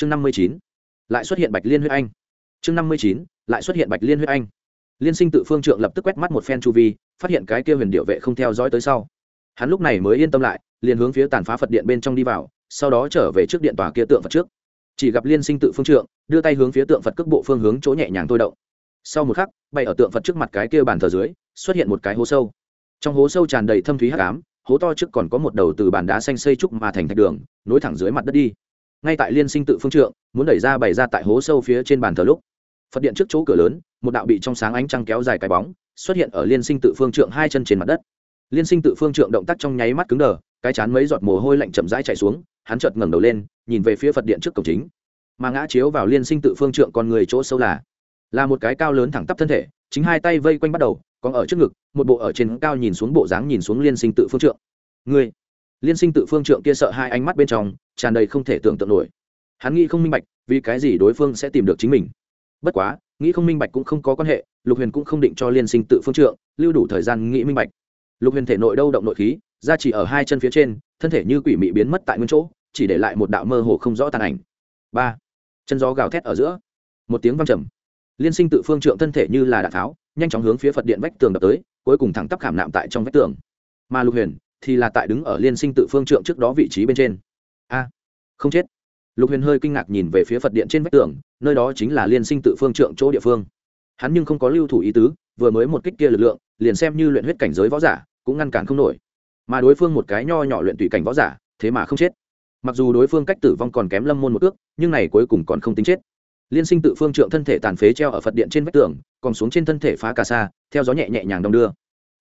chương năm mươi chín, lại xuất hiện bạch liên huyết anh. Chương năm mươi chín, lại xuất hiện bạch liên huyết anh. Liên sinh tự phương trượng lập tức quét mắt một phen chu vi, phát hiện cái kia huyền điệu vệ không theo dõi tới sau. Hắn lúc này mới yên tâm lại, liền hướng phía tàn phá phật điện bên trong đi vào, sau đó trở về trước điện tòa kia tượng phật trước. Chỉ gặp liên sinh tự phương trượng, đưa tay hướng phía tượng phật cước bộ phương hướng chỗ nhẹ nhàng thôi động. Sau một khắc, bay ở tượng phật trước mặt cái kia bàn thờ dưới, xuất hiện một cái hố sâu. Trong hố sâu tràn đầy thâm thúy hắc ám, hố to trước còn có một đầu từ bàn đá xanh xây trúc mà thành thạch đường, nối thẳng dưới mặt đất đi ngay tại liên sinh tự phương trượng, muốn đẩy ra bày ra tại hố sâu phía trên bàn thờ lúc. Phật điện trước chỗ cửa lớn, một đạo bị trong sáng ánh trăng kéo dài cái bóng, xuất hiện ở liên sinh tự phương trượng hai chân trên mặt đất. Liên sinh tự phương trượng động tác trong nháy mắt cứng đờ, cái chán mấy giọt mồ hôi lạnh chậm rãi chạy xuống, hắn chợt ngẩng đầu lên, nhìn về phía phật điện trước cổng chính. Mà ngã chiếu vào liên sinh tự phương trượng con người chỗ sâu là là một cái cao lớn thẳng tắp thân thể, chính hai tay vây quanh bắt đầu còn ở trước ngực, một bộ ở trên cao nhìn xuống bộ dáng nhìn xuống liên sinh tự phương trượng. Người liên sinh tự phương trượng kia sợ hai ánh mắt bên trong, tràn đầy không thể tưởng tượng nổi. Hắn nghĩ không minh bạch, vì cái gì đối phương sẽ tìm được chính mình. Bất quá, nghĩ không minh bạch cũng không có quan hệ, lục huyền cũng không định cho liên sinh tự phương trượng lưu đủ thời gian nghĩ minh bạch. Lục huyền thể nội đâu động nội khí ra chỉ ở hai chân phía trên, thân thể như quỷ mị biến mất tại nguyên chỗ, chỉ để lại một đạo mơ hồ không rõ tàn ảnh. Ba. Chân gió gào thét ở giữa. Một tiếng văng trầm. Liên sinh tự phương trượng thân thể như là đạn tháo, nhanh chóng hướng phía phật điện vách tường đập tới, cuối cùng thẳng tắp khảm nạm tại trong vách tường. Mà lục huyền thì là tại đứng ở liên sinh tự phương trượng trước đó vị trí bên trên. A, không chết. Lục huyền hơi kinh ngạc nhìn về phía phật điện trên vách tường, nơi đó chính là liên sinh tự phương trượng chỗ địa phương. Hắn nhưng không có lưu thủ ý tứ, vừa mới một kích kia lực lượng, liền xem như luyện huyết cảnh giới võ giả, cũng ngăn cản không nổi. Mà đối phương một cái nho nhỏ luyện tùy cảnh võ giả, thế mà không chết. Mặc dù đối phương cách tử vong còn kém lâm môn một ước nhưng này cuối cùng còn không tính chết. Liên sinh tự phương trượng thân thể tàn phế treo ở phật điện trên vách tường, còn xuống trên thân thể phá cà sa, theo gió nhẹ nhẹ nhàng đong đưa.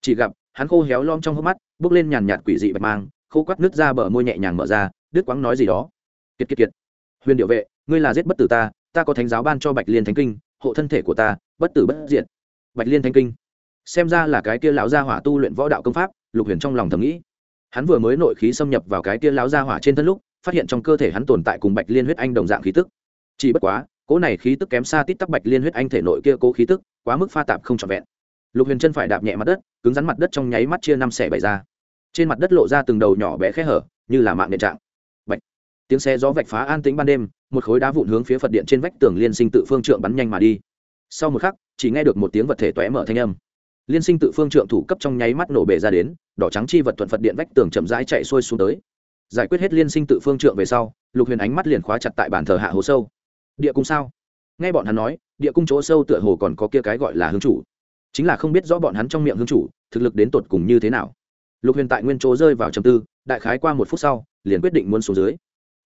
Chỉ gặp hắn khô héo lom trong hốc mắt, bước lên nhàn nhạt quỷ dị bạch mang, khô quắt nước ra bờ môi nhẹ nhàng mở ra, đứt quãng nói gì đó. Kiệt kiệt kiệt. Huyền điệu vệ, ngươi là giết bất tử ta ta có thánh giáo ban cho bạch liên thánh kinh, hộ thân thể của ta, bất tử bất diệt. Bạch liên thánh kinh. Xem ra là cái kia lão gia hỏa tu luyện võ đạo công pháp, lục huyền trong lòng thầm nghĩ. Hắn vừa mới nội khí xâm nhập vào cái kia lão gia hỏa trên thân lúc, phát hiện trong cơ thể hắn tồn tại cùng bạch liên huyết anh đồng dạng khí tức. Chỉ bất quá, cỗ này khí tức kém xa tít tắc bạch liên huyết anh thể nội kia cố khí tức, quá mức pha tạp không trọn vẹn lục huyền chân phải đạp nhẹ mặt đất, cứng rắn mặt đất trong nháy mắt chia năm xẻ bảy ra. Trên mặt đất lộ ra từng đầu nhỏ bé khe hở, như là mạng điện trạng. Bạch tiếng xe gió vạch phá an tĩnh ban đêm, một khối đá vụn hướng phía phật điện trên vách tường liên sinh tự phương trượng bắn nhanh mà đi. Sau một khắc, chỉ nghe được một tiếng vật thể toé mở thanh âm. Liên sinh tự phương trượng thủ cấp trong nháy mắt nổ bể ra đến, đỏ trắng chi vật thuận phật điện vách tường chậm rãi chạy xuôi xuống tới. Giải quyết hết liên sinh tự phương trượng về sau, lục huyền ánh mắt liền khóa chặt tại bàn thờ hạ hồ sâu. Địa cung sao? Nghe bọn hắn nói, địa cung chỗ sâu tựa hồ còn có kia cái gọi là hương chủ chính là không biết rõ bọn hắn trong miệng hương chủ, thực lực đến tột cùng như thế nào. Lục huyền tại nguyên chỗ rơi vào trầm tư, đại khái qua một phút sau, liền quyết định muốn xuống dưới.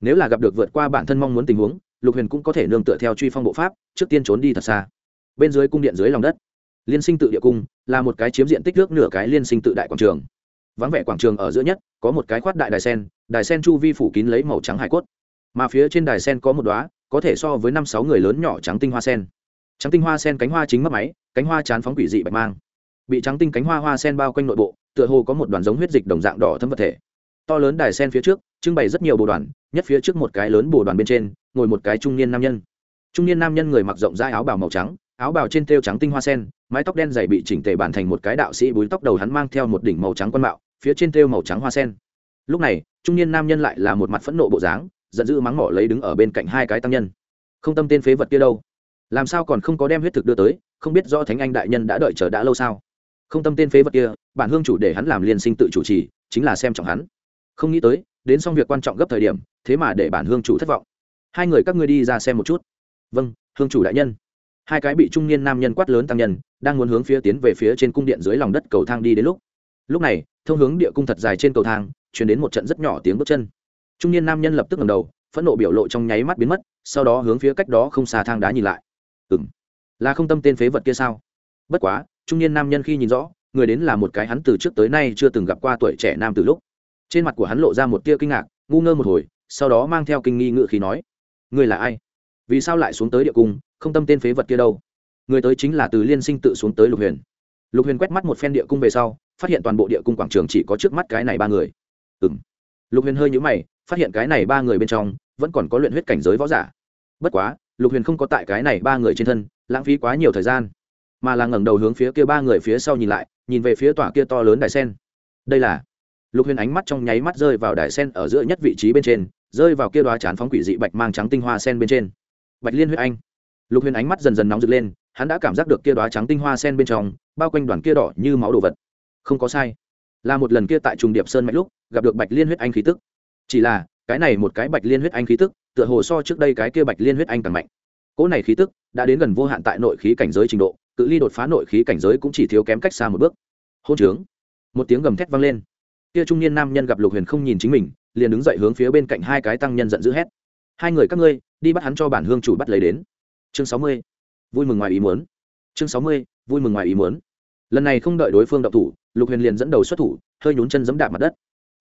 Nếu là gặp được vượt qua bản thân mong muốn tình huống, lục huyền cũng có thể nương tựa theo truy phong bộ pháp, trước tiên trốn đi thật xa. Bên dưới cung điện dưới lòng đất, liên sinh tự địa cung là một cái chiếm diện tích nước nửa cái liên sinh tự đại quảng trường. Vắng vẻ quảng trường ở giữa nhất, có một cái khoát đại đài sen đài sen chu vi phủ kín lấy màu trắng hải cốt. Mà phía trên đài sen có một đoá có thể so với năm sáu người lớn nhỏ trắng tinh hoa sen trắng tinh hoa sen cánh hoa chính mất máy, cánh hoa chán phóng quỷ dị bạch mang. Bị trắng tinh cánh hoa hoa sen bao quanh nội bộ, tựa hồ có một đoàn giống huyết dịch đồng dạng đỏ thâm vật thể. To lớn đài sen phía trước, trưng bày rất nhiều bồ đoàn, nhất phía trước một cái lớn bồ đoàn bên trên, ngồi một cái trung niên nam nhân. Trung niên nam nhân người mặc rộng rãi áo bào màu trắng, áo bào trên thêu trắng tinh hoa sen, mái tóc đen dày bị chỉnh tề bản thành một cái đạo sĩ búi tóc đầu hắn mang theo một đỉnh màu trắng quân mạo, phía trên thêu màu trắng hoa sen. Lúc này, trung niên nam nhân lại là một mặt phẫn nộ bộ dáng, giận dữ mắng mỏ lấy đứng ở bên cạnh hai cái tăng nhân. Không tâm tên phế vật kia đâu? Làm sao còn không có đem huyết thực đưa tới, không biết do thánh anh đại nhân đã đợi chờ đã lâu sao? Không tâm tên phế vật kia, bản hương chủ để hắn làm liên sinh tự chủ trì, chính là xem trọng hắn. Không nghĩ tới, đến xong việc quan trọng gấp thời điểm, thế mà để bản hương chủ thất vọng. Hai người các ngươi đi ra xem một chút. Vâng hương chủ đại nhân. Hai cái bị trung niên nam nhân quát lớn tăng nhân, đang muốn hướng phía tiến về phía trên cung điện dưới lòng đất cầu thang đi đến lúc. Lúc này, thông hướng địa cung thật dài trên cầu thang chuyển đến một trận rất nhỏ tiếng bước chân. Trung niên nam nhân lập tức ngầm đầu, phẫn nộ biểu lộ trong nháy mắt biến mất, sau đó hướng phía cách đó không xa thang đá nhìn lại ừng là không tâm tên phế vật kia sao? Bất quá, trung niên nam nhân khi nhìn rõ, người đến là một cái hắn từ trước tới nay chưa từng gặp qua tuổi trẻ nam từ lúc. Trên mặt của hắn lộ ra một tia kinh ngạc, ngu ngơ một hồi, sau đó mang theo kinh nghi ngự khí nói người là ai? Vì sao lại xuống tới địa cung, không tâm tên phế vật kia đâu? Người tới chính là từ liên sinh tự xuống tới lục huyền. Lục huyền quét mắt một phen địa cung về sau, phát hiện toàn bộ địa cung quảng trường chỉ có trước mắt cái này ba người. Ừ m lục huyền hơi nhũ mày, phát hiện cái này ba người bên trong, vẫn còn có luyện huyết cảnh giới võ giả. Bất quá lục huyền không có tại cái này ba người trên thân, lãng phí quá nhiều thời gian, mà là ngẩng đầu hướng phía kia ba người phía sau nhìn lại, nhìn về phía tòa kia to lớn đài sen. Đây là, lục huyền ánh mắt trong nháy mắt rơi vào đài sen ở giữa nhất vị trí bên trên, rơi vào kia đoá chán phóng quỷ dị bạch mang trắng tinh hoa sen bên trên. Bạch liên huyết anh. Lục huyền ánh mắt dần dần nóng rực lên, hắn đã cảm giác được kia đoá trắng tinh hoa sen bên trong, bao quanh đoàn kia đỏ như máu đồ vật. Không có sai. Là một lần kia tại trùng điệp sơn mạch lúc, gặp được bạch liên huyết anh khí tức. Chỉ là, cái này một cái bạch liên huyết anh khí tức tựa hồ so trước đây cái kia bạch liên huyết anh càng mạnh. Cỗ này khí tức đã đến gần vô hạn tại nội khí cảnh giới trình độ, cự ly đột phá nội khí cảnh giới cũng chỉ thiếu kém cách xa một bước. Hôn trướng. Một tiếng gầm thét vang lên. Kia trung niên nam nhân gặp lục huyền không nhìn chính mình, liền đứng dậy hướng phía bên cạnh hai cái tăng nhân giận dữ hét. Hai người các ngươi, đi bắt hắn cho bản hương chủ bắt lấy đến. Chương sáu mươi. Vui mừng ngoài ý muốn. Chương sáu mươi, vui mừng ngoài ý muốn. Lần này không đợi đối phương động thủ, lục huyền liền dẫn đầu xuất thủ, hơi nhún chân giẫm đạp mặt đất.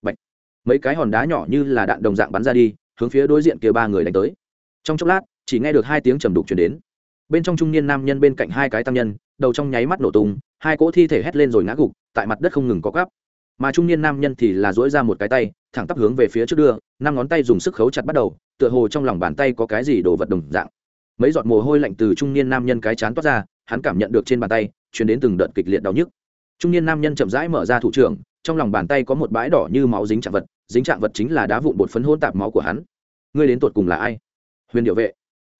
Bạch. mấy cái hòn đá nhỏ như là đạn đồng dạng bắn ra đi hướng phía đối diện kia ba người đánh tới. Trong chốc lát, chỉ nghe được hai tiếng trầm đục chuyển đến. Bên trong trung niên nam nhân bên cạnh hai cái tăng nhân, đầu trong nháy mắt nổ tung, hai cỗ thi thể hét lên rồi ngã gục, tại mặt đất không ngừng có gắp mà trung niên nam nhân thì là dỗi ra một cái tay, thẳng tắp hướng về phía trước đưa, năm ngón tay dùng sức khấu chặt bắt đầu, tựa hồ trong lòng bàn tay có cái gì đồ vật đồng dạng. Mấy giọt mồ hôi lạnh từ trung niên nam nhân cái chán toát ra, hắn cảm nhận được trên bàn tay chuyển đến từng đợt kịch liệt đau nhức. Trung niên nam nhân chậm rãi mở ra thủ trưởng, trong lòng bàn tay có một bãi đỏ như máu dính chặt vật dính trạng vật chính là đá vụn bột phấn hôn tạp máu của hắn. Ngươi đến tột cùng là ai? Huyền điệu vệ.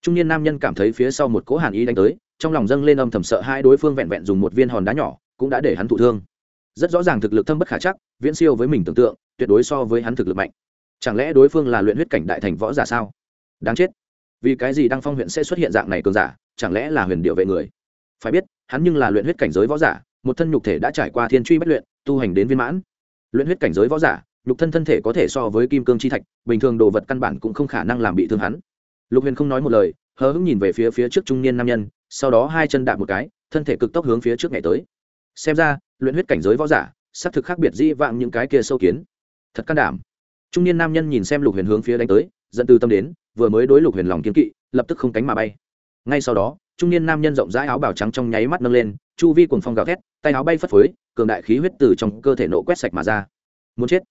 Trung niên nam nhân cảm thấy phía sau một cỗ hàn ý đánh tới, trong lòng dâng lên âm thầm sợ hai đối phương vẹn vẹn dùng một viên hòn đá nhỏ, cũng đã để hắn thụ thương. Rất rõ ràng thực lực thâm bất khả chắc, viễn siêu với mình tưởng tượng, tuyệt đối so với hắn thực lực mạnh. Chẳng lẽ đối phương là luyện huyết cảnh đại thành võ giả sao? Đáng chết. Vì cái gì đăng phong huyện sẽ xuất hiện dạng này cường giả, chẳng lẽ là huyền điệu vệ người? Phải biết, hắn nhưng là luyện huyết cảnh giới võ giả, một thân nhục thể đã trải qua thiên truy bất luyện, tu hành đến viên mãn. Luyện huyết cảnh giới võ giả nhục thân thân thể có thể so với kim cương chi thạch, bình thường đồ vật căn bản cũng không khả năng làm bị thương hắn. Lục huyền không nói một lời, hờ hững nhìn về phía phía trước trung niên nam nhân, sau đó hai chân đạp một cái, thân thể cực tốc hướng phía trước ngày tới. Xem ra, luyện huyết cảnh giới võ giả, xác thực khác biệt di vạng những cái kia sâu kiến. Thật can đảm. Trung niên nam nhân nhìn xem lục huyền hướng phía đánh tới dẫn từ tâm đến, vừa mới đối lục huyền lòng kiên kỵ, lập tức không cánh mà bay. Ngay sau đó, trung niên nam nhân rộng rãi áo bào trắng trong nháy mắt nâng lên, chu vi cùng phong gào thét, tay áo bay phất phới, cường đại khí huyết từ trong cơ thể nổ quét sạch mà ra. Muốn chết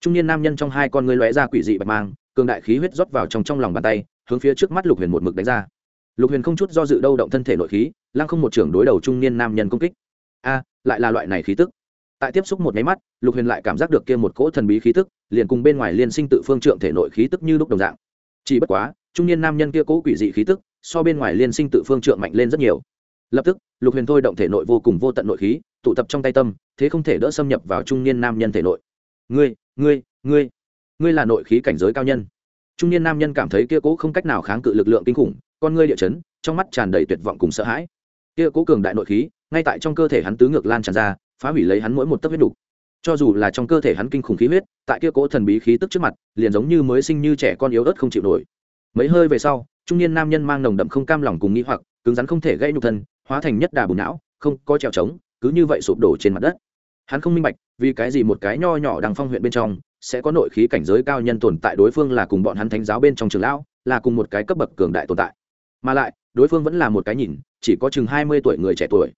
trung niên nam nhân trong hai con ngươi lóe ra quỷ dị bạch mang, cường đại khí huyết rót vào trong trong lòng bàn tay, hướng phía trước mắt lục huyền một mực đánh ra. Lục huyền không chút do dự đâu động thân thể nội khí, lăng không một trưởng đối đầu trung niên nam nhân công kích. A, lại là loại này khí tức. Tại tiếp xúc một nháy mắt, lục huyền lại cảm giác được kia một cỗ thần bí khí tức, liền cùng bên ngoài liên sinh tự phương trượng thể nội khí tức như lúc đồng dạng. Chỉ bất quá, trung niên nam nhân kia cỗ quỷ dị khí tức, so bên ngoài liên sinh tự phương trượng mạnh lên rất nhiều. Lập tức, lục huyền thôi động thể nội vô cùng vô tận nội khí, tụ tập trong tay tâm, thế không thể đỡ xâm nhập vào trung niên nam nhân thể nội ngươi ngươi ngươi. Ngươi là nội khí cảnh giới cao nhân. Trung niên nam nhân cảm thấy kia cố không cách nào kháng cự lực lượng kinh khủng, con ngươi địa chấn, trong mắt tràn đầy tuyệt vọng cùng sợ hãi. Kia cố cường đại nội khí, ngay tại trong cơ thể hắn tứ ngược lan tràn ra, phá hủy lấy hắn mỗi một tấc huyết đủ. cho dù là trong cơ thể hắn kinh khủng khí huyết, tại kia cố thần bí khí tức trước mặt, liền giống như mới sinh như trẻ con yếu ớt không chịu nổi. Mấy hơi về sau, trung niên nam nhân mang nồng đậm không cam lòng cùng nghĩ hoặc, cứng rắn không thể gây nhục thân, hóa thành nhất đà bùn não, không có trèo trống, cứ như vậy sụp đổ trên mặt đất hắn không minh bạch, vì cái gì một cái nho nhỏ đằng phong huyện bên trong sẽ có nội khí cảnh giới cao nhân tồn tại, đối phương là cùng bọn hắn thánh giáo bên trong trường lão, là cùng một cái cấp bậc cường đại tồn tại. Mà lại, đối phương vẫn là một cái nhìn, chỉ có chừng hai mươi tuổi người trẻ tuổi.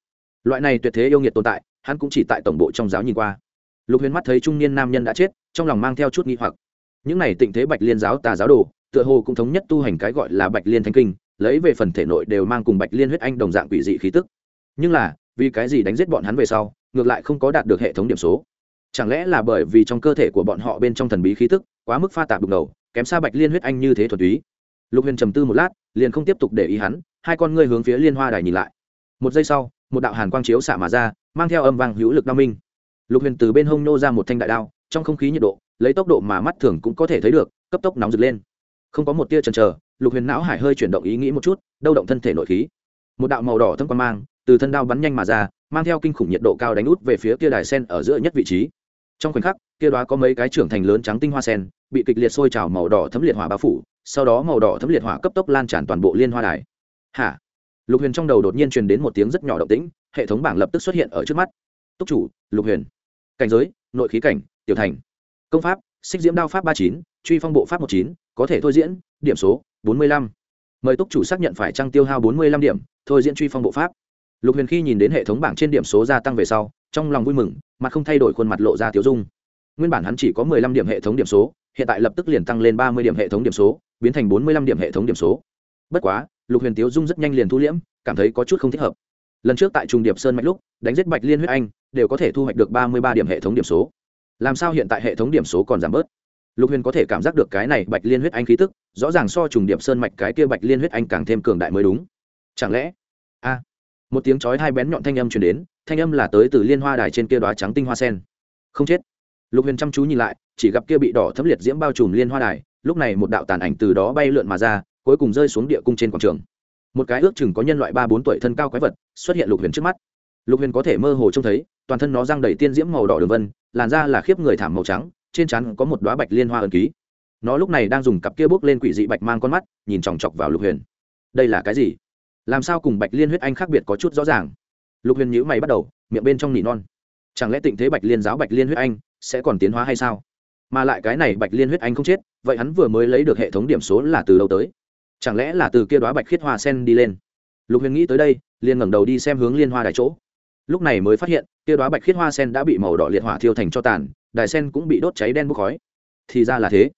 Loại này tuyệt thế yêu nghiệt tồn tại, hắn cũng chỉ tại tổng bộ trong giáo nhìn qua. Lục huyền mắt thấy trung niên nam nhân đã chết, trong lòng mang theo chút nghi hoặc. Những này tịnh thế bạch liên giáo tà giáo đồ, tựa hồ cũng thống nhất tu hành cái gọi là bạch liên thanh kinh, lấy về phần thể nội đều mang cùng bạch liên huyết anh đồng dạng quỷ dị khí tức. Nhưng là, vì cái gì đánh giết bọn hắn về sau ngược lại không có đạt được hệ thống điểm số. Chẳng lẽ là bởi vì trong cơ thể của bọn họ bên trong thần bí khí tức quá mức pha tạp đục ngầu, kém xa bạch liên huyết anh như thế thuật túy? Lục huyền trầm tư một lát, liền không tiếp tục để ý hắn, hai con ngươi hướng phía liên hoa đài nhìn lại. Một giây sau, một đạo hàn quang chiếu xạ mà ra, mang theo âm vang hữu lực đao minh. Lục huyền từ bên hông nô ra một thanh đại đao, trong không khí nhiệt độ, lấy tốc độ mà mắt thường cũng có thể thấy được, cấp tốc nóng rực lên. Không có một tia chần chờ, lục huyền não hải hơi chuyển động ý nghĩ một chút, đâu động thân thể nội khí. Một đạo màu đỏ thâm quan mang, từ thân đao bắn nhanh mà ra mang theo kinh khủng nhiệt độ cao đánh út về phía kia đài sen ở giữa nhất vị trí. Trong khoảnh khắc, kia đó có mấy cái trưởng thành lớn trắng tinh hoa sen bị kịch liệt sôi trào màu đỏ thấm liệt hỏa bao phủ, sau đó màu đỏ thấm liệt hỏa cấp tốc lan tràn toàn bộ liên hoa đài. Hả? Lục huyền trong đầu đột nhiên truyền đến một tiếng rất nhỏ động tĩnh, hệ thống bảng lập tức xuất hiện ở trước mắt. Túc chủ, lục huyền. Cảnh giới, nội khí cảnh, tiểu thành. Công pháp, xích diễm đao pháp ba chín, truy phong bộ pháp một chín, có thể thôi diễn, điểm số, bốn mươi lăm. Mời túc chủ xác nhận phải trăng tiêu hao bốn mươi lăm điểm, thôi diễn truy phong bộ pháp lục huyền khi nhìn đến hệ thống bảng trên điểm số gia tăng về sau, trong lòng vui mừng mà không thay đổi khuôn mặt lộ ra tiếu dung. Nguyên bản hắn chỉ có mười lăm điểm hệ thống điểm số, hiện tại lập tức liền tăng lên ba mươi điểm hệ thống điểm số, biến thành bốn mươi lăm điểm hệ thống điểm số. Bất quá, lục huyền tiếu dung rất nhanh liền thu liễm, cảm thấy có chút không thích hợp. Lần trước tại trùng điệp sơn mạch lúc, đánh giết bạch liên huyết anh, đều có thể thu hoạch được ba mươi ba điểm hệ thống điểm số. Làm sao hiện tại hệ thống điểm số còn giảm bớt? Lục huyền có thể cảm giác được cái này bạch liên huyết anh khí tức, rõ ràng so trùng điệp sơn mạch cái kia bạch liên huyết anh càng thêm cường đại mới đúng. Chẳng lẽ, a một tiếng chói hai bén nhọn thanh âm chuyển đến, thanh âm là tới từ liên hoa đài trên kia đoá trắng tinh hoa sen. Không chết. Lục huyền chăm chú nhìn lại, chỉ gặp kia bị đỏ thấm liệt diễm bao trùm liên hoa đài, lúc này một đạo tàn ảnh từ đó bay lượn mà ra, cuối cùng rơi xuống địa cung trên quảng trường. Một cái ước chừng có nhân loại ba bốn tuổi thân cao quái vật xuất hiện lục huyền trước mắt. Lục huyền có thể mơ hồ trông thấy, toàn thân nó răng đầy tiên diễm màu đỏ đường vân, làn da là khiếp người thảm màu trắng, trên trán có một đoá bạch liên hoa ẩn ký. Nó lúc này đang dùng cặp kia bước lên quỷ dị bạch mang con mắt, nhìn chòng chọc vào lục huyền. Đây là cái gì? Làm sao cùng bạch liên huyết anh khác biệt có chút rõ ràng? Lục huyền nhữ mày bắt đầu, miệng bên trong nỉ non. Chẳng lẽ tịnh thế bạch liên giáo bạch liên huyết anh sẽ còn tiến hóa hay sao? Mà lại cái này bạch liên huyết anh không chết, vậy hắn vừa mới lấy được hệ thống điểm số là từ đâu tới? Chẳng lẽ là từ kia đoá bạch khiết hoa sen đi lên? Lục huyền nghĩ tới đây, liền ngẩng đầu đi xem hướng liên hoa đài chỗ. Lúc này mới phát hiện, kia đoá bạch khiết hoa sen đã bị màu đỏ liệt hỏa thiêu thành cho tàn, đài sen cũng bị đốt cháy đen bốc khói. Thì ra là thế.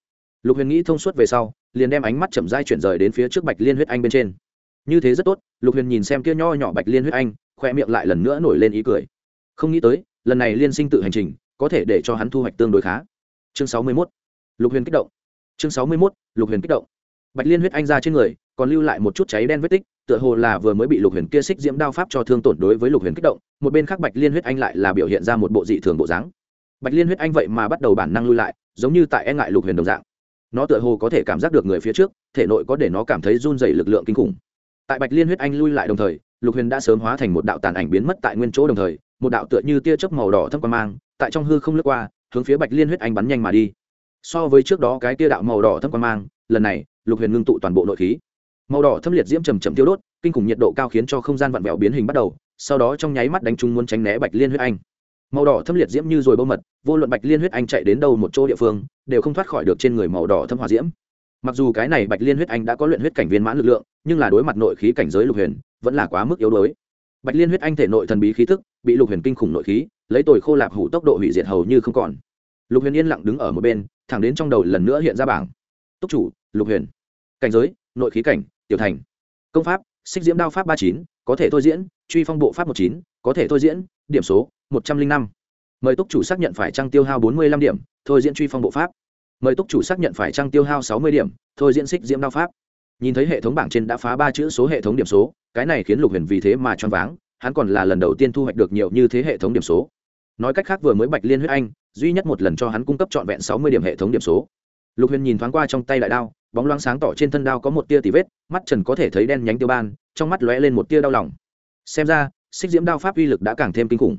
Lục huyền nghĩ thông suốt về sau, liền đem ánh mắt chậm dai chuyển rời đến phía trước bạch liên huyết anh bên trên như thế rất tốt, lục huyền nhìn xem kia nho nhỏ bạch liên huyết anh, khoe miệng lại lần nữa nổi lên ý cười. Không nghĩ tới, lần này liên sinh tự hành trình, có thể để cho hắn thu hoạch tương đối khá. Chương sáu mươi mốt. Lục huyền kích động. Chương sáu mươi mốt. Lục huyền kích động. Bạch liên huyết anh ra trên người, còn lưu lại một chút cháy đen vết tích, tựa hồ là vừa mới bị lục huyền kia xích diễm đao pháp cho thương tổn đối với lục huyền kích động, một bên khác bạch liên huyết anh lại là biểu hiện ra một bộ dị thường bộ dáng. Bạch liên huyết anh vậy mà bắt đầu bản năng lui lại, giống như tại e ngại lục huyền đồng dạng. Nó tựa hồ có thể cảm giác được người phía trước, thể nội có để nó cảm thấy run dày lực lượng kinh khủng tại bạch liên huyết anh lui lại đồng thời, lục huyền đã sớm hóa thành một đạo tàn ảnh biến mất tại nguyên chỗ đồng thời, một đạo tựa như tia chớp màu đỏ thâm quan mang, tại trong hư không lướt qua, hướng phía bạch liên huyết anh bắn nhanh mà đi. So với trước đó cái tia đạo màu đỏ thâm quan mang, lần này, lục huyền ngưng tụ toàn bộ nội khí. Màu đỏ thâm liệt diễm trầm trầm tiêu đốt, kinh khủng nhiệt độ cao khiến cho không gian vặn vẹo biến hình bắt đầu, sau đó trong nháy mắt đánh trúng muốn tránh né bạch liên huyết anh. Màu đỏ thâm liệt diễm như rồi bâu mật, vô luận bạch liên huyết anh chạy đến đâu một chỗ địa phương, đều không thoát khỏi được trên người màu đỏ thâm hòa diễm mặc dù cái này bạch liên huyết anh đã có luyện huyết cảnh viên mãn lực lượng, nhưng là đối mặt nội khí cảnh giới lục huyền, vẫn là quá mức yếu đuối. Bạch liên huyết anh thể nội thần bí khí thức bị lục huyền kinh khủng nội khí, lấy tồi khô lạp hủ tốc độ hủy diệt hầu như không còn. Lục huyền yên lặng đứng ở một bên, thẳng đến trong đầu lần nữa hiện ra bảng. Túc chủ, lục huyền. Cảnh giới, nội khí cảnh, tiểu thành. Công pháp, xích diễm đao pháp ba chín, có thể thôi diễn, truy phong bộ pháp một chín, có thể thôi diễn, điểm số, một trăm linh năm. Mời túc chủ xác nhận phải trăng tiêu hao bốn mươi năm điểm, thôi diễn truy phong bộ pháp mời túc chủ xác nhận phải trăng tiêu hao sáu mươi điểm, thôi diễn xích diễm đao pháp. Nhìn thấy hệ thống bảng trên đã phá ba chữ số hệ thống điểm số, cái này khiến lục huyền vì thế mà choáng váng, hắn còn là lần đầu tiên thu hoạch được nhiều như thế hệ thống điểm số. Nói cách khác vừa mới bạch liên huyết anh, duy nhất một lần cho hắn cung cấp trọn vẹn sáu mươi điểm hệ thống điểm số. Lục huyền nhìn thoáng qua trong tay đại đao, bóng loáng sáng tỏ trên thân đao có một tia tì vết, mắt trần có thể thấy đen nhánh tiêu ban, trong mắt lóe lên một tia đau lòng. Xem ra, xích diễm đao pháp uy lực đã càng thêm kinh khủng.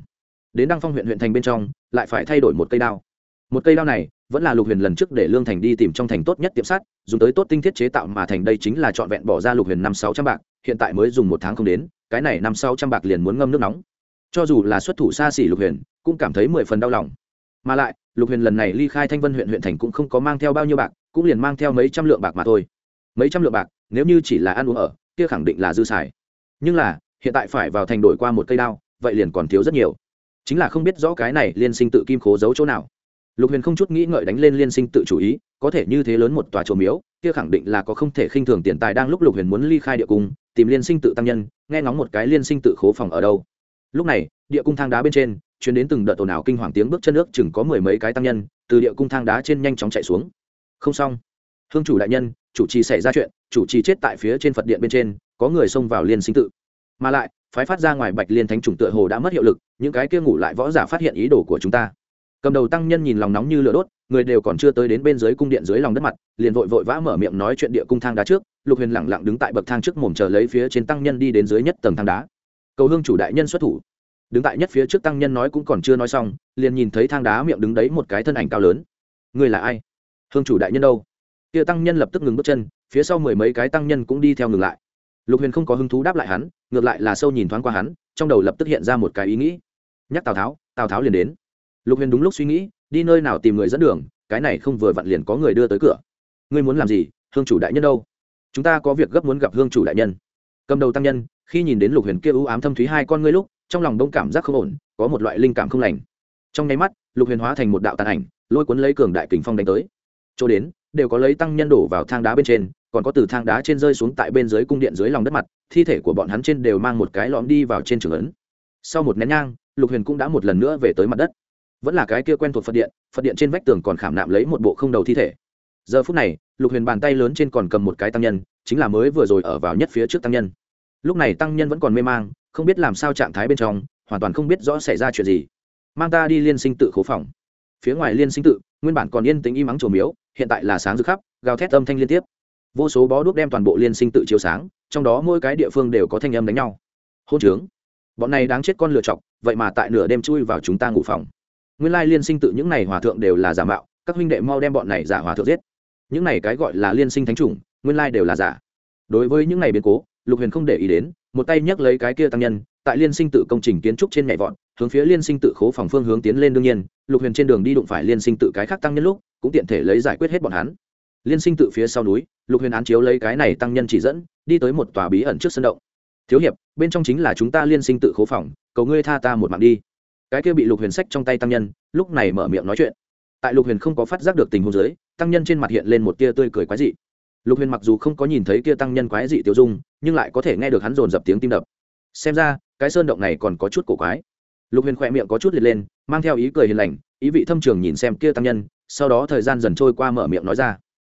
Đến đăng phong huyện huyện thành bên trong, lại phải thay đổi một cây đao. Một cây đao này vẫn là lục huyền lần trước để lương thành đi tìm trong thành tốt nhất tiệm sát dùng tới tốt tinh thiết chế tạo mà thành đây chính là trọn vẹn bỏ ra lục huyền năm sáu trăm bạc, hiện tại mới dùng một tháng không đến, cái này năm sáu trăm bạc liền muốn ngâm nước nóng. Cho dù là xuất thủ xa xỉ lục huyền, cũng cảm thấy mười phần đau lòng. Mà lại, lục huyền lần này ly khai thanh vân huyện huyện thành cũng không có mang theo bao nhiêu bạc, cũng liền mang theo mấy trăm lượng bạc mà thôi. Mấy trăm lượng bạc, nếu như chỉ là ăn uống ở, kia khẳng định là dư xài. Nhưng là, hiện tại phải vào thành đổi qua một cây đao, vậy liền còn thiếu rất nhiều. Chính là không biết rõ cái này liên sinh tự kim khố giấu chỗ nào lục huyền không chút nghĩ ngợi đánh lên liên sinh tự chủ ý, có thể như thế lớn một tòa chùa miếu, kia khẳng định là có không thể khinh thường tiền tài đang lúc lục huyền muốn ly khai địa cung, tìm liên sinh tự tăng nhân, nghe ngóng một cái liên sinh tự khố phòng ở đâu. Lúc này, địa cung thang đá bên trên chuyến đến từng đợt ồn ào kinh hoàng tiếng bước chân nước, chừng có mười mấy cái tăng nhân, từ địa cung thang đá trên nhanh chóng chạy xuống. Không xong. Hương chủ đại nhân, chủ trì xảy ra chuyện, chủ trì chết tại phía trên phật điện bên trên, có người xông vào liên sinh tự. Mà lại, phái phát ra ngoài bạch liên thánh chủng tựa hồ đã mất hiệu lực, những cái kia ngủ lại võ giả phát hiện ý đồ của chúng ta cầm đầu tăng nhân nhìn lòng nóng như lửa đốt, người đều còn chưa tới đến bên dưới cung điện dưới lòng đất mặt, liền vội vội vã mở miệng nói chuyện địa cung thang đá trước, lục huyền lẳng lặng đứng tại bậc thang trước mồm chờ lấy phía trên tăng nhân đi đến dưới nhất tầng thang đá. Cầu hương chủ đại nhân xuất thủ. Đứng tại nhất phía trước tăng nhân nói cũng còn chưa nói xong, liền nhìn thấy thang đá miệng đứng đấy một cái thân ảnh cao lớn. Người là ai? Hương chủ đại nhân đâu? Kia tăng nhân lập tức ngừng bước chân, phía sau mười mấy cái tăng nhân cũng đi theo ngừng lại. Lục huyền không có hứng thú đáp lại hắn, ngược lại là sâu nhìn thoáng qua hắn, trong đầu lập tức hiện ra một cái ý nghĩ. Nhắc tào tháo tào tháo liền đến lục huyền đúng lúc suy nghĩ, đi nơi nào tìm người dẫn đường, cái này không vừa vặn liền có người đưa tới cửa. Ngươi muốn làm gì? Hương chủ đại nhân đâu? Chúng ta có việc gấp muốn gặp hương chủ đại nhân. Cầm đầu tăng nhân, khi nhìn đến lục huyền kia ưu ám thâm thúy hai con ngươi lúc, trong lòng đông cảm giác không ổn, có một loại linh cảm không lành. Trong nháy mắt, lục huyền hóa thành một đạo tàn ảnh, lôi cuốn lấy cường đại kình phong đánh tới. Chỗ đến, đều có lấy tăng nhân đổ vào thang đá bên trên, còn có từ thang đá trên rơi xuống tại bên dưới cung điện dưới lòng đất mặt, thi thể của bọn hắn trên đều mang một cái lõm đi vào trên trường ấn. Sau một nén nhang, lục huyền cũng đã một lần nữa về tới mặt đất vẫn là cái kia quen thuộc phật điện phật điện trên vách tường còn khảm nạm lấy một bộ không đầu thi thể. Giờ phút này, lục huyền bàn tay lớn trên còn cầm một cái tăng nhân, chính là mới vừa rồi ở vào nhất phía trước tăng nhân. Lúc này tăng nhân vẫn còn mê mang, không biết làm sao trạng thái bên trong, hoàn toàn không biết rõ xảy ra chuyện gì. Mang ta đi liên sinh tự khố phòng. Phía ngoài liên sinh tự, nguyên bản còn yên tĩnh im ắng trổ miếu, hiện tại là sáng rực khắp, gào thét âm thanh liên tiếp. Vô số bó đuốc đem toàn bộ liên sinh tự chiếu sáng, trong đó mỗi cái địa phương đều có thanh âm đánh nhau. Hôn trướng. Bọn này đáng chết con lựa chọc, vậy mà tại nửa đêm chui vào chúng ta ngủ phòng nguyên lai liên sinh tự những này hòa thượng đều là giả mạo, các huynh đệ mau đem bọn này giả hòa thượng giết. Những này cái gọi là liên sinh thánh chủng, nguyên lai đều là giả. Đối với những này biến cố, lục huyền không để ý đến, một tay nhấc lấy cái kia tăng nhân, tại liên sinh tự công trình kiến trúc trên nhảy vọt, hướng phía liên sinh tự khố phòng phương hướng tiến lên đương nhiên, lục huyền trên đường đi đụng phải liên sinh tự cái khác tăng nhân lúc, cũng tiện thể lấy giải quyết hết bọn hắn. Liên sinh tự phía sau núi, lục huyền án chiếu lấy cái này tăng nhân chỉ dẫn, đi tới một tòa bí ẩn trước sân động. Thiếu hiệp, bên trong chính là chúng ta liên sinh tự khố phòng, cầu ngươi tha ta một mạng đi cái kia bị lục huyền sách trong tay tăng nhân, lúc này mở miệng nói chuyện. Tại lục huyền không có phát giác được tình huống giới tăng nhân trên mặt hiện lên một tia tươi cười quái dị. Lục huyền mặc dù không có nhìn thấy kia tăng nhân quái dị tiêu dung, nhưng lại có thể nghe được hắn dồn dập tiếng tim đập. Xem ra, cái sơn động này còn có chút cổ quái. Lục huyền khỏe miệng có chút liệt lên, mang theo ý cười hiền lành, ý vị thâm trường nhìn xem kia tăng nhân, sau đó thời gian dần trôi qua mở miệng nói ra.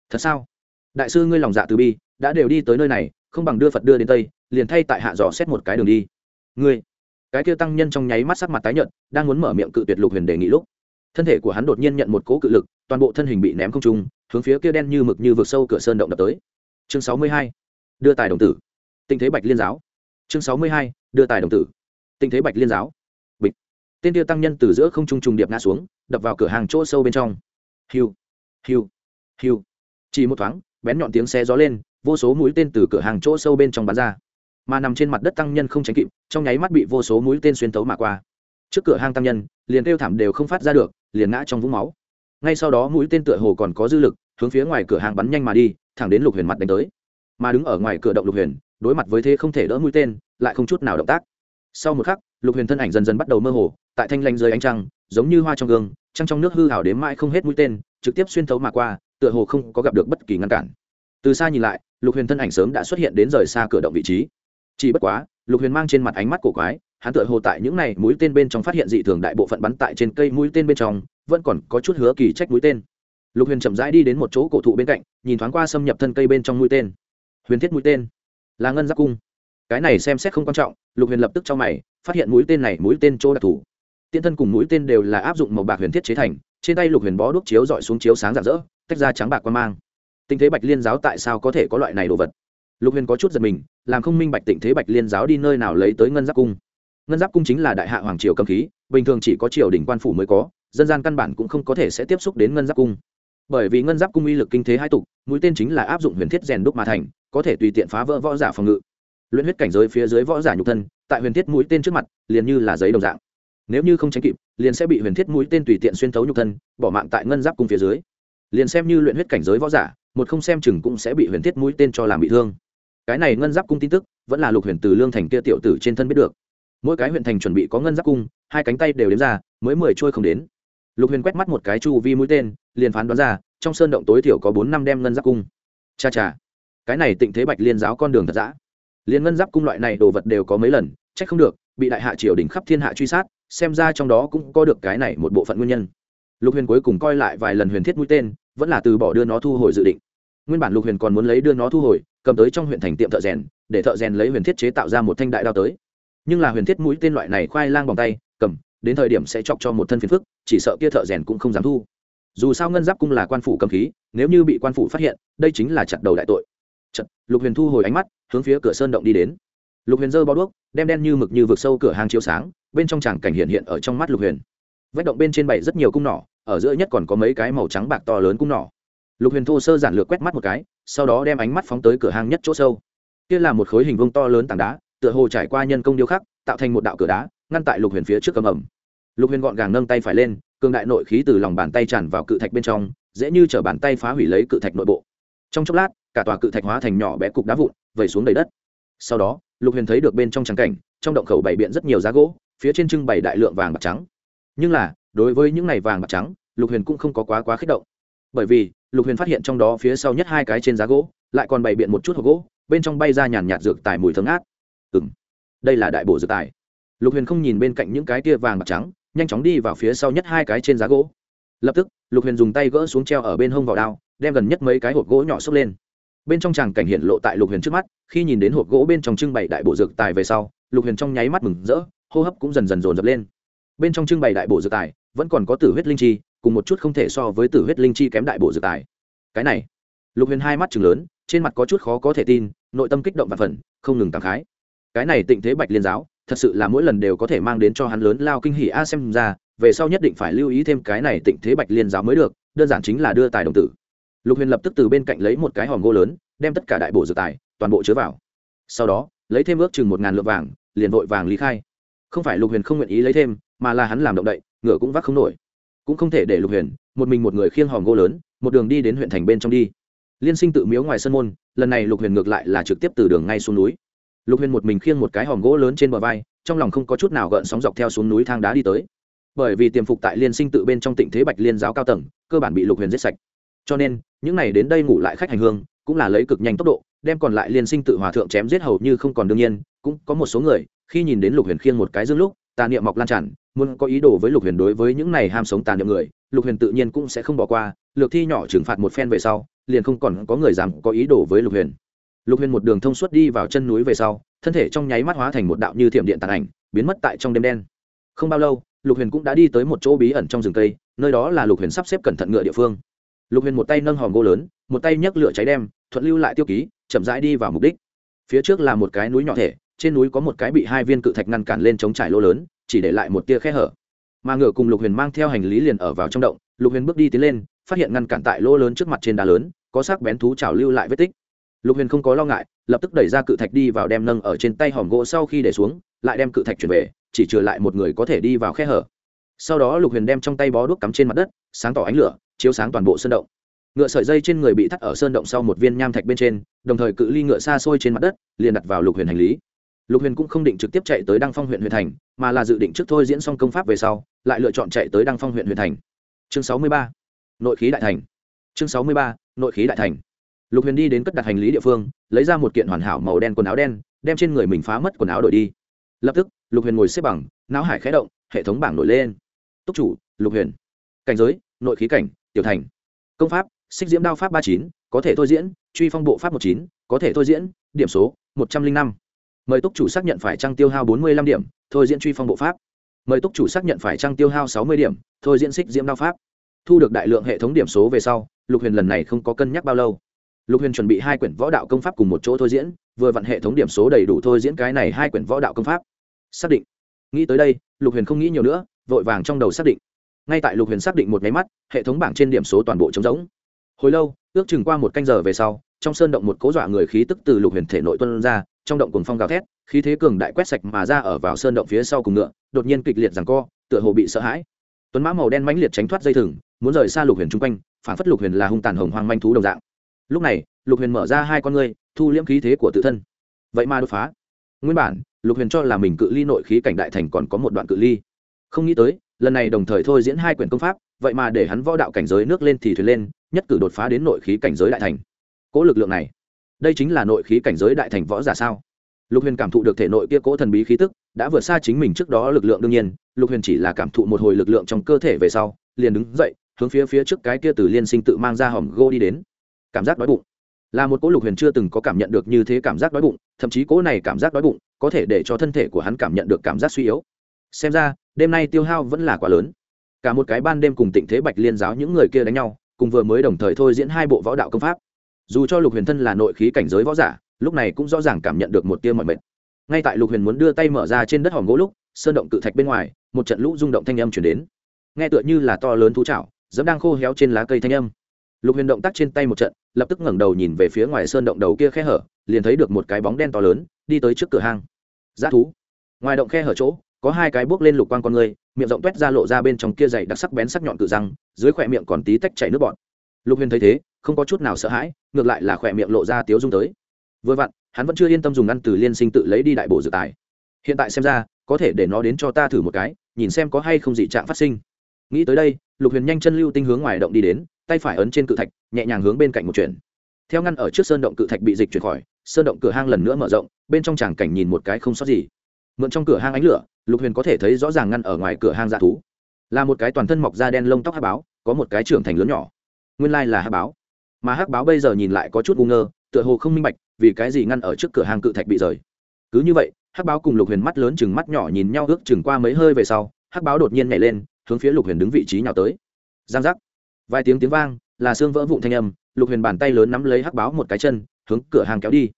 Thật sao? Đại sư ngươi lòng dạ từ bi, đã đều đi tới nơi này, không bằng đưa phật đưa đến tây, liền thay tại hạ dò xét một cái đường đi. Ngươi cái kia tăng nhân trong nháy mắt sắc mặt tái nhợt, đang muốn mở miệng cự tuyệt lục huyền đề nghị lúc. Thân thể của hắn đột nhiên nhận một cỗ cự lực, toàn bộ thân hình bị ném không trung, hướng phía kia đen như mực như vực sâu cửa sơn động đập tới. Chương sáu mươi hai, đưa tài đồng tử. Tình thế bạch liên giáo. Chương sáu mươi hai, đưa tài đồng tử. Tình thế bạch liên giáo. Bịch. Tên tiêu tăng nhân từ giữa không trung trùng điệp ngã xuống, đập vào cửa hàng chỗ sâu bên trong. Hiu hiu hiu. Chỉ một thoáng, bén nhọn tiếng xe gió lên, vô số mũi tên từ cửa hàng chỗ sâu bên trong bắn ra mà nằm trên mặt đất tăng nhân không tránh kịp, trong nháy mắt bị vô số mũi tên xuyên tấu mà qua. Trước cửa hang tăng nhân, liền kêu thảm đều không phát ra được, liền ngã trong vũng máu. Ngay sau đó mũi tên tựa hồ còn có dư lực, hướng phía ngoài cửa hàng bắn nhanh mà đi, thẳng đến lục huyền mặt đánh tới. Mà đứng ở ngoài cửa động lục huyền, đối mặt với thế không thể đỡ mũi tên, lại không chút nào động tác. Sau một khắc, lục huyền thân ảnh dần dần bắt đầu mơ hồ, tại thanh lanh dưới ánh trăng, giống như hoa trong gương, trăng trong nước hư hảo đến mãi không hết mũi tên, trực tiếp xuyên thấu mà qua, tựa hồ không có gặp được bất kỳ ngăn cản. Từ xa nhìn lại, lục huyền thân ảnh sớm đã xuất hiện đến rời xa cửa động vị trí chỉ bất quá, lục huyền mang trên mặt ánh mắt cổ quái, hắn tựa hồ tại những này mũi tên bên trong phát hiện dị thường đại bộ phận bắn tại trên cây mũi tên bên trong, vẫn còn có chút hứa kỳ trách mũi tên. Lục huyền chậm rãi đi đến một chỗ cổ thụ bên cạnh, nhìn thoáng qua xâm nhập thân cây bên trong mũi tên. Huyền thiết mũi tên. Là ngân giáp cung. Cái này xem xét không quan trọng, lục huyền lập tức cho mày, phát hiện mũi tên này mũi tên chỗ đặc thù. Tiên thân cùng mũi tên đều là áp dụng màu bạc huyền thiết chế thành, trên tay lục huyền bó đuốc chiếu dọi xuống chiếu sáng rạng rỡ, tách ra trắng bạc quan mang. Tình thế bạch liên giáo tại sao có thể có loại này đồ vật? Lục huyền có chút giật mình, làm không minh bạch tịnh thế bạch liên giáo đi nơi nào lấy tới ngân giáp cung. Ngân giáp cung chính là đại hạ hoàng triều cầm khí, bình thường chỉ có triều đình quan phủ mới có, dân gian căn bản cũng không có thể sẽ tiếp xúc đến ngân giáp cung. Bởi vì ngân giáp cung uy lực kinh thế hai tục, mũi tên chính là áp dụng huyền thiết rèn đúc mà thành, có thể tùy tiện phá vỡ võ giả phòng ngự. Luyện huyết cảnh giới phía dưới võ giả nhục thân, tại huyền thiết mũi tên trước mặt, liền như là giấy đồng dạng. Nếu như không tránh kịp, liền sẽ bị huyền thiết mũi tên tùy tiện xuyên thấu nhục thân, bỏ mạng tại ngân giáp cung phía dưới. Liền xem như luyện huyết cảnh giới võ giả, một không xem chừng cũng sẽ bị huyền thiết mũi tên cho làm bị thương cái này ngân giáp cung tin tức vẫn là lục huyền từ lương thành kia tiểu tử trên thân biết được. Mỗi cái huyện thành chuẩn bị có ngân giáp cung, hai cánh tay đều đếm ra, mới mười trôi không đến. Lục huyền quét mắt một cái chu vi mũi tên, liền phán đoán ra, trong sơn động tối thiểu có bốn năm đem ngân giáp cung. Cha cha, cái này tịnh thế bạch liên giáo con đường thật dã. Liền ngân giáp cung loại này đồ vật đều có mấy lần trách không được, bị đại hạ triều đình khắp thiên hạ truy sát, xem ra trong đó cũng có được cái này một bộ phận nguyên nhân. Lục huyền cuối cùng coi lại vài lần huyền thiết mũi tên, vẫn là từ bỏ đưa nó thu hồi dự định. Nguyên bản lục huyền còn muốn lấy đưa nó thu hồi cầm tới trong huyện thành tiệm thợ rèn để thợ rèn lấy huyền thiết chế tạo ra một thanh đại đao tới. Nhưng là huyền thiết mũi tên loại này khoai lang bằng tay cầm đến thời điểm sẽ chọc cho một thân phiền phức chỉ sợ kia thợ rèn cũng không dám thu. Dù sao ngân giáp cung là quan phủ cầm khí nếu như bị quan phủ phát hiện đây chính là chặt đầu đại tội. Chật, lục huyền thu hồi ánh mắt hướng phía cửa sơn động đi đến. Lục huyền dơ bao đuốc đem đen như mực như vực sâu cửa hàng chiếu sáng bên trong tràng cảnh hiện hiện ở trong mắt lục huyền. Vách động bên trên bảy rất nhiều cung nỏ ở giữa nhất còn có mấy cái màu trắng bạc to lớn cung nỏ lục huyền thô sơ giản lược quét mắt một cái, sau đó đem ánh mắt phóng tới cửa hàng nhất chỗ sâu. Kia là một khối hình vông to lớn tảng đá, tựa hồ trải qua nhân công điêu khắc, tạo thành một đạo cửa đá, ngăn tại lục huyền phía trước cầm ẩm. Lục huyền gọn gàng nâng tay phải lên, cường đại nội khí từ lòng bàn tay tràn vào cự thạch bên trong, dễ như chở bàn tay phá hủy lấy cự thạch nội bộ. Trong chốc lát, cả tòa cự thạch hóa thành nhỏ bé cục đá vụn, vẩy xuống đầy đất. Sau đó, lục huyền thấy được bên trong trắng cảnh, trong động khẩu bày biện rất nhiều giá gỗ, phía trên trưng bày đại lượng vàng bạc trắng. Nhưng là, đối với những này vàng bạc trắng, lục huyền cũng không có quá quá kích động. Bởi vì lục huyền phát hiện trong đó phía sau nhất hai cái trên giá gỗ, lại còn bày biện một chút hộp gỗ, bên trong bay ra nhàn nhạt dược tài mùi thơm ngát. Ừ m đây là đại bộ dược tài. Lục huyền không nhìn bên cạnh những cái tia vàng bạc trắng, nhanh chóng đi vào phía sau nhất hai cái trên giá gỗ. Lập tức, lục huyền dùng tay gỡ xuống treo ở bên hông vào đao, đem gần nhất mấy cái hộp gỗ nhỏ xốc lên. Bên trong tràng cảnh hiện lộ tại lục huyền trước mắt, khi nhìn đến hộp gỗ bên trong trưng bày đại bộ dược tài về sau, lục huyền trong nháy mắt mừng rỡ, hô hấp cũng dần dần dồn dập lên. Bên trong trưng bày đại bộ dược tài, vẫn còn có tử huyết linh chi cùng một chút không thể so với tử huyết linh chi kém đại bộ dược tài. Cái này, lục huyền hai mắt chừng lớn, trên mặt có chút khó có thể tin, nội tâm kích động và phần không ngừng cảm khái. Cái này tịnh thế bạch liên giáo, thật sự là mỗi lần đều có thể mang đến cho hắn lớn lao kinh hỉ a xem ra, về sau nhất định phải lưu ý thêm cái này tịnh thế bạch liên giáo mới được, đơn giản chính là đưa tài đồng tử. Lục huyền lập tức từ bên cạnh lấy một cái hòm gỗ lớn, đem tất cả đại bộ dược tài, toàn bộ chứa vào. Sau đó, lấy thêm ước chừng một ngàn lượng vàng, liền vội vàng lý khai. Không phải lục huyền không nguyện ý lấy thêm, mà là hắn làm động đậy, ngựa cũng vác không nổi cũng không thể để lục huyền, một mình một người khiêng hòm gỗ lớn, một đường đi đến huyện thành bên trong đi. Liên sinh tự miếu ngoài sân môn, lần này lục huyền ngược lại là trực tiếp từ đường ngay xuống núi. Lục huyền một mình khiêng một cái hòm gỗ lớn trên bờ vai, trong lòng không có chút nào gợn sóng dọc theo xuống núi thang đá đi tới. Bởi vì tiềm phục tại liên sinh tự bên trong tịnh thế bạch liên giáo cao tầng, cơ bản bị lục huyền giết sạch. Cho nên, những n à y đến đây ngủ lại khách hành hương, cũng là lấy cực nhanh tốc độ, đem còn lại liên sinh tự hòa thượng chém giết hầu như không còn đương nhiên, cũng có một số người, khi nhìn đến lục huyền khiêng một cái dương lúc, tà niệm mọc lan tràn muốn có ý đồ với lục huyền đối với những này ham sống tàn nhẫn người, lục huyền tự nhiên cũng sẽ không bỏ qua, lược thi nhỏ trừng phạt một phen về sau, liền không còn có người dám có ý đồ với lục huyền. Lục huyền một đường thông suốt đi vào chân núi về sau, thân thể trong nháy mắt hóa thành một đạo như thiểm điện tàn ảnh, biến mất tại trong đêm đen. Không bao lâu, lục huyền cũng đã đi tới một chỗ bí ẩn trong rừng cây, nơi đó là lục huyền sắp xếp cẩn thận ngựa địa phương. Lục huyền một tay nâng hòm gỗ lớn, một tay nhấc lửa cháy đem thuận lưu lại tiêu ký, chậm rãi đi vào mục đích. Phía trước là một cái núi nhỏ thể, trên núi có một cái bị hai viên cự thạch ngăn cản lên chống trải lỗ lớn chỉ để lại một tia khe hở. Mà ngựa cùng lục huyền mang theo hành lý liền ở vào trong động, lục huyền bước đi tiến lên, phát hiện ngăn cản tại lỗ lớn trước mặt trên đá lớn, có sắc bén thú trào lưu lại vết tích. Lục huyền không có lo ngại, lập tức đẩy ra cự thạch đi vào đem nâng ở trên tay hòm gỗ sau khi để xuống, lại đem cự thạch chuyển về, chỉ trừ lại một người có thể đi vào khe hở. Sau đó lục huyền đem trong tay bó đuốc cắm trên mặt đất, sáng tỏ ánh lửa, chiếu sáng toàn bộ sơn động. Ngựa sợi dây trên người bị thắt ở sơn động sau một viên nham thạch bên trên, đồng thời cự ly ngựa xa xôi trên mặt đất, liền đặt vào lục huyền hành lý lục huyền cũng không định trực tiếp chạy tới đăng phong huyện huyền thành, mà là dự định trước thôi diễn xong công pháp về sau, lại lựa chọn chạy tới đăng phong huyện huyền thành. Chương sáu mươi ba, nội khí đại thành. Chương sáu mươi ba, nội khí đại thành. Lục huyền đi đến cất đặt hành lý địa phương, lấy ra một kiện hoàn hảo màu đen quần áo đen, đem trên người mình phá mất quần áo đổi đi. Lập tức, lục huyền ngồi xếp bằng, não hải khé động, hệ thống bảng nổi lên. Túc chủ, lục huyền. Cảnh giới, nội khí cảnh, tiểu thành. Công pháp, xích diễm đao pháp ba chín, có thể thôi diễn, truy phong bộ pháp một chín, có thể thôi diễn, điểm số, một trăm linh năm mời túc chủ xác nhận phải trăng tiêu hao bốn mươi lăm điểm, thôi diễn truy phong bộ pháp. Mời túc chủ xác nhận phải trăng tiêu hao sáu mươi điểm, thôi diễn xích diễm đao pháp. Thu được đại lượng hệ thống điểm số về sau, lục huyền lần này không có cân nhắc bao lâu. Lục huyền chuẩn bị hai quyển võ đạo công pháp cùng một chỗ thôi diễn, vừa vặn hệ thống điểm số đầy đủ thôi diễn cái này hai quyển võ đạo công pháp. Xác định. Nghĩ tới đây, lục huyền không nghĩ nhiều nữa, vội vàng trong đầu xác định. Ngay tại lục huyền xác định một nháy mắt, hệ thống bảng trên điểm số toàn bộ trống rỗng. Hồi lâu, ước chừng qua một canh giờ về sau, trong sơn động một cố dọa người khí tức từ lục huyền thể nội tuân ra trong động cùng phong gào thét, khí thế cường đại quét sạch mà ra ở vào sơn động phía sau cùng ngựa, đột nhiên kịch liệt rằng co, tựa hồ bị sợ hãi. Tuấn mã màu đen mãnh liệt tránh thoát dây thừng, muốn rời xa lục huyền chung quanh, phản phất lục huyền là hung tàn hồng hoang manh thú đồng dạng. Lúc này, lục huyền mở ra hai con ngươi, thu liễm khí thế của tự thân. Vậy mà đột phá. Nguyên bản, lục huyền cho là mình cự ly nội khí cảnh đại thành còn có một đoạn cự ly. Không nghĩ tới, lần này đồng thời thôi diễn hai quyển công pháp, vậy mà để hắn võ đạo cảnh giới nước lên thì thuyền lên, nhất cử đột phá đến nội khí cảnh giới đại thành. Cỗ lực lượng này đây chính là nội khí cảnh giới đại thành võ giả sao? Lục huyền cảm thụ được thể nội kia cỗ thần bí khí tức, đã vượt xa chính mình trước đó lực lượng đương nhiên, lục huyền chỉ là cảm thụ một hồi lực lượng trong cơ thể về sau, liền đứng dậy, hướng phía phía trước cái kia từ liên sinh tự mang ra hòm gô đi đến. Cảm giác đói bụng. Là một cỗ lục huyền chưa từng có cảm nhận được như thế cảm giác đói bụng, thậm chí cỗ này cảm giác đói bụng có thể để cho thân thể của hắn cảm nhận được cảm giác suy yếu. Xem ra, đêm nay tiêu hao vẫn là quá lớn. Cả một cái ban đêm cùng tịnh thế bạch liên giáo những người kia đánh nhau, cùng vừa mới đồng thời thôi diễn hai bộ võ đạo công pháp dù cho lục huyền thân là nội khí cảnh giới võ giả, lúc này cũng rõ ràng cảm nhận được một tia mọi mệt. Ngay tại lục huyền muốn đưa tay mở ra trên đất hòm gỗ lúc, sơn động cự thạch bên ngoài, một trận lũ rung động thanh âm chuyển đến. Nghe tựa như là to lớn thú chảo, dẫm đang khô héo trên lá cây thanh âm. Lục huyền động tác trên tay một trận, lập tức ngẩng đầu nhìn về phía ngoài sơn động đầu kia khe hở, liền thấy được một cái bóng đen to lớn, đi tới trước cửa hang. Giá thú. Ngoài động khe hở chỗ, có hai cái bước lên lục quang con người, miệng rộng toét ra lộ ra bên trong kia dày đặc sắc bén sắc nhọn cự răng, dưới khỏe miệng còn tí tách chảy nước bọt. Lục huyền thấy thế không có chút nào sợ hãi, ngược lại là khỏe miệng lộ ra tiếu dung tới. Vừa vặn, hắn vẫn chưa yên tâm dùng ăn từ liên sinh tự lấy đi đại bộ dự tài. Hiện tại xem ra, có thể để nó đến cho ta thử một cái, nhìn xem có hay không dị trạng phát sinh. Nghĩ tới đây, lục huyền nhanh chân lưu tinh hướng ngoài động đi đến, tay phải ấn trên cự thạch, nhẹ nhàng hướng bên cạnh một chuyển. Theo ngăn ở trước sơn động cự thạch bị dịch chuyển khỏi, sơn động cửa hang lần nữa mở rộng, bên trong tràng cảnh nhìn một cái không sót gì. Mượn trong cửa hang ánh lửa, lục huyền có thể thấy rõ ràng ngăn ở ngoài cửa hang dạ thú. Là một cái toàn thân mọc da đen lông tóc hát báo có một cái trưởng thành lớn nhỏ. Nguyên lai là hát báo mà hắc báo bây giờ nhìn lại có chút ngu ngơ, tựa hồ không minh bạch vì cái gì ngăn ở trước cửa hàng cự thạch bị rời. Cứ như vậy, hắc báo cùng lục huyền mắt lớn chừng mắt nhỏ nhìn nhau ước chừng qua mấy hơi về sau, hắc báo đột nhiên nhảy lên, hướng phía lục huyền đứng vị trí nhào tới. Giang giác. Vài tiếng tiếng vang, là xương vỡ vụn thanh âm, lục huyền bàn tay lớn nắm lấy hắc báo một cái chân, hướng cửa hàng kéo đi.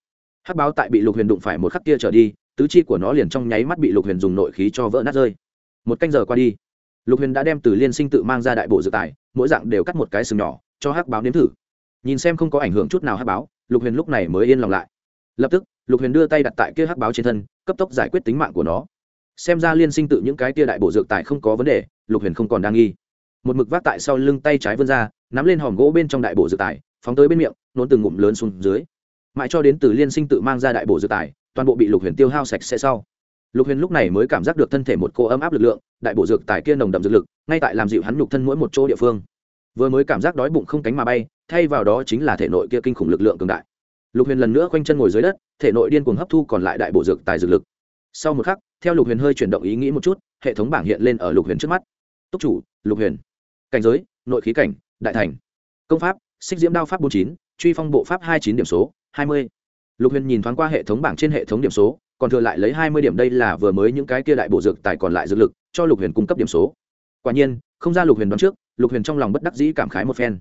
Hắc báo tại bị lục huyền đụng phải một khắc kia trở đi, tứ chi của nó liền trong nháy mắt bị lục huyền dùng nội khí cho vỡ nát rơi. Một canh giờ qua đi, lục huyền đã đem từ liên sinh tự mang ra đại bộ dự tài mỗi dạng đều cắt một cái sừng nhỏ, cho hắc báo nếm thử nhìn xem không có ảnh hưởng chút nào hắc báo, lục huyền lúc này mới yên lòng lại. Lập tức, lục huyền đưa tay đặt tại kia hắc báo trên thân, cấp tốc giải quyết tính mạng của nó. Xem ra liên sinh tự những cái tia đại bộ dược tài không có vấn đề, lục huyền không còn đang nghi. Một mực vác tại sau lưng tay trái vươn ra, nắm lên hòm gỗ bên trong đại bộ dược tài, phóng tới bên miệng nôn từng ngụm lớn xuống dưới. Mãi cho đến từ liên sinh tự mang ra đại bộ dược tài, toàn bộ bị lục huyền tiêu hao sạch sẽ sau. Lục huyền lúc này mới cảm giác được thân thể một cô ấm áp lực lượng, đại bộ dược tài kia nồng đậm dược lực, ngay tại làm dịu hắn nhục thân mỗi một chỗ địa phương vừa mới cảm giác đói bụng không cánh mà bay, thay vào đó chính là thể nội kia kinh khủng lực lượng cường đại. Lục huyền lần nữa quanh chân ngồi dưới đất, thể nội điên cuồng hấp thu còn lại đại bộ dược tài dược lực. Sau một khắc, theo lục huyền hơi chuyển động ý nghĩ một chút, hệ thống bảng hiện lên ở lục huyền trước mắt. Túc chủ, lục huyền. Cảnh giới, nội khí cảnh, đại thành. Công pháp, xích diễm đao pháp bốn chín, truy phong bộ pháp hai chín điểm số, hai mươi. Lục huyền nhìn thoáng qua hệ thống bảng trên hệ thống điểm số, còn thừa lại lấy hai mươi điểm đây là vừa mới những cái kia đại bộ dược tài còn lại dược lực, cho lục huyền cung cấp điểm số. Quả nhiên, không ra lục huyền đoán trước lục huyền trong lòng bất đắc dĩ cảm khái một phen.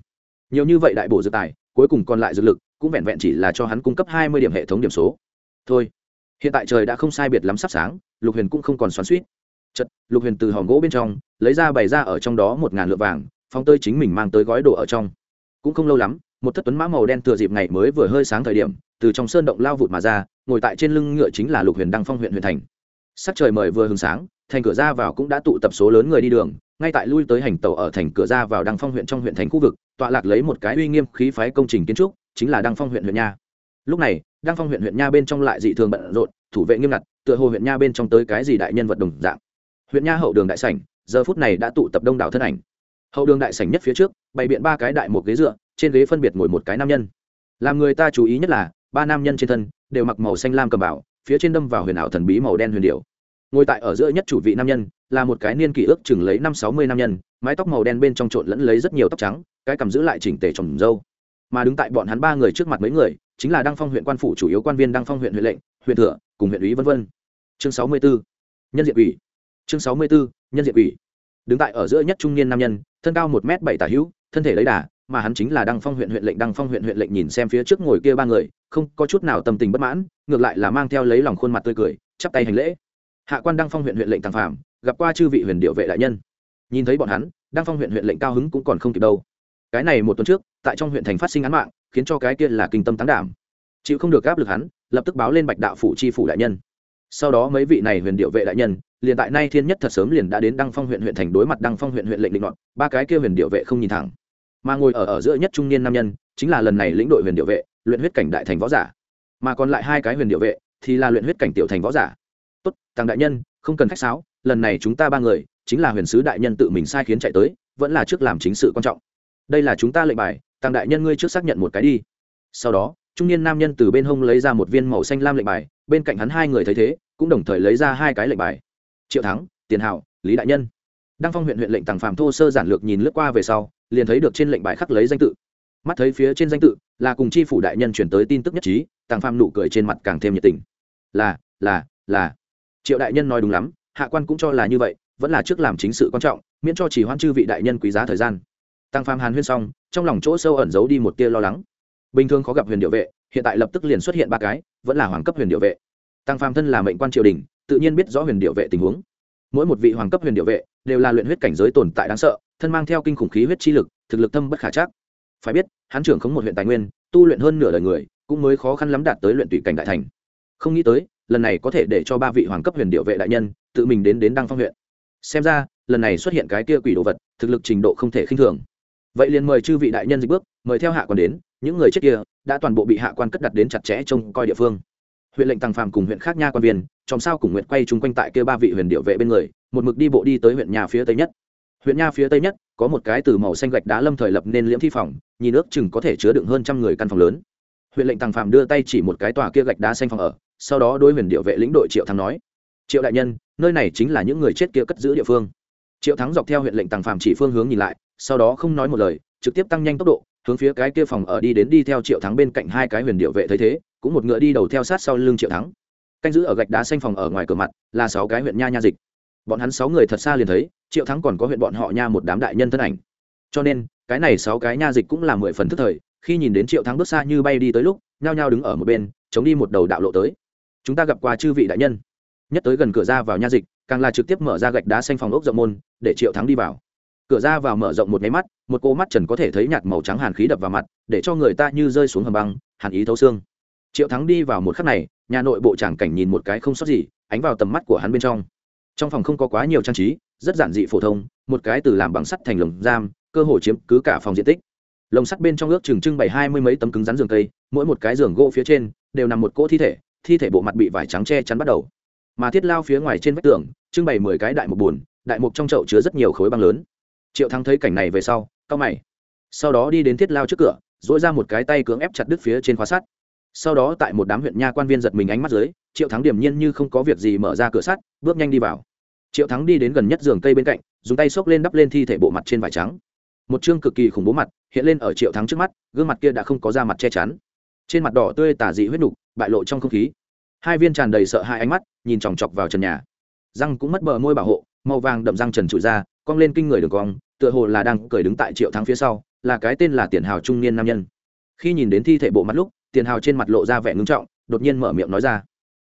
Nhiều như vậy đại bộ dược tài, cuối cùng còn lại dược lực, cũng vẹn vẹn chỉ là cho hắn cung cấp hai mươi điểm hệ thống điểm số. Thôi, hiện tại trời đã không sai biệt lắm sắp sáng, lục huyền cũng không còn xoắn suýt. Chật lục huyền từ hòm gỗ bên trong, lấy ra bày ra ở trong đó một ngàn lượng vàng phong tơi chính mình mang tới gói đồ ở trong. Cũng không lâu lắm, một thất tuấn mã màu đen thừa dịp ngày mới vừa hơi sáng thời điểm, từ trong sơn động lao vụt mà ra, ngồi tại trên lưng ngựa chính là lục huyền đăng phong huyện huyện thành. Sắc trời mời vừa hừng sáng thành cửa ra vào cũng đã tụ tập số lớn người đi đường, ngay tại lui tới hành tàu ở thành cửa ra vào đăng phong huyện trong huyện thành khu vực, tọa lạc lấy một cái uy nghiêm khí phái công trình kiến trúc, chính là đăng phong huyện huyện nha. Lúc này, đăng phong huyện huyện nha bên trong lại dị thường bận rộn, thủ vệ nghiêm ngặt, tựa hồ huyện nha bên trong tới cái gì đại nhân vật đồng dạng. Huyện nha hậu đường đại sảnh, giờ phút này đã tụ tập đông đảo thân ảnh. Hậu đường đại sảnh nhất phía trước, bày biện ba cái đại một ghế dựa, trên ghế phân biệt ngồi một cái nam nhân. Làm người ta chú ý nhất là, ba nam nhân trên thân đều mặc màu xanh lam cầm bảo, phía trên đâm vào huyền ảo thần bí màu đen huyền điệu ngồi tại ở giữa nhất chủ vị nam nhân, là một cái niên kỷ ước chừng lấy năm sáu mươi nam nhân, mái tóc màu đen bên trong trộn lẫn lấy rất nhiều tóc trắng, cái cầm giữ lại chỉnh tề trồng dâu. Mà đứng tại bọn hắn ba người trước mặt mấy người, chính là đăng phong huyện quan phủ chủ yếu quan viên đăng phong huyện huyện lệnh, huyện thừa, cùng huyện ủy v v chương sáu mươi b ố nhân diện ủy chương sáu mươi b ố nhân diện ủy đứng tại ở giữa nhất trung niên nam nhân, thân cao một m bảy tả hữu, thân thể lấy đà, mà hắn chính là đăng phong huyện huyện lệnh đăng phong huyện huyện lệnh nhìn xem phía trước ngồi kia ba người, không có chút nào tâm tình bất mãn, ngược lại là mang theo lấy lòng khuôn mặt tươi cười, chắp tay hành lễ hạ quan đăng phong huyện huyện lệnh thằng phạm gặp qua chư vị huyền điệu vệ đại nhân. Nhìn thấy bọn hắn, đăng phong huyện huyện lệnh cao hứng cũng còn không kịp đâu. Cái này một tuần trước, tại trong huyện thành phát sinh án mạng, khiến cho cái kia là kinh tâm tán đảm. Chịu không được áp lực hắn, lập tức báo lên bạch đạo phủ chi phủ đại nhân. Sau đó mấy vị này huyền điệu vệ đại nhân, liền tại nay thiên nhất thật sớm liền đã đến đăng phong huyện huyện thành đối mặt đăng phong huyện huyện lệnh định đoạn, ba cái kia huyền điệu vệ không nhìn thẳng. Mà ngồi ở ở giữa nhất trung niên nam nhân, chính là lần này lĩnh đội huyền điệu vệ, luyện huyết cảnh đại thành võ giả. Mà còn lại hai cái huyền điệu vệ, thì là luyện huyết cảnh tiểu thành võ giả tốt, tàng đại nhân, không cần khách sáo, lần này chúng ta ba người, chính là huyền sứ đại nhân tự mình sai khiến chạy tới, vẫn là trước làm chính sự quan trọng. Đây là chúng ta lệnh bài, tàng đại nhân ngươi trước xác nhận một cái đi. Sau đó, trung niên nam nhân từ bên hông lấy ra một viên màu xanh lam lệnh bài, bên cạnh hắn hai người thấy thế, cũng đồng thời lấy ra hai cái lệnh bài. Triệu thắng, tiền hảo, lý đại nhân. Đăng phong huyện huyện lệnh tàng phạm thô sơ giản lược nhìn lướt qua về sau, liền thấy được trên lệnh bài khắc lấy danh tự. Mắt thấy phía trên danh tự, là cùng chi phủ đại nhân chuyển tới tin tức nhất trí, tàng phạm nụ cười trên mặt càng thêm nhiệt tình. Là là là triệu đại nhân nói đúng lắm, hạ quan cũng cho là như vậy, vẫn là trước làm chính sự quan trọng, miễn cho chỉ hoan chư vị đại nhân quý giá thời gian. Tăng phàm hàn huyên xong, trong lòng chỗ sâu ẩn giấu đi một tia lo lắng. Bình thường khó gặp huyền điệu vệ, hiện tại lập tức liền xuất hiện ba cái, vẫn là hoàng cấp huyền điệu vệ. Tăng phàm thân là mệnh quan triều đình, tự nhiên biết rõ huyền điệu vệ tình huống. Mỗi một vị hoàng cấp huyền điệu vệ, đều là luyện huyết cảnh giới tồn tại đáng sợ, thân mang theo kinh khủng khí huyết chi lực, thực lực thâm bất khả chắc. Phải biết hán trưởng không một huyện tài nguyên, tu luyện hơn nửa đời người, cũng mới khó khăn lắm đạt tới luyện tùy cảnh đại thành. Không nghĩ tới lần này có thể để cho ba vị hoàng cấp huyền điệu vệ đại nhân tự mình đến đến đăng phong huyện. Xem ra, lần này xuất hiện cái kia quỷ đồ vật, thực lực trình độ không thể khinh thường. Vậy liền mời chư vị đại nhân dịch bước, mời theo hạ quan đến, những người chết kia đã toàn bộ bị hạ quan cất đặt đến chặt chẽ trông coi địa phương. Huyện lệnh tăng phàm cùng huyện khác nha quan viên trong sao cùng nguyện quay chung quanh tại kia ba vị huyền điệu vệ bên người, một mực đi bộ đi tới huyện nhà phía tây nhất. Huyện nha phía tây nhất, có một cái từ màu xanh gạch đá lâm thời lập nên liễm thi phòng, nhìn ước chừng có thể chứa đựng hơn trăm người căn phòng lớn. Huyện lệnh tăng phàm đưa tay chỉ một cái tòa kia gạch đá xanh phòng ở sau đó đôi huyền điệu vệ lĩnh đội triệu thắng nói, triệu đại nhân, nơi này chính là những người chết kia cất giữ địa phương. Triệu thắng dọc theo huyện lệnh tàng phạm chỉ phương hướng nhìn lại, sau đó không nói một lời, trực tiếp tăng nhanh tốc độ, hướng phía cái kia phòng ở đi đến đi theo triệu thắng bên cạnh hai cái huyền điệu vệ thấy thế, cũng một ngựa đi đầu theo sát sau lưng triệu thắng. Canh giữ ở gạch đá xanh phòng ở ngoài cửa mặt, là sáu cái huyện nha nha dịch. Bọn hắn sáu người thật xa liền thấy, triệu thắng còn có huyện bọn họ nha một đám đại nhân thân ảnh. Cho nên, cái này sáu cái nha dịch cũng là mười phần thức thời, khi nhìn đến triệu thắng bước xa như bay đi tới lúc, nhao nhao đứng ở một bên, chống đi một đầu đạo lộ tới chúng ta gặp qua chư vị đại nhân. Nhất tới gần cửa ra vào nha dịch, càng là trực tiếp mở ra gạch đá xanh phòng ốc rộng môn, để triệu thắng đi vào. Cửa ra vào mở rộng một nháy mắt, một cô mắt trần có thể thấy nhạt màu trắng hàn khí đập vào mặt, để cho người ta như rơi xuống hầm băng, hàn ý thấu xương. Triệu thắng đi vào một khắc này, nhà nội bộ tràng cảnh nhìn một cái không sót gì, ánh vào tầm mắt của hắn bên trong. Trong phòng không có quá nhiều trang trí, rất giản dị phổ thông, một cái từ làm bằng sắt thành lồng giam, cơ hồ chiếm cứ cả phòng diện tích. Lồng sắt bên trong ước chừng trưng bày hai mươi mấy tấm cứng rắn giường cây, mỗi một cái giường gỗ phía trên, đều nằm một cỗ thi thể thi thể bộ mặt bị vải trắng che chắn bắt đầu. Mà thiết lao phía ngoài trên vách tường, trưng bày mười cái đại mục bùn đại mục trong chậu chứa rất nhiều khối băng lớn. Triệu thắng thấy cảnh này về sau cao mày. Sau đó đi đến thiết lao trước cửa dỗi ra một cái tay cưỡng ép chặt đứt phía trên khóa sắt. Sau đó tại một đám huyện nha quan viên giật mình ánh mắt dưới, triệu thắng điềm nhiên như không có việc gì mở ra cửa sắt, bước nhanh đi vào. Triệu thắng đi đến gần nhất giường cây bên cạnh, dùng tay xốc lên đắp lên thi thể bộ mặt trên vải trắng. Một chương cực kỳ khủng bố mặt hiện lên ở triệu thắng trước mắt, gương mặt kia đã không có da mặt che chắn. Trên mặt đỏ tươi tả dị huyết nục bại lộ trong không khí. Hai viên tràn đầy sợ hai ánh mắt, nhìn chòng chọc vào trần nhà. Răng cũng mất bờ môi bảo hộ, màu vàng đậm răng trần trụi ra, cong lên kinh người đường cong, tựa hồ là đang cởi đứng tại triệu thắng phía sau, là cái tên là tiền hào trung niên nam nhân. Khi nhìn đến thi thể bộ mặt lúc, tiền hào trên mặt lộ ra vẻ ngưng trọng, đột nhiên mở miệng nói ra.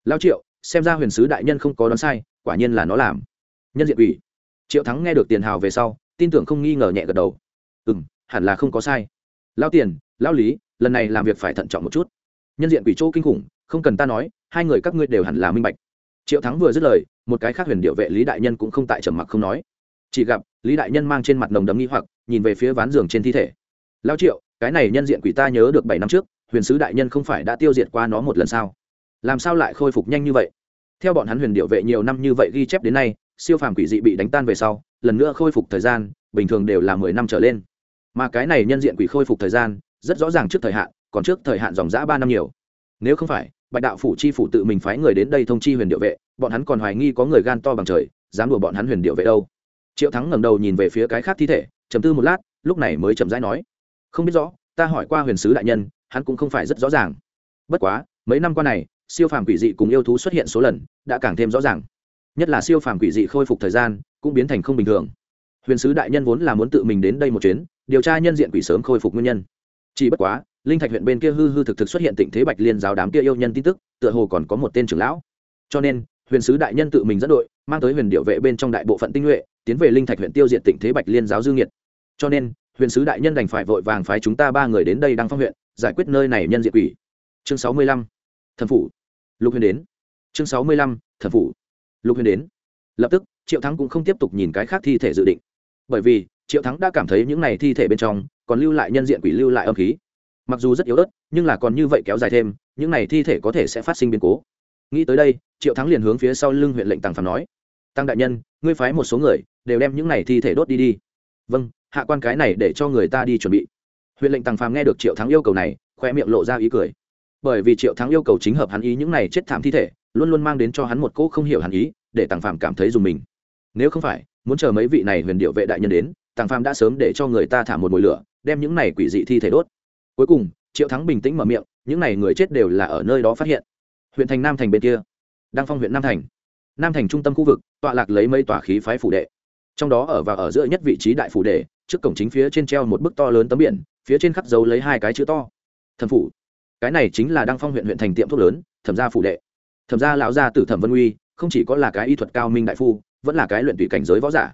Lao triệu, xem ra huyền sứ đại nhân không có đoán sai, quả nhiên là nó làm. Nhân diện ủy. Triệu thắng nghe được tiền hào về sau, tin tưởng không nghi ngờ nhẹ gật đầu. Ừ m hẳn là không có sai. Lao tiền lao lý, lần này làm việc phải thận trọng một chút nhân diện quỷ chỗ kinh khủng, không cần ta nói, hai người các ngươi đều hẳn là minh bạch. Triệu thắng vừa dứt lời, một cái khác huyền điệu vệ lý đại nhân cũng không tại trầm mặc không nói. Chỉ gặp, lý đại nhân mang trên mặt nồng đấm nghi hoặc, nhìn về phía ván giường trên thi thể. Lao triệu, cái này nhân diện quỷ ta nhớ được bảy năm trước, huyền sứ đại nhân không phải đã tiêu diệt qua nó một lần sao? Làm sao lại khôi phục nhanh như vậy? Theo bọn hắn huyền điệu vệ nhiều năm như vậy ghi chép đến nay, siêu phàm quỷ dị bị đánh tan về sau, lần nữa khôi phục thời gian, bình thường đều là mười năm trở lên. Mà cái này nhân diện quỷ khôi phục thời gian, rất rõ ràng trước thời hạn còn trước thời hạn dòng giã ba năm nhiều. Nếu không phải, bạch đạo phủ chi phủ tự mình phái người đến đây thông chi huyền điệu vệ, bọn hắn còn hoài nghi có người gan to bằng trời, dám đùa bọn hắn huyền điệu vệ đâu. Triệu thắng ngẩng đầu nhìn về phía cái khác thi thể chầm tư một lát, lúc này mới chậm rãi nói, không biết rõ, ta hỏi qua huyền sứ đại nhân, hắn cũng không phải rất rõ ràng. Bất quá, mấy năm qua này, siêu phàm quỷ dị cùng yêu thú xuất hiện số lần, đã càng thêm rõ ràng. Nhất là siêu phàm quỷ dị khôi phục thời gian, cũng biến thành không bình thường. Huyền sứ đại nhân vốn là muốn tự mình đến đây một chuyến, điều tra nhân diện quỷ sớm khôi phục nguyên nhân. Chỉ bất quá linh thạch huyện bên kia hư hư thực thực xuất hiện tình thế bạch liên giáo đám kia yêu nhân tin tức, tựa hồ còn có một tên trưởng lão. Cho nên, huyền sứ đại nhân tự mình dẫn đội, mang tới huyền điệu vệ bên trong đại bộ phận tinh nhuệ, tiến về linh thạch huyện tiêu diệt tình thế bạch liên giáo dư nghiệt. Cho nên, huyền sứ đại nhân đành phải vội vàng phái chúng ta ba người đến đây đăng phong huyện, giải quyết nơi này nhân diện quỷ. Chương sáu mươi lăm, thần phủ. Lục huyền đến. Chương sáu mươi lăm, thần phủ. Lục huyền đến. Lập tức, triệu thắng cũng không tiếp tục nhìn cái khác thi thể dự định. Bởi vì, triệu thắng đã cảm thấy những này thi thể bên trong, còn lưu lại nhân diện quỷ lưu lại âm khí mặc dù rất yếu ớt, nhưng là còn như vậy kéo dài thêm, những này thi thể có thể sẽ phát sinh biến cố. Nghĩ tới đây, triệu thắng liền hướng phía sau lưng huyện lệnh tàng phàm nói, tăng đại nhân, ngươi phái một số người đều đem những này thi thể đốt đi đi. Vâng hạ quan cái này để cho người ta đi chuẩn bị. Huyện lệnh tàng phàm nghe được triệu thắng yêu cầu này, khoe miệng lộ ra ý cười. Bởi vì triệu thắng yêu cầu chính hợp hắn ý những này chết thảm thi thể, luôn luôn mang đến cho hắn một cỗ không hiểu hắn ý, để tàng phàm cảm thấy dùng mình. Nếu không phải, muốn chờ mấy vị này huyền điệu vệ đại nhân đến, tàng phàm đã sớm để cho người ta thả một mồi lửa, đem những này quỷ dị thi thể đốt cuối cùng, triệu thắng bình tĩnh mở miệng, những này người chết đều là ở nơi đó phát hiện. Huyện thành nam thành bên kia, đăng phong huyện nam thành. Nam thành trung tâm khu vực, tọa lạc lấy mấy tòa khí phái phủ đệ. Trong đó ở và ở giữa nhất vị trí đại phủ đệ, trước cổng chính phía trên treo một bức to lớn tấm biển, phía trên khắc dấu lấy hai cái chữ to. Thẩm phủ. Cái này chính là đăng phong huyện huyện thành tiệm thuốc lớn, thẩm gia phủ đệ. Thẩm gia lão gia tử thẩm vân uy, không chỉ có là cái y thuật cao minh đại phu, vẫn là cái luyện tùy cảnh giới võ giả.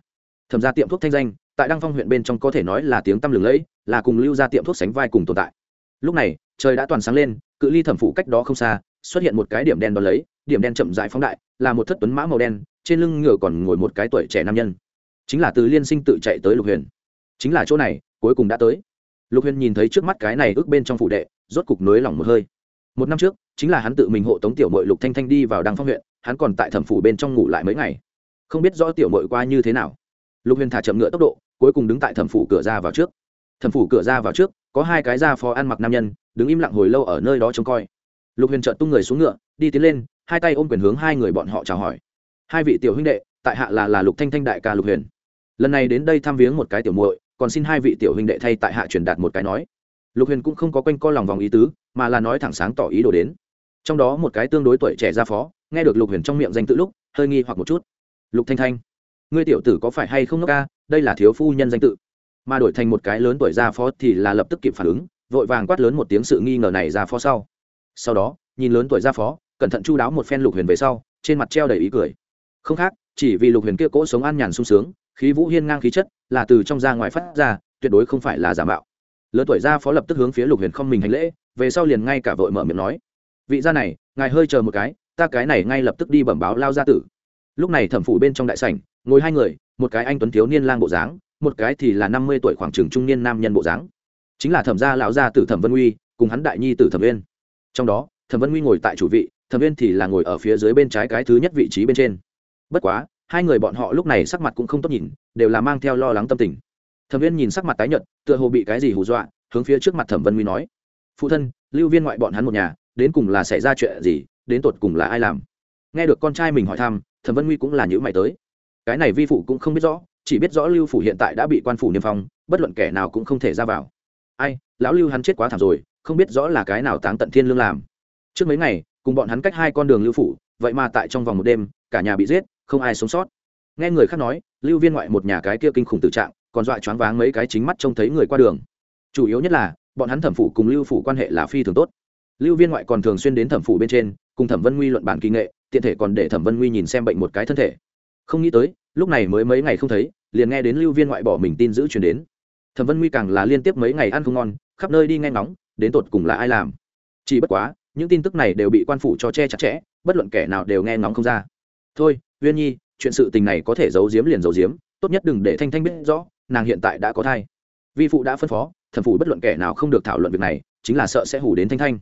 Thẩm gia tiệm thuốc thanh danh tại đăng phong huyện bên trong có thể nói là tiếng tăm lừng lẫy, là cùng lưu ra tiệm thuốc sánh vai cùng tồn tại. Lúc này, trời đã toàn sáng lên, cự ly thẩm phủ cách đó không xa, xuất hiện một cái điểm đen đ ó lấy, điểm đen chậm dại phóng đại, là một thất tuấn mã màu đen, trên lưng ngựa còn ngồi một cái tuổi trẻ nam nhân. Chính là từ liên sinh tự chạy tới lục huyền. Chính là chỗ này, cuối cùng đã tới. Lục huyền nhìn thấy trước mắt cái này ước bên trong phủ đệ, rốt cục nới lỏng một hơi. Một năm trước, chính là hắn tự mình hộ tống tiểu mội lục thanh thanh đi vào đăng phong huyện, hắn còn tại thẩm phủ bên trong ngủ lại mấy ngày. Không biết rõ tiểu mội qua như thế nào. Lục huyền thả chậm ngựa tốc độ cuối cùng đứng tại thẩm phủ cửa ra vào trước. Thẩm phủ cửa ra vào trước, có hai cái da phó ăn mặc nam nhân, đứng im lặng hồi lâu ở nơi đó trông coi. Lục huyền trợn tung người xuống ngựa, đi tiến lên, hai tay ôm quyền hướng hai người bọn họ chào hỏi. Hai vị tiểu huynh đệ, tại hạ là là lục thanh thanh đại ca lục huyền. Lần này đến đây thăm viếng một cái tiểu muội, còn xin hai vị tiểu huynh đệ thay tại hạ truyền đạt một cái nói. Lục huyền cũng không có quanh co lòng vòng ý tứ, mà là nói thẳng sáng tỏ ý đồ đến. Trong đó một cái tương đối tuổi trẻ ra phó, nghe được lục huyền trong miệng danh tự lúc, hơi nghi hoặc một chút. Lục thanh thanh ngươi tiểu tử có phải hay không nó ca? Đây là thiếu phu nhân danh tự. Mà đổi thành một cái lớn tuổi ra phó thì là lập tức kịp phản ứng, vội vàng quát lớn một tiếng sự nghi ngờ này ra phó sau. Sau đó, nhìn lớn tuổi ra phó, cẩn thận chu đáo một phen lục huyền về sau, trên mặt treo đầy ý cười. Không khác, chỉ vì lục huyền kia cỗ sống an nhàn sung sướng, khí vũ hiên ngang khí chất, là từ trong ra ngoài phát ra, tuyệt đối không phải là giả mạo. Lớn tuổi ra phó lập tức hướng phía lục huyền không mình hành lễ, về sau liền ngay cả vội mở miệng nói, vị gia này, ngài hơi chờ một cái, ta cái này ngay lập tức đi bẩm báo lao gia tử. Lúc này thẩm phủ bên trong đại sảnh ngồi hai người, một cái anh tuấn thiếu niên lang bộ dáng, một cái thì là năm mươi tuổi khoảng trường trung niên nam nhân bộ dáng. Chính là thẩm gia lão gia tử thẩm vân uy, cùng hắn đại nhi tử thẩm uyên. Trong đó, thẩm vân uy ngồi tại chủ vị, thẩm uyên thì là ngồi ở phía dưới bên trái cái thứ nhất vị trí bên trên. Bất quá, hai người bọn họ lúc này sắc mặt cũng không tốt nhìn, đều là mang theo lo lắng tâm tình. Thẩm uyên nhìn sắc mặt tái nhợt, tựa hồ bị cái gì hù dọa, hướng phía trước mặt thẩm vân uy nói, phụ thân, lưu viên ngoại bọn hắn một nhà, đến cùng là xảy ra chuyện gì, đến tột cùng là ai làm? Nghe được con trai mình hỏi thăm, thẩm vân uy cũng là nhữ mày tới cái này vi phụ cũng không biết rõ, chỉ biết rõ lưu phủ hiện tại đã bị quan phủ niêm phong, bất luận kẻ nào cũng không thể ra vào. Ai, lão lưu hắn chết quá thảm rồi, không biết rõ là cái nào táng tận thiên lương làm. Trước mấy ngày, cùng bọn hắn cách hai con đường lưu phủ, vậy mà tại trong vòng một đêm, cả nhà bị giết, không ai sống sót. Nghe người khác nói, lưu viên ngoại một nhà cái kia kinh khủng tự trạng, còn dọa choáng váng mấy cái chính mắt trông thấy người qua đường. Chủ yếu nhất là, bọn hắn thẩm phủ cùng lưu phủ quan hệ là phi thường tốt. Lưu viên ngoại còn thường xuyên đến thẩm phủ bên trên, cùng thẩm vân nguy luận bản kỳ nghệ, tiện thể còn để thẩm vân nguy nhìn xem bệnh một cái thân thể không nghĩ tới, lúc này mới mấy ngày không thấy, liền nghe đến lưu viên ngoại bỏ mình tin giữ chuyển đến. Thẩm vân nguy càng là liên tiếp mấy ngày ăn không ngon, khắp nơi đi nghe ngóng, đến tột cùng là ai làm. Chỉ bất quá, những tin tức này đều bị quan phủ cho che chặt chẽ, bất luận kẻ nào đều nghe ngóng không ra. Thôi, uyên nhi, chuyện sự tình này có thể giấu giếm liền giấu giếm, tốt nhất đừng để thanh thanh biết rõ, nàng hiện tại đã có thai. Vi phụ đã phân phó, thẩm phụ bất luận kẻ nào không được thảo luận việc này, chính là sợ sẽ hủ đến thanh thanh.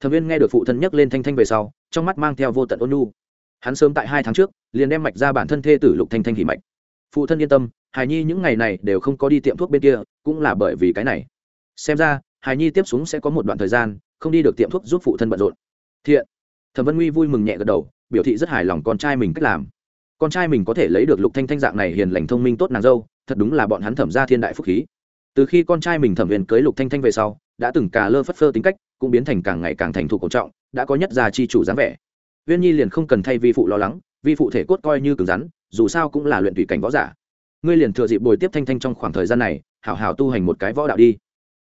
Thẩm viên nghe được phụ thân nhắc lên thanh thanh về sau, trong mắt mang theo vô tận ôn nu hắn sớm tại hai tháng trước, liền đem mạch ra bản thân thê tử lục thanh thanh hỉ mạch. Phụ thân yên tâm hài nhi những ngày này đều không có đi tiệm thuốc bên kia, cũng là bởi vì cái này. Xem ra hài nhi tiếp xuống sẽ có một đoạn thời gian, không đi được tiệm thuốc giúp phụ thân bận rộn. Thiện. Thẩm vân nguy vui mừng nhẹ gật đầu, biểu thị rất hài lòng con trai mình cách làm. Con trai mình có thể lấy được lục thanh thanh dạng này hiền lành thông minh tốt nàng dâu, thật đúng là bọn hắn thẩm ra thiên đại phúc khí. Từ khi con trai mình thẩm huyền cưới lục thanh thanh về sau, đã từng cà lơ phất phơ tính cách, cũng biến thành càng ngày càng thành thục cổ trọng, đã có nhất gia chi chủ dáng vẻ viên nhi liền không cần thay vi phụ lo lắng, vi phụ thể cốt coi như cứng rắn, dù sao cũng là luyện tùy cảnh võ giả. Ngươi liền thừa dịp bồi tiếp thanh thanh trong khoảng thời gian này, hảo hảo tu hành một cái võ đạo đi.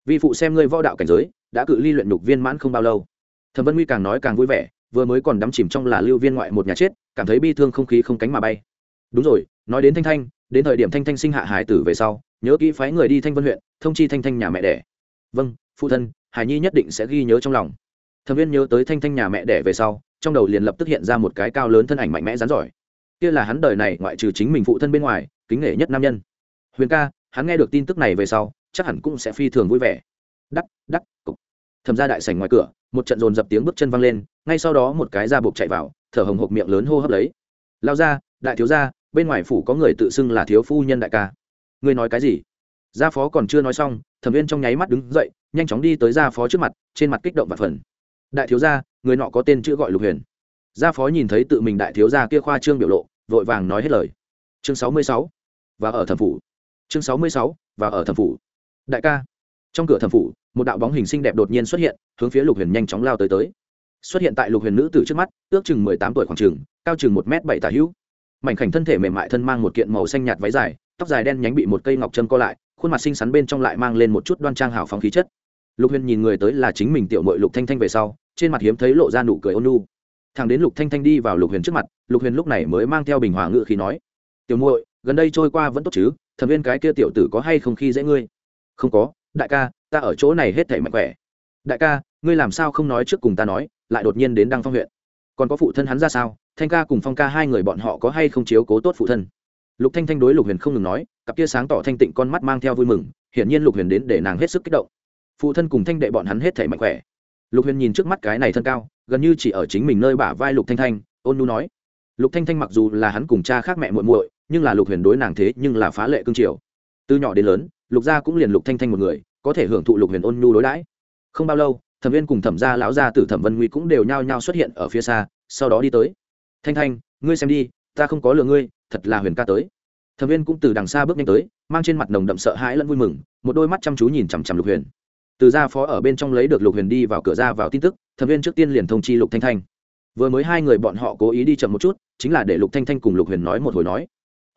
Vi phụ xem ngươi võ đạo cảnh giới, đã cự ly luyện nhục viên mãn không bao lâu. Thẩm vân nguy càng nói càng vui vẻ, vừa mới còn đắm chìm trong là lưu viên ngoại một nhà chết, cảm thấy bi thương không khí không cánh mà bay. Đúng rồi, nói đến thanh thanh, đến thời điểm thanh thanh sinh hạ hải tử về sau, nhớ kỹ phái người đi thanh vân huyện, thông chi thanh thanh nhà mẹ đẻ. Vâng phụ thân, hải nhi nhất định sẽ ghi nhớ trong lòng thẩm viên nhớ tới thanh thanh nhà mẹ đẻ về sau, trong đầu liền lập tức hiện ra một cái cao lớn thân ảnh mạnh mẽ rắn giỏi. Kia là hắn đời này ngoại trừ chính mình phụ thân bên ngoài, kính nể nhất nam nhân. Huyền ca, hắn nghe được tin tức này về sau, chắc hẳn cũng sẽ phi thường vui vẻ. Đắc đắc, cục. Thầm ra đại sảnh ngoài cửa, một trận dồn dập tiếng bước chân văng lên, ngay sau đó một cái da buộc chạy vào, thở hồng hộc miệng lớn hô hấp lấy. Lao ra đại thiếu gia, bên ngoài phủ có người tự xưng là thiếu phu nhân đại ca. Ngươi nói cái gì? Gia phó còn chưa nói xong, thẩm viên trong nháy mắt đứng dậy, nhanh chóng đi tới gia phó trước mặt, trên mặt kích động và phần đại thiếu gia, người nọ có tên chữ gọi lục huyền. Gia phó nhìn thấy tự mình đại thiếu gia kia khoa trương biểu lộ, vội vàng nói hết lời. Chương sáu mươi sáu, và ở thẩm phủ. Chương sáu mươi sáu, và ở thẩm phủ. Đại ca. Trong cửa thẩm phủ, một đạo bóng hình xinh đẹp đột nhiên xuất hiện, hướng phía lục huyền nhanh chóng lao tới tới. Xuất hiện tại lục huyền nữ tử trước mắt, ước chừng mười tám tuổi khoảng chừng, cao chừng một m bảy tả hữu. Mảnh khảnh thân thể mềm mại thân mang một kiện màu xanh nhạt váy dài, tóc dài đen nhánh bị một cây ngọc chân co lại, khuôn mặt xinh xắn bên trong lại mang lên một chút đoan trang hào phóng khí chất lục huyền nhìn người tới là chính mình tiểu mội lục thanh thanh về sau, trên mặt hiếm thấy lộ ra nụ cười ôn nu thằng đến lục thanh thanh đi vào lục huyền trước mặt, lục huyền lúc này mới mang theo bình hòa ngự khí nói, tiểu muội, gần đây trôi qua vẫn tốt chứ? Thẩm viên cái kia tiểu tử có hay không khi dễ ngươi? Không có, đại ca, ta ở chỗ này hết thảy mạnh khỏe. Đại ca, ngươi làm sao không nói trước cùng ta nói, lại đột nhiên đến đăng phong huyện? Còn có phụ thân hắn ra sao? Thanh ca cùng phong ca hai người bọn họ có hay không chiếu cố tốt phụ thân? Lục thanh thanh đối lục huyền không ngừng nói, cặp kia sáng tỏ thanh tịnh con mắt mang theo vui mừng, hiển nhiên lục huyền đến để nàng hết sức kích động phụ thân cùng thanh đệ bọn hắn hết thảy mạnh khỏe. Lục huyền nhìn trước mắt cái này thân cao, gần như chỉ ở chính mình nơi bả vai lục thanh thanh, ôn nu nói. Lục thanh thanh mặc dù là hắn cùng cha khác mẹ muội muội, nhưng là lục huyền đối nàng thế nhưng là phá lệ cương triều. Từ nhỏ đến lớn, lục gia cũng liền lục thanh thanh một người, có thể hưởng thụ lục huyền ôn nhu đối đãi. Không bao lâu, thẩm viên cùng thẩm gia lão gia tử thẩm vân nguy cũng đều nhao nhao xuất hiện ở phía xa, sau đó đi tới. Thanh thanh, ngươi xem đi, ta không có lừa ngươi, thật là huyền ca tới. Thẩm viên cũng từ đằng xa bước nhanh tới, mang trên mặt nồng đậm sợ hãi lẫn vui mừng, một đôi mắt chăm chú nhìn chằm chằm lục huyền từ gia phó ở bên trong lấy được lục huyền đi vào cửa ra vào tin tức, thẩm viên trước tiên liền thông chi lục thanh thanh. Vừa mới hai người bọn họ cố ý đi chậm một chút, chính là để lục thanh thanh cùng lục huyền nói một hồi nói.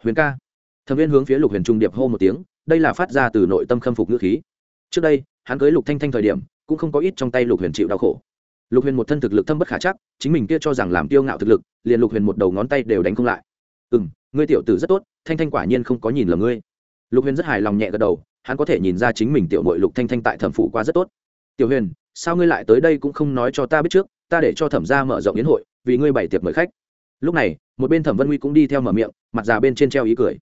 Huyền ca. Thẩm viên hướng phía lục huyền trung điệp hô một tiếng, đây là phát ra từ nội tâm khâm phục ngữ khí. Trước đây, hắn cưới lục thanh thanh thời điểm, cũng không có ít trong tay lục huyền chịu đau khổ. Lục huyền một thân thực lực thâm bất khả chắc, chính mình kia cho rằng làm tiêu ngạo thực lực, liền lục huyền một đầu ngón tay đều đánh không lại. Ừ m ngươi tiểu tử rất tốt, thanh thanh quả nhiên không có nhìn lầm ngươi. Lục huyền rất hài lòng nhẹ gật đầu hắn có thể nhìn ra chính mình tiểu mội lục thanh thanh tại thẩm phủ qua rất tốt. Tiểu huyền, sao ngươi lại tới đây cũng không nói cho ta biết trước, ta để cho thẩm ra mở rộng yến hội, vì ngươi bày tiệc mời khách. Lúc này, một bên thẩm vân huy cũng đi theo mở miệng, mặt già bên trên treo ý cười.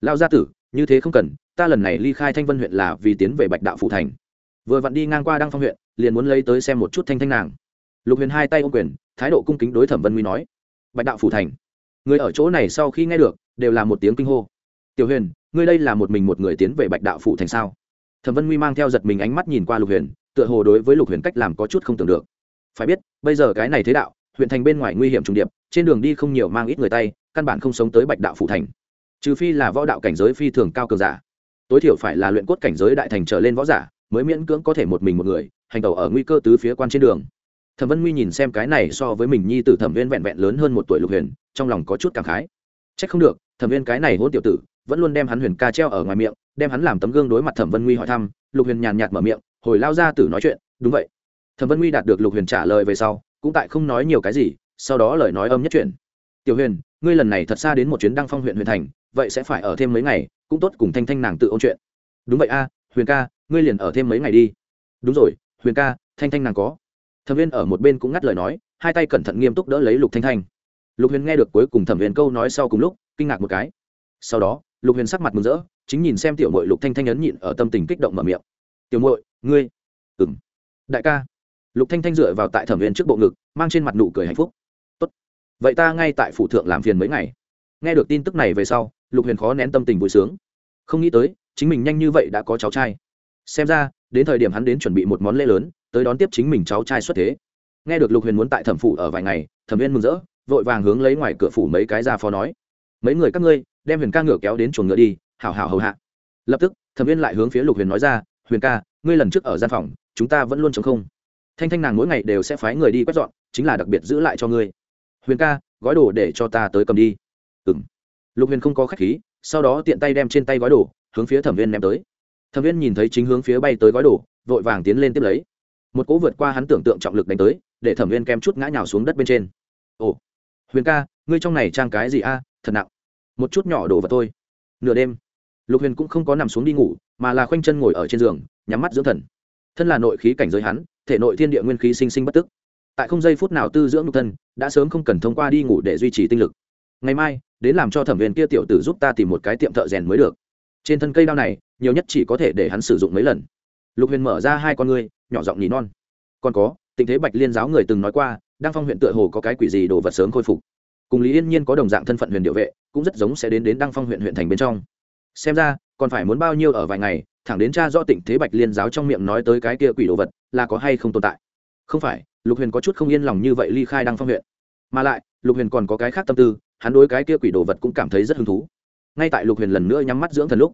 Lao gia tử, như thế không cần, ta lần này ly khai thanh vân huyện là vì tiến về bạch đạo phụ thành. Vừa vặn đi ngang qua đăng phong huyện, liền muốn lấy tới xem một chút thanh thanh nàng. Lục huyền hai tay ô quyền, thái độ cung kính đối thẩm vân huy nói, bạch đạo phủ thành, người ở chỗ này sau khi nghe được, đều là một tiếng kinh hô tiểu huyền, ngươi đây là một mình một người tiến về bạch đạo phủ thành sao? Thẩm vân huy mang theo giật mình ánh mắt nhìn qua lục huyền, tựa hồ đối với lục huyền cách làm có chút không tưởng được. Phải biết, bây giờ cái này thế đạo, huyện thành bên ngoài nguy hiểm trùng điệp, trên đường đi không nhiều mang ít người tay, căn bản không sống tới bạch đạo phủ thành. Trừ phi là võ đạo cảnh giới phi thường cao cường giả. Tối thiểu phải là luyện cốt cảnh giới đại thành trở lên võ giả, mới miễn cưỡng có thể một mình một người, hành tẩu ở nguy cơ tứ phía quan trên đường. Thẩm vân nguy nhìn xem cái này so với mình nhi tử thẩm viên vẹn vẹn lớn hơn một tuổi lục huyền, trong lòng có chút cảm khái. C h ắ c không được, thẩm viên cái này hôn tiểu tử vẫn luôn đem hắn huyền ca treo ở ngoài miệng, đem hắn làm tấm gương đối mặt thẩm vân nguy hỏi thăm, lục huyền nhàn nhạt mở miệng, hồi lao ra tử nói chuyện. Đúng vậy. Thẩm vân nguy đạt được lục huyền trả lời về sau, cũng tại không nói nhiều cái gì, sau đó lời nói âm nhất chuyện tiểu huyền, ngươi lần này thật xa đến một chuyến đăng phong huyện huyền thành, vậy sẽ phải ở thêm mấy ngày, cũng tốt cùng thanh thanh nàng tự ôn chuyện. Đúng vậy a, huyền ca, ngươi liền ở thêm mấy ngày đi. Đúng rồi, huyền ca, thanh thanh nàng có. Thẩm viên ở một bên cũng ngắt lời nói, hai tay cẩn thận nghiêm túc đỡ lấy lục thanh thanh. Lục huyền nghe được cuối cùng thẩm viên câu nói sau cùng lúc, kinh ngạc một cái. Sau đó lục huyền sắc mặt mừng rỡ, chính nhìn xem tiểu mội lục thanh thanh ấn nhịn ở tâm tình kích động mở miệng. Tiểu mội ngươi? Ừng đại ca. Lục thanh thanh dựa vào tại thẩm huyền trước bộ ngực, mang trên mặt nụ cười hạnh phúc. Tốt. Vậy ta ngay tại phủ thượng làm phiền mấy ngày. Nghe được tin tức này về sau, lục huyền khó nén tâm tình vui sướng. Không nghĩ tới, chính mình nhanh như vậy đã có cháu trai. Xem ra, đến thời điểm hắn đến chuẩn bị một món lễ lớn, tới đón tiếp chính mình cháu trai xuất thế. Nghe được lục huyền muốn tại thẩm phủ ở vài ngày, thẩm viên mừng rỡ, vội vàng hướng lấy ngoài cửa phủ mấy cái ra phó nói mấy người các ngươi, đem huyền ca ngựa kéo đến chuồng ngựa đi, hảo hảo hầu hạ. Lập tức, thẩm viên lại hướng phía lục huyền nói ra, huyền ca, ngươi lần trước ở gian phòng, chúng ta vẫn luôn chống không. Thanh thanh nàng mỗi ngày đều sẽ phái người đi quét dọn, chính là đặc biệt giữ lại cho ngươi. Huyền ca, gói đồ để cho ta tới cầm đi. Ừng lục huyền không có khách khí, sau đó tiện tay đem trên tay gói đồ, hướng phía thẩm viên ném tới. Thẩm viên nhìn thấy chính hướng phía bay tới gói đồ, vội vàng tiến lên tiếp lấy. Một cỗ vượt qua hắn tưởng tượng trọng lực đánh tới, để thẩm viên kem chút ngã nhào xuống đất bên trên. Ồ, huyền ca, ngươi trong này trang cái gì a? Thật nặng một chút nhỏ đổ vào tôi nửa đêm, lục huyền cũng không có nằm xuống đi ngủ, mà là khoanh chân ngồi ở trên giường, nhắm mắt dưỡng thần. Thân là nội khí cảnh giới hắn, thể nội thiên địa nguyên khí sinh sinh bất tức. Tại không giây phút nào tư dưỡng nhục thân, đã sớm không cần thông qua đi ngủ để duy trì tinh lực. Ngày mai, đến làm cho thẩm viên kia tiểu tử giúp ta tìm một cái tiệm thợ rèn mới được. Trên thân cây đao này, nhiều nhất chỉ có thể để hắn sử dụng mấy lần. Lục huyền mở ra hai con ngươi, nhỏ giọng nhí non. Còn có tình thế bạch liên giáo người từng nói qua, đăng phong huyện tựa hồ có cái quỷ gì đồ vật sớm khôi phục cùng lý yên nhiên có đồng dạng thân phận huyền điệu vệ cũng rất giống sẽ đến đến đăng phong huyện huyện thành bên trong xem ra còn phải muốn bao nhiêu ở vài ngày thẳng đến cha do tịnh thế bạch liên giáo trong miệng nói tới cái kia quỷ đồ vật là có hay không tồn tại không phải lục huyền có chút không yên lòng như vậy ly khai đăng phong huyện mà lại lục huyền còn có cái khác tâm tư hắn đối cái kia quỷ đồ vật cũng cảm thấy rất hứng thú ngay tại lục huyền lần nữa nhắm mắt dưỡng thần lúc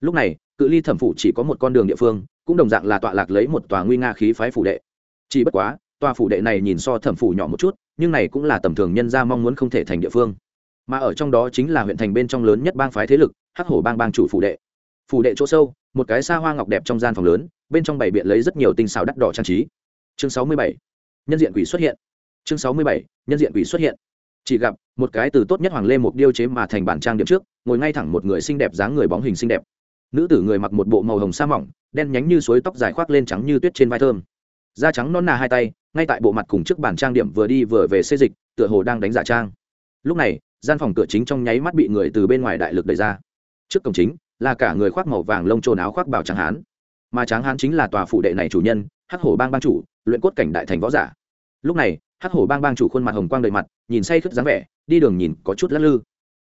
lúc này cự ly thẩm phủ chỉ có một con đường địa phương cũng đồng dạng là tọa lạc lấy một tòa nguy nga khí phái phủ đệ chỉ bất quá tòa phủ đệ này nhìn so thẩm phủ nhỏ một chút, nhưng này cũng là tầm thường nhân ra mong muốn không thể thành địa phương. Mà ở trong đó chính là huyện thành bên trong lớn nhất bang phái thế lực, hắc hổ bang bang chủ phủ đệ. Phủ đệ chỗ sâu, một cái xa hoa ngọc đẹp trong gian phòng lớn, bên trong bày biện lấy rất nhiều tinh xào đắt đỏ trang trí. Chương sáu mươi bảy, nhân diện quỷ xuất hiện. Chương sáu mươi bảy, nhân diện quỷ xuất hiện. Chỉ gặp, một cái từ tốt nhất hoàng lê một điêu chế mà thành bản trang điểm trước, ngồi ngay thẳng một người xinh đẹp dáng người bóng hình xinh đẹp. Nữ tử người mặc một bộ màu hồng sa mỏng, đen nhánh như suối tóc dài khoác lên trắng như tuyết trên vai thơm da trắng non nà hai tay, ngay tại bộ mặt cùng trước bàn trang điểm vừa đi vừa về xê dịch, tựa hồ đang đánh giả trang. Lúc này, gian phòng cửa chính trong nháy mắt bị người từ bên ngoài đại lực đẩy ra. Trước cổng chính, là cả người khoác màu vàng lông trồn áo khoác bảo tráng hán. Mà tráng hán chính là tòa phụ đệ này chủ nhân, hắc hổ bang bang chủ, luyện cốt cảnh đại thành võ giả. Lúc này, hắc hổ bang bang chủ khuôn mặt hồng quang đầy mặt, nhìn say khướt dáng vẻ, đi đường nhìn có chút lắc lư.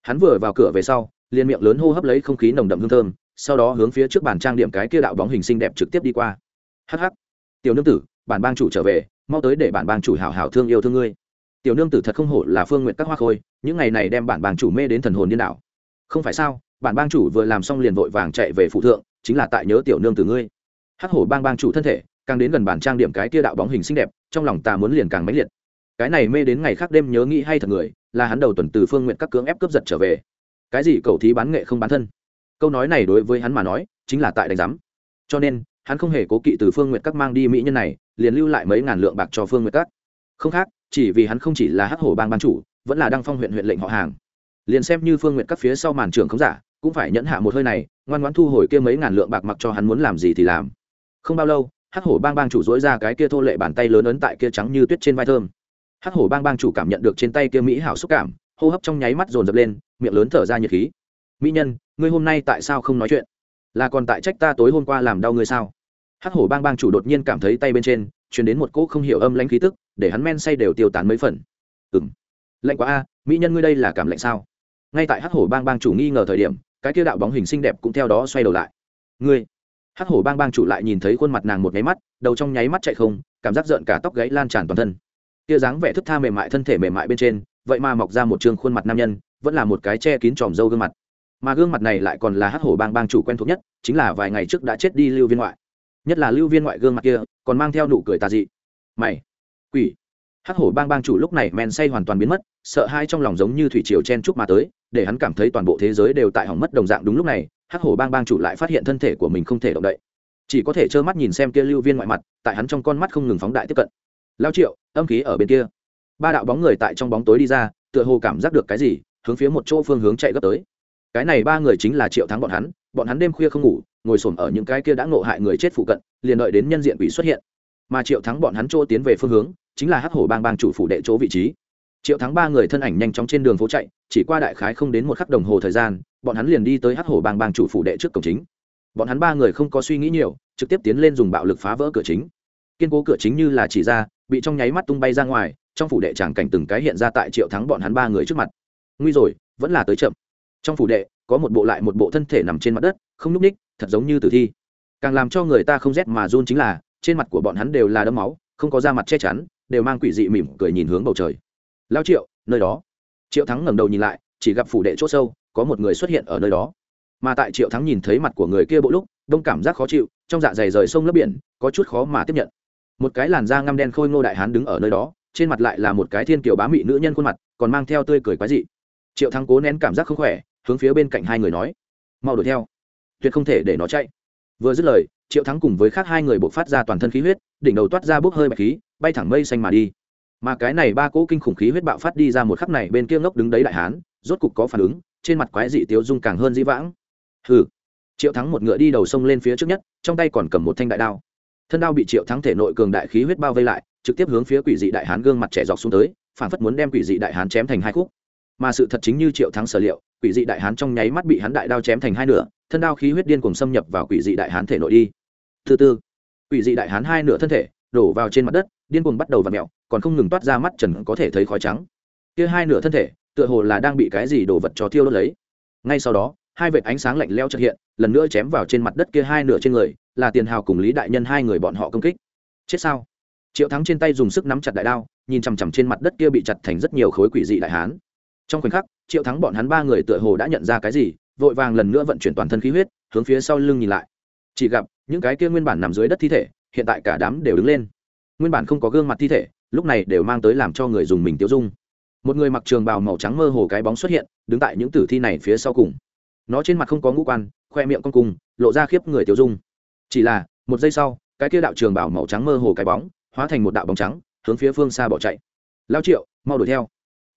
Hắn vừa vào cửa về sau, liền miệng lớn hô hấp lấy không khí nồng đậm hương thơm, sau đó hướng phía trước bàn trang điểm cái kia đạo bóng hình xinh đẹp trực tiếp đi qua. Hh tiểu nương tử bản bang chủ trở về, mau tới để bản bang chủ hảo hảo thương yêu thương ngươi. Tiểu nương tử thật không hổ là phương nguyện các hoa khôi, những ngày này đem bản bang chủ mê đến thần hồn điên đảo. Không phải sao, bản bang chủ vừa làm xong liền vội vàng chạy về phụ thượng, chính là tại nhớ tiểu nương tử ngươi. Hắc hổ bang bang chủ thân thể, càng đến gần bản trang điểm cái tia đạo bóng hình xinh đẹp, trong lòng ta muốn liền càng mãnh liệt. Cái này mê đến ngày khác đêm nhớ nghĩ hay thật người, là hắn đầu tuần từ phương nguyện các cưỡng ép cướp giật trở về. Cái gì cầu thí bán nghệ không bán thân? Câu nói này đối với hắn mà nói, chính là tại đánh giám. Cho nên hắn không hề cố kỵ từ phương nguyện các mang đi mỹ nhân này, liền lưu lại mấy ngàn lượng bạc cho phương nguyện các. Không khác, chỉ vì hắn không chỉ là hắc hổ bang ban chủ, vẫn là đăng phong huyện huyện lệnh họ hàng. Liền xem như phương nguyện các phía sau màn trường không giả, cũng phải nhẫn hạ một hơi này, ngoan ngoãn thu hồi kia mấy ngàn lượng bạc mặc cho hắn muốn làm gì thì làm. Không bao lâu, hắc hổ bang bang chủ dối ra cái kia thô lệ bàn tay lớn ấn tại kia trắng như tuyết trên vai thơm. Hắc hổ bang bang chủ cảm nhận được trên tay kia mỹ hảo xúc cảm, hô hấp trong nháy mắt dồn dập lên, miệng lớn thở ra nhiệt khí. Mỹ nhân, ngươi hôm nay tại sao không nói chuyện? Là còn tại trách ta tối hôm qua làm đau ngươi sao? Hắc hổ bang bang chủ đột nhiên cảm thấy tay bên trên chuyển đến một cỗ không hiểu âm lãnh khí tức, để hắn men say đều tiêu tán mấy phần. Ừng lạnh quá a, mỹ nhân ngươi đây là cảm lạnh sao? Ngay tại hắc hổ bang bang chủ nghi ngờ thời điểm, cái kia đạo bóng hình xinh đẹp cũng theo đó xoay đầu lại. Ngươi. Hắc hổ bang bang chủ lại nhìn thấy khuôn mặt nàng một nháy mắt, đầu trong nháy mắt chạy không, cảm giác rợn cả tóc gáy lan tràn toàn thân. Kia dáng vẻ thức tha mềm mại thân thể mềm mại bên trên, vậy mà mọc ra một trường khuôn mặt nam nhân, vẫn là một cái che kín tròm râu gương mặt mà gương mặt này lại còn là hắc hổ bang bang chủ quen thuộc nhất, chính là vài ngày trước đã chết đi lưu viên ngoại. Nhất là lưu viên ngoại gương mặt kia, còn mang theo nụ cười tà dị. Mày, quỷ. Hắc hổ bang bang chủ lúc này men say hoàn toàn biến mất, sợ hai trong lòng giống như thủy triều chen chúc mà tới, để hắn cảm thấy toàn bộ thế giới đều tại hỏng mất đồng dạng đúng lúc này, hắc hổ bang bang chủ lại phát hiện thân thể của mình không thể động đậy. Chỉ có thể trơ mắt nhìn xem kia lưu viên ngoại mặt, tại hắn trong con mắt không ngừng phóng đại tiếp cận. Lao triệu, âm khí ở bên kia. Ba đạo bóng người tại trong bóng tối đi ra, tựa hồ cảm giác được cái gì, hướng phía một chỗ phương hướng chạy gấp tới cái này ba người chính là triệu thắng bọn hắn bọn hắn đêm khuya không ngủ, ngồi xổm ở những cái kia đã ngộ hại người chết phụ cận, liền đợi đến nhân diện quỷ xuất hiện. Mà triệu thắng bọn hắn chỗ tiến về phương hướng, chính là hắc hổ bang bang chủ phủ đệ chỗ vị trí. Triệu thắng ba người thân ảnh nhanh chóng trên đường phố chạy, chỉ qua đại khái không đến một khắc đồng hồ thời gian, bọn hắn liền đi tới hắc hổ bang bang chủ phủ đệ trước cổng chính. Bọn hắn ba người không có suy nghĩ nhiều, trực tiếp tiến lên dùng bạo lực phá vỡ cửa chính. Kiên cố cửa chính như là chỉ ra, bị trong nháy mắt tung bay ra ngoài, trong phủ đệ tràng cảnh từng cái hiện ra tại triệu thắng bọn hắn ba người trước mặt. Nguy rồi, vẫn là tới chậm trong phủ đệ, có một bộ lại một bộ thân thể nằm trên mặt đất, không n ú c ních thật giống như tử thi. Càng làm cho người ta không rét mà run chính là, trên mặt của bọn hắn đều là đấm máu, không có da mặt che chắn, đều mang quỷ dị mỉm cười nhìn hướng bầu trời. Lao triệu, nơi đó. Triệu thắng ngẩng đầu nhìn lại, chỉ gặp phủ đệ c h ỗ sâu, có một người xuất hiện ở nơi đó. Mà tại triệu thắng nhìn thấy mặt của người kia bộ lúc, đông cảm giác khó chịu, trong dạ dày rời sông lấp biển, có chút khó mà tiếp nhận. Một cái làn da ngăm đen khôi ngô đại hán đứng ở nơi đó, trên mặt lại là một cái thiên kiều bá mị nữ nhân khuôn mặt, còn mang theo tươi cười quái dị. Triệu thắng cố nén cảm giác không khỏe hướng phía bên cạnh hai người nói, mau đuổi theo, tuyệt không thể để nó chạy. Vừa dứt lời, triệu thắng cùng với khác hai người buộc phát ra toàn thân khí huyết, đỉnh đầu toát ra bốc hơi bạch khí, bay thẳng mây xanh mà đi. Mà cái này ba cỗ kinh khủng khí huyết bạo phát đi ra một khắc này, bên kia ngốc đứng đấy đại hán, rốt cục có phản ứng, trên mặt quái dị tiếu dung càng hơn dĩ vãng. Hừ. Triệu thắng một ngựa đi đầu sông lên phía trước nhất, trong tay còn cầm một thanh đại đao. Thân đao bị triệu thắng thể nội cường đại khí huyết bao vây lại, trực tiếp hướng phía quỷ dị đại hán gương mặt trẻ dọc xuống tới phản phất muốn đem quỷ dị đại hán chém thành hai khúc. Mà sự thật chính như triệu thắng sở liệu quỷ dị đại hán trong nháy mắt bị hắn đại đao chém thành hai nửa, thân đao khí huyết điên cùng xâm nhập vào quỷ dị đại hán thể nội đi. Thứ tư, quỷ dị đại hán hai nửa thân thể đổ vào trên mặt đất, điên cuồng bắt đầu v ặ mẹo còn không ngừng toát ra mắt trần có thể thấy khói trắng. Kia hai nửa thân thể, tựa hồ là đang bị cái gì đổ vật cho thiêu đốt lấy. Ngay sau đó, hai vệt ánh sáng lạnh leo trật hiện, lần nữa chém vào trên mặt đất kia hai nửa trên người, là tiền hào cùng lý đại nhân hai người bọn họ công kích. Chết sao? Triệu thắng trên tay dùng sức nắm chặt đại đao, nhìn chằm chằm trên mặt đất kia bị chặt thành rất nhiều khối quỷ dị đại hán. Trong khoảnh khắc triệu thắng bọn hắn ba người tựa hồ đã nhận ra cái gì, vội vàng lần nữa vận chuyển toàn thân khí huyết, hướng phía sau lưng nhìn lại. Chỉ gặp, những cái kia nguyên bản nằm dưới đất thi thể, hiện tại cả đám đều đứng lên. Nguyên bản không có gương mặt thi thể, lúc này đều mang tới làm cho người dùng mình tiêu dung. Một người mặc trường bào màu trắng mơ hồ cái bóng xuất hiện, đứng tại những tử thi này phía sau cùng. Nó trên mặt không có ngũ quan, khoe miệng con cùng, lộ ra khiếp người tiêu dung. Chỉ là, một giây sau, cái kia đạo trường bào màu trắng mơ hồ cái bóng, hóa thành một đạo bóng trắng, hướng phía phương xa bỏ chạy. Lao triệu, mau đuổi theo.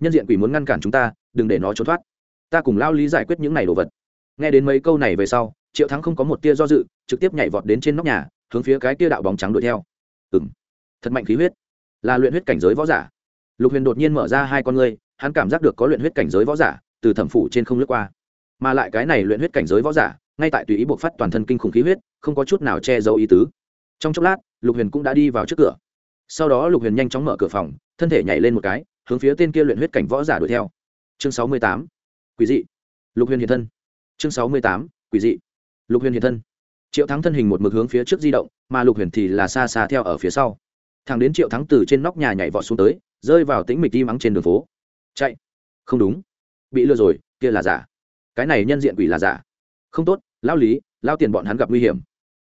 Nhân diện quỷ muốn ngăn cản chúng ta đừng để nó trốn thoát. Ta cùng lao lý giải quyết những này đồ vật. Nghe đến mấy câu này về sau, triệu thắng không có một tia do dự, trực tiếp nhảy vọt đến trên nóc nhà, hướng phía cái tia đạo bóng trắng đuổi theo. Ừ m thật mạnh khí huyết. Là luyện huyết cảnh giới võ giả. Lục huyền đột nhiên mở ra hai con ngươi, hắn cảm giác được có luyện huyết cảnh giới võ giả từ thẩm phủ trên không lướt qua. Mà lại cái này luyện huyết cảnh giới võ giả, ngay tại tùy ý buộc phát toàn thân kinh khủng khí huyết, không có chút nào che giấu ý tứ. Trong chốc lát, lục huyền cũng đã đi vào trước cửa. Sau đó lục huyền nhanh chóng mở cửa phòng, thân thể nhảy lên một cái, hướng phía tên kia luyện huyết cảnh võ giả đuổi theo chương sáu mươi tám, quỷ dị. Lục huyền hiện thân. Chương sáu mươi tám, quỷ dị. Lục huyền hiện thân. Triệu thắng thân hình một mực hướng phía trước di động, mà lục huyền thì là xa xa theo ở phía sau. Thằng đến triệu thắng từ trên nóc nhà nhảy vọt xuống tới, rơi vào tĩnh mịch đi mắng trên đường phố. Chạy. Không đúng. Bị lừa rồi, kia là giả. Cái này nhân diện quỷ là giả. Không tốt, lao lý, lao tiền bọn hắn gặp nguy hiểm.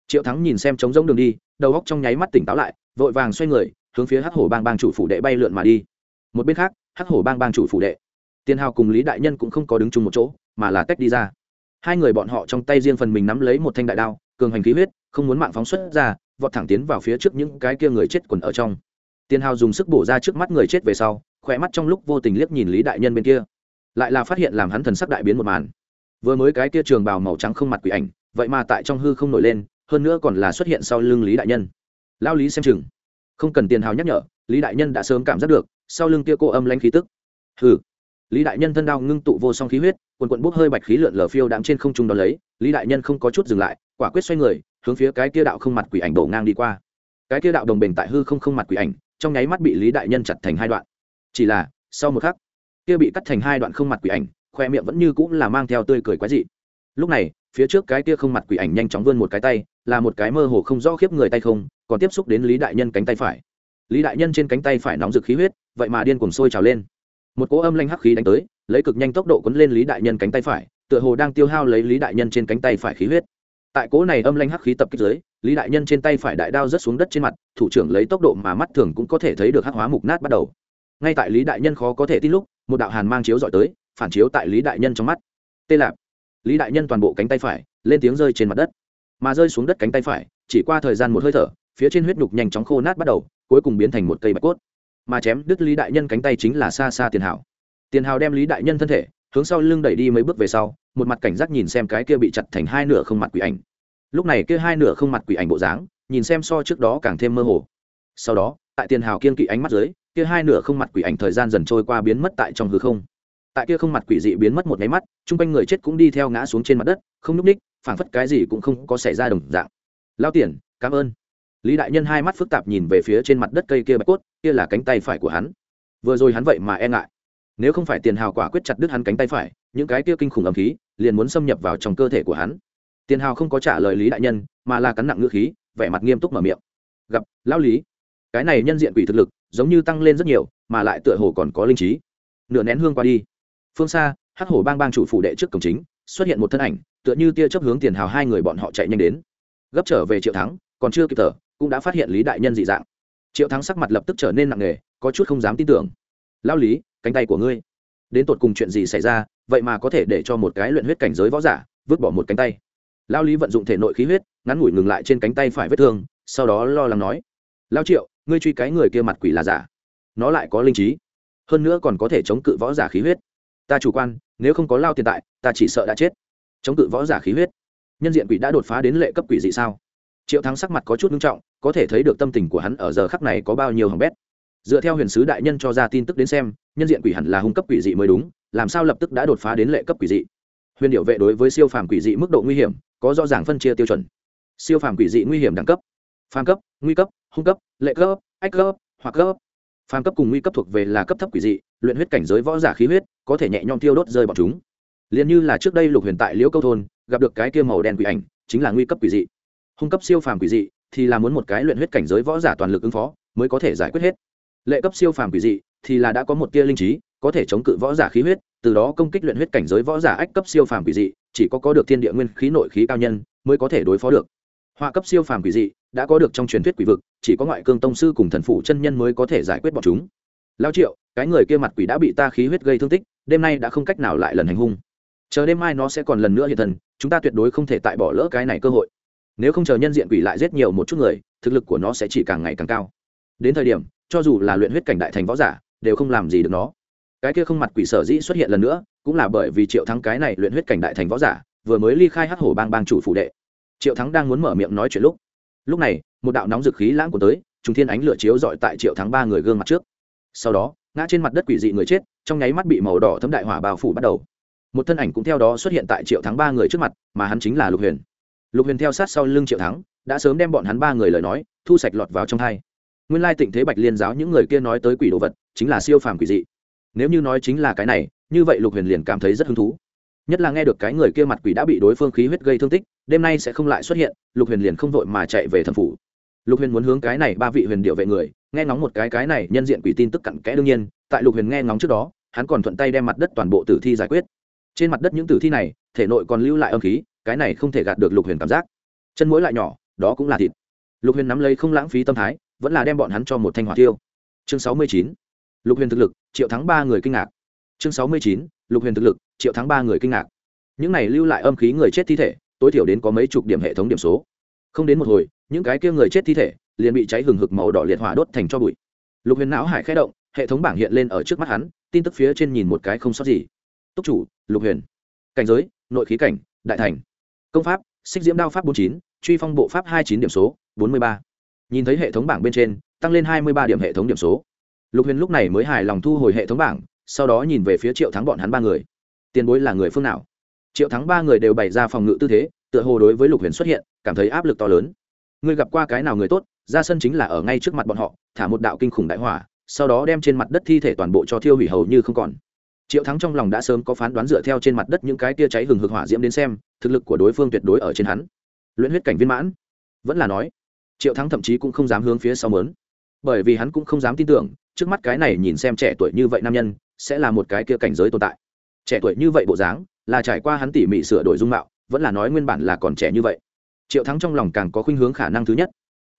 Triệu thắng nhìn xem trống rỗng đường đi, đầu góc trong nháy mắt tỉnh táo lại, vội vàng xoay người, hướng phía hắc hổ bang bang chủ phủ đệ bay lượn mà đi. Một bên khác, hắc hổ bang bang chủ phủ đệ tiền hào cùng lý đại nhân cũng không có đứng chung một chỗ, mà là tách đi ra. Hai người bọn họ trong tay riêng phần mình nắm lấy một thanh đại đao, cường hành khí huyết, không muốn mạng phóng xuất ra, vọt thẳng tiến vào phía trước những cái kia người chết quần ở trong. Tiền hào dùng sức bổ ra trước mắt người chết về sau khỏe mắt trong lúc vô tình liếc nhìn lý đại nhân bên kia. Lại là phát hiện làm hắn thần sắc đại biến một màn. Vừa mới cái kia trường bào màu trắng không mặt quỷ ảnh, vậy mà tại trong hư không nổi lên, hơn nữa còn là xuất hiện sau lưng lý đại nhân. Lao lý xem chừng. Không cần tiền hào nhắc nhở, lý đại nhân đã sớm cảm giác được, sau lưng kia cô âm lanh khí tức. Hừ lý đại nhân thân đao ngưng tụ vô song khí huyết, quần quận bốc hơi bạch khí lượn lờ phiêu đạm trên không trung đón lấy, lý đại nhân không có chút dừng lại, quả quyết xoay người, hướng phía cái kia đạo không mặt quỷ ảnh đổ ngang đi qua. Cái kia đạo đồng bình tại hư không không mặt quỷ ảnh, trong nháy mắt bị lý đại nhân chặt thành hai đoạn. Chỉ là, sau một khắc, kia bị cắt thành hai đoạn không mặt quỷ ảnh, khoe miệng vẫn như cũng là mang theo tươi cười quái dị. Lúc này, phía trước cái kia không mặt quỷ ảnh nhanh chóng vươn một cái tay, là một cái mơ hồ không rõ khiếp người tay không, còn tiếp xúc đến lý đại nhân cánh tay phải. Lý đại nhân trên cánh tay phải nóng rực khí huyết, vậy mà điên cuồng sôi trào lên một cỗ âm lanh hắc khí đánh tới, lấy cực nhanh tốc độ quấn lên lý đại nhân cánh tay phải, tựa hồ đang tiêu hao lấy lý đại nhân trên cánh tay phải khí huyết. Tại cỗ này âm lanh hắc khí tập kích dưới, lý đại nhân trên tay phải đại đao rớt xuống đất trên mặt, thủ trưởng lấy tốc độ mà mắt thường cũng có thể thấy được hắc hóa mục nát bắt đầu. Ngay tại lý đại nhân khó có thể tin lúc, một đạo hàn mang chiếu dọi tới, phản chiếu tại lý đại nhân trong mắt. Tê lạp. Lý đại nhân toàn bộ cánh tay phải, lên tiếng rơi trên mặt đất. Mà rơi xuống đất cánh tay phải, chỉ qua thời gian một hơi thở, phía trên huyết nhục nhanh chóng khô nát bắt đầu, cuối cùng biến thành một cây bạch cốt mà chém đứt lý đại nhân cánh tay chính là xa xa tiền hào. tiền hào đem lý đại nhân thân thể, hướng sau lưng đẩy đi mấy bước về sau, một mặt cảnh giác nhìn xem cái kia bị chặt thành hai nửa không mặt quỷ ảnh. Lúc này kia hai nửa không mặt quỷ ảnh bộ dáng, nhìn xem so trước đó càng thêm mơ hồ. Sau đó, tại tiền hào kiên kỵ ánh mắt dưới, kia hai nửa không mặt quỷ ảnh thời gian dần trôi qua biến mất tại trong hư không. Tại kia không mặt quỷ dị biến mất một nháy mắt, chung quanh người chết cũng đi theo ngã xuống trên mặt đất, không nhúc ních phảng phất cái gì cũng không có xảy ra đồng dạng. Lao tiền, cảm ơn lý đại nhân hai mắt phức tạp nhìn về phía trên mặt đất cây kia bạch cốt, kia là cánh tay phải của hắn. Vừa rồi hắn vậy mà e ngại. Nếu không phải tiền hào quả quyết chặt đứt hắn cánh tay phải, những cái kia kinh khủng ẩm khí liền muốn xâm nhập vào trong cơ thể của hắn. Tiền hào không có trả lời lý đại nhân, mà là cắn nặng ngữ khí, vẻ mặt nghiêm túc mở miệng. Gặp, lão lý, cái này nhân diện quỷ thực lực, giống như tăng lên rất nhiều, mà lại tựa hồ còn có linh trí. Nửa nén hương qua đi. Phương xa, hắc hổ bang bang chủ phủ đệ trước cổng chính, xuất hiện một thân ảnh, tựa như tia chấp hướng tiền hào hai người bọn họ chạy nhanh đến. Gấp trở về triệu thắng, còn chưa kịp thở cũng đã phát hiện lý đại nhân dị dạng. Triệu thắng sắc mặt lập tức trở nên nặng nề, có chút không dám tin tưởng. Lao lý, cánh tay của ngươi, đến tột cùng chuyện gì xảy ra, vậy mà có thể để cho một cái luyện huyết cảnh giới võ giả vứt bỏ một cánh tay. Lao lý vận dụng thể nội khí huyết, ngắn ngủi ngừng lại trên cánh tay phải vết thương, sau đó lo lắng nói lao triệu, ngươi truy cái người kia mặt quỷ là giả. Nó lại có linh trí. Hơn nữa còn có thể chống cự võ giả khí huyết. Ta chủ quan, nếu không có lao tiền tại, ta chỉ sợ đã chết. Chống cự võ giả khí huyết. Nhân diện quỷ đã đột phá đến lệ cấp quỷ dị sao? Triệu thắng sắc mặt có chút nghiêm trọng, có thể thấy được tâm tình của hắn ở giờ khắc này có bao nhiêu hỏng bét. Dựa theo huyền sứ đại nhân cho ra tin tức đến xem, nhân diện quỷ hẳn là hung cấp quỷ dị mới đúng, làm sao lập tức đã đột phá đến lệ cấp quỷ dị? Huyền điệu vệ đối với siêu phàm quỷ dị mức độ nguy hiểm, có rõ ràng phân chia tiêu chuẩn. Siêu phàm quỷ dị nguy hiểm đẳng cấp, phàm cấp, nguy cấp, hung cấp, lệ cấp, ách cấp, hoặc cấp. Phàm cấp cùng nguy cấp thuộc về là cấp thấp quỷ dị, luyện huyết cảnh giới võ giả khí huyết, có thể nhẹ nhõm tiêu đốt rơi bọn chúng. Liền như là trước đây lục huyền tại liễu câu thôn, gặp được cái kia màu đen quỷ ảnh, chính là nguy cấp quỷ dị hung cấp siêu phàm quỷ dị thì là muốn một cái luyện huyết cảnh giới võ giả toàn lực ứng phó mới có thể giải quyết hết. Lệ cấp siêu phàm quỷ dị thì là đã có một tia linh trí, có thể chống cự võ giả khí huyết, từ đó công kích luyện huyết cảnh giới võ giả ách cấp siêu phàm quỷ dị, chỉ có có được thiên địa nguyên khí nội khí cao nhân mới có thể đối phó được. Họa cấp siêu phàm quỷ dị đã có được trong truyền thuyết quỷ vực, chỉ có ngoại cương tông sư cùng thần phụ chân nhân mới có thể giải quyết bọn chúng. Lao triệu, cái người kia mặt quỷ đã bị ta khí huyết gây thương tích, đêm nay đã không cách nào lại lần hành hung. Chờ đêm mai nó sẽ còn lần nữa hiện thần chúng ta tuyệt đối không thể tại bỏ lỡ cái này cơ hội nếu không chờ nhân diện quỷ lại giết nhiều một chút người, thực lực của nó sẽ chỉ càng ngày càng cao. Đến thời điểm, cho dù là luyện huyết cảnh đại thành võ giả, đều không làm gì được nó. Cái kia không mặt quỷ sở dĩ xuất hiện lần nữa, cũng là bởi vì triệu thắng cái này luyện huyết cảnh đại thành võ giả, vừa mới ly khai hắc hổ bang bang chủ phụ đệ. Triệu thắng đang muốn mở miệng nói chuyện lúc lúc này, một đạo nóng dực khí lãng của tới chúng thiên ánh lửa chiếu dọi tại triệu thắng ba người gương mặt trước. Sau đó, ngã trên mặt đất quỷ dị người chết, trong nháy mắt bị màu đỏ thấm đại hỏa bao phủ bắt đầu. Một thân ảnh cũng theo đó xuất hiện tại triệu thắng ba người trước mặt, mà hắn chính là lục huyền lục huyền theo sát sau lưng triệu thắng, đã sớm đem bọn hắn ba người lời nói, thu sạch lọt vào trong hai. Nguyên lai tịnh thế bạch liên giáo những người kia nói tới quỷ đồ vật, chính là siêu phàm quỷ dị. Nếu như nói chính là cái này, như vậy lục huyền liền cảm thấy rất hứng thú. Nhất là nghe được cái người kia mặt quỷ đã bị đối phương khí huyết gây thương tích, đêm nay sẽ không lại xuất hiện, lục huyền liền không vội mà chạy về thần phủ. Lục huyền muốn hướng cái này ba vị huyền điệu vệ người, nghe ngóng một cái cái này nhân diện quỷ tin tức cặn kẽ đương nhiên, tại lục huyền nghe ngóng trước đó, hắn còn thuận tay đem mặt đất toàn bộ tử thi giải quyết. Trên mặt đất những tử thi này, thể nội còn lưu lại âm khí cái này không thể gạt được lục huyền cảm giác. Chân mũi lại nhỏ, đó cũng là thịt. Lục huyền nắm lấy không lãng phí tâm thái, vẫn là đem bọn hắn cho một thanh hỏa tiêu chương sáu mươi chín, lục huyền thực lực, triệu thắng ba người kinh ngạc. Chương sáu mươi chín, lục huyền thực lực, triệu thắng ba người kinh ngạc. Những này lưu lại âm khí người chết thi thể, tối thiểu đến có mấy chục điểm hệ thống điểm số. Không đến một hồi, những cái kia người chết thi thể, liền bị cháy hừng hực màu đỏ liệt hỏa đốt thành cho bụi. Lục huyền não hải khẽ động, hệ thống bảng hiện lên ở trước mắt hắn, tin tức phía trên nhìn một cái không sót gì. Túc chủ, lục huyền. Cảnh giới, nội khí cảnh, đại thành công pháp, xích diễm đao pháp bốn chín, truy phong bộ pháp hai chín điểm số, bốn mươi ba. Nhìn thấy hệ thống bảng bên trên, tăng lên hai mươi ba điểm hệ thống điểm số. Lục huyền lúc này mới hài lòng thu hồi hệ thống bảng, sau đó nhìn về phía triệu thắng bọn hắn ba người. Tiền bối là người phương nào? Triệu thắng ba người đều bày ra phòng ngự tư thế, tựa hồ đối với lục huyền xuất hiện, cảm thấy áp lực to lớn. Người gặp qua cái nào người tốt, ra sân chính là ở ngay trước mặt bọn họ, thả một đạo kinh khủng đại hỏa, sau đó đem trên mặt đất thi thể toàn bộ cho thiêu hủy hầu như không còn triệu thắng trong lòng đã sớm có phán đoán dựa theo trên mặt đất những cái tia cháy hừng hực hỏa diễm đến xem, thực lực của đối phương tuyệt đối ở trên hắn. Luyện huyết cảnh viên mãn. Vẫn là nói, triệu thắng thậm chí cũng không dám hướng phía sau mớn. Bởi vì hắn cũng không dám tin tưởng, trước mắt cái này nhìn xem trẻ tuổi như vậy nam nhân, sẽ là một cái kia cảnh giới tồn tại. Trẻ tuổi như vậy bộ dáng, là trải qua hắn tỉ mỉ sửa đổi dung mạo, vẫn là nói nguyên bản là còn trẻ như vậy. Triệu thắng trong lòng càng có khuynh hướng khả năng thứ nhất.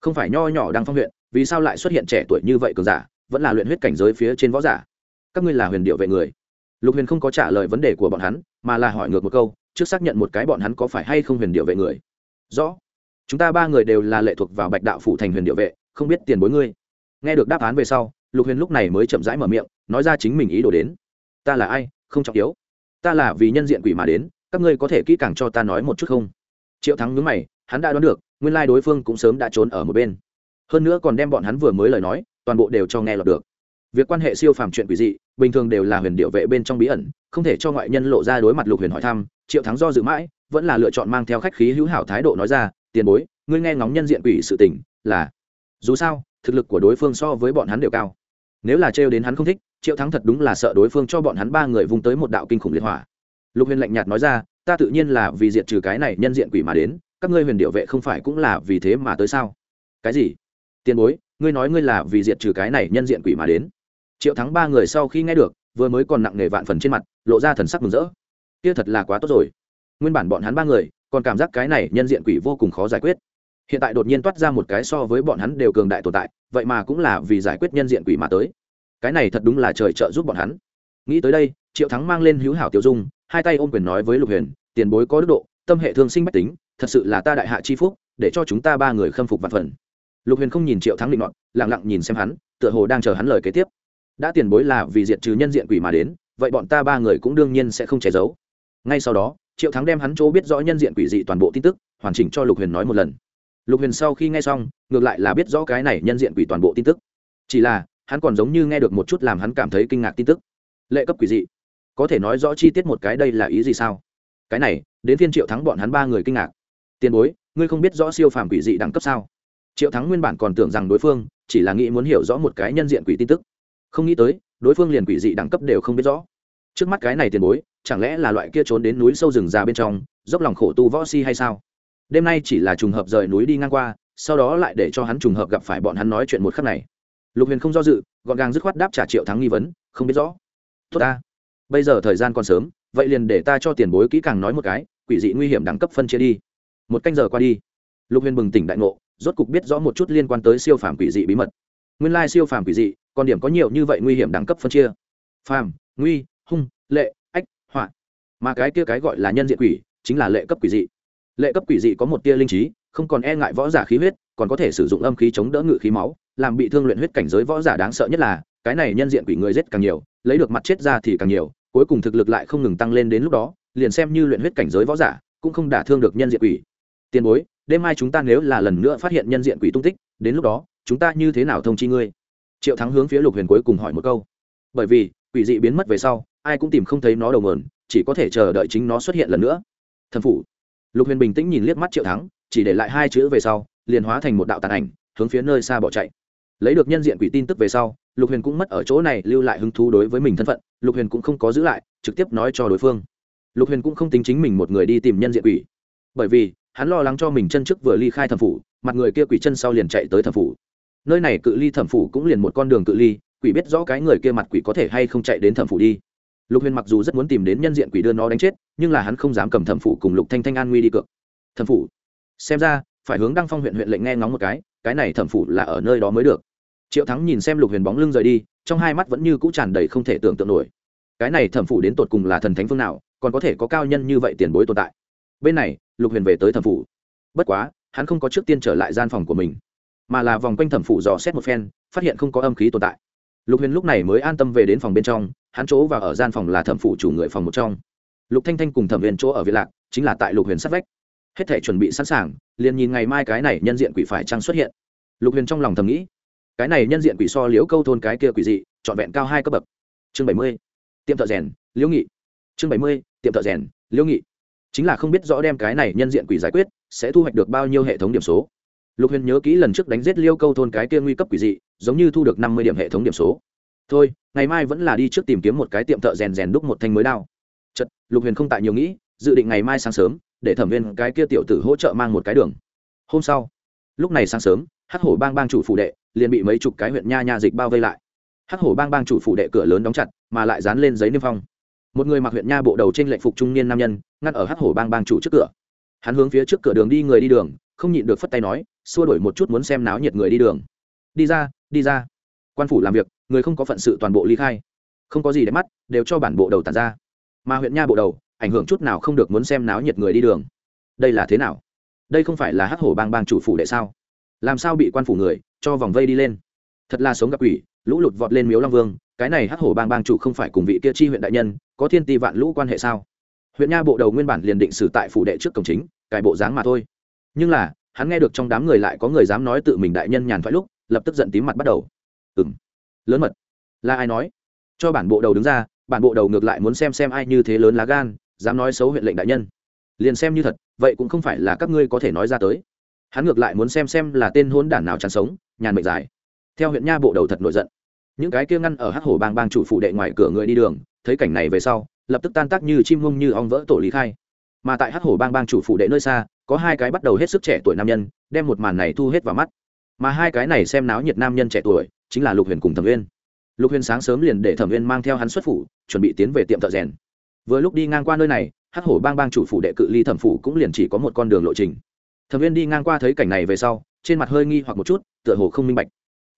Không phải nho nhỏ đang phong huyện, vì sao lại xuất hiện trẻ tuổi như vậy cường giả, vẫn là luyện huyết cảnh giới phía trên võ giả? Các ngươi là huyền điệu vệ người lục huyền không có trả lời vấn đề của bọn hắn, mà là hỏi ngược một câu, trước xác nhận một cái bọn hắn có phải hay không huyền điệu vệ người. Rõ. Chúng ta ba người đều là lệ thuộc vào bạch đạo phủ thành huyền điệu vệ, không biết tiền bối ngươi. Nghe được đáp án về sau, lục huyền lúc này mới chậm rãi mở miệng, nói ra chính mình ý đồ đến. Ta là ai, không trọng yếu. Ta là vì nhân diện quỷ mà đến, các ngươi có thể kỹ càng cho ta nói một chút không? Triệu thắng nhớ mày, hắn đã đoán được, nguyên lai đối phương cũng sớm đã trốn ở một bên. Hơn nữa còn đem bọn hắn vừa mới lời nói, toàn bộ đều cho nghe lọt được việc quan hệ siêu phàm chuyện quỷ dị, bình thường đều là huyền điệu vệ bên trong bí ẩn, không thể cho ngoại nhân lộ ra đối mặt lục huyền hỏi thăm, triệu thắng do dự mãi, vẫn là lựa chọn mang theo khách khí hữu hảo thái độ nói ra, tiền bối, ngươi nghe ngóng nhân diện quỷ sự tình, là dù sao, thực lực của đối phương so với bọn hắn đều cao. Nếu là trêu đến hắn không thích, triệu thắng thật đúng là sợ đối phương cho bọn hắn ba người vung tới một đạo kinh khủng liệt hỏa. Lục huyền lạnh nhạt nói ra, ta tự nhiên là vì diệt trừ cái này nhân diện quỷ mà đến, các ngươi huyền điệu vệ không phải cũng là vì thế mà tới sao? Cái gì? Tiền bối, ngươi nói ngươi là vì diệt trừ cái này nhân diện quỷ mà đến? Triệu thắng ba người sau khi nghe được, vừa mới còn nặng nề vạn phần trên mặt, lộ ra thần sắc mừng rỡ. Kia thật là quá tốt rồi. Nguyên bản bọn hắn ba người, còn cảm giác cái này nhân diện quỷ vô cùng khó giải quyết. Hiện tại đột nhiên toát ra một cái so với bọn hắn đều cường đại tồn tại, vậy mà cũng là vì giải quyết nhân diện quỷ mà tới. Cái này thật đúng là trời trợ giúp bọn hắn. Nghĩ tới đây, triệu thắng mang lên hữu hảo tiểu dung, hai tay ôm quyền nói với lục huyền, tiền bối có đức độ, tâm hệ thương sinh bách tính, thật sự là ta đại hạ chi phúc, để cho chúng ta ba người khâm phục vạn phần. Lục huyền không nhìn triệu thắng định luận lẳng lặng nhìn xem hắn, tựa hồ đang chờ hắn lời kế tiếp đã tiền bối là vì diệt trừ nhân diện quỷ mà đến, vậy bọn ta ba người cũng đương nhiên sẽ không che giấu. Ngay sau đó, triệu thắng đem hắn chỗ biết rõ nhân diện quỷ dị toàn bộ tin tức, hoàn chỉnh cho lục huyền nói một lần. Lục huyền sau khi nghe xong, ngược lại là biết rõ cái này nhân diện quỷ toàn bộ tin tức. Chỉ là, hắn còn giống như nghe được một chút làm hắn cảm thấy kinh ngạc tin tức. Lệ cấp quỷ dị. Có thể nói rõ chi tiết một cái đây là ý gì sao? Cái này, đến phiên triệu thắng bọn hắn ba người kinh ngạc. Tiền bối, ngươi không biết rõ siêu phàm quỷ dị đẳng cấp sao? Triệu thắng nguyên bản còn tưởng rằng đối phương chỉ là nghĩ muốn hiểu rõ một cái nhân diện quỷ tin tức không nghĩ tới, đối phương liền quỷ dị đẳng cấp đều không biết rõ. Trước mắt cái này tiền bối, chẳng lẽ là loại kia trốn đến núi sâu rừng già bên trong, dốc lòng khổ tu võ si hay sao? Đêm nay chỉ là trùng hợp rời núi đi ngang qua, sau đó lại để cho hắn trùng hợp gặp phải bọn hắn nói chuyện một khắc này. Lục huyền không do dự, gọn gàng dứt khoát đáp trả triệu thắng nghi vấn, không biết rõ. Tốt ta, bây giờ thời gian còn sớm, vậy liền để ta cho tiền bối kỹ càng nói một cái, quỷ dị nguy hiểm đẳng cấp phân chia đi. Một canh giờ qua đi, lục huyền bừng tỉnh đại ngộ, rốt cục biết rõ một chút liên quan tới siêu phàm quỷ dị bí mật. Nguyên lai siêu phàm quỷ dị còn điểm có nhiều như vậy nguy hiểm đẳng cấp phân chia. Phàm, nguy, hung, lệ, ách, họa. Mà cái kia cái gọi là nhân diện quỷ, chính là lệ cấp quỷ dị. Lệ cấp quỷ dị có một tia linh trí, không còn e ngại võ giả khí huyết, còn có thể sử dụng âm khí chống đỡ ngự khí máu, làm bị thương luyện huyết cảnh giới võ giả đáng sợ nhất là, cái này nhân diện quỷ người giết càng nhiều, lấy được mặt chết ra thì càng nhiều, cuối cùng thực lực lại không ngừng tăng lên đến lúc đó, liền xem như luyện huyết cảnh giới võ giả, cũng không đả thương được nhân diện quỷ. Tiền bối, đêm mai chúng ta nếu là lần nữa phát hiện nhân diện quỷ tung tích, đến lúc đó, chúng ta như thế nào thông chi ngươi? Triệu thắng hướng phía lục huyền cuối cùng hỏi một câu. Bởi vì, quỷ dị biến mất về sau, ai cũng tìm không thấy nó đầu mườn, chỉ có thể chờ đợi chính nó xuất hiện lần nữa. Thần phủ. Lục huyền bình tĩnh nhìn liếc mắt triệu thắng, chỉ để lại hai chữ về sau, liền hóa thành một đạo tàn ảnh, hướng phía nơi xa bỏ chạy. Lấy được nhân diện quỷ tin tức về sau, lục huyền cũng mất ở chỗ này, lưu lại hứng thú đối với mình thân phận, lục huyền cũng không có giữ lại, trực tiếp nói cho đối phương. Lục huyền cũng không tính chính mình một người đi tìm nhân diện quỷ. Bởi vì, hắn lo lắng cho mình chân chức vừa ly khai thần phủ, mặt người kia quỷ chân sau liền chạy tới thần phủ nơi này cự ly thẩm phủ cũng liền một con đường cự ly, quỷ biết rõ cái người kia mặt quỷ có thể hay không chạy đến thẩm phủ đi. Lục huyền mặc dù rất muốn tìm đến nhân diện quỷ đưa nó đánh chết, nhưng là hắn không dám cầm thẩm phủ cùng lục thanh thanh an nguy đi cược. Thẩm phủ? Xem ra, phải hướng đăng phong huyện huyện lệnh nghe ngóng một cái cái này thẩm phủ là ở nơi đó mới được. Triệu thắng nhìn xem lục huyền bóng lưng rời đi, trong hai mắt vẫn như cũ tràn đầy không thể tưởng tượng nổi. Cái này thẩm phủ đến tột cùng là thần thánh phương nào, còn có thể có cao nhân như vậy tiền bối tồn tại? Bên này, lục huyền về tới thẩm phủ. Bất quá, hắn không có trước tiên trở lại gian phòng của mình mà là vòng quanh thẩm phủ dò xét một phen, phát hiện không có âm khí tồn tại. Lục huyền lúc này mới an tâm về đến phòng bên trong, hắn chỗ và ở gian phòng là thẩm phủ chủ người phòng một trong. Lục thanh thanh cùng thẩm huyền chỗ ở việt lạc, chính là tại lục huyền sát vách. Hết thể chuẩn bị sẵn sàng, liền nhìn ngày mai cái này nhân diện quỷ phải trăng xuất hiện. Lục huyền trong lòng thầm nghĩ, cái này nhân diện quỷ so liễu câu thôn cái kia quỷ dị, trọn vẹn cao hai cấp bậc. Chương bảy mươi, tiệm thợ rèn, liễu nghị. Chương bảy mươi, tiệm thợ rèn, liễu nghị. Chính là không biết rõ đem cái này nhân diện quỷ giải quyết, sẽ thu hoạch được bao nhiêu hệ thống điểm số lục huyền nhớ kỹ lần trước đánh giết liêu câu thôn cái kia nguy cấp quỷ dị, giống như thu được năm mươi điểm hệ thống điểm số. Thôi, ngày mai vẫn là đi trước tìm kiếm một cái tiệm thợ rèn rèn đúc một thanh mới đao. Chật lục huyền không tại nhiều nghĩ, dự định ngày mai sáng sớm, để thẩm viên cái kia tiểu tử hỗ trợ mang một cái đường. Hôm sau, lúc này sáng sớm, hắc hổ bang bang chủ phủ đệ liền bị mấy chục cái huyện nha nha dịch bao vây lại. Hắc hổ bang bang chủ phủ đệ cửa lớn đóng chặt, mà lại dán lên giấy niêm phong. Một người mặc huyện nha bộ đầu trên lệnh phục trung niên nam nhân, ngăn ở hắc hổ bang bang chủ trước cửa. Hắn hướng phía trước cửa đường đi người đi đường, không nhịn được phất tay nói xua đổi một chút muốn xem náo nhiệt người đi đường. Đi ra đi ra. Quan phủ làm việc, người không có phận sự toàn bộ ly khai. Không có gì để mắt, đều cho bản bộ đầu tàn ra. Mà huyện nha bộ đầu, ảnh hưởng chút nào không được muốn xem náo nhiệt người đi đường. Đây là thế nào? Đây không phải là hắc hổ bang bang chủ phủ đệ sao? Làm sao bị quan phủ người, cho vòng vây đi lên? Thật là sống gặp quỷ, lũ lụt vọt lên miếu long vương, cái này hắc hổ bang bang chủ không phải cùng vị kia chi huyện đại nhân, có thiên ti vạn lũ quan hệ sao? Huyện nha bộ đầu nguyên bản liền định xử tại phủ đệ trước cổng chính, cải bộ dáng mà thôi. Nhưng là hắn nghe được trong đám người lại có người dám nói tự mình đại nhân nhàn thoại lúc, lập tức giận tím mặt bắt đầu. Ừ m lớn mật. Là ai nói? Cho bản bộ đầu đứng ra, bản bộ đầu ngược lại muốn xem xem ai như thế lớn lá gan, dám nói xấu huyện lệnh đại nhân. Liền xem như thật, vậy cũng không phải là các ngươi có thể nói ra tới. Hắn ngược lại muốn xem xem là tên hôn đản nào chán sống, nhàn mệnh dài. Theo huyện nha bộ đầu thật nổi giận. Những cái kia ngăn ở hắc hổ bang bang chủ phụ đệ ngoài cửa người đi đường, thấy cảnh này về sau, lập tức tan tác như chim ngông như ong vỡ tổ lý khai. Mà tại hắc hổ bang bang chủ phụ đệ nơi xa có hai cái bắt đầu hết sức trẻ tuổi nam nhân, đem một màn này thu hết vào mắt. Mà hai cái này xem náo nhiệt nam nhân trẻ tuổi, chính là lục huyền cùng thẩm uyên. Lục huyền sáng sớm liền để thẩm uyên mang theo hắn xuất phủ, chuẩn bị tiến về tiệm thợ rèn. Vừa lúc đi ngang qua nơi này, hắc hổ bang bang chủ phủ đệ cự ly thẩm phủ cũng liền chỉ có một con đường lộ trình. Thẩm uyên đi ngang qua thấy cảnh này về sau, trên mặt hơi nghi hoặc một chút, tựa hồ không minh bạch.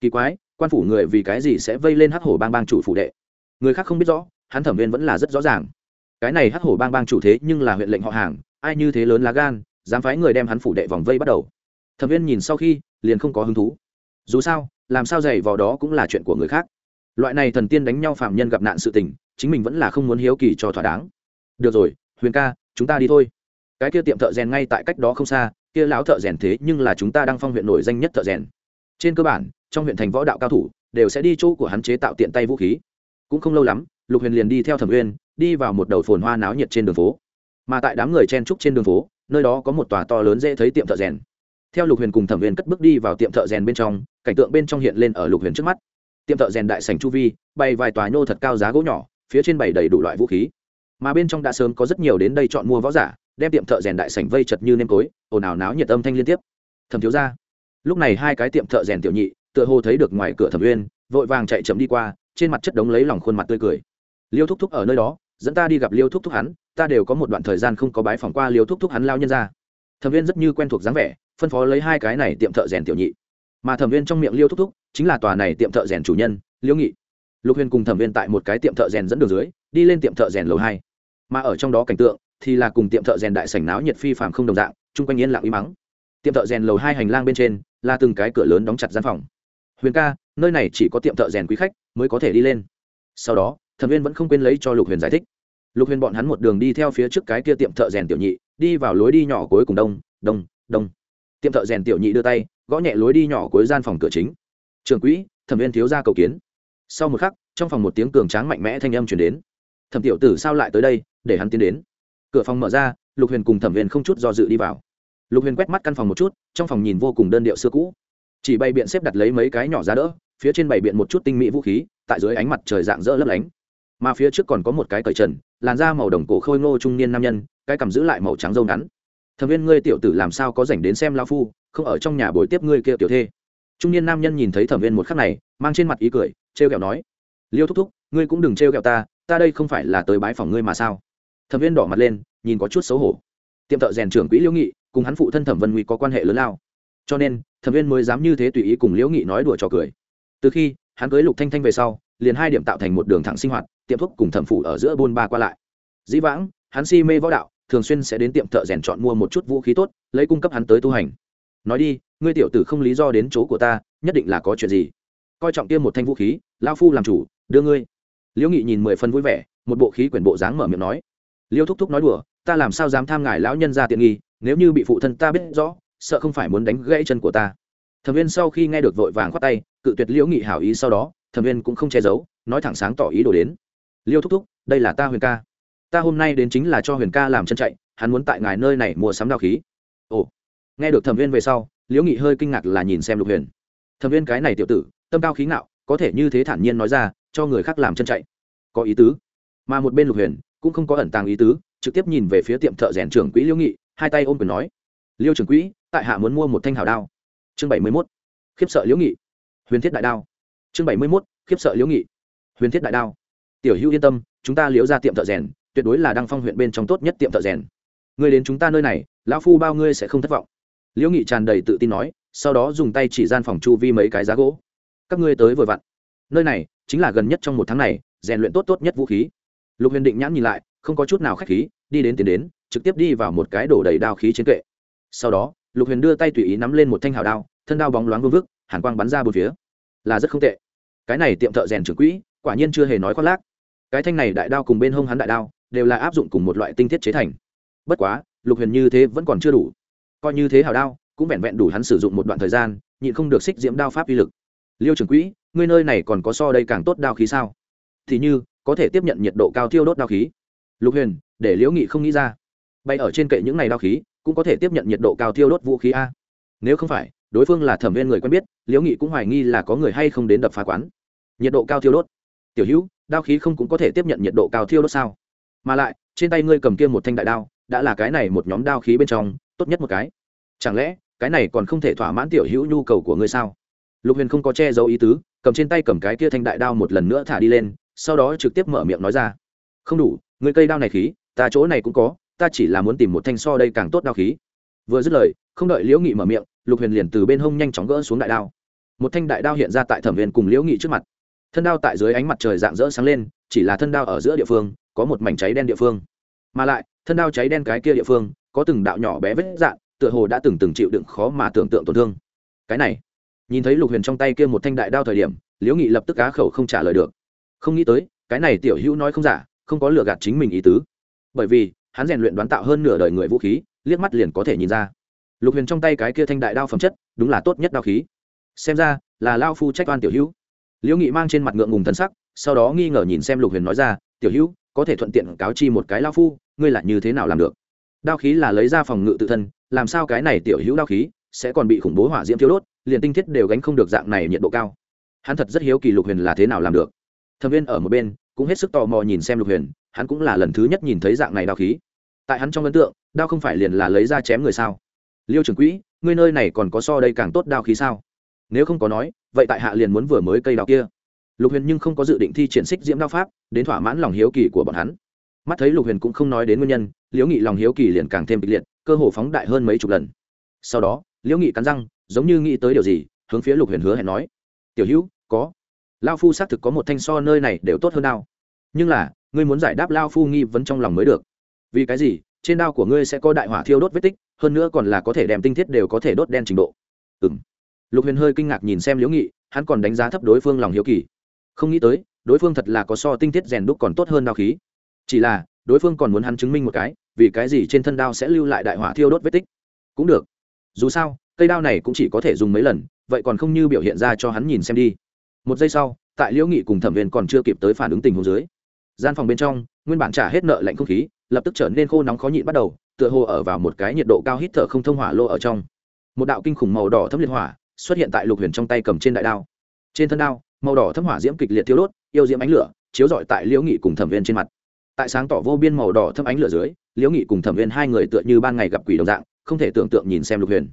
Kỳ quái, quan phủ người vì cái gì sẽ vây lên hắc hổ bang bang chủ phủ đệ? Người khác không biết rõ, hắn thẩm viên vẫn là rất rõ ràng. Cái này hắc hổ bang bang chủ thế nhưng là huyện lệnh họ hàng, ai như thế lớn lá gan dám phái người đem hắn phủ đệ vòng vây bắt đầu. Thẩm viên nhìn sau khi, liền không có hứng thú. Dù sao, làm sao dày vào đó cũng là chuyện của người khác. Loại này thần tiên đánh nhau phạm nhân gặp nạn sự tình, chính mình vẫn là không muốn hiếu kỳ cho thỏa đáng. Được rồi, huyền ca, chúng ta đi thôi. Cái kia tiệm thợ rèn ngay tại cách đó không xa, kia lão thợ rèn thế nhưng là chúng ta đang phong huyện nổi danh nhất thợ rèn. Trên cơ bản, trong huyện thành võ đạo cao thủ, đều sẽ đi chỗ của hắn chế tạo tiện tay vũ khí. Cũng không lâu lắm, lục huyền liền đi theo thẩm uyên, đi vào một đầu phồn hoa náo nhiệt trên đường phố. Mà tại đám người chen trúc trên đường phố nơi đó có một tòa to lớn dễ thấy tiệm thợ rèn. Theo lục huyền cùng thẩm huyền cất bước đi vào tiệm thợ rèn bên trong, cảnh tượng bên trong hiện lên ở lục huyền trước mắt. Tiệm thợ rèn đại sành chu vi, bày vài tòa nhô thật cao giá gỗ nhỏ, phía trên bày đầy đủ loại vũ khí. Mà bên trong đã sớm có rất nhiều đến đây chọn mua võ giả, đem tiệm thợ rèn đại sành vây chật như nêm cối ồn ào náo nhiệt âm thanh liên tiếp. Thẩm thiếu ra lúc này hai cái tiệm thợ rèn tiểu nhị, tựa hồ thấy được ngoài cửa thẩm uyên, vội vàng chạy chậm đi qua, trên mặt chất đống lấy lòng khuôn mặt tươi cười. Liêu thúc thúc ở nơi đó, dẫn ta đi gặp liêu thúc thúc hắn ta đều có một đoạn thời gian không có bái phỏng qua liều thúc thúc hắn lao nhân ra. Thẩm viên rất như quen thuộc dáng vẻ, phân phó lấy hai cái này tiệm thợ rèn tiểu nhị. Mà thẩm viên trong miệng liêu thúc thúc chính là tòa này tiệm thợ rèn chủ nhân liễu nghị. Lục huyền cùng thẩm viên tại một cái tiệm thợ rèn dẫn đường dưới, đi lên tiệm thợ rèn lầu hai. Mà ở trong đó cảnh tượng thì là cùng tiệm thợ rèn đại sảnh náo nhiệt phi phàm không đồng dạng, chung quanh yên lặng uy mắng. Tiệm thợ rèn lầu hai hành lang bên trên là từng cái cửa lớn đóng chặt gian phòng. Huyền ca, nơi này chỉ có tiệm thợ rèn quý khách mới có thể đi lên. Sau đó, thẩm viên vẫn không quên lấy cho lục huyền giải thích lục huyền bọn hắn một đường đi theo phía trước cái kia tiệm thợ rèn tiểu nhị, đi vào lối đi nhỏ cuối cùng đông đông đông. Tiệm thợ rèn tiểu nhị đưa tay, gõ nhẹ lối đi nhỏ cuối gian phòng cửa chính. Trường quỹ, thẩm viên thiếu ra cầu kiến. Sau một khắc, trong phòng một tiếng cường tráng mạnh mẽ thanh âm chuyển đến. Thẩm tiểu tử sao lại tới đây, để hắn tiến đến. Cửa phòng mở ra, lục huyền cùng thẩm viên không chút do dự đi vào. Lục huyền quét mắt căn phòng một chút, trong phòng nhìn vô cùng đơn điệu xưa cũ. Chỉ bày biện xếp đặt lấy mấy cái nhỏ ra đỡ, phía trên bày biện một chút tinh mỹ vũ khí, tại dưới ánh mặt trời dạng dỡ lấp lánh mà phía trước còn có một cái cởi trần, làn da màu đồng cổ khôi ngô trung niên nam nhân, cái cầm giữ lại màu trắng râu ngắn. Thẩm viên ngươi tiểu tử làm sao có dành đến xem lao phu, không ở trong nhà buổi tiếp ngươi kia tiểu thê. Trung niên nam nhân nhìn thấy thẩm viên một khắc này, mang trên mặt ý cười, trêu kẹo nói, liêu thúc thúc, ngươi cũng đừng trêu kẹo ta ta đây không phải là tới bái phòng ngươi mà sao? Thẩm viên đỏ mặt lên, nhìn có chút xấu hổ. Tiệm thợ rèn trưởng quỹ liễu nghị, cùng hắn phụ thân thẩm vân nguy có quan hệ lớn lao. Cho nên, thẩm viên mới dám như thế tùy ý cùng liễu nghị nói đùa trò cười. Từ khi, hắn cưới lục thanh thanh về sau, liền hai điểm tạo thành một đường thẳng sinh hoạt tiệm thuốc cùng thẩm phủ ở giữa buôn ba qua lại. Dĩ vãng, hắn si mê võ đạo, thường xuyên sẽ đến tiệm thợ rèn chọn mua một chút vũ khí tốt, lấy cung cấp hắn tới tu hành. Nói đi, ngươi tiểu tử không lý do đến chỗ của ta, nhất định là có chuyện gì? Coi trọng tiêm một thanh vũ khí lao phu làm chủ, đưa ngươi. Liễu nghị nhìn mười phân vui vẻ, một bộ khí quyển bộ dáng mở miệng nói. Liêu thúc thúc nói đùa, ta làm sao dám tham ngài lão nhân ra tiện nghi, nếu như bị phụ thân ta biết rõ, sợ không phải muốn đánh gãy chân của ta. Thẩm viên sau khi nghe được vội vàng khoát tay, cự tuyệt liễu nghị hảo ý sau đó, thẩm viên cũng không che giấu, nói thẳng sáng tỏ ý đồ đến liêu thúc thúc, đây là ta huyền ca. Ta hôm nay đến chính là cho huyền ca làm chân chạy, hắn muốn tại ngài nơi này mua sắm đao khí. Ồ. Nghe được thẩm viên về sau, liễu nghị hơi kinh ngạc là nhìn xem lục huyền. Thẩm viên cái này tiểu tử, tâm cao khí ngạo, có thể như thế thản nhiên nói ra, cho người khác làm chân chạy. Có ý tứ. Mà một bên lục huyền cũng không có ẩn tàng ý tứ, trực tiếp nhìn về phía tiệm thợ rèn trưởng quỹ liễu nghị, hai tay ôm quyền nói. Liêu trưởng quỹ, tại hạ muốn mua một thanh hào đao. Chương bảy mươi mốt. Khiếp sợ liễu nghị. Huyền thiết đại đao. Chương bảy mươi mốt. Khiếp sợ liễu nghị. Huyền thiết đại đao tiểu hữu yên tâm, chúng ta liễu ra tiệm thợ rèn, tuyệt đối là đăng phong huyện bên trong tốt nhất tiệm thợ rèn. Người đến chúng ta nơi này, lão phu bao ngươi sẽ không thất vọng. Liễu nghị tràn đầy tự tin nói, sau đó dùng tay chỉ gian phòng chu vi mấy cái giá gỗ. Các ngươi tới vừa vặn. Nơi này chính là gần nhất trong một tháng này, rèn luyện tốt tốt nhất vũ khí. Lục huyền định nhãn nhìn lại, không có chút nào khách khí, đi đến tiến đến, trực tiếp đi vào một cái đổ đầy đao khí chiến kệ. Sau đó, lục huyền đưa tay tùy ý nắm lên một thanh hào đao, thân đao bóng loáng vương vức, hàn quang bắn ra bốn phía. Là rất không tệ. Cái này tiệm thợ rèn trưởng quỹ, quả nhiên chưa hề nói khoác lác cái thanh này đại đao cùng bên hông hắn đại đao đều là áp dụng cùng một loại tinh thiết chế thành. Bất quá, lục huyền như thế vẫn còn chưa đủ. Coi như thế hào đao, cũng vẹn vẹn đủ hắn sử dụng một đoạn thời gian, nhịn không được xích diễm đao pháp uy lực. Liêu trưởng quỹ, ngươi nơi này còn có so đây càng tốt đao khí sao? Thì như, có thể tiếp nhận nhiệt độ cao thiêu đốt đao khí. Lục huyền, để liễu nghị không nghĩ ra. Bay ở trên kệ những này đao khí, cũng có thể tiếp nhận nhiệt độ cao thiêu đốt vũ khí a. Nếu không phải, đối phương là thẩm viên người quen biết, liễu nghị cũng hoài nghi là có người hay không đến đập phá quán. Nhiệt độ cao thiêu đốt. Tiểu hữu đao khí không cũng có thể tiếp nhận nhiệt độ cao thiêu đốt sao? Mà lại, trên tay ngươi cầm kia một thanh đại đao, đã là cái này một nhóm đao khí bên trong, tốt nhất một cái. Chẳng lẽ, cái này còn không thể thỏa mãn tiểu hữu nhu cầu của ngươi sao? Lục huyền không có che giấu ý tứ, cầm trên tay cầm cái kia thanh đại đao một lần nữa thả đi lên, sau đó trực tiếp mở miệng nói ra. Không đủ người cây đao này khí, ta chỗ này cũng có, ta chỉ là muốn tìm một thanh so đây càng tốt đao khí. Vừa dứt lời, không đợi liễu nghị mở miệng, lục huyền liền từ bên hông nhanh chóng gỡ xuống đại đao. Một thanh đại đao hiện ra tại thẩm viên cùng liễu nghị trước mặt thân đao tại dưới ánh mặt trời dạng rỡ sáng lên, chỉ là thân đao ở giữa địa phương, có một mảnh cháy đen địa phương. Mà lại, thân đao cháy đen cái kia địa phương, có từng đạo nhỏ bé vết dạn, tựa hồ đã từng từng chịu đựng khó mà tưởng tượng tổn thương. Cái này, nhìn thấy lục huyền trong tay kia một thanh đại đao thời điểm, liễu nghị lập tức cá khẩu không trả lời được. Không nghĩ tới, cái này tiểu hữu nói không giả, không có lừa gạt chính mình ý tứ. Bởi vì, hắn rèn luyện đoán tạo hơn nửa đời người vũ khí, liếc mắt liền có thể nhìn ra. Lục huyền trong tay cái kia thanh đại đao phẩm chất, đúng là tốt nhất đao khí. Xem ra, là lao phu trách oan tiểu hữu liễu nghị mang trên mặt ngượng ngùng thân sắc, sau đó nghi ngờ nhìn xem lục huyền nói ra, tiểu hữu, có thể thuận tiện cáo chi một cái lao phu, ngươi là như thế nào làm được? Đao khí là lấy ra phòng ngự tự thân, làm sao cái này tiểu hữu đao khí sẽ còn bị khủng bố hỏa diễm thiếu đốt, liền tinh thiết đều gánh không được dạng này nhiệt độ cao. Hắn thật rất hiếu kỳ lục huyền là thế nào làm được. Thâm viên ở một bên, cũng hết sức tò mò nhìn xem lục huyền, hắn cũng là lần thứ nhất nhìn thấy dạng này đao khí. Tại hắn trong ấn tượng, đao không phải liền là lấy ra chém người sao? Liêu trưởng quỹ, ngươi nơi này còn có so đây càng tốt đao khí sao? Nếu không có nói vậy tại hạ liền muốn vừa mới cây đao kia. Lục huyền nhưng không có dự định thi triển xích diễm đao pháp, đến thỏa mãn lòng hiếu kỳ của bọn hắn. Mắt thấy lục huyền cũng không nói đến nguyên nhân, liễu nghị lòng hiếu kỳ liền càng thêm kịch liệt, cơ hồ phóng đại hơn mấy chục lần. Sau đó, liễu nghị cắn răng, giống như nghĩ tới điều gì, hướng phía lục huyền hứa hẹn nói, tiểu hữu, có. Lao phu xác thực có một thanh so nơi này đều tốt hơn đao. Nhưng là, ngươi muốn giải đáp lao phu nghi vấn trong lòng mới được. Vì cái gì, trên đao của ngươi sẽ có đại hỏa thiêu đốt vết tích, hơn nữa còn là có thể đem tinh thiết đều có thể đốt đen trình độ. Ừ m lục huyền hơi kinh ngạc nhìn xem liễu nghị, hắn còn đánh giá thấp đối phương lòng hiếu kỳ. Không nghĩ tới, đối phương thật là có so tinh thiết rèn đúc còn tốt hơn đao khí. Chỉ là, đối phương còn muốn hắn chứng minh một cái, vì cái gì trên thân đao sẽ lưu lại đại hỏa thiêu đốt vết tích? Cũng được. Dù sao, cây đao này cũng chỉ có thể dùng mấy lần, vậy còn không như biểu hiện ra cho hắn nhìn xem đi. Một giây sau, tại liễu nghị cùng thẩm viên còn chưa kịp tới phản ứng tình huống dưới, gian phòng bên trong, nguyên bản trả hết nợ lạnh không khí, lập tức trở nên khô nóng khó nhịn bắt đầu, tựa hồ ở vào một cái nhiệt độ cao hít thở không thông hỏa lô ở trong. Một đạo kinh khủng màu đỏ thấm liệt hỏa xuất hiện tại lục huyền trong tay cầm trên đại đao. Trên thân đao, màu đỏ thấm hỏa diễm kịch liệt thiêu đốt, yêu diễm ánh lửa, chiếu rọi tại liễu nghị cùng thẩm viên trên mặt. Tại sáng tỏ vô biên màu đỏ thâm ánh lửa dưới, liễu nghị cùng thẩm viên hai người tựa như ban ngày gặp quỷ đồng dạng, không thể tưởng tượng nhìn xem lục huyền.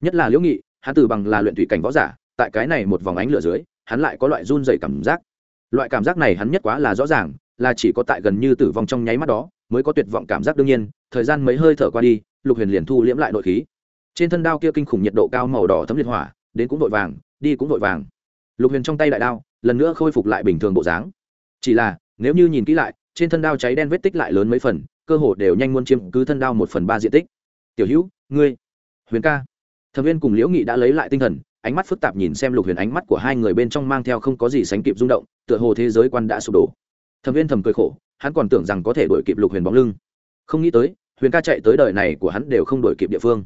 Nhất là liễu nghị, hắn từ bằng là luyện thủy cảnh võ giả, tại cái này một vòng ánh lửa dưới, hắn lại có loại run dày cảm giác. Loại cảm giác này hắn nhất quá là rõ ràng, là chỉ có tại gần như tử vong trong nháy mắt đó, mới có tuyệt vọng cảm giác đương nhiên, thời gian mấy hơi thở qua đi, lục huyền liền thu liễm lại nội khí. Trên thân đao kia kinh khủng nhiệt độ cao màu đỏ thấm liệt hỏa đến cũng vội vàng, đi cũng vội vàng. Lục huyền trong tay đại đao, lần nữa khôi phục lại bình thường bộ dáng. Chỉ là, nếu như nhìn kỹ lại, trên thân đao cháy đen vết tích lại lớn mấy phần, cơ hồ đều nhanh muốn chiếm cứ thân đao một phần ba diện tích. Tiểu hữu, ngươi, huyền ca. Thẩm viên cùng liễu nghị đã lấy lại tinh thần, ánh mắt phức tạp nhìn xem lục huyền ánh mắt của hai người bên trong mang theo không có gì sánh kịp rung động, tựa hồ thế giới quan đã sụp đổ. Thẩm viên thầm cười khổ, hắn còn tưởng rằng có thể đuổi kịp lục huyền bóng lưng. Không nghĩ tới, huyền ca chạy tới đời này của hắn đều không đuổi kịp địa phương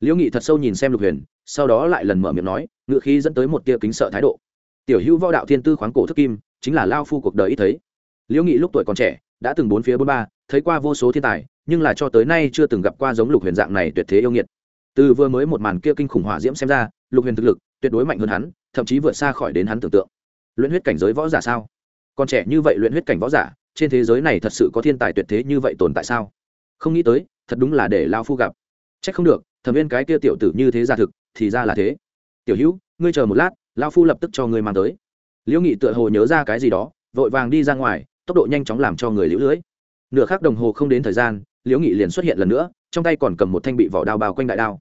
liễu nghị thật sâu nhìn xem lục huyền, sau đó lại lần mở miệng nói ngự khí dẫn tới một tia kính sợ thái độ. Tiểu hữu võ đạo thiên tư khoáng cổ thức kim, chính là lao phu cuộc đời ít thấy. Liễu nghị lúc tuổi còn trẻ, đã từng bốn phía bốn ba, thấy qua vô số thiên tài, nhưng là cho tới nay chưa từng gặp qua giống lục huyền dạng này tuyệt thế yêu nghiệt. Từ vừa mới một màn kia kinh khủng hỏa diễm xem ra, lục huyền thực lực tuyệt đối mạnh hơn hắn, thậm chí vượt xa khỏi đến hắn tưởng tượng. Luyện huyết cảnh giới võ giả sao? Còn trẻ như vậy luyện huyết cảnh võ giả, trên thế giới này thật sự có thiên tài tuyệt thế như vậy tồn tại sao? Không nghĩ tới, thật đúng là để lao phu gặp. C h ắ c không được thẩm viên cái kia tiểu tử như thế ra thực, thì ra là thế. Tiểu hữu, ngươi chờ một lát lao phu lập tức cho ngươi mang tới. Liễu nghị tựa hồ nhớ ra cái gì đó, vội vàng đi ra ngoài, tốc độ nhanh chóng làm cho người liễu lưới. Nửa khắc đồng hồ không đến thời gian, liễu nghị liền xuất hiện lần nữa, trong tay còn cầm một thanh bị vỏ đao bao quanh đại đao.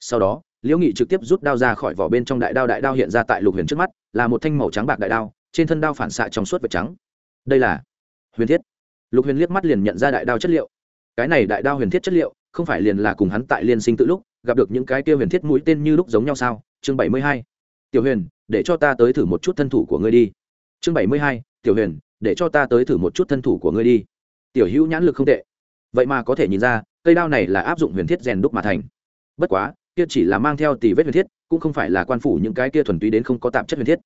Sau đó, liễu nghị trực tiếp rút đao ra khỏi vỏ bên trong đại đao đại đao hiện ra tại lục huyền trước mắt, là một thanh màu trắng bạc đại đao, trên thân đao phản xạ trong suốt vật trắng. Đây là huyền thiết. Lục huyền liếc mắt liền nhận ra đại đao chất liệu. Cái này đại đao huyền thiết chất liệu, không phải liền là cùng hắn tại liên sinh tự lúc gặp được những cái kia huyền thiết mũi tên như lúc giống nhau sao? Chương bảy mươi hai. Tiểu huyền, để cho ta tới thử một chút thân thủ của ngươi đi. Chương bảy mươi hai, tiểu huyền, để cho ta tới thử một chút thân thủ của ngươi đi. Tiểu hữu nhãn lực không tệ. Vậy mà có thể nhìn ra, cây đao này là áp dụng huyền thiết rèn đúc mà thành. Bất quá, kia chỉ là mang theo tỷ vết huyền thiết, cũng không phải là quan phủ những cái kia thuần túy đến không có tạp chất huyền thiết.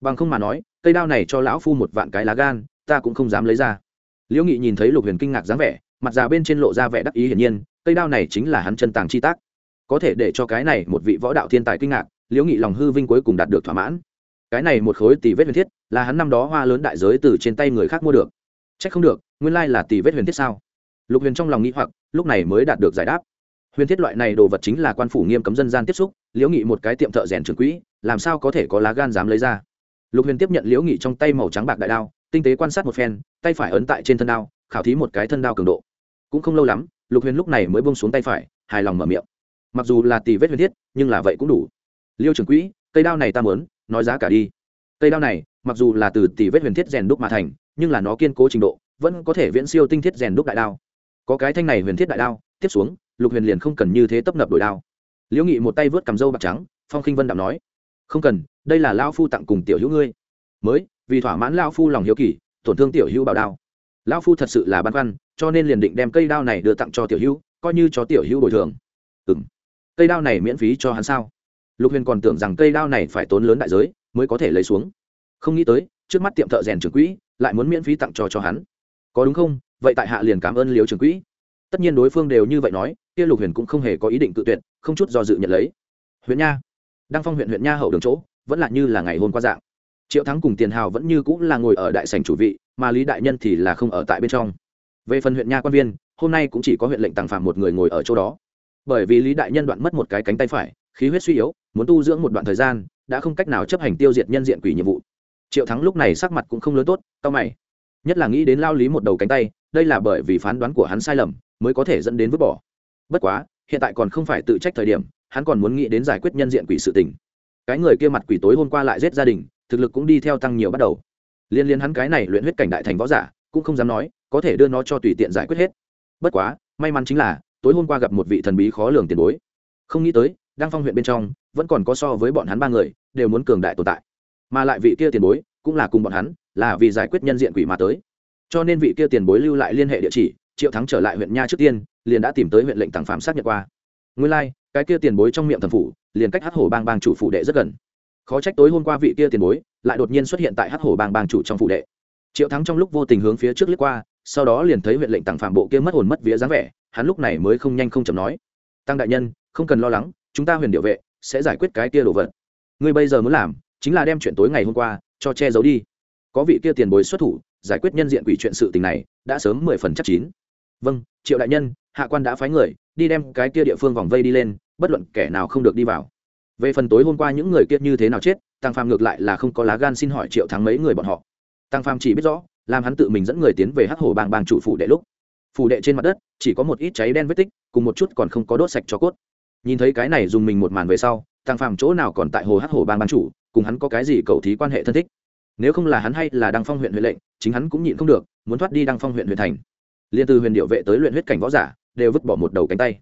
Bằng không mà nói, cây đao này cho lão phu một vạn cái lá gan, ta cũng không dám lấy ra. Liễu nghị nhìn thấy lục huyền kinh ngạc dáng vẻ, mặt già bên trên lộ ra vẻ đắc ý hiển nhiên, cây đao này chính là hắn chân tàng chi tác có thể để cho cái này một vị võ đạo thiên tài kinh ngạc, liễu nghị lòng hư vinh cuối cùng đạt được thỏa mãn. Cái này một khối tỷ vết huyền thiết, là hắn năm đó hoa lớn đại giới từ trên tay người khác mua được. Chắc không được, nguyên lai là tỷ vết huyền thiết sao? Lục huyền trong lòng nghĩ hoặc, lúc này mới đạt được giải đáp. Huyền thiết loại này đồ vật chính là quan phủ nghiêm cấm dân gian tiếp xúc, liễu nghị một cái tiệm thợ rèn trường quỹ, làm sao có thể có lá gan dám lấy ra? Lục huyền tiếp nhận liễu nghị trong tay màu trắng bạc đại đao, tinh tế quan sát một phen, tay phải ấn tại trên thân đao, khảo thí một cái thân đao cường độ. Cũng không lâu lắm, lục huyền lúc này mới bông xuống tay phải, hài lòng mở miệng mặc dù là tỷ vết huyền thiết, nhưng là vậy cũng đủ. Liêu trưởng quỹ, cây đao này ta mớn nói giá cả đi. Cây đao này, mặc dù là từ tỷ vết huyền thiết rèn đúc mà thành, nhưng là nó kiên cố trình độ, vẫn có thể viễn siêu tinh thiết rèn đúc đại đao. Có cái thanh này huyền thiết đại đao, tiếp xuống, lục huyền liền không cần như thế tấp nập đổi đao. Liễu nghị một tay vớt cầm râu bạc trắng, phong khinh vân đạm nói, không cần, đây là lao phu tặng cùng tiểu hữu ngươi. Mới, vì thỏa mãn lao phu lòng hiếu kỳ, tổn thương tiểu hữu bảo đao. Lao phu thật sự là băn khoăn, cho nên liền định đem cây đao này đưa tặng cho tiểu hữu, coi như cho tiểu hữu bồi thường cây đao này miễn phí cho hắn sao? Lục huyền còn tưởng rằng cây đao này phải tốn lớn đại giới mới có thể lấy xuống. Không nghĩ tới, trước mắt tiệm thợ rèn trường quỹ lại muốn miễn phí tặng cho cho hắn. Có đúng không? Vậy tại hạ liền cảm ơn liều trường quỹ. Tất nhiên đối phương đều như vậy nói, kia lục huyền cũng không hề có ý định tự tuyệt, không chút do dự nhận lấy. Huyện nha, đăng phong huyện huyện nha hậu đường chỗ, vẫn là như là ngày hôm qua dạng. Triệu thắng cùng tiền hào vẫn như cũng là ngồi ở đại sành chủ vị, mà lý đại nhân thì là không ở tại bên trong. Về phần huyện nha quan viên, hôm nay cũng chỉ có huyện lệnh tàng phạm một người ngồi ở chỗ đó bởi vì lý đại nhân đoạn mất một cái cánh tay phải, khí huyết suy yếu, muốn tu dưỡng một đoạn thời gian, đã không cách nào chấp hành tiêu diệt nhân diện quỷ nhiệm vụ. Triệu thắng lúc này sắc mặt cũng không lớn tốt cao mày. Nhất là nghĩ đến lao lý một đầu cánh tay, đây là bởi vì phán đoán của hắn sai lầm, mới có thể dẫn đến vứt bỏ. Bất quá, hiện tại còn không phải tự trách thời điểm, hắn còn muốn nghĩ đến giải quyết nhân diện quỷ sự tình. Cái người kia mặt quỷ tối hôm qua lại giết gia đình, thực lực cũng đi theo tăng nhiều bắt đầu. Liên liên hắn cái này luyện huyết cảnh đại thành võ giả, cũng không dám nói, có thể đưa nó cho tùy tiện giải quyết hết. Bất quá, may mắn chính là tối hôm qua gặp một vị thần bí khó lường tiền bối. Không nghĩ tới đang phong huyện bên trong vẫn còn có so với bọn hắn ba người đều muốn cường đại tồn tại. Mà lại vị kia tiền bối cũng là cùng bọn hắn là vì giải quyết nhân diện quỷ mà tới. Cho nên vị kia tiền bối lưu lại liên hệ địa chỉ triệu thắng trở lại huyện nha trước tiên liền đã tìm tới huyện lệnh tàng phạm xác nhận qua. Nguyên lai、like, cái kia tiền bối trong miệng thần phủ liền cách hát hổ bang bang chủ phụ đệ rất gần. Khó trách tối hôm qua vị kia tiền bối lại đột nhiên xuất hiện tại hát hổ bang bang chủ trong phụ đệ triệu thắng trong lúc vô tình hướng phía trước lướt qua, sau đó liền thấy huyện lệnh tàng phạm bộ kia mất hồn mất vía dáng vẻ, hắn lúc này mới không nhanh không chậm nói. Tăng đại nhân, không cần lo lắng, chúng ta huyền điệu vệ sẽ giải quyết cái kia đồ vật. Ngươi bây giờ muốn làm, chính là đem chuyện tối ngày hôm qua cho che giấu đi. Có vị kia tiền bối xuất thủ, giải quyết nhân diện quỷ chuyện sự tình này, đã sớm mười phần chắc chín. Vâng triệu đại nhân, hạ quan đã phái người, đi đem cái kia địa phương vòng vây đi lên, bất luận kẻ nào không được đi vào. Về phần tối hôm qua những người kia như thế nào chết tăng phàm ngược lại là không có lá gan xin hỏi triệu thắng mấy người bọn họ tăng phàm chỉ biết rõ, làm hắn tự mình dẫn người tiến về hắc hồ bang bang chủ phủ đệ lúc, phủ đệ trên mặt đất chỉ có một ít cháy đen vết tích, cùng một chút còn không có đốt sạch cho cốt. Nhìn thấy cái này dùng mình một màn về sau, tăng phàm chỗ nào còn tại hồ hắc hồ bang bang chủ, cùng hắn có cái gì cầu thí quan hệ thân thích? Nếu không là hắn hay là đăng phong huyện huyện lệnh, chính hắn cũng nhịn không được, muốn thoát đi đăng phong huyện huyện thành. Liên từ huyền điệu vệ tới luyện huyết cảnh võ giả, đều vứt bỏ một đầu cánh tay.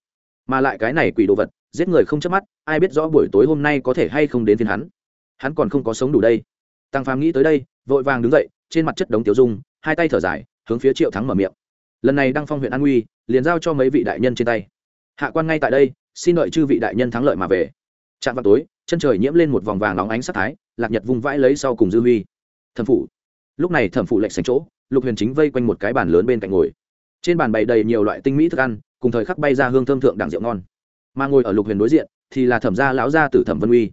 Mà lại cái này quỷ đồ vật, giết người không chớp mắt, ai biết rõ buổi tối hôm nay có thể hay không đến phiên hắn. Hắn còn không có sống đủ đây. Tăng phàm nghĩ tới đây, vội vàng đứng dậy trên mặt chất đống tiểu dung, hai tay thở dài, hướng phía triệu thắng mở miệng. Lần này đăng phong huyện an uy liền giao cho mấy vị đại nhân trên tay. Hạ quan ngay tại đây, xin đợi chư vị đại nhân thắng lợi mà về. Chạm vào tối, chân trời nhiễm lên một vòng vàng nóng ánh sắc thái, lạc nhật vung vãi lấy sau cùng dư huy. Thẩm phủ. Lúc này thẩm phủ lệnh sành chỗ, lục huyền chính vây quanh một cái bàn lớn bên cạnh ngồi. Trên bàn bày đầy nhiều loại tinh mỹ thức ăn, cùng thời khắc bay ra hương thơm thượng đẳng rượu ngon. Mà ngồi ở lục huyền đối diện, thì là thẩm gia lão gia tử thẩm vân uy.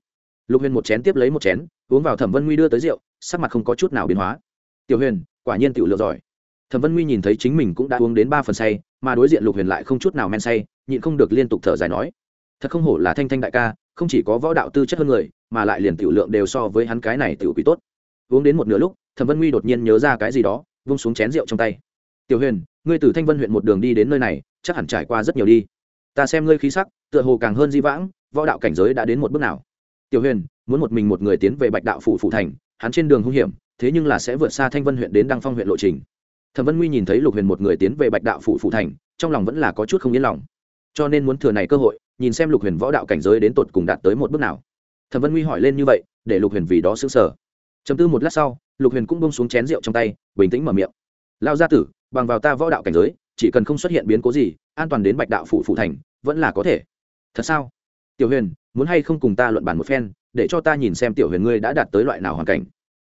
Lục huyền một chén tiếp lấy một chén, uống vào thẩm vân uy đưa tới rượu, sắc mặt không có chút nào biến hóa tiểu huyền, quả nhiên tiểu lượng giỏi. Thẩm vân uy nhìn thấy chính mình cũng đã uống đến ba phần say, mà đối diện lục huyền lại không chút nào men say, nhịn không được liên tục thở dài nói, thật không hổ là thanh thanh đại ca, không chỉ có võ đạo tư chất hơn người, mà lại liền tiểu lượng đều so với hắn cái này tiểu quý tốt. Uống đến một nửa lúc, thẩm vân uy đột nhiên nhớ ra cái gì đó, vung xuống chén rượu trong tay. Tiểu huyền, ngươi từ thanh vân huyện một đường đi đến nơi này, chắc hẳn trải qua rất nhiều đi. Ta xem ngươi khí sắc, tựa hồ càng hơn di vãng, võ đạo cảnh giới đã đến một bước nào. Tiểu huyền muốn một mình một người tiến về bạch đạo phủ phủ thành, hắn trên đường hung hiểm, thế nhưng là sẽ vượt xa thanh vân huyện đến đăng phong huyện lộ trình. Thẩm vân nguy nhìn thấy lục huyền một người tiến về bạch đạo phủ phủ thành, trong lòng vẫn là có chút không yên lòng. Cho nên muốn thừa này cơ hội, nhìn xem lục huyền võ đạo cảnh giới đến tột cùng đạt tới một bước nào. Thẩm vân nguy hỏi lên như vậy, để lục huyền vì đó xứng sở chấm tư một lát sau, lục huyền cũng bông xuống chén rượu trong tay, bình tĩnh mở miệng. Lao gia tử, bằng vào ta võ đạo cảnh giới, chỉ cần không xuất hiện biến cố gì, an toàn đến bạch đạo phủ phủ thành, vẫn là có thể. Thật sao? Tiểu huyền, muốn hay không cùng ta luận bàn một phen? Để cho ta nhìn xem tiểu huyền ngươi đã đạt tới loại nào hoàn cảnh.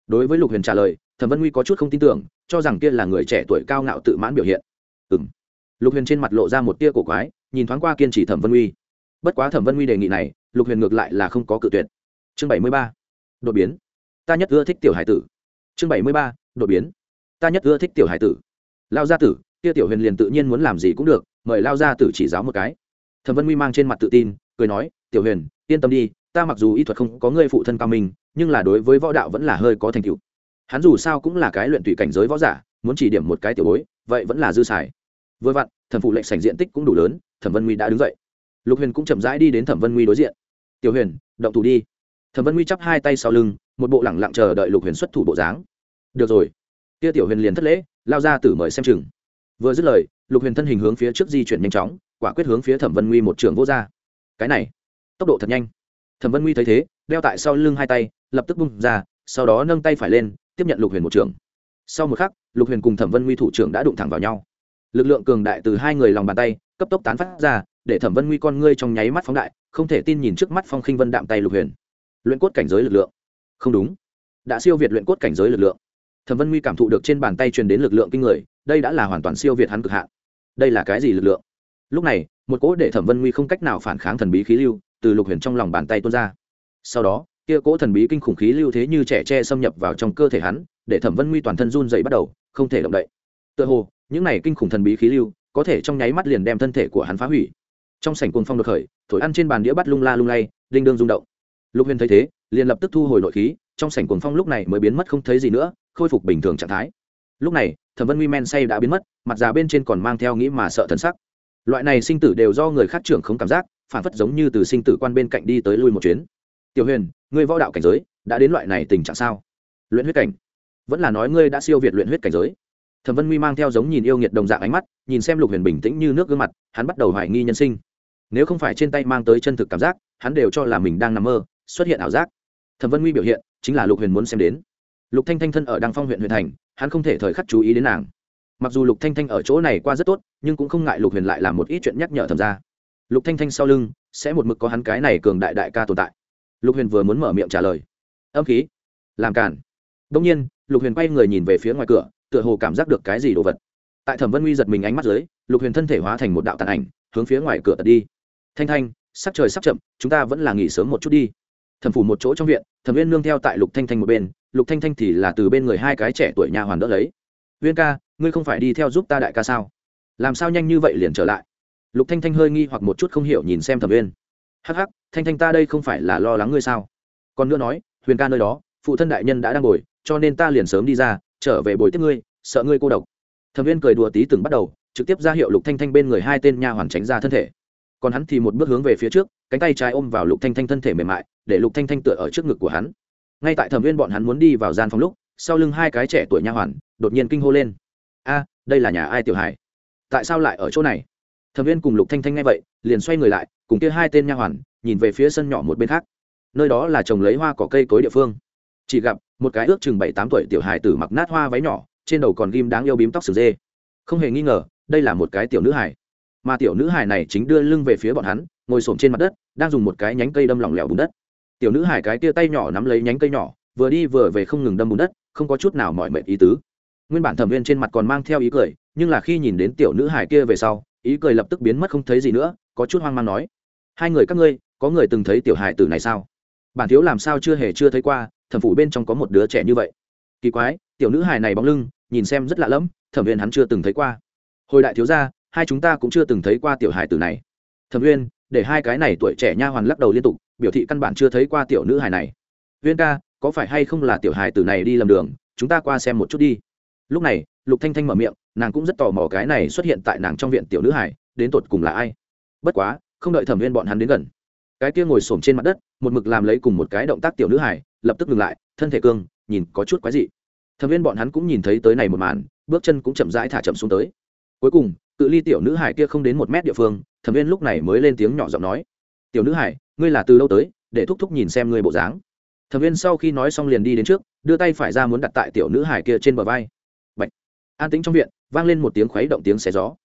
Đối với lục huyền trả lời, thẩm vân nguy có chút không tin tưởng, cho rằng kia là người trẻ tuổi cao ngạo tự mãn biểu hiện. Ừ m lục huyền trên mặt lộ ra một tia cổ quái, nhìn thoáng qua kiên trì thẩm vân nguy. Bất quá thẩm vân nguy đề nghị này, lục huyền ngược lại là không có cự tuyệt. Chương bảy mươi ba. Đột biến. Ta nhất ưa thích tiểu hải tử. Chương bảy mươi ba. Đột biến. Ta nhất ưa thích tiểu hải tử. Lao gia tử, kia tiểu huyền liền tự nhiên muốn làm gì cũng được, mời lao gia tử chỉ giáo một cái. Thẩm vân nguy mang trên mặt tự tin, cười nói, tiểu huyền, yên tâm đi ta mặc dù y thuật không có người phụ thân cao minh, nhưng là đối với võ đạo vẫn là hơi có thành tựu. Hắn dù sao cũng là cái luyện tùy cảnh giới võ giả, muốn chỉ điểm một cái tiểu bối, vậy vẫn là dư xài. Vừa vặn, thẩm phụ lệnh sảnh diện tích cũng đủ lớn, thẩm vân nguy đã đứng dậy. Lục huyền cũng chậm rãi đi đến thẩm vân nguy đối diện. Tiểu huyền, động thủ đi. Thẩm vân nguy chắp hai tay sau lưng, một bộ lẳng lặng chờ đợi lục huyền xuất thủ bộ dáng. Được rồi. Kia tiểu huyền liền thất lễ, lao ra tử mời xem chừng. Vừa dứt lời, lục huyền thân hình hướng phía trước di chuyển nhanh chóng, quả quyết hướng phía thẩm vân nguy một trường vô r cái này, tốc độ thật nhanh thẩm vân nguy thấy thế, đeo tại sau lưng hai tay, lập tức bung ra, sau đó nâng tay phải lên, tiếp nhận lục huyền một trưởng. sau một khắc, lục huyền cùng thẩm vân nguy thủ trưởng đã đụng thẳng vào nhau. Lực lượng cường đại từ hai người lòng bàn tay, cấp tốc tán phát ra, để thẩm vân nguy con ngươi trong nháy mắt phóng đại, không thể tin nhìn trước mắt phong khinh vân đạm tay lục huyền. Luyện cốt cảnh giới lực lượng. Không đúng. Đã siêu việt luyện cốt cảnh giới lực lượng. Thẩm vân nguy cảm thụ được trên bàn tay truyền đến lực lượng kinh người, đây đã là hoàn toàn siêu việt hắn cực hạn. Đây là cái gì lực lượng? Lúc này, một cỗ để thẩm vân nguy không cách nào phản kháng thần bí khí lưu từ lục huyền trong lòng bàn tay tuôn ra. Sau đó, kia cỗ thần bí kinh khủng khí lưu thế như trẻ tre xâm nhập vào trong cơ thể hắn, để thẩm vân nguy toàn thân run dậy bắt đầu, không thể động đậy. Tựa hồ, những này kinh khủng thần bí khí lưu, có thể trong nháy mắt liền đem thân thể của hắn phá hủy. Trong sảnh cuồng phong đột khởi, thổi ăn trên bàn đĩa bắt lung la lung lay, đinh đương rung động. Lục huyền thấy thế, liền lập tức thu hồi nội khí, trong sảnh cuồng phong lúc này mới biến mất không thấy gì nữa, khôi phục bình thường trạng thái. Lúc này, thẩm vân nguy men say đã biến mất, mặt già bên trên còn mang theo nghĩ mà sợ thần sắc. Loại này sinh tử đều do người khác trưởng không cảm giác phản phất giống như từ sinh tử quan bên cạnh đi tới lui một chuyến. Tiểu huyền, ngươi võ đạo cảnh giới đã đến loại này tình trạng sao? Luyện huyết cảnh? Vẫn là nói ngươi đã siêu việt luyện huyết cảnh giới. Thẩm vân Huy mang theo giống nhìn yêu nghiệt đồng dạng ánh mắt, nhìn xem lục huyền bình tĩnh như nước gương mặt, hắn bắt đầu hoài nghi nhân sinh. Nếu không phải trên tay mang tới chân thực cảm giác, hắn đều cho là mình đang nằm mơ, xuất hiện ảo giác. Thẩm vân nguy biểu hiện, chính là lục huyền muốn xem đến. Lục thanh thanh thân ở đăng phong huyện huyện thành, hắn không thể thời khắc chú ý đến nàng. Mặc dù lục thanh thanh ở chỗ này qua rất tốt, nhưng cũng không ngại lục huyền lại làm một ít chuyện nhắc nhở thẩm ra lục thanh thanh sau lưng sẽ một mực có hắn cái này cường đại đại ca tồn tại. Lục huyền vừa muốn mở miệng trả lời. Âm khí. Làm cản. Đông nhiên, lục huyền quay người nhìn về phía ngoài cửa, tựa hồ cảm giác được cái gì đồ vật. Tại thẩm vân nguy giật mình ánh mắt dưới, lục huyền thân thể hóa thành một đạo tàn ảnh, hướng phía ngoài cửa tật đi. Thanh thanh sắc trời sắp chậm, chúng ta vẫn là nghỉ sớm một chút đi. Thẩm phủ một chỗ trong viện, thẩm viên nương theo tại lục thanh thanh một bên, lục thanh thanh thì là từ bên người hai cái trẻ tuổi nhà hoàn đỡ lấy. Viên ca, ngươi không phải đi theo giúp ta đại ca sao? Làm sao nhanh như vậy liền trở lại? Lục thanh thanh hơi nghi hoặc một chút không hiểu nhìn xem thẩm uyên. Hắc hắc, thanh thanh ta đây không phải là lo lắng ngươi sao? Còn nữa nói, huyền ca nơi đó, phụ thân đại nhân đã đang ngồi, cho nên ta liền sớm đi ra, trở về bồi tiếp ngươi, sợ ngươi cô độc. Thẩm uyên cười đùa tí từng bắt đầu, trực tiếp ra hiệu lục thanh thanh bên người hai tên nha hoàn tránh ra thân thể. Còn hắn thì một bước hướng về phía trước, cánh tay trái ôm vào lục thanh thanh thân thể mềm mại, để lục thanh thanh tựa ở trước ngực của hắn. Ngay tại thẩm uyên bọn hắn muốn đi vào gian phòng lúc, sau lưng hai cái trẻ tuổi nha hoàn đột nhiên kinh hô lên. A, đây là nhà ai tiểu hải tại sao lại ở chỗ này? Thẩm viên cùng lục thanh thanh nghe vậy, liền xoay người lại, cùng kia hai tên nha hoàn, nhìn về phía sân nhỏ một bên khác. Nơi đó là trồng lấy hoa cỏ cây cối địa phương. Chỉ gặp, một cái ước chừng bảy tám tuổi tiểu hài tử mặc nát hoa váy nhỏ, trên đầu còn ghim đáng yêu bím tóc sừng dê. Không hề nghi ngờ, đây là một cái tiểu nữ hài. Mà tiểu nữ hài này chính đưa lưng về phía bọn hắn, ngồi xổm trên mặt đất, đang dùng một cái nhánh cây đâm lỏng lẻo bùn đất. Tiểu nữ hài cái tia tay nhỏ nắm lấy nhánh cây nhỏ, vừa đi vừa về không ngừng đâm bùn đất, không có chút nào mọi mệt ý tứ. Nguyên bản thẩm viên trên mặt còn mang theo ý cười, nhưng là khi nhìn đến tiểu nữ hài kia về sau ý cười lập tức biến mất không thấy gì nữa, có chút hoang mang nói, hai người các ngươi, có người từng thấy tiểu hài tử này sao? Bản thiếu làm sao chưa hề chưa thấy qua, thẩm phủ bên trong có một đứa trẻ như vậy. Kỳ quái, tiểu nữ hài này bóng lưng, nhìn xem rất lạ lẫm, thẩm viên hắn chưa từng thấy qua. Hồi đại thiếu gia, hai chúng ta cũng chưa từng thấy qua tiểu hài tử này. Thẩm viên để hai cái này tuổi trẻ nha hoàn lắc đầu liên tục, biểu thị căn bản chưa thấy qua tiểu nữ hài này. Viên ca, có phải hay không là tiểu hài tử này đi lầm đường, chúng ta qua xem một chút đi. Lúc này, lục thanh thanh mở miệng nàng cũng rất tò mò cái này xuất hiện tại nàng trong viện tiểu nữ hải, đến tột cùng là ai. Bất quá, không đợi thẩm viên bọn hắn đến gần. Cái kia ngồi xổm trên mặt đất, một mực làm lấy cùng một cái động tác tiểu nữ hải, lập tức ngừng lại, thân thể cương, nhìn có chút quái dị. Thẩm viên bọn hắn cũng nhìn thấy tới này một màn, bước chân cũng chậm rãi thả chậm xuống tới. Cuối cùng, cự ly tiểu nữ hải kia không đến một mét địa phương, thẩm viên lúc này mới lên tiếng nhỏ giọng nói. Tiểu nữ hải, ngươi là từ đâu tới, để thúc thúc nhìn xem ngươi bộ dáng. Thẩm viên sau khi nói xong liền đi đến trước, đưa tay phải ra muốn đặt tại tiểu nữ hải kia trên bờ vai. Bạch. an tĩnh trong viện vang lên một tiếng khuấy động tiếng xé gió.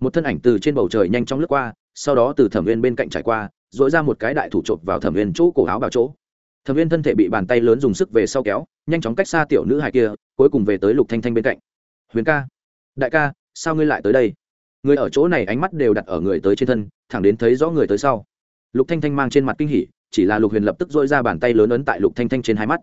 Một thân ảnh từ trên bầu trời nhanh chóng lướt qua, sau đó từ thẩm viên bên cạnh trải qua dội ra một cái đại thủ chộp vào thẩm viên chỗ cổ áo vào chỗ. Thẩm viên thân thể bị bàn tay lớn dùng sức về sau kéo, nhanh chóng cách xa tiểu nữ hài kia, cuối cùng về tới lục thanh thanh bên cạnh. Huyền ca, đại ca, sao ngươi lại tới đây? Người ở chỗ này ánh mắt đều đặt ở người tới trên thân, thẳng đến thấy rõ người tới sau. Lục thanh thanh mang trên mặt kinh hỉ, chỉ là lục huyền lập tức dội ra bàn tay lớn ấn tại lục thanh thanh trên hai mắt.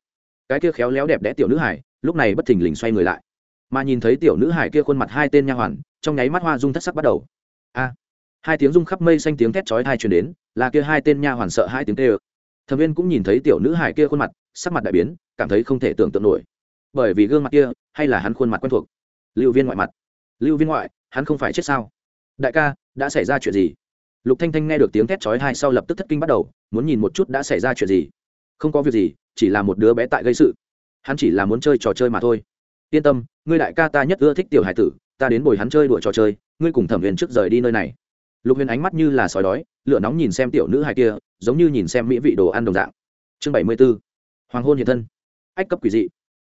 Cái kia khéo léo đẹp đẽ tiểu nữ hải lúc này bất thình lình xoay người lại mà nhìn thấy tiểu nữ hải kia khuôn mặt hai tên nha hoàn, trong nháy mắt hoa dung thất sắc bắt đầu. A! Hai tiếng rung khắp mây xanh tiếng thét chói tai truyền đến, là kia hai tên nha hoàn sợ hai tiếng tê ơ thẩm viên cũng nhìn thấy tiểu nữ hải kia khuôn mặt, sắc mặt đại biến, cảm thấy không thể tưởng tượng nổi. Bởi vì gương mặt kia, hay là hắn khuôn mặt quen thuộc? Lưu viên ngoại mặt. Lưu viên ngoại, hắn không phải chết sao? Đại ca, đã xảy ra chuyện gì? Lục thanh thanh nghe được tiếng thét chói tai sau lập tức thất kinh bắt đầu, muốn nhìn một chút đã xảy ra chuyện gì. Không có việc gì, chỉ là một đứa bé tại gây sự. Hắn chỉ là muốn chơi trò chơi mà thôi. Yên tâm ngươi đại ca ta nhất ưa thích tiểu hải tử, ta đến bồi hắn chơi đùa trò chơi, ngươi cùng thẩm huyền trước rời đi nơi này. Lục huyền ánh mắt như là sói đói, lửa nóng nhìn xem tiểu nữ hải kia, giống như nhìn xem mỹ vị đồ ăn đồng dạng. Chương bảy mươi b ố hoàng hôn hiện thân. Ách cấp quỷ dị.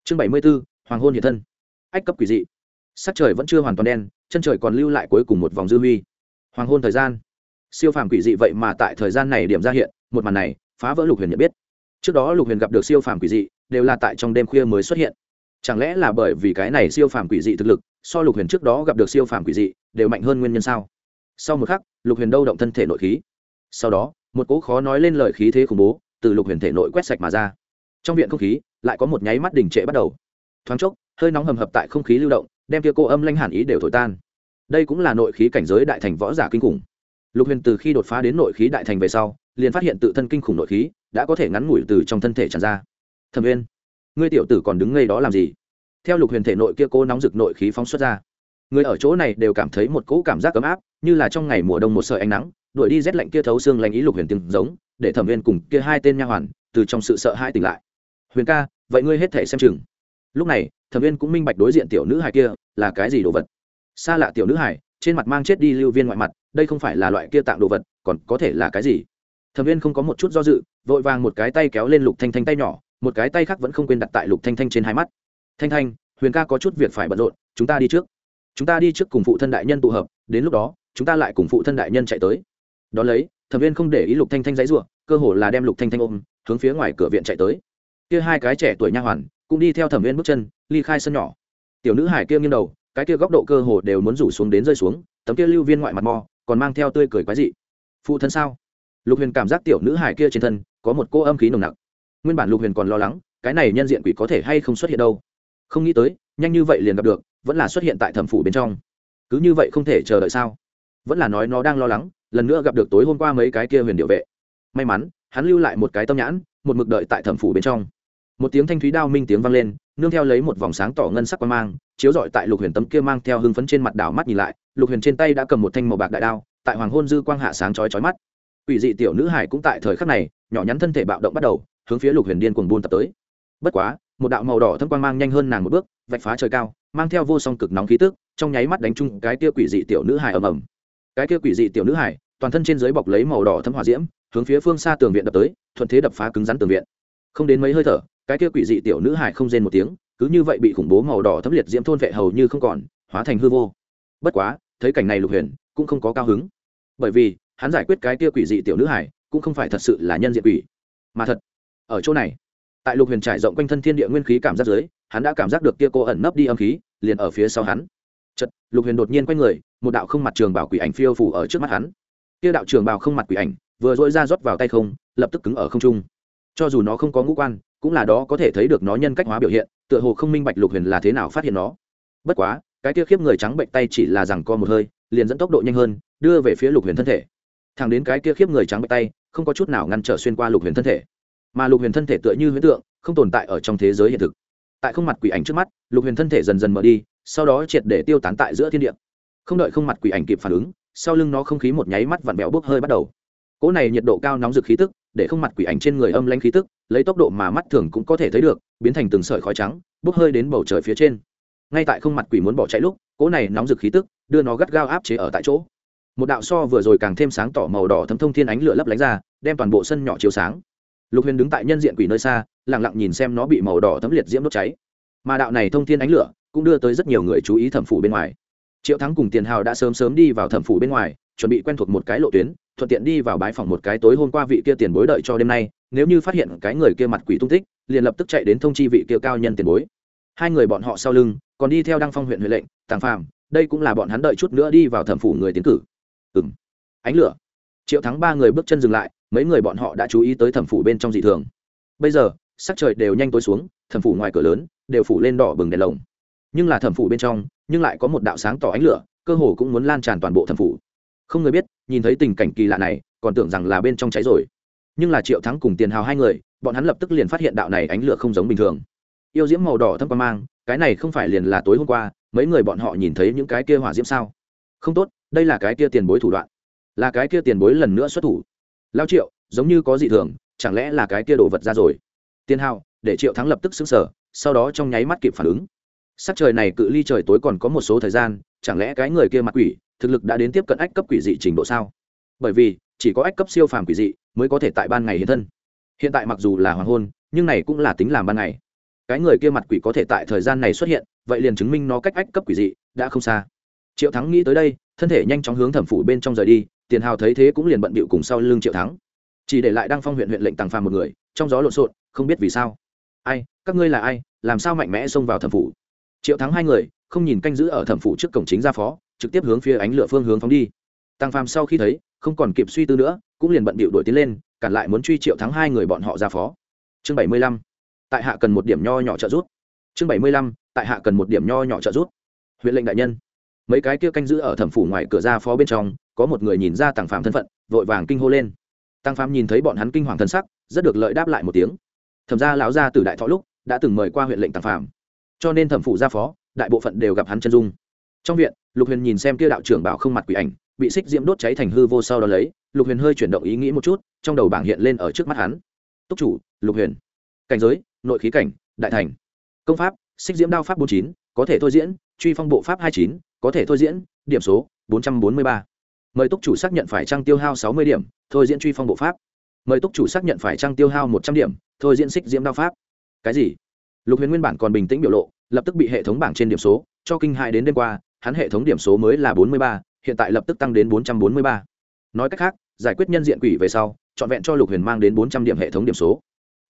Chương bảy mươi b ố hoàng hôn hiện thân. Ách cấp quỷ dị. Sắc trời vẫn chưa hoàn toàn đen, chân trời còn lưu lại cuối cùng một vòng dư huy. Hoàng hôn thời gian. Siêu phàm quỷ dị vậy mà tại thời gian này điểm ra hiện, một màn này, phá vỡ lục huyền nhận biết. Trước đó lục huyền gặp được siêu phàm quỷ dị, đều là tại trong đêm khuya mới xuất hiện chẳng lẽ là bởi vì cái này siêu phàm quỷ dị thực lực, so lục huyền trước đó gặp được siêu phàm quỷ dị, đều mạnh hơn nguyên nhân sao? Sau một khắc, lục huyền đâu động thân thể nội khí. Sau đó, một cỗ khó nói lên lời khí thế khủng bố từ lục huyền thể nội quét sạch mà ra. Trong viện không khí, lại có một nháy mắt đình trệ bắt đầu. Thoáng chốc, hơi nóng hầm hập tại không khí lưu động, đem kia cô âm lanh hàn ý đều thổi tan. Đây cũng là nội khí cảnh giới đại thành võ giả kinh khủng. Lục huyền từ khi đột phá đến nội khí đại thành về sau, liền phát hiện tự thân kinh khủng nội khí đã có thể ngắn ngủi từ trong thân thể tràn ra. Thẩm uyên ngươi tiểu tử còn đứng ngay đó làm gì? Theo lục huyền thể nội kia cô nóng rực nội khí phóng xuất ra. Người ở chỗ này đều cảm thấy một cỗ cảm giác ấm áp, như là trong ngày mùa đông một sợi ánh nắng, đuổi đi rét lạnh kia thấu xương lạnh ý lục huyền tiếng giống, để thẩm viên cùng kia hai tên nha hoàn từ trong sự sợ hãi tỉnh lại. Huyền ca, vậy ngươi hết thể xem chừng. Lúc này, thẩm viên cũng minh bạch đối diện tiểu nữ hài kia là cái gì đồ vật. Xa lạ tiểu nữ hài, trên mặt mang chết đi lưu viên ngoại mặt, đây không phải là loại kia tạng đồ vật, còn có thể là cái gì? Thẩm viên không có một chút do dự, vội vàng một cái tay kéo lên lục thanh thanh tay nhỏ một cái tay khác vẫn không quên đặt tại lục thanh thanh trên hai mắt. Thanh thanh, huyền ca có chút việc phải bận rộn, chúng ta đi trước. Chúng ta đi trước cùng phụ thân đại nhân tụ hợp, đến lúc đó, chúng ta lại cùng phụ thân đại nhân chạy tới. Đón lấy, thẩm viên không để ý lục thanh thanh dãy ruộng, cơ hồ là đem lục thanh thanh ôm, hướng phía ngoài cửa viện chạy tới. Kia hai cái trẻ tuổi nha hoàn, cũng đi theo thẩm viên bước chân, ly khai sân nhỏ. Tiểu nữ hải kia nghiêng đầu, cái kia góc độ cơ hồ đều muốn rủ xuống đến rơi xuống, tấm kia lưu viên ngoại mặt mò, còn mang theo tươi cười quái dị. Phụ thân sao? Lục huyền cảm giác tiểu nữ hải kia trên thân có một cô âm khí nồng nặc nguyên bản lục huyền còn lo lắng, cái này nhân diện quỷ có thể hay không xuất hiện đâu. Không nghĩ tới, nhanh như vậy liền gặp được, vẫn là xuất hiện tại thẩm phủ bên trong. Cứ như vậy không thể chờ đợi sao? Vẫn là nói nó đang lo lắng, lần nữa gặp được tối hôm qua mấy cái kia huyền điệu vệ. May mắn, hắn lưu lại một cái tâm nhãn, một mực đợi tại thẩm phủ bên trong. Một tiếng thanh thúy đao minh tiếng vang lên, nương theo lấy một vòng sáng tỏ ngân sắc qua mang, chiếu rọi tại lục huyền tấm kia mang theo hưng phấn trên mặt đảo mắt nhìn lại, lục huyền trên tay đã cầm một thanh màu bạc đại đao, tại hoàng hôn dư quang hạ sáng chói chói mắt. Ủy dị tiểu nữ hải cũng tại thời khắc này, nhỏ nhắn thân thể bạo động bắt đầu hướng phía lục huyền điên cuồng buôn tập tới. Bất quá, một đạo màu đỏ thâm quang mang nhanh hơn nàng một bước, vạch phá trời cao, mang theo vô song cực nóng khí tức, trong nháy mắt đánh chung cái kia quỷ dị tiểu nữ hải ầm ầm. Cái kia quỷ dị tiểu nữ hải toàn thân trên dưới bọc lấy màu đỏ thâm hỏa diễm, hướng phía phương xa tường viện đập tới, thuận thế đập phá cứng rắn tường viện. Không đến mấy hơi thở, cái kia quỷ dị tiểu nữ hải không rên một tiếng, cứ như vậy bị khủng bố màu đỏ thấm liệt diễm thôn vệ hầu như không còn, hóa thành hư vô. Bất quá, thấy cảnh này lục huyền, cũng không có cao hứng. Bởi vì, hắn giải quyết cái kia quỷ dị tiểu nữ hải cũng không phải thật sự là nhân diện quỷ, mà thật ở chỗ này. Tại lục huyền trải rộng quanh thân thiên địa nguyên khí cảm giác dưới, hắn đã cảm giác được kia cô ẩn nấp đi âm khí, liền ở phía sau hắn. Chật lục huyền đột nhiên quay người, một đạo không mặt trường bảo quỷ ảnh phiêu phủ ở trước mắt hắn. Kia đạo trường bảo không mặt quỷ ảnh vừa dội ra rót vào tay không, lập tức cứng ở không trung. Cho dù nó không có ngũ quan, cũng là đó có thể thấy được nó nhân cách hóa biểu hiện, tựa hồ không minh bạch lục huyền là thế nào phát hiện nó. Bất quá, cái kia khiếp người trắng bệnh tay chỉ là rằng co một hơi, liền dẫn tốc độ nhanh hơn, đưa về phía lục huyền thân thể. Thẳng đến cái kia khiếp người trắng bệnh tay, không có chút nào ngăn trở xuyên qua lục huyền thân thể mà lục huyền thân thể tựa như huyễn tượng, không tồn tại ở trong thế giới hiện thực. Tại không mặt quỷ ảnh trước mắt, lục huyền thân thể dần dần mở đi, sau đó triệt để tiêu tán tại giữa thiên địa. Không đợi không mặt quỷ ảnh kịp phản ứng, sau lưng nó không khí một nháy mắt vặn vẹo bốc hơi bắt đầu. Cỗ này nhiệt độ cao nóng rực khí tức, để không mặt quỷ ảnh trên người âm lanh khí tức, lấy tốc độ mà mắt thường cũng có thể thấy được, biến thành từng sợi khói trắng, bốc hơi đến bầu trời phía trên. Ngay tại không mặt quỷ muốn bỏ chạy lúc, cỗ này nóng rực khí tức đưa nó gắt gao áp chế ở tại chỗ. Một đạo so vừa rồi càng thêm sáng tỏ màu đỏ thấm thông thiên ánh lửa lấp lánh ra, đem toàn bộ sân nhỏ chiếu sáng lục huyền đứng tại nhân diện quỷ nơi xa lẳng lặng nhìn xem nó bị màu đỏ thấm liệt diễm đốt cháy. Mà đạo này thông thiên ánh lửa cũng đưa tới rất nhiều người chú ý thẩm phủ bên ngoài. Triệu thắng cùng tiền hào đã sớm sớm đi vào thẩm phủ bên ngoài, chuẩn bị quen thuộc một cái lộ tuyến, thuận tiện đi vào bái phòng một cái tối hôm qua vị kia tiền bối đợi cho đêm nay, nếu như phát hiện cái người kia mặt quỷ tung tích, liền lập tức chạy đến thông chi vị kia cao nhân tiền bối. Hai người bọn họ sau lưng, còn đi theo đăng phong huyện huệ lệnh, tàng phàm, đây cũng là bọn hắn đợi chút nữa đi vào thẩm phủ người tiến cử. Ừng ánh lửa. Triệu thắng ba người bước chân dừng lại mấy người bọn họ đã chú ý tới thẩm phủ bên trong dị thường. Bây giờ, sắc trời đều nhanh tối xuống, thẩm phủ ngoài cửa lớn, đều phủ lên đỏ bừng đèn lồng. Nhưng là thẩm phủ bên trong, nhưng lại có một đạo sáng tỏ ánh lửa, cơ hồ cũng muốn lan tràn toàn bộ thẩm phủ. Không người biết, nhìn thấy tình cảnh kỳ lạ này, còn tưởng rằng là bên trong cháy rồi. Nhưng là triệu thắng cùng tiền hào hai người, bọn hắn lập tức liền phát hiện đạo này ánh lửa không giống bình thường. Yêu diễm màu đỏ thâm qua mang, cái này không phải liền là tối hôm qua, mấy người bọn họ nhìn thấy những cái kia hỏa diễm sao? Không tốt, đây là cái kia tiền bối thủ đoạn. Là cái kia tiền bối lần nữa xuất thủ lao triệu, giống như có dị thường, chẳng lẽ là cái kia đồ vật ra rồi? Tiên hào để triệu thắng lập tức xứng sở sau đó trong nháy mắt kịp phản ứng. Sắc trời này cự ly trời tối còn có một số thời gian, chẳng lẽ cái người kia mặt quỷ, thực lực đã đến tiếp cận ách cấp quỷ dị trình độ sao? Bởi vì, chỉ có ách cấp siêu phàm quỷ dị mới có thể tại ban ngày hiện thân. Hiện tại mặc dù là hoàng hôn, nhưng này cũng là tính làm ban ngày. Cái người kia mặt quỷ có thể tại thời gian này xuất hiện, vậy liền chứng minh nó cách ách cấp quỷ dị đã không xa. Triệu thắng nghĩ tới đây, thân thể nhanh chóng hướng thẩm phủ bên trong rời đi tiền hào thấy thế cũng liền bận bịu cùng sau lưng triệu thắng. Chỉ để lại đăng phong huyện huyện lệnh tàng phàm một người, trong gió lộn xộn, không biết vì sao. Ai, các ngươi là ai, làm sao mạnh mẽ xông vào thẩm phủ? Triệu thắng hai người, không nhìn canh giữ ở thẩm phủ trước cổng chính ra phó, trực tiếp hướng phía ánh lửa phương hướng phóng đi. Tăng phàm sau khi thấy, không còn kịp suy tư nữa, cũng liền bận bịu đuổi tiến lên, cản lại muốn truy triệu thắng hai người bọn họ ra phó. Chương bảy mươi lăm, tại hạ cần một điểm nho nhỏ trợ giúp. Chương bảy mươi lăm, tại hạ cần một điểm nho nhỏ trợ giúp. Huyện lệnh đại nhân, mấy cái kia canh giữ ở thẩm phủ ngoài cửa ra phó bên trong có một người nhìn ra tăng Phạm thân phận vội vàng kinh hô lên. Tăng Phạm nhìn thấy bọn hắn kinh hoàng thân sắc rất được lợi đáp lại một tiếng. Thẩm ra lão ra từ đại thọ lúc đã từng mời qua huyện lệnh tăng Phạm, cho nên thẩm phụ gia phó đại bộ phận đều gặp hắn chân dung. Trong viện lục huyền nhìn xem kia đạo trưởng bảo không mặt quỷ ảnh bị xích diễm đốt cháy thành hư vô sau đó lấy lục huyền hơi chuyển động ý nghĩ một chút trong đầu bảng hiện lên ở trước mắt hắn. Túc chủ lục huyền. Cảnh giới nội khí cảnh đại thành. Công pháp xích diễm đao pháp bốn chín có thể thôi diễn truy phong bộ pháp hai chín có thể thôi diễn điểm số bốn trăm bốn mươi ba mời túc chủ xác nhận phải trăng tiêu hao sáu mươi điểm, thôi diễn truy phong bộ pháp. Mời túc chủ xác nhận phải trăng tiêu hao một trăm điểm, thôi diễn xích diễm đao pháp. Cái gì? Lục huyền nguyên bản còn bình tĩnh biểu lộ, lập tức bị hệ thống bảng trên điểm số cho kinh hại đến đêm qua, hắn hệ thống điểm số mới là bốn mươi ba, hiện tại lập tức tăng đến bốn trăm bốn mươi ba. Nói cách khác, giải quyết nhân diện quỷ về sau, trọn vẹn cho lục huyền mang đến bốn trăm điểm hệ thống điểm số.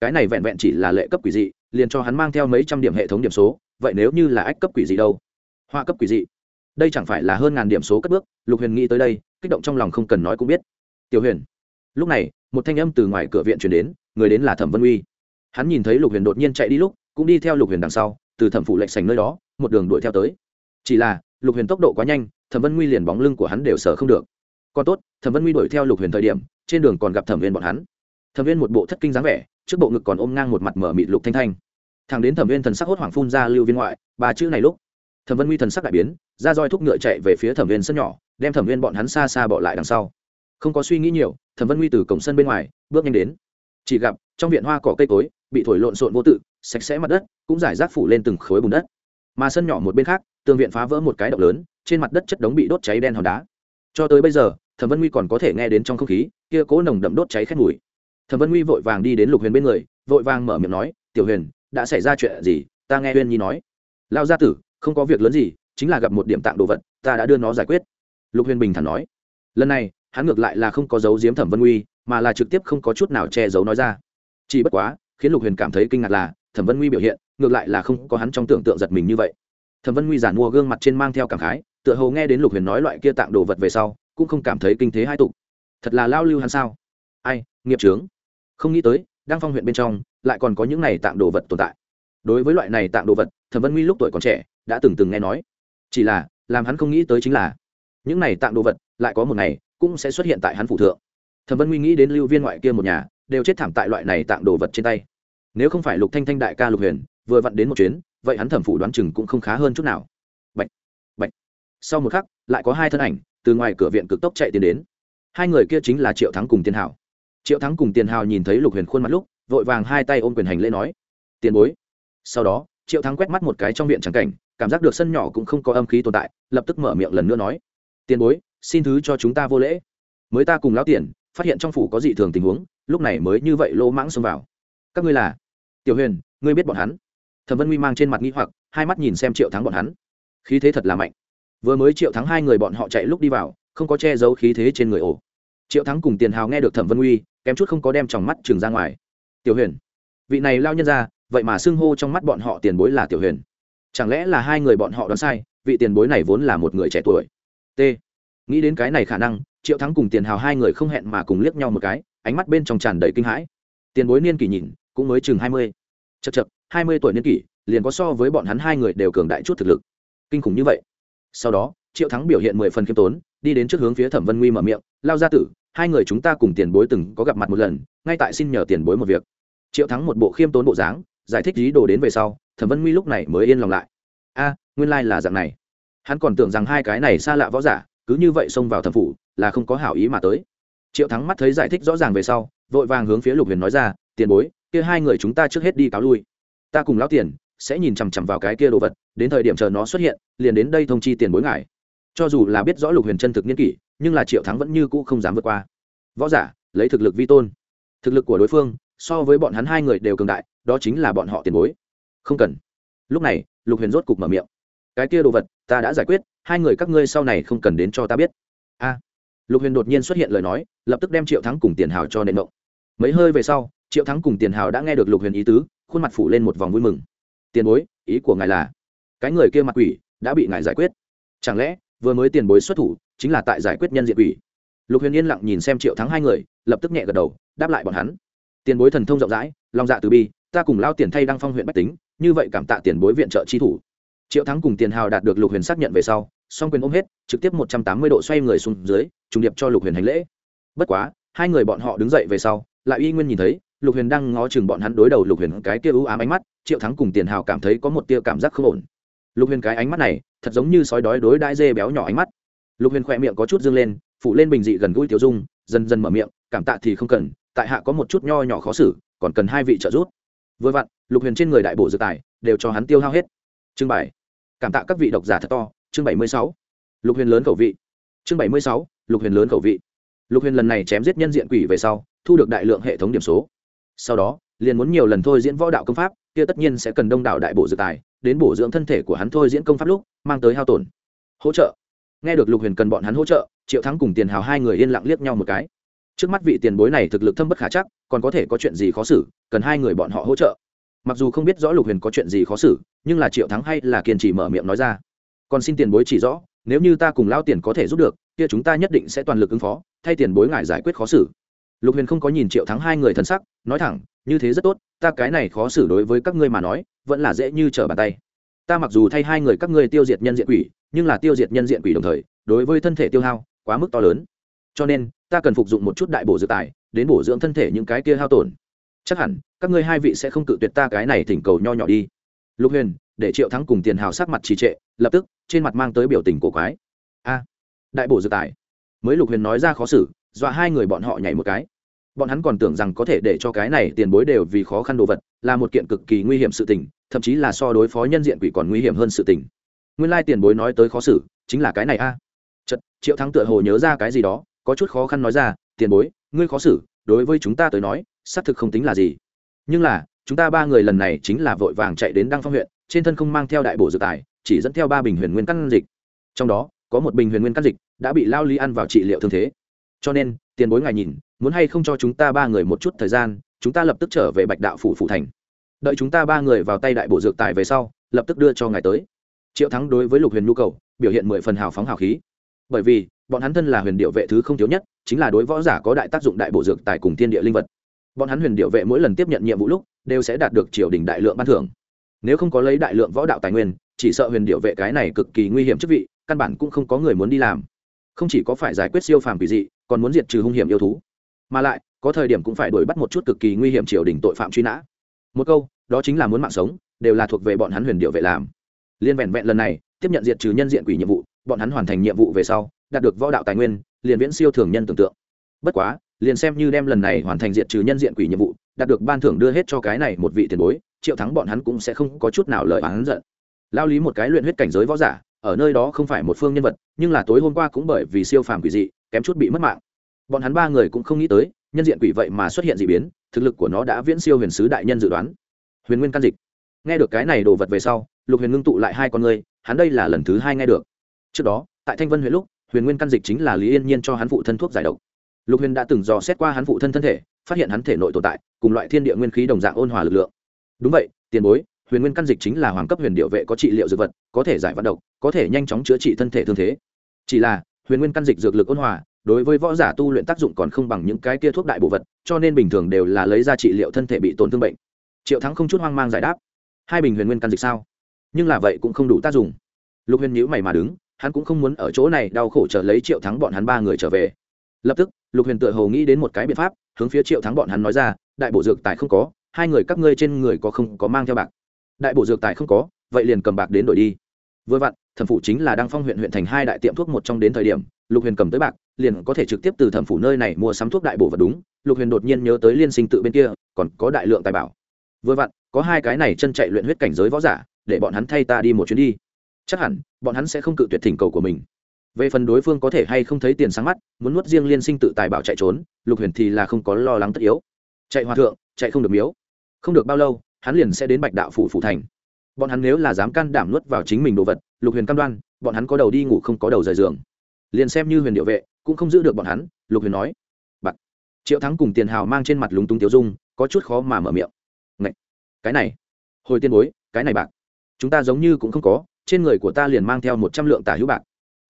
Cái này vẹn vẹn chỉ là lệ cấp quỷ dị, liền cho hắn mang theo mấy trăm điểm hệ thống điểm số, vậy nếu như là ách cấp quỷ dị đâu? Hoa cấp quỷ dị. Đây chẳng phải là hơn ngàn điểm số cất bước, lục huyền nghĩ tới đây kích động trong lòng không cần nói cũng biết. Tiểu huyền. Lúc này, một thanh âm từ ngoài cửa viện chuyển đến, người đến là thẩm vân uy. Hắn nhìn thấy lục huyền đột nhiên chạy đi lúc, cũng đi theo lục huyền đằng sau, từ thẩm Phủ lệnh sành nơi đó, một đường đuổi theo tới. Chỉ là, lục huyền tốc độ quá nhanh, thẩm vân nguy liền bóng lưng của hắn đều sờ không được. Còn tốt, thẩm vân nguy đuổi theo lục huyền thời điểm, trên đường còn gặp thẩm viên bọn hắn. Thẩm viên một bộ thất kinh dáng vẻ, trước bộ ngực còn ôm ngang một mặt mở mịt lục thanh thanh. Thằng đến thẩm viên thần sắc hốt hoảng phun ra lưu viên ngoại, ba chữ này lúc, thẩm vân nguy thần sắc đại biến, ra roi thúc ngựa chạy về phía thẩm viên sân nhỏ đem thẩm viên bọn hắn xa xa bỏ lại đằng sau. Không có suy nghĩ nhiều, thẩm vân Huy từ cổng sân bên ngoài, bước nhanh đến. Chỉ gặp, trong viện hoa cỏ cây cối, bị thổi lộn xộn vô tự, sạch sẽ mặt đất, cũng giải rác phủ lên từng khối bùn đất. Mà sân nhỏ một bên khác, tường viện phá vỡ một cái động lớn, trên mặt đất chất đống bị đốt cháy đen hòn đá. Cho tới bây giờ, thẩm vân Huy còn có thể nghe đến trong không khí, kia cố nồng đậm đốt cháy khét mùi. Thẩm vân Huy vội vàng đi đến lục huyền bên người, vội vàng mở miệng nói, tiểu huyền, đã xảy ra chuyện gì? Ta nghe huyền nhi nói. Lao gia tử, không có việc lớn gì, chính là gặp một điểm tạng đồ vật, ta đã đưa nó giải quyết lục huyền bình thản nói. Lần này, hắn ngược lại là không có dấu diếm thẩm vân nguy mà là trực tiếp không có chút nào che giấu nói ra. Chỉ bất quá, khiến lục huyền cảm thấy kinh ngạc là, thẩm vân nguy biểu hiện, ngược lại là không có hắn trong tưởng tượng giật mình như vậy. Thẩm vân nguy giản mua gương mặt trên mang theo cảm khái, tựa hồ nghe đến lục huyền nói loại kia tạng đồ vật về sau, cũng không cảm thấy kinh thế hai tục thật là lao lưu hắn sao? Ai, nghiệp trướng không nghĩ tới đang phong huyện bên trong, lại còn có những này tạng đồ vật tồn tại. Đối với loại này tạng đồ vật, thẩm vân nguy lúc tuổi còn trẻ, đã từng từng nghe nói. Chỉ là, làm hắn không nghĩ tới chính là những này tạm đồ vật lại có một ngày cũng sẽ xuất hiện tại hắn phủ thượng. Thẩm vân nguy nghĩ đến lưu viên ngoại kia một nhà đều chết thảm tại loại này tạm đồ vật trên tay. Nếu không phải lục thanh thanh đại ca lục huyền vừa vặn đến một chuyến vậy hắn thẩm phủ đoán chừng cũng không khá hơn chút nào. Bạch, bạch. sau một khắc lại có hai thân ảnh từ ngoài cửa viện cực tốc chạy tiến đến. Hai người kia chính là triệu thắng cùng tiền hào triệu thắng cùng tiền hào nhìn thấy lục huyền khuôn mặt lúc vội vàng hai tay ôm quyền hành lễ nói tiền bối. Sau đó triệu thắng quét mắt một cái trong viện trắng cảnh cảm giác được sân nhỏ cũng không có âm khí tồn tại lập tức mở miệng lần nữa nói tiền bối xin thứ cho chúng ta vô lễ. Mới ta cùng lão tiền phát hiện trong phủ có dị thường tình huống lúc này mới như vậy lô mãng xông vào. Các ngươi là? Tiểu huyền ngươi biết bọn hắn? Thẩm vân huy mang trên mặt nghĩ hoặc hai mắt nhìn xem triệu thắng bọn hắn. Khí thế thật là mạnh. Vừa mới triệu thắng hai người bọn họ chạy lúc đi vào không có che giấu khí thế trên người ổ. Triệu thắng cùng tiền hào nghe được thẩm vân Uy, kém chút không có đem tròng mắt trường ra ngoài. Tiểu huyền vị này lao nhân ra vậy mà xưng hô trong mắt bọn họ tiền bối là tiểu huyền. Chẳng lẽ là hai người bọn họ đoán sai vị tiền bối này vốn là một người trẻ tuổi? T. Nghĩ đến cái này khả năng, triệu thắng cùng tiền hào hai người không hẹn mà cùng liếc nhau một cái, ánh mắt bên trong tràn đầy kinh hãi. Tiền bối niên kỷ nhìn, cũng mới chừng hai mươi. Chật chật hai mươi tuổi niên kỷ, liền có so với bọn hắn hai người đều cường đại chút thực lực. Kinh khủng như vậy. Sau đó, triệu thắng biểu hiện mười phần khiêm tốn, đi đến trước hướng phía thẩm vân nguy mở miệng, lao ra tử, hai người chúng ta cùng tiền bối từng có gặp mặt một lần, ngay tại xin nhờ tiền bối một việc. Triệu thắng một bộ khiêm tốn bộ dáng, giải thích lý đồ đến về sau, thẩm vân nguy lúc này mới yên lòng lại. A, nguyên lai、like、là dạng này hắn còn tưởng rằng hai cái này xa lạ võ giả, cứ như vậy xông vào thẩm phủ, là không có hảo ý mà tới. Triệu thắng mắt thấy giải thích rõ ràng về sau, vội vàng hướng phía lục huyền nói ra, tiền bối, kia hai người chúng ta trước hết đi cáo lui. Ta cùng lão tiền sẽ nhìn chằm chằm vào cái kia đồ vật, đến thời điểm chờ nó xuất hiện, liền đến đây thông chi tiền bối ngài. Cho dù là biết rõ lục huyền chân thực niên kỷ, nhưng là triệu thắng vẫn như cũ không dám vượt qua. Võ giả, lấy thực lực vi tôn. Thực lực của đối phương, so với bọn hắn hai người đều cường đại, đó chính là bọn họ tiền bối. Không cần. Lúc này, lục huyền rốt cục mở miệng cái kia đồ vật, ta đã giải quyết, hai người các ngươi sau này không cần đến cho ta biết. A. Lục huyền đột nhiên xuất hiện lời nói, lập tức đem triệu thắng cùng tiền hào cho nệ mộng mấy hơi về sau, triệu thắng cùng tiền hào đã nghe được lục huyền ý tứ, khuôn mặt phủ lên một vòng vui mừng. Tiền bối, ý của ngài là, cái người kia mặt quỷ đã bị ngài giải quyết. Chẳng lẽ, vừa mới tiền bối xuất thủ, chính là tại giải quyết nhân diện quỷ? Lục huyền yên lặng nhìn xem triệu thắng hai người, lập tức nhẹ gật đầu, đáp lại bọn hắn. Tiền bối thần thông rộng rãi, lòng dạ từ bi, ta cùng lao tiền thay đăng phong huyện bách tính, như vậy cảm tạ tiền bối viện trợ chi thủ triệu thắng cùng tiền hào đạt được lục huyền xác nhận về sau, song quyền ôm hết, trực tiếp một trăm tám mươi độ xoay người xuống dưới, trùng điệp cho lục huyền hành lễ. Bất quá, hai người bọn họ đứng dậy về sau, lại y nguyên nhìn thấy, lục huyền đang ngó chừng bọn hắn đối đầu lục huyền cái kia ưu ám ánh mắt, triệu thắng cùng tiền hào cảm thấy có một tia cảm giác không ổn. Lục huyền cái ánh mắt này, thật giống như sói đói đối đãi dê béo nhỏ ánh mắt. Lục huyền khỏe miệng có chút dương lên phụ lên bình dị gần gũi tiểu dung, dần dần mở miệng, cảm tạ thì không cần, tại hạ có một chút nho nhỏ khó xử, còn cần hai vị trợ giúp. Vừa vặn, lục huyền trên người đại bộ dự tài, đều cho hắn tiêu hao hết chương bảy cảm tạ các vị độc giả thật to, chương bảy mươi sáu. Lục huyền lớn khẩu vị. Chương bảy mươi sáu, lục huyền lớn khẩu vị. Lục huyền lần này chém giết nhân diện quỷ về sau, thu được đại lượng hệ thống điểm số. Sau đó, liền muốn nhiều lần thôi diễn võ đạo công pháp, kia tất nhiên sẽ cần đông đảo đại bộ dự tài, đến bổ dưỡng thân thể của hắn thôi diễn công pháp lúc, mang tới hao tổn. Hỗ trợ. Nghe được lục huyền cần bọn hắn hỗ trợ, triệu thắng cùng tiền hào hai người yên lặng liếc nhau một cái. Trước mắt vị tiền bối này thực lực thâm bất khả chắc, còn có thể có chuyện gì khó xử, cần hai người bọn họ hỗ trợ mặc dù không biết rõ lục huyền có chuyện gì khó xử, nhưng là triệu thắng hay là kiên trì mở miệng nói ra. Còn xin tiền bối chỉ rõ, nếu như ta cùng lao tiền có thể giúp được, kia chúng ta nhất định sẽ toàn lực ứng phó, thay tiền bối ngại giải quyết khó xử. Lục huyền không có nhìn triệu thắng hai người thân sắc, nói thẳng, như thế rất tốt, ta cái này khó xử đối với các ngươi mà nói, vẫn là dễ như trở bàn tay. Ta mặc dù thay hai người các ngươi tiêu diệt nhân diện quỷ, nhưng là tiêu diệt nhân diện quỷ đồng thời, đối với thân thể tiêu hao, quá mức to lớn. Cho nên, ta cần phục dụng một chút đại bổ dược tài, đến bổ dưỡng thân thể những cái kia hao tổn chắc hẳn, các ngươi hai vị sẽ không cự tuyệt ta cái này thỉnh cầu nho nhỏ đi. Lục huyền, để triệu thắng cùng tiền hào sắc mặt trì trệ, lập tức, trên mặt mang tới biểu tình cổ quái. A, đại bổ dự tài. Mới lục huyền nói ra khó xử, dọa hai người bọn họ nhảy một cái. Bọn hắn còn tưởng rằng có thể để cho cái này tiền bối đều vì khó khăn đồ vật, là một kiện cực kỳ nguy hiểm sự tình, thậm chí là so đối phó nhân diện quỷ còn nguy hiểm hơn sự tình. Nguyên lai tiền bối nói tới khó xử, chính là cái này a. Chật triệu thắng tựa hồ nhớ ra cái gì đó, có chút khó khăn nói ra, tiền bối, ngươi khó xử đối với chúng ta tới nói, xác thực không tính là gì. Nhưng là, chúng ta ba người lần này chính là vội vàng chạy đến đăng phong huyện, trên thân không mang theo đại bổ dược tài, chỉ dẫn theo ba bình huyền nguyên căn dịch. Trong đó, có một bình huyền nguyên căn dịch đã bị lao lý ăn vào trị liệu thương thế. Cho nên, tiền bối ngài nhìn, muốn hay không cho chúng ta ba người một chút thời gian, chúng ta lập tức trở về bạch đạo phủ phủ thành. Đợi chúng ta ba người vào tay đại bổ dược tài về sau, lập tức đưa cho ngài tới. Triệu thắng đối với lục huyền nhu cầu, biểu hiện mười phần hào phóng hào khí. Bởi vì bọn hắn thân là huyền điệu vệ thứ không thiếu nhất, chính là đối võ giả có đại tác dụng đại bổ dược tài cùng thiên địa linh vật. Bọn hắn huyền điệu vệ mỗi lần tiếp nhận nhiệm vụ lúc, đều sẽ đạt được triều đình đại lượng ban thưởng. Nếu không có lấy đại lượng võ đạo tài nguyên, chỉ sợ huyền điệu vệ cái này cực kỳ nguy hiểm chức vị, căn bản cũng không có người muốn đi làm. Không chỉ có phải giải quyết siêu phàm kỳ dị, còn muốn diệt trừ hung hiểm yêu thú. Mà lại, có thời điểm cũng phải đuổi bắt một chút cực kỳ nguy hiểm triều đình tội phạm truy nã. Một câu, đó chính là muốn mạng sống, đều là thuộc về bọn hắn huyền điệu vệ làm. Liên vẹn vẹn lần này, tiếp nhận diệt trừ nhân diện quỷ nhiệm vụ, bọn hắn hoàn thành nhiệm vụ về sau đạt được võ đạo tài nguyên, liền viễn siêu thường nhân tưởng tượng. Bất quá, liền xem như đem lần này hoàn thành diện trừ nhân diện quỷ nhiệm vụ, đạt được ban thưởng đưa hết cho cái này một vị tiền bối, triệu thắng bọn hắn cũng sẽ không có chút nào lời oán giận. Lao lý một cái luyện huyết cảnh giới võ giả, ở nơi đó không phải một phương nhân vật, nhưng là tối hôm qua cũng bởi vì siêu phàm quỷ dị, kém chút bị mất mạng. Bọn hắn ba người cũng không nghĩ tới, nhân diện quỷ vậy mà xuất hiện d ị biến, thực lực của nó đã viễn siêu huyền sứ đại nhân dự đoán. Huyền nguyên căn dịch. Nghe được cái này đồ vật về sau, lục huyền ngưng tụ lại hai con người, hắn đây là lần thứ hai nghe được. Trước đó, tại thanh vân huyện lúc huyền nguyên căn dịch chính là lý yên nhiên cho hắn phụ thân thuốc giải độc. Lục huyền đã từng dò xét qua hắn phụ thân thân thể, phát hiện hắn thể nội tồn tại, cùng loại thiên địa nguyên khí đồng dạng ôn hòa lực lượng. Đúng vậy, tiền bối, huyền nguyên căn dịch chính là hoàng cấp huyền điệu vệ có trị liệu dược vật, có thể giải vận độc, có thể nhanh chóng chữa trị thân thể thương thế. Chỉ là, huyền nguyên căn dịch dược lực ôn hòa, đối với võ giả tu luyện tác dụng còn không bằng những cái kia thuốc đại bộ vật, cho nên bình thường đều là lấy ra trị liệu thân thể bị tổn thương bệnh. Triệu thắng không chút hoang mang giải đáp. Hai bình huyền nguyên căn dịch sao? Nhưng là vậy cũng không đủ tác dụng. Lục huyền nhữ mày mà đứng hắn cũng không muốn ở chỗ này đau khổ chờ lấy triệu thắng bọn hắn ba người trở về. Lập tức, lục huyền tự hồ nghĩ đến một cái biện pháp, hướng phía triệu thắng bọn hắn nói ra, đại bộ dược tài không có, hai người các ngươi trên người có không có mang theo bạc? Đại bộ dược tài không có, vậy liền cầm bạc đến đổi đi. Vừa vặn, thẩm phủ chính là đăng phong huyện huyện thành hai đại tiệm thuốc một trong đến thời điểm, lục huyền cầm tới bạc, liền có thể trực tiếp từ thẩm phủ nơi này mua sắm thuốc đại bộ vật đúng. Lục huyền đột nhiên nhớ tới liên sinh tự bên kia, còn có đại lượng tài bảo. Vừa vặn, có hai cái này chân chạy luyện huyết cảnh giới võ giả, để bọn hắn thay ta đi một chuyến đi chắc hẳn, bọn hắn sẽ không cự tuyệt thỉnh cầu của mình. Về phần đối phương có thể hay không thấy tiền sáng mắt, muốn nuốt riêng liên sinh tự tài bảo chạy trốn, lục huyền thì là không có lo lắng tất yếu. Chạy hòa thượng, chạy không được miếu. Không được bao lâu, hắn liền sẽ đến bạch đạo phủ phủ thành. Bọn hắn nếu là dám can đảm nuốt vào chính mình đồ vật, lục huyền cam đoan, bọn hắn có đầu đi ngủ không có đầu rời giường. Liền xem như huyền điệu vệ, cũng không giữ được bọn hắn, lục huyền nói. Bạc triệu thắng cùng tiền hào mang trên mặt lúng túng tiêu dung, có chút khó mà mở miệng. Ngậy! cái này. Hồi tiên bối, cái này bạc. Chúng ta giống như cũng không có trên người của ta liền mang theo một trăm lượng tả hữu bạc.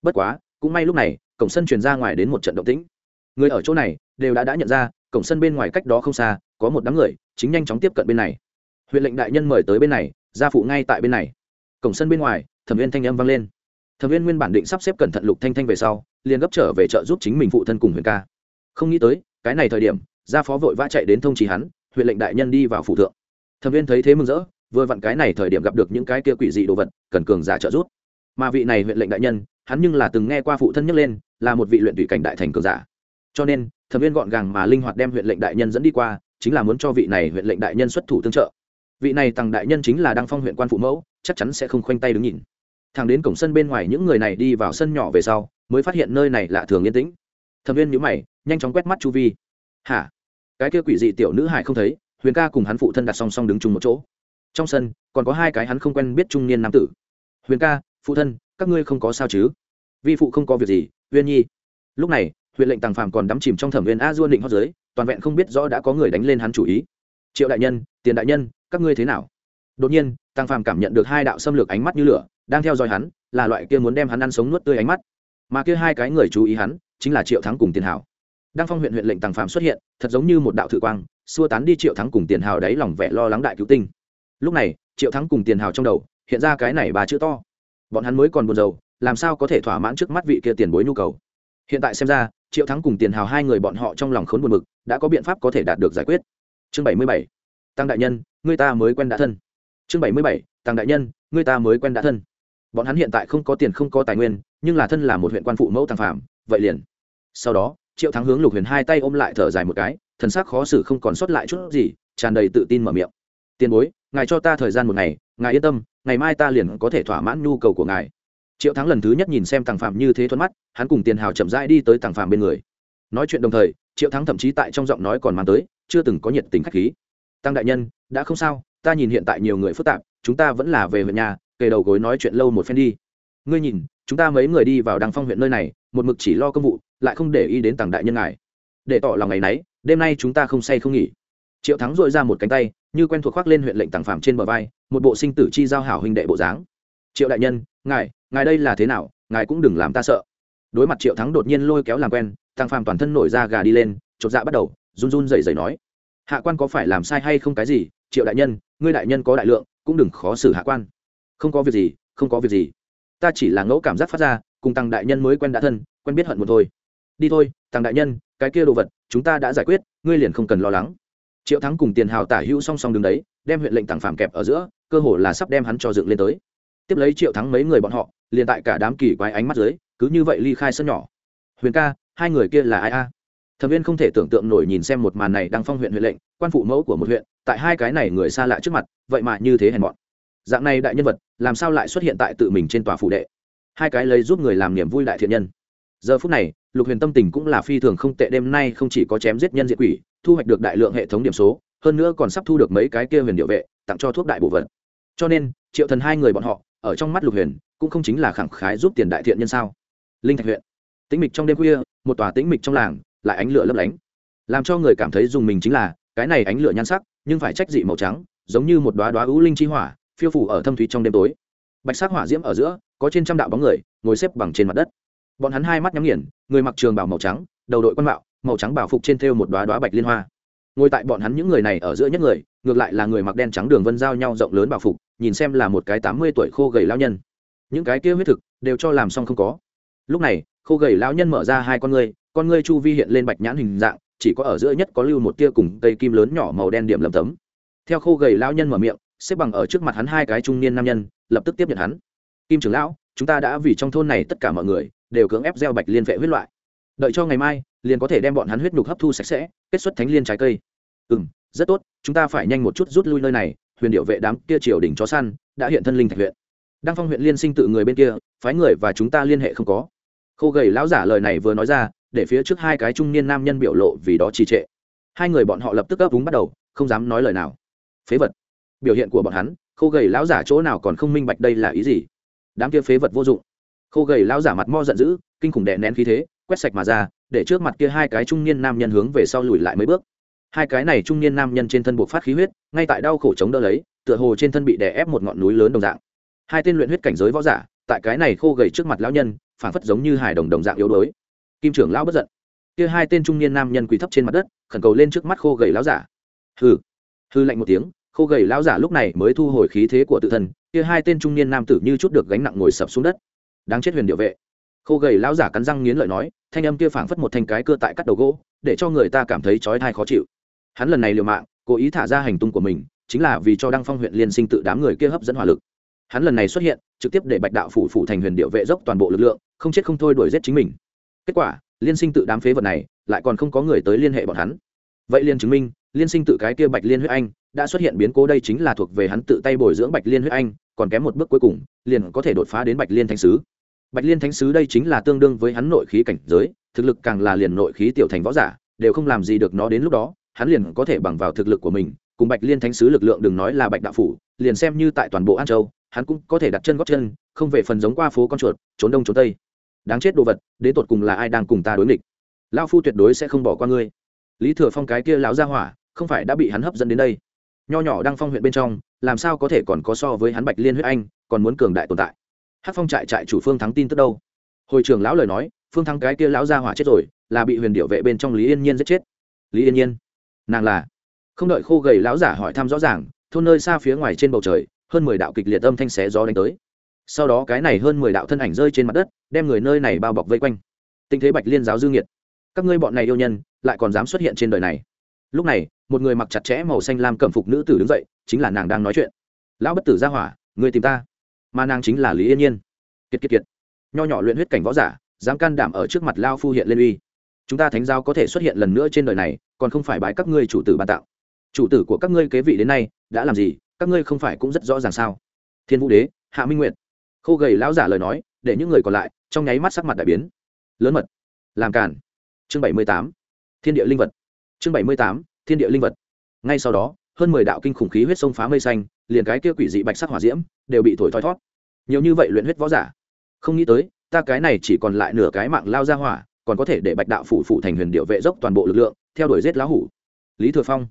Bất quá, cũng may lúc này, cổng sân truyền ra ngoài đến một trận động tĩnh. Người ở chỗ này, đều đã đã nhận ra, cổng sân bên ngoài cách đó không xa, có một đám người, chính nhanh chóng tiếp cận bên này. Huyện lệnh đại nhân mời tới bên này, gia phụ ngay tại bên này. Cổng sân bên ngoài, thẩm viên thanh âm vang lên. Thẩm viên nguyên bản định sắp xếp cẩn thận lục thanh thanh về sau, liền gấp trở về chợ giúp chính mình phụ thân cùng huyền ca. Không nghĩ tới, cái này thời điểm, gia phó vội vã chạy đến thông trì hắn, huyện lệnh đại nhân đi vào phủ thượng. Thẩm viên thấy thế mừng rỡ vừa vặn cái này thời điểm gặp được những cái kia quỷ dị đồ vật, cần cường giả trợ giúp. Mà vị này huyện lệnh đại nhân, hắn nhưng là từng nghe qua phụ thân nhắc lên, là một vị luyện thủy cảnh đại thành cường giả. Cho nên thẩm viên gọn gàng mà linh hoạt đem huyện lệnh đại nhân dẫn đi qua, chính là muốn cho vị này huyện lệnh đại nhân xuất thủ tương trợ. Vị này tằng đại nhân chính là đăng phong huyện quan phụ mẫu, chắc chắn sẽ không khoanh tay đứng nhìn. Thằng đến cổng sân bên ngoài những người này đi vào sân nhỏ về sau, mới phát hiện nơi này lạ thường yên tĩnh. Thẩm viên nhữ mày, nhanh chóng quét mắt chu vi. Hả? Cái kia quỷ dị tiểu nữ hải không thấy, huyền ca cùng hắn phụ thân đặt song song đứng chung một chỗ trong sân, còn có hai cái hắn không quen biết trung niên nam tử. Huyền ca, phụ thân, các ngươi không có sao chứ? Vi phụ không có việc gì Huyền nhi. Lúc này, huyện lệnh tàng phàm còn đắm chìm trong thẩm viên a duôn định hót giới toàn vẹn không biết rõ đã có người đánh lên hắn chủ ý. Triệu đại nhân, tiền đại nhân, các ngươi thế nào? Đột nhiên, tàng phàm cảm nhận được hai đạo xâm lược ánh mắt như lửa, đang theo dõi hắn, là loại kia muốn đem hắn ăn sống nuốt tươi ánh mắt. Mà kia hai cái người chú ý hắn, chính là triệu thắng cùng tiền hảo. Đăng phong huyện huyện lệnh tàng phàm xuất hiện, thật giống như một đạo thử quang, xua tán đi triệu thắng cùng tiền hào đáy lòng vẻ lo lắng đại cứu tinh lúc này, triệu thắng cùng tiền hào trong đầu, hiện ra cái này ba chữ to. Bọn hắn mới còn buồn rầu, làm sao có thể thỏa mãn trước mắt vị kia tiền bối nhu cầu? Hiện tại xem ra, triệu thắng cùng tiền hào hai người bọn họ trong lòng khốn buồn mực, đã có biện pháp có thể đạt được giải quyết. Chương bảy mươi bảy. Tăng đại nhân, người ta mới quen đã thân. Chương bảy mươi bảy. Tăng đại nhân, người ta mới quen đã thân. Bọn hắn hiện tại không có tiền, không có tài nguyên, nhưng là thân là một huyện quan phụ mẫu thằng phạm vậy liền. Sau đó, triệu thắng hướng lục huyền hai tay ôm lại thở dài một cái, thần sắc khó xử không còn sót lại chút gì, tràn đầy tự tin mở miệng. Tiền bối ngài cho ta thời gian một ngày, ngài yên tâm, ngày mai ta liền có thể thỏa mãn nhu cầu của ngài. Triệu thắng lần thứ nhất nhìn xem tàng phạm như thế thuận mắt, hắn cùng tiền hào chậm rãi đi tới tàng phạm bên người. Nói chuyện đồng thời, triệu thắng thậm chí tại trong giọng nói còn mang tới, chưa từng có nhiệt tình k h á c h khí. Tăng đại nhân, đã không sao, ta nhìn hiện tại nhiều người phức tạp, chúng ta vẫn là về huyện nhà, kề đầu gối nói chuyện lâu một phen đi. Ngươi nhìn, chúng ta mấy người đi vào đăng phong huyện nơi này, một mực chỉ lo công vụ, lại không để ý đến tàng đại nhân ngài. Để tỏ lòng ngày nấy, đêm nay chúng ta không say không nghỉ triệu thắng dội ra một cánh tay, như quen thuộc khoác lên huyện lệnh tàng phạm trên bờ vai, một bộ sinh tử chi giao hảo huynh đệ bộ dáng. Triệu đại nhân, ngài ngài đây là thế nào? Ngài cũng đừng làm ta sợ. Đối mặt triệu thắng đột nhiên lôi kéo làm quen, tàng phạm toàn thân nổi ra gà đi lên, chột dạ bắt đầu, run run rẩy rẩy nói, hạ quan có phải làm sai hay không cái gì? Triệu đại nhân, ngươi đại nhân có đại lượng, cũng đừng khó xử hạ quan. Không có việc gì, không có việc gì. Ta chỉ là ngẫu cảm giác phát ra, cùng tăng đại nhân mới quen đã thân, quen biết hận một thôi. Đi thôi tăng đại nhân, cái kia đồ vật, chúng ta đã giải quyết, ngươi liền không cần lo lắng triệu thắng cùng tiền hào tả hữu song song đứng đấy, đem huyện lệnh tặng phạm kẹp ở giữa, cơ hồ là sắp đem hắn cho dựng lên tới. Tiếp lấy triệu thắng mấy người bọn họ, liền tại cả đám kỳ quái ánh mắt dưới, cứ như vậy ly khai sân nhỏ. Huyền ca, hai người kia là ai a? Thẩm viên không thể tưởng tượng nổi nhìn xem một màn này đang phong huyện huyện lệnh, quan phụ mẫu của một huyện, tại hai cái này người xa lạ trước mặt, vậy mà như thế hèn mọn. Dạng này đại nhân vật, làm sao lại xuất hiện tại tự mình trên tòa phủ đệ? Hai cái lấy giúp người làm niềm vui đại thiện nhân. Giờ phút này, lục huyền tâm tình cũng là phi thường không tệ, đêm nay không chỉ có chém giết nhân diện quỷ thu hoạch được đại lượng hệ thống điểm số, hơn nữa còn sắp thu được mấy cái kia huyền điệu vệ, tặng cho thuốc đại bộ vật cho nên, triệu thần hai người bọn họ, ở trong mắt lục huyền, cũng không chính là khẳng khái giúp tiền đại thiện nhân sao? Linh thạch huyện. Tĩnh mịch trong đêm khuya, một tòa tĩnh mịch trong làng, lại ánh lửa lấp lánh. Làm cho người cảm thấy dùng mình chính là, cái này ánh lửa nhan sắc, nhưng phải trách dị màu trắng, giống như một đoá đoá ưu linh chi hỏa, phiêu phủ ở thâm thúy trong đêm tối. Bạch sắc hỏa diễm ở giữa, có trên trăm đạo bóng người, ngồi xếp bằng trên mặt đất. Bọn hắn hai mắt nhắm nghiền, người mặc trường bảo màu trắng, đầu đội quân mạo màu trắng bảo phục trên thêu một đoá đoá bạch liên hoa. Ngồi tại bọn hắn những người này ở giữa nhất người, ngược lại là người mặc đen trắng đường vân giao nhau rộng lớn bảo phục, nhìn xem là một cái tám mươi tuổi khô gầy lao nhân. Những cái kia huyết thực, đều cho làm xong không có. Lúc này, khô gầy lao nhân mở ra hai con ngươi con ngươi chu vi hiện lên bạch nhãn hình dạng, chỉ có ở giữa nhất có lưu một tia cùng cây kim lớn nhỏ màu đen điểm lầm tấm. Theo khô gầy lao nhân mở miệng, xếp bằng ở trước mặt hắn hai cái trung niên nam nhân, lập tức tiếp nhận hắn. Kim trưởng lão, chúng ta đã vì trong thôn này tất cả mọi người, đều cưỡng ép gieo bạch liên vệ huyết loại. Đợi cho ngày mai liền có thể đem bọn hắn huyết nhục hấp thu sạch sẽ, kết xuất thánh liên trái cây. Ừ m rất tốt, chúng ta phải nhanh một chút rút lui nơi này, huyền điệu vệ đám kia triều đỉnh chó săn đã hiện thân linh thạch huyện. Đăng phong huyện liên sinh tự người bên kia, phái người và chúng ta liên hệ không có. Khô gầy lão giả lời này vừa nói ra, để phía trước hai cái trung niên nam nhân biểu lộ vì đó trì trệ. Hai người bọn họ lập tức ấp úng bắt đầu, không dám nói lời nào. Phế vật. Biểu hiện của bọn hắn, khô gầy lão giả chỗ nào còn không minh bạch đây là ý gì? Đám kia phế vật vô dụng. Khô gầy lão giả mặt mo giận dữ, kinh khủng đè nén khí thế, quét sạch mà ra để trước mặt kia hai cái trung niên nam nhân hướng về sau lùi lại mấy bước. Hai cái này trung niên nam nhân trên thân buộc phát khí huyết, ngay tại đau khổ chống đỡ lấy, tựa hồ trên thân bị đè ép một ngọn núi lớn đồng dạng. Hai tên luyện huyết cảnh giới võ giả, tại cái này khô gầy trước mặt lão nhân phản phất giống như hải đồng đồng dạng yếu đuối. Kim trưởng lão bất giận. Kia hai tên trung niên nam nhân quỳ thấp trên mặt đất, khẩn cầu lên trước mắt khô gầy lão giả. Hừ. Hư lạnh một tiếng, khô gầy lão giả lúc này mới thu hồi khí thế của tự thân, kia hai tên trung niên nam tử như chút được gánh nặng ngồi sập xuống đất. Đáng chết huyền điệu vệ khô gầy lão giả cắn răng nghiến lợi nói, thanh âm kia phảng phất một thanh cái cưa tại cắt đầu gỗ, để cho người ta cảm thấy chói tai khó chịu. Hắn lần này liều mạng, cố ý thả ra hành tung của mình, chính là vì cho đăng phong huyện liên sinh tự đám người kia hấp dẫn hỏa lực. Hắn lần này xuất hiện, trực tiếp để bạch đạo phủ phủ thành huyền điệu vệ dốc toàn bộ lực lượng, không chết không thôi đuổi giết chính mình. Kết quả, liên sinh tự đám phế vật này, lại còn không có người tới liên hệ bọn hắn. Vậy liên chứng minh, liên sinh tự cái kia bạch liên huyết anh, đã xuất hiện biến cố đây chính là thuộc về hắn tự tay bồi dưỡng bạch liên huyết anh, còn kém một bước cuối cùng, liền có thể đột phá đến bạch liên thánh sứ bạch liên thánh sứ đây chính là tương đương với hắn nội khí cảnh giới, thực lực càng là liền nội khí tiểu thành võ giả, đều không làm gì được nó đến lúc đó, hắn liền có thể bằng vào thực lực của mình, cùng bạch liên thánh sứ lực lượng đừng nói là bạch đạo phủ, liền xem như tại toàn bộ an châu, hắn cũng có thể đặt chân gót chân, không về phần giống qua phố con chuột, trốn đông trốn tây. Đáng chết đồ vật, đến tột cùng là ai đang cùng ta đối nghịch? Lao phu tuyệt đối sẽ không bỏ qua ngươi. Lý thừa phong cái kia lão ra hỏa, không phải đã bị hắn hấp dẫn đến đây. Nho nhỏ đang phong huyện bên trong, làm sao có thể còn có so với hắn bạch liên huyết anh, còn muốn cường đại tồn tại? Hát phong trại trại chủ phương thắng tin tức đâu? Hồi trưởng lão lời nói, phương thắng cái kia lão ra hỏa chết rồi, là bị huyền điệu vệ bên trong lý yên nhiên giết chết. Lý yên nhiên? Nàng là? Không đợi khô gầy lão giả hỏi thăm rõ ràng, thôn nơi xa phía ngoài trên bầu trời, hơn mười đạo kịch liệt âm thanh xé gió đánh tới. Sau đó cái này hơn mười đạo thân ảnh rơi trên mặt đất, đem người nơi này bao bọc vây quanh. Tình thế bạch liên giáo dư nghiệt. Các ngươi bọn này yêu nhân, lại còn dám xuất hiện trên đời này. Lúc này, một người mặc chặt chẽ màu xanh lam cẩm phục nữ tử đứng dậy, chính là nàng đang nói chuyện. Lão bất tử ra hỏa người tìm ta mà nàng chính là lý yên nhiên. Kiệt kiệt kiệt. Nho nhỏ luyện huyết cảnh võ giả, dám can đảm ở trước mặt lao phu hiện lên uy. Chúng ta thánh giao có thể xuất hiện lần nữa trên đời này, còn không phải bái các ngươi chủ tử ban tạo. Chủ tử của các ngươi kế vị đến nay, đã làm gì, các ngươi không phải cũng rất rõ ràng sao? Thiên vũ đế, hạ minh nguyện khô gầy lão giả lời nói, để những người còn lại, trong nháy mắt sắc mặt đại biến. Lớn mật. Làm cản chương bảy mươi tám. Thiên địa linh vật. Chương bảy mươi tám. Thiên địa linh vật. Ngay sau đó hơn mười đạo kinh khủng khí huyết sông phá mây xanh, liền cái kia quỷ dị bạch sắc hỏa diễm đều bị thổi thoi thót. Nhiều như vậy luyện huyết võ giả. Không nghĩ tới, ta cái này chỉ còn lại nửa cái mạng lao ra hỏa, còn có thể để bạch đạo phủ phụ thành huyền điệu vệ dốc toàn bộ lực lượng, theo đuổi giết lão hủ. Lý thừa phong.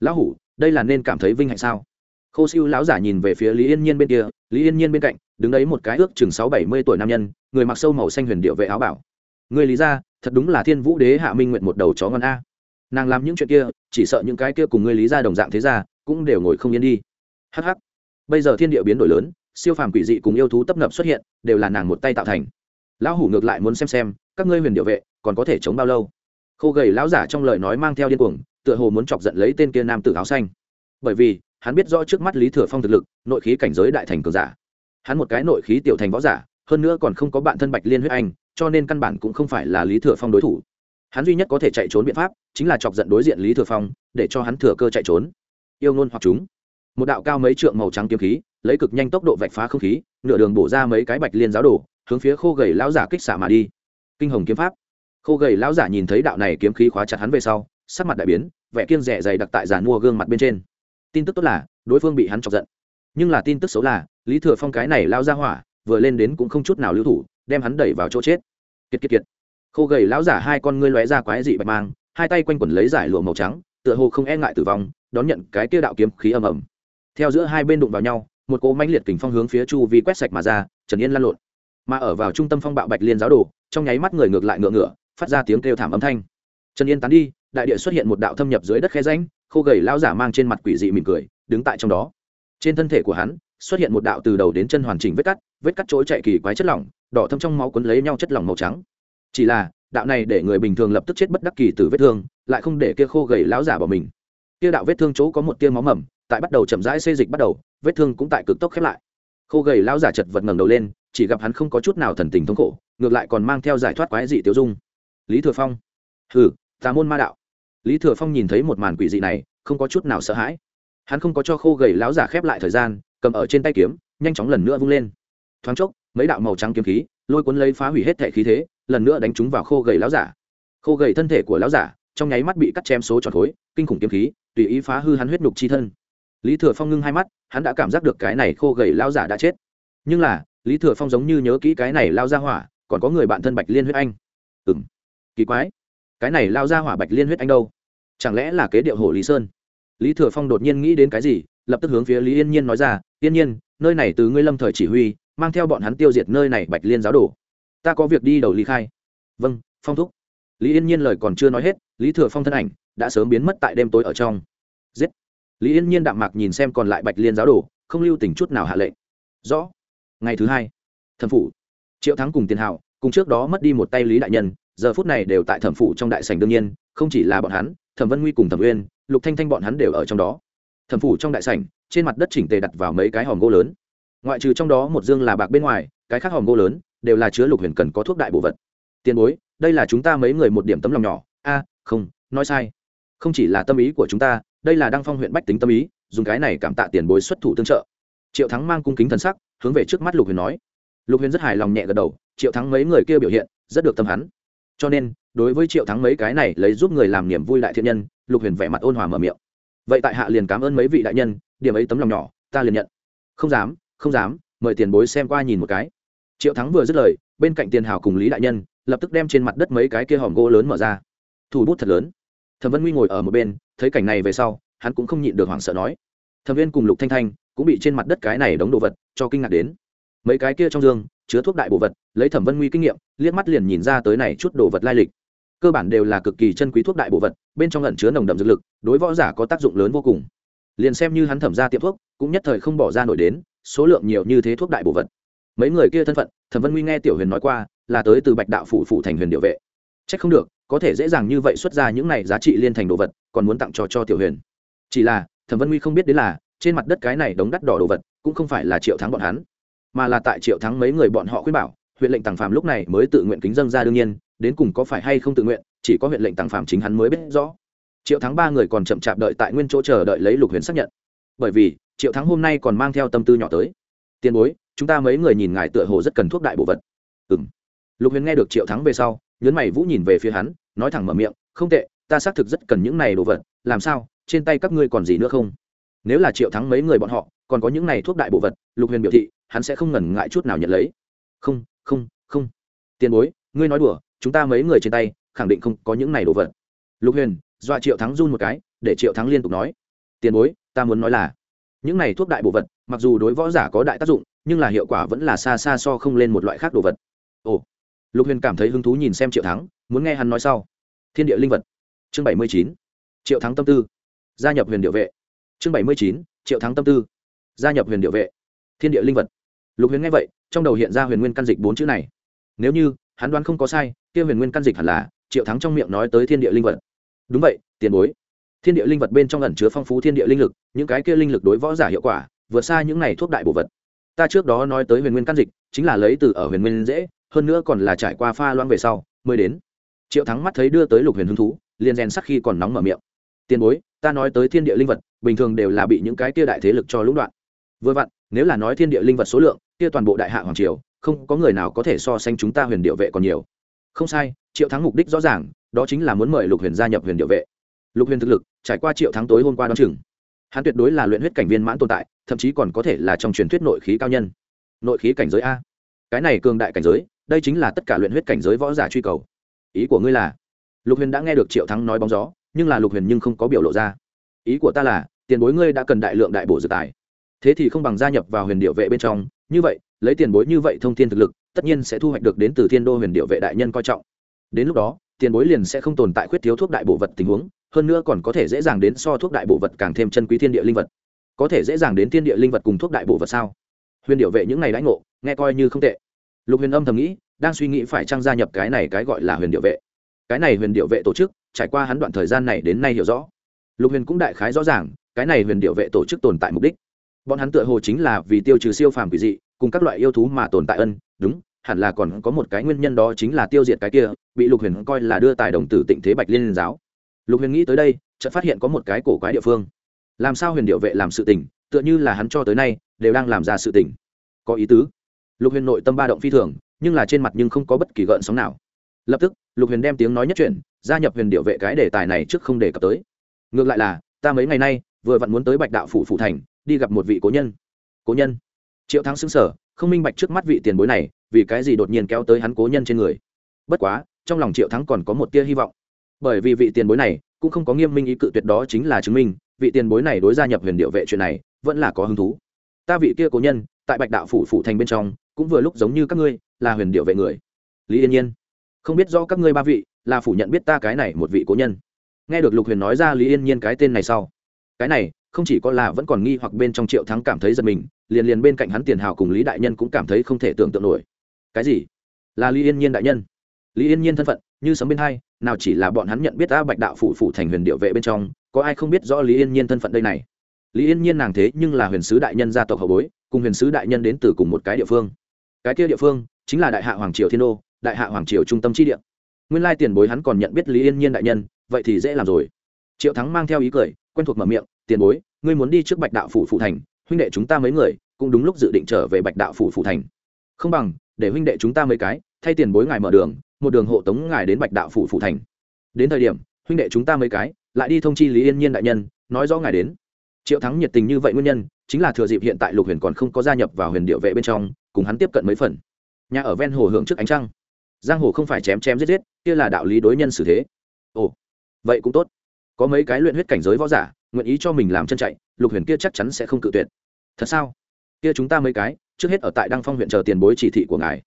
Lão hủ, đây là nên cảm thấy vinh hạnh sao? Khô siêu lão giả nhìn về phía lý yên nhiên bên kia, lý yên nhiên bên cạnh, đứng đấy một cái ước chừng sáu bảy mươi tuổi nam nhân, người mặc sâu màu xanh huyền điệu vệ áo bảo. Người lý ra thật đúng là thiên vũ đế hạ minh nguyện một đầu chó ngon a nàng làm những chuyện kia, chỉ sợ những cái kia cùng ngươi lý ra đồng dạng thế ra cũng đều ngồi không yên đi. Hh bây giờ thiên địa biến đổi lớn, siêu phàm quỷ dị cùng yêu thú tấp nập xuất hiện, đều là nàng một tay tạo thành. Lão hủ ngược lại muốn xem xem, các ngươi huyền điệu vệ, còn có thể chống bao lâu? Khô gầy lão giả trong lời nói mang theo điên cuồng, tựa hồ muốn chọc giận lấy tên kia nam tử áo xanh. Bởi vì, hắn biết rõ trước mắt lý thừa phong thực lực, nội khí cảnh giới đại thành cường giả. Hắn một cái nội khí tiểu thành võ giả, hơn nữa còn không có bạn thân bạch liên huyết anh, cho nên căn bản cũng không phải là lý thừa phong đối thủ hắn duy nhất có thể chạy trốn biện pháp chính là chọc giận đối diện lý thừa phong để cho hắn thừa cơ chạy trốn yêu ngôn hoặc chúng một đạo cao mấy trượng màu trắng kiếm khí lấy cực nhanh tốc độ vạch phá không khí nửa đường bổ ra mấy cái bạch liên giáo đổ hướng phía khô gầy lão giả kích xả mà đi kinh hồng kiếm pháp khô gầy lão giả nhìn thấy đạo này kiếm khí khóa chặt hắn về sau sắc mặt đại biến vẻ kiên rẻ dày đặc tại giàn mua gương mặt bên trên tin tức tốt là đối phương bị hắn chọc giận nhưng là tin tức xấu là lý thừa phong cái này lao ra hỏa vừa lên đến cũng không chút nào lưu thủ đem hắn đẩy vào chỗ chết kiệt kiệt kiệt khô gầy lão giả hai con ngươi lóe ra quái dị bạch mang, hai tay quanh quẩn lấy giải lụa màu trắng, tựa hồ không e ngại tử vong, đón nhận cái kia đạo kiếm khí ầm ầm. Theo giữa hai bên đụng vào nhau, một cỗ mãnh liệt kình phong hướng phía chu vi quét sạch mà ra, trần yên lăn lộn. Mà ở vào trung tâm phong bạo bạch liên giáo đồ, trong nháy mắt người ngược lại ngựa ngựa, phát ra tiếng kêu thảm âm thanh. Trần yên tán đi, đại địa xuất hiện một đạo thâm nhập dưới đất khe ránh khô gầy lão giả mang trên mặt quỷ dị mỉm cười, đứng tại trong đó. Trên thân thể của hắn, xuất hiện một đạo từ đầu đến chân hoàn chỉnh vết cắt vết cắt trỗi chạy kỳ quái chất lỏng, đỏ thâm trong máu cuốn lấy nhau chất lỏng màu trắng chỉ là, đạo này để người bình thường lập tức chết bất đắc kỳ từ vết thương, lại không để kia khô gầy lão giả bỏ mình. Kia đạo vết thương chỗ có một tia máu mầm, tại bắt đầu chậm rãi xê dịch bắt đầu, vết thương cũng tại cực tốc khép lại. Khô gầy lão giả chật vật ngẩng đầu lên, chỉ gặp hắn không có chút nào thần tình thống khổ, ngược lại còn mang theo giải thoát quái dị tiêu dung. Lý thừa phong. Hừ, tà môn ma đạo. Lý thừa phong nhìn thấy một màn quỷ dị này, không có chút nào sợ hãi. Hắn không có cho khô gầy lão giả khép lại thời gian, cầm ở trên tay kiếm, nhanh chóng lần nữa vung lên. Thoáng chốc, mấy đạo màu trắng kiếm khí, lôi cuốn lấy phá hủy hết thể khí thế lần nữa đánh chúng vào khô gầy lão giả. Khô gầy thân thể của lão giả, trong nháy mắt bị cắt chém số tròn khối, kinh khủng kiếm khí, tùy ý phá hư hắn huyết nhục chi thân. Lý thừa phong ngưng hai mắt, hắn đã cảm giác được cái này khô gầy lão giả đã chết. Nhưng là, lý thừa phong giống như nhớ kỹ cái này lao ra hỏa, còn có người bạn thân bạch liên huyết anh. Ừ kỳ quái. Cái này lao ra hỏa bạch liên huyết anh đâu? Chẳng lẽ là kế điệu hồ lý sơn? Lý thừa phong đột nhiên nghĩ đến cái gì, lập tức hướng phía lý yên nhiên nói ra, yên nhiên, nơi này từ ngươi lâm thời chỉ huy, mang theo bọn hắn tiêu diệt nơi này bạch liên giáo đồ ta có việc đi đầu ly khai. Vâng phong thúc. Lý yên nhiên lời còn chưa nói hết, lý thừa phong thân ảnh đã sớm biến mất tại đêm tối ở trong. Giết. Lý yên nhiên đạm mạc nhìn xem còn lại bạch liên giáo đồ, không lưu tình chút nào hạ lệnh. Rõ. Ngày thứ hai, thẩm phủ. Triệu thắng cùng tiền hạo, cùng trước đó mất đi một tay lý đại nhân, giờ phút này đều tại thẩm phủ trong đại sảnh đương nhiên, không chỉ là bọn hắn, thẩm vân nguy cùng thẩm uyên, lục thanh thanh bọn hắn đều ở trong đó. Thẩm phủ trong đại sảnh, trên mặt đất chỉnh tề đặt vào mấy cái hòm gỗ lớn ngoại trừ trong đó một dương là bạc bên ngoài, cái khác hòm gỗ lớn đều là chứa lục huyền cần có thuốc đại bộ vật. Tiền bối, đây là chúng ta mấy người một điểm tấm lòng nhỏ. A, không, nói sai. Không chỉ là tâm ý của chúng ta, đây là đăng phong huyện bách tính tâm ý, dùng cái này cảm tạ tiền bối xuất thủ tương trợ. Triệu thắng mang cung kính thần sắc, hướng về trước mắt lục huyền nói. Lục huyền rất hài lòng nhẹ gật đầu, triệu thắng mấy người kia biểu hiện rất được tâm hắn. Cho nên, đối với triệu thắng mấy cái này lấy giúp người làm niềm vui đại thiện nhân, lục huyền vẻ mặt ôn hòa mở miệng. Vậy tại hạ liền cảm ơn mấy vị đại nhân, điểm ấy tấm lòng nhỏ, ta liền nhận. Không dám không dám, mời tiền bối xem qua nhìn một cái. Triệu thắng vừa dứt lời, bên cạnh tiền hào cùng lý đại nhân, lập tức đem trên mặt đất mấy cái kia hòm gỗ lớn mở ra. Thủ bút thật lớn. Thẩm vân nguy ngồi ở một bên, thấy cảnh này về sau, hắn cũng không nhịn được hoảng sợ nói. Thẩm viên cùng lục thanh thanh cũng bị trên mặt đất cái này đống đồ vật cho kinh ngạc đến. Mấy cái kia trong dương, chứa thuốc đại bộ vật, lấy thẩm vân nguy kinh nghiệm, liếc mắt liền nhìn ra tới này chút đồ vật lai lịch. Cơ bản đều là cực kỳ chân quý thuốc đại bộ vật, bên trong lẩn chứa nồng đậm dược lực, đối võ giả có tác dụng lớn vô cùng. Liền xem như hắn thẩm ra tiệm thuốc, cũng nhất thời không bỏ ra nổi đến số lượng nhiều như thế thuốc đại bộ vật. Mấy người kia thân phận, thẩm vân nguy nghe tiểu huyền nói qua, là tới từ bạch đạo phủ phủ thành huyền điệu vệ. C h ắ c không được, có thể dễ dàng như vậy xuất ra những này giá trị liên thành đồ vật, còn muốn tặng cho cho tiểu huyền. Chỉ là, thẩm vân nguy không biết đến là, trên mặt đất cái này đống đắt đỏ đồ vật, cũng không phải là triệu thắng bọn hắn, mà là tại triệu thắng mấy người bọn họ khuyên bảo, huyện lệnh tàng phạm lúc này mới tự nguyện kính dân ra đương nhiên, đến cùng có phải hay không tự nguyện, chỉ có huyện lệnh tàng phạm chính hắn mới biết rõ. Triệu thắng ba người còn chậm chạp đợi tại nguyên chỗ chờ đợi lấy lục huyền xác nhận bởi vì triệu thắng hôm nay còn mang theo tâm tư nhỏ tới. Tiền bối, chúng ta mấy người nhìn ngài tựa hồ rất cần thuốc đại bộ vật. Ừ m lục huyền nghe được triệu thắng về sau nhấn mày vũ nhìn về phía hắn, nói thẳng mở miệng, không tệ, ta xác thực rất cần những này đồ vật, làm sao, trên tay các ngươi còn gì nữa không? Nếu là triệu thắng mấy người bọn họ, còn có những này thuốc đại bộ vật, lục huyền biểu thị, hắn sẽ không ngần ngại chút nào nhận lấy. Không không không. Tiền bối, ngươi nói đùa, chúng ta mấy người trên tay, khẳng định không có những này đồ vật. Lục huyền, dọa triệu thắng run một cái, để triệu thắng liên tục nói tiền bối, ta muốn nói là, những này thuốc đại bộ vật, mặc dù đối võ giả có đại tác dụng, nhưng là hiệu quả vẫn là xa xa so không lên một loại khác đồ vật. Ồ, lục huyền cảm thấy hứng thú nhìn xem triệu thắng, muốn nghe hắn nói sau. Thiên địa linh vật. Chương bảy mươi chín. Triệu thắng tâm tư. Gia nhập huyền điệu vệ. Chương bảy mươi chín. Triệu thắng tâm tư. Gia nhập huyền điệu vệ. Thiên địa linh vật. Lục huyền nghe vậy, trong đầu hiện ra huyền nguyên căn dịch bốn chữ này. Nếu như, hắn đoán không có sai, kia huyền nguyên căn dịch hẳn là triệu thắng trong miệng nói tới thiên địa linh vật. Đúng vậy, tiền bối thiên địa linh vật bên trong ẩn chứa phong phú thiên địa linh lực, những cái kia linh lực đối võ giả hiệu quả, vượt xa những này thuốc đại bổ vật. Ta trước đó nói tới huyền nguyên căn dịch, chính là lấy từ ở huyền nguyên dễ, hơn nữa còn là trải qua pha loãng về sau, mới đến. Triệu thắng mắt thấy đưa tới lục huyền hứng thú, liền rèn sắc khi còn nóng mở miệng. Tiền bối, ta nói tới thiên địa linh vật, bình thường đều là bị những cái kia đại thế lực cho lũng đoạn. Vừa vặn, nếu là nói thiên địa linh vật số lượng, kia toàn bộ đại hạ hoàng triều, không có người nào có thể so sánh chúng ta huyền điệu vệ còn nhiều. Không sai, triệu thắng mục đích rõ ràng, đó chính là muốn mời lục huyền gia nhập huyền điệu vệ lục huyền thực lực, trải qua triệu thắng tối hôm qua đ o chừng. Hắn tuyệt đối là luyện huyết cảnh viên mãn tồn tại, thậm chí còn có thể là trong truyền thuyết nội khí cao nhân. Nội khí cảnh giới a. Cái này cường đại cảnh giới, đây chính là tất cả luyện huyết cảnh giới võ giả truy cầu. Ý của ngươi là? Lục huyền đã nghe được triệu thắng nói bóng gió, nhưng là lục huyền nhưng không có biểu lộ ra. Ý của ta là, tiền bối ngươi đã cần đại lượng đại bổ dự tài. Thế thì không bằng gia nhập vào huyền điệu vệ bên trong. Như vậy, lấy tiền bối như vậy thông thiên thực lực, tất nhiên sẽ thu hoạch được đến từ thiên đô huyền điệu vệ đại nhân coi trọng. Đến lúc đó, tiền bối liền sẽ không tồn tại khuyết thiếu thuốc đại bổ vật tình huống hơn nữa còn có thể dễ dàng đến so thuốc đại bộ vật càng thêm chân quý thiên địa linh vật. Có thể dễ dàng đến thiên địa linh vật cùng thuốc đại bộ vật sao? Huyền điệu vệ những ngày đãi ngộ, nghe coi như không tệ. Lục huyền âm thầm nghĩ, đang suy nghĩ phải trang gia nhập cái này cái gọi là huyền điệu vệ. Cái này huyền điệu vệ tổ chức, trải qua hắn đoạn thời gian này đến nay hiểu rõ. Lục huyền cũng đại khái rõ ràng, cái này huyền điệu vệ tổ chức tồn tại mục đích. Bọn hắn tựa hồ chính là vì tiêu trừ siêu phàm quỷ dị, cùng các loại yêu thú mà tồn tại ân, đúng, hẳn là còn có một cái nguyên nhân đó chính là tiêu diệt cái kia, bị lục huyền coi là đưa tài đồng tử tịnh thế bạch liên giáo lục huyền nghĩ tới đây, chợt phát hiện có một cái cổ quái địa phương. Làm sao huyền điệu vệ làm sự tình, tựa như là hắn cho tới nay, đều đang làm ra sự tình. Có ý tứ. Lục huyền nội tâm ba động phi thường, nhưng là trên mặt nhưng không có bất kỳ gợn sóng nào. Lập tức, lục huyền đem tiếng nói nhất chuyển, gia nhập huyền điệu vệ cái đề tài này trước không đề cập tới. Ngược lại là, ta mấy ngày nay, vừa vặn muốn tới bạch đạo phủ phủ thành, đi gặp một vị cố nhân. Cố nhân? Triệu thắng xứng sở không minh bạch trước mắt vị tiền bối này, vì cái gì đột nhiên kéo tới hắn cố nhân trên người. Bất quá, trong lòng triệu thắng còn có một tia hy vọng bởi vì vị tiền bối này cũng không có nghiêm minh ý cự tuyệt đó chính là chứng minh vị tiền bối này đối gia nhập huyền điệu vệ chuyện này vẫn là có hứng thú. Ta vị kia cố nhân, tại bạch đạo phủ phủ thành bên trong, cũng vừa lúc giống như các ngươi, là huyền điệu vệ người. Lý yên nhiên, không biết do các ngươi ba vị, là phủ nhận biết ta cái này một vị cố nhân. Nghe được lục huyền nói ra lý yên nhiên cái tên này sau, cái này không chỉ có là vẫn còn nghi hoặc bên trong triệu thắng cảm thấy giật mình, liền liền bên cạnh hắn tiền hào cùng lý đại nhân cũng cảm thấy không thể tưởng tượng nổi. Cái gì? Là lý yên nhiên đại nhân. Lý yên nhiên thân phận như sấm bên hai, nào chỉ là bọn hắn nhận biết ta bạch đạo phụ phụ thành huyền điệu vệ bên trong, có ai không biết rõ lý yên nhiên thân phận đây này? Lý yên nhiên nàng thế nhưng là huyền sứ đại nhân gia tộc hậu bối, cùng huyền sứ đại nhân đến từ cùng một cái địa phương. Cái kia địa phương chính là đại hạ hoàng triều thiên đô, đại hạ hoàng triều trung tâm tri địa. Nguyên lai tiền bối hắn còn nhận biết lý yên nhiên đại nhân, vậy thì dễ làm rồi. Triệu thắng mang theo ý cười, quen thuộc mở miệng, tiền bối, ngươi muốn đi trước bạch đạo phủ phủ thành, huynh đệ chúng ta mấy người cũng đúng lúc dự định trở về bạch đạo phủ phủ thành. Không bằng, để huynh đệ chúng ta mấy cái, thay tiền bối ngài mở đường một đường hộ tống ngài đến bạch đạo phủ phủ thành. Đến thời điểm, huynh đệ chúng ta mấy cái lại đi thông chi lý yên nhiên đại nhân, nói rõ ngài đến. Triệu thắng nhiệt tình như vậy nguyên nhân, chính là thừa dịp hiện tại lục huyền còn không có gia nhập vào huyền điệu vệ bên trong, cùng hắn tiếp cận mấy phần. Nhà ở ven hồ hưởng trước ánh trăng. Giang hồ không phải chém chém giết giết, kia là đạo lý đối nhân xử thế. Ồ, vậy cũng tốt. Có mấy cái luyện huyết cảnh giới võ giả, nguyện ý cho mình làm chân chạy, lục huyền kia chắc chắn sẽ không cự tuyệt. Thật sao? Kia chúng ta mấy cái, trước hết ở tại đăng phong huyện chờ tiền bối chỉ thị của ngài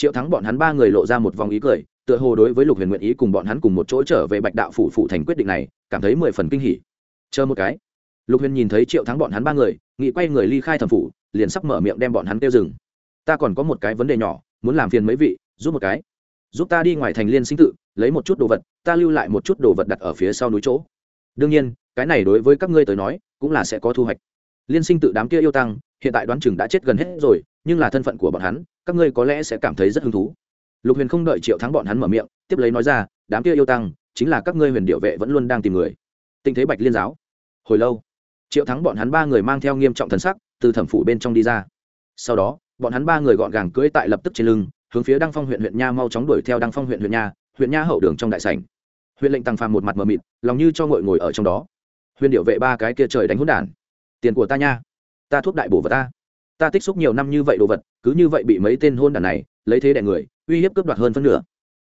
triệu thắng bọn hắn ba người lộ ra một vòng ý cười, tựa hồ đối với lục huyền nguyện ý cùng bọn hắn cùng một chỗ trở về bạch đạo phủ phụ thành quyết định này, cảm thấy mười phần kinh hỉ. Chờ một cái, lục huyền nhìn thấy triệu thắng bọn hắn ba người nghị quay người ly khai thẩm phủ, liền sắp mở miệng đem bọn hắn tiêu dừng. Ta còn có một cái vấn đề nhỏ, muốn làm phiền mấy vị, giúp một cái. Giúp ta đi ngoài thành liên sinh tự, lấy một chút đồ vật, ta lưu lại một chút đồ vật đặt ở phía sau núi chỗ. Đương nhiên, cái này đối với các ngươi tới nói, cũng là sẽ có thu hoạch. Liên sinh tự đám kia yêu tăng, hiện tại đoán chừng đã chết gần hết rồi, nhưng là thân phận của bọn hắn các ngươi có lẽ sẽ cảm thấy rất hứng thú. Lục huyền không đợi triệu thắng bọn hắn mở miệng, tiếp lấy nói ra, đám kia yêu tăng, chính là các ngươi huyền điệu vệ vẫn luôn đang tìm người. Tình thế bạch liên giáo. Hồi lâu, triệu thắng bọn hắn ba người mang theo nghiêm trọng thần sắc, từ thẩm phủ bên trong đi ra. Sau đó, bọn hắn ba người gọn gàng cưỡi tại lập tức trên lưng, hướng phía đăng phong huyện huyện nha mau chóng đuổi theo đăng phong huyện huyện nha huyện nha hậu đường trong đại sảnh. Huyện lệnh tăng phàm một mặt mờ mịt, lòng như cho ngồi ngồi ở trong đó. Huyền điệu vệ ba cái kia trời đánh hỗn đản. Tiền của ta nha, ta thuốc đại bổ vào ta ta tích xúc nhiều năm như vậy đồ vật, cứ như vậy bị mấy tên hôn đản này, lấy thế đẻ người, uy hiếp cướp đoạt hơn phân nửa.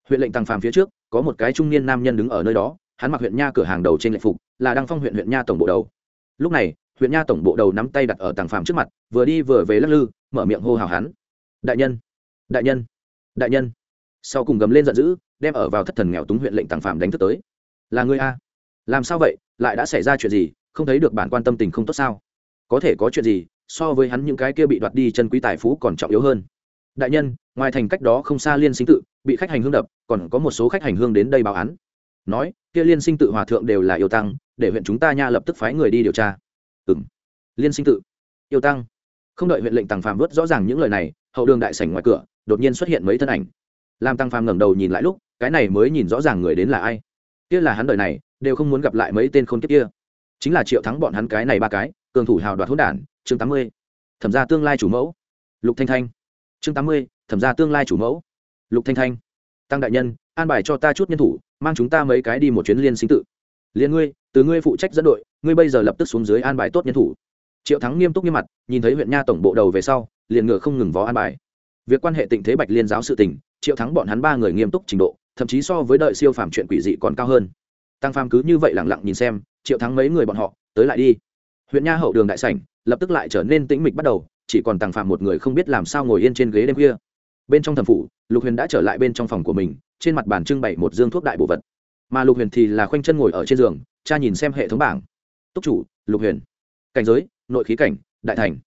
Huyện lệnh tăng phàm phía trước, có một cái trung niên nam nhân đứng ở nơi đó, hắn mặc huyện nha cửa hàng đầu trên lệ phục, là đăng phong huyện huyện nha tổng bộ đầu. Lúc này, huyện nha tổng bộ đầu nắm tay đặt ở tàng phàm trước mặt, vừa đi vừa về lắc lư, mở miệng hô hào hắn. Đại nhân đại nhân đại nhân. Sau cùng gầm lên giận dữ, đem ở vào thất thần nghèo túng huyện lệnh tàng phàm đánh thức tới. Là người a? Làm sao vậy? Lại đã xảy ra chuyện gì? Không thấy được bản quan tâm tình không tốt sao? Có thể có chuyện gì? So với hắn những cái kia bị đoạt đi chân quý tài phú còn trọng yếu hơn. Đại nhân, ngoài thành cách đó không xa liên sinh tự, bị khách hành hương đập, còn có một số khách hành hương đến đây báo án. Nói, kia liên sinh tự hòa thượng đều là yêu tăng, để huyện chúng ta nha lập tức phái người đi điều tra. Ừ m liên sinh tự. Yêu tăng. Không đợi huyện lệnh tàng phàm vớt rõ ràng những lời này, hậu đường đại sảnh ngoài cửa, đột nhiên xuất hiện mấy thân ảnh. Làm tăng phàm ngẩng đầu nhìn lại lúc, cái này mới nhìn rõ ràng người đến là ai. Kia là hắn đời này, đều không muốn gặp lại mấy tên khôn kiếp kia. Chính là triệu thắng bọn hắn cái này ba cái, cường thủ hào đoạt hỗn đản chương tám mươi, thẩm ra tương lai chủ mẫu. Lục thanh thanh. Chương tám mươi, thẩm ra tương lai chủ mẫu. Lục thanh thanh. Tăng đại nhân, an bài cho ta chút nhân thủ, mang chúng ta mấy cái đi một chuyến liên sinh tự. Liên ngươi, từ ngươi phụ trách dẫn đội, ngươi bây giờ lập tức xuống dưới an bài tốt nhân thủ. Triệu thắng nghiêm túc nghiêm mặt, nhìn thấy huyện nha tổng bộ đầu về sau, liền ngựa không ngừng vó an bài. Việc quan hệ tình thế bạch liên giáo sự tình, triệu thắng bọn hắn ba người nghiêm túc trình độ, thậm chí so với đợi siêu phàm chuyện quỷ dị còn cao hơn. Tăng phàm cứ như vậy lẳng lặng nhìn xem, triệu thắng mấy người bọn họ, tới lại đi. Huyện nha hậu đường đại sảnh lập tức lại trở nên tĩnh mịch bắt đầu, chỉ còn tàng phạm một người không biết làm sao ngồi yên trên ghế đêm kia bên trong thẩm phủ, lục huyền đã trở lại bên trong phòng của mình, trên mặt bàn trưng bày một dương thuốc đại bộ vật. Mà lục huyền thì là khoanh chân ngồi ở trên giường, cha nhìn xem hệ thống bảng. Túc chủ, lục huyền. Cảnh giới, nội khí cảnh, đại thành.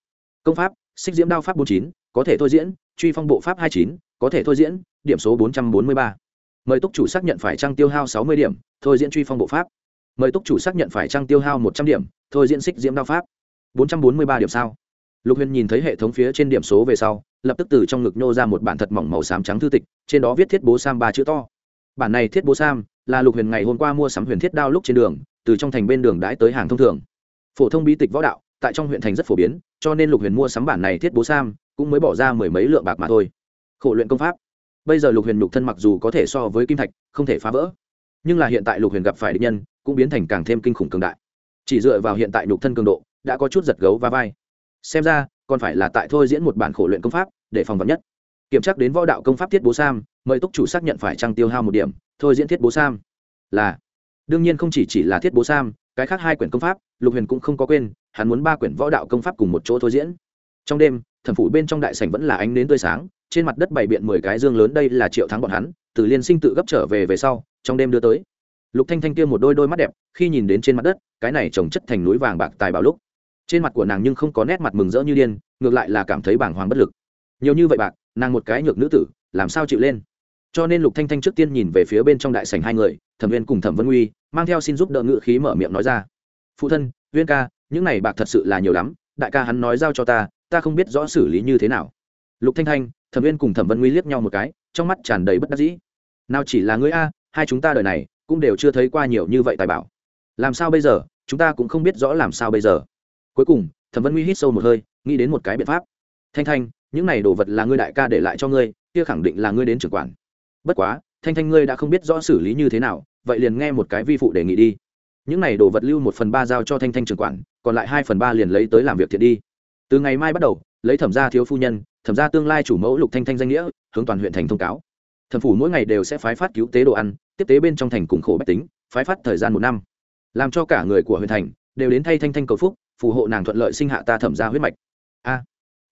Công pháp, xích diễm đao pháp bốn chín, có thể thôi diễn, truy phong bộ pháp hai chín, có thể thôi diễn, điểm số bốn trăm bốn mươi ba. Mời túc chủ xác nhận phải trăng tiêu hao sáu mươi điểm, thôi diễn truy phong bộ pháp. Mời túc chủ xác nhận phải trăng tiêu hao một trăm điểm, thôi diễn xích diễm đao pháp bốn trăm bốn mươi ba điểm sao? Lục huyền nhìn thấy hệ thống phía trên điểm số về sau, lập tức từ trong ngực nhô ra một bản thật mỏng màu xám trắng thư tịch, trên đó viết thiết bố sam ba chữ to. Bản này thiết bố sam là lục huyền ngày hôm qua mua sắm huyền thiết đao lúc trên đường, từ trong thành bên đường đãi tới hàng thông thường. Phổ thông bí tịch võ đạo, tại trong huyện thành rất phổ biến, cho nên lục huyền mua sắm bản này thiết bố sam cũng mới bỏ ra mười mấy lượng bạc mà thôi. Khổ luyện công pháp. Bây giờ lục huyền nhục thân mặc dù có thể so với kim thạch, không thể phá vỡ, nhưng là hiện tại lục huyền gặp phải địch nhân, cũng biến thành càng thêm kinh khủng cường đại chỉ dựa vào hiện tại nhục thân cường độ, đã có chút giật gấu và vai. Xem ra, còn phải là tại thôi diễn một bản khổ luyện công pháp, để phòng vật nhất. Kiểm tra đến võ đạo công pháp thiết bố sam, mời túc chủ xác nhận phải trăng tiêu hao một điểm, thôi diễn thiết bố sam. Là. Đương nhiên không chỉ chỉ là thiết bố sam, cái khác hai quyển công pháp, lục huyền cũng không có quên, hắn muốn ba quyển võ đạo công pháp cùng một chỗ thôi diễn. Trong đêm, thẩm phủ bên trong đại sảnh vẫn là ánh nến tươi sáng, trên mặt đất bày biện mười cái dương lớn, đây là triệu thắng bọn hắn từ liên sinh tự gấp trở về về sau, trong đêm đưa tới lục thanh thanh kia một đôi đôi mắt đẹp, khi nhìn đến trên mặt đất, cái này trồng chất thành núi vàng bạc tài bảo lúc, trên mặt của nàng nhưng không có nét mặt mừng rỡ như điên, ngược lại là cảm thấy bàng hoàng bất lực. Nhiều như vậy bạc, nàng một cái nhược nữ tử, làm sao chịu lên? Cho nên lục thanh thanh trước tiên nhìn về phía bên trong đại sảnh hai người, thẩm viên cùng thẩm vân uy, mang theo xin giúp đỡ ngự khí mở miệng nói ra. Phụ thân viên ca, những này bạc thật sự là nhiều lắm, đại ca hắn nói giao cho ta ta không biết rõ xử lý như thế nào. Lục thanh thanh, thẩm viên cùng thẩm vân uy liếc nhau một cái, trong mắt tràn đầy bất đắc dĩ. Nào chỉ là ngươi a, hai chúng ta đời này cũng đều chưa thấy qua nhiều như vậy tài bảo. Làm sao bây giờ? Chúng ta cũng không biết rõ làm sao bây giờ. Cuối cùng, thẩm vân uy hít sâu một hơi, nghĩ đến một cái biện pháp. Thanh thanh, những này đồ vật là ngươi đại ca để lại cho ngươi, kia khẳng định là ngươi đến trưởng quản. Bất quá, thanh thanh ngươi đã không biết rõ xử lý như thế nào, vậy liền nghe một cái vi phụ đề nghị đi. Những này đồ vật lưu một phần ba giao cho thanh thanh trưởng quản, còn lại hai phần ba liền lấy tới làm việc thiện đi. Từ ngày mai bắt đầu, lấy thẩm gia thiếu phu nhân, thẩm gia tương lai chủ mẫu lục thanh thanh danh nghĩa, hướng toàn huyện thành thông cáo. Thẩm phủ mỗi ngày đều sẽ phái phát cứu tế đồ ăn tiếp tế bên trong thành cùng khổ bách tính, phái phát thời gian một năm. Làm cho cả người của huyền thành đều đến thay thanh thanh cầu phúc, phù hộ nàng thuận lợi sinh hạ ta thẩm gia huyết mạch. A,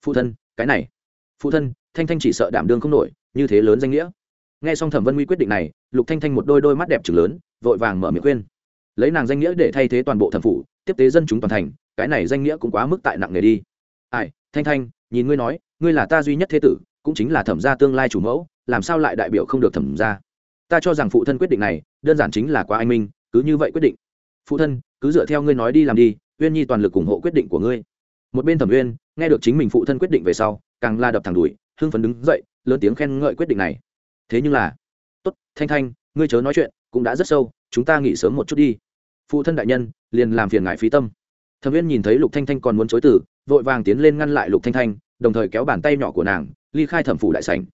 phụ thân, cái này. Phụ thân, thanh thanh chỉ sợ đảm đương không nổi, như thế lớn danh nghĩa. Nghe xong thẩm vân nguy quyết định này, lục thanh thanh một đôi đôi mắt đẹp trừng lớn, vội vàng mở miệng khuyên. Lấy nàng danh nghĩa để thay thế toàn bộ thẩm phủ, tiếp tế dân chúng toàn thành, cái này danh nghĩa cũng quá mức tại nặng nề đi. Ai, thanh thanh, nhìn ngươi nói, ngươi là ta duy nhất thế tử, cũng chính là thẩm gia tương lai chủ mẫu, làm sao lại đại biểu không được thẩm gia? Ta cho rằng phụ thân quyết định này, đơn giản chính là quá anh minh, cứ như vậy quyết định. Phụ thân, cứ dựa theo ngươi nói đi làm đi, uyên nhi toàn lực ủng hộ quyết định của ngươi. Một bên thẩm uyên, nghe được chính mình phụ thân quyết định về sau, càng la đập thẳng đùi, hưng phấn đứng dậy, lớn tiếng khen ngợi quyết định này. Thế nhưng là, tốt, thanh thanh, ngươi chớ nói chuyện, cũng đã rất sâu, chúng ta nghỉ sớm một chút đi. Phụ thân đại nhân, liền làm phiền ngại phí tâm. Thẩm uyên nhìn thấy lục thanh thanh còn muốn chối từ, vội vàng tiến lên ngăn lại lục thanh thanh, đồng thời kéo bàn tay nhỏ của nàng, ly khai thẩm phủ đại sảnh.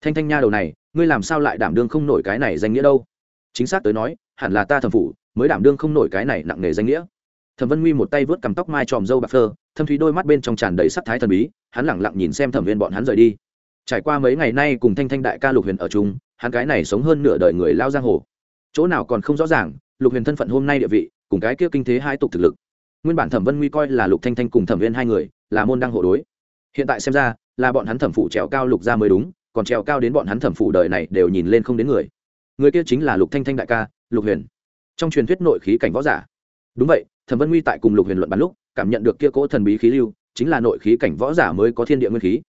Thanh thanh nha đầu này ngươi làm sao lại đảm đương không nổi cái này danh nghĩa đâu? Chính xác tới nói, hẳn là ta thẩm phủ mới đảm đương không nổi cái này nặng nề danh nghĩa. Thẩm vân nguy một tay vớt cằm tóc mai tròm râu bạc phơ, thâm thúy đôi mắt bên trong tràn đầy sắc thái thần bí, hắn lẳng lặng nhìn xem thẩm viên bọn hắn rời đi. Trải qua mấy ngày nay cùng thanh thanh đại ca lục huyền ở chung, hắn cái này sống hơn nửa đời người lao giang hồ. Chỗ nào còn không rõ ràng, lục huyền thân phận hôm nay địa vị, cùng cái kia kinh thế hai tục thực lực. Nguyên bản thẩm vân nguy coi là lục thanh thanh cùng thẩm viên hai người, là môn đăng hộ đối. Hiện tại xem ra, là bọn hắn thẩm phụ trèo cao lục ra mới đúng còn trèo cao đến bọn hắn thẩm phủ đời này đều nhìn lên không đến người. Người kia chính là lục thanh thanh đại ca, lục huyền. Trong truyền thuyết nội khí cảnh võ giả. Đúng vậy, thẩm vân nguy tại cùng lục huyền luận bàn lúc, cảm nhận được kia cỗ thần bí khí lưu, chính là nội khí cảnh võ giả mới có thiên địa nguyên khí.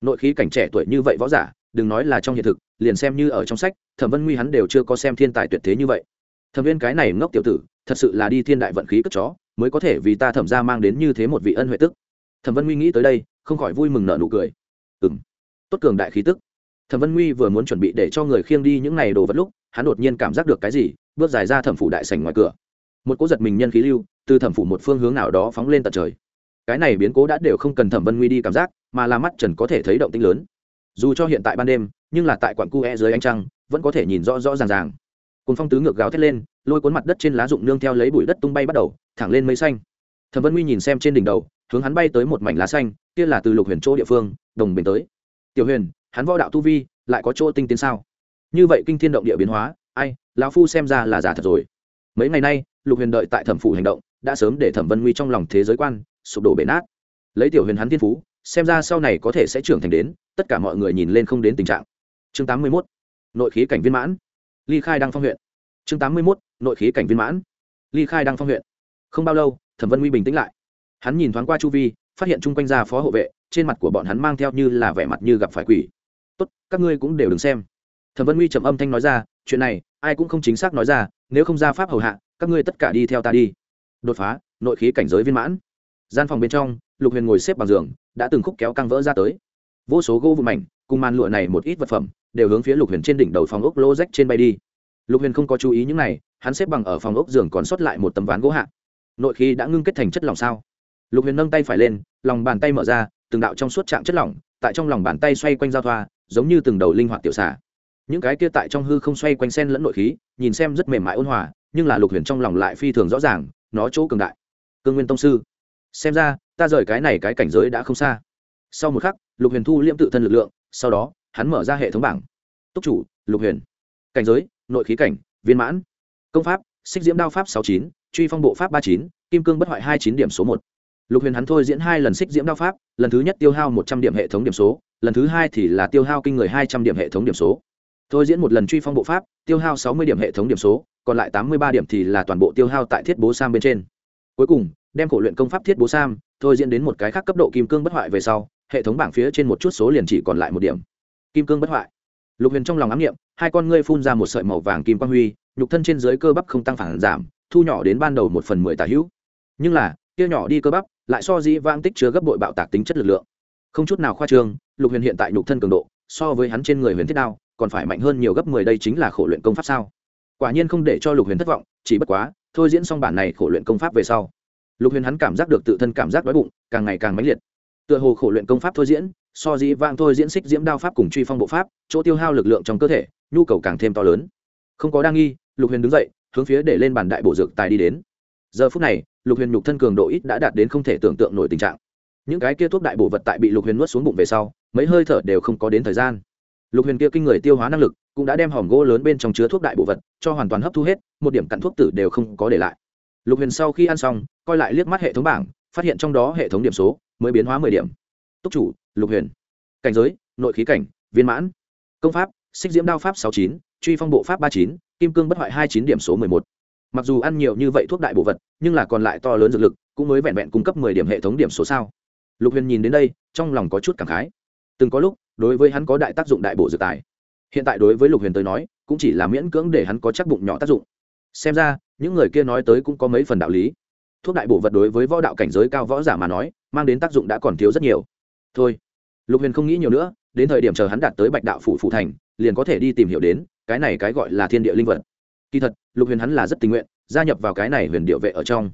Nội khí cảnh trẻ tuổi như vậy võ giả, đừng nói là trong hiện thực, liền xem như ở trong sách, thẩm vân nguy hắn đều chưa có xem thiên tài tuyệt thế như vậy. Thẩm viên cái này ngốc tiểu tử, thật sự là đi thiên đại vận khí cất chó, mới có thể vì ta thẩm ra mang đến như thế một vị ân huệ tức. Thẩm vân nguy nghĩ tới đây, không khỏi vui mừng nợ nụ cười. Ừ m tốt cường đại khí tức thẩm vân nguy vừa muốn chuẩn bị để cho người khiêng đi những n à y đồ vật lúc, hắn đột nhiên cảm giác được cái gì, bước dài ra thẩm phủ đại sành ngoài cửa. Một cỗ giật mình nhân khí lưu, từ thẩm phủ một phương hướng nào đó phóng lên tận trời. Cái này biến cố đã đều không cần thẩm vân nguy đi cảm giác, mà là mắt trần có thể thấy động tinh lớn. Dù cho hiện tại ban đêm, nhưng là tại quặng cu e dưới ánh trăng, vẫn có thể nhìn rõ rõ ràng ràng. Cùng phong tứ ngược gào thét lên, lôi cuốn mặt đất trên lá rụng nương theo lấy bụi đất tung bay bắt đầu, thẳng lên mây xanh. Thẩm vân nguy nhìn xem trên đỉnh đầu, hướng hắn bay tới một mảnh lá xanh, kia là từ lục huyền chỗ địa phương, đồng bình tới. Tiểu huyền hắn võ đạo tu vi lại có chỗ tinh tiến sao? Như vậy kinh thiên động địa biến hóa, ai, lão phu xem ra là giả thật rồi. Mấy ngày nay, lục huyền đợi tại thẩm phủ hành động, đã sớm để thẩm vân nguy trong lòng thế giới quan, sụp đổ bể nát. Lấy tiểu huyền hắn thiên phú, xem ra sau này có thể sẽ trưởng thành đến, tất cả mọi người nhìn lên không đến tình trạng. Chương tám mươi 81. nội khí cảnh viên mãn. Ly khai đăng phong huyện. Chương tám mươi 81. nội khí cảnh viên mãn. Ly khai đăng phong huyện. Không bao lâu, thẩm vân nguy bình tĩnh lại. Hắn nhìn thoáng qua chu vi, phát hiện chung quanh ra phó hộ vệ, trên mặt của bọn hắn mang theo như là vẻ mặt như gặp phải quỷ tốt, các ngươi cũng đều đừng xem. Thẩm vân Huy trầm âm thanh nói ra, chuyện này, ai cũng không chính xác nói ra, nếu không ra pháp hầu hạ, các ngươi tất cả đi theo ta đi. Đột phá, nội khí cảnh giới viên mãn. Gian phòng bên trong, lục huyền ngồi xếp bằng giường, đã từng khúc kéo căng vỡ ra tới. Vô số gỗ vụn mảnh, cùng màn lụa này một ít vật phẩm, đều hướng phía lục huyền trên đỉnh đầu phòng ốc lô rách trên bay đi. Lục huyền không có chú ý những này, hắn xếp bằng ở phòng ốc giường còn sót lại một tấm ván gỗ hạ. Nội khí đã ngưng kết thành chất lỏng sao? Lục huyền nâng tay phải lên, lòng bàn tay mở ra, từng đạo trong suốt trạng chất lỏng, tại trong lòng bàn tay xoay quanh giao thoa giống như từng đầu linh hoạt tiểu xà, những cái kia tại trong hư không xoay quanh sen lẫn nội khí nhìn xem rất mềm mại ôn hòa nhưng là lục huyền trong lòng lại phi thường rõ ràng nó chỗ cường đại. Cương nguyên tông sư xem ra ta rời cái này cái cảnh giới đã không xa. Sau một khắc lục huyền thu liễm tự thân lực lượng sau đó hắn mở ra hệ thống bảng. Túc chủ lục huyền. Cảnh giới nội khí cảnh viên mãn. Công pháp xích diễm đao pháp sáu chín truy phong bộ pháp ba chín kim cương bất hoại hai chín điểm số một. Lục huyền hắn thôi diễn hai lần xích diễm đao pháp lần thứ nhất tiêu hao một trăm điểm hệ thống điểm số lần thứ hai thì là tiêu hao kinh người hai trăm điểm hệ thống điểm số. Thôi diễn một lần truy phong bộ pháp, tiêu hao sáu mươi điểm hệ thống điểm số, còn lại tám mươi ba điểm thì là toàn bộ tiêu hao tại thiết bố sam bên trên. Cuối cùng, đem khổ luyện công pháp thiết bố sam, thôi diễn đến một cái khác cấp độ kim cương bất hoại về sau, hệ thống bảng phía trên một chút số liền chỉ còn lại một điểm. Kim cương bất hoại. Lục huyền trong lòng ám nghiệm hai con ngươi phun ra một sợi màu vàng kim quang huy, nhục thân trên dưới cơ bắp không tăng phản giảm, thu nhỏ đến ban đầu một phần mười tà hữu. Nhưng là, kia nhỏ đi cơ bắp, lại so dĩ vang tích chứa gấp bội bạo tạc tính chất lực lượng không chút nào khoa trương, lục huyền hiện tại nhục thân cường độ, so với hắn trên người huyền thiết đao, còn phải mạnh hơn nhiều gấp mười, đây chính là khổ luyện công pháp sao? Quả nhiên không để cho lục huyền thất vọng, chỉ bất quá, thôi diễn xong bản này khổ luyện công pháp về sau, lục huyền hắn cảm giác được tự thân cảm giác đói bụng, càng ngày càng mãnh liệt. Tựa hồ khổ luyện công pháp thôi diễn, so dĩ vang thôi diễn xích diễm đao pháp cùng truy phong bộ pháp, chỗ tiêu hao lực lượng trong cơ thể, nhu cầu càng thêm to lớn. Không có đa nghi, lục huyền đứng dậy, hướng phía để lên bàn đại bộ dược tài đi đến. Giờ phút này, lục huyền nhục thân cường độ ít đã đạt đến không thể tưởng tượng nổi tình trạng những cái kia thuốc đại bổ vật tại bị lục huyền nuốt xuống bụng về sau, mấy hơi thở đều không có đến thời gian. Lục huyền kia kinh người tiêu hóa năng lực, cũng đã đem hòm gỗ lớn bên trong chứa thuốc đại bộ vật cho hoàn toàn hấp thu hết, một điểm cặn thuốc tử đều không có để lại. Lục huyền sau khi ăn xong, coi lại liếc mắt hệ thống bảng, phát hiện trong đó hệ thống điểm số mới biến hóa mười điểm. Túc chủ, lục huyền. Cảnh giới, nội khí cảnh, viên mãn. Công pháp, xích diễm đao pháp sáu chín, truy phong bộ pháp ba chín, kim cương bất hoại hai chín điểm số mười một. Mặc dù ăn nhiều như vậy thuốc đại bộ vật, nhưng là còn lại to lớn dược lực, cũng mới vẹn vẹn cung cấp mười điểm hệ thống điểm số sao lục huyền nhìn đến đây, trong lòng có chút cảm khái. Từng có lúc, đối với hắn có đại tác dụng đại bổ dược tài. Hiện tại đối với lục huyền tới nói, cũng chỉ là miễn cưỡng để hắn có chắc bụng nhỏ tác dụng. Xem ra, những người kia nói tới cũng có mấy phần đạo lý. Thuốc đại bổ vật đối với võ đạo cảnh giới cao võ giả mà nói, mang đến tác dụng đã còn thiếu rất nhiều. Thôi. Lục huyền không nghĩ nhiều nữa, đến thời điểm chờ hắn đạt tới bạch đạo phủ phụ thành, liền có thể đi tìm hiểu đến, cái này cái gọi là thiên địa linh vật. Kỳ thật, lục huyền hắn là rất tình nguyện, gia nhập vào cái này huyền điệu vệ ở trong.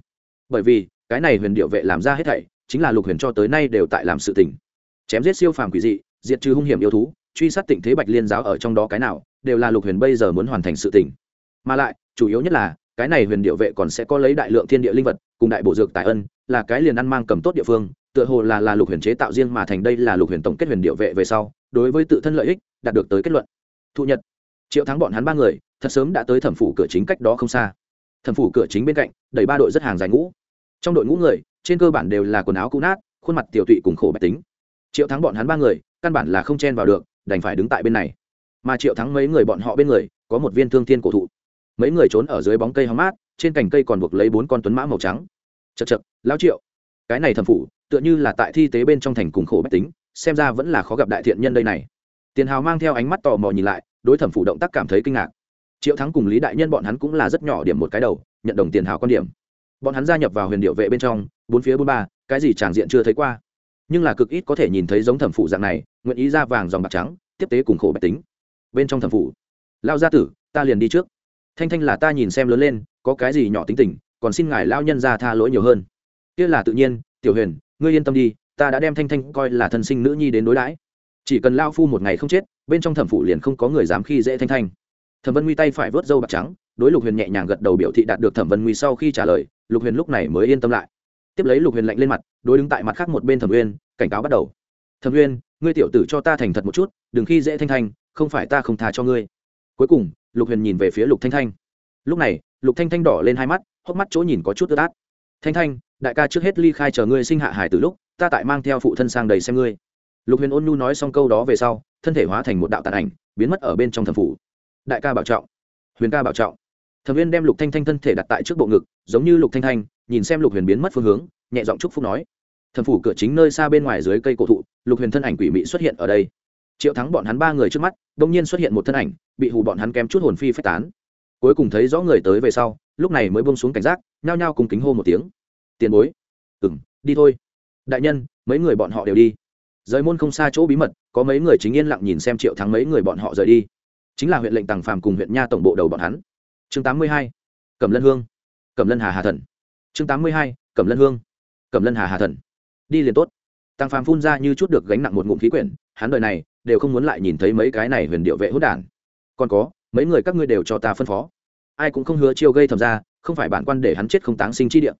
Bởi vì, cái này huyền điệu vệ làm ra hết thảy chính là lục huyền cho tới nay đều tại làm sự tình. Chém giết siêu phàm quỷ dị, diệt trừ hung hiểm yêu thú, truy sát tịnh thế bạch liên giáo ở trong đó cái nào, đều là lục huyền bây giờ muốn hoàn thành sự tình. Mà lại, chủ yếu nhất là, cái này huyền điệu vệ còn sẽ có lấy đại lượng thiên địa linh vật, cùng đại bộ dược tài ân, là cái liền ăn mang cầm tốt địa phương, tựa hồ là là lục huyền chế tạo riêng mà thành đây là lục huyền tổng kết huyền điệu vệ về sau, đối với tự thân lợi ích, đạt được tới kết luận. Thụ nhật, triệu thắng bọn hắn ba người, thật sớm đã tới thẩm phủ cửa chính cách đó không xa. Thẩm phủ cửa chính bên cạnh, đẩy ba đội rất hàng dài ngũ. Trong đội ngũ người trên cơ bản đều là quần áo cũ nát, khuôn mặt tiểu tụy cùng khổ bạch tính. Triệu thắng bọn hắn ba người, căn bản là không chen vào được, đành phải đứng tại bên này. Mà triệu thắng mấy người bọn họ bên người, có một viên thương thiên cổ thụ. Mấy người trốn ở dưới bóng cây hóng mát, trên cành cây còn buộc lấy bốn con tuấn mã màu trắng. Chật chật lao triệu. Cái này thẩm phủ, tựa như là tại thi tế bên trong thành cùng khổ bách tính, xem ra vẫn là khó gặp đại thiện nhân đây này. Tiền hào mang theo ánh mắt tò mò nhìn lại, đối thẩm phủ động tác cảm thấy kinh ngạc. Triệu thắng cùng lý đại nhân bọn hắn cũng là rất nhỏ điểm một cái đầu, nhận đồng tiền hào quan điểm. Bọn hắn gia nhập vào huyền điệu vệ bên trong bốn phía bốn ba, cái gì tràng diện chưa thấy qua. Nhưng là cực ít có thể nhìn thấy giống thẩm phụ dạng này, nguyện ý ra vàng dòng bạc trắng, tiếp tế cùng khổ bạch tính. Bên trong thẩm phụ lao gia tử, ta liền đi trước. Thanh thanh là ta nhìn xem lớn lên, có cái gì nhỏ tính tình, còn xin ngài lao nhân ra tha lỗi nhiều hơn. Kia là tự nhiên, tiểu huyền, ngươi yên tâm đi, ta đã đem thanh thanh coi là thân sinh nữ nhi đến đối đãi. Chỉ cần lao phu một ngày không chết, bên trong thẩm phụ liền không có người dám khi dễ thanh thanh. Thẩm vân nguy tay phải vớt dâu bạc trắng, đối lục huyền nhẹ nhàng gật đầu biểu thị đạt được thẩm vân nguy sau khi trả lời, lục huyền lúc này mới yên tâm lại tiếp lấy lục huyền lạnh lên mặt, đối đứng tại mặt khác một bên thẩm uyên, cảnh cáo bắt đầu. Thẩm uyên, ngươi tiểu tử cho ta thành thật một chút, đừng khi dễ thanh thanh, không phải ta không tha cho ngươi. Cuối cùng, lục huyền nhìn về phía lục thanh thanh. Lúc này, lục thanh thanh đỏ lên hai mắt, hốc mắt chỗ nhìn có chút ướt át. Thanh thanh, đại ca trước hết ly khai chờ ngươi sinh hạ hải từ lúc, ta tại mang theo phụ thân sang đầy xem ngươi. Lục huyền ôn nhu nói xong câu đó về sau, thân thể hóa thành một đạo tàn ảnh, biến mất ở bên trong thẩm phủ. Đại ca bảo trọng. Huyền ca bảo trọng. Thẩm viên đem lục thanh thanh thân thể đặt tại trước bộ ngực, giống như lục thanh thanh nhìn xem lục huyền biến mất phương hướng, nhẹ giọng chúc phúc nói. Thần phủ cửa chính nơi xa bên ngoài dưới cây cổ thụ, lục huyền thân ảnh quỷ mị xuất hiện ở đây. Triệu thắng bọn hắn ba người trước mắt, đông nhiên xuất hiện một thân ảnh, bị hù bọn hắn kém chút hồn phi phách tán. Cuối cùng thấy rõ người tới về sau, lúc này mới bông xuống cảnh giác, nhao nhao cùng kính hô một tiếng. Tiền bối. Ừ m đi thôi. Đại nhân, mấy người bọn họ đều đi. Rời môn không xa chỗ bí mật, có mấy người chính yên lặng nhìn xem triệu thắng mấy người bọn họ rời đi. Chính là huyện lệnh tàng phàm cùng huyện nha tổng bộ đầu bọn hắn. Chương tám mươi hai, cẩm lân hương. Cẩm lân hà hà thần chương tám mươi hai, cẩm lân hương. cẩm lân hà hà thần. đi liền tốt. tăng phàm phun ra như chút được gánh nặng một ngụm khí quyển, hắn đời này đều không muốn lại nhìn thấy mấy cái này huyền điệu vệ hốt đản. còn có, mấy người các ngươi đều cho ta phân phó. ai cũng không hứa chiêu gây thầm ra, không phải bản quan để hắn chết không táng sinh chi địa.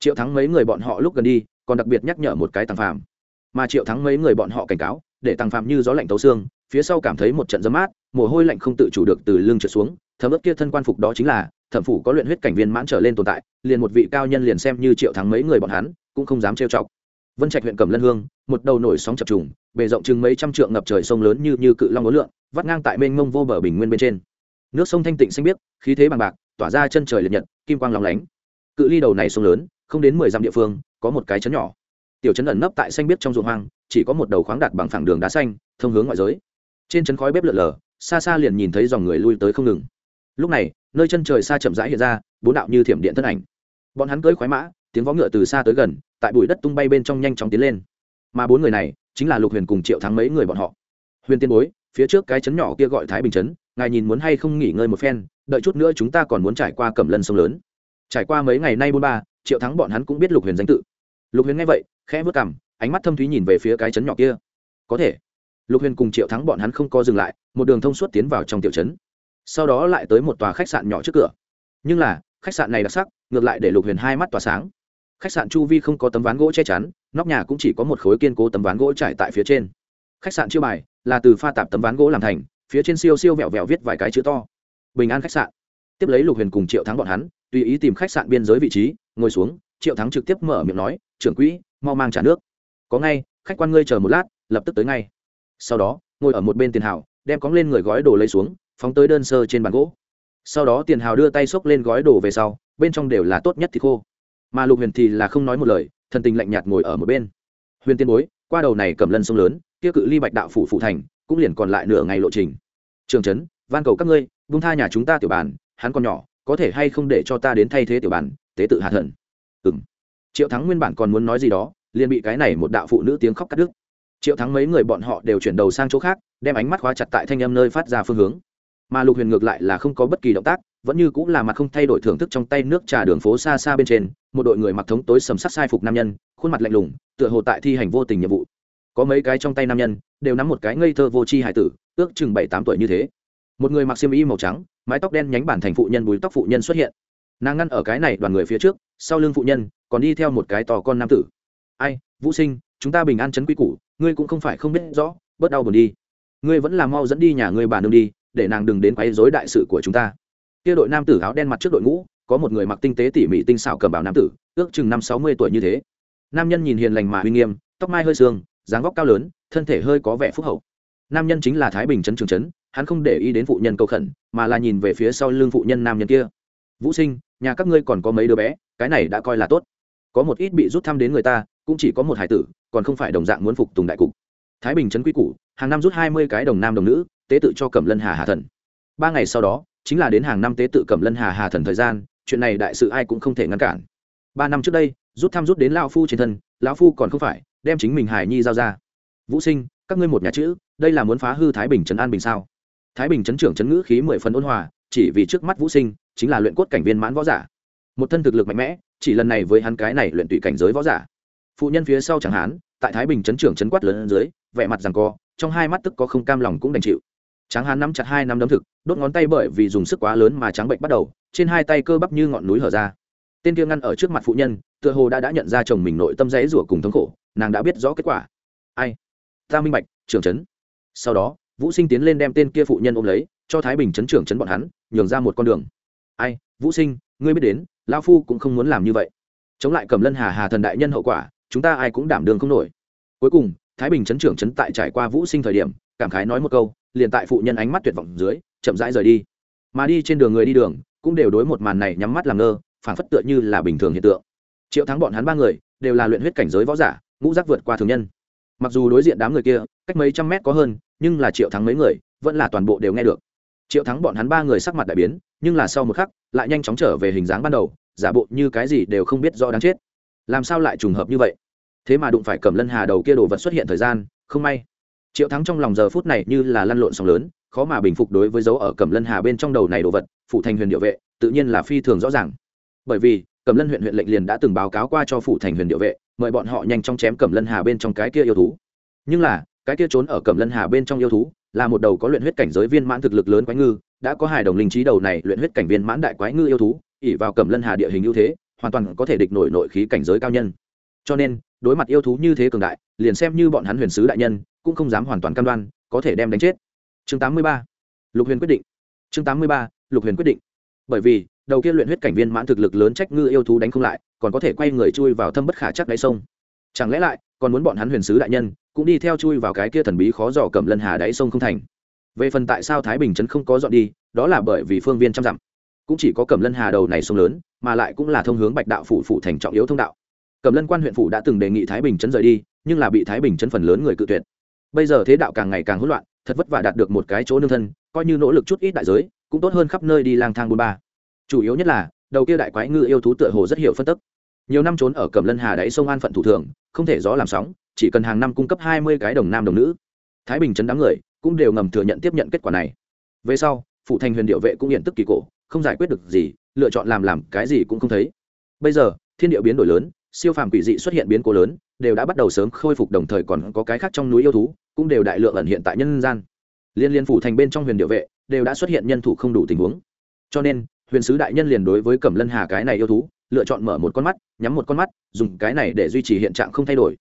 triệu thắng mấy người bọn họ lúc gần đi, còn đặc biệt nhắc nhở một cái tăng phàm. mà triệu thắng mấy người bọn họ cảnh cáo, để tăng phàm như gió lạnh tấu xương, phía sau cảm thấy một trận gió mát, mồ hôi lạnh không tự chủ được từ lưng trượt xuống, thấm ướt kia thân quan phục đó chính là thẩm phủ có luyện huyết cảnh viên mãn trở lên tồn tại, liền một vị cao nhân liền xem như triệu thắng mấy người bọn hắn, cũng không dám trêu chọc. Vân trạch huyện cẩm lân hương, một đầu nổi sóng chập trùng, bề rộng chừng mấy trăm trượng ngập trời sông lớn như như cự long ố lượn, vắt ngang tại mênh mông vô bờ bình nguyên bên trên. Nước sông thanh tịnh xanh biếc, khí thế bằng bạc, tỏa ra chân trời liệt nhật, kim quang lóng lánh. Cự ly đầu này sông lớn, không đến mười dặm địa phương, có một cái chấn nhỏ. Tiểu chấn ẩn nấp tại xanh biếc trong ruộng hoang, chỉ có một đầu khoáng đặt bằng phẳng đường đá xanh, thông hướng ngoại giới. Trên chấn khói bếp lượn lờ xa xa liền nhìn thấy dòng người lui tới không ngừng. Lúc này nơi chân trời xa chậm rãi hiện ra, bốn đạo như thiểm điện thân ảnh. Bọn hắn cưỡi khoái mã, tiếng vó ngựa từ xa tới gần, tại bụi đất tung bay bên trong nhanh chóng tiến lên. Mà bốn người này, chính là lục huyền cùng triệu thắng mấy người bọn họ. Huyền tiên bối, phía trước cái chấn nhỏ kia gọi thái bình chấn, ngài nhìn muốn hay không nghỉ ngơi một phen, đợi chút nữa chúng ta còn muốn trải qua cẩm lân sông lớn. Trải qua mấy ngày nay bốn ba, triệu thắng bọn hắn cũng biết lục huyền danh tự. Lục huyền nghe vậy, khẽ vớt cằm, ánh mắt thâm thúy nhìn về phía cái chấn nhỏ kia. Có thể. Lục huyền cùng triệu thắng bọn hắn không co dừng lại, một đường thông suốt tiến vào trong tiểu trấn sau đó lại tới một tòa khách sạn nhỏ trước cửa. Nhưng là, khách sạn này đặc sắc, ngược lại để lục huyền hai mắt tỏa sáng. Khách sạn chu vi không có tấm ván gỗ che chắn, nóc nhà cũng chỉ có một khối kiên cố tấm ván gỗ trải tại phía trên. Khách sạn chiêu bài là từ pha tạp tấm ván gỗ làm thành, phía trên siêu siêu vẹo vẹo viết vài cái chữ to. Bình an khách sạn. Tiếp lấy lục huyền cùng triệu thắng bọn hắn, tùy ý tìm khách sạn biên giới vị trí, ngồi xuống, triệu thắng trực tiếp mở miệng nói, trưởng quỹ, mau mang trả nước. Có ngay, khách quan ngươi chờ một lát, lập tức tới ngay. Sau đó, ngồi ở một bên tiền hảo, đem cóng lên người gói đồ lấy xuống phóng tới đơn sơ trên bàn gỗ. Sau đó tiền hào đưa tay xốc lên gói đồ về sau bên trong đều là tốt nhất thì khô. Mà lục huyền thì là không nói một lời thần tình lạnh nhạt ngồi ở một bên. Huyền tiên bối qua đầu này cầm lân sông lớn kia cự ly bạch đạo phủ phụ thành cũng liền còn lại nửa ngày lộ trình. Trường trấn van cầu các ngươi vung tha nhà chúng ta tiểu bàn, hắn còn nhỏ có thể hay không để cho ta đến thay thế tiểu bàn, tế tự hạ thần. Ừng triệu thắng nguyên bản còn muốn nói gì đó liền bị cái này một đạo phụ nữ tiếng khóc cắt đứt. Triệu thắng mấy người bọn họ đều chuyển đầu sang chỗ khác đem ánh mắt khóa chặt tại thanh âm nơi phát ra phương hướng mà lục huyền ngược lại là không có bất kỳ động tác, vẫn như cũng là mặt không thay đổi thưởng thức trong tay nước trà đường phố xa xa bên trên, một đội người mặc thống tối sầm sắc sai phục nam nhân, khuôn mặt lạnh lùng, tựa hồ tại thi hành vô tình nhiệm vụ. Có mấy cái trong tay nam nhân, đều nắm một cái ngây thơ vô tri hải tử, ước chừng bảy tám tuổi như thế. Một người mặc xiêm y màu trắng, mái tóc đen nhánh bản thành phụ nhân bùi tóc phụ nhân xuất hiện. Nàng ngăn ở cái này đoàn người phía trước, sau lưng phụ nhân, còn đi theo một cái tò con nam tử. Ai, vũ sinh, chúng ta bình an chấn quy củ, ngươi cũng không phải không biết rõ, bớt đau buồn đi. Ngươi vẫn là mau dẫn đi nhà ngươi bà nương đi để nàng đừng đến quấy rối đại sự của chúng ta. Kia đội nam tử áo đen mặt trước đội ngũ, có một người mặc tinh tế tỉ mỉ tinh xảo cầm bảo nam tử, ước chừng năm sáu mươi tuổi như thế. Nam nhân nhìn hiền lành mà uy nghiêm, tóc mai hơi sương, dáng vóc cao lớn, thân thể hơi có vẻ phúc hậu. Nam nhân chính là thái bình trấn trường trấn, hắn không để ý đến phụ nhân câu khẩn, mà là nhìn về phía sau lưng phụ nhân nam nhân kia. Vũ sinh, nhà các ngươi còn có mấy đứa bé, cái này đã coi là tốt. Có một ít bị rút thăm đến người ta, cũng chỉ có một hải tử, còn không phải đồng dạng muốn phục tùng đại cục. Thái bình trấn quy củ, hàng năm rút hai mươi cái đồng nam đồng nữ tế tự cho cẩm lân hà hà thần. Ba ngày sau đó, chính là đến hàng năm tế tự cẩm lân hà hà thần thời gian, chuyện này đại sự ai cũng không thể ngăn cản. Ba năm trước đây, rút thăm rút đến lao phu trên thân, lão phu còn không phải, đem chính mình hải nhi giao ra. Vũ sinh, các ngươi một nhà chữ, đây là muốn phá hư thái bình trấn an bình sao? Thái bình trấn trưởng trấn ngữ khí mười phần ôn hòa, chỉ vì trước mắt vũ sinh, chính là luyện cốt cảnh viên mãn võ giả. Một thân thực lực mạnh mẽ, chỉ lần này với hắn cái này luyện tụy cảnh giới võ giả. Phụ nhân phía sau chẳng hán, tại thái bình trấn trưởng trấn quát lớn dưới, vẻ mặt rằng co, trong hai mắt tức có không cam lòng cũng đành chịu tráng hán nắm chặt hai nắm đấm thực, đốt ngón tay bởi vì dùng sức quá lớn mà trắng bệnh bắt đầu, trên hai tay cơ bắp như ngọn núi hở ra. Tên kia ngăn ở trước mặt phụ nhân, tựa hồ đã đã nhận ra chồng mình nội tâm rẽ rủa cùng thống khổ, nàng đã biết rõ kết quả. Ai? Ta minh bạch, trưởng trấn. Sau đó, vũ sinh tiến lên đem tên kia phụ nhân ôm lấy, cho thái bình trấn trưởng trấn bọn hắn, nhường ra một con đường. Ai, vũ sinh, ngươi biết đến lao phu cũng không muốn làm như vậy. Chống lại cầm lân hà hà thần đại nhân hậu quả, chúng ta ai cũng đảm đường không nổi. Cuối cùng, thái bình trấn trưởng trấn tại trải qua vũ sinh thời điểm, cảm khái nói một câu liền tại phụ nhân ánh mắt tuyệt vọng dưới, chậm rãi rời đi. Mà đi trên đường người đi đường, cũng đều đối một màn này nhắm mắt làm ngơ phản phất tựa như là bình thường hiện tượng. Triệu thắng bọn hắn ba người, đều là luyện huyết cảnh giới võ giả, ngũ giác vượt qua thường nhân. Mặc dù đối diện đám người kia, cách mấy trăm mét có hơn, nhưng là triệu thắng mấy người, vẫn là toàn bộ đều nghe được. Triệu thắng bọn hắn ba người sắc mặt đại biến, nhưng là sau một khắc, lại nhanh chóng trở về hình dáng ban đầu, giả bộ như cái gì đều không biết rõ đáng chết. Làm sao lại trùng hợp như vậy? Thế mà đụng phải cầm lân hà đầu kia đồ vật xuất hiện thời gian, không may triệu thắng trong lòng giờ phút này như là lăn lộn sóng lớn, khó mà bình phục đối với dấu ở cẩm lân hà bên trong đầu này đồ vật phụ thành huyền điệu vệ, tự nhiên là phi thường rõ ràng. Bởi vì, cẩm lân huyện huyện lệnh liền đã từng báo cáo qua cho phụ thành huyền điệu vệ, mời bọn họ nhanh chóng chém cẩm lân hà bên trong cái kia yêu thú. Nhưng là, cái kia trốn ở cẩm lân hà bên trong yêu thú, là một đầu có luyện huyết cảnh giới viên mãn thực lực lớn quái ngư, đã có hài đồng linh trí đầu này luyện huyết cảnh viên mãn đại quái ngư yêu thú ỉ vào cẩm lân hà địa hình ưu thế, hoàn toàn có thể địch nổi nội khí cảnh giới cao nhân cho nên, đối mặt yêu thú như thế cường đại, liền xem như bọn hắn huyền sứ đại nhân, cũng không dám hoàn toàn cam đoan, có thể đem đánh chết. Chương 83. lục huyền quyết định. Chương 83. lục huyền quyết định. Bởi vì, đầu kia luyện huyết cảnh viên mãn thực lực lớn trách ngư yêu thú đánh không lại, còn có thể quay người chui vào thâm bất khả chắc đáy sông. Chẳng lẽ lại, còn muốn bọn hắn huyền sứ đại nhân, cũng đi theo chui vào cái kia thần bí khó dò cầm lân hà đáy sông không thành? Về phần tại sao thái bình trấn không có dọn đi, đó là bởi vì phương viên trăm dặm. Cũng chỉ có cầm lân hà đầu này sông lớn, mà lại cũng là thông hướng bạch đạo phủ phủ thành trọng yếu thông đạo. Cẩm lân quan huyện phủ đã từng đề nghị thái bình trấn rời đi, nhưng là bị thái bình trấn phần lớn người cự tuyệt. Bây giờ thế đạo càng ngày càng hỗn loạn, thật vất vả đạt được một cái chỗ nương thân, coi như nỗ lực chút ít đại giới, cũng tốt hơn khắp nơi đi lang thang bôn ba. Chủ yếu nhất là, đầu kia đại quái ngư yêu thú tựa hồ rất hiểu phân tức. Nhiều năm trốn ở cẩm lân hà đáy sông an phận thủ thường, không thể gió làm sóng, chỉ cần hàng năm cung cấp hai mươi cái đồng nam đồng nữ. Thái bình chấn đám người cũng đều ngầm thừa nhận tiếp nhận kết quả này. Về sau phụ thành huyền điệu vệ cũng hiện tức kỳ cổ, không giải quyết được gì, lựa chọn làm làm cái gì cũng không thấy. Bây giờ, thiên điệu biến đổi lớn siêu phàm quỷ dị xuất hiện biến cố lớn, đều đã bắt đầu sớm khôi phục đồng thời còn có cái khác trong núi yêu thú, cũng đều đại lượng ẩn hiện tại nhân gian. Liên liên phủ thành bên trong huyền điệu vệ, đều đã xuất hiện nhân thủ không đủ tình huống. Cho nên, huyền sứ đại nhân liền đối với cẩm lân hà cái này yêu thú, lựa chọn mở một con mắt, nhắm một con mắt, dùng cái này để duy trì hiện trạng không thay đổi.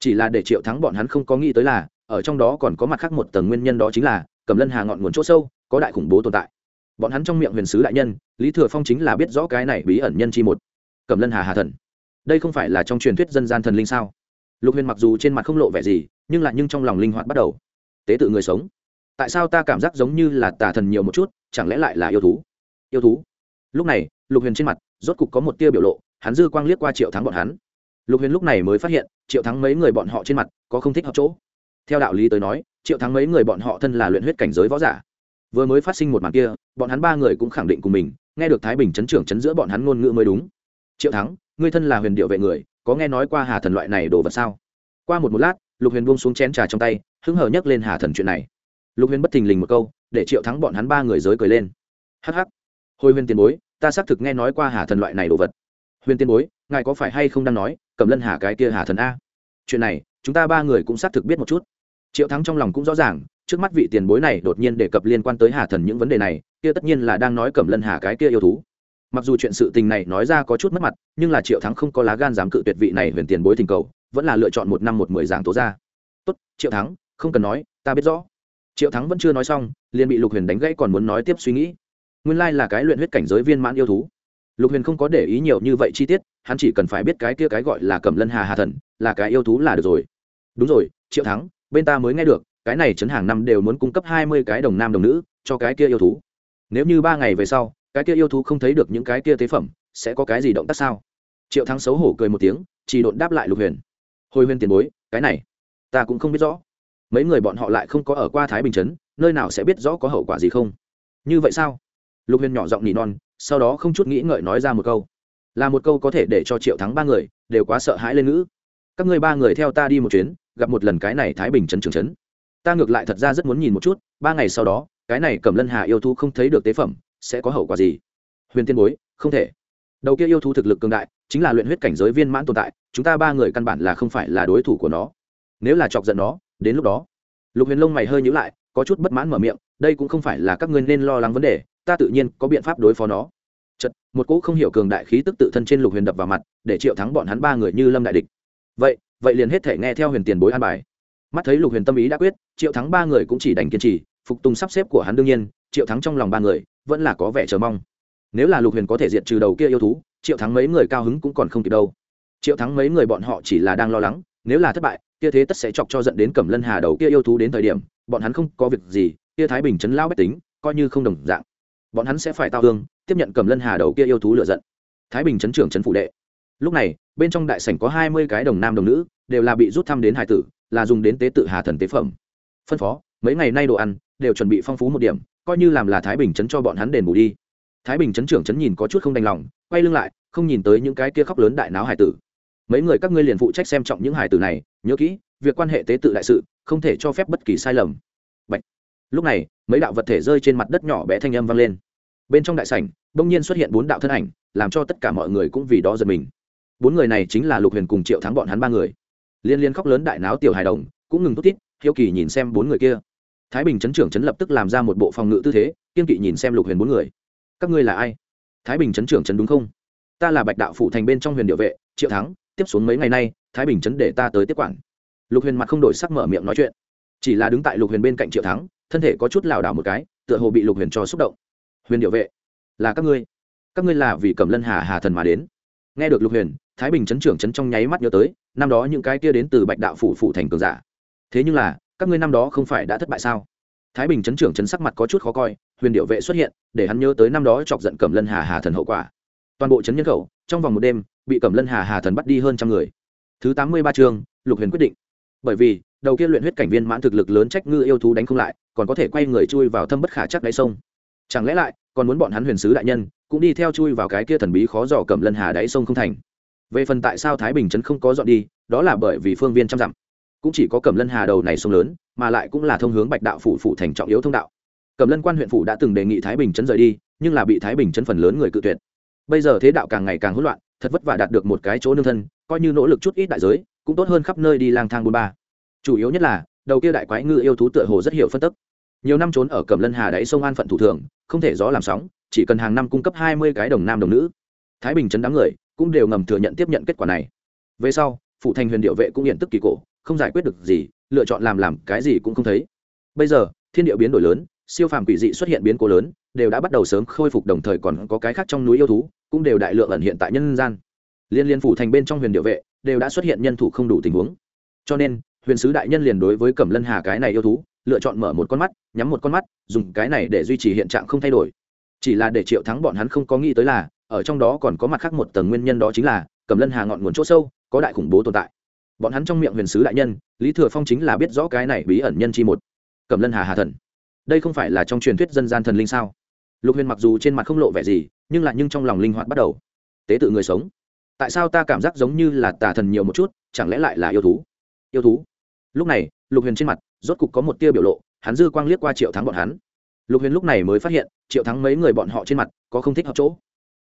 Chỉ là để triệu thắng bọn hắn không có nghĩ tới là, ở trong đó còn có mặt khác một tầng nguyên nhân đó chính là, cẩm lân hà ngọn nguồn chỗ sâu, có đại khủng bố tồn tại. Bọn hắn trong miệng huyền sứ đại nhân, lý thừa phong chính là biết rõ cái này bí ẩn nhân chi một. Cẩm lân hà hà thần đây không phải là trong truyền thuyết dân gian thần linh sao? Lục huyền mặc dù trên mặt không lộ vẻ gì, nhưng lại nhưng trong lòng linh hoạt bắt đầu. Tế tự người sống. Tại sao ta cảm giác giống như là tà thần nhiều một chút, chẳng lẽ lại là yêu thú? Yêu thú? Lúc này, lục huyền trên mặt, rốt cục có một tia biểu lộ, hắn dư quang liếc qua triệu thắng bọn hắn. Lục huyền lúc này mới phát hiện, triệu thắng mấy người bọn họ trên mặt, có không thích hợp chỗ. Theo đạo lý tới nói, triệu thắng mấy người bọn họ thân là luyện huyết cảnh giới võ giả. Vừa mới phát sinh một màn kia, bọn hắn ba người cũng khẳng định cùng mình, nghe được thái bình chấn trưởng chấn giữa bọn hắn ngôn ngữ mới đúng. Triệu thắng ngươi thân là huyền điệu vệ người, có nghe nói qua hà thần loại này đồ vật sao? Qua một một lát, lục huyền buông xuống chén trà trong tay, hứng hờ nhấc lên hà thần chuyện này. Lục huyền bất thình lình một câu, để triệu thắng bọn hắn ba người giới cười lên. Hắc hắc. Hồi huyền tiền bối, ta xác thực nghe nói qua hà thần loại này đồ vật. Huyền tiền bối, ngài có phải hay không đang nói, cầm lân hà cái kia hà thần a? Chuyện này, chúng ta ba người cũng xác thực biết một chút. Triệu thắng trong lòng cũng rõ ràng, trước mắt vị tiền bối này đột nhiên đề cập liên quan tới hà thần những vấn đề này, kia tất nhiên là đang nói cầm lân hà cái kia yêu thú mặc dù chuyện sự tình này nói ra có chút mất mặt, nhưng là triệu thắng không có lá gan dám cự tuyệt vị này huyền tiền bối tình cầu, vẫn là lựa chọn một năm một mười giảng tố ra. Tốt, triệu thắng, không cần nói, ta biết rõ. Triệu thắng vẫn chưa nói xong, liền bị lục huyền đánh gãy còn muốn nói tiếp suy nghĩ. Nguyên lai là cái luyện huyết cảnh giới viên mãn yêu thú. Lục huyền không có để ý nhiều như vậy chi tiết, hắn chỉ cần phải biết cái kia cái gọi là cầm lân hà hà thần, là cái yêu thú là được rồi. Đúng rồi, triệu thắng, bên ta mới nghe được, cái này chấn hàng năm đều muốn cung cấp hai mươi cái đồng nam đồng nữ cho cái kia yêu thú. Nếu như ba ngày về sau cái kia yêu thú không thấy được những cái kia tế phẩm, sẽ có cái gì động tác sao? Triệu thắng xấu hổ cười một tiếng, chỉ độn đáp lại lục huyền. Hồi huyền tiền bối, cái này, ta cũng không biết rõ. Mấy người bọn họ lại không có ở qua thái bình chấn nơi nào sẽ biết rõ có hậu quả gì không? Như vậy sao? Lục huyền nhỏ giọng nỉ non, sau đó không chút nghĩ ngợi nói ra một câu. Là một câu có thể để cho triệu thắng ba người đều quá sợ hãi lên ngữ. Các ngươi ba người theo ta đi một chuyến, gặp một lần cái này thái bình chấn trường chấn ta ngược lại thật ra rất muốn nhìn một chút, ba ngày sau đó, cái này cầm lân hà yêu thú không thấy được tế phẩm sẽ có hậu quả gì? Huyền tiên bối, không thể. Đầu kia yêu thú thực lực cường đại, chính là luyện huyết cảnh giới viên mãn tồn tại, chúng ta ba người căn bản là không phải là đối thủ của nó. Nếu là chọc giận nó, đến lúc đó. Lục huyền lông mày hơi nhữ lại, có chút bất mãn mở miệng, đây cũng không phải là các ngươi nên lo lắng vấn đề, ta tự nhiên có biện pháp đối phó nó. Chật một cỗ không hiểu cường đại khí tức tự thân trên lục huyền đập vào mặt, để triệu thắng bọn hắn ba người như lâm đại địch. Vậy vậy liền hết thể nghe theo huyền tiền bối an bài. Mắt thấy lục huyền tâm ý đã quyết, triệu thắng ba người cũng chỉ đành kiên trì phục tùng sắp xếp của hắn đương nhiên, triệu thắng trong lòng ba người vẫn là có vẻ chờ mong. Nếu là lục huyền có thể diệt trừ đầu kia yêu thú, triệu thắng mấy người cao hứng cũng còn không kịp đâu. Triệu thắng mấy người bọn họ chỉ là đang lo lắng, nếu là thất bại, kia thế tất sẽ chọc cho dẫn đến cẩm lân hà đầu kia yêu thú đến thời điểm, bọn hắn không có việc gì, kia thái bình chấn lao bách tính coi như không đồng dạng. Bọn hắn sẽ phải tao hương tiếp nhận cẩm lân hà đầu kia yêu thú lựa giận. Thái bình chấn trưởng chấn phụ đệ. Lúc này, bên trong đại sảnh có hai mươi cái đồng nam đồng nữ, đều là bị rút thăm đến hải tử, là dùng đến tế tự hà thần tế phẩm. Phân phó mấy ngày nay đồ ăn đều chuẩn bị phong phú một điểm, coi như làm là thái bình chấn cho bọn hắn đền bù đi. Thái bình chấn trưởng chấn nhìn có chút không đành lòng, quay lưng lại, không nhìn tới những cái kia khóc lớn đại náo hải tử. Mấy người các ngươi liền phụ trách xem trọng những hải tử này, nhớ kỹ, việc quan hệ tế tự đại sự, không thể cho phép bất kỳ sai lầm. Bạch. lúc này, mấy đạo vật thể rơi trên mặt đất nhỏ bé thanh âm vang lên. Bên trong đại sảnh, bỗng nhiên xuất hiện bốn đạo thân ảnh, làm cho tất cả mọi người cũng vì đó giật mình. Bốn người này chính là lục huyền cùng triệu thắng bọn hắn ba người. Liên liên khóc lớn đại náo tiểu hài đồng, cũng ngừng tốt tít hiếu kỳ nhìn xem bốn người kia thái bình chấn trưởng chấn lập tức làm ra một bộ phòng ngự tư thế, kiên kỵ nhìn xem lục huyền bốn người. Các ngươi là ai? Thái bình chấn trưởng chấn đúng không? Ta là bạch đạo phủ thành bên trong huyền địa vệ, triệu thắng, tiếp xuống mấy ngày nay, thái bình chấn để ta tới tiếp quản. Lục huyền mặt không đổi sắc mở miệng nói chuyện. Chỉ là đứng tại lục huyền bên cạnh triệu thắng, thân thể có chút lảo đảo một cái, tựa hồ bị lục huyền cho xúc động. Huyền địa vệ, là các ngươi. Các ngươi là vì cẩm lân hà hà thần mà đến. Nghe được lục huyền, thái bình chấn trưởng chấn trong nháy mắt nhớ tới, năm đó những cái kia đến từ bạch đạo phủ phủ thành cường giả. Thế nhưng là các ngươi năm đó không phải đã thất bại sao? Thái bình chấn trưởng chấn sắc mặt có chút khó coi, huyền điệu vệ xuất hiện, để hắn nhớ tới năm đó chọc giận cẩm lân hà hà thần hậu quả. Toàn bộ chấn nhân khẩu, trong vòng một đêm, bị cẩm lân hà hà thần bắt đi hơn trăm người. Thứ tám mươi ba chương, lục huyền quyết định. Bởi vì, đầu kia luyện huyết cảnh viên mãn thực lực lớn trách ngư yêu thú đánh không lại, còn có thể quay người chui vào thâm bất khả chắc đáy sông. Chẳng lẽ lại, còn muốn bọn hắn huyền sứ đại nhân, cũng đi theo chui vào cái kia thần bí khó dò cẩm lân hà đáy sông không thành? Về phần tại sao thái bình trấn không có dọn đi, đó là bởi vì phương viên trăm dặm cũng chỉ có cẩm lân hà đầu này sông lớn, mà lại cũng là thông hướng bạch đạo phủ phủ thành trọng yếu thông đạo. Cẩm lân quan huyện phủ đã từng đề nghị thái bình chấn rời đi, nhưng là bị thái bình chấn phần lớn người cự tuyệt. Bây giờ thế đạo càng ngày càng hỗn loạn, thật vất vả đạt được một cái chỗ nương thân, coi như nỗ lực chút ít đại giới, cũng tốt hơn khắp nơi đi lang thang bôn ba. Chủ yếu nhất là, đầu kia đại quái ngư yêu thú tựa hồ rất hiểu phân tức. Nhiều năm trốn ở cẩm lân hà đáy sông an phận thủ thường, không thể gió làm sóng, chỉ cần hàng năm cung cấp hai mươi cái đồng nam đồng nữ. Thái bình chấn đám người cũng đều ngầm thừa nhận tiếp nhận kết quả này. Về sau phụ thành huyền điệu vệ cũng hiện tức kỳ cổ không giải quyết được gì, lựa chọn làm làm cái gì cũng không thấy. Bây giờ, thiên địa biến đổi lớn, siêu phàm quỷ dị xuất hiện biến cố lớn, đều đã bắt đầu sớm khôi phục đồng thời còn có cái khác trong núi yêu thú, cũng đều đại lượng ẩn hiện tại nhân gian. Liên liên phủ thành bên trong huyền điệu vệ, đều đã xuất hiện nhân thủ không đủ tình huống. Cho nên, huyền sứ đại nhân liền đối với cẩm lân hà cái này yêu thú, lựa chọn mở một con mắt, nhắm một con mắt, dùng cái này để duy trì hiện trạng không thay đổi. Chỉ là để triệu thắng bọn hắn không có nghĩ tới là, ở trong đó còn có mặt khác một tầng nguyên nhân đó chính là, cẩm lân hà ngọn nguồn chỗ sâu, có đại khủng bố tồn tại bọn hắn trong miệng huyền sứ đại nhân, lý thừa phong chính là biết rõ cái này bí ẩn nhân chi một. Cẩm lân hà hà thần. Đây không phải là trong truyền thuyết dân gian thần linh sao? Lục huyền mặc dù trên mặt không lộ vẻ gì, nhưng lại nhưng trong lòng linh hoạt bắt đầu. Tế tự người sống. Tại sao ta cảm giác giống như là tà thần nhiều một chút, chẳng lẽ lại là yêu thú? Yêu thú? Lúc này, lục huyền trên mặt, rốt cục có một tia biểu lộ, hắn dư quang liếc qua triệu thắng bọn hắn. Lục huyền lúc này mới phát hiện, triệu thắng mấy người bọn họ trên mặt có không thích hợp chỗ.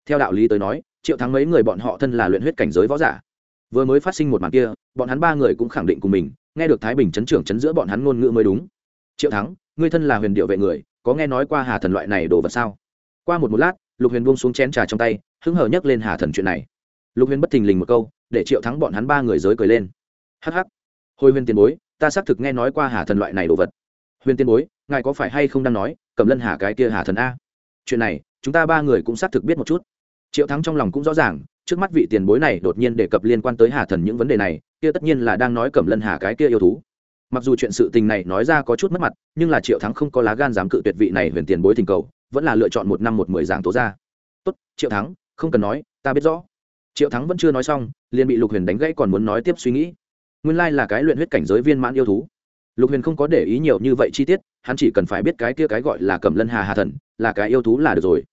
Theo đạo lý tới nói, triệu thắng mấy người bọn họ thân là luyện huyết cảnh giới võ giả vừa mới phát sinh một màn kia, bọn hắn ba người cũng khẳng định cùng mình, nghe được thái bình chấn trưởng chấn giữa bọn hắn ngôn ngữ mới đúng. Triệu thắng, ngươi thân là huyền điệu vệ người, có nghe nói qua hà thần loại này đồ vật sao? Qua một một lát, lục huyền buông xuống chén trà trong tay, hứng hờ nhấc lên hà thần chuyện này. Lục huyền bất thình lình một câu, để triệu thắng bọn hắn ba người giới cười lên. Hắc hắc. Hồi huyền tiền bối, ta xác thực nghe nói qua hà thần loại này đồ vật. Huyền tiền bối, ngài có phải hay không đang nói, cầm lân hà cái kia hà thần a? Chuyện này, chúng ta ba người cũng xác thực biết một chút. Triệu thắng trong lòng cũng rõ ràng trước mắt vị tiền bối này đột nhiên đề cập liên quan tới hà thần những vấn đề này, kia tất nhiên là đang nói cẩm lân hà cái kia yêu thú. Mặc dù chuyện sự tình này nói ra có chút mất mặt, nhưng là triệu thắng không có lá gan dám cự tuyệt vị này huyền tiền bối tình cầu, vẫn là lựa chọn một năm một mười giảng tố ra. Tốt, triệu thắng, không cần nói, ta biết rõ. Triệu thắng vẫn chưa nói xong, liền bị lục huyền đánh gãy còn muốn nói tiếp suy nghĩ. Nguyên lai là cái luyện huyết cảnh giới viên mãn yêu thú. Lục huyền không có để ý nhiều như vậy chi tiết, hắn chỉ cần phải biết cái kia cái gọi là cẩm lân hà hà thần, là cái yêu thú là được rồi.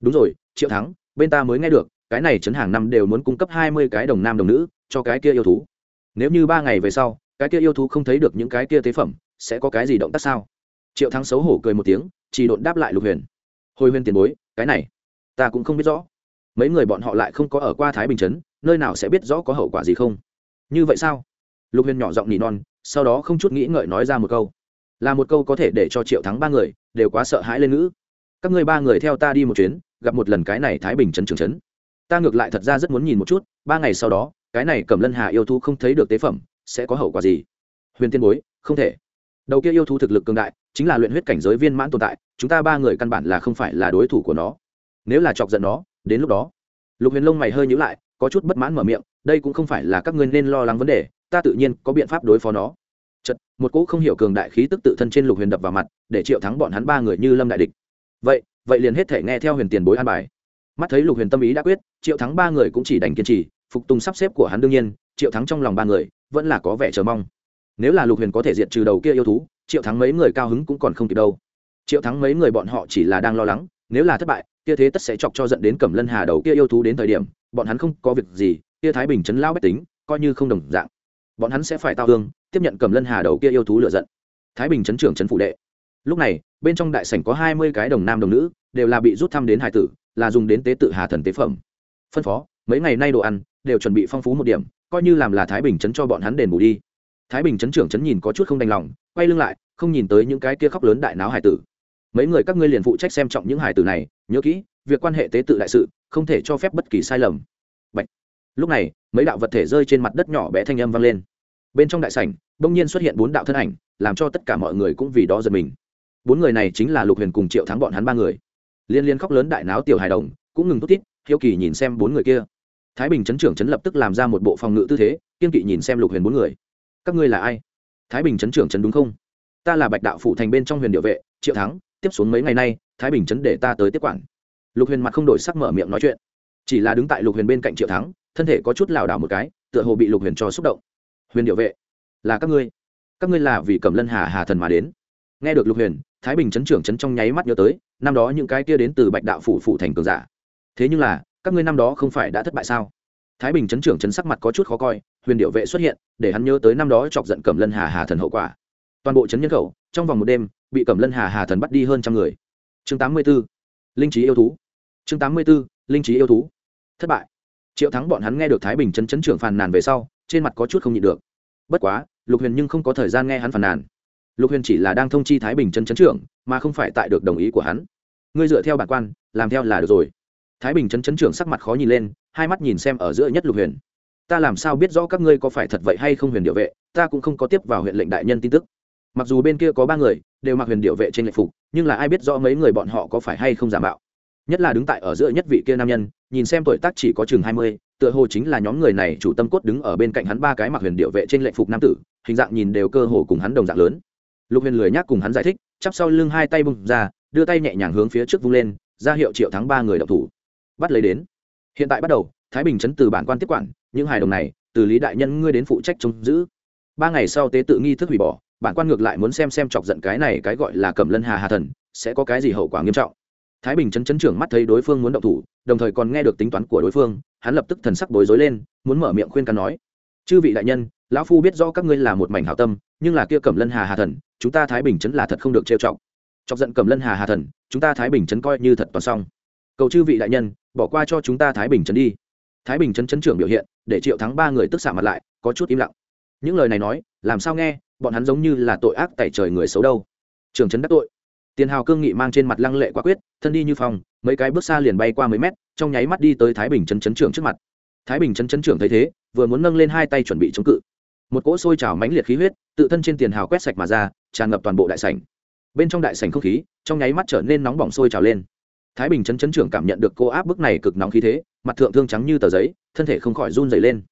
Đúng rồi, triệu thắng, bên ta mới nghe được cái này chấn hàng năm đều muốn cung cấp hai mươi cái đồng nam đồng nữ cho cái kia yêu thú. Nếu như ba ngày về sau, cái kia yêu thú không thấy được những cái kia tế phẩm, sẽ có cái gì động tác sao? Triệu thắng xấu hổ cười một tiếng, chỉ độn đáp lại lục huyền. Hồi huyền tiền bối, cái này, ta cũng không biết rõ. Mấy người bọn họ lại không có ở qua thái bình chấn nơi nào sẽ biết rõ có hậu quả gì không? Như vậy sao? Lục huyền nhỏ giọng nỉ non, sau đó không chút nghĩ ngợi nói ra một câu. Là một câu có thể để cho triệu thắng ba người đều quá sợ hãi lên ngữ. Các ngươi ba người theo ta đi một chuyến, gặp một lần cái này thái bình chấn trường chấn ta ngược lại thật ra rất muốn nhìn một chút, ba ngày sau đó, cái này cầm lân hà yêu thú không thấy được tế phẩm, sẽ có hậu quả gì? Huyền tiên bối, không thể. Đầu kia yêu thú thực lực cường đại, chính là luyện huyết cảnh giới viên mãn tồn tại, chúng ta ba người căn bản là không phải là đối thủ của nó. Nếu là chọc giận nó, đến lúc đó, lục huyền lông mày hơi nhữ lại, có chút bất mãn mở miệng, đây cũng không phải là các ngươi nên lo lắng vấn đề, ta tự nhiên có biện pháp đối phó nó. Chật một cỗ không hiểu cường đại khí tức tự thân trên lục huyền đập vào mặt, để triệu thắng bọn hắn ba người như lâm đại địch. Vậy vậy liền hết thể nghe theo huyền tiền bối an bài mắt thấy lục huyền tâm ý đã quyết, triệu thắng ba người cũng chỉ đành kiên trì, phục tùng sắp xếp của hắn đương nhiên, triệu thắng trong lòng ba người vẫn là có vẻ chờ mong. Nếu là lục huyền có thể diệt trừ đầu kia yêu thú, triệu thắng mấy người cao hứng cũng còn không kịp đâu. Triệu thắng mấy người bọn họ chỉ là đang lo lắng, nếu là thất bại, kia thế tất sẽ chọc cho dẫn đến cẩm lân hà đầu kia yêu thú đến thời điểm, bọn hắn không có việc gì, kia thái bình chấn lao bách tính coi như không đồng dạng. Bọn hắn sẽ phải tao hương tiếp nhận cẩm lân hà đầu kia yêu thú lựa giận. Thái bình chấn trưởng chấn phụ đệ. Lúc này, bên trong đại sảnh có hai mươi cái đồng nam đồng nữ, đều là bị rút thăm đến hải tử là dùng đến tế tự hà thần tế phẩm. Phân phó, mấy ngày nay đồ ăn đều chuẩn bị phong phú một điểm, coi như làm là thái bình chấn cho bọn hắn đền bù đi. Thái bình chấn trưởng chấn nhìn có chút không đành lòng, quay lưng lại, không nhìn tới những cái kia khóc lớn đại náo hải tử. Mấy người các ngươi liền phụ trách xem trọng những hải tử này, nhớ kỹ, việc quan hệ tế tự đại sự, không thể cho phép bất kỳ sai lầm. Bạch. lúc này, mấy đạo vật thể rơi trên mặt đất nhỏ bé thanh âm vang lên. Bên trong đại sảnh, bỗng nhiên xuất hiện bốn đạo thân ảnh, làm cho tất cả mọi người cũng vì đó giật mình. Bốn người này chính là lục huyền cùng triệu thắng bọn hắn ba người liên liên khóc lớn đại náo tiểu hài đồng, cũng ngừng thút tít hiếu kỳ nhìn xem bốn người kia. Thái bình chấn trưởng chấn lập tức làm ra một bộ phòng ngự tư thế, kiên kỵ nhìn xem lục huyền bốn người. Các ngươi là ai? Thái bình chấn trưởng chấn đúng không? Ta là bạch đạo phủ thành bên trong huyền điệu vệ, triệu thắng, tiếp xuống mấy ngày nay, thái bình chấn để ta tới tiếp quản. Lục huyền mặt không đổi sắc mở miệng nói chuyện. Chỉ là đứng tại lục huyền bên cạnh triệu thắng, thân thể có chút lảo đảo một cái, tựa hồ bị lục huyền cho xúc động. Huyền điệu vệ, là các ngươi. Các ngươi là vì cẩm lân hà hà thần mà đến. Nghe được lục huyền, thái bình chấn trưởng chấn trong nháy mắt nhớ tới năm đó những cái kia đến từ bạch đạo phủ phủ thành cường giả. Thế nhưng là, các ngươi năm đó không phải đã thất bại sao? Thái bình chấn trưởng chấn sắc mặt có chút khó coi, huyền điệu vệ xuất hiện, để hắn nhớ tới năm đó chọc giận cẩm lân hà hà thần hậu quả. Toàn bộ chấn nhân khẩu, trong vòng một đêm, bị cẩm lân hà hà thần bắt đi hơn trăm người. Chương tám mươi b ố linh trí yêu thú. Chương tám mươi b ố linh trí yêu thú. Thất bại. Triệu thắng bọn hắn nghe được thái bình chấn chấn trưởng phàn nàn về sau, trên mặt có chút không nhịn được. Bất quá, lục huyền nhưng không có thời gian nghe hắn phàn nàn. Lục huyền chỉ là đang thông chi thái bình chấn chấn trưởng, mà không phải tại được đồng ý của hắn ngươi dựa theo bản quan, làm theo là được rồi. Thái bình chấn chấn trưởng sắc mặt khó nhìn lên, hai mắt nhìn xem ở giữa nhất lục huyền. Ta làm sao biết rõ các ngươi có phải thật vậy hay không huyền điệu vệ, ta cũng không có tiếp vào huyện lệnh đại nhân tin tức. Mặc dù bên kia có ba người, đều mặc huyền điệu vệ trên lệ phục, nhưng là ai biết rõ mấy người bọn họ có phải hay không giả mạo. Nhất là đứng tại ở giữa nhất vị kia nam nhân, nhìn xem tuổi tác chỉ có chừng hai mươi, tựa hồ chính là nhóm người này chủ tâm cốt đứng ở bên cạnh hắn ba cái mặc huyền điệu vệ trên lệ phục nam tử, hình dạng nhìn đều cơ hồ cùng hắn đồng dạng lớn. Lục huyền lười nhác cùng hắn giải thích, chắp sau lưng hai tay bung ra đưa tay nhẹ nhàng hướng phía trước vung lên, ra hiệu triệu thắng ba người đọc thủ. Bắt lấy đến. Hiện tại bắt đầu, thái bình chấn từ bản quan tiếp quản, những hài đồng này, từ lý đại nhân ngươi đến phụ trách trông giữ. Ba ngày sau tế tự nghi thức hủy bỏ, bản quan ngược lại muốn xem xem chọc giận cái này cái gọi là cẩm lân hà hà thần, sẽ có cái gì hậu quả nghiêm trọng. Thái bình chấn chấn trưởng mắt thấy đối phương muốn động thủ, đồng thời còn nghe được tính toán của đối phương, hắn lập tức thần sắc bối rối lên, muốn mở miệng khuyên can nói. Chư vị đại nhân, lão phu biết rõ các ngươi là một mảnh hảo tâm, nhưng là kia cẩm lân hà hà thần, chúng ta thái bình chấn là thật không được trêu trọng chọc giận cầm lân hà hà thần, chúng ta thái bình trấn coi như thật toàn xong. Cầu chư vị đại nhân, bỏ qua cho chúng ta thái bình trấn đi. Thái bình trấn trấn trưởng biểu hiện, để triệu thắng ba người tức xạ mặt lại, có chút im lặng. Những lời này nói, làm sao nghe, bọn hắn giống như là tội ác tại trời người xấu đâu. Trường trấn đắc tội. Tiền hào cương nghị mang trên mặt lăng lệ quả quyết, thân đi như phòng mấy cái bước xa liền bay qua mấy mét, trong nháy mắt đi tới thái bình trấn trấn trưởng trước mặt. Thái bình trấn trấn trưởng thấy thế, vừa muốn nâng lên hai tay chuẩn bị chống cự. Một cỗ sôi trào mãnh liệt khí huyết, tự thân trên tiền hào quét sạch mà ra, tràn ngập toàn bộ đại sảnh bên trong đại sảnh không khí, trong nháy mắt trở nên nóng bỏng sôi trào lên. Thái bình chấn chấn trưởng cảm nhận được cô áp bức này cực nóng khí thế, mặt thượng thương trắng như tờ giấy, thân thể không khỏi run dày lên.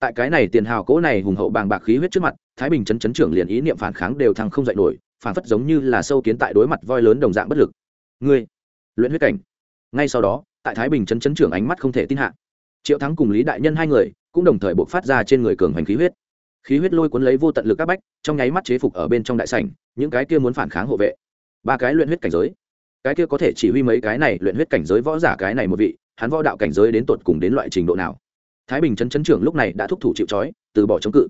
Tại cái này tiền hào cỗ này hùng hậu bàng bạc khí huyết trước mặt, thái bình chấn chấn trưởng liền ý niệm phản kháng đều thăng không dậy nổi, phản phất giống như là sâu kiến tại đối mặt voi lớn đồng dạng bất lực. Ngươi, luyện huyết cảnh. Ngay sau đó, tại thái bình chấn chấn trưởng ánh mắt không thể tin hạ, triệu thắng cùng lý đại nhân hai người cũng đồng thời buộc phát ra trên người cường hành khí huyết khí huyết lôi cuốn lấy vô tận lực các bách, trong nháy mắt chế phục ở bên trong đại sảnh, những cái kia muốn phản kháng hộ vệ. Ba cái luyện huyết cảnh giới. Cái kia có thể chỉ huy mấy cái này luyện huyết cảnh giới võ giả cái này một vị, hắn võ đạo cảnh giới đến tột cùng đến loại trình độ nào? Thái bình chấn chấn trưởng lúc này đã thúc thủ chịu trói, từ bỏ chống cự.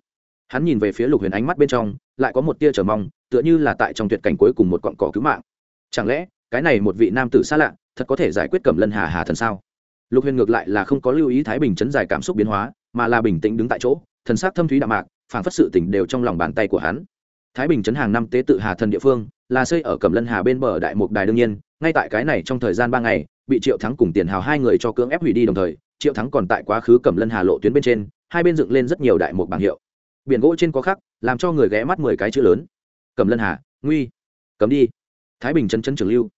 Hắn nhìn về phía lục huyền ánh mắt bên trong, lại có một tia trở mong, tựa như là tại trong tuyệt cảnh cuối cùng một cọn cỏ cứu mạng. Chẳng lẽ, cái này một vị nam tử xa lạ, thật có thể giải quyết cẩm lân hà hà thần sao? Lục huyền ngược lại là không có lưu ý thái bình chấn dài cảm xúc biến hóa, mà là bình tĩnh đứng tại chỗ, thần sắc thâm thúy đạm mạc phản phất sự tỉnh đều trong lòng bàn tay của hắn. Thái bình Trấn hàng năm tế tự hà thần địa phương, là xây ở cẩm lân hà bên bờ đại mục đài đương nhiên, ngay tại cái này trong thời gian ba ngày, bị triệu thắng cùng tiền hào hai người cho cưỡng ép hủy đi đồng thời, triệu thắng còn tại quá khứ cẩm lân hà lộ tuyến bên trên, hai bên dựng lên rất nhiều đại mục bảng hiệu. Biển gỗ trên có khắc, làm cho người ghé mắt mười cái chữ lớn. Cẩm lân hà, nguy. Cấm đi. Thái bình chân chân trường lưu.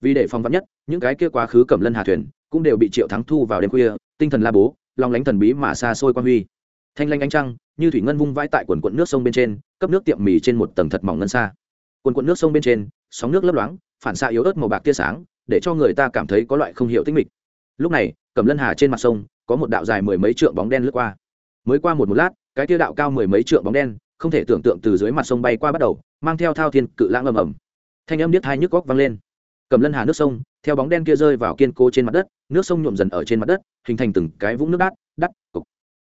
Vì để phòng vắn nhất, những cái kia quá khứ cẩm lân hà thuyền cũng đều bị triệu thắng thu vào đêm khuya, tinh thần la bố lòng lánh thần bí mà xa xôi quan huy. Thanh lanh ánh trăng như thủy ngân vung vãi tại quần quận nước sông bên trên, cấp nước tiệm mì trên một tầng thật mỏng ngân xa. Quần quận nước sông bên trên, sóng nước lấp loáng, phản xạ yếu ớt màu bạc tia sáng, để cho người ta cảm thấy có loại không hiểu tích mịch. Lúc này, cẩm lân hà trên mặt sông, có một đạo dài mười mấy trượng bóng đen lướt qua. Mới qua một một lát, cái tia đạo cao mười mấy trượng bóng đen, không thể tưởng tượng từ dưới mặt sông bay qua bắt đầu, mang theo thao thiên cự lãng ầm ầm. Thanh âm điếc hai nhức góc vang lên. Cầm lân hà nước sông, theo bóng đen kia rơi vào kiên cố trên mặt đất, nước sông nhuộm dần ở trên mặt đất, hình thành từng cái vũng nước đắt đắt, cục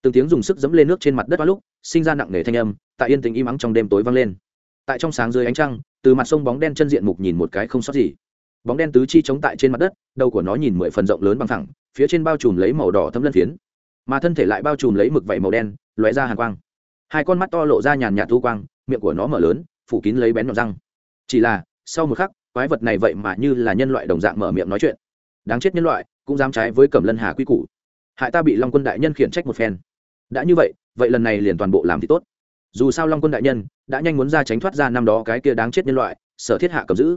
từng tiếng dùng sức dẫm lên nước trên mặt đất vào lúc, sinh ra nặng nề thanh âm, tại yên tĩnh im ắng trong đêm tối vang lên. Tại trong sáng dưới ánh trăng, từ mặt sông bóng đen chân diện mục nhìn một cái không sót gì. Bóng đen tứ chi chống tại trên mặt đất, đầu của nó nhìn mười phần rộng lớn bằng thẳng, phía trên bao trùm lấy màu đỏ thâm lân phiến. Mà thân thể lại bao trùm lấy mực vảy màu đen, lóe ra hàn quang. Hai con mắt to lộ ra nhàn nhạt thu quang, miệng của nó mở lớn, phủ kín lấy bén nhọn răng. Chỉ là, sau một khắc, quái vật này vậy mà như là nhân loại đồng dạng mở miệng nói chuyện. Đáng chết nhân loại, cũng dám trái với cẩm lân hà quy củ. Hại ta bị long quân đại nhân khiển trách một phen đã như vậy vậy lần này liền toàn bộ làm thì tốt. Dù sao long quân đại nhân đã nhanh muốn ra tránh thoát ra năm đó cái kia đáng chết nhân loại, sở thiết hạ cầm giữ.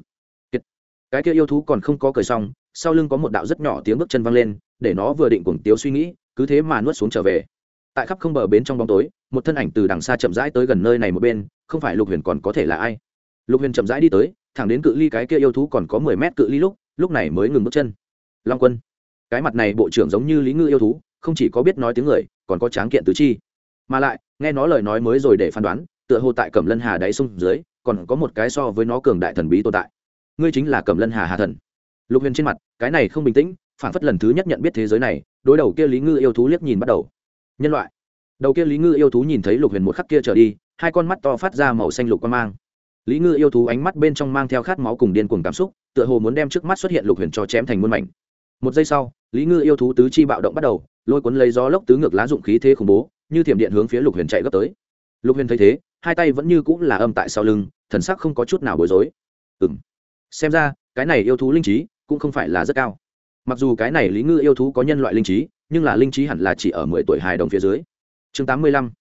Cái kia yêu thú còn không có cười xong, sau lưng có một đạo rất nhỏ tiếng bước chân văng lên, để nó vừa định cuồng tiếu suy nghĩ, cứ thế mà nuốt xuống trở về. Tại khắp không bờ bến trong bóng tối, một thân ảnh từ đằng xa chậm rãi tới gần nơi này một bên, không phải lục huyền còn có thể là ai? Lục huyền chậm rãi đi tới, thẳng đến cự ly cái kia yêu thú còn có mười mét cự ly lúc lúc này mới ngừng bước chân. Long quân. Cái mặt này bộ trưởng giống như lý ngư yêu thú, không chỉ có biết nói tiếng người còn có tráng kiện tứ chi. Mà lại, nghe nó lời nói mới rồi để phán đoán, tựa hồ tại cẩm lân hà đáy sông dưới, còn có một cái so với nó cường đại thần bí tồn tại. Ngươi chính là cẩm lân hà hà thần. Lục huyền trên mặt, cái này không bình tĩnh, phản phất lần thứ nhất nhận biết thế giới này, đối đầu kia lý ngư yêu thú liếc nhìn bắt đầu. Nhân loại. Đầu kia lý ngư yêu thú nhìn thấy lục huyền một khắc kia trở đi, hai con mắt to phát ra màu xanh lục quan mang. Lý ngư yêu thú ánh mắt bên trong mang theo khát máu cùng điên cuồng cảm xúc, tựa hồ muốn đem trước mắt xuất hiện lục huyền cho chém thành muôn mảnh. Một giây sau, lý ngư yêu thú tứ chi bạo động bắt đầu lôi cuốn lấy gió lốc tứ ngược lá dụng khí thế khủng bố, như thiểm điện hướng phía lục huyền chạy gấp tới. Lục huyền thấy thế, hai tay vẫn như cũng là âm tại sau lưng, thần sắc không có chút nào bối rối. Ừ m xem ra, cái này yêu thú linh trí cũng không phải là rất cao. Mặc dù cái này lý ngư yêu thú có nhân loại linh trí, nhưng là linh trí hẳn là chỉ ở mười tuổi hài đồng phía dưới. Chương tám mươi lăm,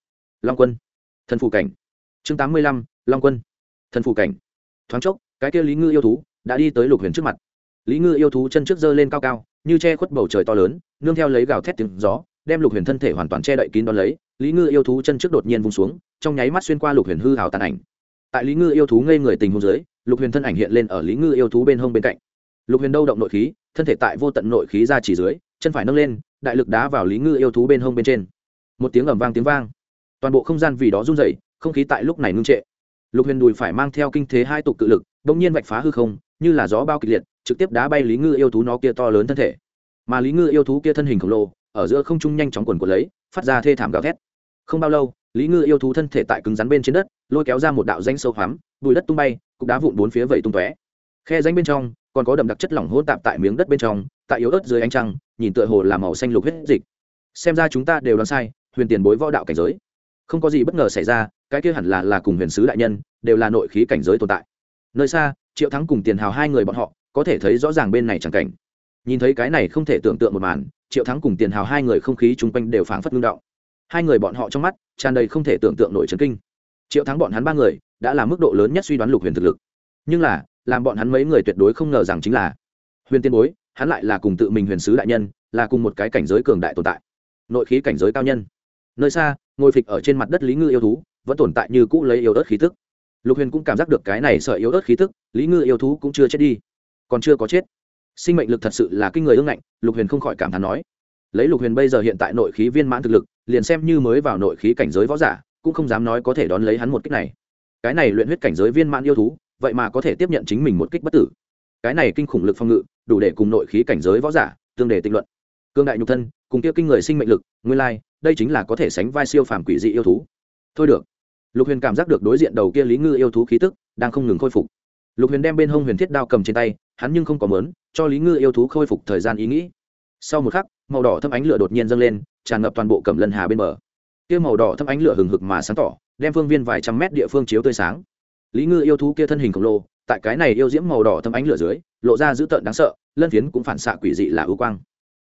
long quân. Thần phụ cảnh. Chương tám mươi lăm, long quân. Thần phụ cảnh. Thoáng chốc, cái kia lý ngư yêu thú đã đi tới lục huyền trước mặt. Lý ngư yêu thú chân trước giơ lên cao cao như che khuất bầu trời to lớn, nương theo lấy gào thét tiếng gió, đem lục huyền thân thể hoàn toàn che đậy kín đón lấy, lý ngư yêu thú chân trước đột nhiên vung xuống, trong nháy mắt xuyên qua lục huyền hư hào tàn ảnh. Tại lý ngư yêu thú ngây người tình hôn dưới, lục huyền thân ảnh hiện lên ở lý ngư yêu thú bên hông bên cạnh. Lục huyền đâu động nội khí, thân thể tại vô tận nội khí ra chỉ dưới, chân phải nâng lên, đại lực đá vào lý ngư yêu thú bên hông bên trên. Một tiếng ầm vang tiếng vang. Toàn bộ không gian vì đó run rẩy, không khí tại lúc này ngưng trệ. Lục huyền đùi phải mang theo kinh thế hai tục cự lực, bỗng nhiên vạch phá hư không như là gió bao kịch liệt, trực tiếp đá bay lý ngư yêu thú nó kia to lớn thân thể. Mà lý ngư yêu thú kia thân hình khổng lồ, ở giữa không trung nhanh chóng quần của lấy, phát ra thê thảm gào thét. Không bao lâu, lý ngư yêu thú thân thể tại cứng rắn bên trên đất, lôi kéo ra một đạo danh sâu hoắm bụi đất tung bay, cục đá vụn bốn phía vẩy tung tóe. Khe danh bên trong, còn có đậm đặc chất lỏng hỗn tạp tại miếng đất bên trong, tại yếu ớt dưới ánh trăng, nhìn tựa hồ là màu xanh lục huyết dịch. Xem ra chúng ta đều đoán sai, huyền tiền bối võ đạo cảnh giới. Không có gì bất ngờ xảy ra, cái kia hẳn là là cùng huyền sứ đại nhân, đều là nội khí cảnh giới tồn tại. Nơi xa triệu thắng cùng tiền hào hai người bọn họ có thể thấy rõ ràng bên này chẳng cảnh. Nhìn thấy cái này không thể tưởng tượng một màn, triệu thắng cùng tiền hào hai người không khí chung quanh đều phảng phất ngưng động. Hai người bọn họ trong mắt tràn đầy không thể tưởng tượng nổi trấn kinh. Triệu thắng bọn hắn ba người đã là mức độ lớn nhất suy đoán lục huyền thực lực. Nhưng là, làm bọn hắn mấy người tuyệt đối không ngờ rằng chính là huyền tiên bối, hắn lại là cùng tự mình huyền sứ đại nhân, là cùng một cái cảnh giới cường đại tồn tại. Nội khí cảnh giới cao nhân. Nơi xa, ngồi phịch ở trên mặt đất lý ngư yêu thú, vẫn tồn tại như cũ lấy yêu đất khí tức lục huyền cũng cảm giác được cái này sợ yếu ớt khí tức, lý ngư yêu thú cũng chưa chết đi, còn chưa có chết. Sinh mệnh lực thật sự là kinh người ương ngạnh, lục huyền không khỏi cảm thán nói. Lấy lục huyền bây giờ hiện tại nội khí viên mãn thực lực, liền xem như mới vào nội khí cảnh giới võ giả, cũng không dám nói có thể đón lấy hắn một kích này. Cái này luyện huyết cảnh giới viên mãn yêu thú, vậy mà có thể tiếp nhận chính mình một kích bất tử. Cái này kinh khủng lực phòng ngự, đủ để cùng nội khí cảnh giới võ giả tương đề tinh luận. Cương đại nhục thân, cùng kia kinh người sinh mệnh lực, nguyên lai, đây chính là có thể sánh vai siêu phàm quỷ dị yêu thú. Thôi được lục huyền cảm giác được đối diện đầu kia lý ngư yêu thú khí tức đang không ngừng khôi phục. Lục huyền đem bên hông huyền thiết đao cầm trên tay, hắn nhưng không có mớn cho lý ngư yêu thú khôi phục thời gian ý nghĩ. Sau một khắc, màu đỏ thâm ánh lửa đột nhiên dâng lên, tràn ngập toàn bộ cẩm lân hà bên bờ. Kia màu đỏ thâm ánh lửa hừng hực mà sáng tỏ, đem phương viên vài trăm mét địa phương chiếu tươi sáng. Lý ngư yêu thú kia thân hình khổng lồ, tại cái này yêu diễm màu đỏ thâm ánh lửa dưới, lộ ra dữ tợn đáng sợ, lân phiến cũng phản xạ quỷ dị là ưu quang.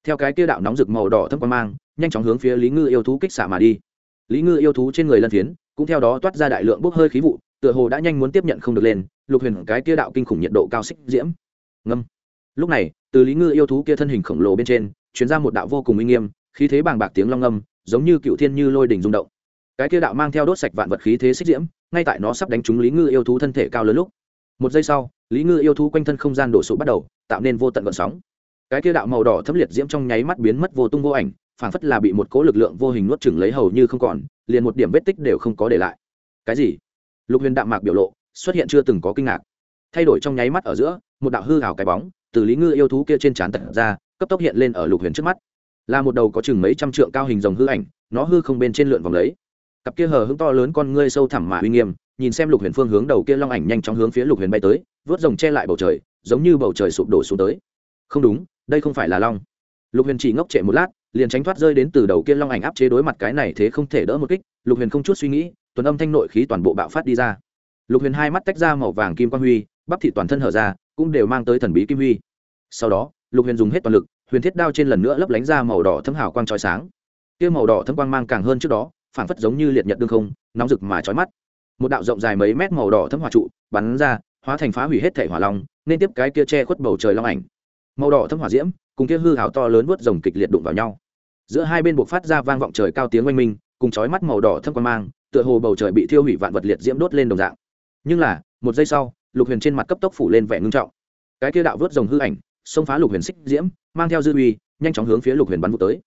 Theo cái kia đạo nóng rực màu đỏ thâm quang mang, nhanh chóng hướng phía lý ngư yêu thú kích xạ mà đi. Lý ngư yêu thú trên người lân phiến cũng theo đó toát ra đại lượng bốc hơi khí vụ, tựa hồ đã nhanh muốn tiếp nhận không được lên, lục huyền cái kia đạo kinh khủng nhiệt độ cao xích diễm. Ngâm. Lúc này, từ lý ngư yêu thú kia thân hình khổng lồ bên trên chuyển ra một đạo vô cùng uy nghiêm, khí thế bàng bạc tiếng long ngâm, giống như cựu thiên như lôi đỉnh rung động. Cái kia đạo mang theo đốt sạch vạn vật khí thế xích diễm, ngay tại nó sắp đánh trúng lý ngư yêu thú thân thể cao lớn lúc. Một giây sau, lý ngư yêu thú quanh thân không gian đổ sụp bắt đầu, tạo nên vô tận vận sóng. Cái kia đạo màu đỏ thấm liệt diễm trong nháy mắt biến mất vô tung vô ảnh phảng phất là bị một cố lực lượng vô hình nuốt chửng lấy hầu như không còn, liền một điểm vết tích đều không có để lại. Cái gì? Lục huyền đạm mạc biểu lộ xuất hiện chưa từng có kinh ngạc. Thay đổi trong nháy mắt ở giữa, một đạo hư hào cái bóng từ lý ngư yêu thú kia trên trán tận ra, cấp tốc hiện lên ở lục huyền trước mắt. Là một đầu có chừng mấy trăm trượng cao hình rồng hư ảnh, nó hư không bên trên lượn vòng lấy. Cặp kia hờ hững to lớn con ngươi sâu thẳm mà uy nghiêm, nhìn xem lục huyền phương hướng đầu kia long ảnh nhanh chóng hướng phía lục huyền bay tới, vớt rồng che lại bầu trời, giống như bầu trời sụp đổ xuống tới. Không đúng, đây không phải là long. Lục huyền chỉ ngốc trệ một lát liền tránh thoát rơi đến từ đầu kia long ảnh áp chế đối mặt cái này thế không thể đỡ một kích, lục huyền không chút suy nghĩ tuần âm thanh nội khí toàn bộ bạo phát đi ra. Lục huyền hai mắt tách ra màu vàng kim quang huy, bắp thị toàn thân hở ra, cũng đều mang tới thần bí kim huy. Sau đó, lục huyền dùng hết toàn lực, huyền thiết đao trên lần nữa lấp lánh ra màu đỏ thấm hào quang trói sáng. Kia màu đỏ thấm quang mang càng hơn trước đó phản phất giống như liệt nhật đương không, nóng rực mà trói mắt. Một đạo rộng dài mấy mét màu đỏ thấm hỏa trụ bắn ra, hóa thành phá hủy hết thể hỏa long, nên tiếp cái kia che khuất bầu trời long ảnh. Màu đỏ thấm hỏa diễm, cùng kia hư hào to lớn vớt rồng kịch liệt đụng vào nhau giữa hai bên buộc phát ra vang vọng trời cao tiếng oanh minh, cùng chói mắt màu đỏ thâm quan mang, tựa hồ bầu trời bị thiêu hủy vạn vật liệt diễm đốt lên đồng dạng. Nhưng là, một giây sau, lục huyền trên mặt cấp tốc phủ lên vẻ ngưng trọng. Cái kia đạo vớt rồng hư ảnh, xông phá lục huyền xích diễm, mang theo dư uy, nhanh chóng hướng phía lục huyền bắn vụ tới.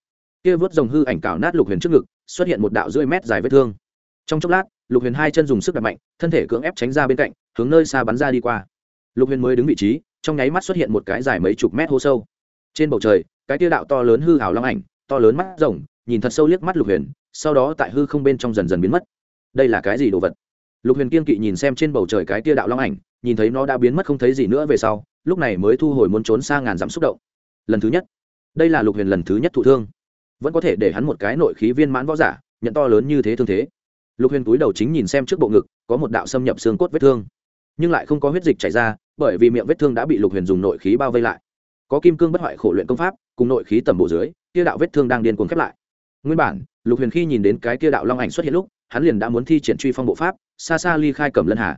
Kia vớt rồng hư ảnh cào nát lục huyền trước ngực, xuất hiện một đạo rưỡi mét dài vết thương. Trong chốc lát, lục huyền hai chân dùng sức đập mạnh, thân thể cưỡng ép tránh ra bên cạnh, hướng nơi xa bắn ra đi qua. Lục huyền mới đứng vị trí, trong nháy mắt xuất hiện một cái dài mấy chục mét hô sâu. Trên bầu trời, cái tia đạo to lớn hư hào long ảnh to lớn mắt rồng, nhìn thật sâu liếc mắt lục huyền, sau đó tại hư không bên trong dần dần biến mất. Đây là cái gì đồ vật? Lục huyền kiên kỵ nhìn xem trên bầu trời cái tia đạo long ảnh, nhìn thấy nó đã biến mất không thấy gì nữa về sau, lúc này mới thu hồi muốn trốn xa ngàn dặm xúc động. Lần thứ nhất. Đây là lục huyền lần thứ nhất thụ thương. Vẫn có thể để hắn một cái nội khí viên mãn võ giả, nhận to lớn như thế thương thế. Lục huyền túi đầu chính nhìn xem trước bộ ngực, có một đạo xâm nhập xương cốt vết thương. Nhưng lại không có huyết dịch chảy ra, bởi vì miệng vết thương đã bị lục huyền dùng nội khí bao vây lại. Có kim cương bất hoại khổ luyện công pháp, cùng nội khí tầm bộ dưới kia đạo vết thương đang điên cuồng khép lại. Nguyên bản, lục huyền khi nhìn đến cái kia đạo long ảnh xuất hiện lúc, hắn liền đã muốn thi triển truy phong bộ pháp, xa xa ly khai cẩm lân hà.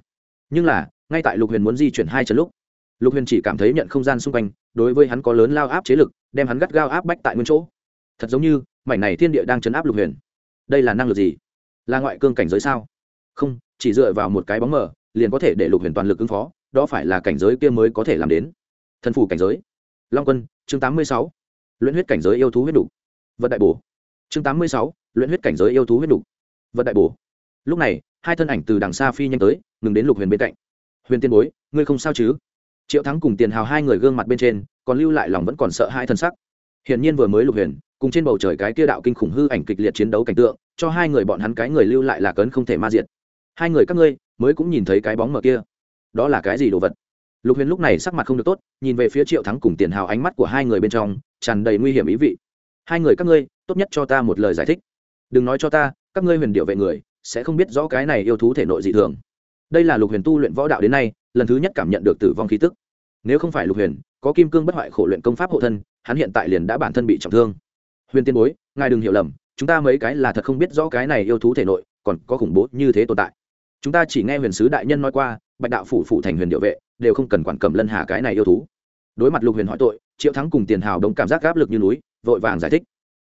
Nhưng là, ngay tại lục huyền muốn di chuyển hai chân lúc, lục huyền chỉ cảm thấy nhận không gian xung quanh, đối với hắn có lớn lao áp chế lực, đem hắn gắt gao áp bách tại nguyên chỗ. Thật giống như, mảnh này thiên địa đang chấn áp lục huyền. Đây là năng lực gì? Là ngoại cương cảnh giới sao? Không, chỉ dựa vào một cái bóng mờ, liền có thể để lục huyền toàn lực ứng phó, đó phải là cảnh giới kia mới có thể làm đến. Thần phủ cảnh giới. Long quân, chương tám mươi sáu luyện huyết cảnh giới yêu thú huyết đủ vật đại bổ. Chương tám mươi sáu, luyện huyết cảnh giới yêu thú huyết đủ vật đại bổ. Lúc này, hai thân ảnh từ đằng xa phi nhanh tới, ngừng đến lục huyền bên cạnh. Huyền tiên bối, ngươi không sao chứ? Triệu thắng cùng tiền hào hai người gương mặt bên trên, còn lưu lại lòng vẫn còn sợ hai thân sắc. Hiển nhiên vừa mới lục huyền, cùng trên bầu trời cái kia đạo kinh khủng hư ảnh kịch liệt chiến đấu cảnh tượng, cho hai người bọn hắn cái người lưu lại là cấn không thể ma diệt. Hai người các ngươi mới cũng nhìn thấy cái bóng mờ kia. Đó là cái gì đồ vật? Lục huyền lúc này sắc mặt không được tốt, nhìn về phía triệu thắng cùng tiền hào ánh mắt của hai người bên trong tràn đầy nguy hiểm ý vị. Hai người các ngươi, tốt nhất cho ta một lời giải thích. Đừng nói cho ta, các ngươi huyền điệu vệ người, sẽ không biết rõ cái này yêu thú thể nội dị thường. Đây là lục huyền tu luyện võ đạo đến nay, lần thứ nhất cảm nhận được tử vong khí tức. Nếu không phải lục huyền, có kim cương bất hoại khổ luyện công pháp hộ thân, hắn hiện tại liền đã bản thân bị trọng thương. Huyền tiên bối, ngài đừng hiểu lầm, chúng ta mấy cái là thật không biết rõ cái này yêu thú thể nội còn có khủng bố như thế tồn tại. Chúng ta chỉ nghe huyền sứ đại nhân nói qua, bạch đạo phủ phụ thành huyền điệu vệ đều không cần quản cầm lân hà cái này yêu thú. Đối mặt lục huyền hỏi tội, triệu thắng cùng tiền hào đống cảm giác áp lực như núi, vội vàng giải thích.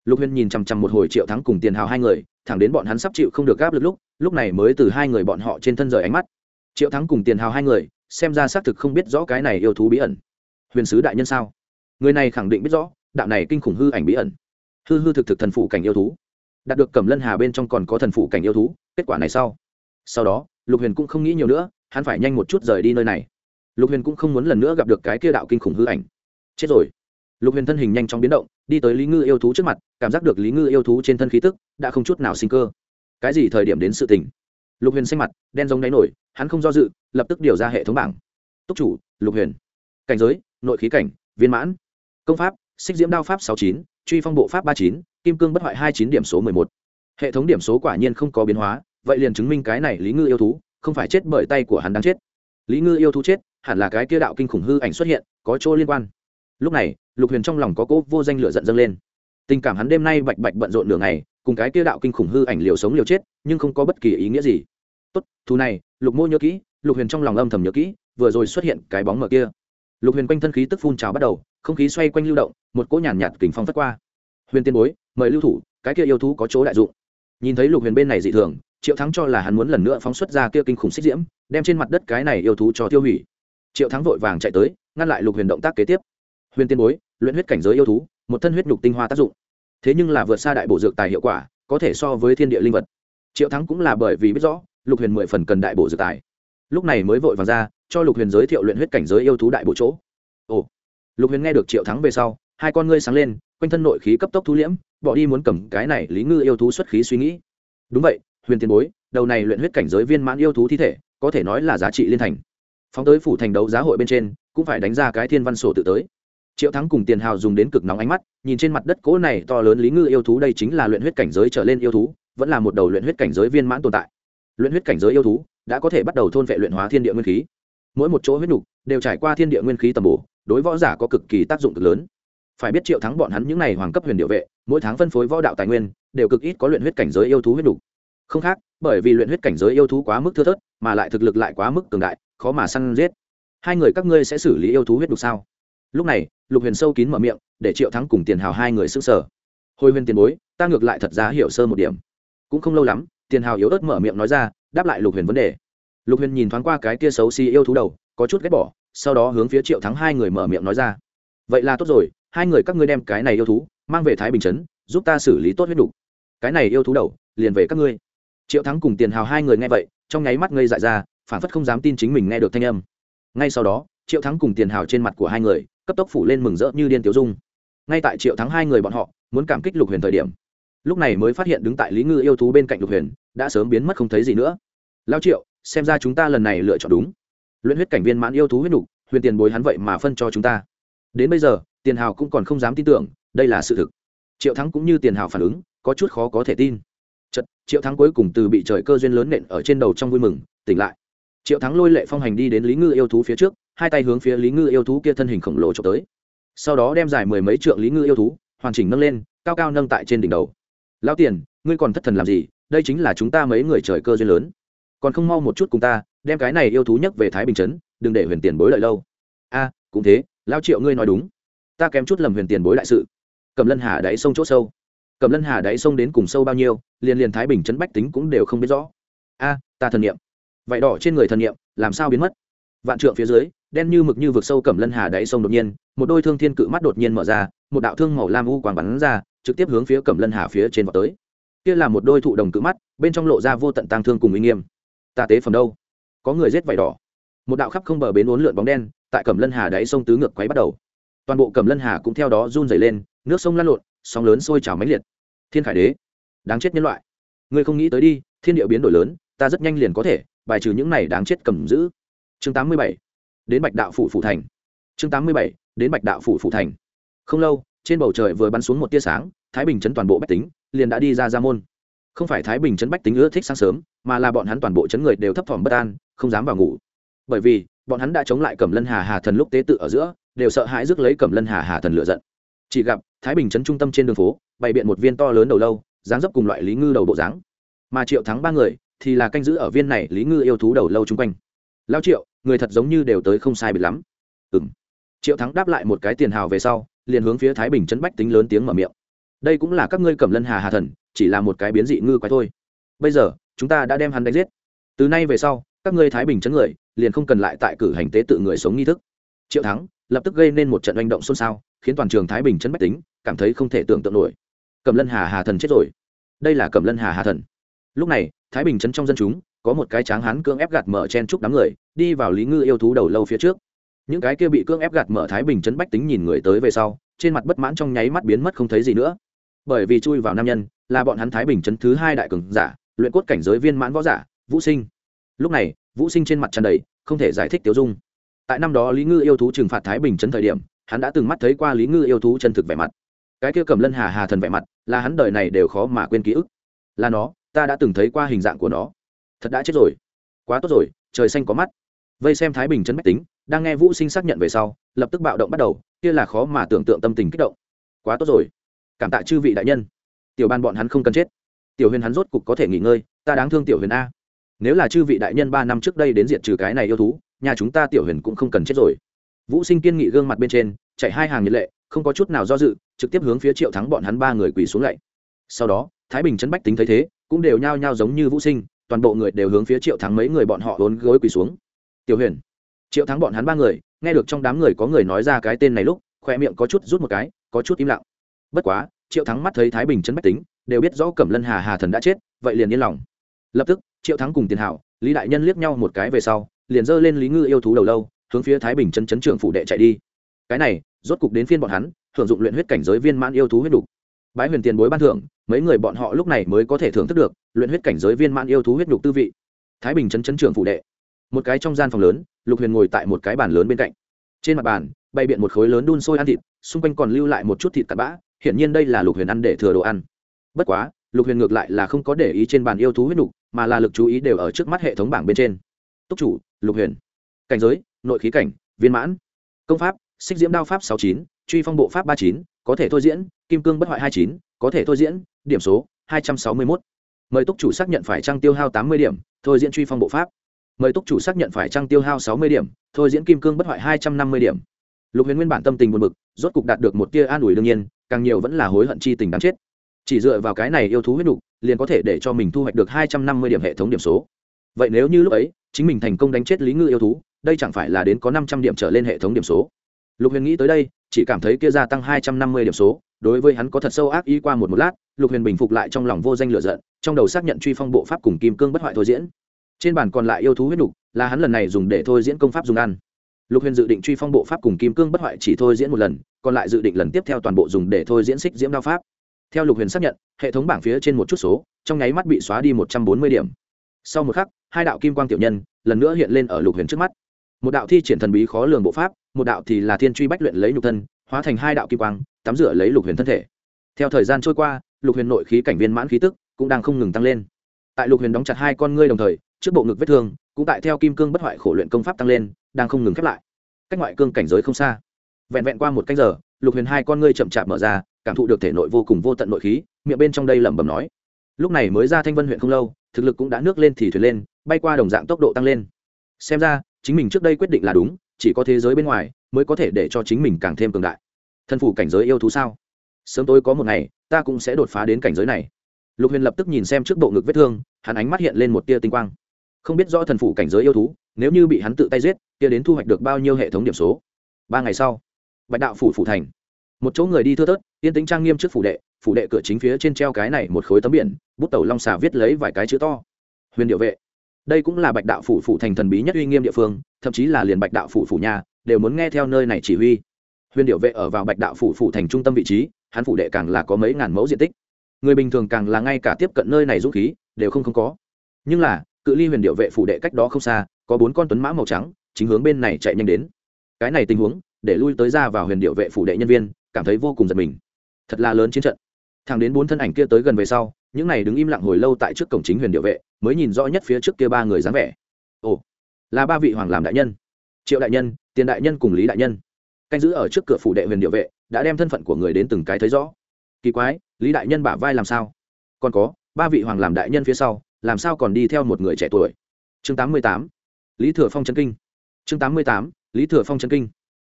Lục huyền nhìn chằm chằm một hồi triệu thắng cùng tiền hào hai người, thẳng đến bọn hắn sắp chịu không được áp lực lúc lúc này mới từ hai người bọn họ trên thân rời ánh mắt. Triệu thắng cùng tiền hào hai người, xem ra xác thực không biết rõ cái này yêu thú bí ẩn. Huyền sứ đại nhân sao? Người này khẳng định biết rõ, đạo này kinh khủng hư ảnh bí ẩn. Hư hư thực thực thần phụ cảnh yêu thú. Đạt được cẩm lân hà bên trong còn có thần phụ cảnh yêu thú, kết quả này sau. Sau đó, lục huyền cũng không nghĩ nhiều nữa, hắn phải nhanh một chút rời đi nơi này lục huyền cũng không muốn lần nữa gặp được cái kia đạo kinh khủng hư ảnh. Chết rồi. Lục huyền thân hình nhanh chóng biến động, đi tới lý ngư yêu thú trước mặt, cảm giác được lý ngư yêu thú trên thân khí tức đã không chút nào sinh cơ. Cái gì thời điểm đến sự tình? Lục huyền xanh mặt, đen giống đáy nổi, hắn không do dự, lập tức điều ra hệ thống bảng. Túc chủ, lục huyền. Cảnh giới, nội khí cảnh, viên mãn. Công pháp, xích diễm đao pháp sáu chín, truy phong bộ pháp ba chín, kim cương bất hoại hai chín điểm số mười một. Hệ thống điểm số quả nhiên không có biến hóa, vậy liền chứng minh cái này lý ngư yêu thú không phải chết bởi tay của hắn đang chết. Lý ngư yêu thú chết hẳn là cái kia đạo kinh khủng hư ảnh xuất hiện có chỗ liên quan. Lúc này lục huyền trong lòng có cố vô danh lửa giận dâng lên. Tình cảm hắn đêm nay bạch bạch bận rộn nửa ngày cùng cái kia đạo kinh khủng hư ảnh liều sống liều chết nhưng không có bất kỳ ý nghĩa gì. Tốt thù này lục mô nhớ kỹ lục huyền trong lòng âm thầm nhớ kỹ vừa rồi xuất hiện cái bóng mờ kia. Lục huyền quanh thân khí tức phun trào bắt đầu không khí xoay quanh lưu động một cỗ nhàn nhạt, nhạt kình phong phất qua. Huyền tiên bối mời lưu thủ cái kia yêu thú có chỗ đại dụng. Nhìn thấy lục huyền bên này dị thường triệu thắng cho là hắn muốn lần nữa phóng xuất ra kia kinh khủng xích diễm đem trên mặt đất cái này yêu thú cho tiêu hủy triệu thắng vội vàng chạy tới, ngăn lại lục huyền động tác kế tiếp. Huyền tiên bối, luyện huyết cảnh giới yêu thú, một thân huyết nhục tinh hoa tác dụng. Thế nhưng là vượt xa đại bổ dược tài hiệu quả, có thể so với thiên địa linh vật. Triệu thắng cũng là bởi vì biết rõ, lục huyền mười phần cần đại bổ dược tài. Lúc này mới vội vàng ra, cho lục huyền giới thiệu luyện huyết cảnh giới yêu thú đại bộ chỗ. Ồ, lục huyền nghe được triệu thắng về sau, hai con ngươi sáng lên, quanh thân nội khí cấp tốc thu liễm, bỏ đi muốn cầm cái này lý ngư yêu thú xuất khí suy nghĩ. Đúng vậy, huyền tiền bối, đầu này luyện huyết cảnh giới viên mãn yêu thú thi thể, có thể nói là giá trị liên thành phóng tới phủ thành đấu giá hội bên trên, cũng phải đánh ra cái thiên văn sổ tự tới. Triệu thắng cùng tiền hào dùng đến cực nóng ánh mắt, nhìn trên mặt đất cỗ này to lớn lý ngư yêu thú, đây chính là luyện huyết cảnh giới trở lên yêu thú, vẫn là một đầu luyện huyết cảnh giới viên mãn tồn tại. Luyện huyết cảnh giới yêu thú đã có thể bắt đầu thôn vệ luyện hóa thiên địa nguyên khí. Mỗi một chỗ huyết nhục đều trải qua thiên địa nguyên khí tầm bổ, đối võ giả có cực kỳ tác dụng cực lớn. Phải biết triệu thắng bọn hắn những n à y hoàng cấp huyền điệu vệ, mỗi tháng phân phối võ đạo tài nguyên, đều cực ít có luyện huyết cảnh giới yêu thú huyết nhục không khác, bởi vì luyện huyết cảnh giới yêu thú quá mức thưa thớt, mà lại thực lực lại quá mức cường đại khó mà săn giết. Hai người các ngươi sẽ xử lý yêu thú huyết đục sao? Lúc này, lục huyền sâu kín mở miệng, để triệu thắng cùng tiền hào hai người s ư n g sở hồi huyền tiền bối, ta ngược lại thật ra hiểu sơ một điểm. Cũng không lâu lắm, tiền hào yếu ớt mở miệng nói ra, đáp lại lục huyền vấn đề. Lục huyền nhìn thoáng qua cái kia xấu xí yêu thú đầu, có chút ghét bỏ, sau đó hướng phía triệu thắng hai người mở miệng nói ra. Vậy là tốt rồi, hai người các ngươi đem cái này yêu thú mang về thái bình chấn giúp ta xử lý tốt huyết đục. Cái này yêu thú đầu, liền về các ngươi. Triệu thắng cùng tiền hào hai người nghe vậy, trong nháy mắt ngây dại ra phản phất không dám tin chính mình nghe được thanh âm. Ngay sau đó triệu thắng cùng tiền hào trên mặt của hai người cấp tốc phủ lên mừng rỡ như điên tiêu dung. Ngay tại triệu thắng hai người bọn họ muốn cảm kích lục huyền thời điểm lúc này mới phát hiện đứng tại lý ngư yêu thú bên cạnh lục huyền đã sớm biến mất không thấy gì nữa. Lao triệu xem ra chúng ta lần này lựa chọn đúng. Luyện huyết cảnh viên mãn yêu thú huyết nục huyền tiền bối hắn vậy mà phân cho chúng ta. Đến bây giờ tiền hào cũng còn không dám tin tưởng đây là sự thực. Triệu thắng cũng như tiền hào phản ứng có chút khó có thể tin. Chật, triệu thắng cuối cùng từ bị trời cơ duyên lớn nện ở trên đầu trong vui mừng tỉnh lại triệu thắng lôi lệ phong hành đi đến lý ngư yêu thú phía trước, hai tay hướng phía lý ngư yêu thú kia thân hình khổng lồ trộm tới. Sau đó đem dài mười mấy trượng lý ngư yêu thú, hoàn chỉnh nâng lên, cao cao nâng tại trên đỉnh đầu. Lão tiền, ngươi còn thất thần làm gì? Đây chính là chúng ta mấy người trời cơ duyên lớn. Còn không mau một chút cùng ta, đem cái này yêu thú nhấc về thái bình chấn đừng để huyền tiền bối lợi lâu. A, cũng thế lao triệu ngươi nói đúng. Ta kém chút lầm huyền tiền bối đại sự. Cầm lân hà đáy sông chỗ sâu. Cầm lân hà đáy sông đến cùng sâu bao nhiêu, liền liền thái bình chấn bách tính cũng đều không biết rõ. A, ta thần nghiệm vậy đỏ trên người thần nghiệm làm sao biến mất? Vạn trượng phía dưới, đen như mực như vực sâu cẩm lân hà đáy sông đột nhiên, một đôi thương thiên cự mắt đột nhiên mở ra, một đạo thương màu lam u quàng bắn ra, trực tiếp hướng phía cẩm lân hà phía trên vào tới. Kia là một đôi thụ đồng cự mắt, bên trong lộ ra vô tận tang thương cùng uy nghiêm. Ta tế phẩm đâu? Có người giết vải đỏ. Một đạo khắp không bờ bến uốn lượn bóng đen, tại cẩm lân hà đáy sông tứ ngược quấy bắt đầu. Toàn bộ cẩm lân hà cũng theo đó run dày lên, nước sông lăn lộn, sóng lớn sôi trào máy liệt. Thiên khải đế, đáng chết nhân loại. Ngươi không nghĩ tới đi, thiên địa biến đổi lớn, ta rất nhanh liền có thể bài trừ những này đáng chết cầm giữ. Chương tám mươi bảy, đến bạch đạo phủ phủ thành. Chương tám mươi bảy, đến bạch đạo phủ phủ thành. Không lâu, trên bầu trời vừa bắn xuống một tia sáng, thái bình chấn toàn bộ bách tính liền đã đi ra ra môn. Không phải thái bình chấn bách tính ưa thích sáng sớm, mà là bọn hắn toàn bộ chấn người đều thấp thỏm bất an, không dám vào ngủ. Bởi vì, bọn hắn đã chống lại cẩm lân hà hà thần lúc tế tự ở giữa, đều sợ hãi rước lấy cẩm lân hà hà thần lựa giận. Chỉ gặp thái bình chấn trung tâm trên đường phố, bày biện một viên to lớn đầu lâu, dáng dấp cùng loại lý ngư đầu bộ dáng. Mà triệu thắng ba người thì là canh giữ ở viên này lý ngư yêu thú đầu lâu chung quanh. Lao triệu, người thật giống như đều tới không sai biệt lắm. Ừng triệu thắng đáp lại một cái tiền hào về sau, liền hướng phía thái bình chấn bách tính lớn tiếng mở miệng. Đây cũng là các ngươi cẩm lân hà hà thần, chỉ là một cái biến dị ngư quái thôi. Bây giờ, chúng ta đã đem hắn đánh giết. Từ nay về sau, các ngươi thái bình chấn người, liền không cần lại tại cử hành tế tự người sống nghi thức. Triệu thắng, lập tức gây nên một trận oanh động xôn xao, khiến toàn trường thái bình chấn bách tính cảm thấy không thể tưởng tượng nổi. Cẩm lân hà hà thần chết rồi. Đây là cẩm lân hà hà thần lúc này, thái bình chấn trong dân chúng, có một cái tráng hán cưỡng ép gạt mở chen chúc đám người, đi vào lý ngư yêu thú đầu lâu phía trước. Những cái kia bị cưỡng ép gạt mở thái bình chấn bách tính nhìn người tới về sau, trên mặt bất mãn trong nháy mắt biến mất không thấy gì nữa. Bởi vì chui vào nam nhân, là bọn hắn thái bình chấn thứ hai đại cường giả, luyện cốt cảnh giới viên mãn võ giả, vũ sinh. Lúc này, vũ sinh trên mặt tràn đầy, không thể giải thích tiêu dung. Tại năm đó lý ngư yêu thú trừng phạt thái bình chấn thời điểm, hắn đã từng mắt thấy qua lý ngư yêu thú chân thực vẻ mặt. Cái kia cầm lân hà hà thần vẻ mặt, là hắn đời này đều khó mà quên ký ức. Là nó ta đã từng thấy qua hình dạng của nó. Thật đã chết rồi. Quá tốt rồi, trời xanh có mắt. Vây xem thái bình trấn bách tính, đang nghe vũ sinh xác nhận về sau, lập tức bạo động bắt đầu, kia là khó mà tưởng tượng tâm tình kích động. Quá tốt rồi. Cảm tạ chư vị đại nhân. Tiểu ban bọn hắn không cần chết. Tiểu huyền hắn rốt cục có thể nghỉ ngơi, ta đáng thương tiểu huyền a. Nếu là chư vị đại nhân ba năm trước đây đến diện trừ cái này yêu thú, nhà chúng ta tiểu huyền cũng không cần chết rồi. Vũ sinh kiên nghị gương mặt bên trên, chạy hai hàng nhiệt lệ, không có chút nào do dự, trực tiếp hướng phía triệu thắng bọn hắn ba người quỳ xuống lạy sau đó, thái bình trấn bách tính thấy thế cũng đều nhao nhao giống như vũ sinh, toàn bộ người đều hướng phía triệu thắng mấy người bọn họ vốn gối quỳ xuống. Tiểu huyền. Triệu thắng bọn hắn ba người, nghe được trong đám người có người nói ra cái tên này lúc khoe miệng có chút rút một cái, có chút im lặng. Bất quá, triệu thắng mắt thấy thái bình chấn bách tính, đều biết rõ cẩm lân hà hà thần đã chết, vậy liền yên lòng. Lập tức, triệu thắng cùng tiền hảo, lý đại nhân liếc nhau một cái về sau, liền giơ lên lý ngư yêu thú đầu lâu, hướng phía thái bình chân chấn trưởng phủ đệ chạy đi. Cái này, rốt cục đến phiên bọn hắn, hưởng dụng luyện huyết cảnh giới viên mãn yêu thú huyết đục bái huyền tiền bối ban thưởng mấy người bọn họ lúc này mới có thể thưởng thức được luyện huyết cảnh giới viên mãn yêu thú huyết đục tư vị. Thái bình chấn chấn trưởng phụ đệ. Một cái trong gian phòng lớn, lục huyền ngồi tại một cái bàn lớn bên cạnh. Trên mặt bàn, bày biện một khối lớn đun sôi ăn thịt, xung quanh còn lưu lại một chút thịt tạt bã, hiển nhiên đây là lục huyền ăn để thừa đồ ăn. Bất quá, lục huyền ngược lại là không có để ý trên bàn yêu thú huyết đục mà là lực chú ý đều ở trước mắt hệ thống bảng bên trên. Túc chủ, lục huyền. Cảnh giới, nội khí cảnh, viên mãn. Công pháp, xích diễm đao pháp sáu chín, truy phong bộ pháp ba chín có thể thôi diễn, kim cương bất hoại hai chín, có thể thôi diễn, điểm số hai trăm sáu mươi một mời túc chủ xác nhận phải trăng tiêu hao tám mươi điểm, thôi diễn truy phong bộ pháp. Mời túc chủ xác nhận phải trăng tiêu hao sáu mươi điểm, thôi diễn kim cương bất hoại hai trăm năm mươi điểm. Lục huyền nguyên bản tâm tình buồn bực, rốt cục đạt được một tia an ủi đương nhiên, càng nhiều vẫn là hối hận chi tình đáng chết. Chỉ dựa vào cái này yêu thú huyết đục liền có thể để cho mình thu hoạch được hai trăm năm mươi điểm hệ thống điểm số. Vậy nếu như lúc ấy, chính mình thành công đánh chết lý ngư yêu thú, đây chẳng phải là đến có năm trăm điểm trở lên hệ thống điểm số lục huyền nghĩ tới đây, chỉ cảm thấy kia gia tăng hai trăm năm mươi điểm số, đối với hắn có thật sâu ác ý qua một một lát, lục huyền bình phục lại trong lòng vô danh lựa giận, trong đầu xác nhận truy phong bộ pháp cùng kim cương bất hoại thôi diễn. Trên bản còn lại yêu thú huyết đục là hắn lần này dùng để thôi diễn công pháp dùng ăn. Lục huyền dự định truy phong bộ pháp cùng kim cương bất hoại chỉ thôi diễn một lần, còn lại dự định lần tiếp theo toàn bộ dùng để thôi diễn xích diễm đao pháp. Theo lục huyền xác nhận, hệ thống bảng phía trên một chút số, trong nháy mắt bị xóa đi một trăm bốn mươi điểm. Sau một khắc, hai đạo kim quang tiểu nhân lần nữa hiện lên ở lục huyền trước mắt. Một đạo thi triển thần bí khó lường bộ pháp một đạo thì là thiên truy bách luyện lấy nhục thân, hóa thành hai đạo kim quang, tắm rửa lấy lục huyền thân thể. Theo thời gian trôi qua, lục huyền nội khí cảnh viên mãn khí tức cũng đang không ngừng tăng lên. Tại lục huyền đóng chặt hai con ngươi đồng thời, trước bộ ngực vết thương cũng tại theo kim cương bất hoại khổ luyện công pháp tăng lên, đang không ngừng khép lại. Cách ngoại cương cảnh giới không xa. Vẹn vẹn qua một canh giờ, lục huyền hai con ngươi chậm chạp mở ra, cảm thụ được thể nội vô cùng vô tận nội khí, miệng bên trong đây lẩm bẩm nói. Lúc này mới ra thanh vân huyện không lâu, thực lực cũng đã nước lên thì thuyền lên, bay qua đồng dạng tốc độ tăng lên. Xem ra, chính mình trước đây quyết định là đúng chỉ có thế giới bên ngoài mới có thể để cho chính mình càng thêm cường đại. Thân phủ cảnh giới yêu thú sao? Sớm tối có một ngày, ta cũng sẽ đột phá đến cảnh giới này. Lục huyền lập tức nhìn xem trước bộ ngực vết thương, hắn ánh mắt hiện lên một tia tinh quang. Không biết rõ thần phủ cảnh giới yêu thú, nếu như bị hắn tự tay giết tia đến thu hoạch được bao nhiêu hệ thống điểm số? Ba ngày sau, bạch đạo phủ phủ thành. Một chỗ người đi thưa thớt, yên tĩnh trang nghiêm trước phủ đệ phủ đệ cửa chính phía trên treo cái này một khối tấm biển, bút tẩu long xà viết lấy vài cái chữ to. Huyền điệu vệ đây cũng là bạch đạo phủ phủ thành thần bí nhất uy nghiêm địa phương, thậm chí là liền bạch đạo phủ phủ nhà, đều muốn nghe theo nơi này chỉ huy. Huyền điệu vệ ở vào bạch đạo phủ phủ thành trung tâm vị trí, hắn phủ đệ càng là có mấy ngàn mẫu diện tích. Người bình thường càng là ngay cả tiếp cận nơi này dũng khí, đều không không có. Nhưng là, cự ly huyền điệu vệ phủ đệ cách đó không xa, có bốn con tuấn mã màu trắng, chính hướng bên này chạy nhanh đến. Cái này tình huống, để lui tới ra vào huyền điệu vệ phủ đệ nhân viên, cảm thấy vô cùng giật mình. Thật là lớn chiến trận. Thằng đến bốn thân ảnh kia tới gần về sau, những này đứng im lặng hồi lâu tại trước cổng chính huyền điệu vệ mới nhìn rõ nhất phía trước kia ba người dáng vẻ. Ồ, là ba vị hoàng làm đại nhân. Triệu đại nhân, tiền đại nhân cùng lý đại nhân. Canh giữ ở trước cửa phủ đệ huyền điệu vệ, đã đem thân phận của người đến từng cái thấy rõ. Kỳ quái, lý đại nhân bả vai làm sao? Còn có, ba vị hoàng làm đại nhân phía sau, làm sao còn đi theo một người trẻ tuổi? Chương tám mươi tám, lý thừa phong trấn kinh. Chương tám mươi tám, lý thừa phong trấn kinh.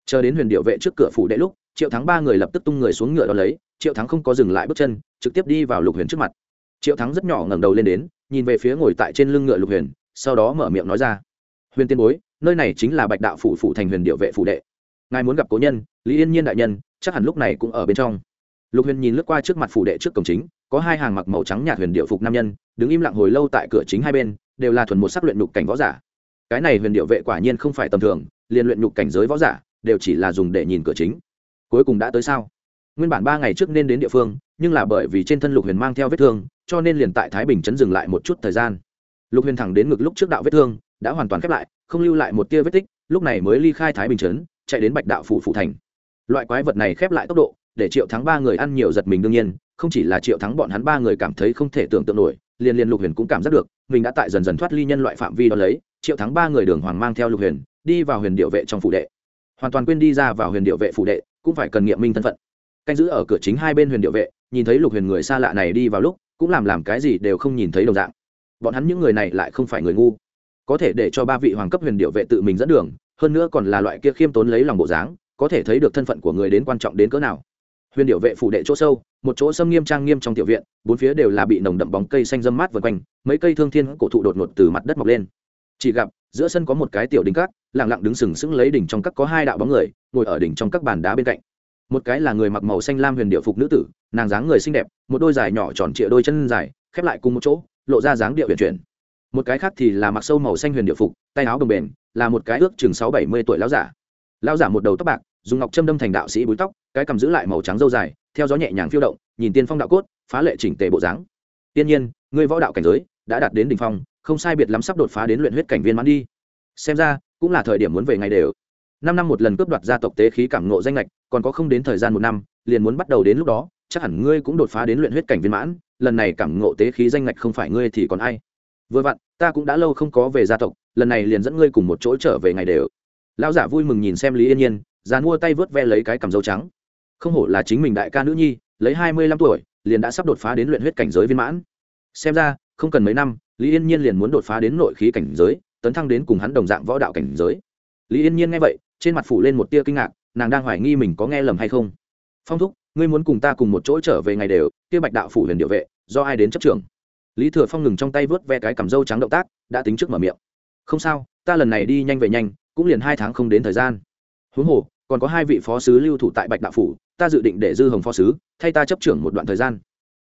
Chờ đến huyền điệu vệ trước cửa phủ đệ lúc, triệu thắng ba người lập tức tung người xuống ngựa đ ó lấy. Triệu thắng không có dừng lại bước chân, trực tiếp đi vào lục huyền trước mặt. Triệu thắng rất nhỏ ngẩng đầu lên đến nhìn về phía ngồi tại trên lưng ngựa lục huyền, sau đó mở miệng nói ra. Huyền tiên bối, nơi này chính là bạch đạo phủ phủ thành huyền điệu vệ phủ đệ. Ngài muốn gặp cố nhân, lý yên nhiên đại nhân, chắc hẳn lúc này cũng ở bên trong. Lục huyền nhìn lướt qua trước mặt phủ đệ trước cổng chính, có hai hàng mặc màu trắng nhạt huyền điệu phục nam nhân, đứng im lặng hồi lâu tại cửa chính hai bên, đều là thuần một sắc luyện nhục cảnh võ giả. Cái này huyền điệu vệ quả nhiên không phải tầm thường, liền luyện nhục cảnh giới võ giả, đều chỉ là dùng để nhìn cửa chính. Cuối cùng đã tới sao? Nguyên bản ba ngày trước nên đến địa phương, nhưng là bởi vì trên thân lục huyền mang theo vết thương, cho nên liền tại thái bình chấn dừng lại một chút thời gian. Lục huyền thẳng đến ngực lúc trước đạo vết thương, đã hoàn toàn khép lại, không lưu lại một tia vết tích, lúc này mới ly khai thái bình chấn chạy đến bạch đạo phủ phụ thành. Loại quái vật này khép lại tốc độ, để triệu thắng ba người ăn nhiều giật mình đương nhiên, không chỉ là triệu thắng bọn hắn ba người cảm thấy không thể tưởng tượng nổi, liền liền lục huyền cũng cảm giác được, mình đã tại dần dần thoát ly nhân loại phạm vi đó lấy, triệu thắng ba người đường hoàng mang theo lục huyền, đi vào huyền điệu vệ trong phủ đệ. Hoàn toàn quên đi ra vào huyền điệu vệ phủ đệ, cũng phải cần nghiệm minh thân phận canh giữ ở cửa chính hai bên huyền điệu vệ, nhìn thấy lục huyền người xa lạ này đi vào lúc, cũng làm làm cái gì đều không nhìn thấy đồng dạng. Bọn hắn những người này lại không phải người ngu. Có thể để cho ba vị hoàng cấp huyền điệu vệ tự mình dẫn đường, hơn nữa còn là loại kia khiêm tốn lấy lòng bộ dáng, có thể thấy được thân phận của người đến quan trọng đến cỡ nào. Huyền điệu vệ phủ đệ chỗ sâu, một chỗ xâm nghiêm trang nghiêm trong tiểu viện, bốn phía đều là bị nồng đậm bóng cây xanh dâm mát vần quanh, mấy cây thương thiên cổ thụ đột ngột từ mặt đất mọc lên. Chỉ gặp, giữa sân có một cái tiểu đỉnh cát, lặng lặng đứng sừng sững lấy đỉnh trong các có hai đạo bóng người, ngồi ở đỉnh trong các bàn đá bên cạnh một cái là người mặc màu xanh lam huyền điệu phục nữ tử, nàng dáng người xinh đẹp, một đôi dài nhỏ tròn trịa đôi chân dài, khép lại cùng một chỗ, lộ ra dáng điệu huyền chuyển. Một cái khác thì là mặc sâu màu xanh huyền điệu phục, tay áo bồng bềnh, là một cái ước chừng sáu bảy mươi tuổi lão giả. Lão giả một đầu tóc bạc, dùng ngọc châm đâm thành đạo sĩ búi tóc, cái cầm giữ lại màu trắng dâu dài, theo gió nhẹ nhàng phiêu động, nhìn tiên phong đạo cốt, phá lệ chỉnh tề bộ dáng. Tiên nhiên ngươi võ đạo cảnh giới đã đạt đến đỉnh phong, không sai biệt lắm sắp đột phá đến luyện huyết cảnh viên mãn đi. Xem ra, cũng là thời điểm muốn về ngày đều năm năm một lần cướp đoạt gia tộc tế khí cảm ngộ danh lệch còn có không đến thời gian một năm, liền muốn bắt đầu đến lúc đó, chắc hẳn ngươi cũng đột phá đến luyện huyết cảnh viên mãn, lần này cảm ngộ tế khí danh lệch không phải ngươi thì còn ai. Vừa vặn, ta cũng đã lâu không có về gia tộc, lần này liền dẫn ngươi cùng một chỗ trở về ngày đều. Lão giả vui mừng nhìn xem lý yên nhiên dàn mua tay vớt ve lấy cái cầm dâu trắng. Không hổ là chính mình đại ca nữ nhi, lấy hai mươi lăm tuổi, liền đã sắp đột phá đến luyện huyết cảnh giới viên mãn. Xem ra, không cần mấy năm, lý yên nhiên liền muốn đột phá đến nội khí cảnh giới, tấn thăng đến cùng hắn đồng dạng võ đạo cảnh giới. Lý yên nhiên nghe vậy trên mặt phủ lên một tia kinh ngạc, nàng đang hoài nghi mình có nghe lầm hay không. Phong thúc, ngươi muốn cùng ta cùng một chỗ trở về ngày đều, kia bạch đạo phủ huyền điệu vệ, do ai đến chấp trưởng? Lý thừa phong ngừng trong tay vớt ve cái cầm dâu trắng động tác, đã tính trước mở miệng. Không sao, ta lần này đi nhanh về nhanh, cũng liền hai tháng không đến thời gian. Huống hồ, còn có hai vị phó sứ lưu thủ tại bạch đạo phủ, ta dự định để dư hồng phó sứ, thay ta chấp trưởng một đoạn thời gian.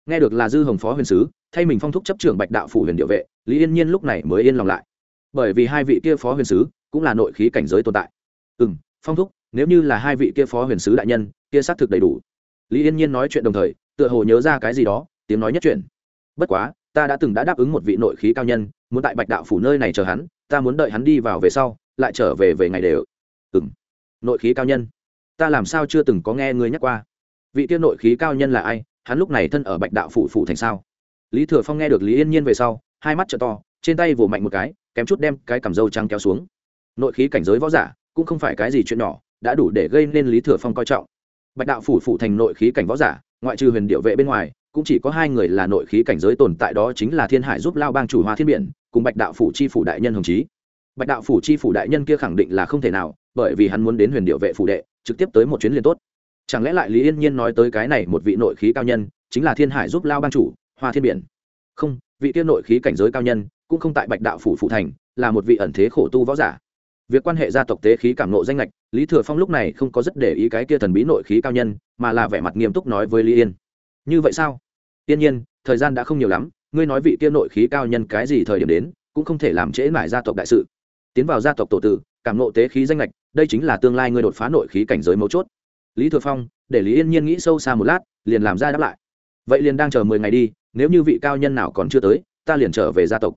Nghe được là dư hồng phó huyền sứ, thay mình phong thúc chấp trưởng bạch đạo phủ huyền điệu vệ, lý yên nhiên lúc này mới yên lòng lại. Bởi vì hai vị kia phó huyền sứ cũng là nội khí cảnh giới tồn tại ừ m phong thúc, nếu như là hai vị kia phó huyền sứ đại nhân, kia xác thực đầy đủ. Lý yên nhiên nói chuyện đồng thời, tựa hồ nhớ ra cái gì đó, tiếng nói nhất chuyện. Bất quá, ta đã từng đã đáp ứng một vị nội khí cao nhân, muốn tại bạch đạo phủ nơi này chờ hắn, ta muốn đợi hắn đi vào về sau, lại trở về về ngày đều. Ừ m nội khí cao nhân. Ta làm sao chưa từng có nghe ngươi nhắc qua? Vị tiên nội khí cao nhân là ai? Hắn lúc này thân ở bạch đạo phủ phủ thành sao? Lý thừa phong nghe được lý yên nhiên về sau, hai mắt t to, trên tay vồ mạnh một cái, kém chút đem cái cầm dâu trắng kéo xuống. Nội khí cảnh giới võ giả cũng không phải cái gì chuyện nhỏ, đã đủ để gây nên lý thừa phong coi trọng. Bạch đạo phủ phủ thành nội khí cảnh võ giả, ngoại trừ huyền điệu vệ bên ngoài, cũng chỉ có hai người là nội khí cảnh giới tồn tại đó chính là thiên hải giúp lao bang chủ hoa thiên biển, cùng bạch đạo phủ chi phủ đại nhân hồng chí. Bạch đạo phủ chi phủ đại nhân kia khẳng định là không thể nào, bởi vì hắn muốn đến huyền điệu vệ phủ đệ, trực tiếp tới một chuyến liền tốt. Chẳng lẽ lại lý yên nhiên nói tới cái này một vị nội khí cao nhân, chính là thiên hải giúp lao bang chủ hoa thiên biển? Không, vị tiên nội khí cảnh giới cao nhân cũng không tại bạch đạo phủ phụ thành, là một vị ẩn thế khổ tu võ giả việc quan hệ gia tộc tế khí cảm nộ danh lệch lý thừa phong lúc này không có rất để ý cái kia thần bí nội khí cao nhân, mà là vẻ mặt nghiêm túc nói với lý yên. Như vậy sao? Tiên nhiên, thời gian đã không nhiều lắm, ngươi nói vị kia nội khí cao nhân cái gì thời điểm đến, cũng không thể làm trễ mãi gia tộc đại sự. Tiến vào gia tộc tổ tử, cảm nộ tế khí danh lệch đây chính là tương lai ngươi đột phá nội khí cảnh giới mấu chốt. Lý thừa phong, để lý yên nhiên nghĩ sâu xa một lát, liền làm ra đáp lại. Vậy liền đang chờ mười ngày đi, nếu như vị cao nhân nào còn chưa tới, ta liền trở về gia tộc.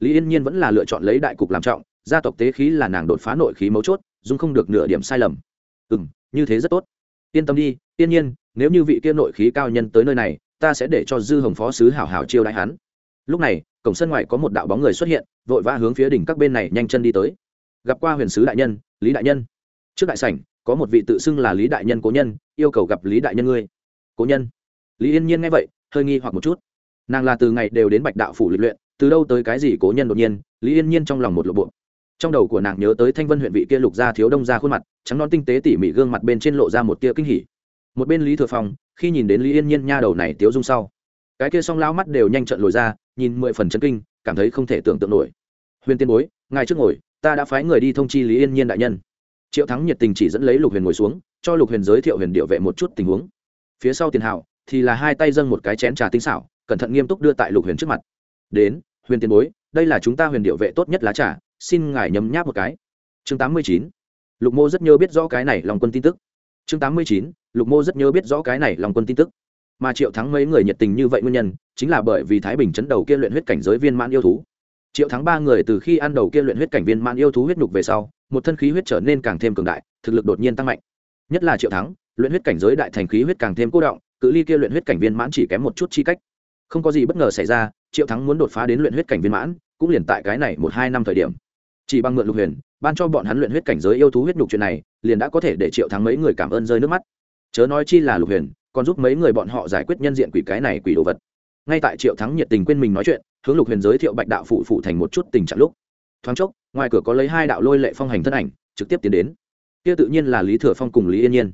Lý yên nhiên vẫn là lựa chọn lấy đại cục làm trọng gia tộc tế khí là nàng đột phá nội khí mấu chốt, dung không được nửa điểm sai lầm. Ừ m như thế rất tốt. Yên tâm đi tiên nhiên, nếu như vị kia nội khí cao nhân tới nơi này, ta sẽ để cho dư hồng phó sứ hảo hảo chiêu đại hắn. Lúc này, cổng sân ngoài có một đạo bóng người xuất hiện, vội vã hướng phía đỉnh các bên này nhanh chân đi tới. Gặp qua huyền sứ đại nhân, lý đại nhân. Trước đại sảnh, có một vị tự xưng là lý đại nhân cố nhân, yêu cầu gặp lý đại nhân ngươi. Cố nhân. Lý yên nhiên nghe vậy, hơi nghi hoặc một chút. Nàng là từ ngày đều đến bạch đạo phủ lịch luyện, từ đâu tới cái gì cố nhân đột nhiên, lý yên nhiên trong lòng một lộ bộ trong đầu của nàng nhớ tới thanh vân huyện vị kia lục gia thiếu đông ra khuôn mặt, trắng non tinh tế tỉ mỉ gương mặt bên trên lộ ra một tia kinh hỉ. Một bên lý thừa phong, khi nhìn đến lý yên nhiên nha đầu này tiếu dung sau, cái kia song lao mắt đều nhanh trận lồi ra, nhìn mười phần chân kinh, cảm thấy không thể tưởng tượng nổi. Huyền tiên bối ngay trước ngồi, ta đã phái người đi thông chi lý yên nhiên đại nhân. Triệu thắng nhiệt tình chỉ dẫn lấy lục huyền ngồi xuống, cho lục huyền giới thiệu huyền điệu vệ một chút tình huống. Phía sau tiền hảo thì là hai tay dâng một cái chén trà tinh xảo, cẩn thận nghiêm túc đưa tại lục huyền trước mặt. Đến, huyền tiền bối, đây là chúng ta huyền điệu vệ tốt nhất lá trà xin ngài nhấm nháp một cái. Chương tám mươi chín, lục mô rất nhớ biết rõ cái này lòng quân tin tức. Chương tám mươi chín, lục mô rất nhớ biết rõ cái này lòng quân tin tức. Mà triệu thắng mấy người nhiệt tình như vậy nguyên nhân, chính là bởi vì thái bình chấn đầu kia luyện huyết cảnh giới viên mãn yêu thú. Triệu thắng ba người từ khi ăn đầu kia luyện huyết cảnh viên mãn yêu thú huyết nhục về sau, một thân khí huyết trở nên càng thêm cường đại, thực lực đột nhiên tăng mạnh. Nhất là triệu thắng, luyện huyết cảnh giới đại thành khí huyết càng thêm cố động, cự ly kia luyện huyết cảnh viên mãn chỉ kém một chút chi cách. Không có gì bất ngờ xảy ra, triệu thắng muốn đột phá đến luyện huyết cảnh viên mãn, cũng liền tại cái này một hai năm thời điểm chỉ bằng mượn lục huyền, ban cho bọn hắn luyện huyết cảnh giới yêu thú huyết nhục chuyện này, liền đã có thể để triệu thắng mấy người cảm ơn rơi nước mắt. Chớ nói chi là lục huyền, còn giúp mấy người bọn họ giải quyết nhân diện quỷ cái này quỷ đồ vật. Ngay tại triệu thắng nhiệt tình quên mình nói chuyện, hướng lục huyền giới thiệu bạch đạo phụ phụ thành một chút tình trạng lúc. Thoáng chốc, ngoài cửa có lấy hai đạo lôi lệ phong hành thân ảnh, trực tiếp tiến đến. Kia tự nhiên là lý thừa phong cùng lý yên nhiên.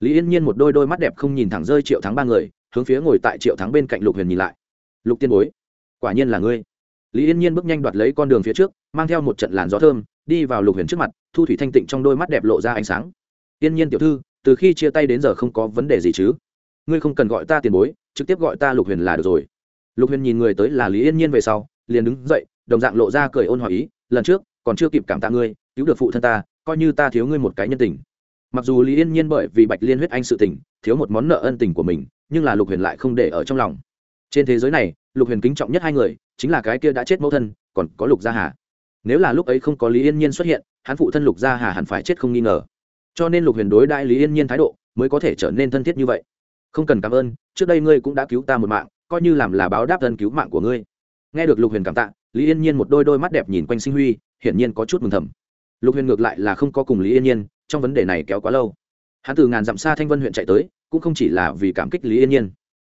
Lý yên nhiên một đôi đôi mắt đẹp không nhìn thẳng rơi triệu thắng ba người, hướng phía ngồi tại triệu thắng bên cạnh lục huyền nhìn lại. Lục tiên bối, quả nhiên là ngươi lý yên nhiên bước nhanh đoạt lấy con đường phía trước, mang theo một trận làn gió thơm, đi vào lục huyền trước mặt, thu thủy thanh tịnh trong đôi mắt đẹp lộ ra ánh sáng. Yên nhiên tiểu thư, từ khi chia tay đến giờ không có vấn đề gì chứ? Ngươi không cần gọi ta tiền bối, trực tiếp gọi ta lục huyền là được rồi. Lục huyền nhìn người tới là lý yên nhiên về sau, liền đứng dậy, đồng dạng lộ ra cười ôn hòa ý, lần trước, còn chưa kịp cảm tạ ngươi, cứu được phụ thân ta, coi như ta thiếu ngươi một cái nhân tình. Mặc dù lý yên nhiên bởi vì bạch liên huyết anh sự tình, thiếu một món nợ ân tình của mình, nhưng là lục huyền lại không để ở trong lòng. Trên thế giới này lục huyền kính trọng nhất hai người, chính là cái kia đã chết mẫu thân, còn có lục gia hà. Nếu là lúc ấy không có lý yên nhiên xuất hiện, hắn phụ thân lục gia hà hẳn phải chết không nghi ngờ. Cho nên lục huyền đối đại lý yên nhiên thái độ, mới có thể trở nên thân thiết như vậy. Không cần cảm ơn, trước đây ngươi cũng đã cứu ta một mạng, coi như làm là báo đáp thân cứu mạng của ngươi. Nghe được lục huyền cảm tạ, lý yên nhiên một đôi đôi mắt đẹp nhìn quanh sinh huy, hiển nhiên có chút mừng thầm. Lục huyền ngược lại là không có cùng lý yên nhiên, trong vấn đề này kéo quá lâu. Hắn từ ngàn dặm xa thanh vân huyện chạy tới, cũng không chỉ là vì cảm kích lý yên nhiên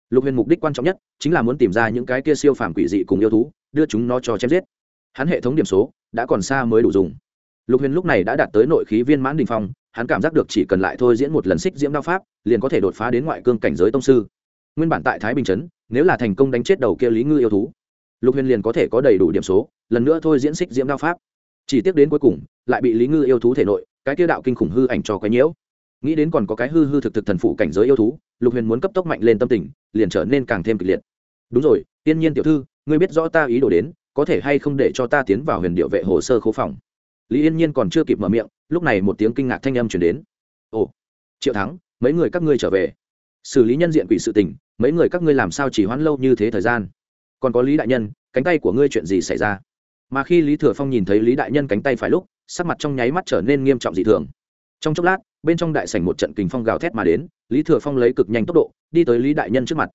lục huyền mục đích quan trọng nhất chính là muốn tìm ra những cái kia siêu phàm quỷ dị cùng yêu thú, đưa chúng nó cho chém giết. Hắn hệ thống điểm số đã còn xa mới đủ dùng. Lục huyền lúc này đã đạt tới nội khí viên mãn đình phong, hắn cảm giác được chỉ cần lại thôi diễn một lần xích diễm đao pháp, liền có thể đột phá đến ngoại cương cảnh giới tông sư. Nguyên bản tại thái bình chấn nếu là thành công đánh chết đầu kia lý ngư yêu thú, lục huyền liền có thể có đầy đủ điểm số, lần nữa thôi diễn xích diễm đao pháp. Chỉ tiếp đến cuối cùng, lại bị lý ngư yêu thú thể nội, cái kia đạo kinh khủng hư ảnh cho cái nhiễu nghĩ đến còn có cái hư hư thực thực thần phụ cảnh giới yêu thú, lục huyền muốn cấp tốc mạnh lên tâm tình, liền trở nên càng thêm kịch liệt. Đúng rồi, tiên nhiên tiểu thư, ngươi biết rõ ta ý đồ đến, có thể hay không để cho ta tiến vào huyền điệu vệ hồ sơ khố phòng? Lý yên nhiên còn chưa kịp mở miệng, lúc này một tiếng kinh ngạc thanh âm chuyển đến. Ồ, triệu thắng, mấy người các ngươi trở về. Xử lý nhân diện quỷ sự tình, mấy người các ngươi làm sao chỉ hoãn lâu như thế thời gian? Còn có lý đại nhân, cánh tay của ngươi chuyện gì xảy ra? Mà khi lý thừa phong nhìn thấy lý đại nhân cánh tay phải lúc, sắc mặt trong nháy mắt trở nên nghiêm trọng dị thường. Trong chốc lát bên trong đại sảnh một trận kình phong gào thét mà đến, lý thừa phong lấy cực nhanh tốc độ, đi tới lý đại nhân trước mặt.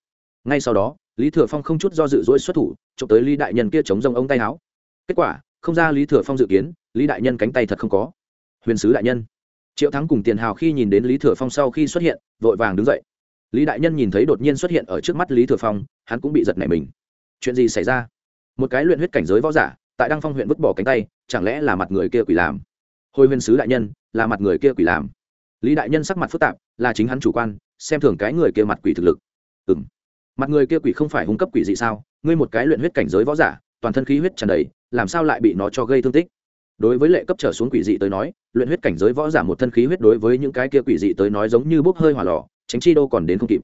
Ngay sau đó, lý thừa phong không chút do dự dỗi xuất thủ, chụp tới lý đại nhân kia chống rông ông tay áo. Kết quả, không ra lý thừa phong dự kiến, lý đại nhân cánh tay thật không có. Huyền sứ đại nhân. Triệu thắng cùng tiền hào khi nhìn đến lý thừa phong sau khi xuất hiện, vội vàng đứng dậy. Lý đại nhân nhìn thấy đột nhiên xuất hiện ở trước mắt lý thừa phong, hắn cũng bị giật nảy mình. Chuyện gì xảy ra? Một cái luyện huyết cảnh giới võ giả, tại đăng phong huyện vứt bỏ cánh tay, chẳng lẽ là mặt người kia quỷ làm? Hồi huyền sứ đại nhân, là mặt người kia quỷ làm? Lý đại nhân sắc mặt phức tạp, là chính hắn chủ quan, xem thường cái người kia mặt quỷ thực lực. Ừ m mặt người kia quỷ không phải hung cấp quỷ dị sao? Ngươi một cái luyện huyết cảnh giới võ giả, toàn thân khí huyết tràn đầy, làm sao lại bị nó cho gây thương tích? Đối với lệ cấp trở xuống quỷ dị tới nói, luyện huyết cảnh giới võ giả một thân khí huyết đối với những cái kia quỷ dị tới nói giống như bốc hơi hỏa lò, tránh chi đâu còn đến không kịp.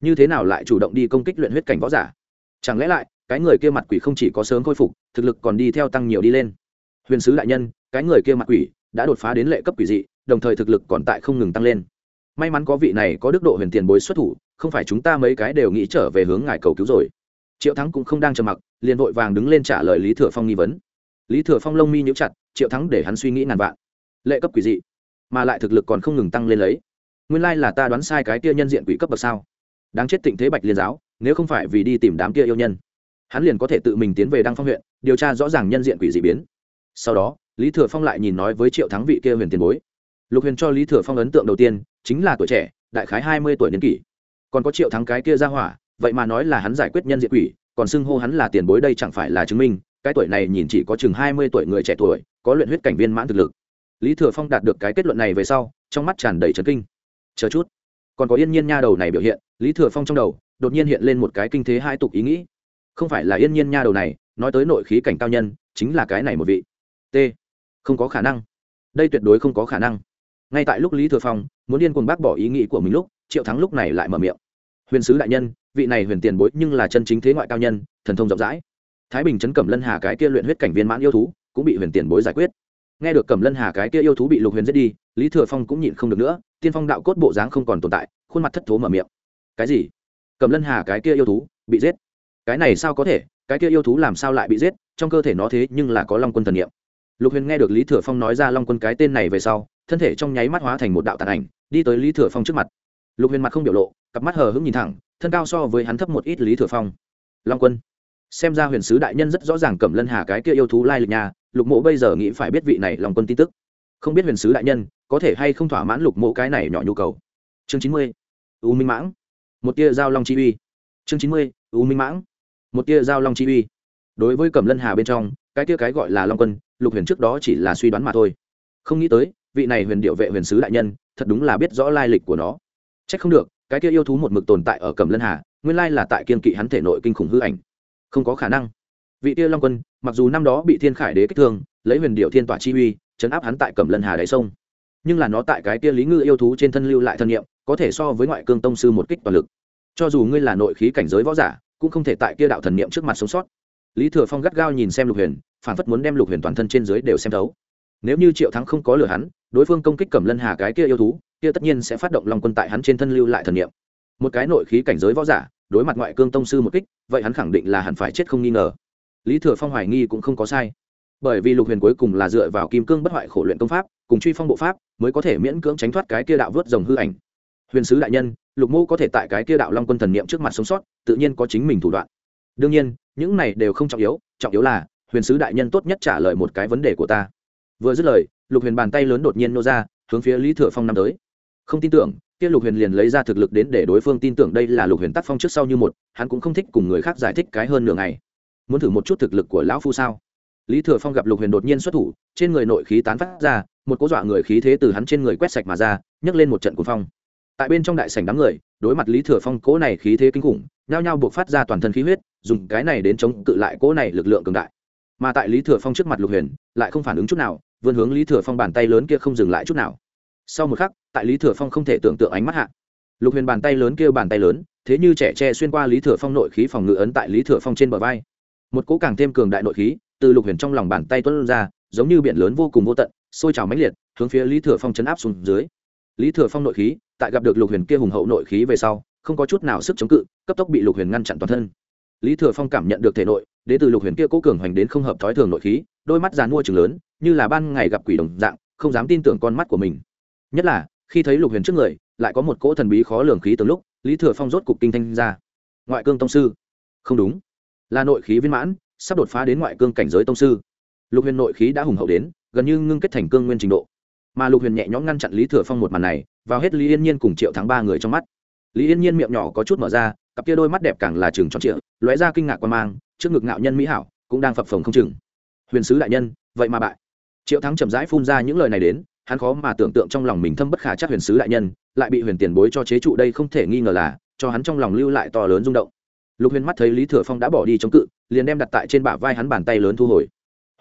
Như thế nào lại chủ động đi công kích luyện huyết cảnh võ giả? Chẳng lẽ lại, cái người kia mặt quỷ không chỉ có sớm khôi phục, thực lực còn đi theo tăng nhiều đi lên? Huyền sứ đại nhân, cái người kia mặt quỷ đã đột phá đến lệ cấp quỷ dị, đồng thời thực lực còn tại không ngừng tăng lên. May mắn có vị này có đức độ huyền tiền bối xuất thủ, không phải chúng ta mấy cái đều nghĩ trở về hướng ngài cầu cứu rồi. Triệu thắng cũng không đang trầm mặc, liền vội vàng đứng lên trả lời lý thừa phong nghi vấn. Lý thừa phong lông mi nhíu chặt, triệu thắng để hắn suy nghĩ ngàn vạn. Lệ cấp quỷ dị, mà lại thực lực còn không ngừng tăng lên lấy. Nguyên lai là ta đoán sai cái kia nhân diện quỷ cấp bậc sao? Đáng chết tịnh thế bạch liên giáo, nếu không phải vì đi tìm đám kia yêu nhân, hắn liền có thể tự mình tiến về đăng phong huyện, điều tra rõ ràng nhân diện quỷ dị biến. Sau đó lý thừa phong lại nhìn nói với triệu thắng vị kia huyền tiền bối. Lục huyền cho lý thừa phong ấn tượng đầu tiên chính là tuổi trẻ, đại khái hai mươi tuổi niên kỷ. Còn có triệu thắng cái kia ra hỏa, vậy mà nói là hắn giải quyết nhân diện quỷ, còn xưng hô hắn là tiền bối đây chẳng phải là chứng minh, cái tuổi này nhìn chỉ có chừng hai mươi tuổi người trẻ tuổi, có luyện huyết cảnh viên mãn thực lực. Lý thừa phong đạt được cái kết luận này về sau, trong mắt tràn đầy trấn kinh. Chờ chút. Còn có yên nhiên nha đầu này biểu hiện, lý thừa phong trong đầu đột nhiên hiện lên một cái kinh thế hai tục ý nghĩ. Không phải là yên nhiên nha đầu này, nói tới nội khí cảnh cao nhân, chính là cái này một vị. T không có khả năng. Đây tuyệt đối không có khả năng. Ngay tại lúc lý thừa phong muốn điên cuồng bác bỏ ý nghĩ của mình lúc, triệu thắng lúc này lại mở miệng. Huyền sứ đại nhân, vị này huyền tiền bối nhưng là chân chính thế ngoại cao nhân, thần thông rộng rãi. Thái bình chấn cẩm lân hà cái kia luyện huyết cảnh viên mãn yêu thú, cũng bị huyền tiền bối giải quyết. Nghe được cẩm lân hà cái kia yêu thú bị lục huyền giết đi, lý thừa phong cũng nhịn không được nữa, tiên phong đạo cốt bộ dáng không còn tồn tại, khuôn mặt thất thố mở miệng. Cái gì? Cẩm lân hà cái kia yêu thú, bị giết? Cái này sao có thể? Cái kia yêu thú làm sao lại bị giết? Trong cơ thể nó thế nhưng là có long quân thần niệm lục huyền nghe được lý thừa phong nói ra long quân cái tên này về sau, thân thể trong nháy mắt hóa thành một đạo tàn ảnh, đi tới lý thừa phong trước mặt. Lục huyền mặt không biểu lộ, cặp mắt hờ hững nhìn thẳng, thân cao so với hắn thấp một ít lý thừa phong. Long quân, xem ra huyền sứ đại nhân rất rõ ràng cẩm lân hà cái kia yêu thú lai lịch nhà lục mộ bây giờ nghĩ phải biết vị này long quân tin tức. Không biết huyền sứ đại nhân, có thể hay không thỏa mãn lục mộ cái này nhỏ nhu cầu. Chương chín mươi, u minh mãng. Một tia giao long chi uy. Chương chín mươi, u minh mãng. Một tia giao long chi uy. Đối với cẩm lân hà bên trong, cái tia cái gọi là long quân lục huyền trước đó chỉ là suy đoán mà thôi. Không nghĩ tới, vị này huyền điệu vệ huyền sứ đại nhân, thật đúng là biết rõ lai lịch của nó. C h ắ c không được, cái kia yêu thú một mực tồn tại ở cẩm lân hà, nguyên lai là tại kiên kỵ hắn thể nội kinh khủng hư ảnh. Không có khả năng. Vị kia long quân, mặc dù năm đó bị thiên khải đế kích thương, lấy huyền điệu thiên tỏa chi uy, chấn áp hắn tại cẩm lân hà đáy sông. Nhưng là nó tại cái kia lý ngư yêu thú trên thân lưu lại thân nhiệm có thể so với ngoại cương tông sư một kích toàn lực. Cho dù ngươi là nội khí cảnh giới võ giả, cũng không thể tại kia đạo thần niệm trước mặt sống sót. Lý thừa phong gắt gao nhìn xem lục huyền phản phất muốn đem lục huyền toàn thân trên dưới đều xem thấu. Nếu như triệu thắng không có lừa hắn, đối phương công kích cẩm lân hà cái kia yêu thú, kia tất nhiên sẽ phát động lòng quân tại hắn trên thân lưu lại thần niệm. Một cái nội khí cảnh giới võ giả, đối mặt ngoại cương tông sư một kích, vậy hắn khẳng định là hẳn phải chết không nghi ngờ. Lý thừa phong hoài nghi cũng không có sai. Bởi vì lục huyền cuối cùng là dựa vào kim cương bất hoại khổ luyện công pháp, cùng truy phong bộ pháp, mới có thể miễn cưỡng tránh thoát cái kia đạo vớt rồng hư ảnh. Huyền sứ đại nhân, lục mô có thể tại cái kia đạo long quân thần niệm trước mặt sống sót, tự nhiên có chính mình thủ đoạn. Đương nhiên, những này đều không trọng yếu trọng yếu là huyền sứ đại nhân tốt nhất trả lời một cái vấn đề của ta. Vừa dứt lời, lục huyền bàn tay lớn đột nhiên nô ra, hướng phía lý thừa phong năm tới. Không tin tưởng, kia lục huyền liền lấy ra thực lực đến để đối phương tin tưởng đây là lục huyền tác phong trước sau như một, hắn cũng không thích cùng người khác giải thích cái hơn nửa ngày. Muốn thử một chút thực lực của lão phu sao? Lý thừa phong gặp lục huyền đột nhiên xuất thủ, trên người nội khí tán phát ra, một cố dọa người khí thế từ hắn trên người quét sạch mà ra, nhấc lên một trận cuồng phong. Tại bên trong đại sảnh đám người, đối mặt lý thừa phong cố này khí thế kinh khủng, nhao nhao buộc phát ra toàn thân khí huyết, dùng cái này đến chống cự lại cố này lực lượng cường đại mà tại lý thừa phong trước mặt lục huyền lại không phản ứng chút nào vươn hướng lý thừa phong bàn tay lớn kia không dừng lại chút nào sau một khắc tại lý thừa phong không thể tưởng tượng ánh mắt hạ lục huyền bàn tay lớn kia bàn tay lớn thế như trẻ tre xuyên qua lý thừa phong nội khí phòng ngự ấn tại lý thừa phong trên bờ vai một cỗ càng thêm cường đại nội khí từ lục huyền trong lòng bàn tay tuân ra giống như biển lớn vô cùng vô tận sôi trào mãnh liệt hướng phía lý thừa phong chấn áp xuống dưới lý thừa phong nội khí tại gặp được lục huyền kia hùng hậu nội khí về sau không có chút nào sức chống cự cấp tốc bị lục huyền ngăn chặn toàn thân lý thừa phong cảm nhận được thể nội đến từ lục huyền kia cố cường hoành đến không hợp thói thường nội khí, đôi mắt dàn mua chừng lớn, như là ban ngày gặp quỷ đồng dạng, không dám tin tưởng con mắt của mình. Nhất là, khi thấy lục huyền trước người, lại có một cỗ thần bí khó lường khí từ lúc, lý thừa phong rốt cục kinh thanh ra. Ngoại cương tông sư. Không đúng. Là nội khí viên mãn, sắp đột phá đến ngoại cương cảnh giới tông sư. Lục huyền nội khí đã hùng hậu đến, gần như ngưng kết thành cương nguyên trình độ. Mà lục huyền nhẹ nhõm ngăn chặn lý thừa phong một màn này, vào hết lý yên nhiên cùng triệu thắng ba người trong mắt. Lý yên nhiên miệng nhỏ có chút mở ra, cặp kia đôi mắt đẹp càng là chừng tròn trịa, lóe ra kinh ngạc qua mang trước ngực ngạo nhân mỹ hảo, cũng đang phập phồng không chừng. Huyền sứ đại nhân, vậy mà bại. Triệu thắng chậm rãi phun ra những lời này đến, hắn khó mà tưởng tượng trong lòng mình thâm bất khả chắc huyền sứ đại nhân, lại bị huyền tiền bối cho chế trụ đây không thể nghi ngờ là, cho hắn trong lòng lưu lại to lớn rung động. Lục huyền mắt thấy lý thừa phong đã bỏ đi chống cự, liền đem đặt tại trên bả vai hắn bàn tay lớn thu hồi.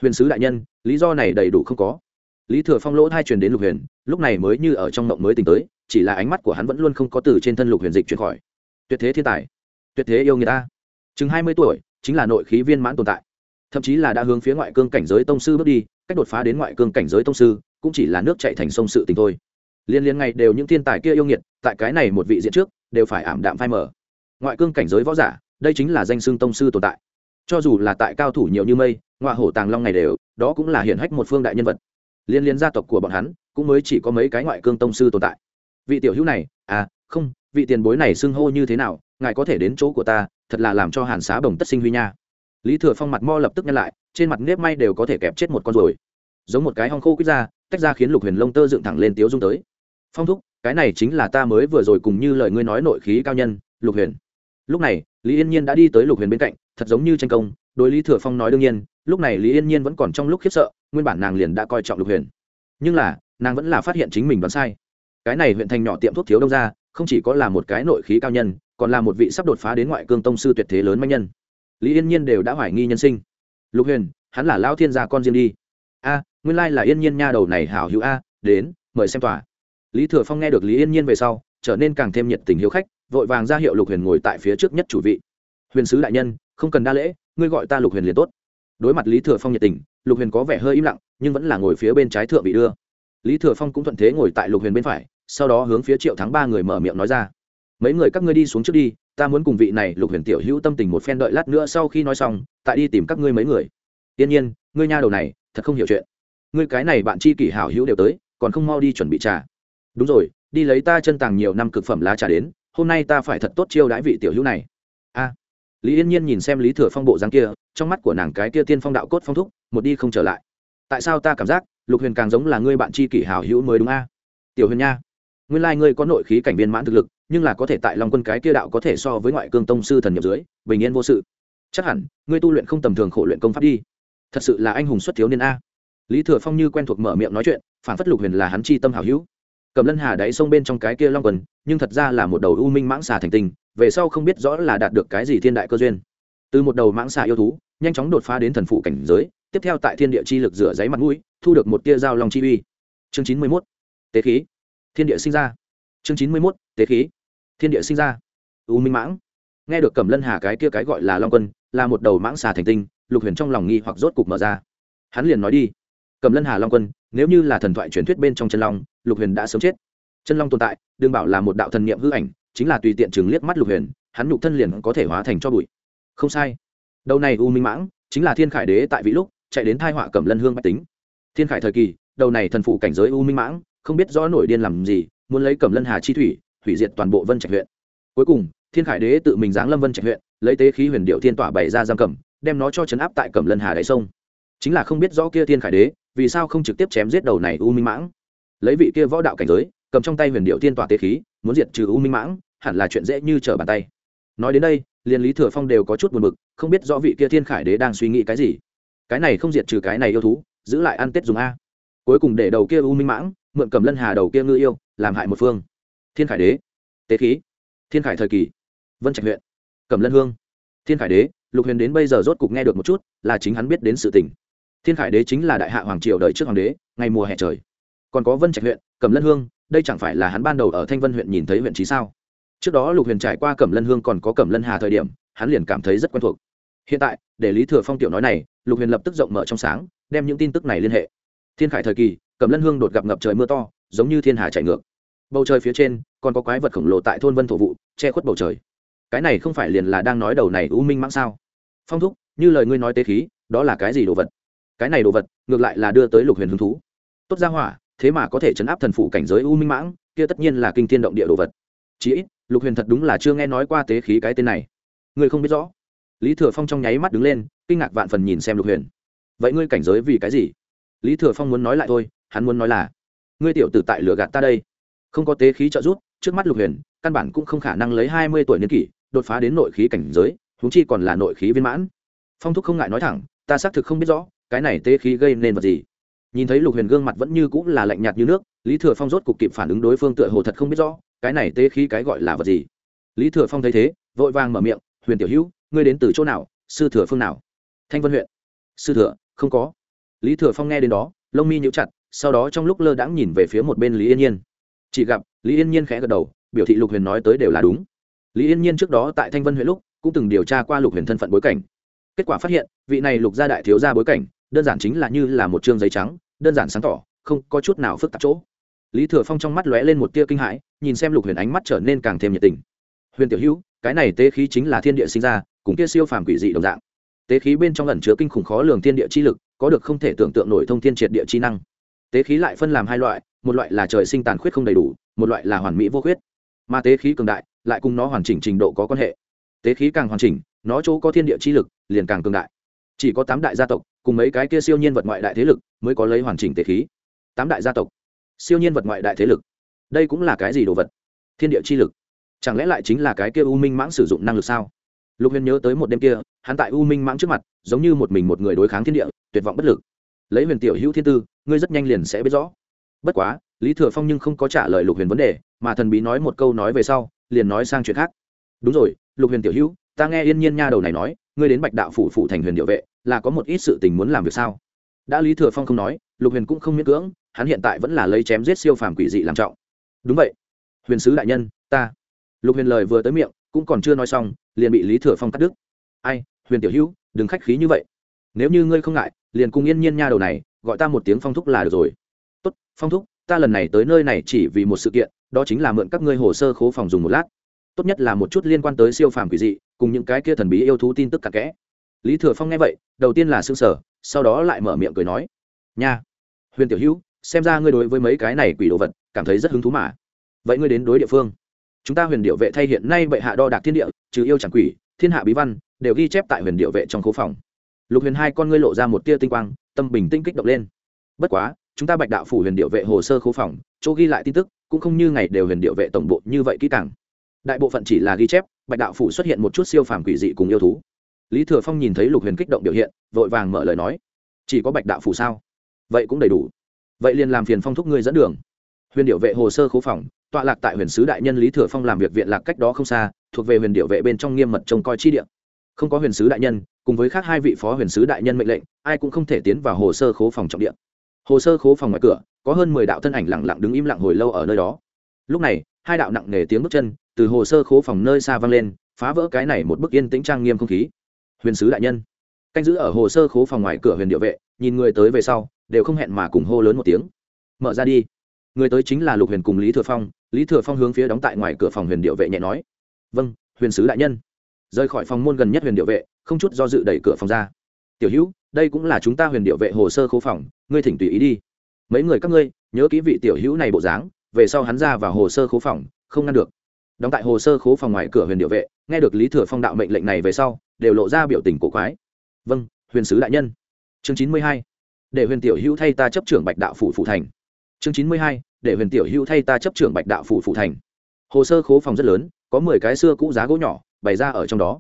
Huyền sứ đại nhân, lý do này đầy đủ không có. Lý thừa phong lỗ thai truyền đến lục huyền, lúc này mới như ở trong mộng mới tỉnh tới, chỉ là ánh mắt của hắn vẫn luôn không có từ trên thân lục huyền dịch chuyển khỏi. Tuyệt thế thiên tài. Tuyệt thế yêu người ta. Chừng hai mươi tuổi chính là nội khí viên mãn tồn tại. Thậm chí là đã hướng phía ngoại cương cảnh giới tông sư bước đi, cách đột phá đến ngoại cương cảnh giới tông sư, cũng chỉ là nước chạy thành sông sự tình thôi. Liên liên ngày đều những thiên tài kia yêu nghiệt, tại cái này một vị diện trước, đều phải ảm đạm phai mờ. Ngoại cương cảnh giới võ giả, đây chính là danh xưng tông sư tồn tại. Cho dù là tại cao thủ nhiều như mây, ngoại hổ tàng long ngày đều, đó cũng là hiển hách một phương đại nhân vật. Liên liên gia tộc của bọn hắn, cũng mới chỉ có mấy cái ngoại cương tông sư tồn tại. Vị tiểu hữu này à không, vị tiền bối này xưng hô như thế nào, ngài có thể đến chỗ của ta thật là làm cho hàn xá bồng tất sinh huy nha. Lý thừa phong mặt mo lập tức nhăn lại, trên mặt nếp may đều có thể kẹp chết một con rồi giống một cái hong khô quýt ra, tách ra khiến lục huyền lông tơ dựng thẳng lên tiếu dung tới. Phong thúc, cái này chính là ta mới vừa rồi cùng như lời ngươi nói nội khí cao nhân, lục huyền. Lúc này, lý yên nhiên đã đi tới lục huyền bên cạnh, thật giống như tranh công, đối lý thừa phong nói đương nhiên, lúc này lý yên nhiên vẫn còn trong lúc khiếp sợ, nguyên bản nàng liền đã coi trọng lục huyền. Nhưng là, nàng vẫn là phát hiện chính mình đoán sai. Cái này huyện thành nhỏ tiệm thuốc thiếu đông ra, không chỉ có là một cái nội khí cao nhân còn là một vị sắp đột phá đến ngoại cương tông sư tuyệt thế lớn manh nhân. Lý yên nhiên đều đã hoài nghi nhân sinh. Lục huyền, hắn là lao thiên gia con riêng đi. A, nguyên lai là yên nhiên nha đầu này hảo hữu a, đến, mời xem tòa. Lý thừa phong nghe được lý yên nhiên về sau, trở nên càng thêm nhiệt tình hiếu khách, vội vàng ra hiệu lục huyền ngồi tại phía trước nhất chủ vị. Huyền sứ đại nhân, không cần đa lễ, ngươi gọi ta lục huyền liền tốt. Đối mặt lý thừa phong nhiệt tình, lục huyền có vẻ hơi im lặng, nhưng vẫn là ngồi phía bên trái thượng vị đưa. Lý thừa phong cũng thuận thế ngồi tại lục huyền bên phải, sau đó hướng phía triệu thắng ba người mở miệng nói ra mấy người các ngươi đi xuống trước đi, ta muốn cùng vị này lục huyền tiểu hữu tâm tình một phen đợi lát nữa sau khi nói xong, tại đi tìm các ngươi mấy người. Tiên nhiên, ngươi nha đầu này, thật không hiểu chuyện. Ngươi cái này bạn chi kỷ hảo hữu đều tới, còn không mau đi chuẩn bị trà. Đúng rồi, đi lấy ta chân tàng nhiều năm cực phẩm lá trà đến, hôm nay ta phải thật tốt chiêu đãi vị tiểu hữu này. A. À, lý yên nhiên nhìn xem lý thừa phong bộ dáng kia, trong mắt của nàng cái kia tiên phong đạo cốt phong thúc, một đi không trở lại. Tại sao ta cảm giác, lục huyền càng giống là ngươi bạn chi kỷ hảo hữu mới đúng a? Tiểu huyền nha, nguyên lai、like、ngươi có nội khí cảnh viên mãn thực lực nhưng là có thể tại lòng quân cái kia đạo có thể so với ngoại cương tông sư thần nhập dưới, bình yên vô sự. Chắc hẳn, ngươi tu luyện không tầm thường khổ luyện công pháp đi. Thật sự là anh hùng xuất thiếu niên a. Lý thừa phong như quen thuộc mở miệng nói chuyện, phản phất lục huyền là hắn chi tâm hảo hữu. Cầm lân hà đáy sông bên trong cái kia long quần nhưng thật ra là một đầu u minh mãng xà thành tình, về sau không biết rõ là đạt được cái gì thiên đại cơ duyên. Từ một đầu mãng xà yêu thú, nhanh chóng đột phá đến thần phụ cảnh giới, tiếp theo tại thiên địa chi lực rửa giấy mặt mũi, thu được một tia dao long chi uy. Chương chín mươi mốt. Tế khí. Thiên địa sinh ra chương chín mươi mốt, tế khí. Thiên địa sinh ra. U minh mãng. Nghe được cẩm lân hà cái kia cái gọi là long quân, là một đầu mãng xà thành tinh, lục huyền trong lòng nghi hoặc rốt cục mở ra. Hắn liền nói đi, cẩm lân hà long quân, nếu như là thần thoại truyền thuyết bên trong chân long, lục huyền đã sớm chết. Chân long tồn tại đương bảo là một đạo thần niệm hư ảnh, chính là tùy tiện chừng liếc mắt lục huyền, hắn nhục thân liền có thể hóa thành cho bụi. Không sai. Đầu này u minh mãng, chính là thiên khải đế tại vị lúc, chạy đến thai họa cẩm lân hương bách tính. Thiên khải thời kỳ, đầu này thần phụ cảnh giới u minh mãng, không biết rõ nổi điên làm gì muốn lấy cẩm lân hà chi thủy, hủy diệt toàn bộ vân trạch huyện. Cuối cùng, thiên khải đế tự mình giáng lâm vân trạch huyện, lấy tế khí huyền điệu thiên tỏa bày ra giam cầm, đem nó cho chấn áp tại cẩm lân hà đáy sông. Chính là không biết rõ kia thiên khải đế, vì sao không trực tiếp chém giết đầu này u minh mãng. Lấy vị kia võ đạo cảnh giới, cầm trong tay huyền điệu thiên tỏa tế khí, muốn diệt trừ u minh mãng, hẳn là chuyện dễ như trở bàn tay. Nói đến đây, liền lý thừa phong đều có chút buồn bực, không biết rõ vị kia thiên khải đế đang suy nghĩ cái gì. Cái này không diệt trừ cái này yêu thú, giữ lại ăn tết dùng a. Cuối cùng để đầu kia u minh mãng mượn cầm lân hà đầu kia ngư yêu, làm hại một phương. Thiên khải đế. Tế khí. Thiên khải thời kỳ. Vân trạch huyện. Cầm lân hương. Thiên khải đế, lục huyền đến bây giờ rốt cục nghe được một chút, là chính hắn biết đến sự tình. Thiên khải đế chính là đại hạ hoàng triều đời trước hoàng đế, ngày mùa hè trời. Còn có vân trạch huyện, cầm lân hương, đây chẳng phải là hắn ban đầu ở thanh vân huyện nhìn thấy huyện trí sao? Trước đó lục huyền trải qua cẩm lân hương còn có cẩm lân hà thời điểm, hắn liền cảm thấy rất quen thuộc. Hiện tại, để lý thừa phong tiểu nói này, lục huyền lập tức rộng mở trong sáng, đem những tin tức này liên hệ. Thiên khải thời kỳ cẩm lân hương đột gặp ngập trời mưa to, giống như thiên hà chạy ngược. Bầu trời phía trên, còn có quái vật khổng lồ tại thôn vân thổ vụ, che khuất bầu trời. Cái này không phải liền là đang nói đầu này u minh mãng sao? Phong thúc, như lời ngươi nói tế khí, đó là cái gì đồ vật? Cái này đồ vật, ngược lại là đưa tới lục huyền hứng thú. Tốt ra hỏa, thế mà có thể chấn áp thần phụ cảnh giới u minh mãng, kia tất nhiên là kinh thiên động địa đồ vật. Chí ít, lục huyền thật đúng là chưa nghe nói qua tế khí cái tên này. Ngươi không biết rõ. Lý thừa phong trong nháy mắt đứng lên, kinh ngạc vạn phần nhìn xem lục huyền. Vậy ngươi cảnh giới vì cái gì? Lý thừa phong muốn nói lại thôi hắn muốn nói là, ngươi tiểu tử tại lửa gạt ta đây. Không có tế khí trợ giúp, trước mắt lục huyền, căn bản cũng không khả năng lấy hai mươi tuổi niên kỷ, đột phá đến nội khí cảnh giới húng chi còn là nội khí viên mãn. Phong thúc không ngại nói thẳng, ta xác thực không biết rõ, cái này tế khí gây nên vật gì. Nhìn thấy lục huyền gương mặt vẫn như cũng là lạnh nhạt như nước, lý thừa phong rốt cục kịp phản ứng đối phương tựa hồ thật không biết rõ, cái này tế khí cái gọi là vật gì. Lý thừa phong thấy thế, vội vàng mở miệng, huyền tiểu hữu, ngươi đến từ chỗ nào, sư thừa phương nào? Thanh vân huyện. Sư thừa, không có. Lý thừa phong nghe đến đó, lông mi nhíu chặt sau đó trong lúc lơ đãng nhìn về phía một bên lý yên nhiên. Chỉ gặp. Lý yên nhiên khẽ gật đầu, biểu thị lục huyền nói tới đều là đúng. Lý yên nhiên trước đó tại thanh vân huyện lúc, cũng từng điều tra qua lục huyền thân phận bối cảnh. Kết quả phát hiện, vị này lục gia đại thiếu gia bối cảnh, đơn giản chính là như là một chương giấy trắng, đơn giản sáng tỏ, không có chút nào phức tạp chỗ. Lý thừa phong trong mắt lóe lên một tia kinh hãi, nhìn xem lục huyền ánh mắt trở nên càng thêm nhiệt tình. Huyền tiểu hữu, cái này tế khí chính là thiên địa sinh ra, cùng kia siêu phàm quỷ dị đồng dạng. Tế khí bên trong ẩn chứa kinh khủng khó lường thiên địa chi lực, có được không thể tưởng tượng nổi thông thiên triệt địa chi năng tế khí lại phân làm hai loại, một loại là trời sinh tàn khuyết không đầy đủ, một loại là hoàn mỹ vô khuyết. Mà tế khí cường đại, lại cùng nó hoàn chỉnh trình độ có quan hệ. Tế khí càng hoàn chỉnh, nó chỗ có thiên địa chi lực, liền càng cường đại. Chỉ có tám đại gia tộc, cùng mấy cái kia siêu nhiên vật ngoại đại thế lực, mới có lấy hoàn chỉnh tế khí. Tám đại gia tộc, siêu nhiên vật ngoại đại thế lực. Đây cũng là cái gì đồ vật? Thiên địa chi lực. Chẳng lẽ lại chính là cái kia u minh mãng sử dụng năng lực sao? Lục huyền nhớ tới một đêm kia, hắn tại u minh mãng trước mặt, giống như một mình một người đối kháng thiên địa, tuyệt vọng bất lực lấy huyền tiểu hữu thiên tư, ngươi rất nhanh liền sẽ biết rõ. Bất quá, lý thừa phong nhưng không có trả lời lục huyền vấn đề, mà thần bí nói một câu nói về sau, liền nói sang chuyện khác. Đúng rồi, lục huyền tiểu hữu, ta nghe yên nhiên nha đầu này nói, ngươi đến bạch đạo phủ phủ thành huyền điệu vệ, là có một ít sự tình muốn làm việc sao? Đã lý thừa phong không nói, lục huyền cũng không miễn cưỡng, hắn hiện tại vẫn là lấy chém giết siêu phàm quỷ dị làm trọng. Đúng vậy. Huyền sứ đại nhân, ta. Lục huyền lời vừa tới miệng, cũng còn chưa nói xong, liền bị lý thừa phong cắt đứt. Ai, huyền tiểu hữu, đừng khách khí như vậy. Nếu như ngươi không ngại liền cùng yên nhiên nha đầu này, gọi ta một tiếng phong thúc là được rồi. Tốt, phong thúc, ta lần này tới nơi này chỉ vì một sự kiện, đó chính là mượn các ngươi hồ sơ khố phòng dùng một lát. Tốt nhất là một chút liên quan tới siêu phàm quỷ dị, cùng những cái kia thần bí yêu thú tin tức cặn kẽ. Lý thừa phong nghe vậy, đầu tiên là s ư n g sở sau đó lại mở miệng cười nói, nha, huyền tiểu hữu, xem ra ngươi đối với mấy cái này quỷ đồ vật, cảm thấy rất hứng thú mà. Vậy ngươi đến đối địa phương. Chúng ta huyền điệu vệ thay hiện nay bệ hạ đo đạc thiên địa, trừ yêu chẳng quỷ, thiên hạ bí văn, đều ghi chép tại huyền điệu vệ trong khố phòng lục huyền hai con ngươi lộ ra một tia tinh quang, tâm bình tĩnh kích động lên. Bất quá, chúng ta bạch đạo phủ huyền điệu vệ hồ sơ khố phòng, chỗ ghi lại tin tức, cũng không như ngày đều huyền điệu vệ tổng bộ như vậy kỹ càng. Đại bộ phận chỉ là ghi chép, bạch đạo phủ xuất hiện một chút siêu phàm quỷ dị cùng yêu thú. Lý thừa phong nhìn thấy lục huyền kích động biểu hiện, vội vàng mở lời nói. Chỉ có bạch đạo phủ sao? Vậy cũng đầy đủ. Vậy liền làm phiền phong thúc ngươi dẫn đường. Huyền điệu vệ hồ sơ khố phòng, tọa lạc tại huyền sứ đại nhân lý thừa phong làm việc viện lạc cách đó không xa, thuộc về huyền điệu vệ bên trong nghiêm mật trông coi chi điện không có huyền sứ đại nhân cùng với khác hai vị phó huyền sứ đại nhân mệnh lệnh, ai cũng không thể tiến vào hồ sơ khố phòng trọng điện hồ sơ khố phòng ngoài cửa, có hơn mười đạo thân ảnh lặng lặng đứng im lặng hồi lâu ở nơi đó. Lúc này, hai đạo nặng nề tiếng bước chân từ hồ sơ khố phòng nơi xa vang lên, phá vỡ cái này một bức yên tĩnh trang nghiêm không khí. Huyền sứ đại nhân, canh giữ ở hồ sơ khố phòng ngoài cửa huyền điệu vệ, nhìn người tới về sau, đều không hẹn mà cùng hô lớn một tiếng. Mở ra đi. Người tới chính là lục huyền cùng lý thừa phong. Lý thừa phong hướng phía đóng tại ngoài cửa phòng huyền điệu vệ nhẹ nói. Vâng huyền sứ đại nhân rời khỏi phòng môn gần nhất huyền điệu vệ, không chút do dự đẩy cửa phòng ra. Tiểu hữu, đây cũng là chúng ta huyền điệu vệ hồ sơ khố phòng, ngươi thỉnh tùy ý đi. Mấy người các ngươi, nhớ kỹ vị tiểu hữu này bộ dáng, về sau hắn ra vào hồ sơ khố phòng, không ngăn được. Đóng tại hồ sơ khố phòng ngoài cửa huyền điệu vệ, nghe được lý thừa phong đạo mệnh lệnh này về sau, đều lộ ra biểu tình cổ quái. Vâng huyền sứ đại nhân. Chương chín mươi hai. Để huyền tiểu hữu thay ta chấp trưởng bạch đạo phủ phủ thành. Chương chín mươi hai. Để huyền tiểu hữu thay ta chấp trưởng bạch đạo phủ phủ thành. Hồ sơ khố phòng rất lớn, có mười cái xưa cũ giá gỗ nhỏ bày ra ở trong đó.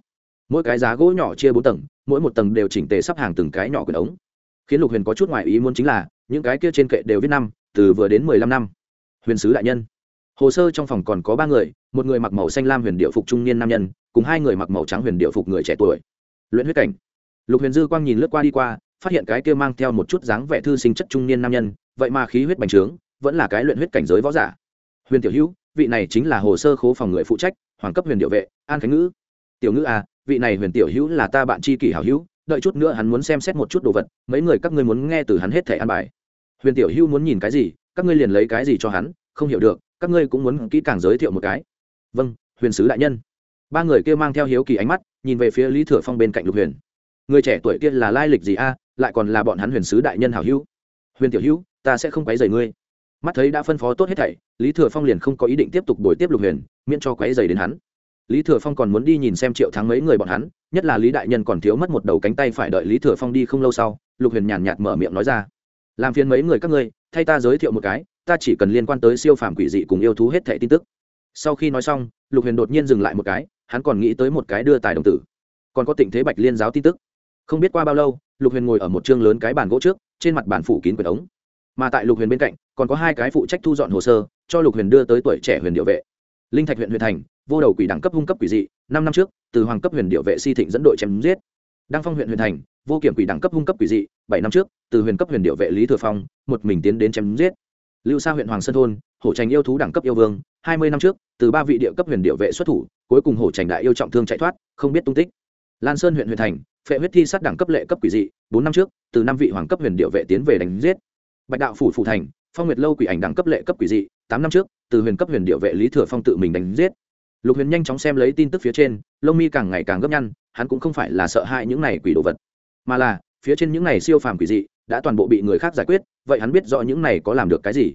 Mỗi cái giá gỗ nhỏ chia bốn tầng, mỗi một tầng đều chỉnh tề sắp hàng từng cái nhỏ quyển ống. Khiến lục huyền có chút ngoại ý muốn chính là, những cái kia trên kệ đều viết năm, từ vừa đến mười lăm năm. Huyền sứ đại nhân. Hồ sơ trong phòng còn có ba người, một người mặc màu xanh lam huyền điệu phục trung niên nam nhân, cùng hai người mặc màu trắng huyền điệu phục người trẻ tuổi. Luyện huyết cảnh. Lục huyền dư quang nhìn lướt qua đi qua, phát hiện cái kia mang theo một chút dáng vẻ thư sinh chất trung niên nam nhân, vậy mà khí huyết bành trướng, vẫn là cái luyện huyết cảnh giới võ giả. Huyền tiểu hữu, vị này chính là hồ sơ khố phòng người phụ trách hoàng cấp huyền điệu vệ, an khánh ngữ. Tiểu ngữ à vị này huyền tiểu hữu là ta bạn tri kỷ hảo hữu, đợi chút nữa hắn muốn xem xét một chút đồ vật, mấy người các ngươi muốn nghe từ hắn hết thẻ an bài. Huyền tiểu hữu muốn nhìn cái gì, các ngươi liền lấy cái gì cho hắn, không hiểu được, các ngươi cũng muốn kỹ càng giới thiệu một cái. Vâng huyền sứ đại nhân. Ba người kia mang theo hiếu kỳ ánh mắt, nhìn về phía lý thừa phong bên cạnh lục huyền. Người trẻ tuổi kia là lai lịch gì a, lại còn là bọn hắn huyền sứ đại nhân hảo hữu. Huyền tiểu hữu, ta sẽ không quấy rầy ngươi mắt thấy đã phân phó tốt hết thảy, lý thừa phong liền không có ý định tiếp tục đổi tiếp lục huyền, miễn cho quấy dày đến hắn. Lý thừa phong còn muốn đi nhìn xem triệu thắng mấy người bọn hắn, nhất là lý đại nhân còn thiếu mất một đầu cánh tay phải đợi lý thừa phong đi không lâu sau, lục huyền nhàn nhạt mở miệng nói ra. Làm phiền mấy người các ngươi, thay ta giới thiệu một cái, ta chỉ cần liên quan tới siêu phàm quỷ dị cùng yêu thú hết thẻ tin tức. Sau khi nói xong, lục huyền đột nhiên dừng lại một cái, hắn còn nghĩ tới một cái đưa tài đồng tử. Còn có tình thế bạch liên giáo tin tức. Không biết qua bao lâu, lục huyền ngồi ở một chương lớn cái bàn gỗ trước, trên mặt bàn phủ kín quyển ống mà tại lục huyền bên cạnh, còn có hai cái phụ trách thu dọn hồ sơ, cho lục huyền đưa tới tuổi trẻ huyền điệu vệ. Linh thạch huyện huyền thành, vô đầu quỷ đẳng cấp hung cấp quỷ dị, năm năm trước, từ hoàng cấp huyền điệu vệ si thịnh dẫn đội chém giết. Đăng phong huyện huyền thành, vô kiểm quỷ đẳng cấp hung cấp quỷ dị, bảy năm trước, từ huyền cấp huyền điệu vệ lý thừa phong, một mình tiến đến chém giết. Lưu sa huyện hoàng sơn thôn, hổ trành yêu thú đẳng cấp yêu vương, hai mươi năm trước, từ ba vị địa cấp huyền điệu vệ xuất thủ, cuối cùng hổ trành đại yêu trọng thương chạy thoát, không biết tung tích. Lan sơn huyện huyền thành, phệ huyết thi sát đẳng cấp lệ cấp quỷ dị, bốn năm trước, từ năm vị hoàng cấp huyền điệu vệ tiến về đánh giết bạch đạo phủ phủ thành, phong nguyệt lâu quỷ ảnh đẳng cấp lệ cấp quỷ dị, tám năm trước, từ huyền cấp huyền điệu vệ lý thừa phong tự mình đánh giết. Lục huyền nhanh chóng xem lấy tin tức phía trên, lông mi càng ngày càng gấp nhăn, hắn cũng không phải là sợ hãi những này quỷ đồ vật, mà là, phía trên những này siêu phàm quỷ dị, đã toàn bộ bị người khác giải quyết, vậy hắn biết rõ những này có làm được cái gì.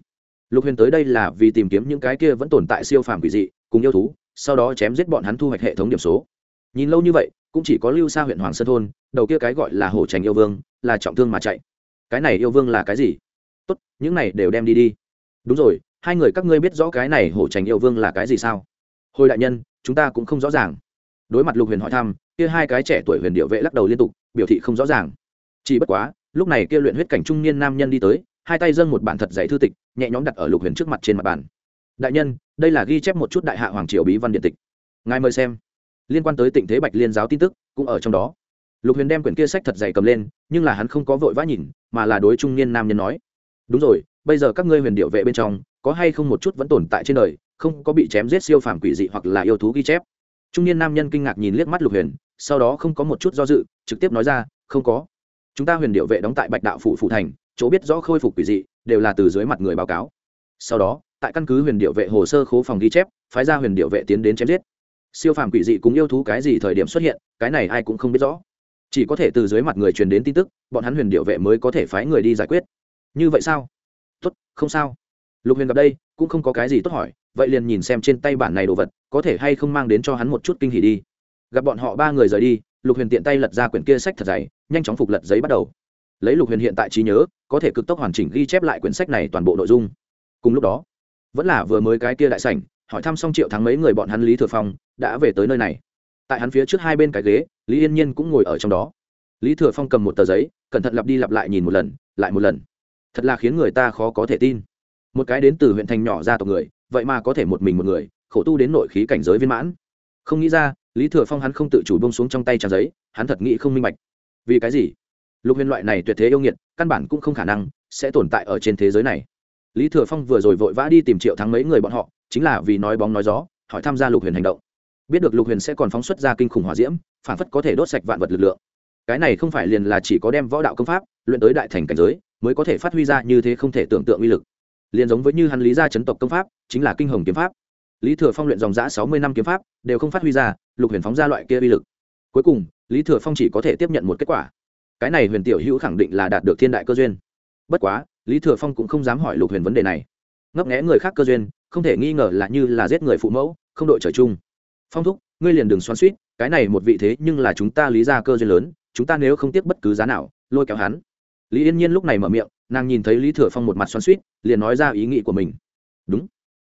Lục huyền tới đây là vì tìm kiếm những cái kia vẫn tồn tại siêu phàm quỷ dị, cùng yêu thú, sau đó chém giết bọn hắn thu hoạch hệ thống điểm số. Nhìn lâu như vậy, cũng chỉ có lưu xa huyện hoàng sơn thôn, đầu kia cái gọi là hổ trành yêu vương, là trọng thương mà chạy. Cái này yêu vương là cái gì? Tốt, những này đều đem đi đi. Đúng rồi, hai người các ngươi biết rõ cái này hổ trành yêu vương là cái gì sao? Hồi đại nhân, chúng ta cũng không rõ ràng. Đối mặt lục huyền hỏi thăm, kia hai cái trẻ tuổi huyền điệu vệ lắc đầu liên tục, biểu thị không rõ ràng. Chỉ bất quá, lúc này kia luyện huyết cảnh trung niên nam nhân đi tới, hai tay dâng một bản thật dày thư tịch, nhẹ nhõm đặt ở lục huyền trước mặt trên mặt bàn. Đại nhân, đây là ghi chép một chút đại hạ hoàng triều bí văn điện tịch. Ngài mời xem. Liên quan tới tình thế bạch liên giáo tin tức, cũng ở trong đó. Lục huyền đem quyển kia sách thật dày cầm lên, nhưng là hắn không có vội vã nhìn, mà là đối trung niên nam nhân nói đúng rồi, bây giờ các ngươi huyền điệu vệ bên trong, có hay không một chút vẫn tồn tại trên đời, không có bị chém giết siêu phàm quỷ dị hoặc là yêu thú ghi chép. Trung niên nam nhân kinh ngạc nhìn liếc mắt lục huyền, sau đó không có một chút do dự, trực tiếp nói ra, không có. Chúng ta huyền điệu vệ đóng tại bạch đạo phủ phủ thành, chỗ biết rõ khôi phục quỷ dị, đều là từ dưới mặt người báo cáo. Sau đó, tại căn cứ huyền điệu vệ hồ sơ khố phòng ghi chép, phái ra huyền điệu vệ tiến đến chém giết. Siêu phàm quỷ dị cũng yêu thú cái gì thời điểm xuất hiện, cái này ai cũng không biết rõ. Chỉ có thể từ dưới mặt người truyền đến tin tức, bọn hắn huyền điệu vệ mới có thể phái người đi giải quyết như vậy sao? Tốt, không sao. Lục huyền gặp đây, cũng không có cái gì tốt hỏi, vậy liền nhìn xem trên tay bản này đồ vật, có thể hay không mang đến cho hắn một chút kinh hỉ đi. Gặp bọn họ ba người rời đi, lục huyền tiện tay lật ra quyển kia sách thật dày, nhanh chóng phục lật giấy bắt đầu. Lấy lục huyền hiện tại trí nhớ, có thể cực tốc hoàn chỉnh ghi chép lại quyển sách này toàn bộ nội dung. Cùng lúc đó, vẫn là vừa mới cái kia đại sảnh, hỏi thăm xong triệu thắng mấy người bọn hắn lý thừa phong, đã về tới nơi này. Tại hắn phía trước hai bên cái ghế, lý yên nhiên cũng ngồi ở trong đó. Lý thừa phong cầm một tờ giấy, cẩn thận lặp đi lặp lại nhìn một lần, lại một lần thật là khiến người ta khó có thể tin. Một cái đến từ huyện thành nhỏ ra tộc người, vậy mà có thể một mình một người, khổ tu đến nội khí cảnh giới viên mãn. Không nghĩ ra, lý thừa phong hắn không tự chủ bông xuống trong tay trang giấy, hắn thật nghĩ không minh bạch. Vì cái gì? Lục huyền loại này tuyệt thế yêu nghiệt, căn bản cũng không khả năng sẽ tồn tại ở trên thế giới này. Lý thừa phong vừa rồi vội vã đi tìm triệu thắng mấy người bọn họ, chính là vì nói bóng nói gió, hỏi tham gia lục huyền hành động. Biết được lục huyền sẽ còn phóng xuất ra kinh khủng hỏa diễm, phản phất có thể đốt sạch vạn vật lực lượng. Cái này không phải liền là chỉ có đem võ đạo công pháp, luyện tới đại thành cảnh giới mới có thể phát huy ra như thế không thể tưởng tượng uy lực. Liền giống với như hắn lý gia chấn tộc công pháp, chính là kinh hồng kiếm pháp. Lý thừa phong luyện dòng giã sáu mươi năm kiếm pháp, đều không phát huy ra, lục huyền phóng ra loại kia uy lực. Cuối cùng, lý thừa phong chỉ có thể tiếp nhận một kết quả. Cái này huyền tiểu hữu khẳng định là đạt được thiên đại cơ duyên. Bất quá, lý thừa phong cũng không dám hỏi lục huyền vấn đề này. Ngấp nghẽ người khác cơ duyên, không thể nghi ngờ là như là giết người phụ mẫu, không đội trời chung. Phong thúc, ngươi liền đừng xoắn suýt cái này một vị thế nhưng là chúng ta lý ra cơ duyên lớn, chúng ta nếu không tiếp bất cứ giá nào, lôi kéo hắn lý yên nhiên lúc này mở miệng, nàng nhìn thấy lý thừa phong một mặt xoắn suýt liền nói ra ý nghĩ của mình. Đúng,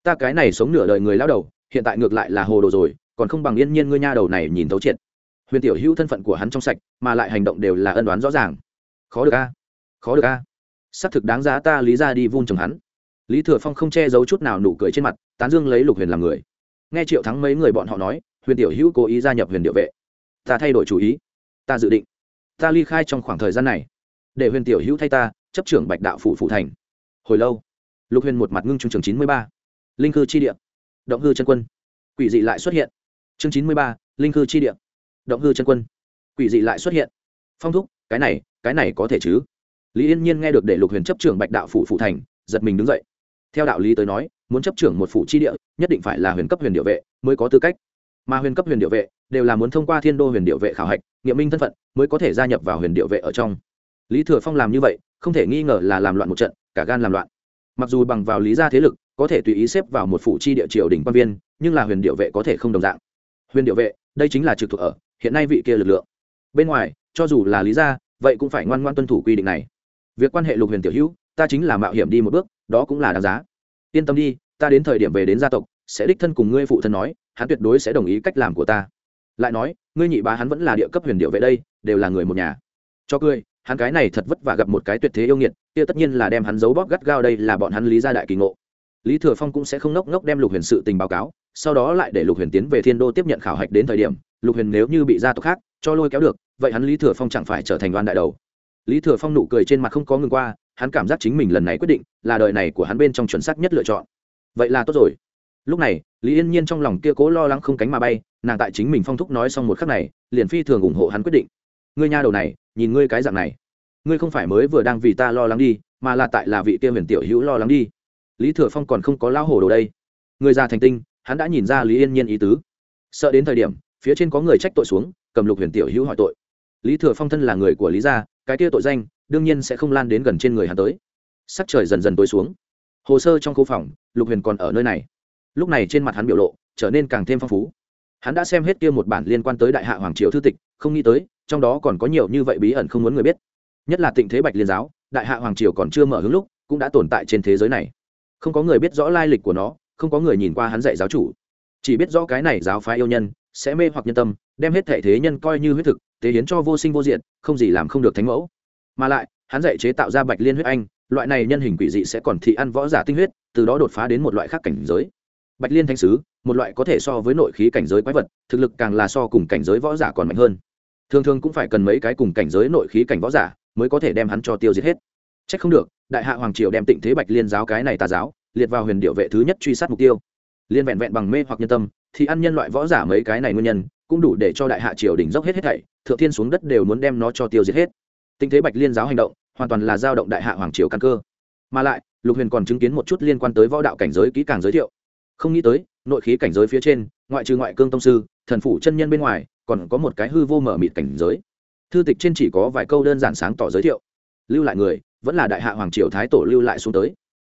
ta cái này sống nửa đời người lao đầu, hiện tại ngược lại là hồ đồ rồi, còn không bằng yên nhiên ngươi nha đầu này nhìn thấu triệt. Huyền tiểu hữu thân phận của hắn trong sạch, mà lại hành động đều là ân đoán rõ ràng. Khó được a, khó được a. Xác thực đáng giá ta lý ra đi vun chồng hắn. Lý thừa phong không che giấu chút nào nụ cười trên mặt, tán dương lấy lục huyền làm người. Nghe triệu thắng mấy người bọn họ nói, huyền tiểu hữu cố ý gia nhập huyền điệu vệ. Ta thay đổi chủ ý, ta dự định, ta ly khai trong khoảng thời gian này để huyền tiểu hữu thay ta, chấp trưởng bạch đạo phủ phụ thành. Hồi lâu, lục huyền một mặt ngưng chương trường chín mươi ba. Linh cư chi địa. Động hư chân quân. Quỷ dị lại xuất hiện. Chương chín mươi ba, linh cư chi địa. Động hư chân quân. Quỷ dị lại xuất hiện. Phong thúc, cái này cái này có thể chứ? Lý yên nhiên nghe được để lục huyền chấp trưởng bạch đạo phủ phụ thành, giật mình đứng dậy. Theo đạo lý tới nói, muốn chấp trưởng một phủ chi địa, nhất định phải là huyền cấp huyền địa vệ mới có tư cách. Mà huyền cấp huyền địa vệ đều là muốn thông qua thiên đô huyền địa vệ khảo hạch, nghiệm minh thân phận mới có thể gia nhập vào huyền địa vệ ở trong lý thừa phong làm như vậy, không thể nghi ngờ là làm loạn một trận, cả gan làm loạn. Mặc dù bằng vào lý gia thế lực, có thể tùy ý xếp vào một phủ chi địa triều đình quan viên, nhưng là huyền điệu vệ có thể không đồng dạng. Huyền điệu vệ, đây chính là trực thuộc ở, hiện nay vị kia lực lượng. Bên ngoài, cho dù là lý gia, vậy cũng phải ngoan ngoan tuân thủ quy định này. Việc quan hệ lục huyền tiểu hữu, ta chính là mạo hiểm đi một bước, đó cũng là đáng giá. Yên tâm đi, ta đến thời điểm về đến gia tộc, sẽ đích thân cùng ngươi phụ thân nói, hắn tuyệt đối sẽ đồng ý cách làm của ta. Lại nói, ngươi nhị bá hắn vẫn là địa cấp huyền điệu vệ đây, đều là người một nhà. Cho cười hắn cái này thật vất vả gặp một cái tuyệt thế yêu nghiệt, kia tất nhiên là đem hắn giấu bóp gắt gao đây là bọn hắn lý gia đại kỳ ngộ. Lý thừa phong cũng sẽ không nốc nốc đem lục huyền sự tình báo cáo, sau đó lại để lục huyền tiến về thiên đô tiếp nhận khảo hạch đến thời điểm, lục huyền nếu như bị gia tộc khác cho lôi kéo được, vậy hắn lý thừa phong chẳng phải trở thành đoan đại đầu. Lý thừa phong nụ cười trên mặt không có ngừng qua, hắn cảm giác chính mình lần này quyết định, là đời này của hắn bên trong chuẩn xác nhất lựa chọn. Vậy là tốt rồi. Lúc này, lý yên nhiên trong lòng kia cố lo lắng không cánh mà bay, nàng tại chính mình phong thúc nói xong một khắc này, liền phi thường ủng hộ hắn quyết định. Ngươi nha đầu này nhìn ngươi cái dạng này, ngươi không phải mới vừa đang vì ta lo lắng đi, mà là tại là vị kia huyền tiểu hữu lo lắng đi. Lý thừa phong còn không có lao hổ đồ đây. Người già thành tinh, hắn đã nhìn ra lý yên nhiên ý tứ. Sợ đến thời điểm, phía trên có người trách tội xuống, cầm lục huyền tiểu hữu hỏi tội. Lý thừa phong thân là người của lý gia, cái kia tội danh, đương nhiên sẽ không lan đến gần trên người hắn tới. Sắc trời dần dần tối xuống. Hồ sơ trong khu phòng, lục huyền còn ở nơi này. Lúc này trên mặt hắn biểu lộ, trở nên càng thêm phong phú. Hắn đã xem hết kia một bản liên quan tới đại hạ hoàng triều thư tịch, không nghĩ tới trong đó còn có nhiều như vậy bí ẩn không muốn người biết. Nhất là tịnh thế bạch liên giáo, đại hạ hoàng triều còn chưa mở hướng lúc, cũng đã tồn tại trên thế giới này. Không có người biết rõ lai lịch của nó, không có người nhìn qua hắn dạy giáo chủ. Chỉ biết rõ cái này giáo phái yêu nhân, sẽ mê hoặc nhân tâm, đem hết thể thế nhân coi như huyết thực, tế hiến cho vô sinh vô diện không gì làm không được thánh mẫu. Mà lại, hắn dạy chế tạo ra bạch liên huyết anh, loại này nhân hình quỷ dị sẽ còn thị ăn võ giả tinh huyết, từ đó đột phá đến một loại khác cảnh giới. Bạch liên thanh sứ, một loại có thể so với nội khí cảnh giới quái vật, thực lực càng là so cùng cảnh giới võ giả còn mạnh hơn thường thường cũng phải cần mấy cái cùng cảnh giới nội khí cảnh võ giả mới có thể đem hắn cho tiêu diệt hết. C h ắ c không được, đại hạ hoàng triều đem tịnh thế bạch liên giáo cái này tà giáo, liệt vào huyền điệu vệ thứ nhất truy sát mục tiêu. Liên vẹn vẹn bằng mê hoặc nhân tâm, thì ăn nhân loại võ giả mấy cái này nguyên nhân, cũng đủ để cho đại hạ triều đỉnh dốc hết hết thảy, thượng thiên xuống đất đều muốn đem nó cho tiêu diệt hết. Tịnh thế bạch liên giáo hành động, hoàn toàn là giao động đại hạ hoàng triều căn cơ. Mà lại, lục huyền còn chứng kiến một chút liên quan tới võ đạo cảnh giới kỹ càng giới thiệu. Không nghĩ tới, nội khí cảnh giới phía trên, ngoại trừ ngoại cương tông sư, thần phủ chân nhân bên ngoài còn có một cái hư vô mở mịt cảnh giới. Thư tịch trên chỉ có vài câu đơn giản sáng tỏ giới thiệu. Lưu lại người, vẫn là đại hạ hoàng triều thái tổ lưu lại xuống tới.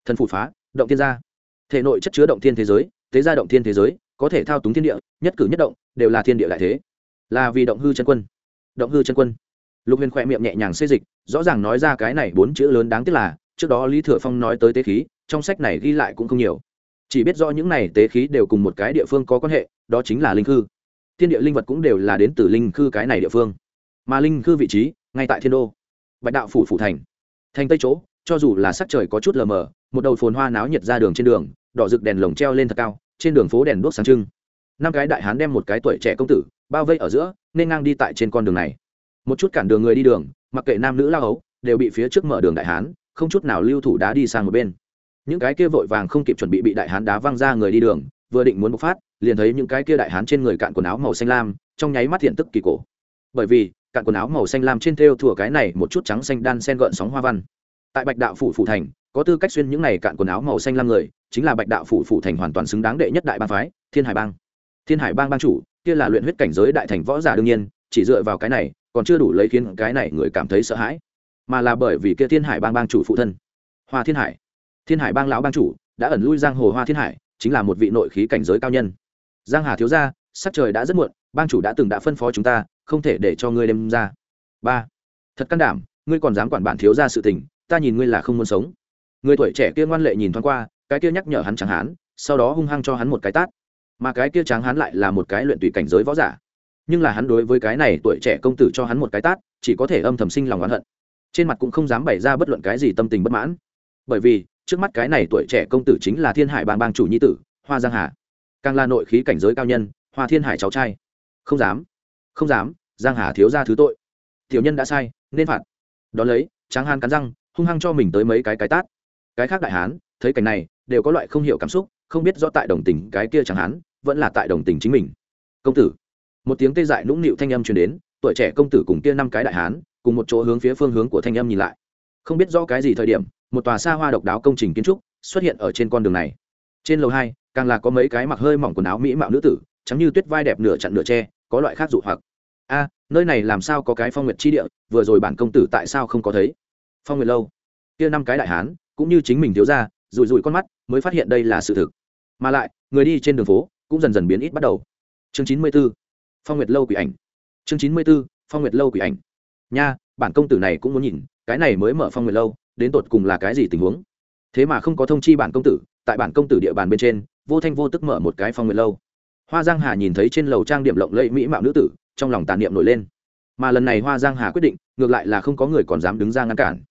Thần phủ phá, động thiên gia. Thể nội chất chứa động thiên thế giới, thế gia động thiên thế giới, có thể thao túng thiên địa, nhất cử nhất động, đều là thiên địa đại thế. Là vì động hư chân quân. Động hư chân quân. Lục huyền khỏe miệng nhẹ nhàng xê dịch, rõ ràng nói ra cái này bốn chữ lớn đáng tiếc là, trước đó lý thừa phong nói tới tế khí, trong sách này ghi lại cũng không nhiều. Chỉ biết do những này tế khí đều cùng một cái địa phương có quan hệ, đó chính là linh hư thiên địa linh vật cũng đều là đến từ linh khư cái này địa phương. Mà linh khư vị trí, ngay tại thiên đô. Bạch đạo phủ phủ thành. Thành tây chỗ, cho dù là sắc trời có chút lờ mờ, một đầu phồn hoa náo nhiệt ra đường trên đường, đỏ rực đèn lồng treo lên thật cao, trên đường phố đèn đuốc sáng trưng. Năm cái đại hán đem một cái tuổi trẻ công tử bao vây ở giữa, nên ngang đi tại trên con đường này. Một chút cản đường người đi đường, mặc kệ nam nữ lao ấu đều bị phía trước mở đường đại hán, không chút nào lưu thủ đá đi sang một bên. Những cái kia vội vàng không kịp chuẩn bị bị đại hán đá văng ra người đi đường, vừa định muốn bộc phát liền thấy những cái kia đại hán trên người cạn quần áo màu xanh lam, trong nháy mắt hiện tức kỳ cổ. Bởi vì, cạn quần áo màu xanh lam trên thêu thủa cái này một chút trắng xanh đan sen gợn sóng hoa văn. Tại bạch đạo phủ phủ thành, có tư cách xuyên những này cạn quần áo màu xanh lam người, chính là bạch đạo phủ phủ thành hoàn toàn xứng đáng đệ nhất đại bang phái, thiên hải bang. Thiên hải bang bang chủ, kia là luyện huyết cảnh giới đại thành võ giả đương nhiên, chỉ dựa vào cái này, còn chưa đủ lấy khiến cái này người cảm thấy sợ hãi. Mà là bởi vì kia thiên hải bang bang chủ phụ thân, hoa thiên hải. Thiên hải bang lão bang chủ, đã ẩn lui giang hồ hoa thiên hải, chính là một vị nội khí cảnh giới cao nhân giang hà thiếu gia sắc trời đã rất muộn, bang chủ đã từng đã phân phó chúng ta, không thể để cho ngươi đem ra. Ba, thật can đảm, ngươi còn dám quản bản thiếu gia sự tình, ta nhìn ngươi là không muốn sống. Người tuổi trẻ kia ngoan lệ nhìn thoáng qua, cái kia nhắc nhở hắn chẳng hán, sau đó hung hăng cho hắn một cái tát. Mà cái kia tráng hắn lại là một cái luyện tùy cảnh giới võ giả. Nhưng là hắn đối với cái này tuổi trẻ công tử cho hắn một cái tát, chỉ có thể âm thầm sinh lòng oán hận. Trên mặt cũng không dám bày ra bất luận cái gì tâm tình bất mãn. Bởi vì, trước mắt cái này tuổi trẻ công tử chính là thiên hải bang bang chủ nhi tử, hoa giang hà càng là nội khí cảnh giới cao nhân, hoa thiên hải cháu trai. Không dám không dám, giang hà thiếu ra thứ tội. Tiểu nhân đã sai, nên phạt. Đón lấy, tráng hán cắn răng, hung hăng cho mình tới mấy cái cái tát. Cái khác đại hán, thấy cảnh này, đều có loại không hiểu cảm xúc, không biết do tại đồng tình cái kia chẳng hán, vẫn là tại đồng tình chính mình. Công tử. Một tiếng tê dại nũng nịu thanh âm truyền đến, tuổi trẻ công tử cùng kia năm cái đại hán, cùng một chỗ hướng phía phương hướng của thanh âm nhìn lại. Không biết do cái gì thời điểm, một tòa xa hoa độc đáo công trình kiến trúc xuất hiện ở trên con đường này. Trên lầu hai càng là có mấy cái mặc hơi mỏng quần áo mỹ mạo nữ tử chẳng như tuyết vai đẹp nửa chặn nửa tre có loại khác dụ hoặc. A, nơi này làm sao có cái phong nguyệt chi địa, vừa rồi bản công tử tại sao không có thấy? Phong nguyệt lâu. Kia năm cái đại hán, cũng như chính mình thiếu ra rủi rủi con mắt, mới phát hiện đây là sự thực. Mà lại, người đi trên đường phố, cũng dần dần biến ít bắt đầu. Chương chín mươi b ố phong nguyệt lâu quỷ ảnh. Chương chín mươi b ố phong nguyệt lâu quỷ ảnh. Nha, bản công tử này cũng muốn nhìn, cái này mới mở phong nguyệt lâu, đến tột cùng là cái gì tình huống? Thế mà không có thông chi bản công tử, tại bản công tử địa bàn bên trên vô thanh vô tức mở một cái phong nguyệt lâu. Hoa giang hà nhìn thấy trên lầu trang điểm lộng lẫy mỹ mạo nữ tử, trong lòng tàn niệm nổi lên. Mà lần này hoa giang hà quyết định, ngược lại là không có người còn dám đứng ra ngăn cản.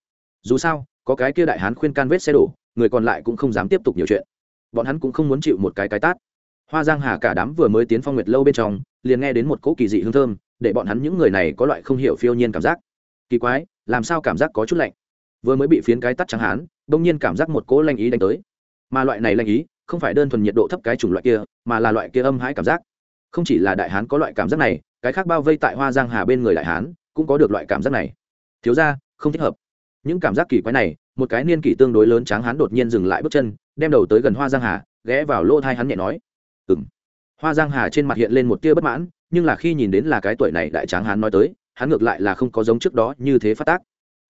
Dù sao, có cái kia đại hán khuyên can vết xe đổ, người còn lại cũng không dám tiếp tục nhiều chuyện. Bọn hắn cũng không muốn chịu một cái cái tát. Hoa giang hà cả đám vừa mới tiến phong nguyệt lâu bên trong, liền nghe đến một cỗ kỳ dị hương thơm, để bọn hắn những người này có loại không hiểu phiêu nhiên cảm giác. Kỳ quái, làm sao cảm giác có chút lạnh? Vừa mới bị phiến cái tắt trắng hán bỗng nhiên cảm giác một cỗ lanh ý đánh tới. Mà loại này lanh ý không phải đơn thuần nhiệt độ thấp cái chủng loại kia, mà là loại kia âm hãi cảm giác. Không chỉ là đại hán có loại cảm giác này, cái khác bao vây tại hoa giang hà bên người đại hán cũng có được loại cảm giác này. Thiếu ra không thích hợp. Những cảm giác kỳ quái này, một cái niên kỷ tương đối lớn tráng hán đột nhiên dừng lại bước chân, đem đầu tới gần hoa giang hà, ghé vào lỗ thai hắn nhẹ nói. Ừng hoa giang hà trên mặt hiện lên một tia bất mãn, nhưng là khi nhìn đến là cái tuổi này đại tráng hán nói tới, hắn ngược lại là không có giống trước đó như thế phát tác.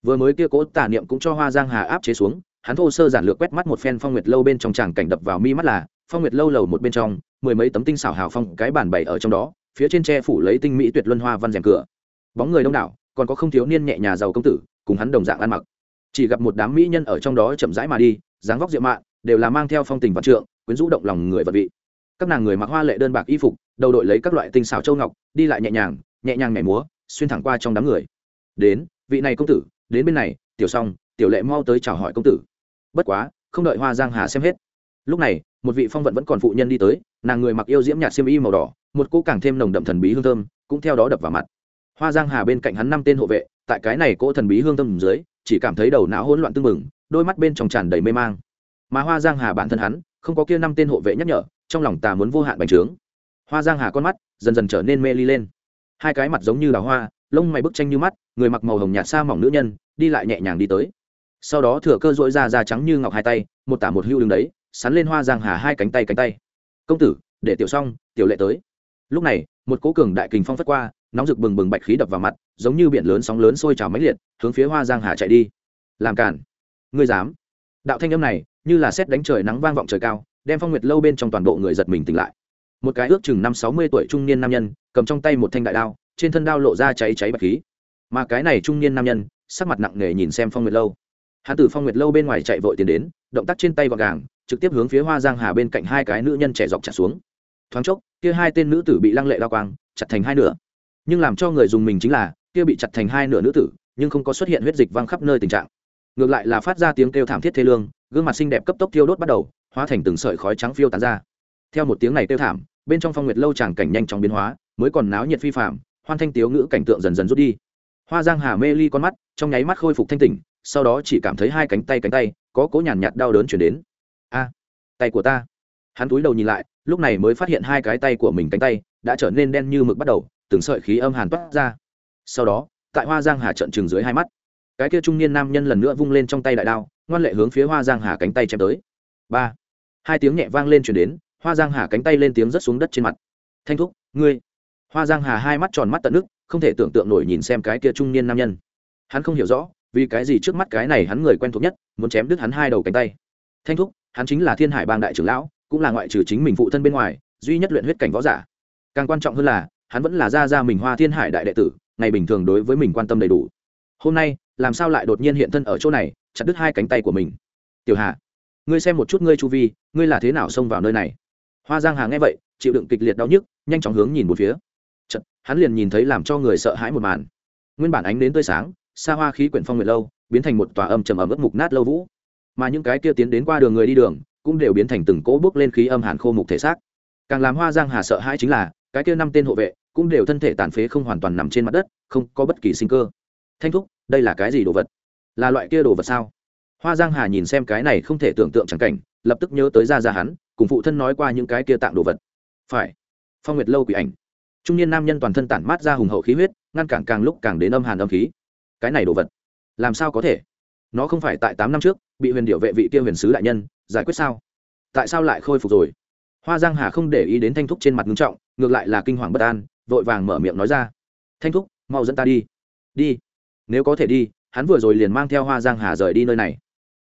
Vừa mới kia cố tà niệm cũng cho hoa giang hà áp chế xuống hắn thô sơ giản lược quét mắt một phen phong nguyệt lâu bên trong tràng cảnh đập vào mi mắt là, phong nguyệt lâu lầu một bên trong, mười mấy tấm tinh xảo hào phong, cái bàn bày ở trong đó, phía trên tre phủ lấy tinh mỹ tuyệt luân hoa văn rèm cửa. Bóng người đông đảo, còn có không thiếu niên nhẹ nhà giàu công tử, cùng hắn đồng dạng ăn mặc. Chỉ gặp một đám mỹ nhân ở trong đó chậm rãi mà đi, dáng vóc diệu mạn, đều là mang theo phong tình vật trượng, quyến rũ động lòng người vật vị. Các nàng người mặc hoa lệ đơn bạc y phục, đầu đội lấy các loại tinh xảo châu ngọc, đi lại nhẹ nhàng nhẹ nhàng nhảy múa, xuyên thẳng qua trong đám người. Đến, vị này công tử, đến bên này, tiểu song tiểu lệ mau tới chào hỏi công tử bất quá, không đợi hoa giang hà xem hết. Lúc này, một vị phong vận vẫn còn phụ nhân đi tới, nàng người mặc yêu diễm nhạt xiêm y màu đỏ, một cô càng thêm nồng đậm thần bí hương thơm, cũng theo đó đập vào mặt. Hoa giang hà bên cạnh hắn năm tên hộ vệ, tại cái này cỗ thần bí hương thơm dưới, chỉ cảm thấy đầu não hỗn loạn tưng bừng, đôi mắt bên trong tràn đầy mê mang. Mà hoa giang hà bản thân hắn, không có kia năm tên hộ vệ nhắc nhở, trong lòng ta muốn vô hạn bành trướng. Hoa giang hà con mắt dần dần trở nên mê ly lên. Hai cái mặt giống như là hoa, lông mày bức tranh như mắt, người mặc màu hồng nhạt xa mỏng nữ nhân, đi lại nhẹ nhàng đi tới sau đó thừa cơ dội ra da trắng như ngọc hai tay, một tả một hưu đứng đấy, sắn lên hoa giang hà hai cánh tay cánh tay. Công tử, để tiểu xong tiểu lệ tới. Lúc này, một cố cường đại kình phong phất qua, nóng rực bừng bừng bạch khí đập vào mặt, giống như biển lớn sóng lớn sôi trào mãnh liệt, hướng phía hoa giang hà chạy đi. Làm cản ngươi dám? Đạo thanh âm này, như là xét đánh trời nắng vang vọng trời cao, đem phong nguyệt lâu bên trong toàn bộ người giật mình tỉnh lại. Một cái ước chừng năm sáu mươi tuổi trung niên nam nhân, cầm trong tay một thanh đại đao, trên thân đao lộ ra cháy cháy bạch khí. Mà cái này trung niên nam nhân, sắc mặt nặng nề nhìn xem phong nguyệt lâu hắn từ phong nguyệt lâu bên ngoài chạy vội tiến đến, động tác trên tay gọn gàng, trực tiếp hướng phía hoa giang hà bên cạnh hai cái nữ nhân trẻ dọc trả xuống. Thoáng chốc, kia hai tên nữ tử bị lăng lệ lao quang, chặt thành hai nửa. Nhưng làm cho người dùng mình chính là, kia bị chặt thành hai nửa nữ tử, nhưng không có xuất hiện huyết dịch văng khắp nơi tình trạng. Ngược lại là phát ra tiếng kêu thảm thiết thê lương, gương mặt xinh đẹp cấp tốc thiêu đốt bắt đầu, hóa thành từng sợi khói trắng phiêu tán ra. Theo một tiếng này kêu thảm, bên trong phong nguyệt lâu tràng cảnh nhanh chóng biến hóa, mới còn náo nhiệt phi phạm hoan thanh tiếu ngữ cảnh tượng dần dần rút đi. Hoa giang hà mê ly con mắt, trong nháy mắt khôi phục thanh tỉnh sau đó chỉ cảm thấy hai cánh tay cánh tay, có cố nhàn nhạt đau đớn chuyển đến. A, tay của ta. Hắn túi đầu nhìn lại, lúc này mới phát hiện hai cái tay của mình cánh tay đã trở nên đen như mực bắt đầu, từng sợi khí âm hàn toát ra. Sau đó, tại hoa giang hà trận chừng dưới hai mắt, cái kia trung niên nam nhân lần nữa vung lên trong tay đại đao, ngoan lệ hướng phía hoa giang hà cánh tay chém tới. Ba, hai tiếng nhẹ vang lên chuyển đến, hoa giang hà cánh tay lên tiếng rất xuống đất trên mặt. Thanh thúc, ngươi. Hoa giang hà hai mắt tròn mắt tận nước, không thể tưởng tượng nổi nhìn xem cái kia trung niên nam nhân. Hắn không hiểu rõ vì cái gì trước mắt cái này hắn người quen thuộc nhất muốn chém đứt hắn hai đầu cánh tay. Thanh thúc hắn chính là thiên hải bang đại trưởng lão cũng là ngoại trừ chính mình phụ thân bên ngoài duy nhất luyện huyết cảnh võ giả. Càng quan trọng hơn là hắn vẫn là gia gia mình hoa thiên hải đại đệ tử ngày bình thường đối với mình quan tâm đầy đủ. Hôm nay làm sao lại đột nhiên hiện thân ở chỗ này chặt đứt hai cánh tay của mình? Tiểu hà ngươi xem một chút ngươi chu vi ngươi là thế nào xông vào nơi này? Hoa giang hà nghe vậy chịu đựng kịch liệt đau nhức nhanh chóng hướng nhìn một phía. Chật, hắn liền nhìn thấy làm cho người sợ hãi một màn. Nguyên bản ánh đến tươi sáng xa hoa khí quyển phong nguyệt lâu, biến thành một tòa âm trầm ẩm ướt mục nát lâu vũ. Mà những cái kia tiến đến qua đường người đi đường, cũng đều biến thành từng cỗ bước lên khí âm hàn khô mục thể xác. Càng làm hoa giang hà sợ hãi chính là, cái kia năm tên hộ vệ, cũng đều thân thể tàn phế không hoàn toàn nằm trên mặt đất, không có bất kỳ sinh cơ. Thanh thúc, đây là cái gì đồ vật? Là loại kia đồ vật sao? Hoa giang hà nhìn xem cái này không thể tưởng tượng chẳng cảnh, lập tức nhớ tới ra ra hắn, cùng phụ thân nói qua những cái kia tạng đồ vật. Phải. Phong nguyệt lâu quỷ ảnh. Trung niên nam nhân toàn thân tản mát ra hùng hậu khí huyết, ngăn cản càng lúc càng đến âm hàn âm khí cái này đồ vật làm sao có thể? Nó không phải tại tám năm trước, bị huyền điệu vệ vị kia huyền sứ đại nhân giải quyết sao? Tại sao lại khôi phục rồi? Hoa giang hà không để ý đến thanh thúc trên mặt ngưng trọng, ngược lại là kinh hoàng bất an, vội vàng mở miệng nói ra. Thanh thúc, mau dẫn ta đi. Đi. Nếu có thể đi, hắn vừa rồi liền mang theo hoa giang hà rời đi nơi này.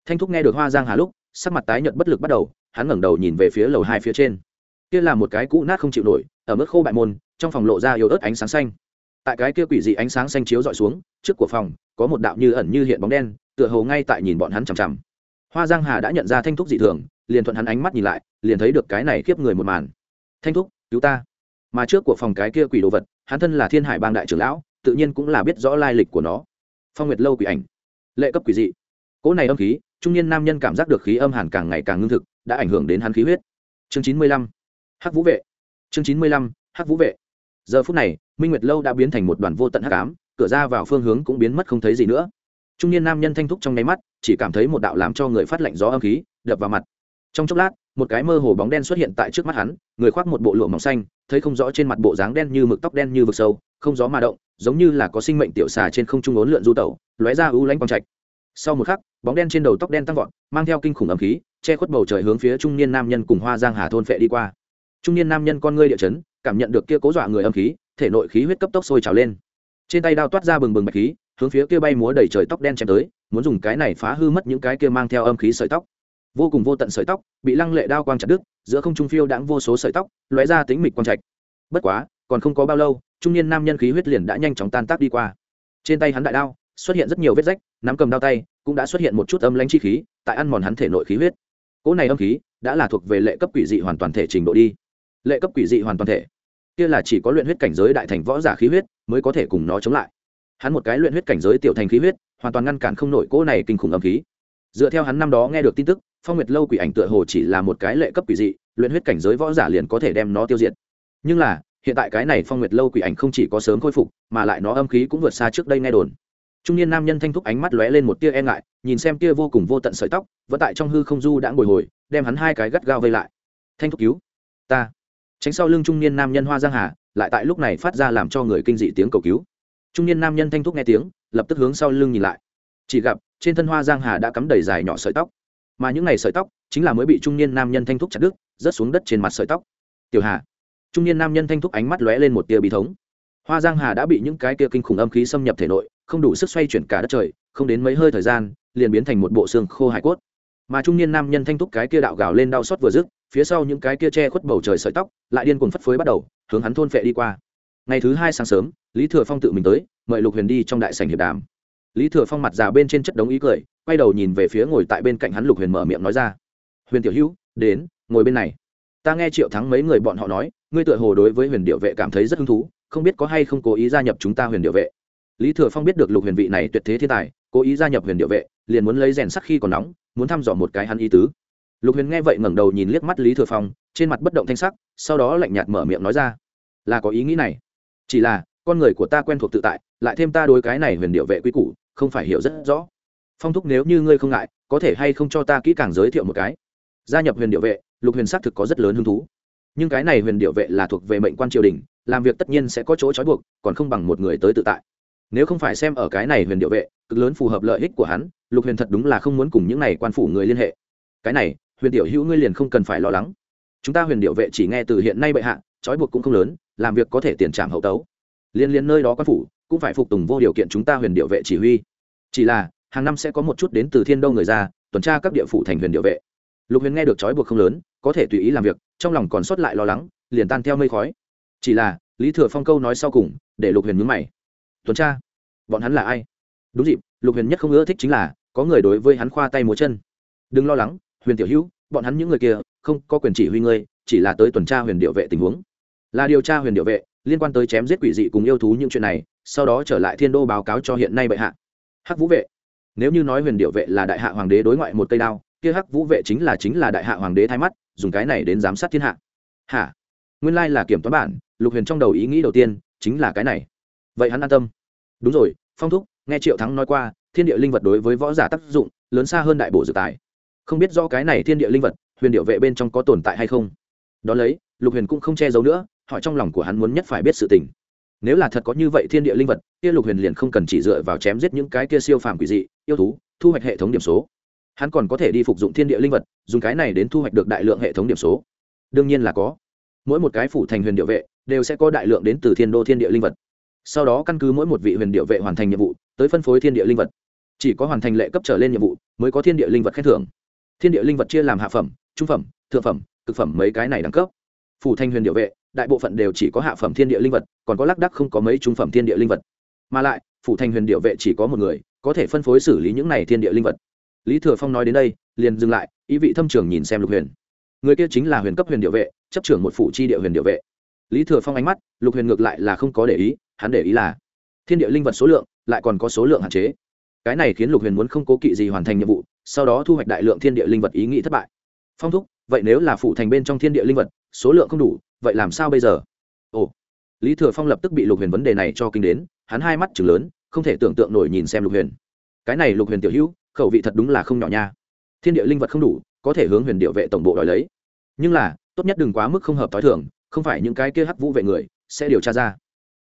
Thanh thúc nghe được hoa giang hà lúc, sắc mặt tái nhợt bất lực bắt đầu, hắn ngẩng đầu nhìn về phía lầu hai phía trên. Kia là một cái cũ nát không chịu nổi, ở mức khô bại môn, trong phòng lộ ra yếu ớt ánh sáng xanh tại cái kia quỷ dị ánh sáng xanh chiếu dọi xuống, trước của phòng, có một đạo như ẩn như hiện bóng đen, tựa hồ ngay tại nhìn bọn hắn chằm chằm. Hoa giang hà đã nhận ra thanh thúc dị thường, liền thuận hắn ánh mắt nhìn lại, liền thấy được cái này khiếp người một màn. Thanh thúc, cứu ta. Mà trước của phòng cái kia quỷ đồ vật, hắn thân là thiên hải bang đại trưởng lão, tự nhiên cũng là biết rõ lai lịch của nó. Phong nguyệt lâu quỷ ảnh. Lệ cấp quỷ dị. Cỗ này âm khí, trung niên nam nhân cảm giác được khí âm hàn càng ngày càng ngưng thực, đã ảnh hưởng đến hắn khí huyết. Chương chín mươi lăm. Hắc vũ vệ. Chương chín mươi lăm. Hắc vũ vệ. Giờ phút này minh nguyệt lâu đã biến thành một đoàn vô tận hắc ám, cửa ra vào phương hướng cũng biến mất không thấy gì nữa. Trung niên nam nhân thanh thúc trong nháy mắt, chỉ cảm thấy một đạo làm cho người phát lạnh gió âm khí, đập vào mặt. Trong chốc lát, một cái mơ hồ bóng đen xuất hiện tại trước mắt hắn, người khoác một bộ lụa mỏng xanh, thấy không rõ trên mặt bộ dáng đen như mực tóc đen như vực sâu, không gió mà động, giống như là có sinh mệnh tiểu xà trên không trung ốn lượn du tẩu, lóe ra ưu lãnh quang trạch. Sau một khắc, bóng đen trên đầu tóc đen tăng vọt, mang theo kinh khủng ẩm khí, che khuất bầu trời hướng phía trung niên nam nhân cùng hoa giang hà thôn phệ đi qua. Trung niên nam nhân con ngươi địa chấn, cảm nhận được kia cố dọa người âm khí thể nội khí huyết cấp tốc sôi trào lên. Trên tay đao toát ra bừng bừng bạch khí, hướng phía kia bay múa đầy trời tóc đen chém tới, muốn dùng cái này phá hư mất những cái kia mang theo âm khí sợi tóc. Vô cùng vô tận sợi tóc, bị lăng lệ đao quang chặt đứt, giữa không trung phiêu đãng vô số sợi tóc, lóe ra tính mịch quang trạch. Bất quá, còn không có bao lâu, trung niên nam nhân khí huyết liền đã nhanh chóng tan tác đi qua. Trên tay hắn đại đao, xuất hiện rất nhiều vết rách, nắm cầm đao tay, cũng đã xuất hiện một chút âm lãnh chi khí, tại ăn mòn hắn thể nội khí huyết. Cỗ này âm khí, đã là thuộc về lệ cấp quỷ dị hoàn toàn thể trình độ đi. Lệ cấp quỷ dị hoàn toàn thể kia là chỉ có luyện huyết cảnh giới đại thành võ giả khí huyết mới có thể cùng nó chống lại. Hắn một cái luyện huyết cảnh giới tiểu thành khí huyết, hoàn toàn ngăn cản không nổi cỗ này kinh khủng âm khí. Dựa theo hắn năm đó nghe được tin tức, phong nguyệt lâu quỷ ảnh tựa hồ chỉ là một cái lệ cấp quỷ dị, luyện huyết cảnh giới võ giả liền có thể đem nó tiêu diệt. Nhưng là, hiện tại cái này phong nguyệt lâu quỷ ảnh không chỉ có sớm khôi phục, mà lại nó âm khí cũng vượt xa trước đây nghe đồn. Trung niên nam nhân thanh thúc ánh mắt lóe lên một tia e ngại, nhìn xem tia vô cùng vô tận sợi tóc, vẫn tại trong hư không du đã ngồi hồi, đem hắn hai cái gắt gao vây lại. Thanh thúc cứu ta tránh sau lưng trung niên nam nhân hoa giang hà, lại tại lúc này phát ra làm cho người kinh dị tiếng cầu cứu. Trung niên nam nhân thanh thúc nghe tiếng, lập tức hướng sau lưng nhìn lại. Chỉ gặp, trên thân hoa giang hà đã cắm đầy dài nhỏ sợi tóc. Mà những ngày sợi tóc, chính là mới bị trung niên nam nhân thanh thúc chặt đứt, rớt xuống đất trên mặt sợi tóc. Tiểu hà. Trung niên nam nhân thanh thúc ánh mắt lóe lên một tia bí thống. Hoa giang hà đã bị những cái tia kinh khủng âm khí xâm nhập thể nội, không đủ sức xoay chuyển cả đất trời, không đến mấy hơi thời gian, liền biến thành một bộ xương khô hải cốt mà trung niên nam nhân thanh thúc cái kia đạo gào lên đau xót vừa dứt, phía sau những cái kia che khuất bầu trời sợi tóc, lại điên cuồng phất phới bắt đầu, hướng hắn thôn phệ đi qua. Ngày thứ hai sáng sớm, lý thừa phong tự mình tới, mời lục huyền đi trong đại sảnh hiệp đàm. Lý thừa phong mặt già bên trên chất đống ý cười, quay đầu nhìn về phía ngồi tại bên cạnh hắn lục huyền mở miệng nói ra. Huyền tiểu hữu, đến, ngồi bên này. Ta nghe triệu thắng mấy người bọn họ nói, ngươi tựa hồ đối với huyền điệu vệ cảm thấy rất hứng thú, không biết có hay không cố ý gia nhập chúng ta huyền điệu vệ. Lý thừa phong biết được lục huyền vị này tuyệt thế thiên tài cố ý gia nhập huyền điệu vệ, liền muốn lấy rèn sắc khi còn nóng, muốn thăm dò một cái hắn ý tứ. Lục huyền nghe vậy ngẩng đầu nhìn liếc mắt lý thừa phong, trên mặt bất động thanh sắc, sau đó lạnh nhạt mở miệng nói ra, là có ý nghĩ này. Chỉ là, con người của ta quen thuộc tự tại, lại thêm ta đối cái này huyền điệu vệ quy củ, không phải hiểu rất rõ. Phong thúc nếu như ngươi không ngại, có thể hay không cho ta kỹ càng giới thiệu một cái? Gia nhập huyền điệu vệ, lục huyền xác thực có rất lớn hứng thú. Nhưng cái này huyền điệu vệ là thuộc về mệnh quan triều đình, làm việc tất nhiên sẽ có chỗ trói buộc, còn không bằng một người tới tự tại nếu không phải xem ở cái này huyền điệu vệ, cực lớn phù hợp lợi ích của hắn, lục huyền thật đúng là không muốn cùng những này quan phủ người liên hệ. Cái này, huyền điệu hữu ngươi liền không cần phải lo lắng. Chúng ta huyền điệu vệ chỉ nghe từ hiện nay bệ hạ, trói buộc cũng không lớn, làm việc có thể tiền trảm hậu tấu. Liên liên nơi đó quan phủ, cũng phải phục tùng vô điều kiện chúng ta huyền điệu vệ chỉ huy. Chỉ là, hàng năm sẽ có một chút đến từ thiên đâu người ra, tuần tra các địa phủ thành huyền điệu vệ. Lục huyền nghe được trói buộc không lớn, có thể tùy ý làm việc, trong lòng còn sót lại lo lắng, liền tan theo mây khói. Chỉ là, lý thừa phong câu nói sau cùng, để lục huyền mướn mày tuần tra. Bọn hắn là ai? Đúng dịp, lục huyền nhất không ưa thích chính là có người đối với hắn khoa tay múa chân. Đừng lo lắng, huyền tiểu hữu, bọn hắn những người kia không có quyền chỉ huy ngươi, chỉ là tới tuần tra huyền điệu vệ tình huống. Là điều tra huyền điệu vệ, liên quan tới chém giết quỷ dị cùng yêu thú những chuyện này, sau đó trở lại thiên đô báo cáo cho hiện nay bệ hạ. Hắc vũ vệ, nếu như nói huyền điệu vệ là đại hạ hoàng đế đối ngoại một cây đao, kia hắc vũ vệ chính là chính là đại hạ hoàng đế thay mắt, dùng cái này đến giám sát thiên hạ. Hả? Nguyên lai là kiểm toán bản, lục huyền trong đầu ý nghĩ đầu tiên chính là cái này vậy hắn an tâm. Đúng rồi, phong thúc, nghe triệu thắng nói qua, thiên địa linh vật đối với võ giả tác dụng lớn xa hơn đại bộ dự tài. Không biết do cái này thiên địa linh vật, huyền điệu vệ bên trong có tồn tại hay không? Đón lấy, lục huyền cũng không che giấu nữa, hỏi trong lòng của hắn muốn nhất phải biết sự tình. Nếu là thật có như vậy thiên địa linh vật, kia lục huyền liền không cần chỉ dựa vào chém giết những cái kia siêu phàm quỷ dị, yêu thú, thu hoạch hệ thống điểm số. Hắn còn có thể đi phục dụng thiên địa linh vật, dùng cái này đến thu hoạch được đại lượng hệ thống điểm số. Đương nhiên là có. Mỗi một cái phủ thành huyền điệu vệ, đều sẽ có đại lượng đến từ thiên đô thiên địa linh vật sau đó căn cứ mỗi một vị huyền điệu vệ hoàn thành nhiệm vụ, tới phân phối thiên địa linh vật. Chỉ có hoàn thành lệ cấp trở lên nhiệm vụ, mới có thiên địa linh vật khen thưởng. Thiên địa linh vật chia làm hạ phẩm, trung phẩm, thượng phẩm, cực phẩm mấy cái này đẳng cấp. Phủ thanh huyền điệu vệ, đại bộ phận đều chỉ có hạ phẩm thiên địa linh vật, còn có lác đắc không có mấy trung phẩm thiên địa linh vật. Mà lại, phủ thanh huyền điệu vệ chỉ có một người, có thể phân phối xử lý những này thiên địa linh vật. Lý thừa phong nói đến đây, liền dừng lại, ý vị thâm trường nhìn xem lục huyền. Người kia chính là huyền cấp huyền điệu vệ, chấp trưởng một phủ chi địa huyền điệu vệ. Lý thừa phong ánh mắt, lục huyền ngược lại là không có để ý hắn để ý là, thiên địa linh vật số lượng lại còn có số lượng hạn chế. Cái này khiến lục huyền muốn không cố kỵ gì hoàn thành nhiệm vụ, sau đó thu hoạch đại lượng thiên địa linh vật ý nghĩ thất bại. Phong thúc, vậy nếu là phụ thành bên trong thiên địa linh vật, số lượng không đủ, vậy làm sao bây giờ? Ồ, lý thừa phong lập tức bị lục huyền vấn đề này cho kinh đến, hắn hai mắt chừng lớn, không thể tưởng tượng nổi nhìn xem lục huyền. Cái này lục huyền tiểu hữu, khẩu vị thật đúng là không nhỏ nha. Thiên địa linh vật không đủ, có thể hướng huyền điệu vệ tổng bộ đòi lấy. Nhưng là, tốt nhất đừng quá mức không hợp t h i thường, không phải những cái kia hắc vũ vệ người, sẽ điều tra ra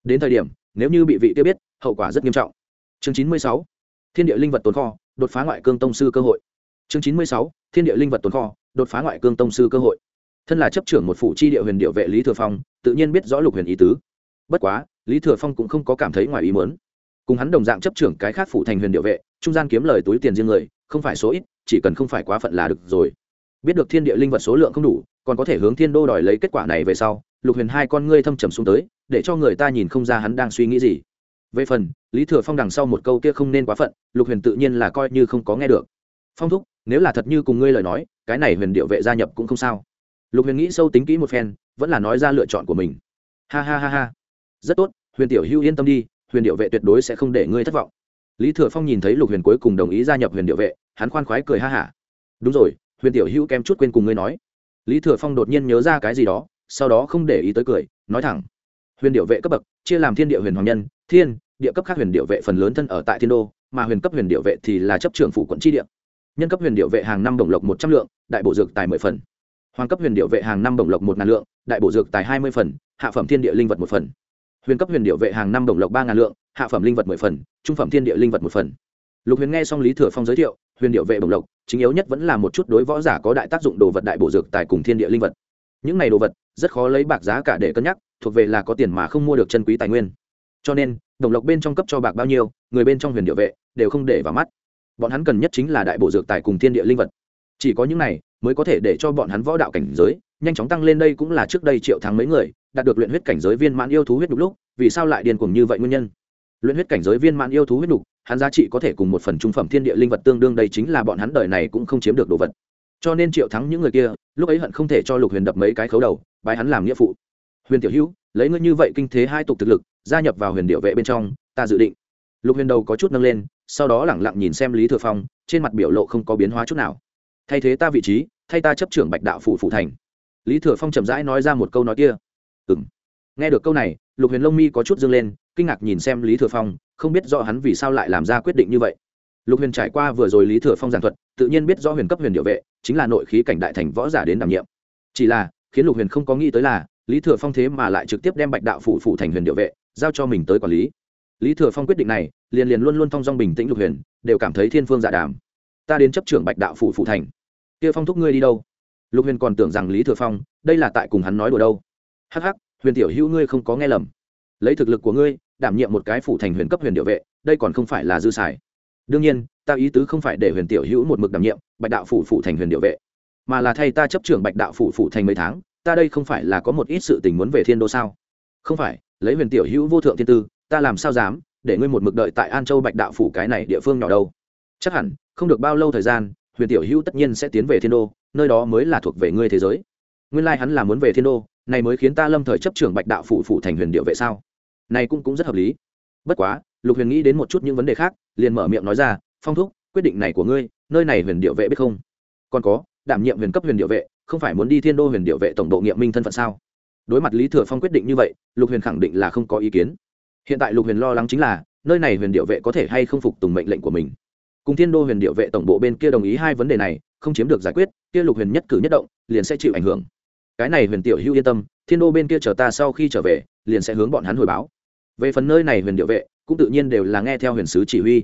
đến thời điểm, nếu như bị vị kia biết, hậu quả rất nghiêm trọng. Chương chín mươi sáu, thiên địa linh vật tồn kho, đột phá ngoại cương tông sư cơ hội. Chương chín mươi sáu, thiên địa linh vật tồn kho, đột phá ngoại cương tông sư cơ hội. Thân là chấp trưởng một phủ chi địa huyền điệu vệ lý thừa phong, tự nhiên biết rõ lục huyền ý tứ. Bất quá, lý thừa phong cũng không có cảm thấy ngoài ý muốn. Cùng hắn đồng dạng chấp trưởng cái khác phủ thành huyền điệu vệ, trung gian kiếm lời túi tiền riêng người, không phải số ít, chỉ cần không phải quá phận là được rồi. Biết được thiên địa linh vật số lượng không đủ, còn có thể hướng thiên đô đòi lấy kết quả này về sau lục huyền hai con ngươi thâm trầm xuống tới, để cho người ta nhìn không ra hắn đang suy nghĩ gì. Về phần, lý thừa phong đằng sau một câu kia không nên quá phận, lục huyền tự nhiên là coi như không có nghe được. Phong thúc, nếu là thật như cùng ngươi lời nói, cái này huyền điệu vệ gia nhập cũng không sao. Lục huyền nghĩ sâu tính kỹ một phen, vẫn là nói ra lựa chọn của mình. Ha ha ha ha. Rất tốt, huyền tiểu hưu yên tâm đi, huyền điệu vệ tuyệt đối sẽ không để ngươi thất vọng. Lý thừa phong nhìn thấy lục huyền cuối cùng đồng ý gia nhập huyền điệu vệ, hắn khoan khoái cười ha hả. Đúng rồi, huyền tiểu hữu kém chút quên cùng ngươi nói. Lý thừa phong đột nhiên nhớ ra cái gì đó sau đó không để ý tới cười, nói thẳng. Huyền điệu vệ cấp bậc, chia làm thiên địa huyền hoàng nhân, thiên, địa cấp khác huyền điệu vệ phần lớn thân ở tại thiên đô, mà huyền cấp huyền điệu vệ thì là chấp trưởng phủ quận tri địa. Nhân cấp huyền điệu vệ hàng năm đồng lộc một trăm lượng, đại bộ dược tài mười phần. Hoàng cấp huyền điệu vệ hàng năm đồng lộc một ngàn lượng, đại bộ dược tài hai mươi phần, hạ phẩm thiên địa linh vật một phần. Huyền cấp huyền điệu vệ hàng năm đồng lộc ba ngàn lượng, hạ phẩm linh vật mười phần, trung phẩm thiên địa linh vật một phần. Lục huyền nghe xong lý thừa phong giới thiệu, huyền điệu vệ đồng lộc, chính yếu nhất vẫn là một chút đối võ giả có đại tác dụng đồ vật đại bộ dược tài cùng thiên địa linh vật những này đồ vật, rất khó lấy bạc giá cả để cân nhắc, thuộc về là có tiền mà không mua được chân quý tài nguyên. Cho nên, đồng lộc bên trong cấp cho bạc bao nhiêu, người bên trong huyền địa vệ đều không để vào mắt. Bọn hắn cần nhất chính là đại bộ dược tài cùng thiên địa linh vật. Chỉ có những này mới có thể để cho bọn hắn võ đạo cảnh giới nhanh chóng tăng lên đây cũng là trước đây triệu thắng mấy người, đạt được luyện huyết cảnh giới viên mãn yêu thú huyết đục lúc, vì sao lại điên cuồng như vậy nguyên nhân? Luyện huyết cảnh giới viên mãn yêu thú huyết đục, hắn giá trị có thể cùng một phần trung phẩm thiên địa linh vật tương đương đây chính là bọn hắn đời này cũng không chiếm được đồ vật cho nên triệu thắng những người kia, lúc ấy hận không thể cho lục huyền đập mấy cái khấu đầu bài hắn làm nghĩa phụ. Huyền tiểu hữu, lấy ngươi như vậy kinh thế hai tục thực lực, gia nhập vào huyền điệu vệ bên trong, ta dự định. Lục huyền đầu có chút nâng lên, sau đó lẳng lặng nhìn xem lý thừa phong, trên mặt biểu lộ không có biến hóa chút nào. Thay thế ta vị trí, thay ta chấp trưởng bạch đạo phủ phụ thành. Lý thừa phong chậm rãi nói ra một câu nói kia. Ừ m nghe được câu này, lục huyền lông mi có chút dâng lên, kinh ngạc nhìn xem lý thừa phong, không biết rõ hắn vì sao lại làm ra quyết định như vậy. Lục huyền trải qua vừa rồi lý thừa phong giảng thuật, tự nhiên biết do huyền cấp huyền điệu vệ chính là nội khí cảnh đại thành võ giả đến đảm nhiệm. Chỉ là, khiến lục huyền không có nghĩ tới là, lý thừa phong thế mà lại trực tiếp đem bạch đạo phủ phủ thành huyền điệu vệ, giao cho mình tới quản lý. Lý thừa phong quyết định này, liền liền luôn luôn thong dong bình tĩnh lục huyền, đều cảm thấy thiên phương dạ đàm. Ta đến chấp trưởng bạch đạo phủ phủ thành. Kia phong thúc ngươi đi đâu? Lục huyền còn tưởng rằng lý thừa phong, đây là tại cùng hắn nói đùa đâu. Hắc hắc, huyền tiểu hữu ngươi không có nghe lầm. Lấy thực lực của ngươi, đảm nhiệm một cái phủ thành huyền cấp huyền điệu vệ, đây còn không phải là dư xài đương nhiên, ta ý tứ không phải để huyền tiểu hữu một mực đảm nhiệm bạch đạo phủ phủ thành huyền điệu vệ, mà là thay ta chấp trưởng bạch đạo phủ phủ thành mấy tháng, ta đây không phải là có một ít sự tình muốn về thiên đô sao? Không phải, lấy huyền tiểu hữu vô thượng thiên tư, ta làm sao dám để ngươi một mực đợi tại an châu bạch đạo phủ cái này địa phương nhỏ đâu? Chắc hẳn, không được bao lâu thời gian, huyền tiểu hữu tất nhiên sẽ tiến về thiên đô, nơi đó mới là thuộc về ngươi thế giới. Nguyên lai、like、hắn là muốn về thiên đô, này mới khiến ta lâm thời chấp trưởng bạch đạo phủ phủ thành huyền điệu vệ sao? Này cũng cũng rất hợp lý. Bất quá lục huyền nghĩ đến một chút những vấn đề khác, liền mở miệng nói ra, phong thúc, quyết định này của ngươi, nơi này huyền điệu vệ biết không? Còn có, đảm nhiệm huyền cấp huyền điệu vệ, không phải muốn đi thiên đô huyền điệu vệ tổng độ nghiệm minh thân phận sao? Đối mặt lý thừa phong quyết định như vậy, lục huyền khẳng định là không có ý kiến. Hiện tại lục huyền lo lắng chính là, nơi này huyền điệu vệ có thể hay không phục tùng mệnh lệnh của mình. Cùng thiên đô huyền điệu vệ tổng bộ bên kia đồng ý hai vấn đề này, không chiếm được giải quyết, kia lục huyền nhất cử nhất động, liền sẽ chịu ảnh hưởng. Cái này huyền tiểu Hưu yên tâm, thiên đô bên kia chờ ta sau khi trở về, liền sẽ hướng bọn hắn hồi báo. Về phần nơi này huyền điệu vệ cũng tự nhiên đều là nghe theo huyền sứ chỉ huy.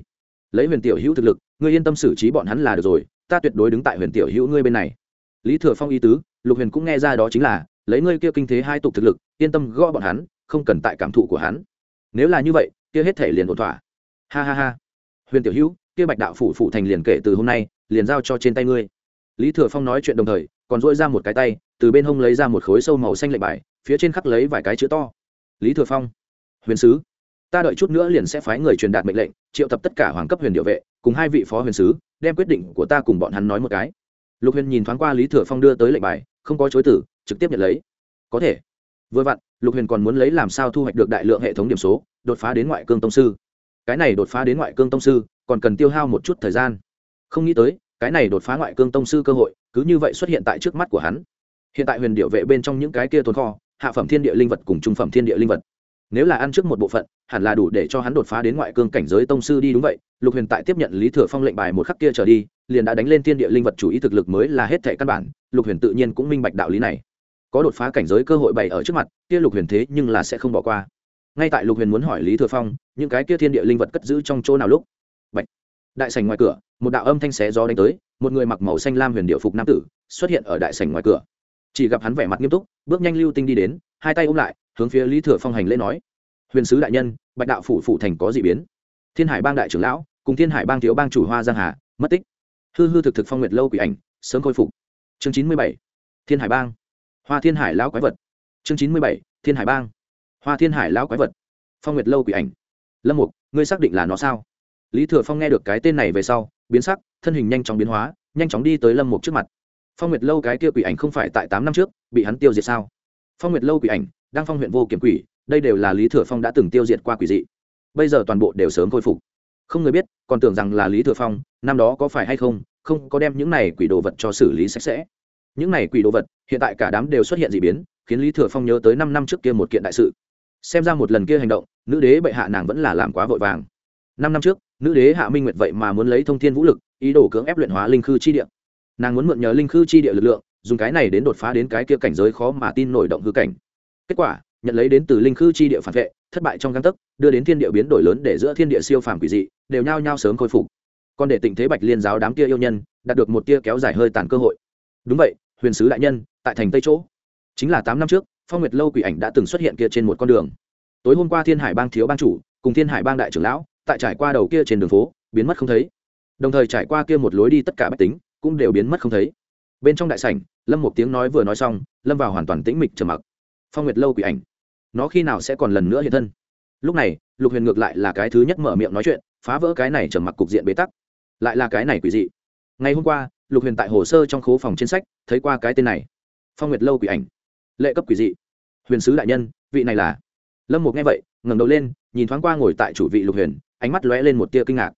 Lấy huyền tiểu hữu thực lực, ngươi yên tâm xử trí bọn hắn là được rồi, ta tuyệt đối đứng tại huyền tiểu hữu ngươi bên này. Lý thừa phong y tứ, lục huyền cũng nghe ra đó chính là, lấy ngươi kia kinh thế hai tục thực lực, yên tâm gõ bọn hắn, không cần tại cảm thụ của hắn. Nếu là như vậy, kia hết thể liền ổn thỏa. Ha ha ha. Huyền tiểu hữu, kia bạch đạo phủ phủ thành liền kể từ hôm nay, liền giao cho trên tay ngươi. Lý thừa phong nói chuyện đồng thời, còn dỗi ra một cái tay, từ bên hông lấy ra một khối sâu màu xanh lệnh bài, phía trên khắc lấy vài cái chữ to. Lý thừa phong, huyền sứ ta đợi chút nữa liền sẽ phái người truyền đạt mệnh lệnh, triệu tập tất cả hoàng cấp huyền điệu vệ, cùng hai vị phó huyền sứ, đem quyết định của ta cùng bọn hắn nói một cái. Lục huyền nhìn thoáng qua lý thừa phong đưa tới lệnh bài, không có chối tử trực tiếp nhận lấy. Có thể. Vừa vặn, lục huyền còn muốn lấy làm sao thu hoạch được đại lượng hệ thống điểm số, đột phá đến ngoại cương tông sư. Cái này đột phá đến ngoại cương tông sư, còn cần tiêu hao một chút thời gian. Không nghĩ tới, cái này đột phá ngoại cương tông sư cơ hội, cứ như vậy xuất hiện tại trước mắt của hắn. Hiện tại huyền điệu vệ bên trong những cái kia tồn kho, hạ phẩm thiên địa linh vật cùng trung phẩm thiên địa linh vật nếu là ăn trước một bộ phận, hẳn là đủ để cho hắn đột phá đến ngoại cương cảnh giới tông sư đi đúng vậy. Lục huyền tại tiếp nhận lý thừa phong lệnh bài một khắc kia trở đi, liền đã đánh lên thiên địa linh vật chủ ý thực lực mới là hết thẻ căn bản. Lục huyền tự nhiên cũng minh bạch đạo lý này. Có đột phá cảnh giới cơ hội bày ở trước mặt, kia lục huyền thế nhưng là sẽ không bỏ qua. Ngay tại lục huyền muốn hỏi lý thừa phong, những cái kia thiên địa linh vật cất giữ trong chỗ nào lúc? Bạch. đại sảnh ngoài cửa, một đạo âm thanh xé gió đánh tới, một người mặc màu xanh lam huyền điệu phục nam tử xuất hiện ở đại sảnh ngoài cửa. Chỉ gặp hắn vẻ mặt nghiêm túc, bước nhanh lưu tinh đi đến hai tay ôm lại, hướng phía lý thừa phong hành lễ nói, huyền sứ đại nhân, bạch đạo phủ phủ thành có dị biến. Thiên hải bang đại trưởng lão cùng thiên hải bang thiếu bang chủ hoa giang hà, mất tích. Hư hư thực thực phong nguyệt lâu quỷ ảnh, sớm khôi phục. Chương chín mươi bảy, thiên hải bang. Hoa thiên hải lão quái vật. Chương chín mươi bảy, thiên hải bang. Hoa thiên hải lão quái vật. Phong nguyệt lâu quỷ ảnh. Lâm mục, ngươi xác định là nó sao? Lý thừa phong nghe được cái tên này về sau, biến sắc, thân hình nhanh chóng biến hóa, nhanh chóng đi tới lâm mục trước mặt. Phong nguyệt lâu cái kia quỷ ảnh không phải tại tám năm trước, bị hắn tiêu diệt sao? Phong nguyệt lâu quỷ ảnh, đang phong huyện vô kiểm quỷ, đây đều là lý thừa phong đã từng tiêu diệt qua quỷ dị. Bây giờ toàn bộ đều sớm khôi phục. Không người biết, còn tưởng rằng là lý thừa phong, năm đó có phải hay không không có đem những này quỷ đồ vật cho xử lý sạch sẽ. Những này quỷ đồ vật, hiện tại cả đám đều xuất hiện d ị biến, khiến lý thừa phong nhớ tới năm năm trước kia một kiện đại sự. Xem ra một lần kia hành động, nữ đế bệ hạ nàng vẫn là làm quá vội vàng. Năm năm trước, nữ đế hạ minh nguyệt vậy mà muốn lấy thông thiên vũ lực, ý đồ cưỡng ép luyện hóa linh khư chi địa. Nàng muốn mượn nhờ linh khư chi địa lực lượng dùng cái này đến đột phá đến cái kia cảnh giới khó mà tin nổi động hư cảnh. Kết quả, nhận lấy đến từ linh khư chi địa phản vệ, thất bại trong găng tấc, đưa đến thiên địa biến đổi lớn để giữa thiên địa siêu phàm quỷ dị, đều nhao nhao sớm khôi phục. Còn để tình thế bạch liên giáo đám kia yêu nhân, đạt được một tia kéo dài hơi tàn cơ hội. Đúng vậy, huyền sứ đại nhân, tại thành tây chỗ. Chính là tám năm trước, phong nguyệt lâu quỷ ảnh đã từng xuất hiện kia trên một con đường. Tối hôm qua thiên hải bang thiếu bang chủ, cùng thiên hải bang đại trưởng lão, tại trải qua đầu kia trên đường phố, biến mất không thấy. Đồng thời trải qua kia một lối đi tất cả bách tính, cũng đều biến mất không thấy. Bên trong đại sảnh lâm một tiếng nói vừa nói xong, lâm vào hoàn toàn tĩnh mịch trầm mặc. Phong nguyệt lâu quỷ ảnh, nó khi nào sẽ còn lần nữa hiện thân? Lúc này, lục huyền ngược lại là cái thứ nhất mở miệng nói chuyện, phá vỡ cái này trầm mặc cục diện bế tắc. Lại là cái này quỷ dị. Ngày hôm qua, lục huyền tại hồ sơ trong khố phòng trên sách, thấy qua cái tên này. Phong nguyệt lâu quỷ ảnh. Lệ cấp quỷ dị. Huyền sứ đại nhân, vị này là. Lâm một nghe vậy, ngẩng đầu lên, nhìn thoáng qua ngồi tại chủ vị lục huyền, ánh mắt lóe lên một tia kinh ngạc.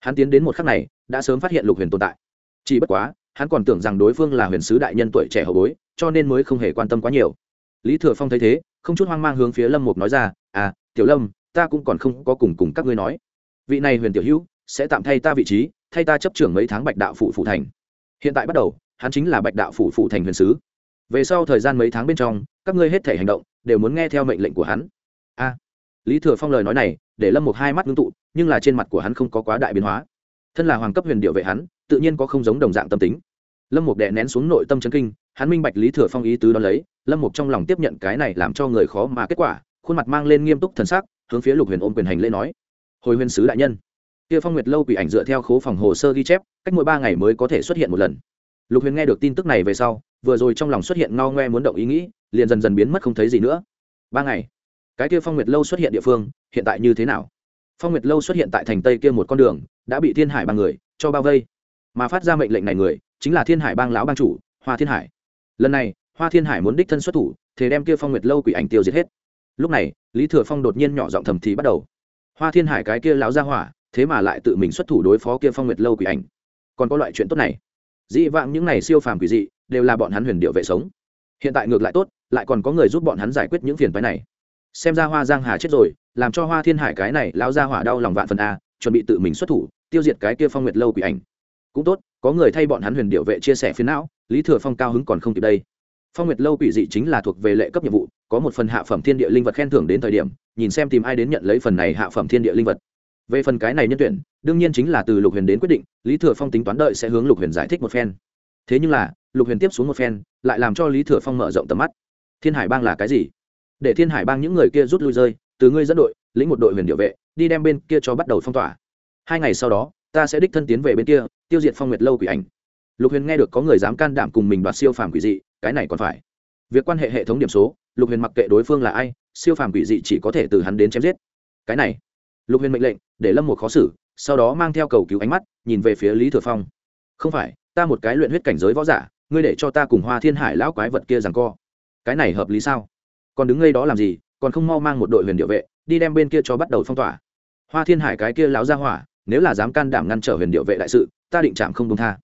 Hắn tiến đến một khắc này, đã sớm phát hiện lục huyền tồn tại. Chỉ bất quá hắn còn tưởng rằng đối phương là huyền sứ đại nhân tuổi trẻ hậu bối, cho nên mới không hề quan tâm quá nhiều. Lý thừa phong thấy thế, không chút hoang mang hướng phía lâm mục nói ra à tiểu lâm, ta cũng còn không có cùng cùng các ngươi nói. Vị này huyền tiểu hữu, sẽ tạm thay ta vị trí, thay ta chấp trưởng mấy tháng bạch đạo phụ phụ thành. Hiện tại bắt đầu, hắn chính là bạch đạo phụ phụ thành huyền sứ. Về sau thời gian mấy tháng bên trong, các ngươi hết thể hành động, đều muốn nghe theo mệnh lệnh của hắn. A. Lý thừa phong lời nói này, để lâm một hai mắt ngưng tụ, nhưng là trên mặt của hắn không có quá đại biến hóa. Thân là hoàng cấp huyền điệu vệ hắn, tự nhiên có không giống đồng dạng tâm tính lâm Mục đè nén xuống nội tâm chấn kinh, hắn minh bạch lý thừa phong ý tứ đó lấy, lâm Mục trong lòng tiếp nhận cái này làm cho người khó mà kết quả, khuôn mặt mang lên nghiêm túc thần sắc, hướng phía lục huyền ôm quyền hành lễ nói. Hồi huyền sứ đại nhân. Kia phong nguyệt lâu quỷ ảnh dựa theo khố phòng hồ sơ ghi chép, cách mỗi ba ngày mới có thể xuất hiện một lần. Lục huyền nghe được tin tức này về sau, vừa rồi trong lòng xuất hiện ngao ngoe muốn động ý nghĩ, liền dần dần biến mất không thấy gì nữa. Ba ngày. Cái kia phong nguyệt lâu xuất hiện địa phương, hiện tại như thế nào? Phong nguyệt lâu xuất hiện tại thành tây kia một con đường, đã bị thiên hải ba người cho bao vây. Mà phát ra mệnh lệnh này người chính là thiên hải bang lão bang chủ, hoa thiên hải. Lần này, hoa thiên hải muốn đích thân xuất thủ, thế đem kia phong nguyệt lâu quỷ ảnh tiêu diệt hết. Lúc này, lý thừa phong đột nhiên nhỏ giọng thầm thì bắt đầu. Hoa thiên hải cái kia lão ra hỏa, thế mà lại tự mình xuất thủ đối phó kia phong nguyệt lâu quỷ ảnh. Còn có loại chuyện tốt này. Dị vãng những này siêu phàm quỷ dị, đều là bọn hắn huyền điệu vệ sống. Hiện tại ngược lại tốt, lại còn có người giúp bọn hắn giải quyết những phiền phái này. Xem ra hoa giang hà chết rồi, làm cho hoa thiên hải cái này lão ra hỏa đau lòng vạn phần a, chuẩn bị tự mình xuất thủ, tiêu diệt cái kia phong nguyệt lâu quỷ ảnh cũng tốt, có người thay bọn hắn huyền điệu vệ chia sẻ phiến não, lý thừa phong cao hứng còn không kịp đây. Phong nguyệt lâu quỷ dị chính là thuộc về lệ cấp nhiệm vụ, có một phần hạ phẩm thiên địa linh vật khen thưởng đến thời điểm, nhìn xem tìm ai đến nhận lấy phần này hạ phẩm thiên địa linh vật. Về phần cái này nhân tuyển, đương nhiên chính là từ lục huyền đến quyết định, lý thừa phong tính toán đợi sẽ hướng lục huyền giải thích một phen. Thế nhưng là, lục huyền tiếp xuống một phen, lại làm cho lý thừa phong mở rộng tầm mắt. Thiên hải bang là cái gì? Để thiên hải bang những người kia rút lui rơi, từ ngươi dẫn đội, lĩnh một đội huyền điệu vệ, đi đem bên kia cho bắt đầu phong tỏa. Hai ngày sau đó ta sẽ đích thân tiến về bên kia, tiêu diệt phong nguyệt lâu quỷ ảnh. Lục huyền nghe được có người dám can đảm cùng mình đoạt siêu phàm quỷ dị, cái này còn phải. Việc quan hệ hệ thống điểm số, lục huyền mặc kệ đối phương là ai, siêu phàm quỷ dị chỉ có thể từ hắn đến chém giết. Cái này, lục huyền mệnh lệnh, để lâm một khó xử, sau đó mang theo cầu cứu ánh mắt, nhìn về phía lý thừa phong. Không phải, ta một cái luyện huyết cảnh giới võ giả, ngươi để cho ta cùng hoa thiên hải lão quái vật kia rằng co. Cái này hợp lý sao? Còn đứng ngay đó làm gì, còn không mau mang một đội huyền điệu vệ, đi đem bên kia cho bắt đầu phong tỏa. Hoa thiên hải cái kia láo ra hỏa nếu là dám can đảm ngăn trở huyền điệu vệ đại sự, ta định chạm không công tha.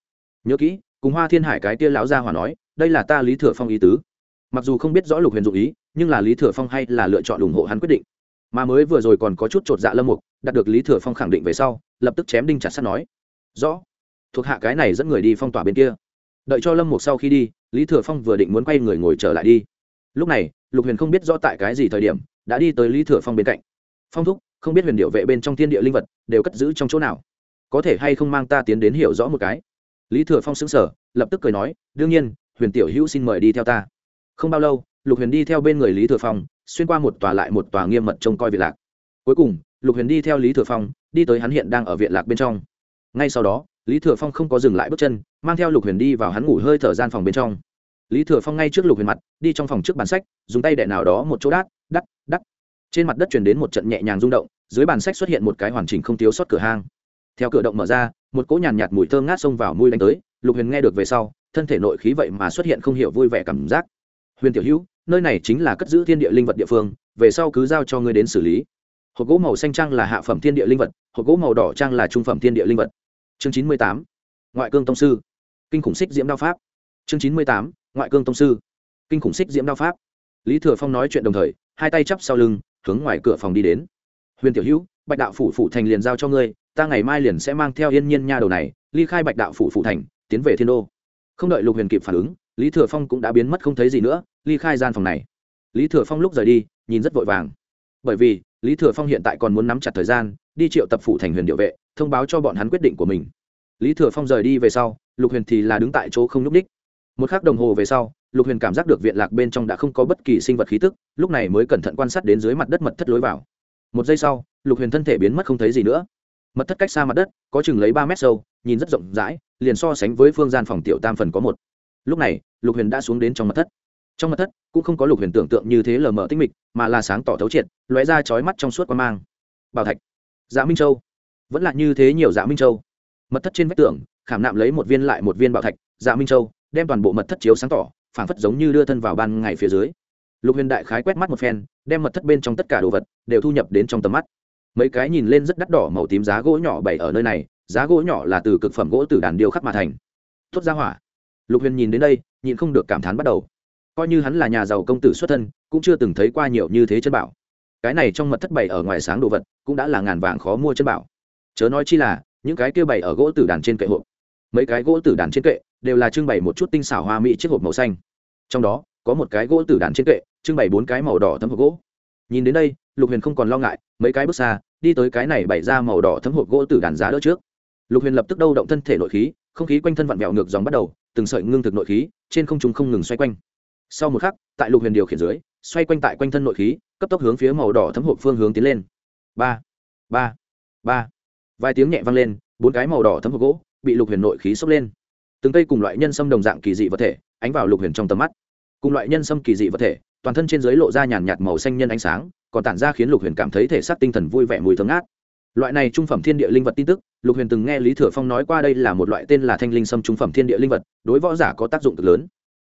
Nhớ kỹ, cùng hoa thiên hải cái tia lão gia hòa nói, đây là ta lý thừa phong ý tứ. Mặc dù không biết rõ lục huyền dụ ý, nhưng là lý thừa phong hay là lựa chọn ủng hộ hắn quyết định. Mà mới vừa rồi còn có chút chột dạ lâm mục, đạt được lý thừa phong khẳng định về sau, lập tức chém đinh chặt sắt nói. Rõ. Thuộc hạ cái này dẫn người đi phong tỏa bên kia. Đợi cho lâm mục sau khi đi, lý thừa phong vừa định muốn quay người ngồi trở lại đi. Lúc này, lục huyền không biết rõ tại cái gì thời điểm, đã đi tới lý thừa phong bên cạnh. Phong thúc không biết huyền điệu vệ bên trong thiên địa linh vật đều cất giữ trong chỗ nào. Có thể hay không mang ta tiến đến hiểu rõ một cái? Lý thừa phong xứng sở lập tức cười nói, đương nhiên, huyền tiểu hữu xin mời đi theo ta. Không bao lâu, lục huyền đi theo bên người lý thừa phong, xuyên qua một tòa lại một tòa nghiêm mật trông coi viện lạc. Cuối cùng, lục huyền đi theo lý thừa phong, đi tới hắn hiện đang ở viện lạc bên trong. Ngay sau đó, lý thừa phong không có dừng lại bước chân, mang theo lục huyền đi vào hắn ngủ hơi thở gian phòng bên trong. Lý thừa phong ngay trước lục huyền mặt, đi trong phòng trước bàn sách, dùng tay đệ nào đó một chỗ đát, đắt đắt trên mặt đất chuyển đến một trận nhẹ nhàng rung động dưới bàn sách xuất hiện một cái hoàn chỉnh không thiếu sót cửa hang. Theo cửa động mở ra một cỗ nhàn nhạt, nhạt mùi thơm ngát xông vào mũi đánh tới lục huyền nghe được về sau thân thể nội khí vậy mà xuất hiện không hiểu vui vẻ cảm giác. Huyền tiểu hữu nơi này chính là cất giữ thiên địa linh vật địa phương về sau cứ giao cho ngươi đến xử lý. Hộp gỗ màu xanh trang là hạ phẩm thiên địa linh vật hộp gỗ màu đỏ trang là trung phẩm thiên địa linh vật. Chương chín mươi tám ngoại cương tông sư. Kinh khủng xích diễm đao pháp. Chương chín mươi tám ngoại cương tông sư. Kinh khủng xích diễm đao pháp. Lý thừa phong nói chuyện đồng thời hai tay chắp sau lưng hướng ngoài cửa phòng đi đến. Huyền tiểu hữu, bạch đạo phủ phủ thành liền giao cho ngươi, ta ngày mai liền sẽ mang theo yên nhiên nha đầu này, ly khai bạch đạo phủ phủ thành, tiến về thiên đô. Không đợi lục huyền kịp phản ứng, lý thừa phong cũng đã biến mất không thấy gì nữa, ly khai gian phòng này. Lý thừa phong lúc rời đi, nhìn rất vội vàng. Bởi vì, lý thừa phong hiện tại còn muốn nắm chặt thời gian, đi triệu tập phủ thành huyền điệu vệ, thông báo cho bọn hắn quyết định của mình. Lý thừa phong rời đi về sau, lục huyền thì là đứng tại chỗ không nhúc ních một k h ắ c đồng hồ về sau lục huyền cảm giác được viện lạc bên trong đã không có bất kỳ sinh vật khí tức, lúc này mới cẩn thận quan sát đến dưới mặt đất mật thất lối vào. Một giây sau, lục huyền thân thể biến mất không thấy gì nữa. Mật thất cách xa mặt đất, có chừng lấy ba mét sâu, nhìn rất rộng rãi, liền so sánh với phương gian phòng tiểu tam phần có một. Lúc này, lục huyền đã xuống đến trong mật thất. Trong mật thất, cũng không có lục huyền tưởng tượng như thế lờ mờ tinh mịch, mà là sáng tỏ thấu triệt, lóe ra chói mắt trong suốt quan mang. Bảo thạch. Dạ minh châu. Vẫn là như thế nhiều dạ minh châu. Mật thất trên vách tường, khảm nạm lấy một viên lại một viên bảo thạch dạ minh châu, đem toàn bộ mật thất chiếu sáng tỏ phảng phất giống như đưa thân vào ban ngày phía dưới. Lục huyền đại khái quét mắt một phen, đem mật thất bên trong tất cả đồ vật đều thu nhập đến trong tầm mắt. Mấy cái nhìn lên rất đắt đỏ màu tím giá gỗ nhỏ bày ở nơi này, giá gỗ nhỏ là từ cực phẩm gỗ từ đàn điêu khắc mà thành. Thốt ra hỏa. Lục huyền nhìn đến đây, nhịn không được cảm thán bắt đầu. Coi như hắn là nhà giàu công tử xuất thân, cũng chưa từng thấy qua nhiều như thế chân bảo. Cái này trong mật thất bày ở ngoài sáng đồ vật, cũng đã là ngàn vàng khó mua chân bảo. Chớ nói chi là, những cái kia bày ở gỗ tử đàn trên kệ hộp. Mấy cái gỗ tử đàn trên kệ đều là trưng bày một chút tinh xảo hoa mỹ chiếc hộp màu xanh. Trong đó, có một cái gỗ tử đàn trên kệ, trưng bày bốn cái màu đỏ thấm hộp gỗ. Nhìn đến đây, lục huyền không còn lo ngại, mấy cái bước xa, đi tới cái này bày ra màu đỏ thấm hộp gỗ tử đàn giá đỡ trước. Lục huyền lập tức đâu động thân thể nội khí, không khí quanh thân vặn vẹo ngược dòng bắt đầu, từng sợi ngưng thực nội khí, trên không trung không ngừng xoay quanh. Sau một khắc, tại lục huyền điều khiển dưới, xoay quanh tại quanh thân nội khí, cấp tốc hướng phía màu đỏ thấm hộp phương hướng tiến lên. Ba ba ba. Vài tiếng nhẹ vang lên, bốn cái màu đỏ thấm hộp gỗ bị lục huyền nội khí sốc lên từng cây cùng loại nhân sâm đồng dạng kỳ dị vật thể ánh vào lục huyền trong tầm mắt. Cùng loại nhân sâm kỳ dị vật thể, toàn thân trên dưới lộ ra nhàn nhạt màu xanh nhân ánh sáng, còn tản ra khiến lục huyền cảm thấy thể xác tinh thần vui vẻ mùi thơm ngát. Loại này trung phẩm thiên địa linh vật tin tức, lục huyền từng nghe lý thừa phong nói qua đây là một loại tên là thanh linh sâm trung phẩm thiên địa linh vật, đối võ giả có tác dụng cực lớn.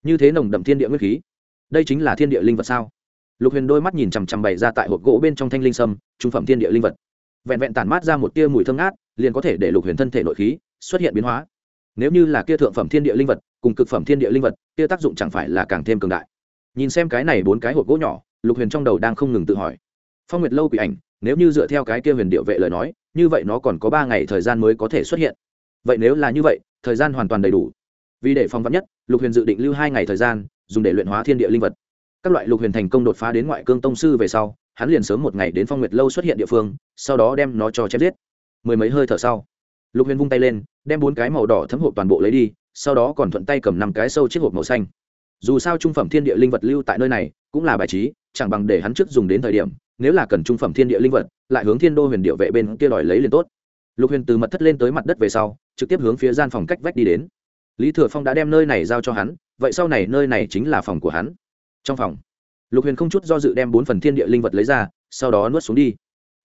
Như thế nồng đậm thiên địa nguyên khí, đây chính là thiên địa linh vật sao? Lục huyền đôi mắt nhìn chằm chằm bày ra tại hộp gỗ bên trong thanh linh sâm, trung phẩm thiên địa linh vật. Vẹn vẹn tản mát ra một tia mùi thơm ngát, liền có thể để lục huyền thân thể nội khí xuất hiện biến hóa nếu như là kia thượng phẩm thiên địa linh vật cùng cực phẩm thiên địa linh vật, kia tác dụng chẳng phải là càng thêm cường đại. Nhìn xem cái này bốn cái hộp gỗ nhỏ, lục huyền trong đầu đang không ngừng tự hỏi. Phong nguyệt lâu quỷ ảnh, nếu như dựa theo cái kia huyền điệu vệ lời nói, như vậy nó còn có ba ngày thời gian mới có thể xuất hiện. Vậy nếu là như vậy, thời gian hoàn toàn đầy đủ. Vì để phong vắn nhất, lục huyền dự định lưu hai ngày thời gian, dùng để luyện hóa thiên địa linh vật. Các loại lục huyền thành công đột phá đến ngoại cương tông sư về sau, hắn liền sớm một ngày đến phong nguyệt lâu xuất hiện địa phương, sau đó đem nó cho chép giết. Mười mấy hơi thở sau, lục huyền vung tay lên đem bốn cái màu đỏ thấm hộp toàn bộ lấy đi, sau đó còn thuận tay cầm năm cái sâu chiếc hộp màu xanh. Dù sao trung phẩm thiên địa linh vật lưu tại nơi này cũng là bài trí, chẳng bằng để hắn trước dùng đến thời điểm, nếu là cần trung phẩm thiên địa linh vật, lại hướng thiên đô huyền điệu vệ bên kia đòi lấy liền tốt. Lục huyền từ mật thất lên tới mặt đất về sau, trực tiếp hướng phía gian phòng cách vách đi đến. Lý thừa phong đã đem nơi này giao cho hắn, vậy sau này nơi này chính là phòng của hắn. Trong phòng, lục huyền không chút do dự đem bốn phần thiên địa linh vật lấy ra, sau đó nuốt xuống đi.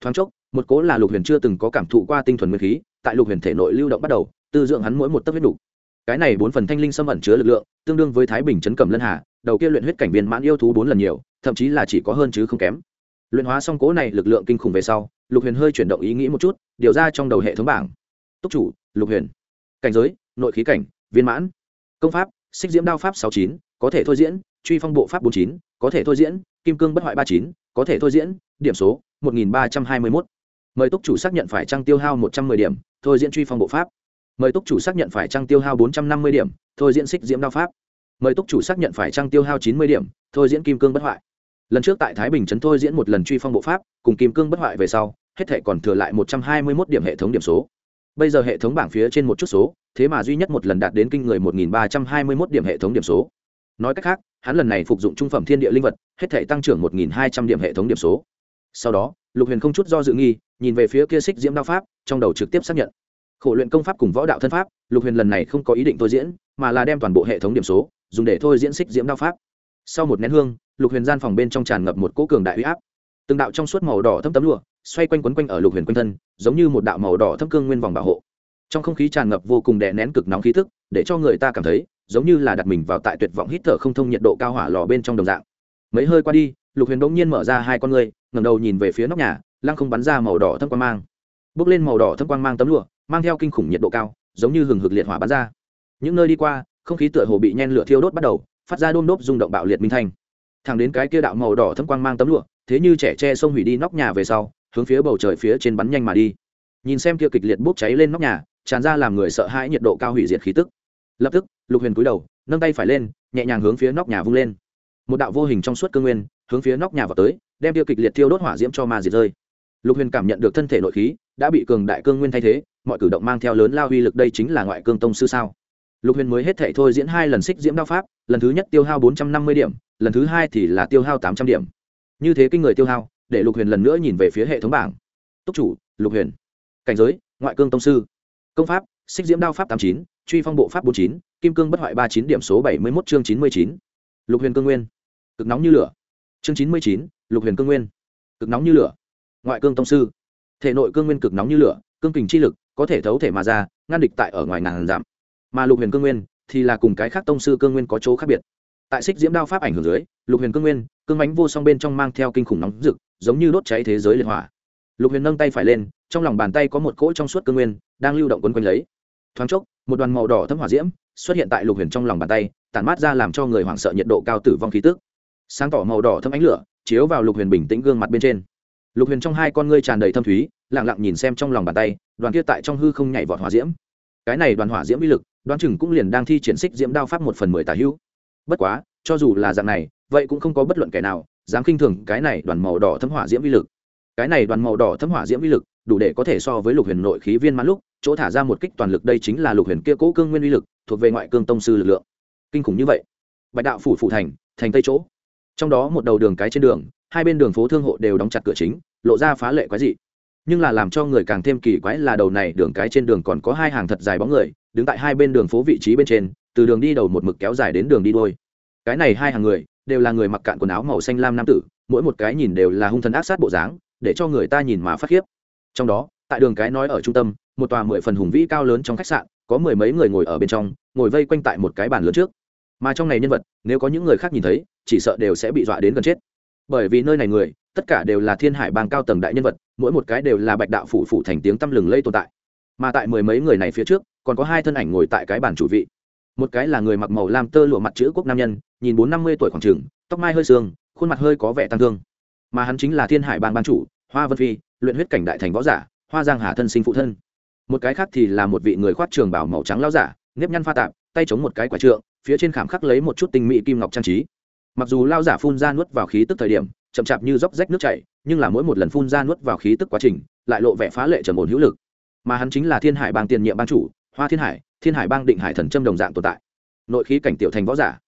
Thoáng chốc một cố là lục huyền chưa từng có cảm thụ qua tinh thuần nguyên khí, tại lục huyền thể nội lưu động bắt đầu, tư dưỡng hắn mỗi một tấc huyết đủ. cái này bốn phần thanh linh xâm ẩn chứa lực lượng, tương đương với thái bình chấn cầm lân hà, đầu kia luyện huyết cảnh viên mãn yêu thú bốn lần nhiều, thậm chí là chỉ có hơn chứ không kém. Luyện hóa xong cố này, lực lượng kinh khủng về sau, lục huyền hơi chuyển động ý nghĩ một chút, điều ra trong đầu hệ thống bảng. Túc chủ, lục huyền. Cảnh giới, nội khí cảnh, viên mãn. Công pháp, xích diễm đao pháp sáu chín, có thể thôi diễn, truy phong bộ pháp bốn chín, có thể thôi diễn, kim cương bất hoại ba chín, có thể thôi diễn, điểm số, một nghìn ba trăm hai mươi mốt mời túc chủ xác nhận phải trăng tiêu hao một trăm mười điểm, thôi diễn truy phong bộ pháp. Mời túc chủ xác nhận phải trăng tiêu hao bốn trăm năm mươi điểm, thôi diễn xích diễm đao pháp. Mời túc chủ xác nhận phải trăng tiêu hao chín mươi điểm, thôi diễn kim cương bất hoại. Lần trước tại thái bình trấn thôi diễn một lần truy phong bộ pháp, cùng kim cương bất hoại về sau, hết thể còn thừa lại một trăm hai mươi mốt điểm hệ thống điểm số. Bây giờ hệ thống bảng phía trên một chút số, thế mà duy nhất một lần đạt đến kinh người một nghìn ba trăm hai mươi mốt điểm hệ thống điểm số. Nói cách khác, hắn lần này phục dụng trung phẩm thiên địa linh vật, hết thể tăng trưởng một nghìn hai trăm điểm hệ thống điểm số. Sau đó lục huyền không chút do dự nghi, nhìn về phía kia xích diễm đao pháp, trong đầu trực tiếp xác nhận. Khổ luyện công pháp cùng võ đạo thân pháp, lục huyền lần này không có ý định thôi diễn, mà là đem toàn bộ hệ thống điểm số, dùng để thôi diễn xích diễm đao pháp. Sau một nén hương, lục huyền gian phòng bên trong tràn ngập một cỗ cường đại huy áp. Từng đạo trong suốt màu đỏ thâm tấm lụa, xoay quanh quấn quanh ở lục huyền quanh thân, giống như một đạo màu đỏ thâm cương nguyên vòng bảo hộ. Trong không khí tràn ngập vô cùng đè nén cực nóng khí thức để cho người ta cảm thấy, giống như là đặt mình vào tại tuyệt vọng hít thở không thông nhiệt độ cao hỏa lò bên trong đồng dạng. Mấy hơi qua đi, lục huyền bỗng nhiên mở ra hai con ngươi ngẩng đầu nhìn về phía nóc nhà, lăng không bắn ra màu đỏ thâm quang mang. Bước lên màu đỏ thâm quang mang tấm lụa, mang theo kinh khủng nhiệt độ cao, giống như hừng hực liệt hỏa bắn ra. Những nơi đi qua, không khí tựa hồ bị nhen lửa thiêu đốt bắt đầu, phát ra đôm đốp rung động bạo liệt minh thanh. Thẳng đến cái kia đạo màu đỏ thâm quang mang tấm lụa, thế như trẻ tre sông hủy đi nóc nhà về sau, hướng phía bầu trời phía trên bắn nhanh mà đi. Nhìn xem kia kịch liệt bốc cháy lên nóc nhà, tràn ra làm người sợ hãi nhiệt độ cao hủy diệt khí tức. Lập tức, lục huyền cúi đầu, nâng tay phải lên, nhẹ nhàng hướng phía nóc nhà vung lên. Một đạo vô hình trong suốt cơ nguyên, hướng phía nóc nhà vào tới đem tiêu kịch liệt thiêu đốt hỏa diễm cho ma diệt rơi. Lục huyền cảm nhận được thân thể nội khí, đã bị cường đại cương nguyên thay thế, mọi cử động mang theo lớn lao uy lực đây chính là ngoại cương tông sư sao. Lục huyền mới hết thể thôi diễn hai lần xích diễm đao pháp, lần thứ nhất tiêu hao bốn trăm năm mươi điểm, lần thứ hai thì là tiêu hao tám trăm điểm. Như thế kinh người tiêu hao, để lục huyền lần nữa nhìn về phía hệ thống bảng. Túc chủ, lục huyền. Cảnh giới, ngoại cương tông sư. Công pháp, xích diễm đao pháp tám chín, truy phong bộ pháp bốn chín, kim cương bất hoại ba chín điểm số bảy mươi một chương chín mươi chín. Lục huyền cương nguyên. Cực nóng như lửa. Chương chín mươi chín lục huyền cương nguyên, cực nóng như lửa. Ngoại cương tông sư, thể nội cương nguyên cực nóng như lửa, cương kình chi lực có thể thấu thể mà ra, ngăn địch tại ở ngoài ngàn giảm mà lục huyền cương nguyên thì là cùng cái khác tông sư cương nguyên có chỗ khác biệt. Tại xích diễm đao pháp ảnh hưởng dưới, lục huyền cương nguyên, cương bánh vô song bên trong mang theo kinh khủng nóng rực, giống như đốt cháy thế giới liệt hỏa. Lục huyền nâng tay phải lên, trong lòng bàn tay có một cỗ trong suốt cương nguyên đang lưu động quấn quanh lấy. Thoáng chốc, một đoàn màu đỏ thấm hỏa diễm xuất hiện tại lục huyền trong lòng bàn tay, tản mát ra làm cho người hoảng sợ nhiệt độ cao tử vong khí tức. Sáng tỏ màu đỏ thâm ánh lửa chiếu vào lục huyền bình tĩnh gương mặt bên trên. Lục huyền trong hai con ngươi tràn đầy thâm thúy lẳng lặng nhìn xem trong lòng bàn tay, đoàn kia tại trong hư không nhảy vọt hỏa diễm. Cái này đoàn hỏa diễm uy lực, đoán chừng cũng liền đang thi triển xích diễm đao pháp một phần mười tà hữu. Bất quá, cho dù là dạng này, vậy cũng không có bất luận kẻ nào dám khinh thường cái này đoàn màu đỏ thấm hỏa diễm uy lực. Cái này đoàn màu đỏ thấm hỏa diễm uy lực, đủ để có thể so với lục huyền nội khí viên mãn lúc, chỗ thả ra một kích toàn lực đây chính là lục huyền kia cố cương nguyên uy lực, thuộc về ngoại cương tông sư lực lượng. Kinh khủng như vậy. Bạch đạo phủ phủ thành thành tây chỗ trong đó một đầu đường cái trên đường, hai bên đường phố thương hộ đều đóng chặt cửa chính, lộ ra phá lệ quái dị. Nhưng là làm cho người càng thêm kỳ quái là đầu này đường cái trên đường còn có hai hàng thật dài bóng người, đứng tại hai bên đường phố vị trí bên trên, từ đường đi đầu một mực kéo dài đến đường đi đôi cái này hai hàng người, đều là người mặc cạn quần áo màu xanh lam nam tử, mỗi một cái nhìn đều là hung thần ác sát bộ dáng, để cho người ta nhìn mà phát khiếp. Trong đó, tại đường cái nói ở trung tâm, một tòa mười phần hùng vĩ cao lớn trong khách sạn, có mười mấy người ngồi ở bên trong, ngồi vây quanh tại một cái bàn lớn trước. Mà trong này nhân vật, nếu có những người khác nhìn thấy chỉ sợ đều sẽ bị dọa đến gần chết. Bởi vì nơi này người tất cả đều là thiên hải bang cao tầng đại nhân vật mỗi một cái đều là bạch đạo phủ phủ thành tiếng tăm lừng lây tồn tại. Mà tại mười mấy người này phía trước còn có hai thân ảnh ngồi tại cái bàn chủ vị. Một cái là người mặc màu lam tơ lụa mặt chữ quốc nam nhân nhìn bốn năm mươi tuổi khoảng trường, tóc mai hơi sương khuôn mặt hơi có vẻ tăng thương. Mà hắn chính là thiên hải bang ban chủ hoa vân phi luyện huyết cảnh đại thành võ giả hoa giang hà thân sinh phụ thân. Một cái khác thì là một vị người khoát trường bảo màu trắng lao giả nếp nhăn pha tạp tay chống một cái quả trượng phía trên khảm khắc lấy một chút tinh mỹ kim ngọc trang trí mặc dù lao giả phun ra nuốt vào khí tức thời điểm, chậm chạp như róc rách nước chảy, nhưng là mỗi một lần phun ra nuốt vào khí tức quá trình, lại lộ vẻ phá lệ trầm ổn hữu lực. Mà hắn chính là thiên hải bang tiền nhiệm ban chủ, hoa thiên hải thiên hải bang định hải thần châm đồng dạng tồn tại. Nội khí cảnh tiểu thành võ giả.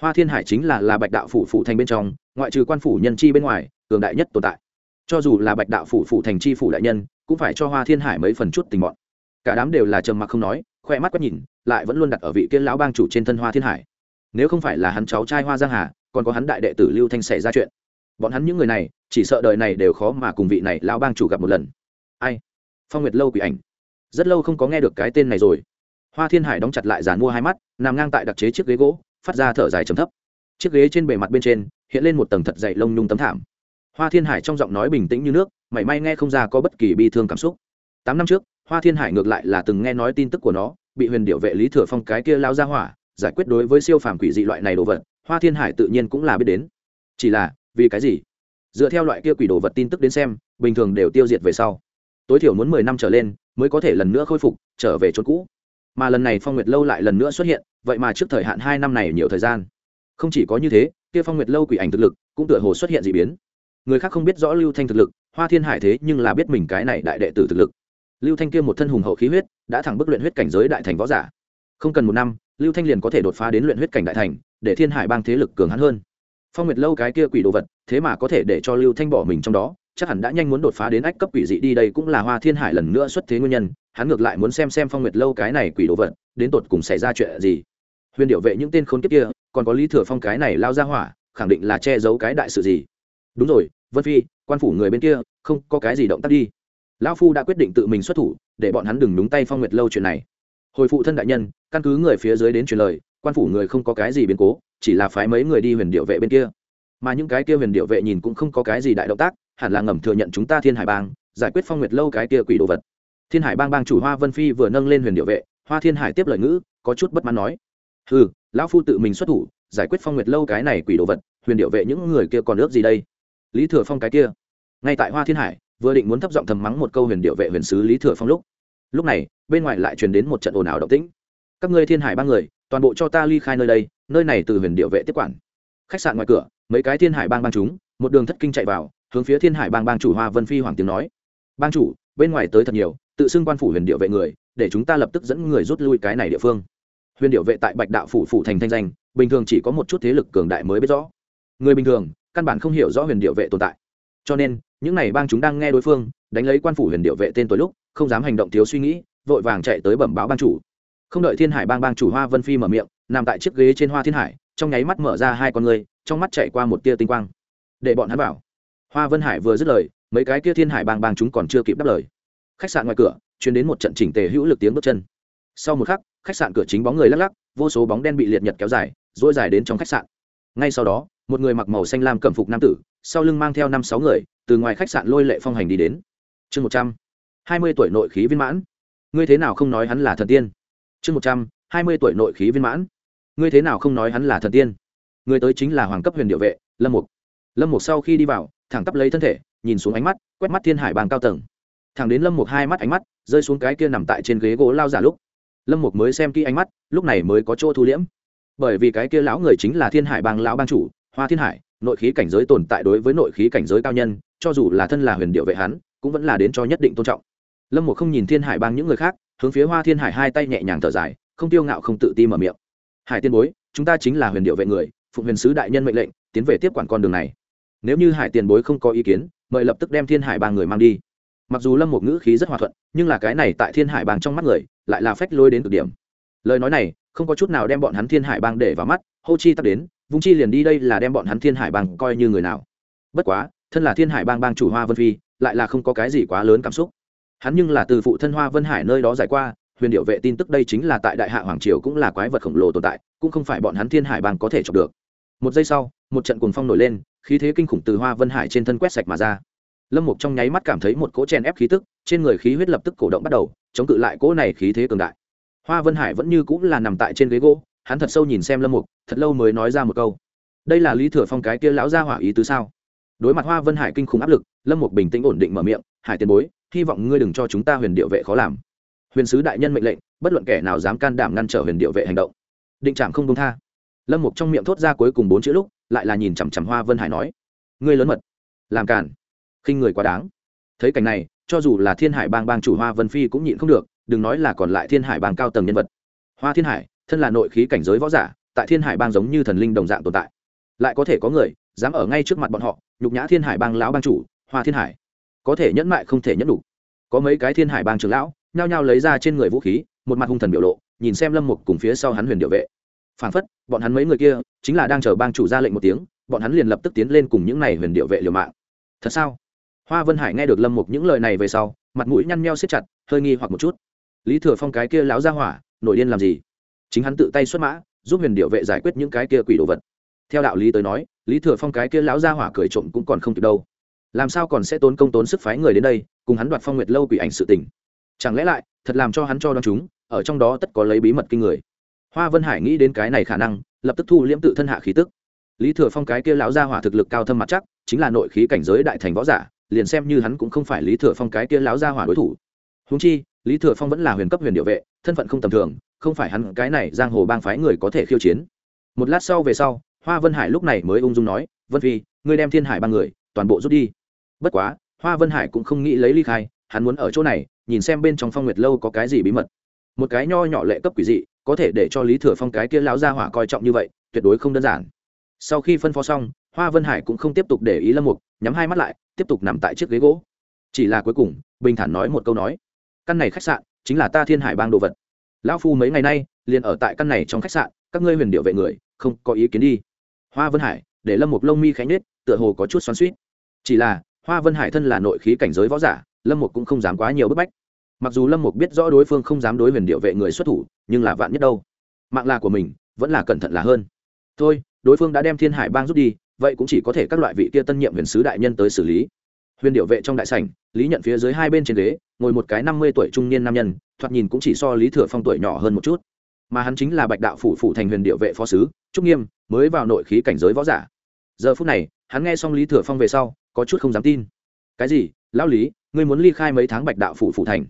Hoa thiên hải chính là là bạch đạo phủ phủ thành bên trong, ngoại trừ quan phủ nhân chi bên ngoài, cường đại nhất tồn tại. Cho dù là bạch đạo phủ phủ thành chi phủ đại nhân, cũng phải cho hoa thiên hải mấy phần chút tình bọn cả đám đều là trầm mặc không nói, khoe mắt quét nhìn, lại vẫn luôn đặt ở vị kiên lão bang chủ trên thân hoa thiên hải. Nếu không phải là hắn cháu trai hoa giang hà còn có hắn đại đệ tử lưu thanh xảy ra chuyện. Bọn hắn những người này, chỉ sợ đời này đều khó mà cùng vị này lão bang chủ gặp một lần. Ai? Phong nguyệt lâu quỷ ảnh. Rất lâu không có nghe được cái tên này rồi. Hoa thiên hải đóng chặt lại giàn mua hai mắt, nằm ngang tại đặc chế chiếc ghế gỗ, phát ra thở dài trầm thấp. Chiếc ghế trên bề mặt bên trên, hiện lên một tầng thật dày lông nhung tấm thảm. Hoa thiên hải trong giọng nói bình tĩnh như nước, mảy may nghe không ra có bất kỳ bi thương cảm xúc. Tám năm trước, hoa thiên hải ngược lại là từng nghe nói tin tức của nó, bị huyền điệu vệ lý thừa phong cái kia lao ra hỏa giải quyết đối với siêu phàm quỷ dị loại này đồ vật hoa thiên hải tự nhiên cũng là biết đến. Chỉ là, vì cái gì? Dựa theo loại kia quỷ đồ vật tin tức đến xem, bình thường đều tiêu diệt về sau. Tối thiểu muốn mười năm trở lên mới có thể lần nữa khôi phục, trở về chỗ cũ. Mà lần này phong nguyệt lâu lại lần nữa xuất hiện, vậy mà trước thời hạn hai năm này nhiều thời gian. Không chỉ có như thế, kia phong nguyệt lâu quỷ ảnh thực lực cũng tựa hồ xuất hiện d ị biến. Người khác không biết rõ lưu thanh thực lực, hoa thiên hải thế nhưng là biết mình cái này đại đệ tử thực lực. Lưu thanh kia một thân hùng hậu khí huyết, đã thẳng bức luyện huyết cảnh giới đại thành võ giả. Không cần một năm, lưu thanh liền có thể đột phá đến luyện huyết cảnh đại thành để thiên hải bang thế lực cường hắn hơn. Phong nguyệt lâu cái kia quỷ đồ vật, thế mà có thể để cho lưu thanh bỏ mình trong đó, chắc hẳn đã nhanh muốn đột phá đến ách cấp quỷ dị đi đây cũng là hoa thiên hải lần nữa xuất thế nguyên nhân, hắn ngược lại muốn xem xem phong nguyệt lâu cái này quỷ đồ vật, đến tột cùng xảy ra chuyện gì. Huyền điệu vệ những tên khốn kiếp kia, còn có lý thừa phong cái này lao ra hỏa, khẳng định là che giấu cái đại sự gì. Đúng rồi, vân phi, quan phủ người bên kia, không có cái gì động tác đi. Lão phu đã quyết định tự mình xuất thủ, để bọn hắn đừng đúng tay phong nguyệt lâu chuyện này. Hồi phụ thân đại nhân, căn cứ người phía dưới đến truyền lời quan phủ người không có cái gì biến cố, chỉ là phái mấy người đi huyền điệu vệ bên kia. Mà những cái kia huyền điệu vệ nhìn cũng không có cái gì đại động tác, hẳn là ngầm thừa nhận chúng ta thiên hải bang, giải quyết phong nguyệt lâu cái kia quỷ đồ vật. Thiên hải bang bang chủ hoa vân phi vừa nâng lên huyền điệu vệ, hoa thiên hải tiếp lời ngữ, có chút bất mãn nói. Ừ lão phu tự mình xuất thủ, giải quyết phong nguyệt lâu cái này quỷ đồ vật, huyền điệu vệ những người kia còn ước gì đây? Lý thừa phong cái kia. Ngay tại hoa thiên hải, vừa định muốn thấp giọng thầm mắng một câu huyền điệu vệ huyền sứ lý thừa phong lúc lúc này, bên ngoài lại truyền đến một trận ồn ào động tĩnh. Các ngươi thiên hải ba người toàn bộ cho ta ly khai nơi đây, nơi này từ huyền điệu vệ tiếp quản. Khách sạn ngoài cửa, mấy cái thiên hải bang bang chúng, một đường thất kinh chạy vào, hướng phía thiên hải bang bang chủ hoa vân phi hoàng tiếng nói. Bang chủ, bên ngoài tới thật nhiều, tự xưng quan phủ huyền điệu vệ người, để chúng ta lập tức dẫn người rút lui cái này địa phương. Huyền điệu vệ tại bạch đạo phủ phủ thành thanh danh, bình thường chỉ có một chút thế lực cường đại mới biết rõ. Người bình thường, căn bản không hiểu rõ huyền điệu vệ tồn tại. Cho nên, những n à y bang chúng đang nghe đối phương, đánh lấy quan phủ huyền điệu vệ tên tối lúc, không dám hành động thiếu suy nghĩ, vội vàng chạy tới bẩm báo bang chủ không đợi thiên hải bang bang chủ hoa vân phi mở miệng, nằm tại chiếc ghế trên hoa thiên hải, trong nháy mắt mở ra hai con người, trong mắt chạy qua một tia tinh quang. Để bọn hắn bảo hoa vân hải vừa dứt lời, mấy cái kia thiên hải bang bang chúng còn chưa kịp đáp lời. Khách sạn ngoài cửa chuyển đến một trận chỉnh tề hữu lực tiếng bước chân. Sau một khắc, khách sạn cửa chính bóng người lắc lắc, vô số bóng đen bị liệt nhật kéo dài dỗi dài đến trong khách sạn. Ngay sau đó, một người mặc màu xanh lam cẩm phục nam tử, sau lưng mang theo năm sáu người, từ ngoài khách sạn lôi lệ phong hành đi đến. Chương một trăm hai mươi tuổi nội khí viên mãn. Ngươi thế nào không nói hắn là thần tiên? Chương một trăm hai mươi tuổi nội khí viên mãn. Ngươi thế nào không nói hắn là thần tiên? Người tới chính là hoàng cấp huyền điệu vệ, lâm mục. Lâm mục sau khi đi vào, thẳng tắp lấy thân thể, nhìn xuống ánh mắt, quét mắt thiên hải bàng cao tầng. Thẳng đến lâm mục hai mắt ánh mắt rơi xuống cái kia nằm tại trên ghế gỗ lao giả lúc, lâm mục mới xem kỹ ánh mắt, lúc này mới có chỗ thu liễm. Bởi vì cái kia lão người chính là thiên hải bang lão bang chủ, hoa thiên hải, nội khí cảnh giới tồn tại đối với nội khí cảnh giới cao nhân, cho dù là thân là huyền điệu vệ hắn, cũng vẫn là đến cho nhất định tôn trọng. Lâm một không nhìn thiên hải bang những người khác hướng phía hoa thiên hải hai tay nhẹ nhàng thở dài, không tiêu ngạo không tự ti mở miệng. Hải tiên bối, chúng ta chính là huyền điệu vệ người phụ huyền sứ đại nhân mệnh lệnh, tiến về tiếp quản con đường này. Nếu như hải tiền bối không có ý kiến, mời lập tức đem thiên hải bang người mang đi. Mặc dù lâm một ngữ khí rất hòa thuận, nhưng là cái này tại thiên hải bang trong mắt người, lại là phách lôi đến cực điểm. Lời nói này, không có chút nào đem bọn hắn thiên hải bang để vào mắt, hô chi tắc đến, vung chi liền đi đây là đem bọn hắn thiên hải bang coi như người nào. Bất quá, thân là thiên hải bang bang chủ hoa vân phi, lại là không có cái gì quá lớn cảm xúc hắn nhưng là từ phụ thân hoa vân hải nơi đó giải qua, huyền điệu vệ tin tức đây chính là tại đại hạ hoàng triều cũng là quái vật khổng lồ tồn tại, cũng không phải bọn hắn thiên hải bang có thể chọc được. Một giây sau, một trận cuồng phong nổi lên, khí thế kinh khủng từ hoa vân hải trên thân quét sạch mà ra. Lâm mục trong nháy mắt cảm thấy một cỗ chen ép khí tức, trên người khí huyết lập tức cổ động bắt đầu, chống cự lại cỗ này khí thế cường đại. Hoa vân hải vẫn như cũng là nằm tại trên ghế gỗ, hắn thật sâu nhìn xem lâm mục, thật lâu mới nói ra một câu. Đây là lý thừa phong cái kia lão gia hỏa ý tứ sao? Đối mặt hoa vân hải kinh khủng áp lực, lâm mục bình tĩnh ổn định mở miệng, hải tiền bối hy vọng ngươi đừng cho chúng ta huyền điệu vệ khó làm. Huyền sứ đại nhân mệnh lệnh, bất luận kẻ nào dám can đảm ngăn trở huyền điệu vệ hành động. Định trạm không công tha. Lâm mục trong miệng thốt ra cuối cùng bốn chữ lúc, lại là nhìn chằm chằm hoa vân hải nói, ngươi lớn mật, làm cản khinh người quá đáng. Thấy cảnh này, cho dù là thiên hải bang bang chủ hoa vân phi cũng nhịn không được, đừng nói là còn lại thiên hải bang cao tầng nhân vật. Hoa thiên hải, thân là nội khí cảnh giới võ giả, tại thiên hải bang giống như thần linh đồng dạng tồn tại. Lại có thể có người dám ở ngay trước mặt bọn họ, nhục nhã thiên hải bang lão bang chủ, hoa thiên hải có thể nhẫn mại không thể nhẫn đủ. Có mấy cái thiên hải bang trưởng lão, nhao nhao lấy ra trên người vũ khí, một mặt hung thần biểu lộ, nhìn xem lâm mục cùng phía sau hắn huyền điệu vệ. Phản phất, bọn hắn mấy người kia, chính là đang chờ bang chủ ra lệnh một tiếng, bọn hắn liền lập tức tiến lên cùng những này huyền điệu vệ liều mạng. Thật sao? Hoa vân hải nghe được lâm mục những lời này về sau, mặt mũi nhăn nheo siết chặt, hơi nghi hoặc một chút. Lý thừa phong cái kia láo ra hỏa nổi điên làm gì? Chính hắn tự tay xuất mã, giúp huyền điệu vệ giải quyết những cái kia quỷ đồ vật. Theo đạo lý tới nói, lý thừa phong cái kia lão gia hỏa cười trộm cũng còn không kịp đâu làm sao còn sẽ tốn công tốn sức phái người đến đây, cùng hắn đoạt phong nguyệt lâu quỷ ảnh sự tình? Chẳng lẽ lại, thật làm cho hắn cho đoán chúng, ở trong đó tất có lấy bí mật kinh người? Hoa vân hải nghĩ đến cái này khả năng, lập tức thu liễm tự thân hạ khí tức. Lý thừa phong cái kia lão gia hỏa thực lực cao thâm mặt chắc, chính là nội khí cảnh giới đại thành võ giả, liền xem như hắn cũng không phải lý thừa phong cái kia lão gia hỏa đối thủ. Húng chi, lý thừa phong vẫn là huyền cấp huyền điệu vệ, thân phận không tầm thường, không phải hắn cái này giang hồ bang phái người có thể khiêu chiến. Một lát sau về sau, hoa vân hải lúc này mới ung dung nói, vân phi, ngươi đem thiên hải ba người toàn bộ rút đi bất quá, hoa vân hải cũng không nghĩ lấy ly khai, hắn muốn ở chỗ này, nhìn xem bên trong phong nguyệt lâu có cái gì bí mật. Một cái nho nhỏ lệ cấp quỷ dị, có thể để cho lý thừa phong cái kia lão gia hỏa coi trọng như vậy, tuyệt đối không đơn giản. Sau khi phân phó xong, hoa vân hải cũng không tiếp tục để ý lâm mục, nhắm hai mắt lại, tiếp tục nằm tại chiếc ghế gỗ. Chỉ là cuối cùng, bình thản nói một câu nói. Căn này khách sạn chính là ta thiên hải bang đồ vật. Lão phu mấy ngày nay, liền ở tại căn này trong khách sạn, các ngươi huyền điệu vệ người, không có ý kiến đi. Hoa vân hải, để lâm mục lông mi khánh nết tựa hồ có chút xoắn xuýt. Chỉ là hoa vân hải thân là nội khí cảnh giới võ giả, lâm mục cũng không dám quá nhiều bức bách. Mặc dù lâm mục biết rõ đối phương không dám đối huyền điệu vệ người xuất thủ, nhưng là vạn nhất đâu? Mạng là của mình, vẫn là cẩn thận là hơn. Thôi, đối phương đã đem thiên hải bang rút đi, vậy cũng chỉ có thể các loại vị kia tân nhiệm huyền sứ đại nhân tới xử lý. Huyền điệu vệ trong đại sảnh, lý nhận phía dưới hai bên trên ghế, ngồi một cái năm mươi tuổi trung niên nam nhân, thoạt nhìn cũng chỉ so lý thừa phong tuổi nhỏ hơn một chút. Mà hắn chính là bạch đạo phủ phủ thành huyền điệu vệ phó sứ, trúc nghiêm, mới vào nội khí cảnh giới võ giả. Giờ phút này, hắn nghe xong lý thừa phong về sau có chút không dám tin. Cái gì? Lão lý, ngươi muốn ly khai mấy tháng bạch đạo phủ phủ thành?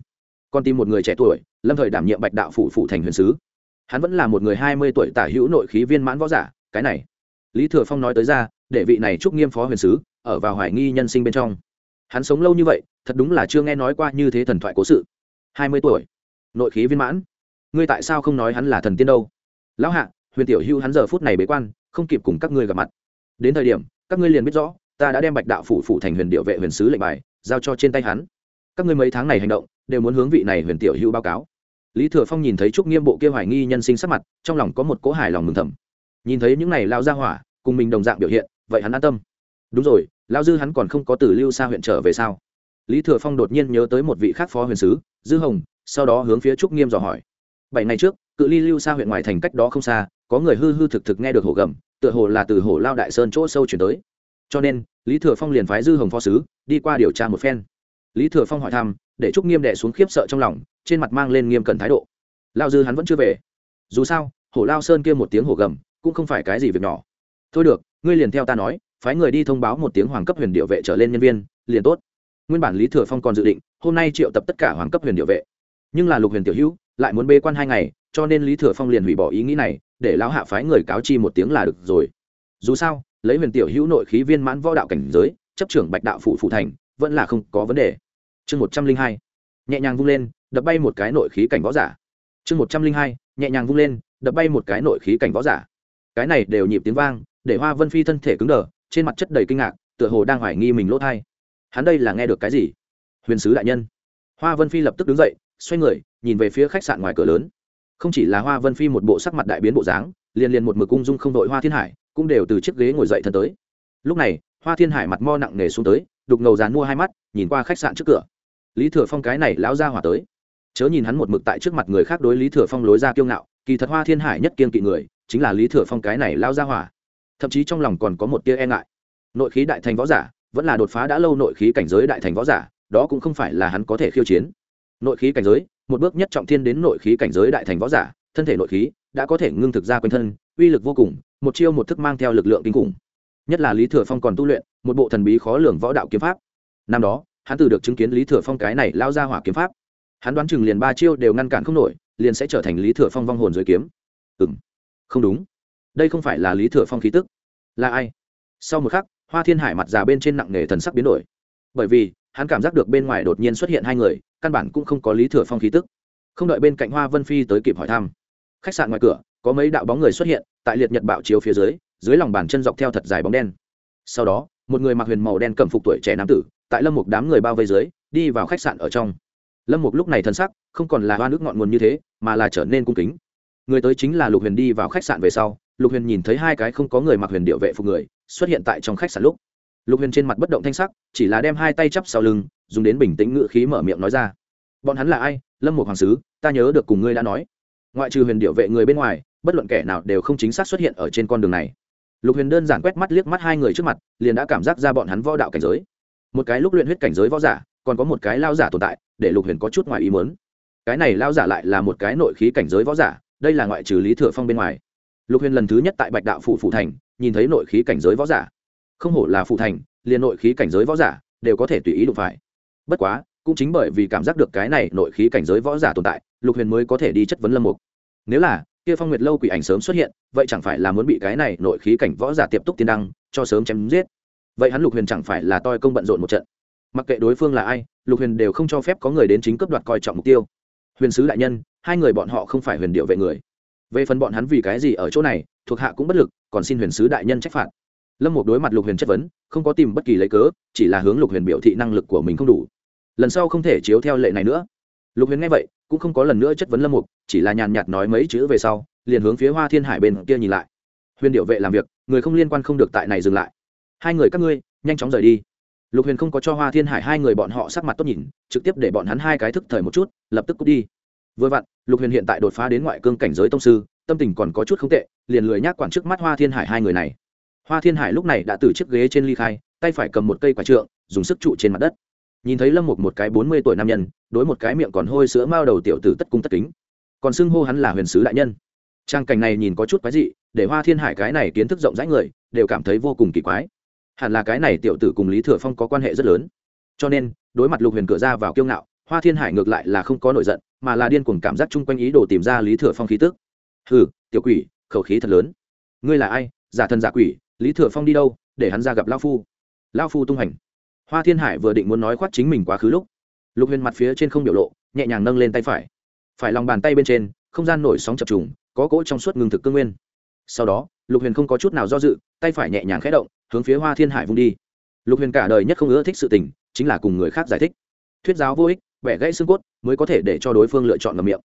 Còn tìm một người trẻ tuổi, lâm thời đảm nhiệm bạch đạo phủ phủ thành huyền sứ. Hắn vẫn là một người hai mươi tuổi tả hữu nội khí viên mãn võ giả, cái này. Lý thừa phong nói tới ra, để vị này trúc nghiêm phó huyền sứ, ở vào hoài nghi nhân sinh bên trong. Hắn sống lâu như vậy, thật đúng là chưa nghe nói qua như thế thần thoại cố sự. hai mươi tuổi, nội khí viên mãn. Ngươi tại sao không nói hắn là thần tiên đâu? Lão hạ, huyền tiểu hưu hắn giờ phút này bế quan, không kịp cùng các ngươi gặp mặt. Đến thời điểm, các ngươi liền biết rõ ta đã đem bạch đạo phủ phủ thành huyền điệu vệ huyền sứ lệnh bài, giao cho trên tay hắn. Các ngươi mấy tháng này hành động, đều muốn hướng vị này huyền tiểu hữu báo cáo. Lý thừa phong nhìn thấy trúc nghiêm bộ kia hoài nghi nhân sinh sắc mặt, trong lòng có một cỗ hài lòng mừng thầm. Nhìn thấy những này lao ra hỏa, cùng mình đồng dạng biểu hiện, vậy hắn an tâm. Đúng rồi lao dư hắn còn không có từ lưu xa huyện trở về sao? Lý thừa phong đột nhiên nhớ tới một vị khác phó huyền sứ, dư hồng, sau đó hướng phía trúc nghiêm dò hỏi. Bảy ngày trước, cự ly lưu xa huyện ngoài thành cách đó không xa, có người hư hư thực thực nghe được hổ gầm, tựa hồ là từ hổ lao đại sơn chỗ sâu chuyển tới cho nên, lý thừa phong liền phái dư hồng phó sứ đi qua điều tra một phen. Lý thừa phong hỏi thăm, để trúc nghiêm đệ xuống khiếp sợ trong lòng, trên mặt mang lên nghiêm cẩn thái độ. Lao dư hắn vẫn chưa về. Dù sao, hổ lao sơn kia một tiếng hổ gầm, cũng không phải cái gì việc nhỏ. Thôi được, ngươi liền theo ta nói, phái người đi thông báo một tiếng hoàng cấp huyền điệu vệ trở lên nhân viên, liền tốt. Nguyên bản lý thừa phong còn dự định, hôm nay triệu tập tất cả hoàng cấp huyền điệu vệ. Nhưng là lục huyền tiểu hữu lại muốn bê quan hai ngày, cho nên lý thừa phong liền hủy bỏ ý nghĩ này, để lão hạ phái người cáo chi một tiếng là được rồi. Dù sao lấy huyền tiểu hữu nội khí viên mãn võ đạo cảnh giới, chấp trưởng bạch đạo phủ phụ thành, vẫn là không có vấn đề. Chương một trăm linh hai, nhẹ nhàng vung lên, đập bay một cái nội khí cảnh võ giả. Chương một trăm linh hai, nhẹ nhàng vung lên, đập bay một cái nội khí cảnh võ giả. Cái này đều nhịp tiếng vang, để hoa vân phi thân thể cứng đờ, trên mặt chất đầy kinh ngạc, tựa hồ đang hoài nghi mình lỗ thai. Hắn đây là nghe được cái gì? Huyền sứ đại nhân. Hoa vân phi lập tức đứng dậy, xoay người, nhìn về phía khách sạn ngoài cửa lớn. Không chỉ là hoa vân phi một bộ sắc mặt đại biến bộ dáng, liền liền một mực cung dung không đội hoa thiên hải cũng đều từ chiếc ghế ngồi dậy thân tới. Lúc này, hoa thiên hải mặt mo nặng nề xuống tới, đục ngầu dàn mua hai mắt, nhìn qua khách sạn trước cửa. Lý thừa phong cái này lão ra hỏa tới. Chớ nhìn hắn một mực tại trước mặt người khác đối lý thừa phong lối ra kiêu ngạo, kỳ thật hoa thiên hải nhất kiên kỵ người, chính là lý thừa phong cái này lao ra hỏa. Thậm chí trong lòng còn có một tia e ngại. Nội khí đại thành võ giả, vẫn là đột phá đã lâu nội khí cảnh giới đại thành võ giả, đó cũng không phải là hắn có thể khiêu chiến. Nội khí cảnh giới, một bước nhất trọng thiên đến nội khí cảnh giới đại thành võ giả, thân thể nội khí, đã có thể ngưng thực ra quanh thân, uy lực vô cùng một chiêu một thức mang theo lực lượng kinh khủng. Nhất là lý thừa phong còn tu luyện, một bộ thần bí khó lường võ đạo kiếm pháp. Năm đó, hắn từ được chứng kiến lý thừa phong cái này lao ra hỏa kiếm pháp. Hắn đoán chừng liền ba chiêu đều ngăn cản không nổi, liền sẽ trở thành lý thừa phong vong hồn dưới kiếm. Ừ m không đúng. Đây không phải là lý thừa phong khí tức. Là ai? Sau một khắc, hoa thiên hải mặt già bên trên nặng nề thần sắc biến đổi. Bởi vì, hắn cảm giác được bên ngoài đột nhiên xuất hiện hai người, căn bản cũng không có lý thừa phong khí tức. Không đợi bên cạnh hoa vân phi tới kịp hỏi thăm. Khách sạn ngoài cửa, có mấy đạo bóng người xuất hiện tại liệt nhật bạo chiếu phía dưới dưới lòng bàn chân dọc theo thật dài bóng đen. Sau đó, một người mặc huyền màu đen cầm phục tuổi trẻ nam tử, tại lâm mục đám người bao vây dưới, đi vào khách sạn ở trong. Lâm mục lúc này thân sắc, không còn là hoa nước ngọn nguồn như thế, mà là trở nên cung kính. Người tới chính là lục huyền đi vào khách sạn về sau, lục huyền nhìn thấy hai cái không có người mặc huyền điệu vệ phục người, xuất hiện tại trong khách sạn lúc. Lục huyền trên mặt bất động thanh sắc, chỉ là đem hai tay chắp sau lưng, dùng đến bình tĩnh ngự khí mở miệng nói ra. Bọn hắn là ai? Lâm mục hoàng sứ, ta nhớ được cùng ngươi đã nói. Ngoại trừ huyền điệu vệ người bên ngoài bất luận kẻ nào đều không chính xác xuất hiện ở trên con đường này. Lục huyền đơn giản quét mắt liếc mắt hai người trước mặt, liền đã cảm giác ra bọn hắn võ đạo cảnh giới. Một cái lúc luyện huyết cảnh giới võ giả, còn có một cái lao giả tồn tại, để lục huyền có chút ngoài ý mớn cái này lao giả lại là một cái nội khí cảnh giới võ giả, đây là ngoại trừ lý thừa phong bên ngoài. Lục huyền lần thứ nhất tại bạch đạo phủ phủ thành, nhìn thấy nội khí cảnh giới võ giả. Không hổ là phụ thành, liền nội khí cảnh giới võ giả, đều có thể tùy ý đụng phải. Bất quá, cũng chính bởi vì cảm giác được cái này nội khí cảnh giới võ giả tồn tại, lục huyền mới có thể đi chất vấn lâm mục. Nếu là kia phong nguyệt lâu quỷ ảnh sớm xuất hiện, vậy chẳng phải là muốn bị cái này nội khí cảnh võ giả tiệp túc tiên đăng, cho sớm chém giết? Vậy hắn lục huyền chẳng phải là toi công bận rộn một trận? Mặc kệ đối phương là ai, lục huyền đều không cho phép có người đến chính cướp đoạt coi trọng mục tiêu. Huyền sứ đại nhân, hai người bọn họ không phải huyền điệu vệ người. Về phần bọn hắn vì cái gì ở chỗ này, thuộc hạ cũng bất lực, còn xin huyền sứ đại nhân trách phạt. Lâm một đối mặt lục huyền chất vấn, không có tìm bất kỳ lấy cớ, chỉ là hướng lục huyền biểu thị năng lực của mình không đủ. Lần sau không thể chiếu theo lệ này nữa lục huyền nghe vậy, cũng không có lần nữa chất vấn lâm mục, chỉ là nhàn nhạt nói mấy chữ về sau, liền hướng phía hoa thiên hải bên kia nhìn lại. Huyền điệu vệ làm việc, người không liên quan không được tại này dừng lại. Hai người các ngươi, nhanh chóng rời đi. Lục huyền không có cho hoa thiên hải hai người bọn họ sắc mặt tốt nhìn, trực tiếp để bọn hắn hai cái thức thời một chút, lập tức cút đi. Vừa vặn, lục huyền hiện tại đột phá đến ngoại cương cảnh giới tông sư, tâm tình còn có chút không tệ, liền lười nhác quản trước mắt hoa thiên hải hai người này. Hoa thiên hải lúc này đã từ chiếc ghế trên ly khai, tay phải cầm một cây quả trượng, dùng sức trụ trên mặt đất nhìn thấy lâm một một cái bốn mươi tuổi nam nhân, đối một cái miệng còn hôi sữa mao đầu tiểu tử tất cung tất kính. Còn xưng hô hắn là huyền sứ đại nhân. Trang cảnh này nhìn có chút quái dị, để hoa thiên hải cái này kiến thức rộng rãi người, đều cảm thấy vô cùng kỳ quái. Hẳn là cái này tiểu tử cùng lý thừa phong có quan hệ rất lớn. Cho nên, đối mặt lục huyền cửa ra vào kiêu ngạo, hoa thiên hải ngược lại là không có nổi giận, mà là điên cuồng cảm giác chung quanh ý đồ tìm ra lý thừa phong khí tức. Hừ, tiểu quỷ, khẩu khí thật lớn. Ngươi là ai? Giả thần giả quỷ, lý thừa phong đi đâu, để hắn ra gặp lao phu? Lao phu tung hành hoa thiên hải vừa định muốn nói khoát chính mình quá khứ lúc, lục huyền mặt phía trên không biểu lộ, nhẹ nhàng nâng lên tay phải. Phải lòng bàn tay bên trên, không gian nổi sóng chập trùng, có cỗ trong suốt ngưng thực cương nguyên. Sau đó, lục huyền không có chút nào do dự, tay phải nhẹ nhàng khẽ động, hướng phía hoa thiên hải vung đi. Lục huyền cả đời nhất không ưa thích sự tình, chính là cùng người khác giải thích. Thuyết giáo vô ích vẻ gãy xương cốt, mới có thể để cho đối phương lựa chọn ngầm miệng.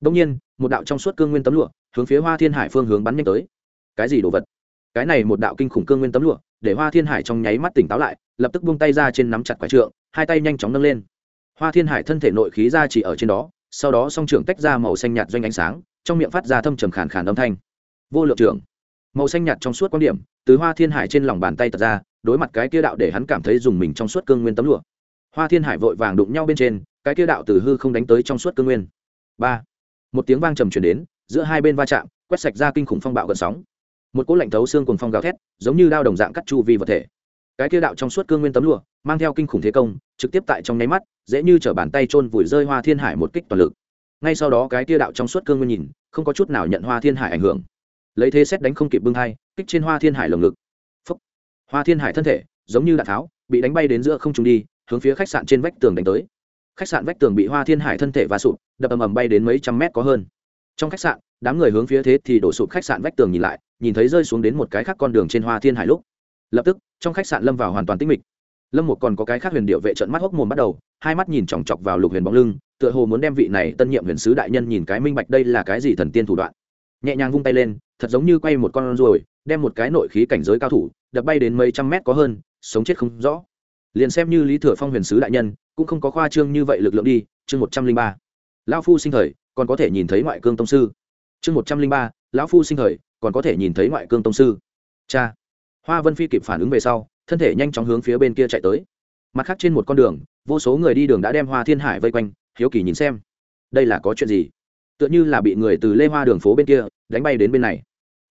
Đông nhiên, một đạo trong suốt cương nguyên tấm lụa, hướng phía hoa thiên hải phương hướng bắn nhanh tới. Cái gì đồ vật? Cái này một đạo kinh khủng cương nguyên tấm lụa, để hoa thiên hải trong nháy mắt tỉnh táo lại lập tức buông tay ra trên nắm chặt quả trượng, hai tay nhanh chóng nâng lên. Hoa thiên hải thân thể nội khí ra chỉ ở trên đó, sau đó song trưởng tách ra màu xanh nhạt doanh ánh sáng, trong miệng phát ra thâm trầm khàn khàn âm thanh. Vô lượng trưởng. Màu xanh nhạt trong suốt quan điểm, từ hoa thiên hải trên lòng bàn tay tật ra, đối mặt cái kia đạo để hắn cảm thấy dùng mình trong suốt cương nguyên tấm lụa. Hoa thiên hải vội vàng đụng nhau bên trên, cái kia đạo từ hư không đánh tới trong suốt cương nguyên. Ba. Một tiếng vang trầm truyền đến, giữa hai bên va chạm, quét sạch ra kinh khủng phong bạo gần sóng. Một cỗ lạnh thấu xương cùng phong gào thét, giống như đao đồng dạng cắt chu vi vật thể cái kia đạo trong suốt cương nguyên tấm lụa, mang theo kinh khủng thế công, trực tiếp tại trong nháy mắt, dễ như t bàn tay trôn vùi rơi hoa thiên hải một kích toàn lực. Ngay sau đó cái kia đạo trong suốt cương nguyên nhìn, không có chút nào nhận hoa thiên hải ảnh hưởng. Lấy thế xét đánh không kịp bưng hai, kích trên hoa thiên hải lồng ngực. Phúc. hoa thiên hải thân thể, giống như đạn tháo, bị đánh bay đến giữa không trung đi, hướng phía khách sạn trên vách tường đánh tới. Khách sạn vách tường bị hoa thiên hải thân thể và sụp, đập ầm ầm bay đến mấy trăm mét có hơn. Trong khách sạn, đám người hướng phía thế thì đổ sụp khách sạn vách tường nhìn lại, nhìn thấy rơi xuống đến một cái khác con đường trên hoa thiên hải lúc. Lập tức trong khách sạn lâm vào hoàn toàn tĩnh mịch. Lâm một còn có cái khác huyền điệu vệ trận mắt hốc mồm bắt đầu, hai mắt nhìn chòng chọc vào lục huyền bóng lưng, tựa hồ muốn đem vị này tân nhiệm huyền sứ đại nhân nhìn cái minh bạch đây là cái gì thần tiên thủ đoạn. Nhẹ nhàng vung tay lên, thật giống như quay một con ruồi, đem một cái nội khí cảnh giới cao thủ, đập bay đến mấy trăm mét có hơn, sống chết không rõ. Liền xem như lý thừa phong huyền sứ đại nhân, cũng không có khoa trương như vậy lực lượng đi, chương một trăm linh ba. Lão phu sinh thời, còn có thể nhìn thấy ngoại cương tông sư. Chương một trăm linh ba, lão phu sinh thời, còn có thể nhìn thấy ngoại cương tông sư. Cha hoa vân phi kịp phản ứng về sau, thân thể nhanh chóng hướng phía bên kia chạy tới. Mặt khác trên một con đường, vô số người đi đường đã đem hoa thiên hải vây quanh, hiếu kỳ nhìn xem. Đây là có chuyện gì? Tựa như là bị người từ lê hoa đường phố bên kia đánh bay đến bên này.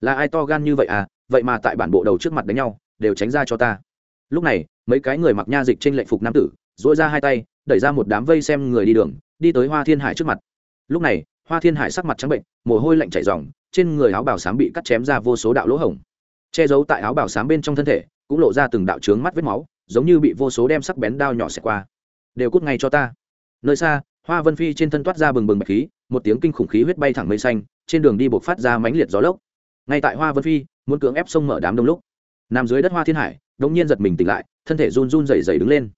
Là ai to gan như vậy à? Vậy mà tại bản bộ đầu trước mặt đánh nhau, đều tránh ra cho ta. Lúc này, mấy cái người mặc nha dịch trên lệnh phục nam tử dỗi ra hai tay, đẩy ra một đám vây xem người đi đường, đi tới hoa thiên hải trước mặt. Lúc này, hoa thiên hải sắc mặt trắng bệnh, mồ hôi lạnh chảy dòng trên người áo bào sám bị cắt chém ra vô số đạo lỗ hổng che giấu tại áo bảo sám bên trong thân thể, cũng lộ ra từng đạo trướng mắt vết máu, giống như bị vô số đem sắc bén đao nhỏ xẹt qua. Đều cút ngay cho ta. Nơi xa, hoa vân phi trên thân toát ra bừng bừng bạch khí, một tiếng kinh khủng khí huyết bay thẳng mây xanh, trên đường đi buộc phát ra mãnh liệt gió lốc. Ngay tại hoa vân phi, muốn cưỡng ép sông mở đám đông lúc, nằm dưới đất hoa thiên hải đống nhiên giật mình tỉnh lại, thân thể run run rẩy rẩy đứng lên.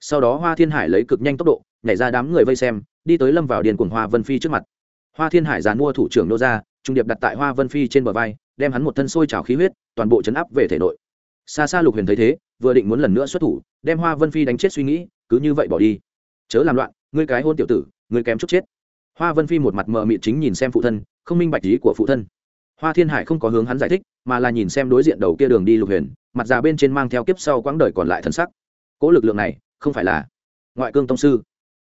Sau đó hoa thiên hải lấy cực nhanh tốc độ, nhảy ra đám người vây xem, đi tới lâm vào điền cuồng hoa vân phi trước mặt. Hoa thiên hải dàn mua thủ trưởng nô ra, trung điệp đặt tại hoa vân phi trên bờ vai đem hắn một thân sôi trào khí huyết, toàn bộ chấn áp về thể nội. Xa xa lục huyền thấy thế, vừa định muốn lần nữa xuất thủ, đem hoa vân phi đánh chết suy nghĩ, cứ như vậy bỏ đi. Chớ làm loạn, ngươi cái hôn tiểu tử, ngươi kém chút chết. Hoa vân phi một mặt mờ mịt chính nhìn xem phụ thân, không minh bạch ý của phụ thân. Hoa thiên hải không có hướng hắn giải thích, mà là nhìn xem đối diện đầu kia đường đi lục huyền, mặt già bên trên mang theo kiếp sau quãng đời còn lại thần sắc. Cỗ lực lượng này, không phải là ngoại cương tông sư.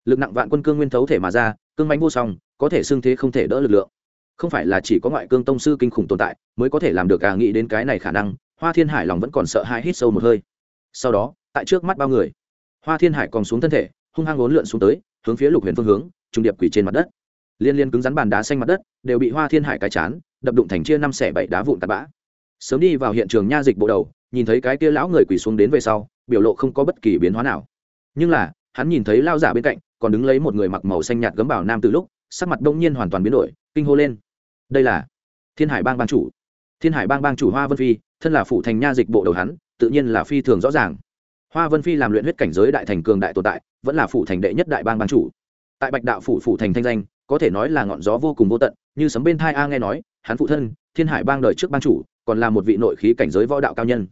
Lực nặng vạn quân cương nguyên thấu thể mà ra, cương mánh vô song, có thể xưng thế không thể đỡ lực lượng không phải là chỉ có ngoại cương tông sư kinh khủng tồn tại mới có thể làm được à nghĩ đến cái này khả năng, hoa thiên hải lòng vẫn còn sợ hãi hít sâu một hơi. Sau đó, tại trước mắt bao người, hoa thiên hải còn xuống thân thể, hung hăng ốn lượn xuống tới, hướng phía lục huyền phương hướng trung điệp quỷ trên mặt đất. Liên liên cứng rắn bàn đá xanh mặt đất, đều bị hoa thiên hải cái chán, đập đụng thành chia năm xẻ bảy đá vụn tạt bã. Sớm đi vào hiện trường nha dịch bộ đầu, nhìn thấy cái kia lão người quỳ xuống đến về sau, biểu lộ không có bất kỳ biến hóa nào. Nhưng là, hắn nhìn thấy lao giả bên cạnh, còn đứng lấy một người mặc màu xanh nhạt gấm bảo nam từ lúc, sắc mặt đông nhiên hoàn toàn biến đổi kinh hô lên. Đây là thiên hải bang bang chủ. Thiên hải bang bang chủ hoa vân phi, thân là phụ thành nha dịch bộ đầu hắn, tự nhiên là phi thường rõ ràng. Hoa vân phi làm luyện huyết cảnh giới đại thành cường đại tồn tại, vẫn là phụ thành đệ nhất đại bang bang chủ. Tại bạch đạo phủ phụ thành thanh danh, có thể nói là ngọn gió vô cùng vô tận, như sấm bên thai a nghe nói, hắn phụ thân, thiên hải bang đời trước bang chủ, còn là một vị nội khí cảnh giới võ đạo cao nhân.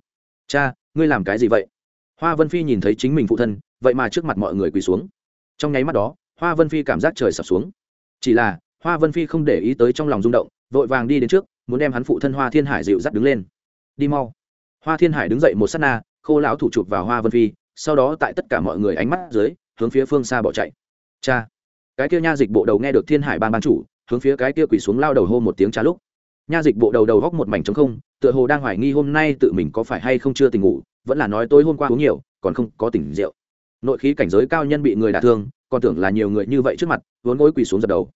Cha, ngươi làm cái gì vậy? Hoa vân phi nhìn thấy chính mình phụ thân, vậy mà trước mặt mọi người quỳ xuống. Trong nháy mắt đó, hoa vân phi cảm giác trời sập xuống. Chỉ là hoa vân phi không để ý tới trong lòng rung động, vội vàng đi đến trước, muốn đem hắn phụ thân hoa thiên hải dịu dắt đứng lên. Đi mau. Hoa thiên hải đứng dậy một s á t na, khô lão thủ chụp vào hoa vân phi, sau đó tại tất cả mọi người ánh mắt dưới, hướng phía phương xa bỏ chạy. Cha. Cái kia nha dịch bộ đầu nghe được thiên hải ban ban chủ, hướng phía cái kia quỳ xuống lao đầu hô một tiếng cha lúc. Nha dịch bộ đầu đầu góc một mảnh trống không, tựa hồ đang hoài nghi hôm nay tự mình có phải hay không chưa tỉnh ngủ, vẫn là nói tối hôm qua uống nhiều, còn không có tỉnh rượu. Nội khí cảnh giới cao nhân bị người đả thương, còn tưởng là nhiều người như vậy trước mặt, vốn gối quỳ xuống dập đầu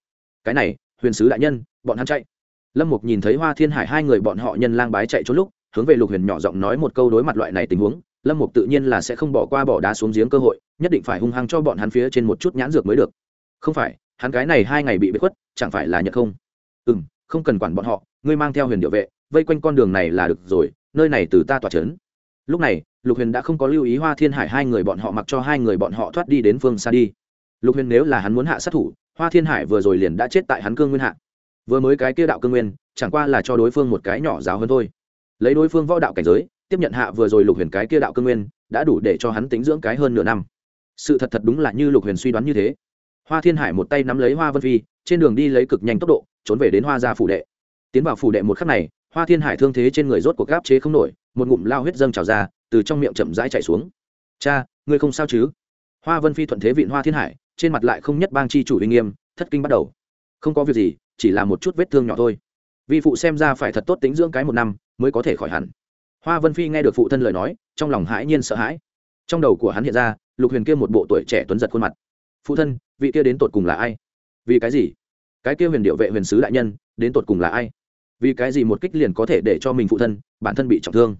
cái này huyền sứ đại nhân bọn hắn chạy. Lâm mục nhìn thấy hoa thiên hải hai người bọn họ nhân lang bái chạy trốn lúc hướng về lục huyền nhỏ giọng nói một câu đối mặt loại này tình huống lâm mục tự nhiên là sẽ không bỏ qua bỏ đá xuống giếng cơ hội nhất định phải hung hăng cho bọn hắn phía trên một chút nhãn dược mới được. Không phải hắn cái này hai ngày bị bế khuất chẳng phải là nhận không? Ừm, không cần quản bọn họ ngươi mang theo huyền điệu vệ vây quanh con đường này là được rồi nơi này từ ta tỏa chấn. lúc này lục huyền đã không có lưu ý hoa thiên hải hai người bọn họ mặc cho hai người bọn họ thoát đi đến phương xa đi. Lục huyền nếu là hắn muốn hạ sát thủ hoa thiên hải vừa rồi liền đã chết tại hắn cương nguyên hạ. Vừa mới cái kia đạo cương nguyên, chẳng qua là cho đối phương một cái nhỏ giáo hơn thôi. Lấy đối phương võ đạo cảnh giới, tiếp nhận hạ vừa rồi lục huyền cái kia đạo cương nguyên, đã đủ để cho hắn tính dưỡng cái hơn nửa năm. Sự thật thật đúng là như lục huyền suy đoán như thế. Hoa thiên hải một tay nắm lấy hoa vân phi, trên đường đi lấy cực nhanh tốc độ, trốn về đến hoa gia phủ đệ. Tiến vào phủ đệ một khắc này, hoa thiên hải thương thế trên người rốt cuộc gáp chế không nổi, một ngụm lao huyết dâng trào ra, từ trong miệng chậm rãi chạy xuống. Cha, ngươi không sao chứ? Hoa vân phi thuận thế vịn hoa thiên hải trên mặt lại không nhất bang chi chủ uy nghiêm, thất kinh bắt đầu. Không có việc gì, chỉ là một chút vết thương nhỏ thôi. Vi phụ xem ra phải thật tốt tính dưỡng cái một năm, mới có thể khỏi hẳn. Hoa vân phi nghe được phụ thân lời nói, trong lòng hãi nhiên sợ hãi. Trong đầu của hắn hiện ra, lục huyền kia một bộ tuổi trẻ tuấn giật khuôn mặt. Phụ thân, vị kia đến tột cùng là ai? Vì cái gì? Cái kia huyền điệu vệ huyền sứ đại nhân, đến tột cùng là ai? Vì cái gì một kích liền có thể để cho mình phụ thân, bản thân bị trọng thương?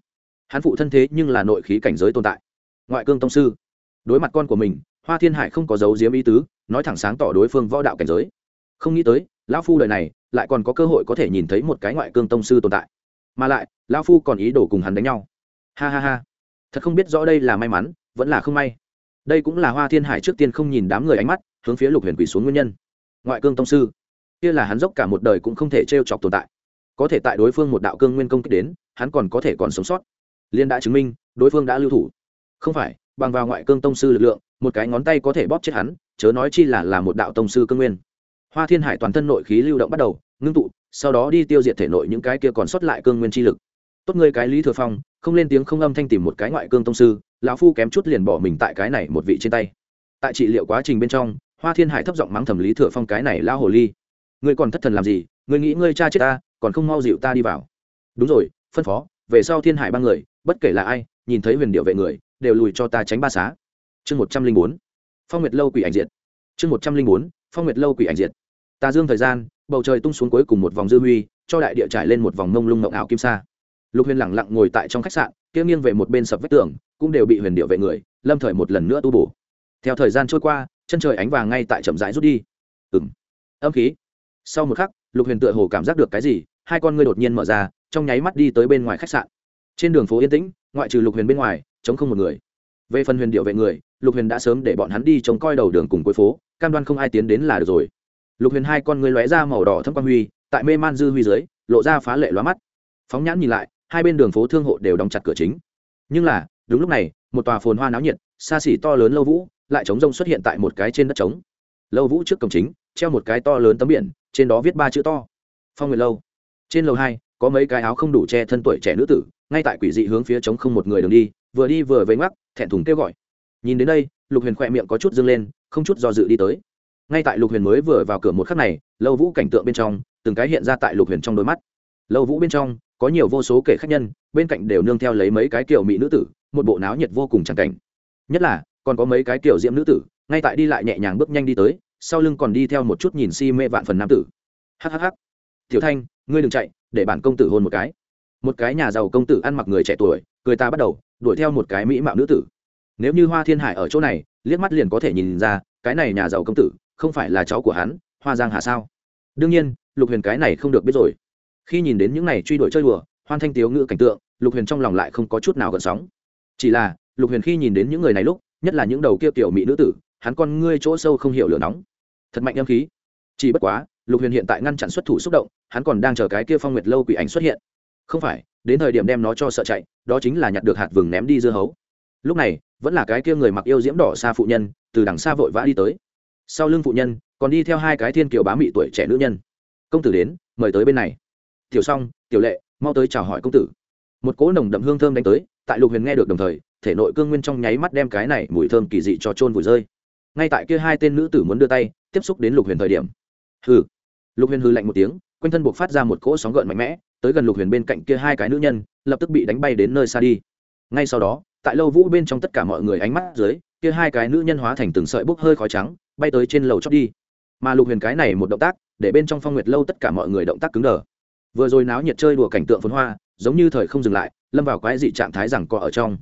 Hắn phụ thân thế nhưng là nội khí cảnh giới tồn tại. Ngoại cương tông sư. Đối mặt con của mình hoa thiên hải không có dấu diếm ý tứ, nói thẳng sáng tỏ đối phương võ đạo cảnh giới. Không nghĩ tới, lão phu đời này lại còn có cơ hội có thể nhìn thấy một cái ngoại cương tông sư tồn tại. Mà lại, lão phu còn ý đồ cùng hắn đánh nhau. Ha ha ha. Thật không biết rõ đây là may mắn, vẫn là không may. Đây cũng là hoa thiên hải trước tiên không nhìn đám người ánh mắt, hướng phía lục huyền quỳ xuống nguyên nhân. Ngoại cương tông sư. Kia là hắn dốc cả một đời cũng không thể t r e o chọc tồn tại. Có thể tại đối phương một đạo cương nguyên công kích đến, hắn còn có thể còn sống sót. Liên đã chứng minh, đối phương đã lưu thủ. Không phải, bằng vào ngoại cương tông sư lực lượng một cái ngón tay có thể bóp chết hắn, chớ nói chi là là một đạo tông sư cương nguyên. Hoa thiên hải toàn thân nội khí lưu động bắt đầu, ngưng tụ, sau đó đi tiêu diệt thể nội những cái kia còn sót lại cương nguyên chi lực. Tốt ngươi cái lý thừa phong, không lên tiếng không âm thanh tìm một cái ngoại cương tông sư, lão phu kém chút liền bỏ mình tại cái này một vị trên tay. Tại trị liệu quá trình bên trong, hoa thiên hải thấp giọng mắng thẩm lý thừa phong cái này lao hồ ly. Ngươi còn thất thần làm gì? Ngươi nghĩ ngươi cha chết ta, còn không mau dịu ta đi vào. Đúng rồi, phân phó, về sau thiên hải ba người, bất kể là ai, nhìn thấy huyền điệu vệ người, đều lùi cho ta tránh ba xá chương một trăm linh bốn, phong nguyệt lâu quỷ ảnh diệt. Chương một trăm linh bốn, phong nguyệt lâu quỷ ảnh diệt. Tà dương thời gian, bầu trời tung xuống cuối cùng một vòng dư huy, cho đại địa trải lên một vòng mông lung mộng ảo kim sa. Lục huyền lẳng lặng ngồi tại trong khách sạn, kia nghiêng về một bên sập vách tường, cũng đều bị huyền điệu vệ người, lâm thời một lần nữa tu bổ. Theo thời gian trôi qua, chân trời ánh vàng ngay tại chậm rãi rút đi. Ừng âm khí. Sau một khắc, lục huyền tựa hồ cảm giác được cái gì, hai con ngươi đột nhiên mở ra, trong nháy mắt đi tới bên ngoài khách sạn. Trên đường phố yên tĩnh, ngoại trừ lục huyền bên ngoài chống không một người. Về phần huyền điệu vệ người lục huyền đã sớm để bọn hắn đi trông coi đầu đường cùng cuối phố, cam đoan không ai tiến đến là được rồi. Lục huyền hai con người lóe ra màu đỏ thâm quan huy, tại mê man dư huy dưới, lộ ra phá lệ lóa mắt. Phóng nhãn nhìn lại, hai bên đường phố thương hộ đều đóng chặt cửa chính. Nhưng là, đúng lúc này, một tòa phồn hoa náo nhiệt, xa xỉ to lớn lâu vũ, lại chống rông xuất hiện tại một cái trên đất trống. Lâu vũ trước cổng chính, treo một cái to lớn tấm biển, trên đó viết ba chữ to. Phong nguyệt lâu. Trên lầu hai, có mấy cái áo không đủ che thân tuổi trẻ nữ tử, ngay tại quỷ dị hướng phía trống không một người đường đi, vừa đi vừa vây ngoắc, thẹn thùng kêu gọi nhìn đến đây, lục huyền khỏe miệng có chút dâng lên, không chút do dự đi tới. Ngay tại lục huyền mới vừa vào cửa một khắc này, lâu vũ cảnh tượng bên trong, từng cái hiện ra tại lục huyền trong đôi mắt. Lâu vũ bên trong, có nhiều vô số kể khách nhân, bên cạnh đều nương theo lấy mấy cái kiểu mỹ nữ tử, một bộ náo nhiệt vô cùng chẳng cảnh. Nhất là, còn có mấy cái kiểu diễm nữ tử, ngay tại đi lại nhẹ nhàng bước nhanh đi tới, sau lưng còn đi theo một chút nhìn si mê vạn phần nam tử. Hhh tiểu thanh, ngươi đừng chạy, để bản công tử hôn một cái. Một cái nhà giàu công tử ăn mặc người trẻ tuổi người ta bắt đầu, đuổi theo một cái mỹ mạo nữ tử nếu như hoa thiên hải ở chỗ này, liếc mắt liền có thể nhìn ra, cái này nhà giàu công tử, không phải là cháu của hắn, hoa giang hà sao? Đương nhiên, lục huyền cái này không được biết rồi. Khi nhìn đến những này truy đuổi chơi đùa, hoan thanh tiếu ngự cảnh tượng, lục huyền trong lòng lại không có chút nào gợn sóng. Chỉ là, lục huyền khi nhìn đến những người này lúc, nhất là những đầu kia tiểu mỹ nữ tử, hắn con ngươi chỗ sâu không hiểu lửa nóng. Thật mạnh âm khí. Chỉ bất quá, lục huyền hiện tại ngăn chặn xuất thủ xúc động, hắn còn đang chờ cái kia phong nguyệt lâu quỷ ảnh xuất hiện. Không phải, đến thời điểm đem nó cho sợ chạy, đó chính là nhặt được hạt vừng ném đi dưa hấu lúc này, vẫn là cái kia người mặc yêu diễm đỏ xa phụ nhân, từ đằng xa vội vã đi tới. Sau lưng phụ nhân, còn đi theo hai cái thiên kiều bá mị tuổi trẻ nữ nhân. Công tử đến, mời tới bên này. Tiểu s o n g tiểu lệ, mau tới chào hỏi công tử. Một cỗ nồng đậm hương thơm đánh tới, tại lục huyền nghe được đồng thời, thể nội cương nguyên trong nháy mắt đem cái này mùi thơm kỳ dị cho trôn vùi rơi. Ngay tại kia hai tên nữ tử muốn đưa tay, tiếp xúc đến lục huyền thời điểm. Hừ. Lục huyền hư lạnh một tiếng, quanh thân buộc phát ra một cỗ sóng gợn mạnh mẽ, tới gần lục huyền bên cạnh kia hai cái nữ nhân, lập tức bị đánh bay đến nơi xa đi. Ngay sau đó tại lâu vũ bên trong tất cả mọi người ánh mắt dưới, kia hai cái nữ nhân hóa thành từng sợi bốc hơi khói trắng, bay tới trên lầu chót đi. Mà lục huyền cái này một động tác, để bên trong phong nguyệt lâu tất cả mọi người động tác cứng đờ. Vừa rồi náo nhiệt chơi đùa cảnh tượng phồn hoa, giống như thời không dừng lại, lâm vào quái dị trạng thái rằng co ở trong.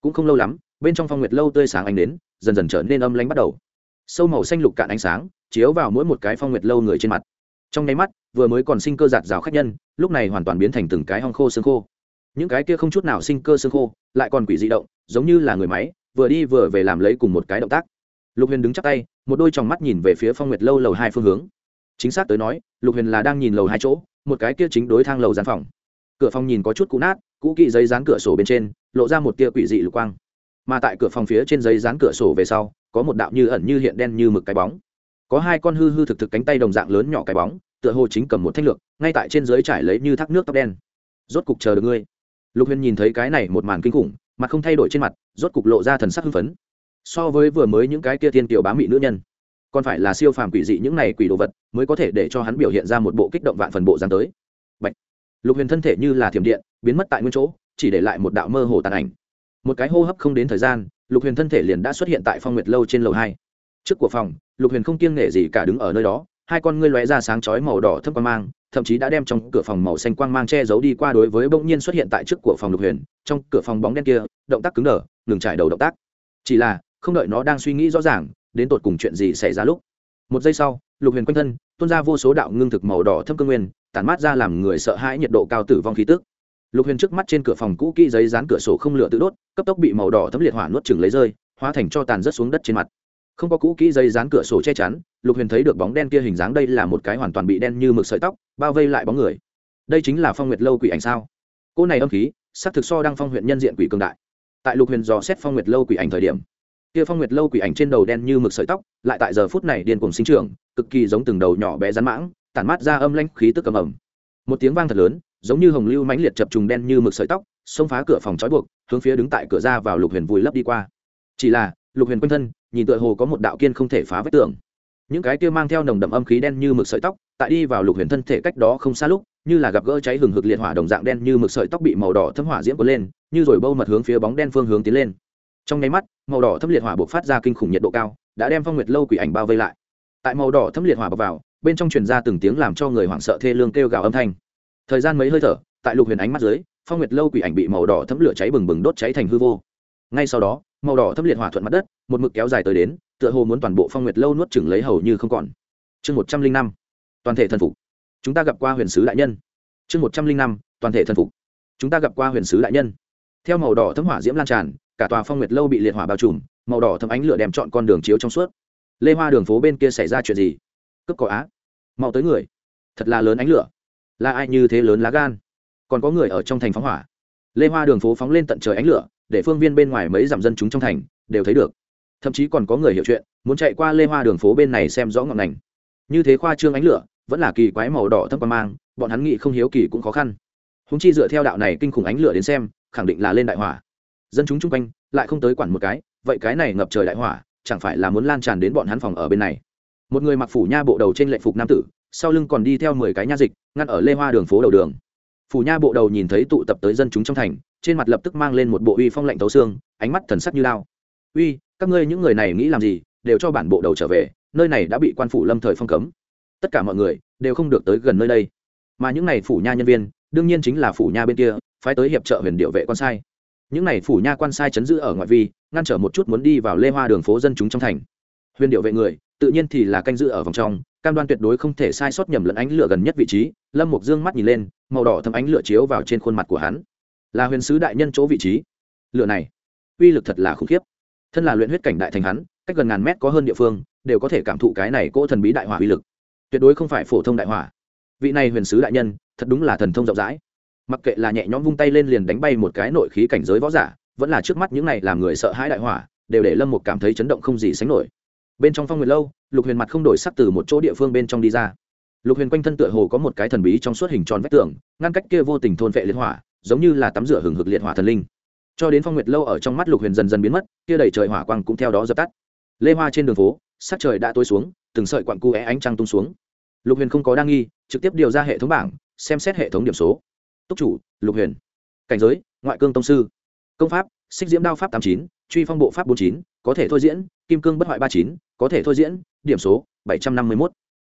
Cũng không lâu lắm, bên trong phong nguyệt lâu tươi sáng ánh đến, dần dần trở nên âm lánh bắt đầu. Sâu màu xanh lục cạn ánh sáng, chiếu vào mỗi một cái phong nguyệt lâu người trên mặt. Trong nháy mắt, vừa mới còn sinh cơ giạt rào khách nhân, lúc này hoàn toàn biến thành từng cái hong khô xương khô những cái kia không chút nào sinh cơ xương khô, lại còn quỷ dị động, giống như là người máy, vừa đi vừa về làm lấy cùng một cái động tác. Lục huyền đứng chắc tay, một đôi tròng mắt nhìn về phía phong nguyệt lâu lầu hai phương hướng. Chính xác tới nói, lục huyền là đang nhìn lầu hai chỗ, một cái kia chính đối thang lầu gian phòng. Cửa phòng nhìn có chút cũ nát, cũ kỹ giấy dán cửa sổ bên trên, lộ ra một tia quỷ dị lục quang. Mà tại cửa phòng phía trên giấy dán cửa sổ về sau, có một đạo như ẩn như hiện đen như mực cái bóng. Có hai con hư hư thực thực cánh tay đồng dạng lớn nhỏ cái bóng, tựa hồ chính cầm một thanh lược, ngay tại trên dưới trải lấy như thác nước tóc đen. Rốt cục chờ được ngươi lục huyền nhìn thấy cái này một màn kinh khủng, mặt không thay đổi trên mặt, rốt cục lộ ra thần sắc hưng phấn. So với vừa mới những cái kia thiên tiểu bá mị nữ nhân, còn phải là siêu phàm quỷ dị những này quỷ đồ vật mới có thể để cho hắn biểu hiện ra một bộ kích động vạn phần bộ dáng tới. Bạch. lục huyền thân thể như là thiểm điện, biến mất tại nguyên chỗ, chỉ để lại một đạo mơ hồ tàn ảnh. Một cái hô hấp không đến thời gian, lục huyền thân thể liền đã xuất hiện tại phong nguyệt lâu trên lầu hai. Trước của phòng, lục huyền không kiêng nể gì cả đứng ở nơi đó, hai con ngươi lóe ra sáng chói màu đỏ thấp qua mang thậm chí đã đem trong cửa phòng màu xanh quang mang che giấu đi qua đối với bỗng nhiên xuất hiện tại trước của phòng lục huyền, trong cửa phòng bóng đen kia, động tác cứng đờ, ngừng trải đầu động tác. Chỉ là, không đợi nó đang suy nghĩ rõ ràng, đến tột cùng chuyện gì xảy ra lúc. Một giây sau, lục huyền quanh thân, tuôn ra vô số đạo ngưng thực màu đỏ thâm cơ nguyên, tản mát ra làm người sợ hãi nhiệt độ cao tử vong khí tức. Lục huyền trước mắt trên cửa phòng cũ kỹ giấy dán cửa sổ không lửa tự đốt, cấp tốc bị màu đỏ thấm liệt hỏa nuốt chừng lấy rơi, hóa thành cho tàn rớt xuống đất trên mặt không có cũ kỹ dây dán cửa sổ che chắn, lục huyền thấy được bóng đen kia hình dáng đây là một cái hoàn toàn bị đen như mực sợi tóc, bao vây lại bóng người. Đây chính là phong nguyệt lâu quỷ ảnh sao? Cô này âm khí s ắ c thực so đang phong huyện nhân diện quỷ cường đại. Tại lục huyền dò xét phong nguyệt lâu quỷ ảnh thời điểm, kia phong nguyệt lâu quỷ ảnh trên đầu đen như mực sợi tóc, lại tại giờ phút này điên cùng sinh trưởng, cực kỳ giống từng đầu nhỏ bé rắn mãng, tản mát ra âm lanh khí tức cầm ẩm một tiếng vang thật lớn, giống như hồng lưu mãnh liệt chập trùng đen như mực sợi tóc, xông phá cửa phòng trói buộc, hướng phía đứng tại cửa ra vào lục huyền vùi lấp đi qua. Chỉ là lục huyền quanh thân, nhìn tựa hồ có một đạo kiên không thể phá vách tường. Những cái kia mang theo nồng đậm âm khí đen như mực sợi tóc, tại đi vào lục huyền thân thể cách đó không xa lúc, như là gặp gỡ cháy hừng hực liệt hỏa đồng dạng đen như mực sợi tóc bị màu đỏ thấm hỏa diễm cuốn lên, như rồi bâu mật hướng phía bóng đen phương hướng tiến lên. Trong nháy mắt, màu đỏ thấm liệt hỏa buộc phát ra kinh khủng nhiệt độ cao, đã đem phong nguyệt lâu quỷ ảnh bao vây lại. Tại màu đỏ thấm liệt hỏa bọc vào, bên trong truyền ra từng tiếng làm cho người hoảng sợ thê lương kêu gào âm thanh. Thời gian mấy hơi thở, tại lục huyền ánh mắt dưới, phong nguyệt lâu quỷ ảnh bị màu đỏ thấm lửa cháy bừng bừng đốt cháy thành hư vô ngay sau đó, màu đỏ thâm liệt hỏa thuận mặt đất, một mực kéo dài tới đến, tựa hồ muốn toàn bộ phong nguyệt lâu nuốt chừng lấy hầu như không còn. Chương một trăm linh năm, toàn thể thần phục. Chúng ta gặp qua huyền sứ đại nhân. Chương một trăm linh năm, toàn thể thần phục. Chúng ta gặp qua huyền sứ đại nhân. Theo màu đỏ thấm hỏa diễm lan tràn, cả tòa phong nguyệt lâu bị liệt hỏa bao trùm, màu đỏ thấm ánh lửa đem chọn con đường chiếu trong suốt. Lê hoa đường phố bên kia xảy ra chuyện gì? Cướp có á. Mau tới người. Thật là lớn ánh lửa. Là ai như thế lớn lá gan? Còn có người ở trong thành phóng hỏa. Lê hoa đường phố phóng lên tận trời ánh lửa để phương viên bên ngoài mấy dặm dân chúng trong thành, đều thấy được. Thậm chí còn có người hiểu chuyện, muốn chạy qua lê hoa đường phố bên này xem rõ ngọn ngành. Như thế khoa trương ánh lửa, vẫn là kỳ quái màu đỏ thâm quan mang, bọn hắn nghĩ không hiếu kỳ cũng khó khăn. Húng chi dựa theo đạo này kinh khủng ánh lửa đến xem, khẳng định là lên đại hỏa. Dân chúng chung quanh lại không tới quản một cái, vậy cái này ngập trời đại hỏa, chẳng phải là muốn lan tràn đến bọn hắn phòng ở bên này? Một người mặc phủ nha bộ đầu trên lệ phục nam tử, sau lưng còn đi theo mười cái nha dịch, ngăn ở lê hoa đường phố đầu đường. Phủ nha bộ đầu nhìn thấy tụ tập tới dân chúng trong thành trên mặt lập tức mang lên một bộ uy phong lạnh tấu xương, ánh mắt thần sắc như lao. Uy, các ngươi những người này nghĩ làm gì, đều cho bản bộ đầu trở về, nơi này đã bị quan phủ lâm thời phong cấm. Tất cả mọi người đều không được tới gần nơi đây. Mà những này phủ nha nhân viên, đương nhiên chính là phủ nha bên kia, phái tới hiệp trợ huyền điệu vệ quan sai. Những này phủ nha quan sai chấn giữ ở ngoại vi, ngăn trở một chút muốn đi vào lê hoa đường phố dân chúng trong thành. Huyền điệu vệ người, tự nhiên thì là canh giữ ở vòng trong, cam đoan tuyệt đối không thể sai sót nhầm lẫn ánh lửa gần nhất vị trí. Lâm mục dương mắt nhìn lên, màu đỏ thâm ánh lửa chiếu vào trên khuôn mặt của hắn là huyền sứ đại nhân chỗ vị trí. Lửa này, uy lực thật là khủng khiếp. Thân là luyện huyết cảnh đại thành hắn, cách gần ngàn mét có hơn địa phương, đều có thể cảm thụ cái này cỗ thần bí đại hỏa uy lực. Tuyệt đối không phải phổ thông đại hỏa. Vị này huyền sứ đại nhân, thật đúng là thần thông rộng rãi. Mặc kệ là nhẹ nhõm vung tay lên liền đánh bay một cái nội khí cảnh giới võ giả, vẫn là trước mắt những này làm người sợ hãi đại hỏa, đều để lâm một cảm thấy chấn động không gì sánh nổi. Bên trong phong nguyệt lâu, lục huyền mặt không đổi sắc từ một chỗ địa phương bên trong đi ra. Lục huyền quanh thân tựa hồ có một cái thần bí trong suốt hình tròn vách tường, ngăn cách kia vô tình thôn vệ liên hỏa giống như là tắm rửa hừng hực liệt hỏa thần linh. Cho đến phong nguyệt lâu ở trong mắt lục huyền dần dần biến mất, kia đầy trời hỏa quang cũng theo đó dập tắt. Lê hoa trên đường phố, sắc trời đã tối xuống, từng sợi quặng cu é ánh trăng tung xuống. Lục huyền không có đa nghi, trực tiếp điều ra hệ thống bảng, xem xét hệ thống điểm số. Túc chủ, lục huyền. Cảnh giới, ngoại cương tông sư. Công pháp, xích diễm đao pháp tám chín, truy phong bộ pháp bốn chín, có thể thôi diễn, kim cương bất hoại ba chín, có thể thôi diễn, điểm số bảy trăm năm mươi một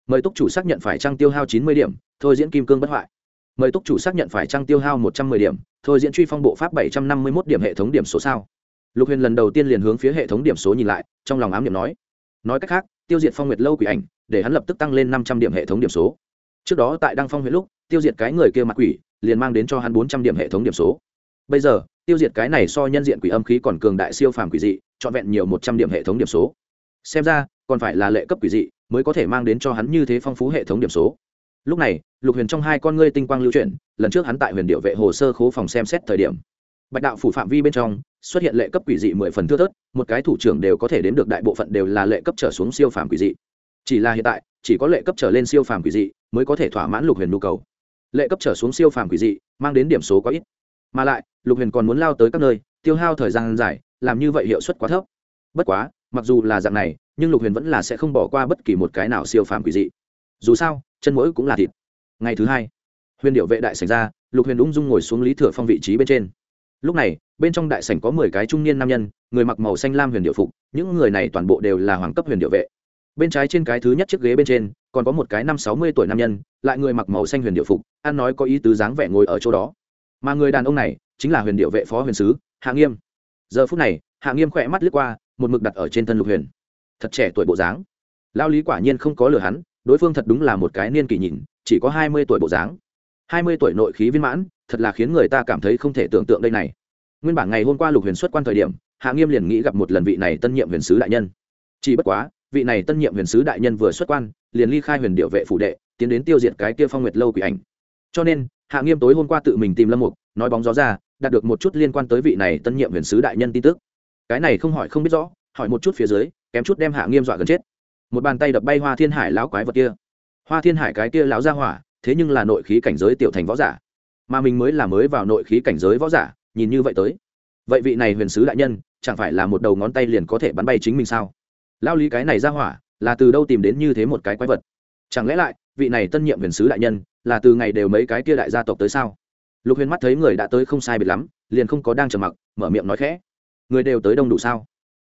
mời túc chủ xác nhận phải trăng tiêu hao chín mươi điểm, thôi diễn kim cương bất hoại mời túc chủ xác nhận phải trăng tiêu hao một trăm mười điểm, thôi diễn truy phong bộ pháp bảy trăm năm mươi một điểm hệ thống điểm số sao. Lục huyền lần đầu tiên liền hướng phía hệ thống điểm số nhìn lại, trong lòng ám điểm nói. Nói cách khác, tiêu diệt phong nguyệt lâu quỷ ảnh, để hắn lập tức tăng lên năm trăm điểm hệ thống điểm số. Trước đó tại đăng phong huyện lúc, tiêu diệt cái người kia mặt quỷ, liền mang đến cho hắn bốn trăm điểm hệ thống điểm số. Bây giờ, tiêu diệt cái này so nhân diện quỷ âm khí còn cường đại siêu phàm quỷ dị, trọn vẹn nhiều một trăm điểm hệ thống điểm số. Xem ra, còn phải là lệ cấp quỷ dị, mới có thể mang đến cho hắn như thế phong phú hệ thống điểm số lúc này, lục huyền trong hai con ngươi tinh quang lưu chuyển, lần trước hắn tại huyền điệu vệ hồ sơ khố phòng xem xét thời điểm, bạch đạo phủ phạm vi bên trong, xuất hiện lệ cấp quỷ dị mười phần thưa thớt, một cái thủ trưởng đều có thể đến được đại bộ phận đều là lệ cấp trở xuống siêu phàm quỷ dị. Chỉ là hiện tại, chỉ có lệ cấp trở lên siêu phàm quỷ dị mới có thể thỏa mãn lục huyền nhu cầu. Lệ cấp trở xuống siêu phàm quỷ dị mang đến điểm số quá ít. Mà lại, lục huyền còn muốn lao tới các nơi, tiêu hao thời gian dài, làm như vậy hiệu suất quá thấp. Bất quá, mặc dù là dạng này, nhưng lục huyền vẫn là sẽ không bỏ qua bất kỳ một cái nào siêu phàm quỷ dị. Dù sao chân mũi cũng là thịt. Ngày thứ hai, huyền điệu vệ đại sảnh ra, lục huyền ung dung ngồi xuống lý thừa phong vị trí bên trên. Lúc này, bên trong đại sảnh có mười cái trung niên nam nhân, người mặc màu xanh lam huyền điệu phục, những người này toàn bộ đều là hoàng cấp huyền điệu vệ. Bên trái trên cái thứ nhất chiếc ghế bên trên, còn có một cái năm sáu mươi tuổi nam nhân, lại người mặc màu xanh huyền điệu phục, ăn nói có ý tứ dáng vẻ ngồi ở chỗ đó. Mà người đàn ông này, chính là huyền điệu vệ phó huyền sứ, hạ nghiêm. Giờ phút này, hạ nghiêm khỏe mắt lướt qua, một mực đặt ở trên thân lục huyền. Thật trẻ tuổi bộ dáng. Lao lý quả nhiên không có lừa hắn đối phương thật đúng là một cái niên kỷ nhìn, chỉ có hai mươi tuổi bộ dáng. Hai mươi tuổi nội khí viên mãn, thật là khiến người ta cảm thấy không thể tưởng tượng đây này. Nguyên bản ngày hôm qua lục huyền xuất quan thời điểm, hạ nghiêm liền nghĩ gặp một lần vị này tân nhiệm huyền sứ đại nhân. Chỉ bất quá, vị này tân nhiệm huyền sứ đại nhân vừa xuất quan, liền ly khai huyền điệu vệ phủ đệ, tiến đến tiêu diệt cái kia phong nguyệt lâu quỷ ảnh. Cho nên, hạ nghiêm tối hôm qua tự mình tìm lâm mục, nói bóng gió ra, đạt được một chút liên quan tới vị này tân nhiệm huyền sứ đại nhân tin tức. Cái này không hỏi không biết rõ, hỏi một chút phía dưới, kém chút đem hạ nghiêm dọa gần chết một bàn tay đập bay hoa thiên hải lão quái vật kia. Hoa thiên hải cái kia lão ra hỏa, thế nhưng là nội khí cảnh giới tiểu thành võ giả. Mà mình mới là mới vào nội khí cảnh giới võ giả, nhìn như vậy tới. Vậy vị này huyền sứ đại nhân, chẳng phải là một đầu ngón tay liền có thể bắn bay chính mình sao? Lao lý cái này ra hỏa, là từ đâu tìm đến như thế một cái quái vật? Chẳng lẽ lại, vị này tân nhiệm huyền sứ đại nhân, là từ ngày đều mấy cái kia đại gia tộc tới sao? Lục huyền mắt thấy người đã tới không sai biệt lắm, liền không có đang trầm mặc, mở miệng nói khẽ. Người đều tới đông đủ sao?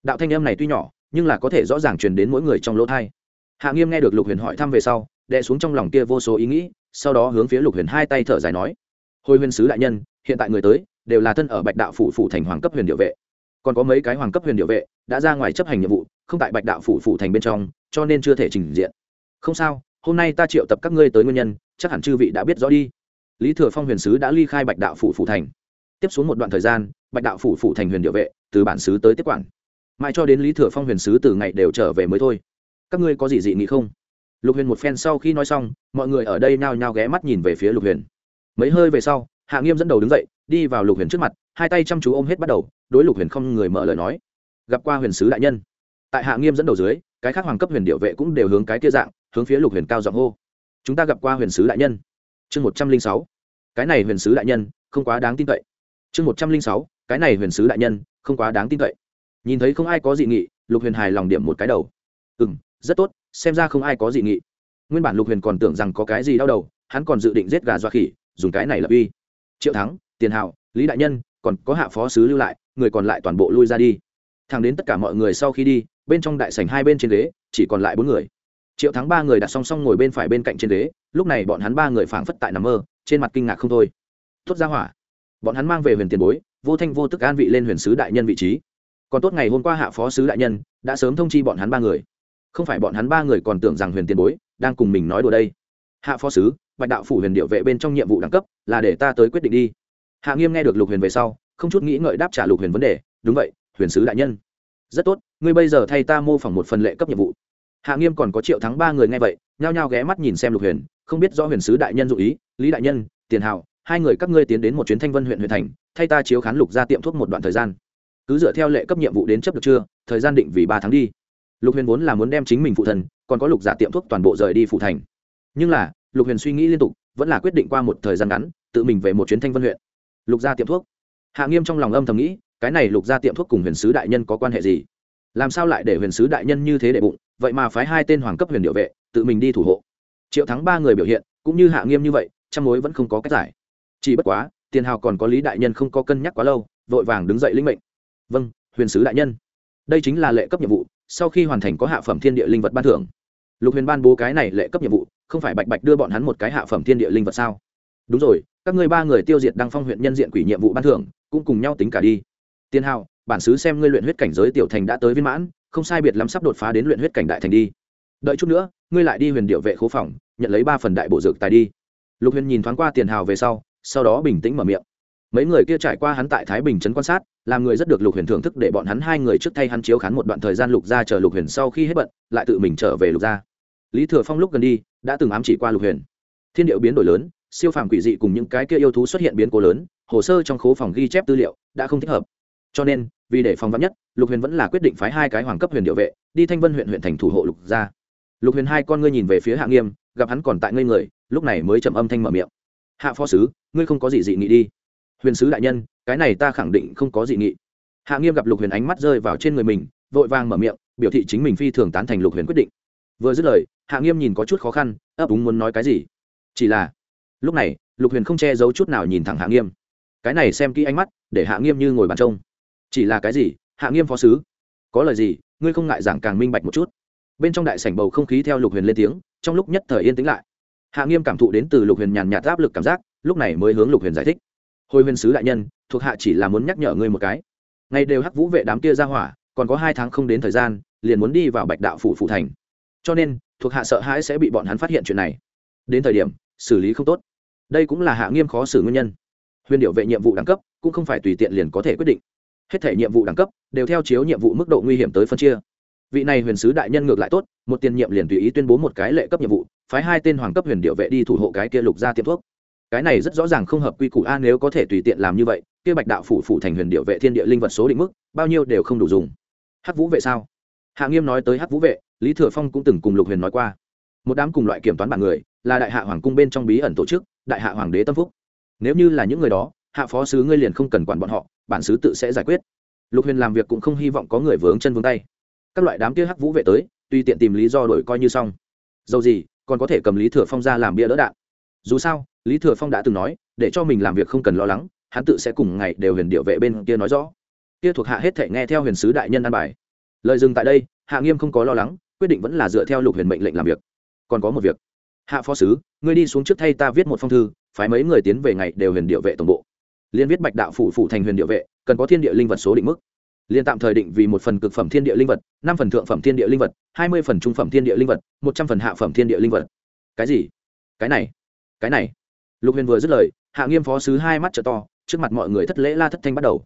Đạo thanh em này tuy nhỏ nhưng là có thể rõ ràng truyền đến mỗi người trong lỗ thai. Hạ nghiêm nghe được lục huyền hỏi thăm về sau, đè xuống trong lòng kia vô số ý nghĩ, sau đó hướng phía lục huyền hai tay thở dài nói, hồi huyền sứ đại nhân, hiện tại người tới, đều là thân ở bạch đạo phủ phủ thành hoàng cấp huyền điệu vệ. Còn có mấy cái hoàng cấp huyền điệu vệ đã ra ngoài chấp hành nhiệm vụ, không tại bạch đạo phủ phủ thành bên trong, cho nên chưa thể trình diện. Không sao, hôm nay ta triệu tập các ngươi tới nguyên nhân, chắc hẳn chư vị đã biết rõ đi. Lý thừa phong huyền sứ đã ly khai bạch đạo phủ phủ thành. Tiếp xuống một đoạn thời gian, bạch đạo phủ phủ thành huyền điệu vệ từ bản sứ tới tiếp quản mãi cho đến lý thừa phong huyền sứ từ ngày đều trở về mới thôi. Các ngươi có gì dị nghị không? Lục huyền một phen sau khi nói xong, mọi người ở đây nao nhao ghé mắt nhìn về phía lục huyền. Mấy hơi về sau, hạ nghiêm dẫn đầu đứng dậy, đi vào lục huyền trước mặt, hai tay chăm chú ôm hết bắt đầu, đối lục huyền không người mở lời nói. Gặp qua huyền sứ đại nhân. Tại hạ nghiêm dẫn đầu dưới, cái khác hoàng cấp huyền điệu vệ cũng đều hướng cái kia dạng, hướng phía lục huyền cao giọng hô. Chúng ta gặp qua huyền sứ đại nhân. Chương một trăm linh sáu. Cái này huyền sứ đại nhân, không quá đáng tin cậy. Chương một trăm linh sáu. Cái này huyền sứ đại nhân, không quá đáng tin cậy nhìn thấy không ai có dị nghị, lục huyền hài lòng điểm một cái đầu. Ừ m rất tốt, xem ra không ai có dị nghị. Nguyên bản lục huyền còn tưởng rằng có cái gì đau đầu, hắn còn dự định giết gà dọa khỉ, dùng cái này là uy. Triệu thắng, tiền hào lý đại nhân, còn có hạ phó sứ lưu lại, người còn lại toàn bộ lui ra đi. Thẳng đến tất cả mọi người sau khi đi, bên trong đại sảnh hai bên trên ghế, chỉ còn lại bốn người. Triệu thắng ba người đặt song song ngồi bên phải bên cạnh trên ghế, lúc này bọn hắn ba người phảng phất tại nằm mơ, trên mặt kinh ngạc không thôi. Tốt ra hỏa. Bọn hắn mang về huyền tiền bối, vô thanh vô tức an vị lên huyền sứ đại nhân vị trí còn tốt ngày hôm qua hạ phó sứ đại nhân đã sớm thông chi bọn hắn ba người. Không phải bọn hắn ba người còn tưởng rằng huyền tiền bối đang cùng mình nói đùa đây. Hạ phó sứ, bạch đạo phủ huyền điệu vệ bên trong nhiệm vụ đẳng cấp là để ta tới quyết định đi. Hạ nghiêm nghe được lục huyền về sau, không chút nghĩ ngợi đáp trả lục huyền vấn đề. Đúng vậy, huyền sứ đại nhân. Rất tốt, ngươi bây giờ thay ta mô phỏng một phần lệ cấp nhiệm vụ. Hạ nghiêm còn có triệu thắng ba người nghe vậy, nhao nhao ghé mắt nhìn xem lục huyền, không biết do huyền sứ đại nhân dụ ý, lý đại nhân, tiền hào hai người các ngươi tiến đến một chuyến thanh vân huyện huyện thành, thay ta chiếu khán lục ra tiệm thuốc một đoạn thời gian cứ dựa theo lệ cấp nhiệm vụ đến chấp được chưa? Thời gian định vì ba tháng đi. Lục huyền vốn là muốn đem chính mình phụ thần, còn có lục giả tiệm thuốc toàn bộ rời đi phụ thành. Nhưng là, lục huyền suy nghĩ liên tục, vẫn là quyết định qua một thời gian ngắn, tự mình về một chuyến thanh vân huyện. Lục gia tiệm thuốc. Hạ nghiêm trong lòng âm thầm nghĩ, cái này lục gia tiệm thuốc cùng huyền sứ đại nhân có quan hệ gì? Làm sao lại để huyền sứ đại nhân như thế để bụng, vậy mà phái hai tên hoàng cấp huyền điệu vệ, tự mình đi thủ hộ? Triệu thắng ba người biểu hiện, cũng như hạ nghiêm như vậy trong mối vẫn không có cách giải. Chỉ bất quá, tiền hào còn có lý đại nhân không có cân nhắc quá lâu, vội vàng đứng dậy linh mệnh vâng huyền sứ đại nhân. Đây chính là lệ cấp nhiệm vụ, sau khi hoàn thành có hạ phẩm thiên địa linh vật ban thưởng. Lục huyền ban bố cái này lệ cấp nhiệm vụ, không phải bạch bạch đưa bọn hắn một cái hạ phẩm thiên địa linh vật sao? Đúng rồi, các ngươi ba người tiêu diệt đăng phong huyện nhân diện quỷ nhiệm vụ ban thưởng, cũng cùng nhau tính cả đi. Tiên hào bản xứ xem ngươi luyện huyết cảnh giới tiểu thành đã tới viên mãn, không sai biệt lắm sắp đột phá đến luyện huyết cảnh đại thành đi. Đợi chút nữa, ngươi lại đi huyền điệu vệ khố phòng, nhận lấy ba phần đại bộ dược tài đi. Lục huyền nhìn thoáng qua tiền hào về sau sau đó bình tĩnh mở miệng mấy người kia trải qua hắn tại thái bình trấn quan sát, làm người rất được lục huyền thưởng thức để bọn hắn hai người trước thay hắn chiếu khán một đoạn thời gian lục ra chờ lục huyền sau khi hết bận, lại tự mình trở về lục ra lý thừa phong lúc gần đi, đã từng ám chỉ qua lục huyền. Thiên điệu biến đổi lớn, siêu phàm quỷ dị cùng những cái kia yêu thú xuất hiện biến cố lớn, hồ sơ trong khố phòng ghi chép tư liệu đã không thích hợp. Cho nên, vì để phòng vắn nhất, lục huyền vẫn là quyết định phái hai cái hoàng cấp huyền điệu vệ, đi thanh vân huyện huyện thành thủ hộ lục ra lục huyền hai con ngươi nhìn về phía hạ nghiêm, gặp hắn còn tại ngây người, lúc này mới chậm âm thanh mở miệng. Hạ phó sứ, ngươi không có gì dị nghị đi huyền sứ đại nhân, cái này ta khẳng định không có dị nghị. Hạ nghiêm gặp lục huyền ánh mắt rơi vào trên người mình, vội vàng mở miệng, biểu thị chính mình phi thường tán thành lục huyền quyết định. Vừa dứt lời, hạ nghiêm nhìn có chút khó khăn, ấp úng muốn nói cái gì. Chỉ là, lúc này, lục huyền không che giấu chút nào nhìn thẳng hạ nghiêm. Cái này xem kỹ ánh mắt, để hạ nghiêm như ngồi bàn trông. Chỉ là cái gì? Hạ nghiêm phó sứ. Có lời gì? Ngươi không ngại giảng càng minh bạch một chút. Bên trong đại sảnh bầu không khí theo lục huyền lên tiếng, trong lúc nhất thời yên tĩnh lại. Hạ nghiêm cảm thụ đến từ lục huyền nhàn nhạt áp lực cảm giác, lúc này mới hướng lục huyền giải thích hồi huyền sứ đại nhân, thuộc hạ chỉ là muốn nhắc nhở ngươi một cái. Ngày đều hắc vũ vệ đám kia ra hỏa, còn có hai tháng không đến thời gian, liền muốn đi vào bạch đạo phủ phủ thành. Cho nên, thuộc hạ sợ hãi sẽ bị bọn hắn phát hiện chuyện này. Đến thời điểm, xử lý không tốt. Đây cũng là hạ nghiêm khó xử nguyên nhân. Huyền điệu vệ nhiệm vụ đẳng cấp, cũng không phải tùy tiện liền có thể quyết định. Hết thể nhiệm vụ đẳng cấp, đều theo chiếu nhiệm vụ mức độ nguy hiểm tới phân chia. Vị này huyền sứ đại nhân ngược lại tốt, một tiền nhiệm liền tùy ý tuyên bố một cái lệ cấp nhiệm vụ, phái hai tên hoàng cấp huyền điệu vệ đi thủ hộ cái kia lục ra tiệm thuốc cái này rất rõ ràng không hợp quy củ. A, nếu có thể tùy tiện làm như vậy, kia bạch đạo phủ phủ thành huyền điệu vệ thiên địa linh vật số định mức, bao nhiêu đều không đủ dùng. Hắc vũ vệ sao? Hạ nghiêm nói tới hắc vũ vệ, lý thừa phong cũng từng cùng lục huyền nói qua. Một đám cùng loại kiểm toán bản người, là đại hạ hoàng cung bên trong bí ẩn tổ chức, đại hạ hoàng đế tâm phúc. Nếu như là những người đó, hạ phó sứ ngươi liền không cần quản bọn họ, bản sứ tự sẽ giải quyết. Lục huyền làm việc cũng không hy vọng có người vướng chân vướng tay. Các loại đám kia hắc vũ vệ tới tuy tiện tìm lý do đổi coi như xong. Dầu gì, còn có thể cầm lý thừa phong ra làm bia đỡ đạn. Dù sao lý thừa phong đã từng nói, để cho mình làm việc không cần lo lắng, hắn tự sẽ cùng ngày đều huyền điệu vệ bên kia nói rõ. Kia thuộc hạ hết thể nghe theo huyền sứ đại nhân an bài. Lời dừng tại đây, hạ nghiêm không có lo lắng, quyết định vẫn là dựa theo lục huyền mệnh lệnh làm việc. Còn có một việc. Hạ phó sứ, ngươi đi xuống trước thay ta viết một phong thư, phái mấy người tiến về ngày đều huyền điệu vệ tổng bộ. Liên viết bạch đạo phủ phủ thành huyền điệu vệ, cần có thiên địa linh vật số định mức. Liên tạm thời định vì một phần cực phẩm thiên địa linh vật, năm phần thượng phẩm thiên địa linh vật, hai mươi phần trung phẩm thiên địa linh vật, một trăm phần hạ phẩm thiên địa linh vật. Cái gì? Cái này. Cái này lục huyền vừa dứt lời, hạ nghiêm phó sứ hai mắt t to, trước mặt mọi người thất lễ la thất thanh bắt đầu.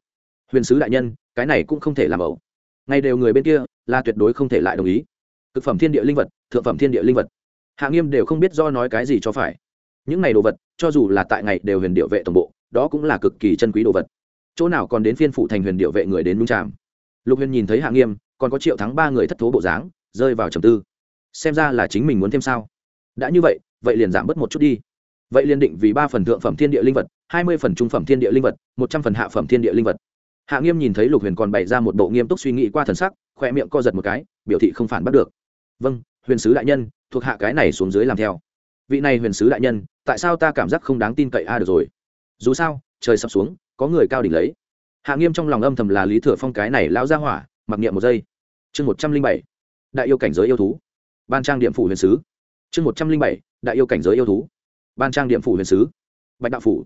Huyền sứ đại nhân, cái này cũng không thể làm ẩu. Ngay đều người bên kia, là tuyệt đối không thể lại đồng ý. Thực phẩm thiên địa linh vật, thượng phẩm thiên địa linh vật. Hạ nghiêm đều không biết do nói cái gì cho phải. Những này đồ vật, cho dù là tại ngày đều huyền điệu vệ tổng bộ, đó cũng là cực kỳ chân quý đồ vật. Chỗ nào còn đến phiên phụ thành huyền điệu vệ người đến nhung tràm lục huyền nhìn thấy hạ nghiêm, còn có triệu thắng ba người thất thố bộ dáng, rơi vào trầm tư. Xem ra là chính mình muốn thêm sao. Đã như vậy vậy liền giảm bớt một chút đi vậy liền định vì ba phần thượng phẩm thiên địa linh vật, hai mươi phần trung phẩm thiên địa linh vật, một trăm phần hạ phẩm thiên địa linh vật. Hạ nghiêm nhìn thấy lục huyền còn bày ra một bộ nghiêm túc suy nghĩ qua thần sắc khoe miệng co giật một cái, biểu thị không phản bắt được. Vâng huyền sứ đại nhân, thuộc hạ cái này xuống dưới làm theo. Vị này huyền sứ đại nhân, tại sao ta cảm giác không đáng tin cậy a được rồi? Dù sao, trời sập xuống, có người cao đỉnh lấy. Hạ nghiêm trong lòng âm thầm là lý thừa phong cái này lão ra hỏa, mặc niệm một giây. Chương một trăm linh bảy, đại yêu cảnh giới yêu thú. Ban trang điểm phủ huyền sứ. Chương một trăm linh bảy, đại yêu cảnh giới yêu thú ban trang điểm phủ huyền sứ, bạch đạo phủ,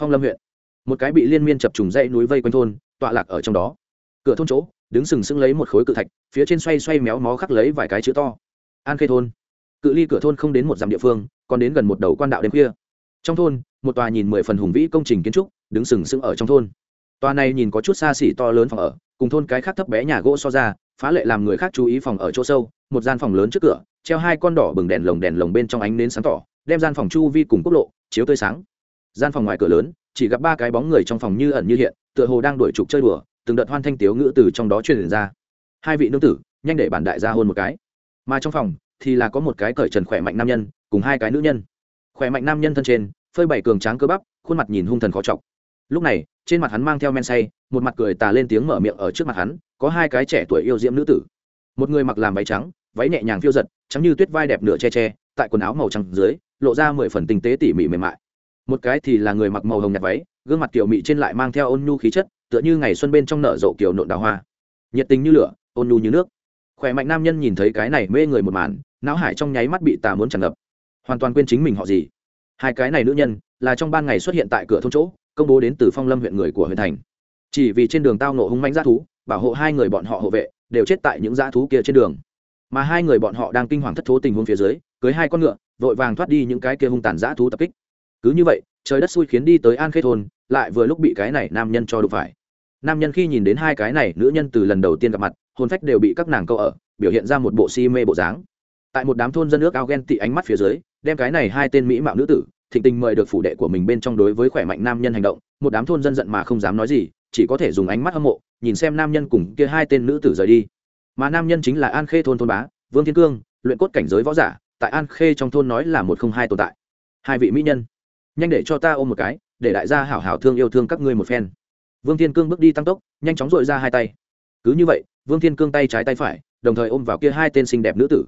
phong lâm huyện. Một cái bị liên miên chập trùng dãy núi vây quanh thôn, tọa lạc ở trong đó. Cửa thôn chỗ, đứng sừng sững lấy một khối cự thạch, phía trên xoay xoay méo mó khắc lấy vài cái chữ to. An khê thôn. Cự ly cửa thôn không đến một dặm địa phương, còn đến gần một đầu quan đạo đêm khuya. Trong thôn, một tòa nhìn mười phần hùng vĩ công trình kiến trúc, đứng sừng sững ở trong thôn. Tòa này nhìn có chút xa xỉ to lớn phòng ở, cùng thôn cái khác thấp bé nhà gỗ so ra, phá lệ làm người khác chú ý phòng ở chỗ sâu, một gian phòng lớn trước cửa, treo hai con đỏ bừng đèn lồng đèn lồng bên trong ánh nến sáng tỏ đem gian phòng chu vi cùng quốc lộ, chiếu tươi sáng. Gian phòng ngoài cửa lớn, chỉ gặp ba cái bóng người trong phòng như ẩn như hiện, tựa hồ đang đuổi trục chơi đùa, từng đợt hoan thanh tiếu ngữ từ trong đó truyền ra. Hai vị nương tử, nhanh để bản đại gia hôn một cái. Mà trong phòng, thì là có một cái cởi trần khỏe mạnh nam nhân, cùng hai cái nữ nhân. Khỏe mạnh nam nhân thân trên, phơi bảy cường tráng cơ bắp, khuôn mặt nhìn hung thần khó chọc. Lúc này, trên mặt hắn mang theo men say, một mặt cười tà lên tiếng mở miệng ở trước mặt hắn, có hai cái trẻ tuổi yêu diễm nữ tử. Một người mặc làm váy trắng, váy nhẹ nhàng phiêu giật, trắng như tuyết vai đẹp nửa che che tại quần áo màu trắng dưới, lộ ra mười phần tinh tế tỉ mỉ mềm mại. Một cái thì là người mặc màu hồng nhạt váy, gương mặt kiểu mị trên lại mang theo ôn nhu khí chất, tựa như ngày xuân bên trong nở rộ kiểu nộn đào hoa. Nhiệt tình như lửa, ôn nhu như nước. Khỏe mạnh nam nhân nhìn thấy cái này mê người một màn, não hải trong nháy mắt bị tà muốn tràn ngập. Hoàn toàn quên chính mình họ gì. Hai cái này nữ nhân, là trong ban ngày xuất hiện tại cửa thôn chỗ, công bố đến từ phong lâm huyện người của huyện thành. Chỉ vì trên đường tao nộ hung manh g thú, bảo hộ hai người bọn họ hộ vệ, đều chết tại những g thú kia trên đường mà hai người bọn họ đang kinh hoàng thất thố tình huống phía dưới, cưới hai con ngựa, vội vàng thoát đi những cái kia hung tàn giã thú tập kích. Cứ như vậy, trời đất xui khiến đi tới an khê thôn, lại vừa lúc bị cái này nam nhân cho đụng phải. Nam nhân khi nhìn đến hai cái này nữ nhân từ lần đầu tiên gặp mặt hôn phách đều bị các nàng câu ở, biểu hiện ra một bộ si mê bộ dáng. Tại một đám thôn dân nước ao ghen tị ánh mắt phía dưới, đem cái này hai tên mỹ mạo nữ tử, thịnh tình mời được phủ đệ của mình bên trong đối với khỏe mạnh nam nhân hành động, một đám thôn dân giận mà không dám nói gì, chỉ có thể dùng ánh mắt hâm mộ, nhìn xem nam nhân cùng kia hai tên nữ tử rời đi mà nam nhân chính là an khê thôn thôn bá, vương thiên cương, luyện cốt cảnh giới võ giả, tại an khê trong thôn nói là một không hai tồn tại. Hai vị mỹ nhân, nhanh để cho ta ôm một cái, để đại gia hảo hảo thương yêu thương các ngươi một phen. Vương thiên cương bước đi tăng tốc, nhanh chóng dội ra hai tay. Cứ như vậy, vương thiên cương tay trái tay phải, đồng thời ôm vào kia hai tên xinh đẹp nữ tử.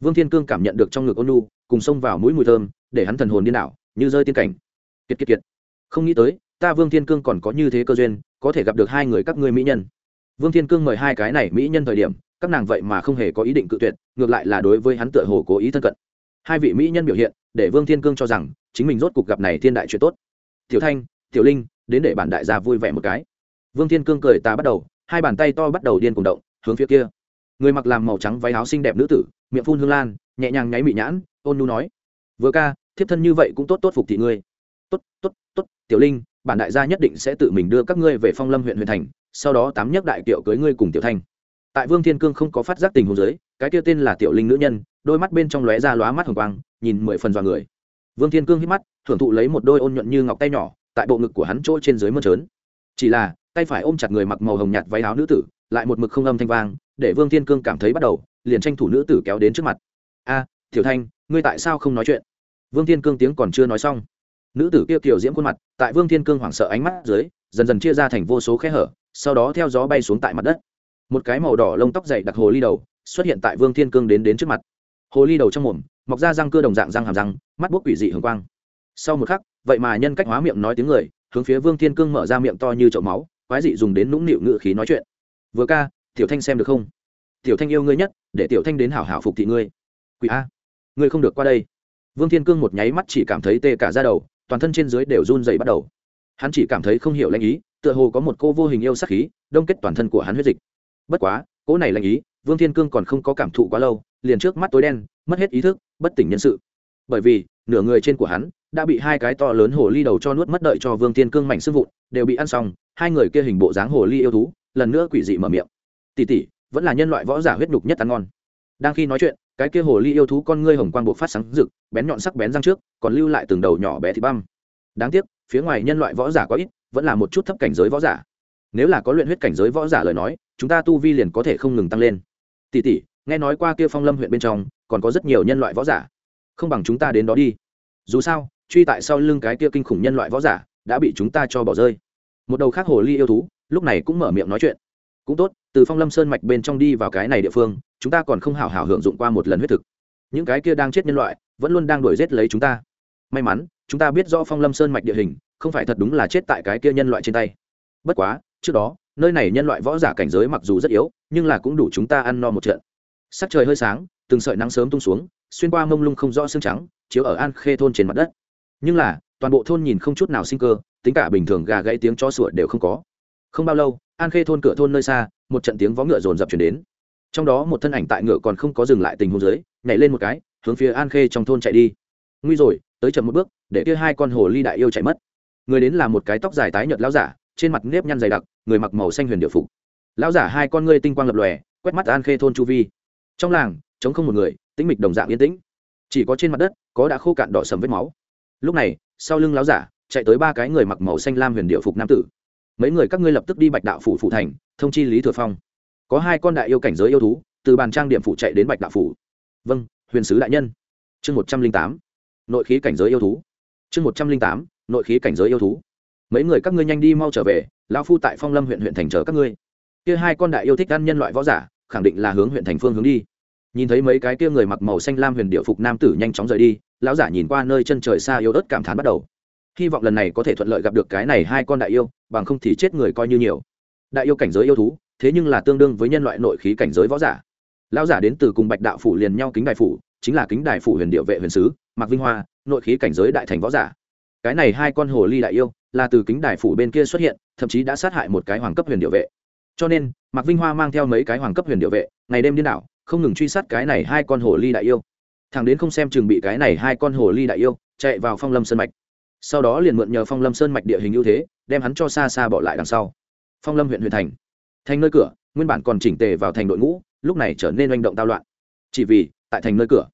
Vương thiên cương cảm nhận được trong ngực ôn nu cùng xông vào mũi mùi thơm, để hắn thần hồn điên đảo, như rơi tiên cảnh. Kiệt kiệt kiệt. Không nghĩ tới, ta vương thiên cương còn có như thế cơ duyên, có thể gặp được hai người các ngươi mỹ nhân. Vương thiên cương mời hai cái này mỹ nhân thời điểm các nàng vậy mà không hề có ý định cự tuyệt, ngược lại là đối với hắn tựa hồ cố ý thân cận. Hai vị mỹ nhân biểu hiện, để vương thiên cương cho rằng, chính mình rốt cuộc gặp này thiên đại chuyện tốt. Tiểu thanh, tiểu linh, đến để bản đại gia vui vẻ một cái. Vương thiên cương cười ta bắt đầu, hai bàn tay to bắt đầu điên cùng động, hướng phía kia. Người mặc làm màu trắng váy áo xinh đẹp nữ tử, miệng phun hương lan, nhẹ nhàng nháy mị nhãn, ôn nu nói. Vừa ca, thiếp thân như vậy cũng tốt tốt phục thị ngươi. Tốt tốt tốt, tiểu linh, bản đại gia nhất định sẽ tự mình đưa các ngươi về phong lâm huyện huyện thành, sau đó tám nhất đại kiệu cưới ngươi cùng tiểu thanh tại vương thiên cương không có phát giác tình huống giới cái kia tên là tiểu linh nữ nhân, đôi mắt bên trong lóe ra lóa mắt hồng quang, nhìn mười phần dọa người. Vương thiên cương hít mắt, thưởng thụ lấy một đôi ôn nhuận như ngọc tay nhỏ, tại bộ ngực của hắn chỗ trên dưới mơn trớn. Chỉ là, tay phải ôm chặt người mặc màu hồng nhạt váy áo nữ tử, lại một mực không âm thanh vang, để vương thiên cương cảm thấy bắt đầu, liền tranh thủ nữ tử kéo đến trước mặt. A, tiểu thanh, ngươi tại sao không nói chuyện? Vương thiên cương tiếng còn chưa nói xong, nữ tử kia kiểu diễm khuôn mặt, tại vương thiên cương hoảng sợ ánh mắt dưới, dần dần chia ra thành vô số khe hở, sau đó theo gió bay xuống tại mặt đất một cái màu đỏ lông tóc dày đặc hồ ly đầu xuất hiện tại vương thiên cương đến đến trước mặt hồ ly đầu trong mồm mọc ra răng cơ đồng dạng răng hàm răng mắt bút quỷ dị hường quang sau một khắc vậy mà nhân cách hóa miệng nói tiếng người hướng phía vương thiên cương mở ra miệng to như chậu máu quái dị dùng đến nũng nịu ngự khí nói chuyện vừa ca tiểu thanh xem được không tiểu thanh yêu ngươi nhất để tiểu thanh đến hảo hảo phục thị ngươi quỷ a ngươi không được qua đây vương thiên cương một nháy mắt chỉ cảm thấy tê cả ra đầu toàn thân trên dưới đều run dày bắt đầu hắn chỉ cảm thấy không hiểu lãnh ý tựa hồ có một cô vô hình yêu sắc khí đông kết toàn thân của hắn huyết dịch bất quá, cỗ này lành ý, vương thiên cương còn không có cảm thụ quá lâu, liền trước mắt tối đen, mất hết ý thức, bất tỉnh nhân sự. Bởi vì, nửa người trên của hắn đã bị hai cái to lớn hồ ly đầu cho nuốt mất đợi cho vương thiên cương mảnh sức vụn, đều bị ăn xong, hai người kia hình bộ dáng hồ ly yêu thú, lần nữa quỷ dị mở miệng. Tỉ tỉ vẫn là nhân loại võ giả huyết nhục nhất ăn ngon. Đang khi nói chuyện, cái kia hồ ly yêu thú con ngươi hồng quang buộc phát sáng rực, bén nhọn sắc bén răng trước, còn lưu lại từng đầu nhỏ bé thì băm. Đáng tiếc, phía ngoài nhân loại võ giả có ít, vẫn là một chút thấp cảnh giới võ giả nếu là có luyện huyết cảnh giới võ giả lời nói, chúng ta tu vi liền có thể không ngừng tăng lên. Tỷ tỷ, nghe nói qua kia phong lâm huyện bên trong, còn có rất nhiều nhân loại võ giả. Không bằng chúng ta đến đó đi. Dù sao, truy tại sau lưng cái kia kinh khủng nhân loại võ giả, đã bị chúng ta cho bỏ rơi. Một đầu khác hồ ly yêu thú, lúc này cũng mở miệng nói chuyện. Cũng tốt, từ phong lâm sơn mạch bên trong đi vào cái này địa phương, chúng ta còn không hào hào hưởng dụng qua một lần huyết thực. Những cái kia đang chết nhân loại, vẫn luôn đang đuổi giết lấy chúng ta. May mắn, chúng ta biết rõ phong lâm sơn mạch địa hình, không phải thật đúng là chết tại cái kia nhân loại trên tay. Bất quá trước đó, nơi này nhân loại võ giả cảnh giới mặc dù rất yếu, nhưng là cũng đủ chúng ta ăn no một trận. Sắc trời hơi sáng, từng sợi nắng sớm tung xuống, xuyên qua mông lung không rõ xương trắng, chiếu ở an khê thôn trên mặt đất. Nhưng là, toàn bộ thôn nhìn không chút nào sinh cơ, tính cả bình thường gà gãy tiếng cho sủa đều không có. Không bao lâu, an khê thôn cửa thôn nơi xa, một trận tiếng vó ngựa rồn rập chuyển đến. Trong đó một thân ảnh tại ngựa còn không có dừng lại tình huống dưới, nhảy lên một cái, hướng phía an khê trong thôn chạy đi. Nguy rồi, tới chậm một bước, để kia hai con hồ ly đại yêu chạy mất. Người đến là một cái tóc dài tái nhợt lão giả trên mặt nếp nhăn dày đặc, người mặc màu xanh huyền điệu phục. Lão giả hai con ngươi tinh quang lập lòe, quét mắt an khê thôn chu vi. Trong làng chống không một người, tĩnh mịch đồng dạng yên tĩnh. Chỉ có trên mặt đất, có đã khô cạn đỏ sầm vết máu. Lúc này, sau lưng lão giả, chạy tới ba cái người mặc màu xanh lam huyền điệu phục nam tử. Mấy người các ngươi lập tức đi bạch đạo phủ phủ thành, thông chi lý thừa phong. Có hai con đại yêu cảnh giới yêu thú, từ bàn trang điểm phủ chạy đến bạch đạo phủ. Vâng huyền sứ đại nhân. Chương một trăm linh tám. Nội khí cảnh giới yêu thú. Chương một trăm linh tám. Nội khí cảnh giới yêu thú mấy người các ngươi nhanh đi mau trở về lao phu tại phong lâm huyện huyện thành chờ các ngươi. Kia hai con đại yêu thích ăn nhân loại võ giả, khẳng định là hướng huyện thành phương hướng đi. Nhìn thấy mấy cái kia người mặc màu xanh lam huyền điệu phục nam tử nhanh chóng rời đi, lão giả nhìn qua nơi chân trời xa yêu ớt cảm thán bắt đầu. Hy vọng lần này có thể thuận lợi gặp được cái này hai con đại yêu, bằng không thì chết người coi như nhiều. Đại yêu cảnh giới yêu thú, thế nhưng là tương đương với nhân loại nội khí cảnh giới võ giả. Lão giả đến từ cùng bạch đạo phủ liền nhau kính đại phủ, chính là kính đại phủ huyền điệu vệ huyền sứ, mạc vinh hoa, nội khí cảnh giới đại thành võ giả. Cái này hai con hồ ly đại yêu là từ kính đài phủ bên kia xuất hiện, thậm chí đã sát hại một cái hoàng cấp huyền điệu vệ. Cho nên, mạc vinh hoa mang theo mấy cái hoàng cấp huyền điệu vệ, ngày đêm điên đảo, không ngừng truy sát cái này hai con hồ ly đại yêu. Thằng đến không xem chừng bị cái này hai con hồ ly đại yêu chạy vào phong lâm sơn mạch. Sau đó liền mượn nhờ phong lâm sơn mạch địa hình ưu thế, đem hắn cho xa xa bỏ lại đằng sau. Phong lâm huyện huyện thành. Thành nơi cửa, nguyên bản còn chỉnh tề vào thành đội ngũ, lúc này trở nên manh động tao loạn. Chỉ vì, tại thành nơi cửa,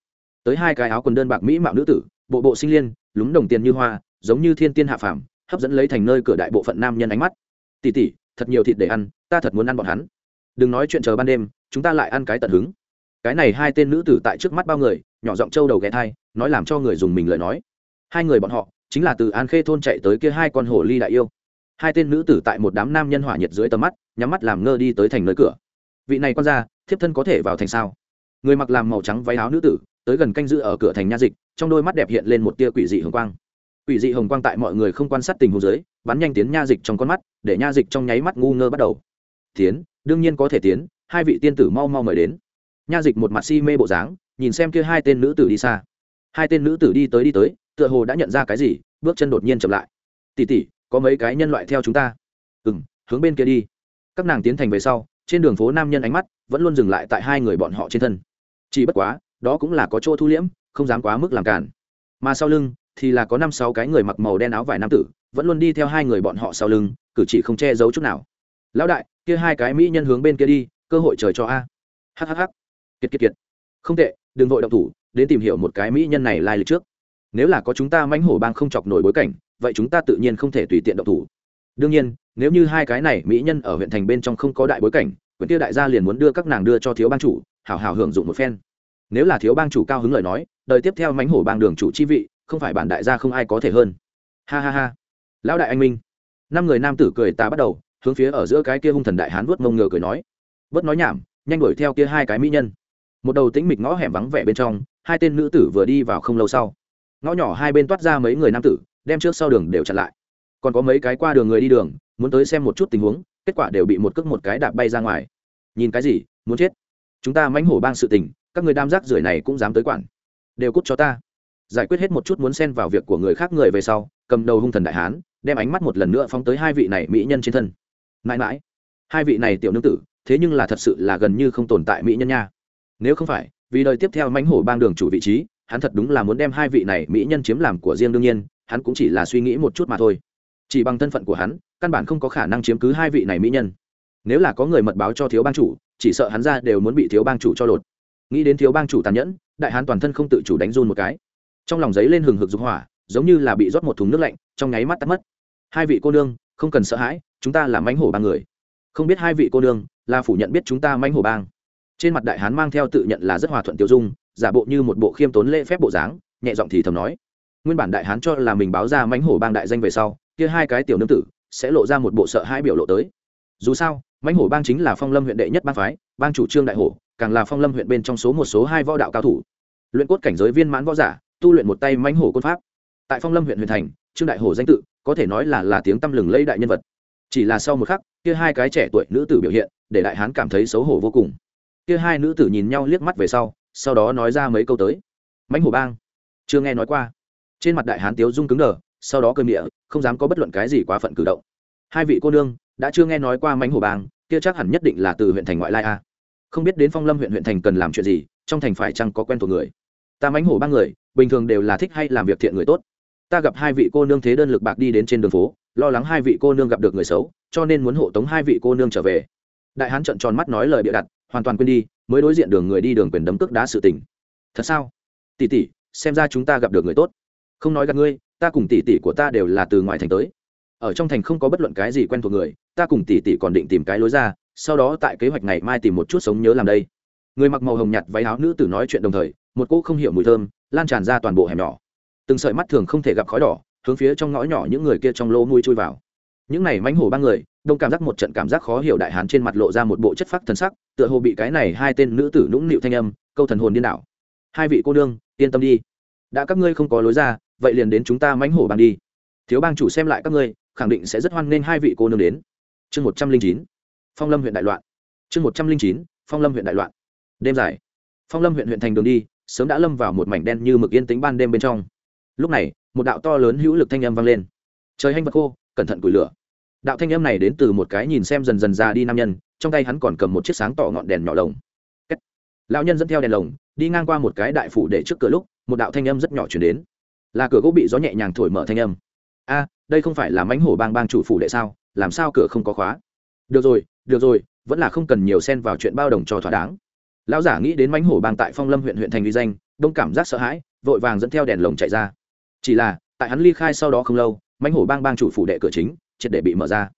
tới hai cái áo quần đơn bạc mỹ mạo nữ tử, bộ bộ sinh liên, lúng đồng tiền như hoa, giống như thiên tiên hạ phàm hấp dẫn lấy thành nơi cửa đại bộ phận nam nhân ánh mắt. Tỉ tỉ thật nhiều thịt để ăn, ta thật muốn ăn bọn hắn. Đừng nói chuyện chờ ban đêm, chúng ta lại ăn cái tận hứng. Cái này hai tên nữ tử tại trước mắt bao người, nhỏ giọng trâu đầu ghé thai, nói làm cho người dùng mình lời nói. Hai người bọn họ, chính là từ an khê thôn chạy tới kia hai con hồ ly đại yêu. Hai tên nữ tử tại một đám nam nhân hỏa nhiệt dưới tầm mắt, nhắm mắt làm ngơ đi tới thành nơi cửa. Vị này con ra thiếp thân có thể vào thành sao? Người mặc làm màu trắng váy áo nữ tử, tới gần canh giữ ở cửa thành nha dịch, trong đôi mắt đẹp hiện lên một tia quỷ dị hương quang quỷ dị hồng quang tại mọi người không quan sát tình huống dưới, bắn nhanh tiến nha dịch trong con mắt, để nha dịch trong nháy mắt ngu ngơ bắt đầu. Tiến, đương nhiên có thể tiến, hai vị tiên tử mau mau mời đến. Nha dịch một mặt si mê bộ dáng, nhìn xem kia hai tên nữ tử đi xa. Hai tên nữ tử đi tới đi tới, tựa hồ đã nhận ra cái gì, bước chân đột nhiên chậm lại. Tỉ tỉ có mấy cái nhân loại theo chúng ta? Ừ hướng bên kia đi. Các nàng tiến thành về sau, trên đường phố nam nhân ánh mắt vẫn luôn dừng lại tại hai người bọn họ trên thân. Chỉ bất quá, đó cũng là có chỗ thu liễm, không dám quá mức làm cản mà sau lưng thì là có năm sáu cái người mặc màu đen áo vải nam tử, vẫn luôn đi theo hai người bọn họ sau lưng, cử chỉ không che giấu chút nào. Lão đại, kia hai cái mỹ nhân hướng bên kia đi, cơ hội trời cho a. Hhh kiệt kiệt kiệt. Không tệ, đừng vội động thủ, đến tìm hiểu một cái mỹ nhân này lai lịch trước. Nếu là có chúng ta mãnh hổ bang không chọc nổi bối cảnh, vậy chúng ta tự nhiên không thể tùy tiện động thủ. Đương nhiên, nếu như hai cái này mỹ nhân ở huyện thành bên trong không có đại bối cảnh, quyển tiêu đại gia liền muốn đưa các nàng đưa cho thiếu bang chủ, hảo hảo hưởng dụng một phen. Nếu là thiếu bang chủ cao hứng lời nói, đời tiếp theo mãnh hổ bang đường chủ chi vị không phải bản đại gia không ai có thể hơn. Ha ha ha. Lão đại anh minh. Năm người nam tử cười ta bắt đầu, hướng phía ở giữa cái kia hung thần đại hán vuốt mông ngờ cười nói. Bớt nói nhảm, nhanh đuổi theo kia hai cái mỹ nhân. Một đầu tĩnh mịch ngõ hẻm vắng vẻ bên trong, hai tên nữ tử vừa đi vào không lâu sau. Ngõ nhỏ hai bên toát ra mấy người nam tử, đem trước sau đường đều chặn lại. Còn có mấy cái qua đường người đi đường, muốn tới xem một chút tình huống, kết quả đều bị một cước một cái đạp bay ra ngoài. Nhìn cái gì, muốn chết. Chúng ta mãnh hổ bang sự tình, các người đam giác rưởi này cũng dám tới quản. Đều cút cho ta giải quyết hết một chút muốn xen vào việc của người khác người về sau, cầm đầu hung thần đại hán, đem ánh mắt một lần nữa phóng tới hai vị này mỹ nhân trên thân. Mãi mãi, hai vị này tiểu nương tử, thế nhưng là thật sự là gần như không tồn tại mỹ nhân nha. Nếu không phải, vì đời tiếp theo mãnh hổ bang đường chủ vị trí, hắn thật đúng là muốn đem hai vị này mỹ nhân chiếm làm của riêng đương nhiên, hắn cũng chỉ là suy nghĩ một chút mà thôi. Chỉ bằng thân phận của hắn, căn bản không có khả năng chiếm cứ hai vị này mỹ nhân. Nếu là có người mật báo cho thiếu bang chủ, chỉ sợ hắn ra đều muốn bị thiếu bang chủ cho lột. Nghĩ đến thiếu bang chủ tàn nhẫn, đại hán toàn thân không tự chủ đánh run một cái trong lòng giấy lên hừng hực dục hỏa, giống như là bị rót một thùng nước lạnh, trong nháy mắt tắt mất. Hai vị cô nương, không cần sợ hãi, chúng ta là mãnh hổ bang người. Không biết hai vị cô nương là phủ nhận biết chúng ta mãnh hổ bang. Trên mặt đại hán mang theo tự nhận là rất hòa thuận tiêu dung, giả bộ như một bộ khiêm tốn lễ phép bộ dáng, nhẹ giọng thì thầm nói. Nguyên bản đại hán cho là mình báo ra mãnh hổ bang đại danh về sau, kia hai cái tiểu nương tử sẽ lộ ra một bộ sợ hai biểu lộ tới. Dù sao, mãnh hổ bang chính là phong lâm huyện đệ nhất bang phái, bang chủ trương đại hổ, càng là phong lâm huyện bên trong số một số hai võ đạo cao thủ. Luyện cốt cảnh giới viên mãn võ giả tu luyện một tay mãnh hổ côn pháp. Tại phong lâm huyện huyền thành, trương đại hổ danh tự, có thể nói là là tiếng tăm lừng lẫy đại nhân vật. Chỉ là sau một khắc, kia hai cái trẻ tuổi nữ tử biểu hiện, để đại hán cảm thấy xấu hổ vô cùng. Kia hai nữ tử nhìn nhau liếc mắt về sau sau đó nói ra mấy câu tới. Mãnh hổ bang, chưa nghe nói qua. Trên mặt đại hán tiếu dung cứng đờ, sau đó cơm địa không dám có bất luận cái gì quá phận cử động. Hai vị cô nương, đã chưa nghe nói qua mãnh hổ bang, kia chắc hẳn nhất định là từ huyện thành ngoại lai a. Không biết đến phong lâm huyện huyện thành cần làm chuyện gì, trong thành phải chăng có quen thuộc người. Ta mãnh hổ bang người bình thường đều là thích hay làm việc thiện người tốt. Ta gặp hai vị cô nương thế đơn lực bạc đi đến trên đường phố, lo lắng hai vị cô nương gặp được người xấu, cho nên muốn hộ tống hai vị cô nương trở về. Đại hán trận tròn mắt nói lời bịa đặt, hoàn toàn quên đi, mới đối diện đường người đi đường quyền đấm cước đá sự tình. Thật sao? Tỷ tỷ, xem ra chúng ta gặp được người tốt. Không nói gặp ngươi, ta cùng tỷ tỷ của ta đều là từ ngoài thành tới. Ở trong thành không có bất luận cái gì quen thuộc người, ta cùng tỷ tỷ còn định tìm cái lối ra, sau đó tại kế hoạch ngày mai tìm một chút sống nhớ làm đây. Người mặc màu hồng nhạt váy áo nữ tử nói chuyện đồng thời, một cô không hiểu mùi thơm lan tràn ra toàn bộ hẻm nhỏ. Từng sợi mắt thường không thể gặp khói đỏ, hướng phía trong ngõ nhỏ những người kia trong lô nuôi chui vào. Những này mánh hổ ba người, đông cảm giác một trận cảm giác khó hiểu đại hán trên mặt lộ ra một bộ chất phác thần sắc, tựa hồ bị cái này hai tên nữ tử nũng nịu thanh âm, câu thần hồn điên đảo. Hai vị cô nương, yên tâm đi. Đã các ngươi không có lối ra, vậy liền đến chúng ta mánh hổ bằng đi. Thiếu bang chủ xem lại các ngươi, khẳng định sẽ rất hoan nghênh hai vị cô nương đến. Chương một trăm linh chín, phong lâm huyện đại loạn. Chương một trăm linh chín, phong lâm huyện đại loạn. Đêm dài. Phong lâm huyện huyện thành đường đi sớm đã lâm vào một mảnh đen như mực yên tĩnh ban đêm bên trong. Lúc này, một đạo to lớn hữu lực thanh âm vang lên. Trời hanh vật khô, cẩn thận củi lửa. Đạo thanh âm này đến từ một cái nhìn xem dần dần ra đi nam nhân, trong tay hắn còn cầm một chiếc sáng tỏ ngọn đèn nhỏ lồng. Lão nhân dẫn theo đèn lồng, đi ngang qua một cái đại phủ để trước cửa lúc, một đạo thanh âm rất nhỏ chuyển đến. Là cửa gỗ bị gió nhẹ nhàng thổi mở thanh âm. A, đây không phải là mánh hổ bang bang chủ phủ đệ sao? Làm sao cửa không có khóa? Được rồi được rồi, vẫn là không cần nhiều xen vào chuyện bao đồng cho thỏa đáng lão giả nghĩ đến mánh hổ bang tại phong lâm huyện huyện thành uy danh, đông cảm giác sợ hãi, vội vàng dẫn theo đèn lồng chạy ra. Chỉ là, tại hắn ly khai sau đó không lâu mánh hổ bang bang chủ phủ đệ cửa chính, triệt để bị mở ra.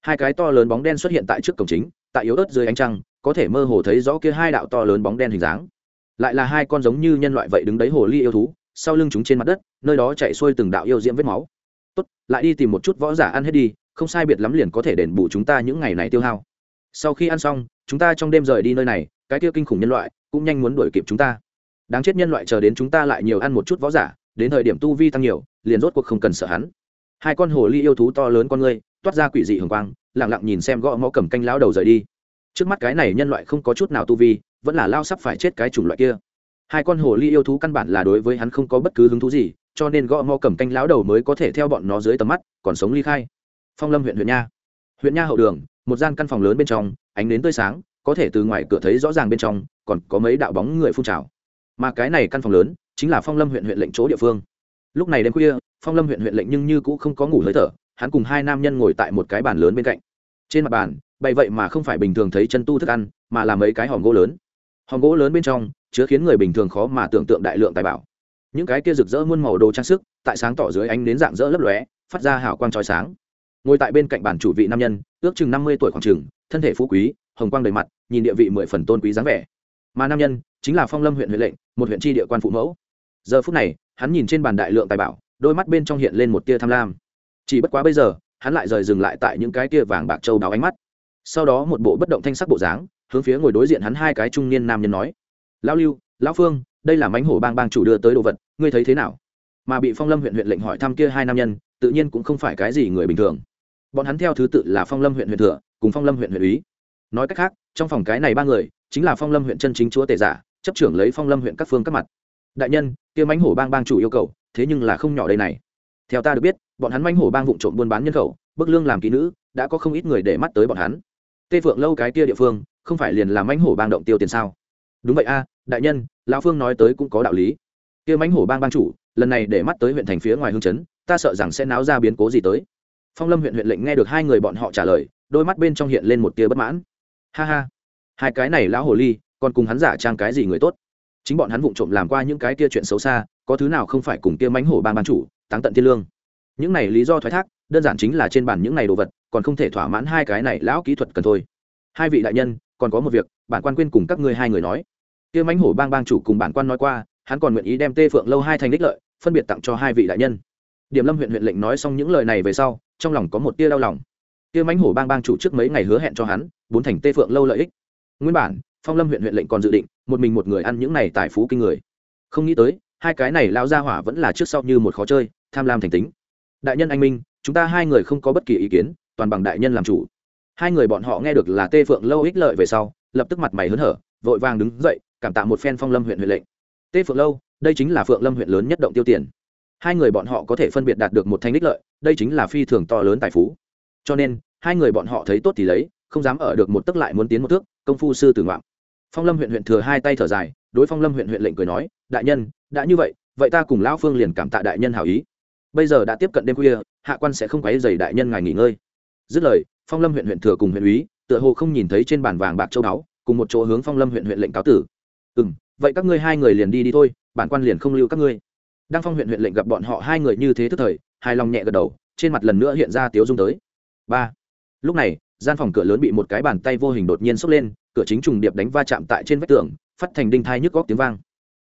Hai cái to lớn bóng đen xuất hiện tại trước cổng chính, tại yếu ớt dưới ánh trăng, có thể mơ hồ thấy rõ kia hai đạo to lớn bóng đen hình dáng. Lại là hai con giống như nhân loại vậy đứng đấy hồ ly yêu thú, sau lưng chúng trên mặt đất, nơi đó chạy xuôi từng đạo yêu diễm vết máu. Tốt, lại đi tìm một chút võ giả ăn hết đi, không sai biệt lắm liền có thể đền bù chúng ta những ngày này tiêu hao. Sau khi ăn xong, chúng ta trong đêm rời đi nơi này cái kia kinh khủng nhân loại cũng nhanh muốn đuổi kịp chúng ta. Đáng chết nhân loại chờ đến chúng ta lại nhiều ăn một chút võ giả, đến thời điểm tu vi tăng nhiều, liền rốt cuộc không cần sợ hắn. Hai con hồ ly yêu thú to lớn con ngươi, toát ra quỷ dị hồng quang lẳng lặng nhìn xem gõ mõ cầm canh lão đầu rời đi. Trước mắt cái này nhân loại không có chút nào tu vi, vẫn là lao sắp phải chết cái chủng loại kia. Hai con hồ ly yêu thú căn bản là đối với hắn không có bất cứ hứng thú gì, cho nên gõ mõ cầm canh lão đầu mới có thể theo bọn nó dưới tầm mắt, còn sống ly khai. Phong lâm huyện huyện nha. Huyện nha hậu đường, một gian căn phòng lớn bên trong, ánh đến tươi sáng có thể từ ngoài cửa thấy rõ ràng bên trong, còn có mấy đạo bóng người phun trào. Mà cái này căn phòng lớn, chính là phong lâm huyện huyện lệnh chỗ địa phương. Lúc này đêm khuya, phong lâm huyện huyện lệnh nhưng như cũng không có ngủ hơi thở, hắn cùng hai nam nhân ngồi tại một cái bàn lớn bên cạnh. Trên mặt bàn, bày vậy mà không phải bình thường thấy chân tu thức ăn, mà là mấy cái hòm gỗ lớn. Hòm gỗ lớn bên trong, chứa khiến người bình thường khó mà tưởng tượng đại lượng tài bảo. Những cái kia rực rỡ muôn màu đồ trang sức, tại sáng tỏ dưới ánh đến dạng rỡ lấp lóe, phát ra hào quang trói sáng. Ngồi tại bên cạnh bàn chủ vị nam nhân, ước chừng năm mươi tuổi khoảng chừng, thân thể phú quý hồng quang đầy mặt, nhìn địa vị mười phần tôn quý dáng vẻ. Mà nam nhân chính là phong lâm huyện huyện lệnh, một huyện tri địa quan phụ mẫu. Giờ phút này, hắn nhìn trên bàn đại lượng tài bảo, đôi mắt bên trong hiện lên một tia tham lam. Chỉ bất quá bây giờ, hắn lại rời dừng lại tại những cái tia vàng bạc châu đào ánh mắt. Sau đó một bộ bất động thanh sắc bộ dáng, hướng phía ngồi đối diện hắn hai cái trung niên nam nhân nói, lão lưu, lão phương, đây là mánh hổ bang bang chủ đưa tới đồ vật, ngươi thấy thế nào? Mà bị phong lâm huyện huyện lệnh hỏi thăm kia hai nam nhân, tự nhiên cũng không phải cái gì người bình thường. Bọn hắn theo thứ tự là phong lâm huyện huyện thừa, cùng phong lâm huyện huyện úy nói cách khác, trong phòng cái này ba người, chính là phong lâm huyện chân chính chúa tể giả, chấp trưởng lấy phong lâm huyện các phương các mặt. Đại nhân, kia mánh hổ bang bang chủ yêu cầu, thế nhưng là không nhỏ đây này. Theo ta được biết, bọn hắn mánh hổ bang vụ trộm buôn bán nhân khẩu, bức lương làm kỹ nữ, đã có không ít người để mắt tới bọn hắn. Tê phượng lâu cái kia địa phương, không phải liền làm mánh hổ bang động tiêu tiền sao? Đúng vậy a, đại nhân, lão phương nói tới cũng có đạo lý. Kia mánh hổ bang bang chủ, lần này để mắt tới huyện thành phía ngoài hương chấn, ta sợ rằng sẽ náo ra biến cố gì tới. Phong lâm huyện huyện lệnh nghe được hai người bọn họ trả lời, đôi mắt bên trong hiện lên một tia bất mãn ha ha. Hai cái này lão hồ ly, còn cùng hắn giả trang cái gì người tốt? Chính bọn hắn vụng trộm làm qua những cái kia chuyện xấu xa, có thứ nào không phải cùng kia mánh hổ bang ban chủ, táng tận thiên lương? Những này lý do thoái thác, đơn giản chính là trên bản những này đồ vật, còn không thể thỏa mãn hai cái này lão kỹ thuật cần thôi. Hai vị đại nhân, còn có một việc, bản quan quên cùng các ngươi hai người nói. Kia mánh hổ bang bang chủ cùng bản quan nói qua, hắn còn nguyện ý đem tê phượng lâu hai thành đích lợi, phân biệt tặng cho hai vị đại nhân. Điểm lâm huyện huyện lệnh nói xong những lời này về sau, trong lòng có một tia đau lòng kia mãnh hổ bang bang chủ trước mấy ngày hứa hẹn cho hắn, bốn thành tê phượng lâu lợi ích. Nguyên bản, phong lâm huyện huyện lệnh còn dự định, một mình một người ăn những này tài phú kinh người. Không nghĩ tới, hai cái này lao ra hỏa vẫn là trước sau như một khó chơi, tham lam thành tính. Đại nhân anh minh, chúng ta hai người không có bất kỳ ý kiến, toàn bằng đại nhân làm chủ. Hai người bọn họ nghe được là tê phượng lâu ích lợi về sau, lập tức mặt mày hớn hở, vội vàng đứng dậy, cảm tạ một phen phong lâm huyện huyện lệnh. Tê phượng lâu, đây chính là phượng lâm huyện lớn nhất động tiêu tiền. Hai người bọn họ có thể phân biệt đạt được một thanh ích lợi, đây chính là phi thường to lớn tài phú cho nên hai người bọn họ thấy tốt thì lấy, không dám ở được một tức lại muốn tiến một thước, công phu sư tử ngoạm. Phong lâm huyện huyện thừa hai tay thở dài, đối phong lâm huyện huyện lệnh cười nói, đại nhân, đã như vậy vậy ta cùng lão phương liền cảm tạ đại nhân hảo ý. Bây giờ đã tiếp cận đêm khuya, hạ quan sẽ không quấy dày đại nhân ngài nghỉ ngơi. Dứt lời, phong lâm huyện huyện thừa cùng huyện úy, tựa hồ không nhìn thấy trên bàn vàng bạc châu báu, cùng một chỗ hướng phong lâm huyện huyện lệnh cáo tử. Ừ m vậy các ngươi hai người liền đi đi thôi, bản quan liền không lưu các ngươi. Đăng phong huyện huyện lệnh gặp bọn họ hai người như thế thức thời, hài lòng nhẹ gật đầu, trên mặt lần nữa hiện ra tiếu dung tới ba. Lúc này, gian phòng cửa lớn bị một cái bàn tay vô hình đột nhiên xốc lên, cửa chính trùng điệp đánh va chạm tại trên vách tường, phát thành đinh thai nhức góc tiếng vang.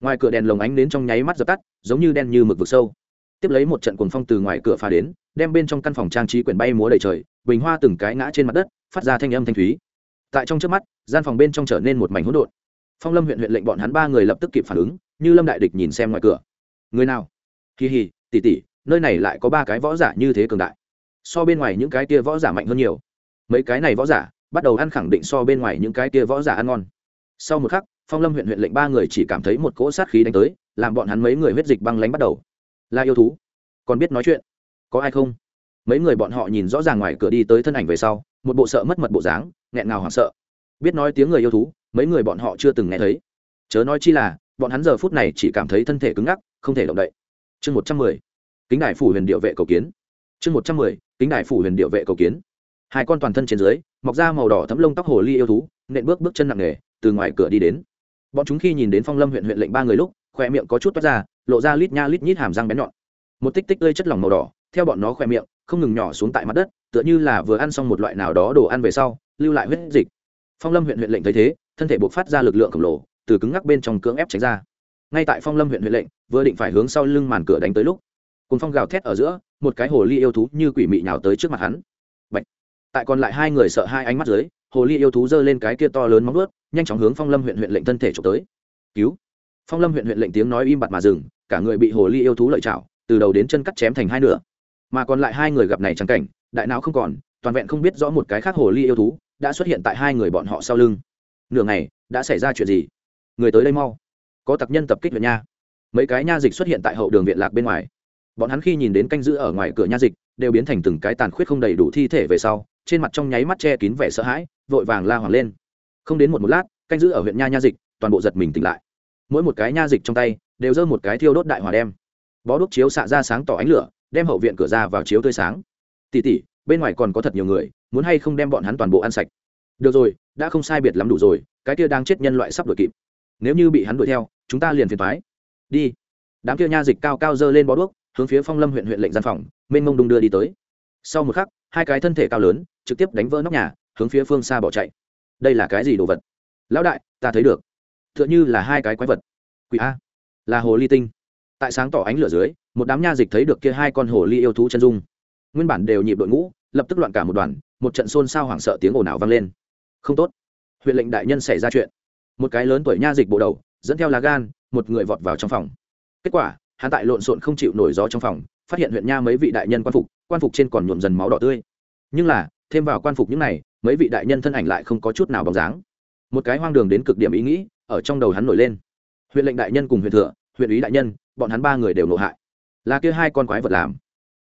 Ngoài cửa đèn lồng ánh đến trong nháy mắt dập tắt, giống như đen như mực vực sâu. Tiếp lấy một trận cuồng phong từ ngoài cửa phá đến, đem bên trong căn phòng trang trí quyển bay múa đầy trời, bình hoa từng cái ngã trên mặt đất, phát ra thanh âm thanh thúy. Tại trong trước mắt, gian phòng bên trong trở nên một mảnh hỗn độn. Phong lâm huyện huyện lệnh bọn hắn ba người lập tức kịp phản ứng, như lâm đại địch nhìn xem ngoài cửa. Người nào? Kỳ hì tỉ tỉ nơi này lại có ba cái võ giả như thế cường đại so bên ngoài những cái kia võ giả mạnh hơn nhiều. Mấy cái này võ giả, bắt đầu ăn khẳng định so bên ngoài những cái kia võ giả ăn ngon. Sau một khắc, phong lâm huyện huyện lệnh ba người chỉ cảm thấy một cỗ sát khí đánh tới, làm bọn hắn mấy người huyết dịch băng lánh bắt đầu. Là yêu thú. Còn biết nói chuyện. Có ai không? Mấy người bọn họ nhìn rõ ràng ngoài cửa đi tới thân ảnh về sau, một bộ sợ mất mật bộ dáng, nghẹn ngào hoảng sợ. Biết nói tiếng người yêu thú, mấy người bọn họ chưa từng nghe thấy. Chớ nói chi là, bọn hắn giờ phút này chỉ cảm thấy thân thể cứng ngắc, không thể động đậy. Chương một trăm mười. Kính đại phủ huyền điệu vệ cầu kiến chương một trăm mười, kính đại phủ huyền điệu vệ cầu kiến. Hai con toàn thân trên dưới, mọc ra màu đỏ thấm lông tóc hồ ly yêu thú, nện bước bước chân nặng nề, từ ngoài cửa đi đến. Bọn chúng khi nhìn đến phong lâm huyện huyện lệnh ba người lúc, khoe miệng có chút toát ra, lộ ra lít nha lít nhít hàm răng bén nhọn. Một tích tích tươi chất lỏng màu đỏ, theo bọn nó khoe miệng, không ngừng nhỏ xuống tại mặt đất, tựa như là vừa ăn xong một loại nào đó đồ ăn về sau, lưu lại huyết dịch. Phong lâm huyện huyện lệnh thấy thế, thân thể buộc phát ra lực lượng khổng lồ, từ cứng ngắc bên trong cưỡng ép tránh ra. Ngay tại phong lâm huyện huyện lệnh, vừa định phải hướng sau lưng màn cửa đánh tới lúc cùng phong gào thét ở giữa, một cái hồ ly yêu thú như quỷ mị nhào tới trước mặt hắn. Bạch. tại còn lại hai người sợ hai ánh mắt dưới, hồ ly yêu thú giơ lên cái kia to lớn móng ướt nhanh chóng hướng phong lâm huyện huyện lệnh thân thể trộm tới. Cứu. Phong lâm huyện huyện lệnh tiếng nói im bặt mà dừng, cả người bị hồ ly yêu thú lợi chảo, từ đầu đến chân cắt chém thành hai nửa. Mà còn lại hai người gặp này trắng cảnh, đại não không còn, toàn vẹn không biết rõ một cái khác hồ ly yêu thú đã xuất hiện tại hai người bọn họ sau lưng. Nửa ngày, đã xảy ra chuyện gì? Người tới đây mau. Có tặc nhân tập kích huyện nha. Mấy cái nha dịch xuất hiện tại hậu đường viện lạc bên ngoài bọn hắn khi nhìn đến canh giữ ở ngoài cửa nha dịch, đều biến thành từng cái tàn khuyết không đầy đủ thi thể về sau, trên mặt trong nháy mắt che kín vẻ sợ hãi, vội vàng la hoàng lên. Không đến một một lát, canh giữ ở huyện nha nha dịch, toàn bộ giật mình tỉnh lại. Mỗi một cái nha dịch trong tay, đều giơ một cái thiêu đốt đại hỏa đem. Bó đúc chiếu xạ ra sáng tỏ ánh lửa, đem hậu viện cửa ra vào chiếu tươi sáng. Tỉ tỉ bên ngoài còn có thật nhiều người, muốn hay không đem bọn hắn toàn bộ ăn sạch? Được rồi, đã không sai biệt lắm đủ rồi, cái kia đang chết nhân loại sắp đuổi kịp. Nếu như bị hắn đuổi theo, chúng ta liền phiền thoái đi. Đám kia nha dịch cao cao dơ lên bó đuốc hướng phía phong lâm huyện huyện lệnh gian phòng, mênh mông đung đưa đi tới. Sau một khắc, hai cái thân thể cao lớn, trực tiếp đánh vỡ nóc nhà, hướng phía phương xa bỏ chạy. Đây là cái gì đồ vật? Lão đại, ta thấy được. T h ư ợ n h ư là hai cái quái vật. Quỷ a. Là hồ ly tinh. Tại sáng tỏ ánh lửa dưới, một đám nha dịch thấy được kia hai con hồ ly yêu thú chân dung. Nguyên bản đều nhịp đội ngũ, lập tức loạn cả một đoàn, một trận xôn xao hoảng sợ tiếng ồn ào vang lên. Không tốt. Huyện lệnh đại nhân xảy ra chuyện. Một cái lớn tuổi nha dịch bộ đầu, dẫn theo lá gan, một người vọt vào trong phòng. Kết quả hắn tại lộn xộn không chịu nổi gió trong phòng, phát hiện huyện nha mấy vị đại nhân quan phục quan phục trên còn nhuộm dần máu đỏ tươi. Nhưng là, thêm vào quan phục những này, mấy vị đại nhân thân ảnh lại không có chút nào bóng dáng. Một cái hoang đường đến cực điểm ý nghĩ, ở trong đầu hắn nổi lên. Huyện lệnh đại nhân cùng huyện thừa, huyện ý đại nhân, bọn hắn ba người đều nộ hại. Là kia hai con quái vật làm.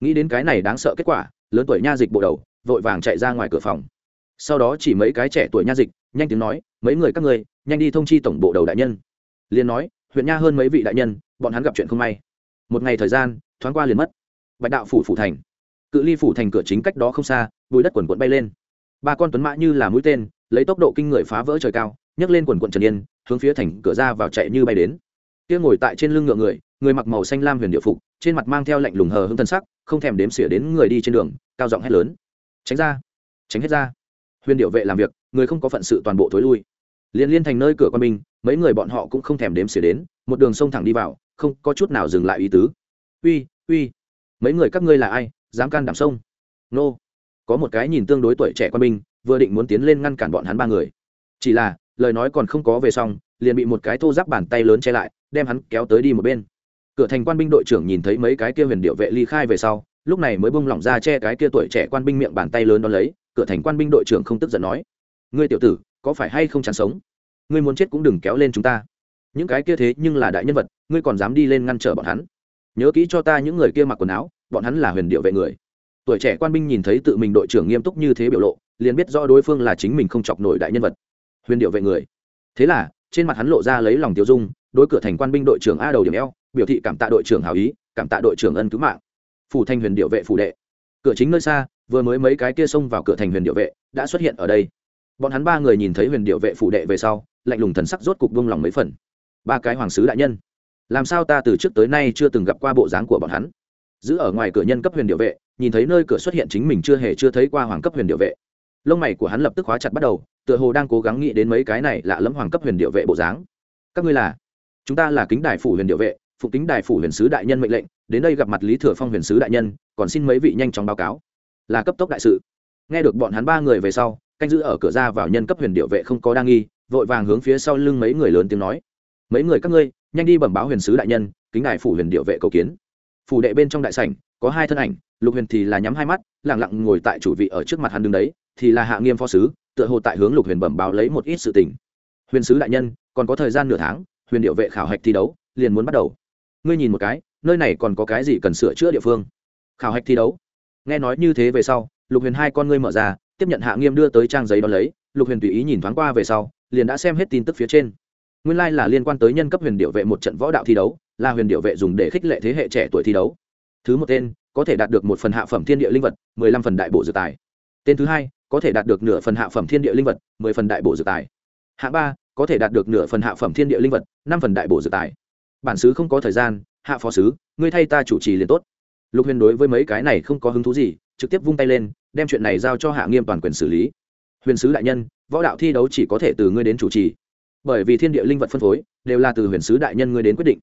Nghĩ đến cái này đáng sợ kết quả, lớn tuổi nha dịch bộ đầu, vội vàng chạy ra ngoài cửa phòng. Sau đó chỉ mấy cái trẻ tuổi nha dịch, nhanh tiếng nói, mấy người các người nhanh đi thông chi tổng bộ đầu đại nhân. Liên nói huyện nha hơn mấy vị đại nhân, bọn hắn gặp chuyện không may. Một ngày thời gian, thoáng qua liền mất. Bạch đạo phủ phủ thành. Cự ly phủ thành cửa chính cách đó không xa, bùi đất quần quận bay lên. Ba con tuấn mã như là mũi tên, lấy tốc độ kinh người phá vỡ trời cao, nhấc lên quần quận trần yên, hướng phía thành cửa ra vào chạy như bay đến. Kia ngồi tại trên lưng ngựa người người mặc màu xanh lam huyền địa phục, trên mặt mang theo lạnh lùng hờ hưng thân sắc, không thèm đếm xỉa đến người đi trên đường, cao giọng hét lớn. Tránh ra! Tránh hết ra! Huyền điệu vệ làm việc, người không có phận sự toàn bộ thối lui liên liên thành nơi cửa quan binh, mấy người bọn họ cũng không thèm đếm xỉa đến, một đường sông thẳng đi vào, không có chút nào dừng lại ý tứ. Uy uy, mấy người các ngươi là ai, dám can đảm sông nô. Có một cái nhìn tương đối tuổi trẻ quan binh, vừa định muốn tiến lên ngăn cản bọn hắn ba người. Chỉ là, lời nói còn không có về xong, liền bị một cái thô giáp bàn tay lớn che lại, đem hắn kéo tới đi một bên. Cửa thành quan binh đội trưởng nhìn thấy mấy cái kia huyền điệu vệ ly khai về sau, lúc này mới bung lỏng ra che cái kia tuổi trẻ quan binh miệng bàn tay lớn đón lấy. Cửa thành quan binh đội trưởng không tức giận nói, ngươi tiểu tử, có phải hay không chán sống? Ngươi muốn chết cũng đừng kéo lên chúng ta. Những cái kia thế nhưng là đại nhân vật, ngươi còn dám đi lên ngăn trở bọn hắn. Nhớ kỹ cho ta những người kia mặc quần áo, bọn hắn là huyền điệu vệ người. Tuổi trẻ quan binh nhìn thấy tự mình đội trưởng nghiêm túc như thế biểu lộ, liền biết rõ đối phương là chính mình không chọc nổi đại nhân vật. Huyền điệu vệ người. Thế là, trên mặt hắn lộ ra lấy lòng tiêu dung, đối cửa thành quan binh đội trưởng a đầu điểm eo, biểu thị cảm tạ đội trưởng hào ý, cảm tạ đội trưởng ân cứu mạng. Phủ thành huyền điệu vệ phủ đệ. Cửa chính nơi xa, vừa mới mấy cái kia xông vào cửa thành huyền điệu vệ, đã xuất hiện ở đây bọn hắn ba người nhìn thấy huyền điệu vệ phủ đệ về sau, lạnh lùng thần sắc rốt cục vung lòng mấy phần. Ba cái hoàng sứ đại nhân, làm sao ta từ trước tới nay chưa từng gặp qua bộ dáng của bọn hắn? Giữ ở ngoài cửa nhân cấp huyền điệu vệ, nhìn thấy nơi cửa xuất hiện chính mình chưa hề chưa thấy qua hoàng cấp huyền điệu vệ. Lông mày của hắn lập tức hóa chặt bắt đầu, tựa hồ đang cố gắng nghĩ đến mấy cái này lạ lẫm hoàng cấp huyền điệu vệ bộ dáng. Các ngươi là? Chúng ta là kính đài phủ huyền điệu vệ, phụ kính đài phủ huyền sứ đại nhân mệnh lệnh, đến đây gặp mặt lý thừa phong huyền sứ đại nhân, còn xin mấy vị nhanh chóng báo cáo. Là cấp tốc đại sự. Nghe được bọn hắn ba người về sau canh giữ ở cửa ra vào nhân cấp huyền điệu vệ không có đa nghi, vội vàng hướng phía sau lưng mấy người lớn tiếng nói. Mấy người các ngươi, nhanh đi bẩm báo huyền sứ đại nhân, kính ngài phủ huyền điệu vệ cầu kiến. Phủ đệ bên trong đại sảnh, có hai thân ảnh, lục huyền thì là nhắm hai mắt lẳng lặng ngồi tại chủ vị ở trước mặt hắn đứng đấy, thì là hạ nghiêm phó sứ, tựa hồ tại hướng lục huyền bẩm báo lấy một ít sự tình. Huyền sứ đại nhân, còn có thời gian nửa tháng, huyền điệu vệ khảo hạch thi đấu, liền muốn bắt đầu. Ngươi nhìn một cái, nơi này còn có cái gì cần sửa chữa địa phương? Khảo hạch thi đấu? Nghe nói như thế về sau, lục huyền hai con ngươi mở ra tiếp nhận hạ nghiêm đưa tới trang giấy đó lấy, lục huyền tùy ý nhìn thoáng qua về sau, liền đã xem hết tin tức phía trên. Nguyên lai、like、là liên quan tới nhân cấp huyền điệu vệ một trận võ đạo thi đấu, là huyền điệu vệ dùng để khích lệ thế hệ trẻ tuổi thi đấu. Thứ một tên, có thể đạt được một phần hạ phẩm thiên địa linh vật, mười lăm phần đại bộ dự tài. Tên thứ hai, có thể đạt được nửa phần hạ phẩm thiên địa linh vật, mười phần đại bộ dự tài. Hạ ba, có thể đạt được nửa phần hạ phẩm thiên địa linh vật, năm phần đại bộ dự tài. Bản xứ không có thời gian, hạ phó sứ ngươi thay ta chủ trì liền tốt. Lục huyền đối với mấy cái này không có hứng thú gì, trực tiếp vung tay lên đem chuyện này giao cho hạ nghiêm toàn quyền xử lý. Huyền sứ đại nhân, võ đạo thi đấu chỉ có thể từ ngươi đến chủ trì. Bởi vì thiên địa linh vật phân phối, đều là từ huyền sứ đại nhân ngươi đến quyết định.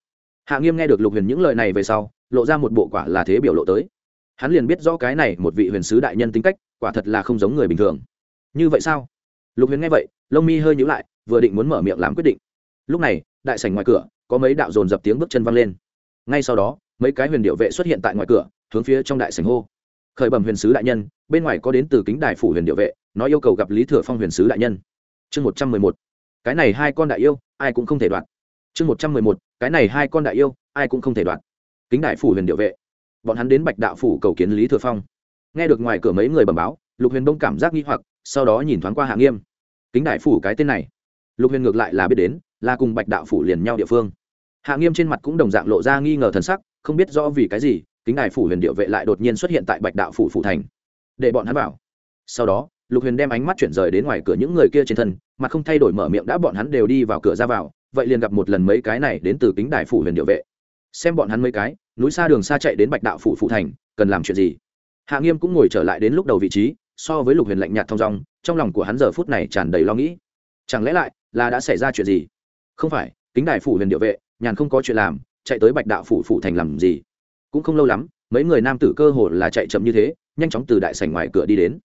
Hạ nghiêm nghe được lục huyền những lời này về sau, lộ ra một bộ quả là thế biểu lộ tới. Hắn liền biết rõ cái này một vị huyền sứ đại nhân tính cách, quả thật là không giống người bình thường. Như vậy sao? Lục huyền nghe vậy, lông mi hơi nhữ lại, vừa định muốn mở miệng làm quyết định. Lúc này, đại sảnh ngoài cửa, có mấy đạo dồn dập tiếng bước chân văng lên. Ngay sau đó, mấy cái huyền điệu vệ xuất hiện tại ngoài cửa, hướng phía trong đại sảnh hô khởi bẩm huyền sứ đại nhân, bên ngoài có đến từ kính đài phủ huyền điệu vệ, nó yêu cầu gặp lý thừa phong huyền sứ đại nhân. Chương một trăm mười một. Cái này hai con đại yêu, ai cũng không thể đoạt. Chương một trăm mười một. Cái này hai con đại yêu, ai cũng không thể đoạt. Kính đại phủ huyền điệu vệ. Bọn hắn đến bạch đạo phủ cầu kiến lý thừa phong. Nghe được ngoài cửa mấy người bẩm báo, lục huyền đông cảm giác nghi hoặc, sau đó nhìn thoáng qua hạ nghiêm. Kính đại phủ cái tên này. Lục huyền ngược lại là biết đến, là cùng bạch đạo phủ liền nhau địa phương. Hạ nghiêm trên mặt cũng đồng dạng lộ ra nghi ngờ thần sắc, không biết rõ vì cái gì kính Đài phủ huyền điệu vệ lại đột nhiên xuất hiện tại bạch đạo phủ phủ thành. Để bọn hắn bảo sau đó, lục huyền đem ánh mắt chuyển rời đến ngoài cửa những người kia trên thân mặt không thay đổi mở miệng đã bọn hắn đều đi vào cửa ra vào, vậy liền gặp một lần mấy cái này đến từ kính đài phủ huyền điệu vệ. Xem bọn hắn mấy cái, núi xa đường xa chạy đến bạch đạo phủ phụ thành, cần làm chuyện gì? Hạ nghiêm cũng ngồi trở lại đến lúc đầu vị trí, so với lục huyền lạnh nhạt thong dong, trong lòng của hắn giờ phút này tràn đầy lo nghĩ. Chẳng lẽ lại là đã xảy ra chuyện gì? Không phải, kính đài phủ huyền điệu vệ, nhàn không có chuyện làm, chạy tới bạch đạo phủ phụ thành làm gì? Cũng không lâu lắm, mấy người nam tử cơ hồ là chạy chậm như thế, nhanh chóng từ đại sảnh ngoài cửa đi đến.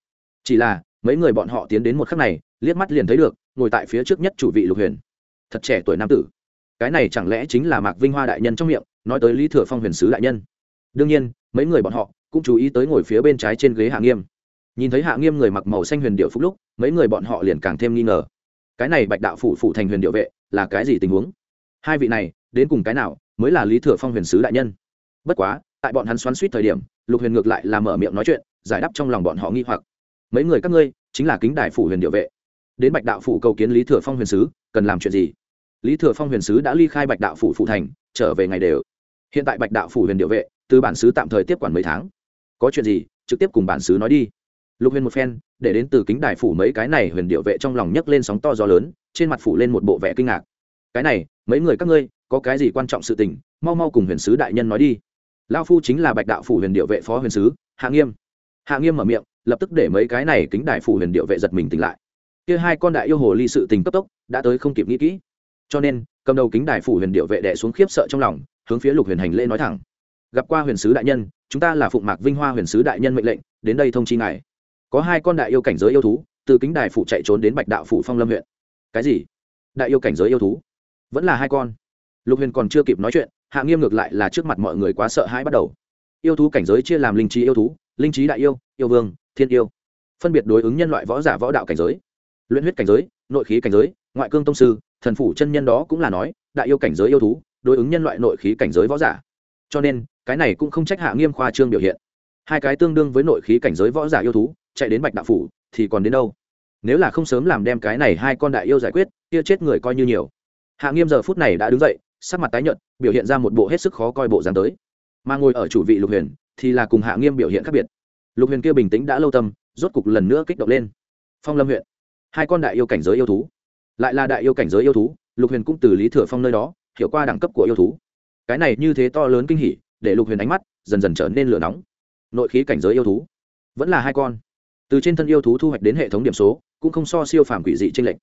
Chỉ là, mấy người bọn họ tiến đến một khắc này, liếc mắt liền thấy được, ngồi tại phía trước nhất chủ vị lục huyền. Thật trẻ tuổi nam tử. Cái này chẳng lẽ chính là mạc vinh hoa đại nhân trong miệng, nói tới lý thừa phong huyền sứ đại nhân? Đương nhiên, mấy người bọn họ cũng chú ý tới ngồi phía bên trái trên ghế hạ nghiêm. Nhìn thấy hạ nghiêm người mặc màu xanh huyền điệu phúc lúc, mấy người bọn họ liền càng thêm nghi ngờ. Cái này bạch đạo phủ phủ thành huyền điệu vệ là cái gì tình huống? Hai vị này, đến cùng cái nào mới là lý thừa phong huyền sứ đại nhân? Bất quá, tại bọn hắn xoắn suýt thời điểm, lục huyền ngược lại là mở miệng nói chuyện, giải đáp trong lòng bọn họ nghi hoặc. Mấy người các ngươi, chính là kính đài phủ huyền điệu vệ. Đến bạch đạo phủ cầu kiến lý thừa phong huyền sứ, cần làm chuyện gì? Lý thừa phong huyền sứ đã ly khai bạch đạo phủ phụ thành, trở về ngày đều. Hiện tại bạch đạo phủ huyền điệu vệ, từ bản sứ tạm thời tiếp quản mấy tháng. Có chuyện gì, trực tiếp cùng bản sứ nói đi. Lục huyền một phen, để đến từ kính đài phủ mấy cái này huyền điệu vệ trong lòng nhấc lên sóng to gió lớn, trên mặt phủ lên một bộ vẻ kinh ngạc. Cái này, mấy người các ngươi, có cái gì quan trọng sự tình, mau mau cùng huyền sứ đại nhân nói đi lao phu chính là bạch đạo phủ huyền điệu vệ phó huyền sứ, hạ nghiêm. Hạ nghiêm mở miệng, lập tức để mấy cái này kính đài phủ huyền điệu vệ giật mình tỉnh lại. Kia hai con đại yêu hồ ly sự tình cấp tốc, đã tới không kịp nghĩ kỹ. Cho nên, cầm đầu kính đài phủ huyền điệu vệ đệ xuống khiếp sợ trong lòng, hướng phía lục huyền hành lễ nói thẳng. Gặp qua huyền sứ đại nhân, chúng ta là phụng mạc vinh hoa huyền sứ đại nhân mệnh lệnh, đến đây thông chi ngài. Có hai con đại yêu cảnh giới yêu thú, từ kính đài phủ chạy trốn đến bạch đạo phủ phong lâm huyện. Cái gì? Đại yêu cảnh giới yêu thú? Vẫn là hai con. Lục huyền còn chưa kịp nói chuyện hạ nghiêm ngược lại là trước mặt mọi người quá sợ hãi bắt đầu. Yêu thú cảnh giới chia làm linh trí yêu thú, linh trí đại yêu yêu vương, thiên yêu. Phân biệt đối ứng nhân loại võ giả võ đạo cảnh giới. Luyện huyết cảnh giới, nội khí cảnh giới, ngoại cương tông sư, thần phủ chân nhân đó cũng là nói, đại yêu cảnh giới yêu thú, đối ứng nhân loại nội khí cảnh giới võ giả. Cho nên, cái này cũng không trách hạ nghiêm khoa trương biểu hiện. Hai cái tương đương với nội khí cảnh giới võ giả yêu thú, chạy đến bạch đạo phủ, thì còn đến đâu? Nếu là không sớm làm đem cái này hai con đại yêu giải quyết, kia chết người coi như nhiều. Hạ nghiêm giờ phút này đã đứng dậy sắc mặt tái nhợt, biểu hiện ra một bộ hết sức khó coi bộ dáng tới. Mà ngồi ở chủ vị lục huyền thì là cùng hạ nghiêm biểu hiện khác biệt. Lục huyền kia bình tĩnh đã lâu tâm, rốt cục lần nữa kích động lên. Phong lâm huyện, hai con đại yêu cảnh giới yêu thú. Lại là đại yêu cảnh giới yêu thú, lục huyền cũng từ lý thừa phong nơi đó hiểu qua đẳng cấp của yêu thú. Cái này như thế to lớn kinh hỉ, để lục huyền ánh mắt dần dần trở nên lửa nóng. Nội khí cảnh giới yêu thú, vẫn là hai con. Từ trên thân yêu thú thu hoạch đến hệ thống điểm số, cũng không so siêu phàm quỷ dị trên lệnh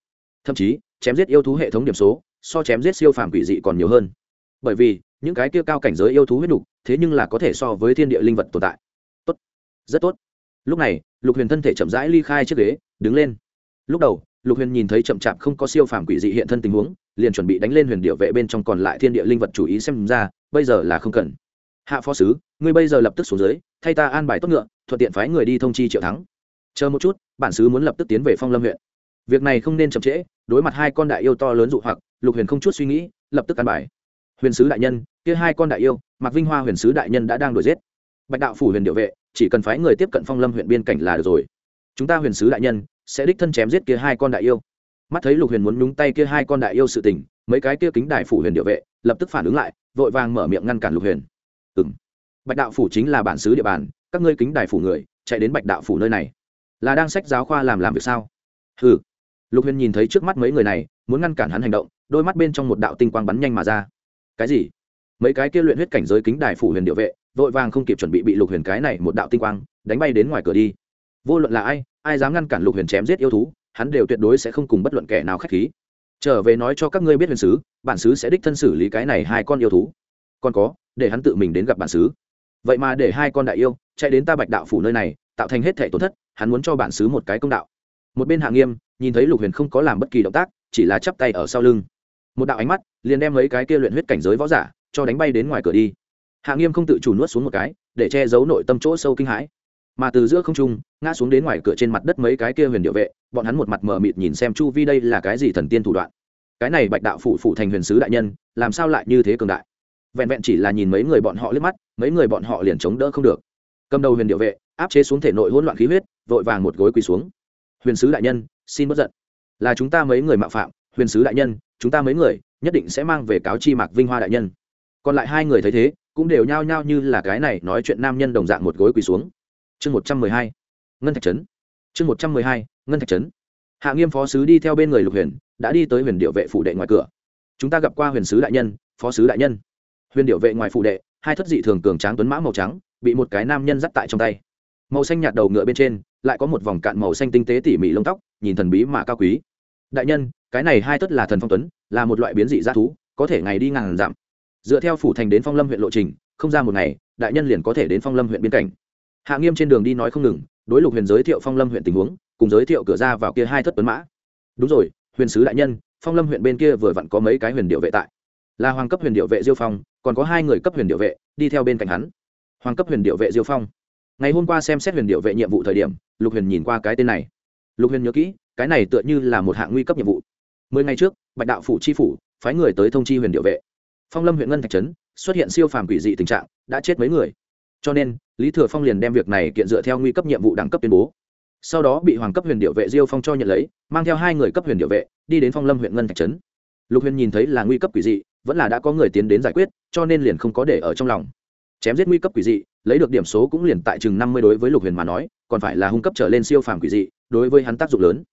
thậm chí, chém giết yêu thú hệ thống điểm số so chém giết siêu phàm quỷ dị còn nhiều hơn. Bởi vì, những cái kia cao cảnh giới yêu thú huyết đục thế nhưng là có thể so với thiên địa linh vật tồn tại. Tốt. Rất tốt. Lúc này, lục huyền thân thể chậm rãi ly khai chiếc ghế, đứng lên. Lúc đầu, lục huyền nhìn thấy chậm chạp không có siêu phàm quỷ dị hiện thân tình huống, liền chuẩn bị đánh lên huyền điệu vệ bên trong còn lại thiên địa linh vật chủ ý xem ra, bây giờ là không cần. Hạ phó sứ, ngươi bây giờ lập tức xuống dưới, thay ta an bài tốt ngựa, thuận tiện phái người đi thông chi triệu thắng. Chờ một chút, bản sứ muốn lập tức tiến về phong lâm huyện việc này không nên chậm trễ, đối mặt hai con đại yêu to lớn dụ hoặc, lục huyền không chút suy nghĩ, lập tức ăn bài. Huyền sứ đại nhân, kia hai con đại yêu, mạc vinh hoa huyền sứ đại nhân đã đang đuổi giết. Bạch đạo phủ huyền điệu vệ, chỉ cần phái người tiếp cận phong lâm huyện biên cảnh là được rồi. Chúng ta huyền sứ đại nhân, sẽ đích thân chém giết kia hai con đại yêu. Mắt thấy lục huyền muốn nhúng tay kia hai con đại yêu sự tình, mấy cái kia kính đại phủ huyền điệu vệ, lập tức phản ứng lại, vội vàng mở miệng ngăn cản lục huyền. Ừ m bạch đạo phủ chính là bản xứ địa bàn, các ngươi kính đại phủ người, chạy đến bạch đạo phủ nơi này. Là đang sách giáo khoa làm làm việc sao? Ừ lục huyền nhìn thấy trước mắt mấy người này, muốn ngăn cản hắn hành động, đôi mắt bên trong một đạo tinh quang bắn nhanh mà ra. Cái gì? Mấy cái kia luyện huyết cảnh giới kính đài phủ huyền địa vệ, vội vàng không kịp chuẩn bị bị lục huyền cái này một đạo tinh quang, đánh bay đến ngoài cửa đi. Vô luận là ai ai dám ngăn cản lục huyền chém giết yêu thú, hắn đều tuyệt đối sẽ không cùng bất luận kẻ nào k h á c h khí. Trở về nói cho các ngươi biết huyền sứ, bản sứ sẽ đích thân xử lý cái này hai con yêu thú. Còn có, để hắn tự mình đến gặp bản sứ vậy mà để hai con đại yêu chạy đến ta bạch đạo phủ nơi này, tạo thành hết thể tổn thất, hắn muốn cho bản sứ một cái công đạo. Một bên hạ nghiêm nhìn thấy lục huyền không có làm bất kỳ động tác, chỉ là chắp tay ở sau lưng. Một đạo ánh mắt liền đem lấy cái kia luyện huyết cảnh giới võ giả cho đánh bay đến ngoài cửa đi. Hạ nghiêm không tự chủ nuốt xuống một cái, để che giấu nội tâm chỗ sâu kinh hãi. Mà từ giữa không trung, ngã xuống đến ngoài cửa trên mặt đất mấy cái kia huyền điệu vệ, bọn hắn một mặt mờ mịt nhìn xem chu vi đây là cái gì thần tiên thủ đoạn. Cái này bạch đạo phủ phủ thành huyền sứ đại nhân, làm sao lại như thế cường đại? Vẹn vẹn chỉ là nhìn mấy người bọn họ liếc mắt, mấy người bọn họ liền chống đỡ không được. Cầm đầu huyền điệu vệ, áp chế xuống thể nội hỗn loạn khí huyết, vội vàng một gối quỳ xuống huyền sứ đại nhân, xin bất giận. Là chúng ta mấy người mạo phạm, huyền sứ đại nhân, chúng ta mấy người, nhất định sẽ mang về cáo chi mạc vinh hoa đại nhân. Còn lại hai người thấy thế, cũng đều nhao nhao như là cái này nói chuyện nam nhân đồng dạng một gối quỳ xuống. Chương một trăm mười hai, ngân thạch trấn. Chương một trăm mười hai, ngân thạch trấn. Hạ nghiêm phó sứ đi theo bên người lục huyền, đã đi tới huyền điệu vệ phủ đệ ngoài cửa. Chúng ta gặp qua huyền sứ đại nhân, phó sứ đại nhân. Huyền điệu vệ ngoài phủ đệ, hai thất dị thường cường tráng tuấn mã màu trắng, bị một cái nam nhân dắt tại trong tay màu xanh nhạt đầu ngựa bên trên lại có một vòng cạn màu xanh tinh tế tỉ mỉ lông tóc, nhìn thần bí mà cao quý. Đại nhân, cái này hai tất là thần phong tuấn, là một loại biến dị g thú, có thể ngày đi ngàn dặm. Dựa theo phủ thành đến phong lâm huyện lộ trình, không ra một ngày, đại nhân liền có thể đến phong lâm huyện biên cảnh. Hạ nghiêm trên đường đi nói không ngừng, đối lục huyền giới thiệu phong lâm huyện tình huống, cùng giới thiệu cửa ra vào kia hai thất tuấn mã. Đúng rồi, huyền sứ đại nhân, phong lâm huyện bên kia vừa vặn có mấy cái huyền điệu vệ tại. Là hoàng cấp huyền điệu vệ diêu phong, còn có hai người cấp huyền điệu vệ, đi theo bên cạnh hắn. Hoàng cấp huyền điệu vệ diêu phong ngày hôm qua xem xét huyền điệu vệ nhiệm vụ thời điểm, lục huyền nhìn qua cái tên này. Lục huyền nhớ kỹ, cái này tựa như là một hạng nguy cấp nhiệm vụ. Mười ngày trước, bạch đạo phủ chi phủ, phái người tới thông chi huyền điệu vệ. Phong lâm huyện ngân thạch trấn, xuất hiện siêu phàm quỷ dị tình trạng, đã chết mấy người. Cho nên, lý thừa phong liền đem việc này kiện dựa theo nguy cấp nhiệm vụ đẳng cấp tuyên bố. Sau đó bị hoàng cấp huyền điệu vệ diêu phong cho nhận lấy, mang theo hai người cấp huyền điệu vệ, đi đến phong lâm huyện ngân thạch trấn. Lục huyền nhìn thấy là nguy cấp quỷ dị, vẫn là đã có người tiến đến giải quyết, cho nên liền không có để ở trong lòng. Chém giết nguy cấp quỷ dị lấy được điểm số cũng liền tại chừng năm mươi đối với lục huyền mà nói, còn phải là hung cấp trở lên siêu phàm quỷ dị, đối với hắn tác dụng lớn.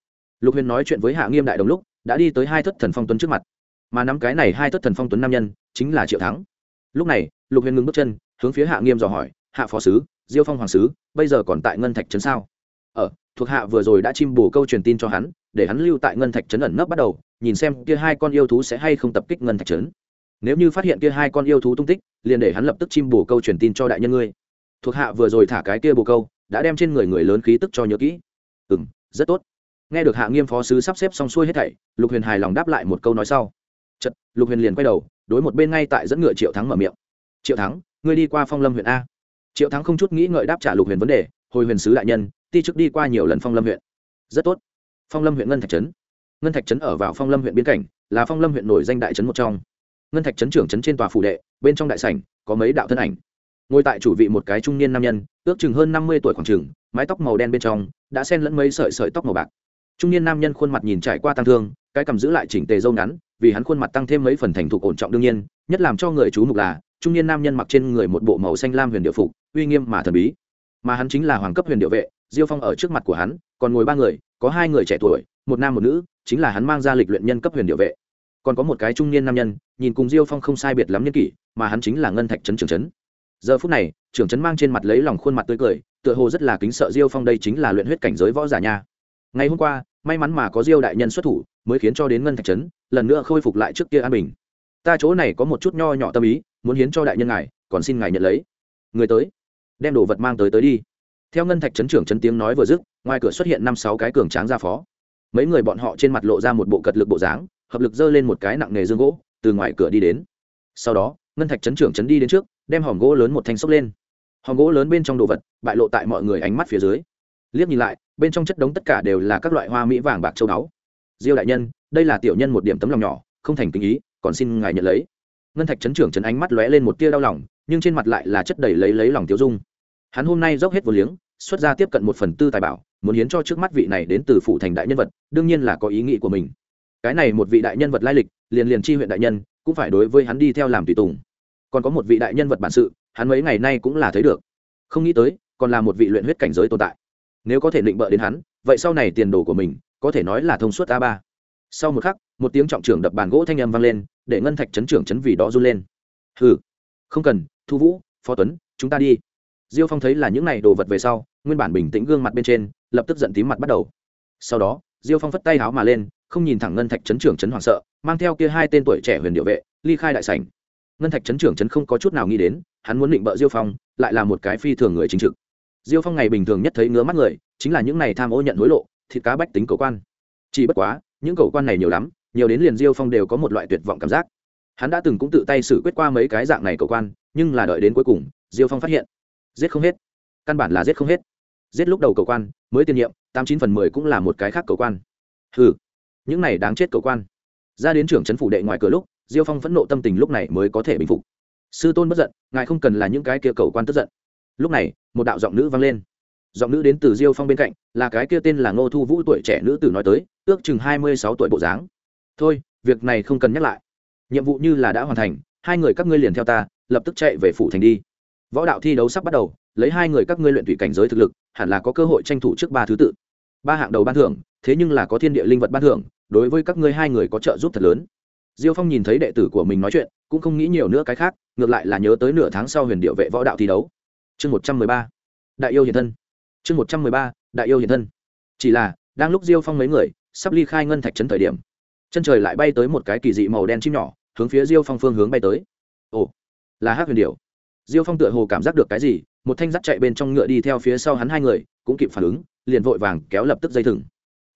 Lục huyền nói chuyện với hạ nghiêm đại đồng lúc, đã đi tới hai thất thần phong tuấn trước mặt. Mà nắm cái này hai thất thần phong tuấn nam nhân, chính là triệu thắng. Lúc này, lục huyền ngừng bước chân, hướng phía hạ nghiêm dò hỏi, hạ phó sứ, diêu phong hoàng sứ, bây giờ còn tại ngân thạch trấn sao? Ở thuộc hạ vừa rồi đã chim bổ câu truyền tin cho hắn, để hắn lưu tại ngân thạch trấn ẩn nấp bắt đầu, nhìn xem kia hai con yêu thú sẽ hay không tập kích ngân thạch trấn. Nếu như phát hiện kia hai con yêu thú tung tích, liền để hắn lập tức chim bổ câu truyền tin cho đại nhân ngươi thuộc hạ vừa rồi thả cái kia bồ câu, đã đem trên người người lớn khí tức cho nhớ kỹ. Ừ m rất tốt. Nghe được hạ nghiêm phó sứ sắp xếp xong xuôi hết thảy, lục huyền hài lòng đáp lại một câu nói sau. Chật lục huyền liền quay đầu, đối một bên ngay tại dẫn ngựa triệu thắng mở miệng. Triệu thắng, ngươi đi qua phong lâm huyện a. Triệu thắng không chút nghĩ ngợi đáp trả lục huyền vấn đề, hồi huyền sứ đại nhân, ti chức đi qua nhiều lần phong lâm huyện. Rất tốt. Phong lâm huyện ngân thạch trấn. Ngân thạch trấn ở vào phong lâm huyện biên cảnh, là phong lâm huyện nổi danh đại trấn một trong. Ngân thạch trấn trưởng trấn trên tòa phủ đệ, bên trong đại sảnh, có mấy đạo thân ảnh ngồi tại chủ vị một cái trung niên nam nhân, ước chừng hơn năm mươi tuổi khoảng chừng, mái tóc màu đen bên trong, đã xen lẫn mấy sợi sợi tóc màu bạc. Trung niên nam nhân khuôn mặt nhìn trải qua tăng thương, cái cầm giữ lại chỉnh tề dâu ngắn, vì hắn khuôn mặt tăng thêm mấy phần thành thục ổn trọng đương nhiên, nhất làm cho người chú mục là, trung niên nam nhân mặc trên người một bộ màu xanh lam huyền điệu phục, uy nghiêm mà thần bí. Mà hắn chính là hoàng cấp huyền điệu vệ, diêu phong ở trước mặt của hắn, còn ngồi ba người, có hai người trẻ tuổi, một nam một nữ, chính là hắn mang ra lịch luyện nhân cấp huyền điệu vệ. Còn có một cái trung niên nam nhân, nhìn cùng diêu phong không sai biệt lắm nhân kỷ, mà hắn chính là ngân thạch trấn Trường trấn giờ phút này, trưởng trấn mang trên mặt lấy lòng khuôn mặt tươi cười, tựa hồ rất là kính sợ diêu phong đây chính là luyện huyết cảnh giới võ giả nha. Ngày hôm qua, may mắn mà có diêu đại nhân xuất thủ, mới khiến cho đến ngân thạch trấn, lần nữa khôi phục lại trước kia an bình. Ta chỗ này có một chút nho nhỏ tâm ý, muốn hiến cho đại nhân ngài, còn xin ngài nhận lấy. Người tới, đem đồ vật mang tới tới đi. Theo ngân thạch trấn trưởng trấn tiếng nói vừa dứt, ngoài cửa xuất hiện năm sáu cái cường tráng ra phó. Mấy người bọn họ trên mặt lộ ra một bộ cật lực bộ dáng, hợp lực dơ lên một cái nặng nghề dương gỗ, từ ngoài cửa đi đến. Sau đó, ngân thạch trấn trưởng trấn đi đến trước đem hòm gỗ lớn một thanh xốc lên. Hòm gỗ lớn bên trong đồ vật bại lộ tại mọi người ánh mắt phía dưới. Liếc nhìn lại, bên trong chất đống tất cả đều là các loại hoa mỹ vàng bạc châu báu. Diêu đại nhân, đây là tiểu nhân một điểm tấm lòng nhỏ, không thành tình ý, còn xin ngài nhận lấy. Ngân thạch trấn trưởng trấn ánh mắt lóe lên một tia đau lòng, nhưng trên mặt lại là chất đầy lấy lấy lòng tiêu dung. Hắn hôm nay dốc hết vô liếng, xuất ra tiếp cận một phần tư tài bảo, muốn hiến cho trước mắt vị này đến từ phủ thành đại nhân vật, đương nhiên là có ý nghĩ của mình. Cái này một vị đại nhân vật lai lịch, liền liền chi huyện đại nhân, cũng phải đối với hắn đi theo làm tùy tùng còn có một vị đại nhân vật bản sự, hắn mấy ngày nay cũng là thấy được. Không nghĩ tới, còn là một vị luyện huyết cảnh giới tồn tại. Nếu có thể định bợ đến hắn, vậy sau này tiền đồ của mình, có thể nói là thông suốt a ba. Sau một khắc, một tiếng trọng trưởng đập bàn gỗ thanh âm vang lên, để ngân thạch chấn trưởng chấn vì đó run lên. Hừ, không cần, thu vũ, phó tuấn, chúng ta đi. Diêu phong thấy là những này đồ vật về sau, nguyên bản bình tĩnh gương mặt bên trên, lập tức giận tím mặt bắt đầu. Sau đó, diêu phong phất tay háo mà lên, không nhìn thẳng ngân thạch chấn trưởng chấn hoảng sợ, mang theo kia hai tên tuổi trẻ huyền điệu vệ, ly khai đại sảnh ngân thạch chấn trưởng chấn không có chút nào nghĩ đến, hắn muốn định bợ diêu phong, lại là một cái phi thường người chính trực. Diêu phong ngày bình thường nhất thấy ngứa mắt người, chính là những này tham ô nhận hối lộ, thịt cá bách tính cầu quan. Chỉ bất quá, những cầu quan này nhiều lắm, nhiều đến liền diêu phong đều có một loại tuyệt vọng cảm giác. Hắn đã từng cũng tự tay xử quyết qua mấy cái dạng này cầu quan, nhưng là đợi đến cuối cùng, diêu phong phát hiện, giết không hết. Căn bản là giết không hết. Giết lúc đầu cầu quan, mới tiền nhiệm, tám chín phần mười cũng là một cái khác cầu quan. Ừ những này đáng chết cầu quan. Ra đến trưởng trấn phủ đệ ngoài cửa lúc diêu phong phẫn nộ tâm tình lúc này mới có thể bình phục. Sư tôn bất giận, ngài không cần là những cái kia cầu quan tức giận. Lúc này, một đạo giọng nữ vang lên. Giọng nữ đến từ diêu phong bên cạnh, là cái kia tên là ngô thu vũ tuổi trẻ nữ tử nói tới, ước chừng hai mươi sáu tuổi bộ dáng. Thôi, việc này không cần nhắc lại. Nhiệm vụ như là đã hoàn thành, hai người các ngươi liền theo ta, lập tức chạy về phủ thành đi. Võ đạo thi đấu sắp bắt đầu, lấy hai người các ngươi luyện tùy cảnh giới thực lực, hẳn là có cơ hội tranh thủ trước ba thứ tự. Ba hạng đầu ban thưởng, thế nhưng là có thiên địa linh vật ban thưởng, đối với các ngươi hai người có trợ giúp thật lớn diêu phong nhìn thấy đệ tử của mình nói chuyện, cũng không nghĩ nhiều nữa cái khác, ngược lại là nhớ tới nửa tháng sau huyền điệu vệ võ đạo thi đấu. Chương một trăm mười ba, đại yêu hiện thân. Chương một trăm mười ba, đại yêu hiện thân. Chỉ là, đang lúc diêu phong mấy người sắp ly khai ngân thạch trấn thời điểm, chân trời lại bay tới một cái kỳ dị màu đen chim nhỏ, hướng phía diêu phong phương hướng bay tới. Ồ, là hát huyền điệu diêu phong tựa hồ cảm giác được cái gì, một thanh dắt chạy bên trong ngựa đi theo phía sau hắn hai người, cũng kịp phản ứng, liền vội vàng kéo lập tức dây thừng.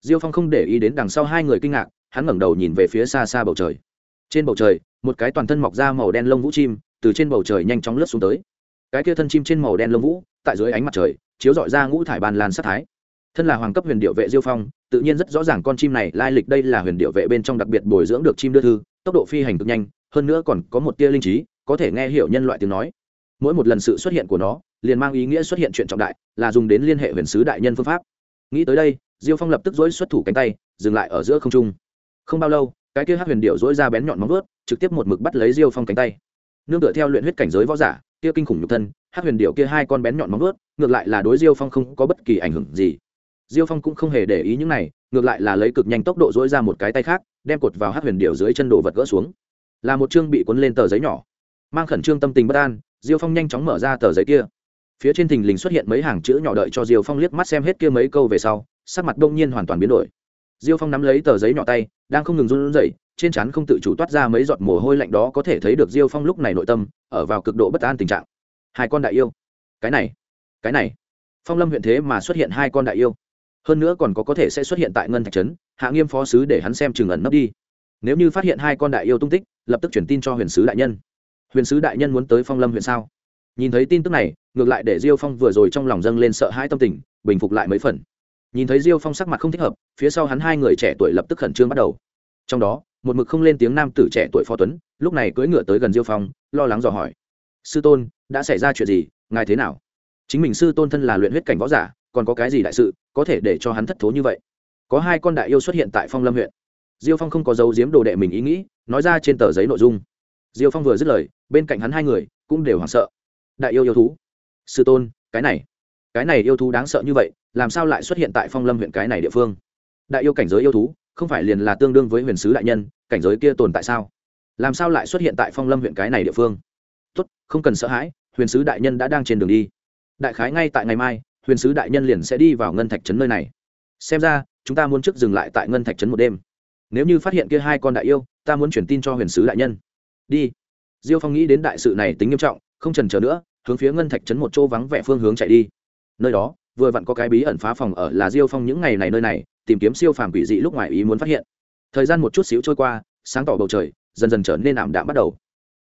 Diêu phong không để ý đến đằng sau hai người kinh ngạc, hắn ngẩng đầu nhìn về phía xa xa bầu trời trên bầu trời, một cái toàn thân mọc ra màu đen lông vũ chim từ trên bầu trời nhanh chóng lướt xuống tới. Cái kia thân chim trên màu đen lông vũ, tại dưới ánh mặt trời, chiếu dọi ra ngũ thải bàn lan sát thái. Thân là hoàng cấp huyền điệu vệ diêu phong, tự nhiên rất rõ ràng con chim này lai lịch đây là huyền điệu vệ bên trong đặc biệt bồi dưỡng được chim đưa thư, tốc độ phi hành cực nhanh, hơn nữa còn có một tia linh trí, có thể nghe hiểu nhân loại tiếng nói. Mỗi một lần sự xuất hiện của nó, liền mang ý nghĩa xuất hiện chuyện trọng đại, là dùng đến liên hệ huyền sứ đại nhân phương pháp. Nghĩ tới đây, diêu phong lập tức dối xuất thủ cánh tay, dừng lại ở giữa không trung. Không bao lâu cái kia hát huyền điệu dỗi ra bén nhọn móng vuốt, trực tiếp một mực bắt lấy diêu phong cánh tay. Nương tựa theo luyện huyết cảnh giới võ giả kia kinh khủng nhục thân hát huyền điệu kia hai con bén nhọn móng vuốt, ngược lại là đối diêu phong không có bất kỳ ảnh hưởng gì. Diêu phong cũng không hề để ý những này ngược lại là lấy cực nhanh tốc độ dỗi ra một cái tay khác đem cột vào hát huyền điệu dưới chân đồ vật gỡ xuống. Là một chương bị cuốn lên tờ giấy nhỏ. Mang khẩn trương tâm tình bất an diêu phong nhanh chóng mở ra tờ giấy kia. Phía trên thình lình xuất hiện mấy hàng chữ nhỏ đợi cho diêu phong liếc mắt xem hết kia mấy câu về sau sắc mặt đông nhiên hoàn toàn biến đổi diêu phong nắm lấy tờ giấy nhỏ tay, đang không ngừng run rẩy, trên trán không tự chủ toát ra mấy giọt mồ hôi lạnh đó có thể thấy được diêu phong lúc này nội tâm, ở vào cực độ bất an tình trạng. Hai con đại yêu. Cái này cái này. Phong lâm huyện thế mà xuất hiện hai con đại yêu. Hơn nữa còn có có thể sẽ xuất hiện tại ngân thạch trấn, hạ nghiêm phó sứ để hắn xem trường ẩn nấp đi. Nếu như phát hiện hai con đại yêu tung tích, lập tức chuyển tin cho huyền sứ đại nhân. Huyền sứ đại nhân muốn tới phong lâm huyện sao? Nhìn thấy tin tức này, ngược lại để diêu phong vừa rồi trong lòng dâng lên sợ hãi tâm tình, bình phục lại mấy phần nhìn thấy diêu phong sắc mặt không thích hợp, phía sau hắn hai người trẻ tuổi lập tức khẩn trương bắt đầu. Trong đó, một mực không lên tiếng nam tử trẻ tuổi phó tuấn, lúc này cưỡi ngựa tới gần diêu phong, lo lắng dò hỏi. Sư tôn, đã xảy ra chuyện gì? Ngài thế nào? Chính mình sư tôn thân là luyện huyết cảnh võ giả, còn có cái gì đại sự, có thể để cho hắn thất thố như vậy? Có hai con đại yêu xuất hiện tại phong lâm huyện. Diêu phong không có dấu giếm đồ đệ mình ý nghĩ, nói ra trên tờ giấy nội dung. Diêu phong vừa dứt lời, bên cạnh hắn hai người cũng đều hoảng sợ. Đại yêu yêu thú. Sư tôn, cái này cái này yêu thú đáng sợ như vậy, làm sao lại xuất hiện tại phong lâm huyện cái này địa phương? Đại yêu cảnh giới yêu thú, không phải liền là tương đương với huyền sứ đại nhân, cảnh giới kia tồn tại sao? Làm sao lại xuất hiện tại phong lâm huyện cái này địa phương? Tốt, không cần sợ hãi, huyền sứ đại nhân đã đang trên đường đi. Đại khái ngay tại ngày mai, huyền sứ đại nhân liền sẽ đi vào ngân thạch trấn nơi này. Xem ra, chúng ta muốn trước dừng lại tại ngân thạch trấn một đêm. Nếu như phát hiện kia hai con đại yêu, ta muốn chuyển tin cho huyền sứ đại nhân. Đi. Diêu phong nghĩ đến đại sự này tính nghiêm trọng, không trần chờ nữa, hướng phía ngân thạch trấn một chỗ vắng vẻ phương hướng chạy đi nơi đó, vừa vặn có cái bí ẩn phá phòng ở là diêu phong những ngày này nơi này, tìm kiếm siêu phàm quỷ dị lúc ngoài ý muốn phát hiện. Thời gian một chút xíu trôi qua, sáng tỏ bầu trời, dần dần trở nên ảm đạm bắt đầu.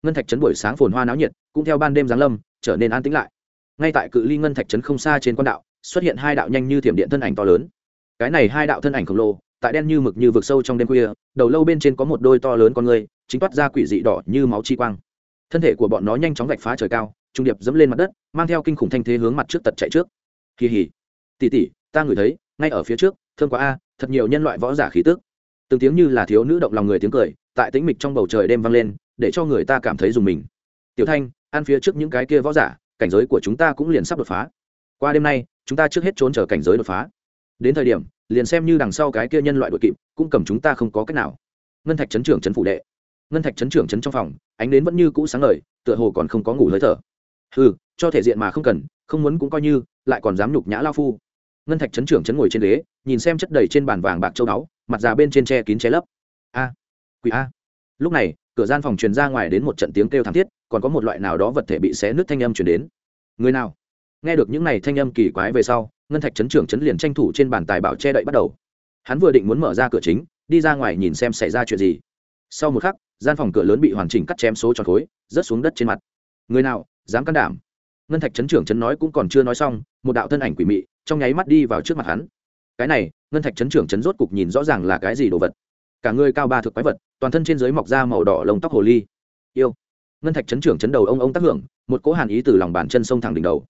Ngân thạch trấn buổi sáng phồn hoa náo nhiệt, cũng theo ban đêm giáng lâm, trở nên an tĩnh lại. Ngay tại cự ly ngân thạch trấn không xa trên quan đạo, xuất hiện hai đạo nhanh như thiểm điện thân ảnh to lớn. Cái này hai đạo thân ảnh khổng lồ, tại đen như mực như vực sâu trong đêm khuya, đầu lâu bên trên có một đôi to lớn con người, chính toát ra quỷ dị đỏ như máu chi quang. Thân thể của bọn nó nhanh chóng vạch phá trời cao, trung điệp dẫm lên mặt đất, mang theo kinh khủng thanh thế hướng mặt trước tật chạy trước kỳ hỉ. Tỉ tỉ ta ngửi thấy, ngay ở phía trước thương quá a, thật nhiều nhân loại võ giả khí tức. Từng tiếng như là thiếu nữ động lòng người tiếng cười, tại tĩnh mịch trong bầu trời đêm vang lên, để cho người ta cảm thấy dùng mình. Tiểu thanh, ăn phía trước những cái kia võ giả, cảnh giới của chúng ta cũng liền sắp đột phá. Qua đêm nay, chúng ta trước hết trốn chờ cảnh giới đột phá. Đến thời điểm, liền xem như đằng sau cái kia nhân loại đội kịp, cũng cầm chúng ta không có cách nào. Ngân thạch chấn trưởng chấn phủ đệ. Ngân thạch chấn trưởng chấn trong phòng, ánh đến vẫn như cũ sáng ngời, tựa hồ còn không có ngủ hơi thở. Ừ cho thể diện mà không cần, không muốn cũng coi như lại còn dám nhục nhã lao phu. Ngân thạch chấn trưởng chấn ngồi trên ghế, nhìn xem chất đầy trên bàn vàng bạc châu báu, mặt già bên trên tre kín che lấp. A, quỷ a. Lúc này, cửa gian phòng truyền ra ngoài đến một trận tiếng kêu thảm thiết, còn có một loại nào đó vật thể bị xé nứt thanh âm truyền đến. Người nào? Nghe được những này thanh âm kỳ quái về sau, ngân thạch chấn trưởng chấn liền tranh thủ trên bàn tài bảo che đậy bắt đầu. Hắn vừa định muốn mở ra cửa chính, đi ra ngoài nhìn xem xảy ra chuyện gì. Sau một khắc, gian phòng cửa lớn bị hoàn chỉnh cắt chém số tròn khối, rớt xuống đất trên mặt. Người nào? Dám can đảm ngân thạch chấn trưởng chấn nói cũng còn chưa nói xong, một đạo thân ảnh quỷ mị trong nháy mắt đi vào trước mặt hắn. Cái này, ngân thạch chấn trưởng chấn rốt cục nhìn rõ ràng là cái gì đồ vật. Cả người cao ba thực quái vật, toàn thân trên dưới mọc da màu đỏ lông tóc hồ ly. Yêu. Ngân thạch chấn trưởng chấn đầu ông ông tác hưởng, một cỗ hàn ý từ lòng bàn chân sông thẳng đỉnh đầu.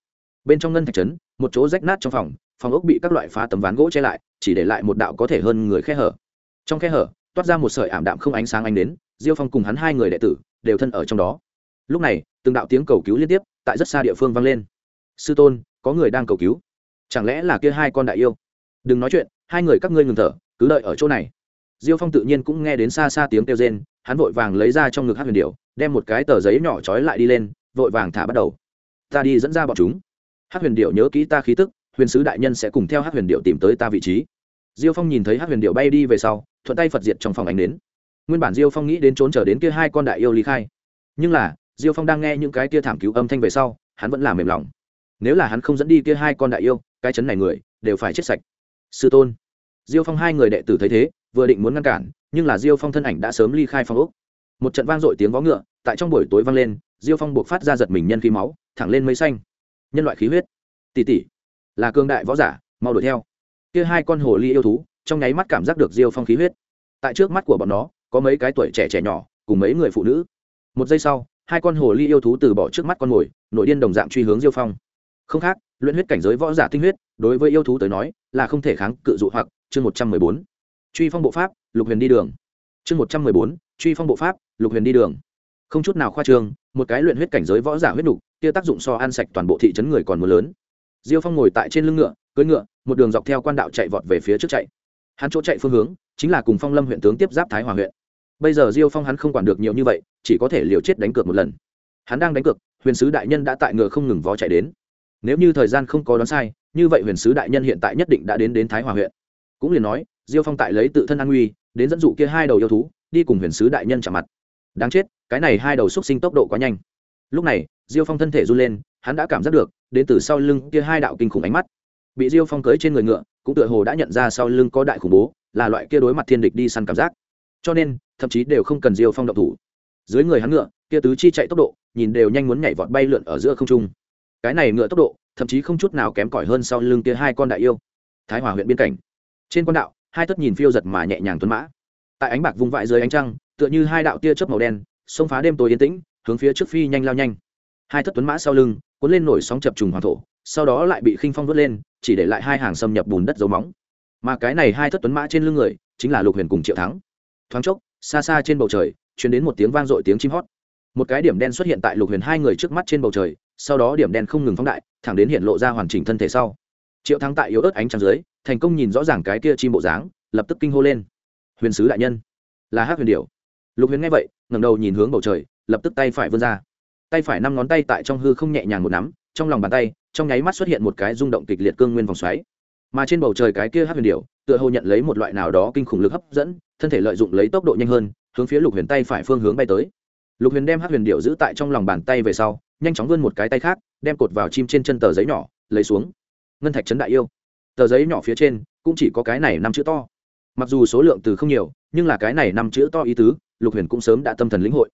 Bên trong ngân thạch chấn, một chỗ rách nát trong phòng phòng ốc bị các loại phá tấm ván gỗ che lại, chỉ để lại một đạo có thể hơn người khe hở. Trong khe hở, toát ra một sợi ảm đạm không ánh sáng ánh đến, diêu phong cùng hắn hai người đệ tử đều thân ở trong đó. Lúc này, từng đạo tiếng cầu cứu liên tiếp tại rất xa địa phương vang lên. Sư tôn, có người đang cầu cứu. Chẳng lẽ là kia hai con đại yêu? Đừng nói chuyện, hai người các ngươi ngừng thở, cứ đợi ở chỗ này. Diêu phong tự nhiên cũng nghe đến xa xa tiếng kêu rên, hắn vội vàng lấy ra trong ngực hát huyền điệu đem một cái tờ giấy nhỏ trói lại đi lên, vội vàng thả bắt đầu. Ta đi dẫn ra bọn chúng. Hát huyền điệu nhớ kỹ ta khí tức, huyền sứ đại nhân sẽ cùng theo hát huyền điệu tìm tới ta vị trí. Diêu phong nhìn thấy hát huyền điệu bay đi về sau, thuận tay phật diệt trong phòng ánh đến nguyên bản diêu phong nghĩ đến trốn chờ đến kia hai con đại yêu ly khai. Nhưng là diêu phong đang nghe những cái kia thảm cứu âm thanh về sau, hắn vẫn là mềm lòng. Nếu là hắn không dẫn đi kia hai con đại yêu, cái chấn này người, đều phải chết sạch. Sư tôn. Diêu phong hai người đệ tử thấy thế, vừa định muốn ngăn cản, nhưng là diêu phong thân ảnh đã sớm ly khai phong ốc. Một trận vang dội tiếng vó ngựa, tại trong buổi tối vang lên, diêu phong buộc phát ra giật mình nhân khí máu, thẳng lên mây xanh. Nhân loại khí huyết. Tỷ tỷ là cương đại võ giả, mau đuổi theo. Kia hai con hồ ly yêu thú, trong nháy mắt cảm giác được diêu phong khí huyết. Tại trước mắt của bọn nó, có mấy cái tuổi trẻ trẻ nhỏ, cùng mấy người phụ nữ. Một giây sau hai con hồ ly yêu thú từ bỏ trước mắt con mồi, nội điên đồng dạng truy hướng diêu phong. Không khác, luyện huyết cảnh giới võ giả tinh huyết, đối với yêu thú tới nói, là không thể kháng cự dụ hoặc, chương một trăm mười bốn. Truy phong bộ pháp, lục huyền đi đường. Chương một trăm mười bốn, truy phong bộ pháp, lục huyền đi đường. Không chút nào khoa trương, một cái luyện huyết cảnh giới võ giả huyết nục, kia tác dụng so ăn sạch toàn bộ thị trấn người còn mưa lớn. Diêu phong ngồi tại trên lưng ngựa, cưỡi ngựa, một đường dọc theo quan đạo chạy vọt về phía trước chạy. Hắn chỗ chạy phương hướng, chính là cùng phong lâm huyện tướng tiếp giáp thái hòa huyện bây giờ diêu phong hắn không quản được nhiều như vậy, chỉ có thể liều chết đánh cược một lần. Hắn đang đánh cược, huyền sứ đại nhân đã tại ngựa không ngừng vó chạy đến. Nếu như thời gian không có đoán sai, như vậy huyền sứ đại nhân hiện tại nhất định đã đến đến thái hòa huyện. Cũng liền nói, diêu phong tại lấy tự thân an nguy, đến dẫn dụ kia hai đầu yêu thú, đi cùng huyền sứ đại nhân chạm mặt. Đáng chết, cái này hai đầu xúc sinh tốc độ quá nhanh. Lúc này, diêu phong thân thể run lên, hắn đã cảm giác được, đến từ sau lưng kia hai đạo kinh khủng ánh mắt. Bị diêu phong cưới trên người ngựa, cũng tựa hồ đã nhận ra sau lưng có đại khủng bố, là loại kia đối mặt thiên địch đi săn cảm giác. Cho nên thậm chí đều không cần diêu phong động thủ. Dưới người hắn ngựa, kia tứ chi chạy tốc độ, nhìn đều nhanh muốn nhảy vọt bay lượn ở giữa không trung. Cái này ngựa tốc độ, thậm chí không chút nào kém cỏi hơn sau lưng kia hai con đại yêu. Thái hòa huyện biên cảnh. Trên quan đạo, hai tất nhìn phiêu giật mà nhẹ nhàng tuấn mã. Tại ánh bạc vùng vãi dưới ánh trăng, tựa như hai đạo tia chớp màu đen, xông phá đêm tối yên tĩnh, hướng phía trước phi nhanh lao nhanh. Hai thất tuấn mã sau lưng, cuốn lên nổi sóng chập trùng hoàng thổ, sau đó lại bị khinh phong vớt lên, chỉ để lại hai hàng xâm nhập bùn đất dấu móng. Mà cái này hai thất tuấn mã trên lưng người, chính là lục huyền cùng triệu thắng. Thoáng chốc xa xa trên bầu trời chuyển đến một tiếng vang dội tiếng chim hót. Một cái điểm đen xuất hiện tại lục huyền hai người trước mắt trên bầu trời, sau đó điểm đen không ngừng phóng đại, thẳng đến hiện lộ ra hoàn chỉnh thân thể sau. Triệu thắng tại yếu ớt ánh trăng dưới, thành công nhìn rõ ràng cái kia chim bộ dáng, lập tức kinh hô lên. Huyền sứ đại nhân. Là hát huyền điệu lục huyền nghe vậy, ngẩng đầu nhìn hướng bầu trời, lập tức tay phải vươn ra. Tay phải năm ngón tay tại trong hư không nhẹ nhàng một nắm, trong lòng bàn tay, trong nháy mắt xuất hiện một cái rung động kịch liệt cương nguyên vòng xoáy mà trên bầu trời cái kia hát huyền điệu tựa hồ nhận lấy một loại nào đó kinh khủng lực hấp dẫn, thân thể lợi dụng lấy tốc độ nhanh hơn, hướng phía lục huyền tay phải phương hướng bay tới. Lục huyền đem hát huyền điệu giữ tại trong lòng bàn tay về sau, nhanh chóng vươn một cái tay khác, đem cột vào chim trên chân tờ giấy nhỏ, lấy xuống. Ngân thạch trấn đại yêu. Tờ giấy nhỏ phía trên, cũng chỉ có cái này năm chữ to. Mặc dù số lượng từ không nhiều, nhưng là cái này năm chữ to ý tứ, lục huyền cũng sớm đã tâm thần lĩnh hội.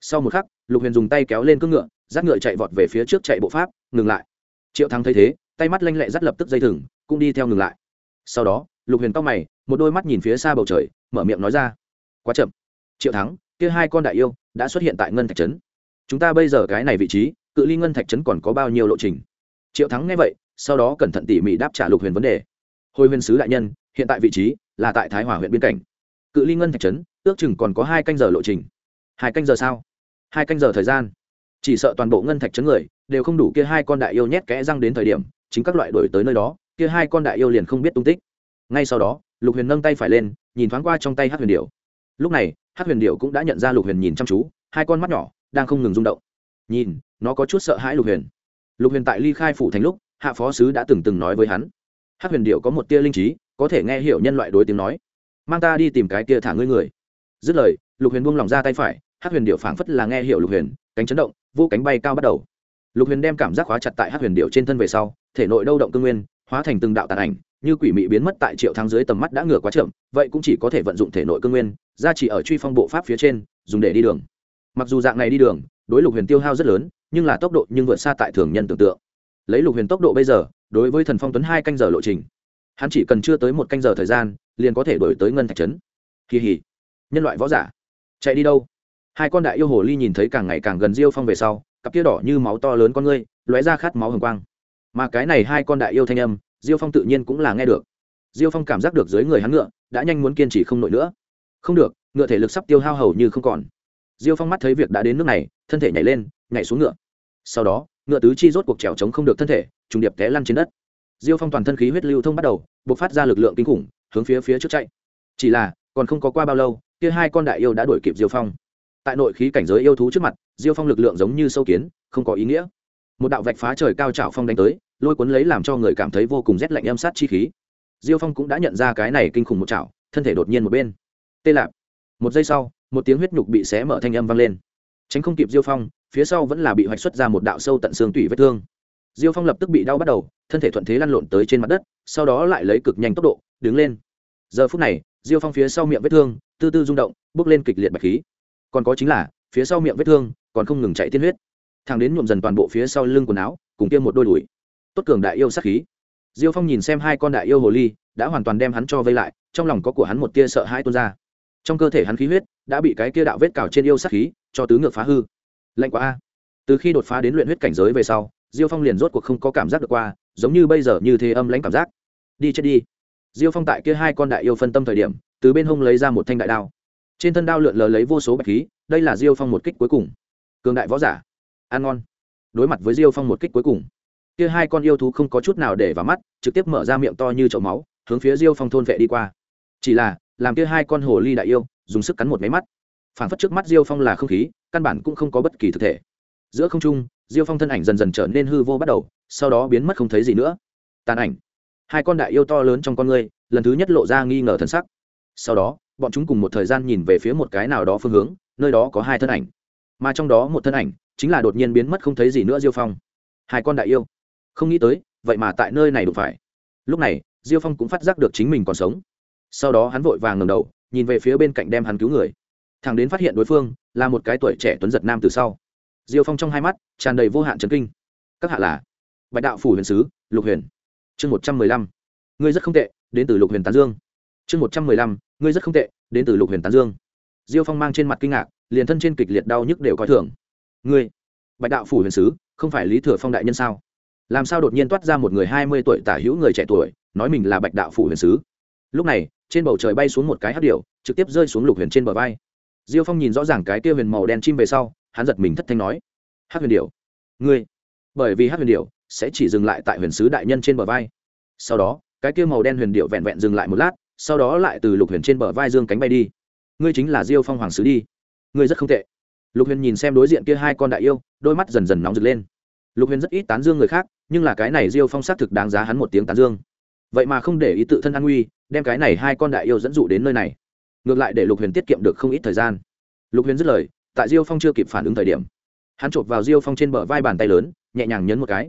Sau một khắc, lục huyền dùng tay kéo lên cưỡng ngựa, dắt ngựa chạy vọt về phía trước chạy bộ pháp, ngừng lại. Triệu thắng thấy thế, tay mắt lanh lẹ dắt lập tức dây thừng cũng đi theo ngừng lại. Sau đó, lục huyền tóc mày, một đôi mắt nhìn phía xa bầu trời, mở miệng nói ra, quá chậm. Triệu thắng, kia hai con đại yêu đã xuất hiện tại ngân thạch trấn. Chúng ta bây giờ cái này vị trí, cự ly ngân thạch trấn còn có bao nhiêu lộ trình? Triệu thắng nghe vậy, sau đó cẩn thận tỉ mỉ đáp trả lục huyền vấn đề. Hồi huyền sứ đại nhân, hiện tại vị trí là tại thái hòa huyện biên cảnh cự ly ngân thạch trấn, ước chừng còn có hai canh giờ lộ trình. Hai canh giờ sao? Hai canh giờ thời gian. Chỉ sợ toàn bộ ngân thạch trấn người đều không đủ kia hai con đại yêu nhét kẽ răng đến thời điểm, chính các loại đổi tới nơi đó kia hai con đại yêu liền không biết tung tích. Ngay sau đó, lục huyền nâng tay phải lên, nhìn thoáng qua trong tay hát huyền điệu lúc này hát huyền điệu cũng đã nhận ra lục huyền nhìn chăm chú, hai con mắt nhỏ đang không ngừng rung động. Nhìn, nó có chút sợ hãi lục huyền. Lục huyền tại ly khai phủ thành lúc, hạ phó sứ đã từng từng nói với hắn. Hát huyền điệu có một tia linh trí, có thể nghe hiểu nhân loại đối tiếng nói. Mang ta đi tìm cái tia thả ngươi người. Dứt lời, lục huyền buông lỏng ra tay phải hát huyền điệu phảng phất là nghe hiểu lục huyền, cánh chấn động, vô cánh bay cao bắt đầu. Lục huyền đem cảm giác khóa chặt tại hát huyền điệu trên thân về sau, thể nội đâu động cương nguyên hóa thành từng đạo tàn ảnh, như quỷ mị biến mất tại triệu thắng dưới tầm mắt đã ngửa quá chậm, vậy cũng chỉ có thể vận dụng thể nội cương nguyên ra chỉ ở truy phong bộ pháp phía trên, dùng để đi đường. Mặc dù dạng này đi đường, đối lục huyền tiêu hao rất lớn, nhưng là tốc độ nhưng vượt xa tại thường nhân tưởng tượng. Lấy lục huyền tốc độ bây giờ, đối với thần phong tuấn hai canh giờ lộ trình, hắn chỉ cần chưa tới một canh giờ thời gian, liền có thể đổi tới ngân thạch trấn. Kỳ hỉ. Nhân loại võ giả. Chạy đi đâu? Hai con đại yêu hồ ly nhìn thấy càng ngày càng gần diêu phong về sau, cặp kia đỏ như máu to lớn con ngươi, lóe ra khát máu hồng quang mà cái này hai con đại yêu thanh âm, diêu phong tự nhiên cũng là nghe được. Diêu phong cảm giác được dưới người hắn ngựa, đã nhanh muốn kiên trì không nổi nữa. Không được, ngựa thể lực sắp tiêu hao hầu như không còn. Diêu phong mắt thấy việc đã đến nước này, thân thể nhảy lên, nhảy xuống ngựa. Sau đó, ngựa tứ chi rốt cuộc trèo trống không được thân thể, trùng điệp té lăn trên đất. Diêu phong toàn thân khí huyết lưu thông bắt đầu buộc phát ra lực lượng kinh khủng, hướng phía phía trước chạy. Chỉ là, còn không có qua bao lâu, kia hai con đại yêu đã đuổi kịp diêu phong. Tại nội khí cảnh giới yêu thú trước mặt, diêu phong lực lượng giống như sâu kiến, không có ý nghĩa. Một đạo vạch phá trời cao trào phong đánh tới lôi cuốn lấy làm cho người cảm thấy vô cùng rét lạnh âm sát chi khí. Diêu phong cũng đã nhận ra cái này kinh khủng một chảo, thân thể đột nhiên một bên. Tê lạp. Một giây sau, một tiếng huyết nhục bị xé mở thanh âm vang lên. Tránh không kịp diêu phong, phía sau vẫn là bị hoạch xuất ra một đạo sâu tận xương tủy vết thương. Diêu phong lập tức bị đau bắt đầu, thân thể thuận thế lăn lộn tới trên mặt đất, sau đó lại lấy cực nhanh tốc độ, đứng lên. Giờ phút này, diêu phong phía sau miệng vết thương tư tư rung động, bước lên kịch liệt bạch khí. Còn có chính là, phía sau miệng vết thương còn không ngừng chạy tiên huyết. Thằng đến nhuộm dần toàn bộ phía sau lưng quần áo, cùng kia một đôi đùi tốt cường đại yêu sát khí. Diêu phong nhìn xem hai con đại yêu hồ ly, đã hoàn toàn đem hắn cho vây lại, trong lòng có của hắn một tia sợ hãi tuôn ra. Trong cơ thể hắn khí huyết, đã bị cái kia đạo vết cào trên yêu sát khí, cho tứ ngược phá hư. Lạnh quá a. Từ khi đột phá đến luyện huyết cảnh giới về sau, diêu phong liền rốt cuộc không có cảm giác được qua, giống như bây giờ như thế âm lãnh cảm giác. Đi chết đi. Diêu phong tại kia hai con đại yêu phân tâm thời điểm, từ bên hông lấy ra một thanh đại đao. Trên thân đao lượn lờ lấy vô số bạch khí, đây là diêu phong một kích cuối cùng. Cường đại võ giả. Ăn ngon. Đối mặt với diêu phong một kích cuối cùng kia hai con yêu thú không có chút nào để vào mắt, trực tiếp mở ra miệng to như chậu máu, hướng phía diêu phong thôn vệ đi qua. Chỉ là, làm kia hai con hồ ly đại yêu, dùng sức cắn một máy mắt. Phản phất trước mắt diêu phong là không khí, căn bản cũng không có bất kỳ thực thể. Giữa không trung, diêu phong thân ảnh dần dần trở nên hư vô bắt đầu, sau đó biến mất không thấy gì nữa. Tàn ảnh. Hai con đại yêu to lớn trong con người lần thứ nhất lộ ra nghi ngờ thân sắc. Sau đó, bọn chúng cùng một thời gian nhìn về phía một cái nào đó phương hướng, nơi đó có hai thân ảnh. Mà trong đó một thân ảnh, chính là đột nhiên biến mất không thấy gì nữa diêu phong. Hai con đại yêu không nghĩ tới, vậy mà tại nơi này đụng phải. Lúc này, diêu phong cũng phát giác được chính mình còn sống. Sau đó hắn vội vàng ngầm đầu, nhìn về phía bên cạnh đem hắn cứu người. Thằng đến phát hiện đối phương, là một cái tuổi trẻ tuấn giật nam từ sau. Diêu phong trong hai mắt, tràn đầy vô hạn trấn kinh. Các hạ là bạch đạo phủ huyền sứ, lục huyền. Chương một trăm mười lăm. Ngươi rất không tệ, đến từ lục huyền tán dương. Chương một trăm mười lăm. Ngươi rất không tệ, đến từ lục huyền tán dương. Diêu phong mang trên mặt kinh ngạc, liền thân trên kịch liệt đau nhức đều coi thường. Ngươi, bạch đạo phủ huyền sứ, không phải lý thừa phong đại nhân sao? Làm sao đột nhiên toát ra một người hai mươi tuổi tả hữu người trẻ tuổi, nói mình là bạch đạo phủ huyền sứ? Lúc này, trên bầu trời bay xuống một cái hát điệu trực tiếp rơi xuống lục huyền trên bờ vai. Diêu phong nhìn rõ ràng cái kia huyền màu đen chim về sau, hắn giật mình thất thanh nói hát huyền điệu ngươi, bởi vì hát huyền điệu sẽ chỉ dừng lại tại huyền sứ đại nhân trên bờ vai. Sau đó, cái kia màu đen huyền điệu vẹn vẹn dừng lại một lát, sau đó lại từ lục huyền trên bờ vai dương cánh bay đi. Ngươi chính là diêu phong hoàng sứ đi. Ngươi rất không tệ. Lục huyền nhìn xem đối diện kia hai con đại yêu, đôi mắt dần dần nóng rực lên. Lục huyền rất ít tán dương người khác nhưng là cái này diêu phong xác thực đáng giá hắn một tiếng tán dương. Vậy mà không để ý tự thân an nguy, đem cái này hai con đại yêu dẫn dụ đến nơi này. Ngược lại để lục huyền tiết kiệm được không ít thời gian. Lục huyền dứt lời, tại diêu phong chưa kịp phản ứng thời điểm, hắn chộp vào diêu phong trên bờ vai bàn tay lớn, nhẹ nhàng nhấn một cái.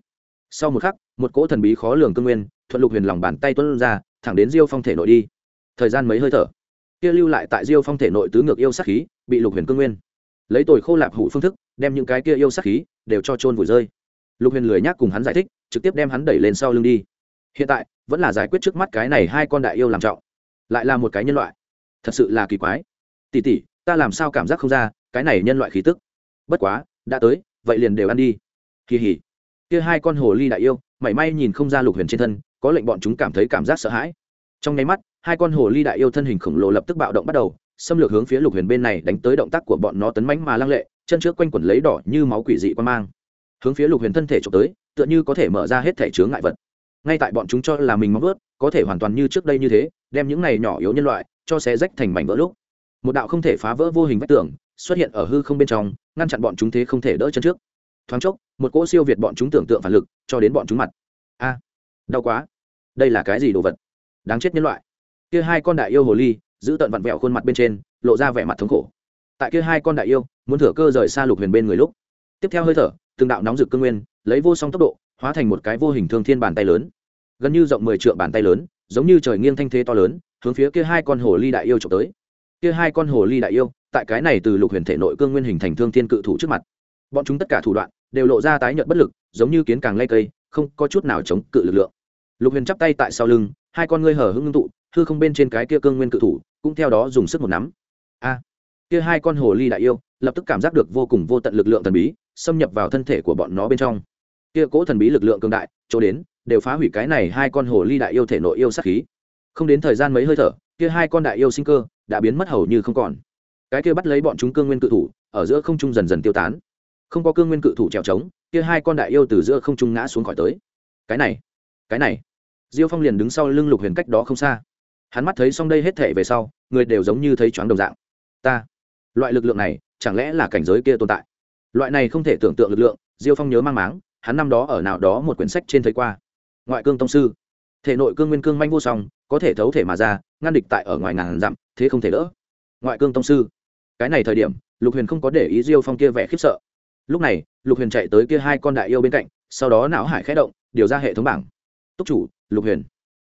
Sau một khắc, một cỗ thần bí khó lường cương nguyên thuận lục huyền lòng bàn tay tuân ra, thẳng đến diêu phong thể nội đi. Thời gian mấy hơi thở, kia lưu lại tại diêu phong thể nội tứ ngược yêu sát khí, bị lục huyền cương nguyên. Lấy tồi khô lạp hủ phương thức, đem những cái kia yêu sát khí đều cho trôn vùi rơi lục huyền lười nhác cùng hắn giải thích, trực tiếp đem hắn đẩy lên sau lưng đi. Hiện tại, vẫn là giải quyết trước mắt cái này hai con đại yêu làm trọng. Lại là một cái nhân loại. Thật sự là kỳ quái. Tỉ tỉ ta làm sao cảm giác không ra, cái này nhân loại khí tức. Bất quá, đã tới, vậy liền đều ăn đi. Kỳ hỉ. Kia hai con hồ ly đại yêu, mảy may nhìn không ra lục huyền trên thân, có lệnh bọn chúng cảm thấy cảm giác sợ hãi. Trong nháy mắt, hai con hồ ly đại yêu thân hình khổng lồ lập tức bạo động bắt đầu, xâm lược hướng phía lục huyền bên này đánh tới động tác của bọn nó tấn mánh mà lăng lệ, chân trước quanh quẩn lấy đỏ như máu quỷ dị quan mang hướng phía lục huyền thân thể trộm tới, tựa như có thể mở ra hết thể chướng ngại vật. Ngay tại bọn chúng cho là mình móng vớt có thể hoàn toàn như trước đây như thế, đem những này nhỏ yếu nhân loại cho xé rách thành mảnh vỡ lúc. Một đạo không thể phá vỡ vô hình vách tường xuất hiện ở hư không bên trong, ngăn chặn bọn chúng thế không thể đỡ chân trước. Thoáng chốc, một cỗ siêu việt bọn chúng tưởng tượng phản lực cho đến bọn chúng mặt. A, đau quá. Đây là cái gì đồ vật? Đáng chết nhân loại. Kia hai con đại yêu hồ ly, giữ tận vặn vẹo khuôn mặt bên trên, lộ ra vẻ mặt thống khổ. Tại kia hai con đại yêu, muốn thửa cơ rời xa lục huyền bên người lúc. Tiếp theo hơi thở từng đạo nóng rực cương nguyên, lấy vô song tốc độ, hóa thành một cái vô hình thương thiên bàn tay lớn. Gần như rộng mười trượng bàn tay lớn, giống như trời nghiêng thanh thế to lớn, hướng phía kia hai con hồ ly đại yêu trộm tới. Kia hai con hồ ly đại yêu, tại cái này từ lục huyền thể nội cương nguyên hình thành thương thiên cự thủ trước mặt. Bọn chúng tất cả thủ đoạn, đều lộ ra tái nhợt bất lực, giống như kiến càng lây cây, không có chút nào chống cự lực lượng. Lục huyền chắp tay tại sau lưng, hai con ngươi hở hưng ngưng tụ, hư không bên trên cái kia cương nguyên cự thủ, cũng theo đó dùng sức một nắm. A! Kia hai con hồ ly đại yêu, lập tức cảm giác được vô cùng vô tận lực lượng thần bí xâm nhập vào thân thể của bọn nó bên trong. Kia cỗ thần bí lực lượng cường đại, chỗ đến, đều phá hủy cái này hai con hồ ly đại yêu thể nội yêu sát khí. Không đến thời gian mấy hơi thở, kia hai con đại yêu sinh cơ đã biến mất hầu như không còn. Cái kia bắt lấy bọn chúng cương nguyên cự thủ, ở giữa không trung dần dần tiêu tán. Không có cương nguyên cự thủ trèo trống, kia hai con đại yêu từ giữa không trung ngã xuống khỏi tới. Cái này cái này. Diêu phong liền đứng sau lưng lục huyền cách đó không xa. Hắn mắt thấy xong đây hết thể về sau, người đều giống như thấy choáng đồng dạng. Ta, loại lực lượng này, chẳng lẽ là cảnh giới kia tồn tại? Loại này không thể tưởng tượng lực lượng, diêu phong nhớ mang máng, hắn năm đó ở nào đó một quyển sách trên thấy qua. Ngoại cương tông sư. Thể nội cương nguyên cương manh vô song, có thể thấu thể mà ra, ngăn địch tại ở ngoài ngàn dặm, thế không thể đỡ. Ngoại cương tông sư. Cái này thời điểm, lục huyền không có để ý diêu phong kia vẻ khiếp sợ. Lúc này, lục huyền chạy tới kia hai con đại yêu bên cạnh, sau đó não hải khẽ động, điều ra hệ thống bảng. Túc chủ, lục huyền.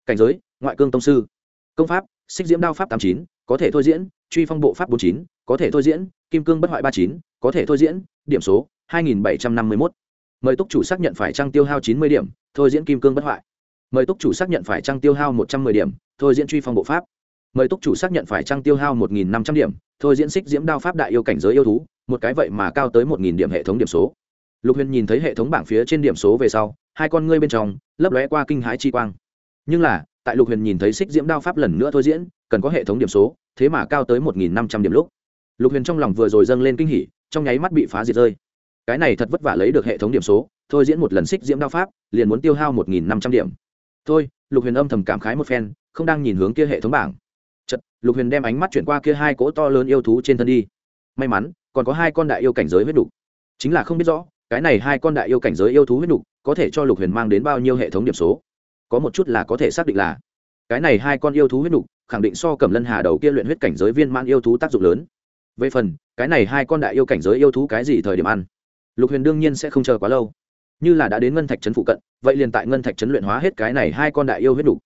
Cảnh giới, ngoại cương tông sư. Công pháp, xích diễm đao pháp tám chín, có thể thôi diễn, truy phong bộ pháp bốn chín, có thể thôi diễn, kim cương bất hoại ba chín có thể thôi diễn, điểm số, hai nghìn bảy trăm năm mươi một mời túc chủ xác nhận phải trăng tiêu hao chín mươi điểm, thôi diễn kim cương bất hoại. Mời túc chủ xác nhận phải trăng tiêu hao một trăm m ư ơ i điểm, thôi diễn truy phong bộ pháp. Mời túc chủ xác nhận phải trăng tiêu hao một nghìn năm trăm điểm, thôi diễn xích diễm đao pháp đại yêu cảnh giới yêu thú, một cái vậy mà cao tới một nghìn điểm hệ thống điểm số. Lục huyền nhìn thấy hệ thống bảng phía trên điểm số về sau, hai con ngươi bên trong lấp lóe qua kinh hãi chi quang. Nhưng là, tại lục huyền nhìn thấy xích diễm đao pháp lần nữa thôi diễn, cần có hệ thống điểm số, thế mà cao tới một nghìn năm trăm điểm lúc. Lục huyền trong lòng vừa rồi dâng lên kinh hỉ trong nháy mắt bị phá diệt rơi. Cái này thật vất vả lấy được hệ thống điểm số, thôi diễn một lần xích diễm đao pháp, liền muốn tiêu hao một nghìn năm trăm điểm. Thôi, lục huyền âm thầm cảm khái một phen, không đang nhìn hướng kia hệ thống bảng. Chật lục huyền đem ánh mắt chuyển qua kia hai cỗ to lớn yêu thú trên thân đi. May mắn, còn có hai con đại yêu cảnh giới huyết đục. Chính là không biết rõ, cái này hai con đại yêu cảnh giới yêu thú huyết đục có thể cho lục huyền mang đến bao nhiêu hệ thống điểm số. Có một chút là có thể xác định là, cái này hai con yêu thú huyết đục khẳng định so cầm lân hà đầu kia luyện huyết cảnh giới viên man yêu thú tác dụng lớn về phần, cái này hai con đại yêu cảnh giới yêu thú cái gì thời điểm ăn? Lục huyền đương nhiên sẽ không chờ quá lâu. Như là đã đến ngân thạch trấn phụ cận, vậy liền tại ngân thạch trấn luyện hóa hết cái này hai con đại yêu huyết đủ.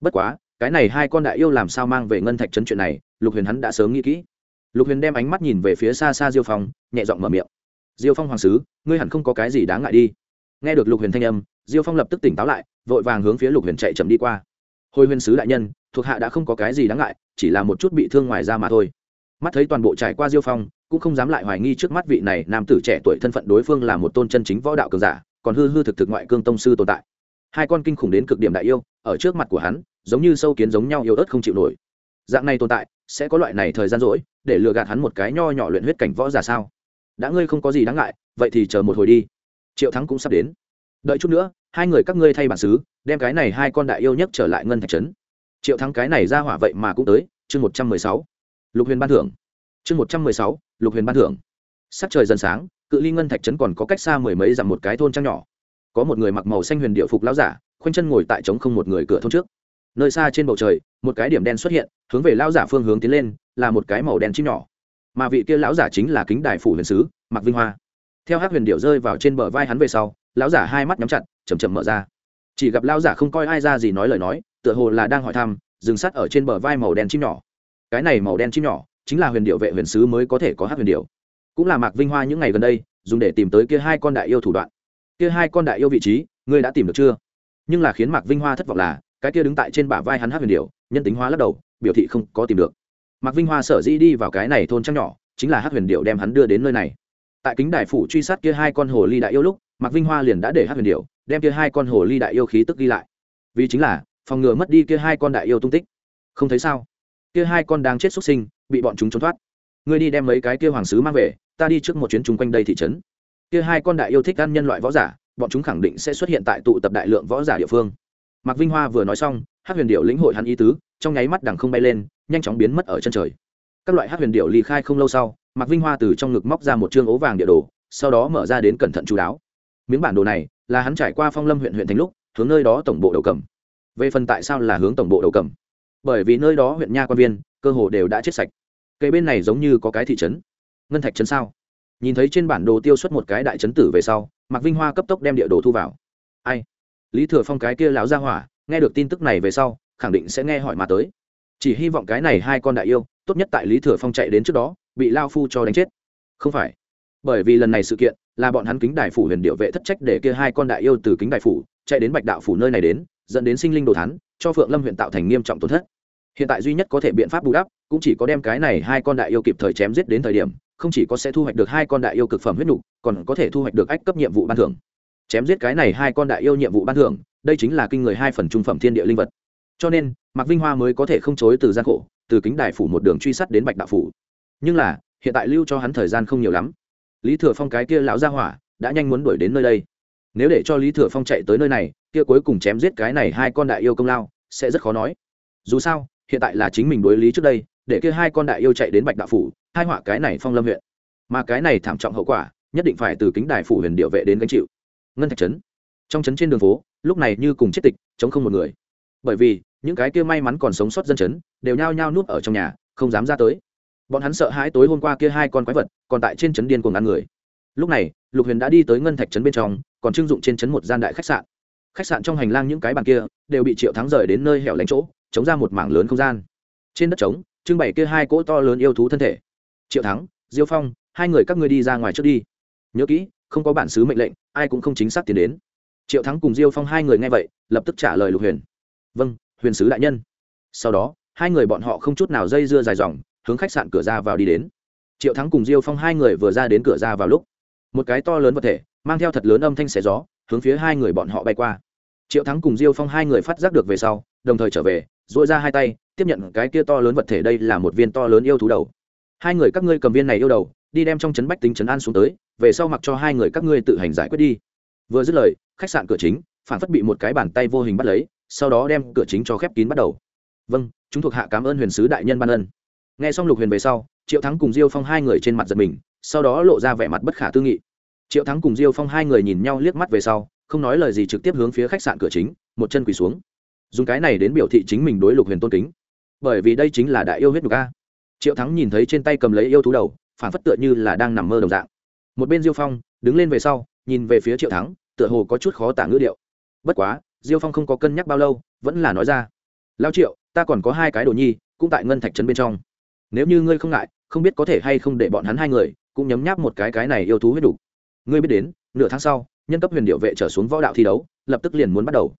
bất quá, cái này hai con đại yêu làm sao mang về ngân thạch trấn chuyện này, lục huyền hắn đã sớm nghĩ kỹ. Lục huyền đem ánh mắt nhìn về phía xa xa diêu phong, nhẹ giọng mở miệng. Diêu phong hoàng sứ, ngươi hẳn không có cái gì đáng ngại đi. Nghe được lục huyền thanh âm, diêu phong lập tức tỉnh táo lại, vội vàng hướng phía lục huyền chạy chậm đi qua. Hồi huyền sứ đại nhân, thuộc hạ đã không có cái gì đáng ngại, chỉ là một chút bị thương ngoài ra mà thôi mắt thấy toàn bộ trải qua diêu phong, cũng không dám lại hoài nghi trước mắt vị này nam tử trẻ tuổi thân phận đối phương là một tôn chân chính võ đạo cường giả, còn hư hư thực thực ngoại cương tông sư tồn tại. Hai con kinh khủng đến cực điểm đại yêu, ở trước mặt của hắn, giống như sâu kiến giống nhau yêu ớt không chịu nổi. Dạng này tồn tại, sẽ có loại này thời gian rỗi, để lừa gạt hắn một cái nho nhỏ luyện huyết cảnh võ giả sao? Đã ngươi không có gì đáng ngại, vậy thì chờ một hồi đi. Triệu thắng cũng sắp đến. Đợi chút nữa, hai người các ngươi thay bản xứ, đem cái này hai con đại yêu nhất trở lại ngân thạch trấn. Triệu thắng cái này ra hỏa vậy mà cũng tới, chương một trăm mười sáu lục huyền ban thưởng. Chương một trăm mười sáu, lục huyền ban thưởng. Sắc trời dần sáng, cự ly ngân thạch trấn còn có cách xa mười mấy dặm một cái thôn trang nhỏ. Có một người mặc màu xanh huyền địa phục lão giả, khoanh chân ngồi tại trống không một người cửa thôn trước. Nơi xa trên bầu trời, một cái điểm đen xuất hiện, hướng về lão giả phương hướng tiến lên, là một cái màu đen chim nhỏ. Mà vị kia lão giả chính là kính đài phủ huyền sứ mặc vinh hoa. Theo hát huyền điệu rơi vào trên bờ vai hắn về sau, lão giả hai mắt nhắm chặt chầm chậm mở ra. Chỉ gặp lão giả không coi ai ra gì nói lời nói, tựa hồ là đang hỏi thăm, dừng sắt ở trên bờ vai màu đen chim nhỏ cái này màu đen chim nhỏ chính là huyền điệu vệ huyền sứ mới có thể có hát huyền điệu. Cũng là mạc vinh hoa những ngày gần đây, dùng để tìm tới kia hai con đại yêu thủ đoạn. Kia hai con đại yêu vị trí, ngươi đã tìm được chưa? Nhưng là khiến mạc vinh hoa thất vọng là, cái kia đứng tại trên bả vai hắn hát huyền điệu, nhân tính hoa lắc đầu, biểu thị không có tìm được. Mạc vinh hoa sở dĩ đi vào cái này thôn trăng nhỏ, chính là hát huyền điệu đem hắn đưa đến nơi này. Tại kính đại phủ truy sát kia hai con hồ ly đại yêu lúc, mạc vinh hoa liền đã để hát huyền điệu, đem kia hai con hồ ly đại yêu khí tức ghi lại. Vì chính là, phòng ngừa mất đi kia hai con đại yêu tung tích. Không thấy sao? Kia hai con đang chết xuất sinh, bị bọn chúng trốn thoát. Ngươi đi đem mấy cái kia hoàng sứ mang về, ta đi trước một chuyến chung quanh đây thị trấn. Kia hai con đại yêu thích ăn nhân loại võ giả, bọn chúng khẳng định sẽ xuất hiện tại tụ tập đại lượng võ giả địa phương. Mạc vinh hoa vừa nói xong hát huyền điệu lĩnh hội hắn ý tứ, trong nháy mắt đằng không bay lên, nhanh chóng biến mất ở chân trời. Các loại hát huyền điệu ly khai không lâu sau, mạc vinh hoa từ trong ngực móc ra một chương ố vàng địa đồ, sau đó mở ra đến cẩn thận chú đáo. Miếng bản đồ này là hắn trải qua phong lâm huyện huyện thành lúc, hướng nơi đó tổng bộ đầu cầm. Về phần tại sao là hướng tổng bộ đầu cầm? Bởi vì nơi đó huyện nha quan viên, cơ hồ đều đã chết sạch. Cây bên này giống như có cái thị trấn. Ngân thạch trấn sao? Nhìn thấy trên bản đồ tiêu xuất một cái đại trấn tử về sau, mạc vinh hoa cấp tốc đem địa đồ thu vào. Ai? Lý thừa phong cái kia láo ra hỏa, nghe được tin tức này về sau, khẳng định sẽ nghe hỏi mà tới. Chỉ hy vọng cái này hai con đại yêu, tốt nhất tại lý thừa phong chạy đến trước đó, bị lao phu cho đánh chết. Không phải. Bởi vì lần này sự kiện, là bọn hắn kính đại phủ huyền điệu vệ thất trách để kia hai con đại yêu từ kính đại phủ, chạy đến bạch đạo phủ nơi này đến, dẫn đến sinh linh đồ thắn cho phượng lâm huyện tạo thành nghiêm trọng tổn thất hiện tại duy nhất có thể biện pháp bù đắp cũng chỉ có đem cái này hai con đại yêu kịp thời chém giết đến thời điểm, không chỉ có sẽ thu hoạch được hai con đại yêu cực phẩm huyết nục, còn có thể thu hoạch được ách cấp nhiệm vụ ban thưởng. Chém giết cái này hai con đại yêu nhiệm vụ ban thưởng, đây chính là kinh người hai phần trung phẩm thiên địa linh vật. Cho nên, mạc vinh hoa mới có thể không chối từ gian khổ, từ kính đại phủ một đường truy sát đến bạch đạo phủ. Nhưng là, hiện tại lưu cho hắn thời gian không nhiều lắm. Lý thừa phong cái kia lão gia hỏa, đã nhanh muốn đuổi đến nơi đây. Nếu để cho lý thừa phong chạy tới nơi này, kia cuối cùng chém giết cái này hai con đại yêu công lao, sẽ rất khó nói. Dù sao hiện tại là chính mình đối lý trước đây, để kia hai con đại yêu chạy đến bạch đạo phủ, hai họa cái này phong lâm huyện. Mà cái này thảm trọng hậu quả, nhất định phải từ kính đại phủ huyền điệu vệ đến gánh chịu. Ngân thạch trấn. Trong trấn trên đường phố, lúc này như cùng chết tịch, chống không một người. Bởi vì, những cái kia may mắn còn sống sót dân chấn đều nhao nhao nuốt ở trong nhà, không dám ra tới. Bọn hắn sợ hãi tối hôm qua kia hai con quái vật, còn tại trên trấn điên cuồng ăn người. Lúc này, lục huyền đã đi tới ngân thạch trấn bên trong, còn trưng dụng trên trấn một gian đại khách sạn. Khách sạn trong hành lang những cái bàn kia, đều bị triệu thắng rời đến nơi hẻo lánh chỗ chống ra một mảng lớn không gian. Trên đất trống, trưng bày kia hai cỗ to lớn yêu thú thân thể. Triệu thắng, diêu phong, hai người các ngươi đi ra ngoài trước đi. Nhớ kỹ, không có bản xứ mệnh lệnh, ai cũng không chính xác tiến đến. Triệu thắng cùng diêu phong hai người nghe vậy, lập tức trả lời lục huyền. Vâng huyền sứ đại nhân. Sau đó, hai người bọn họ không chút nào dây dưa dài dòng, hướng khách sạn cửa ra vào đi đến. Triệu thắng cùng diêu phong hai người vừa ra đến cửa ra vào lúc, một cái to lớn vật thể, mang theo thật lớn âm thanh xẻ gió, hướng phía hai người bọn họ bay qua. Triệu thắng cùng diêu phong hai người phát giác được về sau, đồng thời trở về dội ra hai tay, tiếp nhận cái kia to lớn vật thể đây là một viên to lớn yêu thú đầu. Hai người các ngươi cầm viên này yêu đầu, đi đem trong chấn bách tính chấn an xuống tới, về sau mặc cho hai người các ngươi tự hành giải quyết đi. Vừa dứt lời, khách sạn cửa chính, phản phất bị một cái bàn tay vô hình bắt lấy, sau đó đem cửa chính cho khép kín bắt đầu. Vâng chúng thuộc hạ cảm ơn huyền sứ đại nhân ban ân. Nghe xong lục huyền về sau, triệu thắng cùng diêu phong hai người trên mặt giật mình, sau đó lộ ra vẻ mặt bất khả tư nghị. Triệu thắng cùng diêu phong hai người nhìn nhau liếc mắt về sau, không nói lời gì trực tiếp hướng phía khách sạn cửa chính, một chân quỳ xuống dùng cái này đến biểu thị chính mình đối lục huyền tôn kính. Bởi vì đây chính là đại yêu huyết nhục a. Triệu thắng nhìn thấy trên tay cầm lấy yêu thú đầu, phản phất tựa như là đang nằm mơ đồng dạng. Một bên diêu phong đứng lên về sau, nhìn về phía triệu thắng, tựa hồ có chút khó tả ngữ điệu. Bất quá, diêu phong không có cân nhắc bao lâu, vẫn là nói ra. Lao triệu, ta còn có hai cái đồ nhi, cũng tại ngân thạch trấn bên trong. Nếu như ngươi không ngại, không biết có thể hay không để bọn hắn hai người cũng nhấm nháp một cái cái này yêu thú huyết đủ ngươi biết đến, nửa tháng sau, nhân cấp huyền điệu vệ trở xuống võ đạo thi đấu, lập tức liền muốn bắt đầu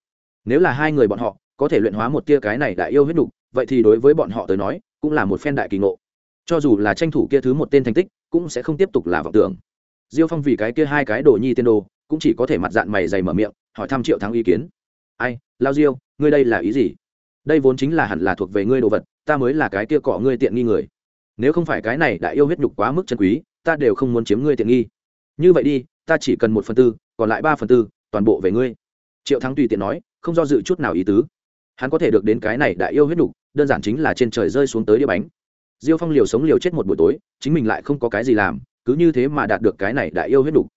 nếu là hai người bọn họ có thể luyện hóa một tia cái này đại yêu huyết đủ vậy thì đối với bọn họ tới nói, cũng là một phen đại kỳ ngộ. Cho dù là tranh thủ kia thứ một tên thành tích, cũng sẽ không tiếp tục là vọng tưởng. Diêu phong vì cái kia hai cái đồ nhi tiên đồ, cũng chỉ có thể mặt dạng mày dày mở miệng, hỏi thăm triệu thắng ý kiến. Ai, lao diêu, ngươi đây là ý gì? Đây vốn chính là hẳn là thuộc về ngươi đồ vật, ta mới là cái kia cọ ngươi tiện nghi người. Nếu không phải cái này đã yêu huyết nhục quá mức chân quý, ta đều không muốn chiếm ngươi tiện nghi. Như vậy đi, ta chỉ cần một phần tư, còn lại ba phần tư, toàn bộ về ngươi. Triệu thắng tùy tiện nói không do dự chút nào ý tứ. Hắn có thể được đến cái này đã yêu huyết nhục đơn giản chính là trên trời rơi xuống tới đĩa bánh. Diêu phong liều sống liều chết một buổi tối, chính mình lại không có cái gì làm, cứ như thế mà đạt được cái này đã yêu huyết nhục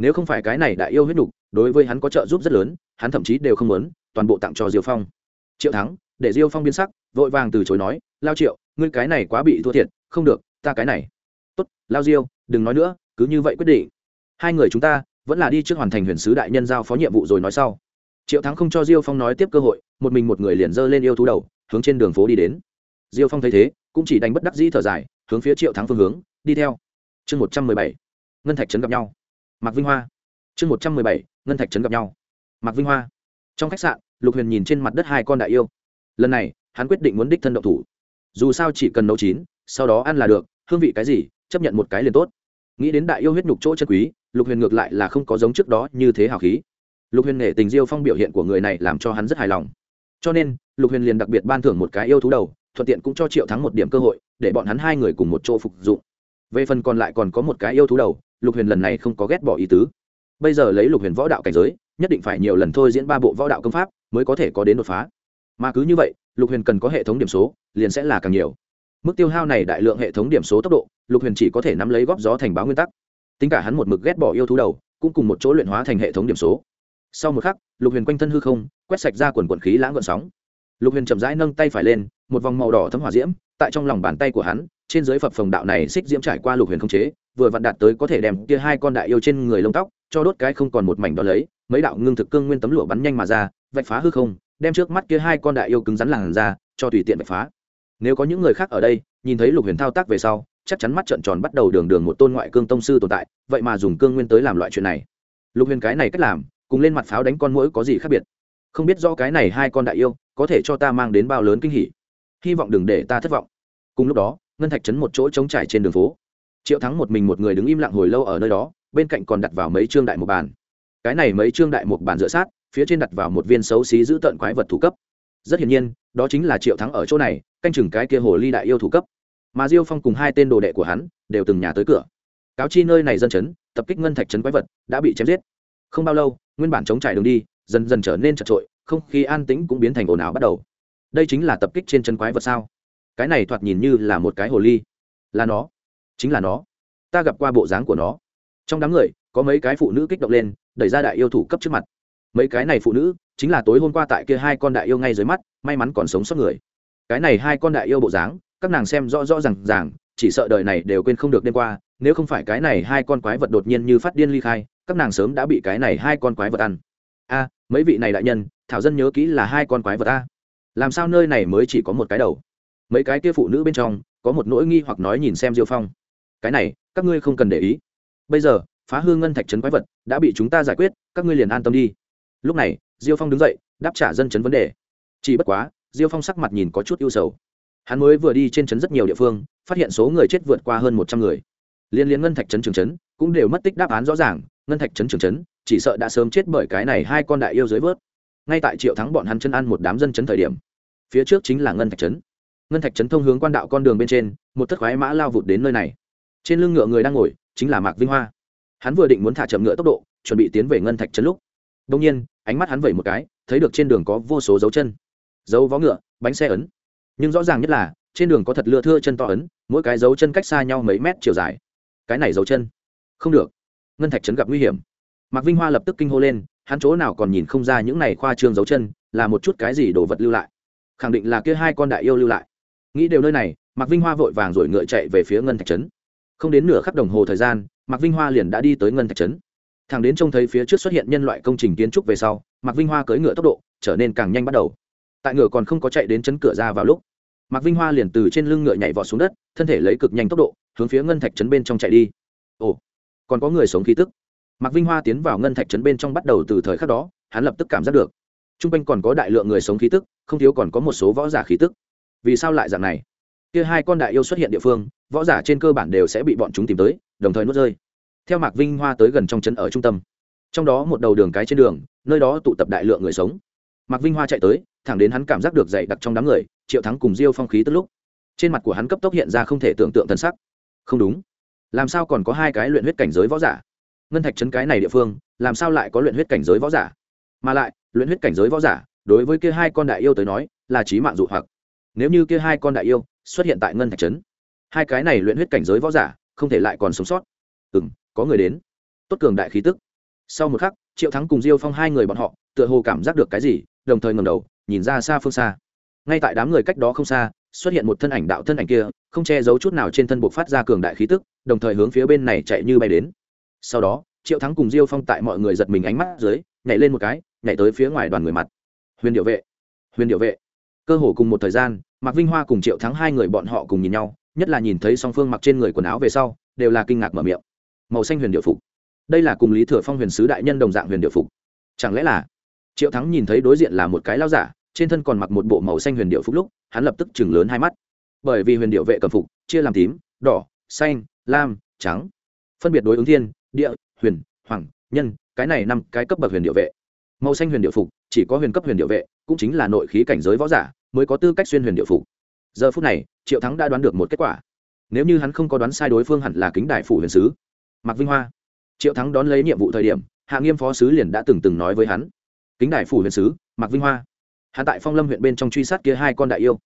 nếu không phải cái này đã yêu huyết nhục đối với hắn có trợ giúp rất lớn, hắn thậm chí đều không muốn, toàn bộ tặng cho diêu phong. Triệu thắng, để diêu phong biến sắc, vội vàng từ chối nói, lao triệu, ngươi cái này quá bị thua thiệt, không được, ta cái này. Tốt, lao diêu, đừng nói nữa, cứ như vậy quyết định. Hai người chúng ta, vẫn là đi trước hoàn thành huyền sứ đại nhân giao phó nhiệm vụ rồi nói sau triệu thắng không cho diêu phong nói tiếp cơ hội, một mình một người liền giơ lên yêu thú đầu, hướng trên đường phố đi đến. Diêu phong thấy thế, cũng chỉ đánh bất đắc dĩ thở dài, hướng phía triệu thắng phương hướng, đi theo. Chương một trăm mười bảy, ngân thạch trấn gặp nhau. Mạc vinh hoa. Chương một trăm mười bảy, ngân thạch trấn gặp nhau. Mạc vinh hoa. Trong khách sạn, lục huyền nhìn trên mặt đất hai con đại yêu. Lần này, hắn quyết định muốn đích thân động thủ. Dù sao chỉ cần nấu chín, sau đó ăn là được, hương vị cái gì, chấp nhận một cái liền tốt. Nghĩ đến đại yêu huyết nhục chỗ chân quý, lục huyền ngược lại là không có giống trước đó như thế hào khí lục huyền nể tình diêu phong biểu hiện của người này làm cho hắn rất hài lòng. Cho nên, lục huyền liền đặc biệt ban thưởng một cái yêu thú đầu, thuận tiện cũng cho triệu thắng một điểm cơ hội, để bọn hắn hai người cùng một chỗ phục dụng. Về phần còn lại còn có một cái yêu thú đầu, lục huyền lần này không có ghét bỏ ý tứ. Bây giờ lấy lục huyền võ đạo cảnh giới, nhất định phải nhiều lần thôi diễn ba bộ võ đạo công pháp mới có thể có đến đột phá. Mà cứ như vậy, lục huyền cần có hệ thống điểm số, liền sẽ là càng nhiều. Mức tiêu hao này đại lượng hệ thống điểm số tốc độ, lục huyền chỉ có thể nắm lấy góp gió thành báo nguyên tắc. Tính cả hắn một mực ghét bỏ yêu thú đầu, cũng cùng một chỗ luyện hóa thành hệ thống điểm số sau một khắc, lục huyền quanh thân hư không, quét sạch ra quần quần khí lãng gọn sóng. Lục huyền chậm rãi nâng tay phải lên, một vòng màu đỏ thấm hỏa diễm, tại trong lòng bàn tay của hắn, trên dưới phập phồng đạo này xích diễm trải qua lục huyền không chế, vừa vặn đạt tới có thể đem kia hai con đại yêu trên người lông tóc, cho đốt cái không còn một mảnh đó lấy, mấy đạo ngưng thực cương nguyên tấm lụa bắn nhanh mà ra, vạch phá hư không, đem trước mắt kia hai con đại yêu cứng rắn làn ra, cho tùy tiện vạch phá. Nếu có những người khác ở đây, nhìn thấy lục huyền thao tác về sau, chắc chắn mắt trợn tròn bắt đầu đường đường một tôn ngoại cương tông sư tồn tại, vậy mà dùng cương nguyên tới làm loại chuyện này. Lục huyền cái này cách làm cùng lên mặt pháo đánh con mũi có gì khác biệt? Không biết do cái này hai con đại yêu có thể cho ta mang đến bao lớn kinh hỉ. Hy vọng đừng để ta thất vọng. Cùng lúc đó, ngân thạch trấn một chỗ trống trải trên đường phố. Triệu thắng một mình một người đứng im lặng hồi lâu ở nơi đó, bên cạnh còn đặt vào mấy trương đại một bàn. Cái này mấy trương đại một bàn dựa sát, phía trên đặt vào một viên xấu xí giữ tận quái vật thủ cấp. Rất hiển nhiên, đó chính là triệu thắng ở chỗ này, canh chừng cái kia hồ ly đại yêu thủ cấp. Mà diêu phong cùng hai tên đồ đệ của hắn đều từng nhà tới cửa. Cáo chi nơi này dân chấn, tập kích ngân thạch trấn quái vật, đã bị chém giết. Không bao lâu nguyên bản chống trải đường đi, dần dần trở nên chật trội, không khí an tĩnh cũng biến thành ồn ào bắt đầu. Đây chính là tập kích trên chân quái vật sao? Cái này thoạt nhìn như là một cái hồ ly. Là nó. Chính là nó. Ta gặp qua bộ dáng của nó. Trong đám người, có mấy cái phụ nữ kích động lên, đẩy ra đại yêu thủ cấp trước mặt. Mấy cái này phụ nữ, chính là tối hôm qua tại kia hai con đại yêu ngay dưới mắt, may mắn còn sống sót người. Cái này hai con đại yêu bộ dáng, các nàng xem rõ rõ r à n g ràng, chỉ sợ đời này đều quên không được đêm qua, nếu không phải cái này hai con quái vật đột nhiên như phát điên ly khai các nàng sớm đã bị cái này hai con quái vật ăn. A, mấy vị này đại nhân, thảo dân nhớ kỹ là hai con quái vật a. Làm sao nơi này mới chỉ có một cái đầu? Mấy cái kia phụ nữ bên trong, có một nỗi nghi hoặc nói nhìn xem diêu phong. Cái này, các ngươi không cần để ý. Bây giờ, phá hương ngân thạch trấn quái vật đã bị chúng ta giải quyết, các ngươi liền an tâm đi. Lúc này, diêu phong đứng dậy, đáp trả dân chấn vấn đề. Chỉ bất quá, diêu phong sắc mặt nhìn có chút ưu sầu. Hắn mới vừa đi trên trấn rất nhiều địa phương, phát hiện số người chết vượt qua hơn một trăm người. Liên liên ngân thạch trấn trường trấn cũng đều mất tích đáp án rõ ràng ngân thạch trấn trường trấn chỉ sợ đã sớm chết bởi cái này hai con đại yêu dưới vớt. Ngay tại triệu thắng bọn hắn chân ăn một đám dân chấn thời điểm, phía trước chính là ngân thạch trấn ngân thạch trấn thông hướng quan đạo con đường bên trên, một thất khoái mã lao vụt đến nơi này. Trên lưng ngựa người đang ngồi, chính là mạc vinh hoa. Hắn vừa định muốn thả chậm ngựa tốc độ, chuẩn bị tiến về ngân thạch trấn lúc đông nhiên, ánh mắt hắn vẩy một cái, thấy được trên đường có vô số dấu chân. Dấu vó ngựa, bánh xe ấn. Nhưng rõ ràng nhất là, trên đường có thật lưa thưa chân to ấn, mỗi cái dấu chân cách xa nhau mấy mét chiều dài. Cái này dấu chân, không được ngân thạch trấn gặp nguy hiểm. Mạc vinh hoa lập tức kinh hô lên, hắn chỗ nào còn nhìn không ra những này khoa trương dấu chân, là một chút cái gì đồ vật lưu lại. Khẳng định là kia hai con đại yêu lưu lại. Nghĩ đều nơi này, mạc vinh hoa vội vàng rồi ngựa chạy về phía ngân thạch trấn. Không đến nửa khắc đồng hồ thời gian, mạc vinh hoa liền đã đi tới ngân thạch trấn. Thằng đến trông thấy phía trước xuất hiện nhân loại công trình kiến trúc về sau, mạc vinh hoa cưỡi ngựa tốc độ trở nên càng nhanh bắt đầu. Tại ngựa còn không có chạy đến chấn cửa ra vào lúc, mạc vinh hoa liền từ trên lưng ngựa nhảy vọt xuống đất, thân thể lấy cực nhanh tốc độ, hướng phía ngân thạch trấn bên trong chạy đi. Ồ còn có người sống khí tức. Mạc vinh hoa tiến vào ngân thạch trấn bên trong bắt đầu từ thời khắc đó, hắn lập tức cảm giác được. T r u n g quanh còn có đại lượng người sống khí tức, không thiếu còn có một số võ giả khí tức. Vì sao lại dạng này? Kia hai con đại yêu xuất hiện địa phương, võ giả trên cơ bản đều sẽ bị bọn chúng tìm tới, đồng thời nuốt rơi. Theo mạc vinh hoa tới gần trong trấn ở trung tâm. Trong đó một đầu đường cái trên đường, nơi đó tụ tập đại lượng người sống. Mạc vinh hoa chạy tới, thẳng đến hắn cảm giác được dày đặc trong đám người, triệu thắng cùng diêu phong khí tức lúc. Trên mặt của hắn cấp tốc hiện ra không thể tưởng tượng thân sắc. Không đúng làm sao còn có hai cái luyện huyết cảnh giới võ giả? Ngân thạch trấn cái này địa phương, làm sao lại có luyện huyết cảnh giới võ giả? Mà lại, luyện huyết cảnh giới võ giả, đối với kia hai con đại yêu tới nói, là trí mạng dụ hoặc. Nếu như kia hai con đại yêu xuất hiện tại ngân thạch trấn, hai cái này luyện huyết cảnh giới võ giả không thể lại còn sống sót. Ừ m có người đến. Tốt cường đại khí tức. Sau một khắc, triệu thắng cùng diêu phong hai người bọn họ, tựa hồ cảm giác được cái gì, đồng thời ngầm đầu, nhìn ra xa phương xa. Ngay tại đám người cách đó không xa, xuất hiện một thân ảnh đạo thân ảnh kia, không che giấu chút nào trên thân buộc phát ra cường đại khí tức đồng thời hướng phía bên này chạy như bay đến. Sau đó, triệu thắng cùng diêu phong tại mọi người giật mình ánh mắt dưới, nhảy lên một cái, nhảy tới phía ngoài đoàn người mặt. Huyền điệu vệ, huyền điệu vệ. Cơ hồ cùng một thời gian, mạc vinh hoa cùng triệu thắng hai người bọn họ cùng nhìn nhau, nhất là nhìn thấy song phương mặc trên người quần áo về sau, đều là kinh ngạc mở miệng. Màu xanh huyền điệu phục. Đây là cùng lý thừa phong huyền sứ đại nhân đồng dạng huyền điệu phục. Chẳng lẽ là? Triệu thắng nhìn thấy đối diện là một cái lao giả, trên thân còn mặc một bộ màu xanh huyền điệu phục lúc, hắn lập tức chừng lớn hai mắt. Bởi vì huyền điệu vệ cầm phục, chia làm tím, đỏ, xanh lam, trắng. Phân biệt đối ứng thiên, địa, huyền, hoàng, nhân, cái này năm cái cấp bậc huyền điệu vệ. Màu xanh huyền điệu phục, chỉ có huyền cấp huyền điệu vệ, cũng chính là nội khí cảnh giới võ giả, mới có tư cách xuyên huyền điệu phục. Giờ phút này, triệu thắng đã đoán được một kết quả. Nếu như hắn không có đoán sai đối phương hẳn là kính đại phủ huyền sứ. Mạc vinh hoa. Triệu thắng đón lấy nhiệm vụ thời điểm, hạ nghiêm phó sứ liền đã từng từng nói với hắn. Kính đại phủ huyền sứ, mạc vinh hoa. Hạ tại phong lâm huyện bên trong truy sát kia hai con đại yêu.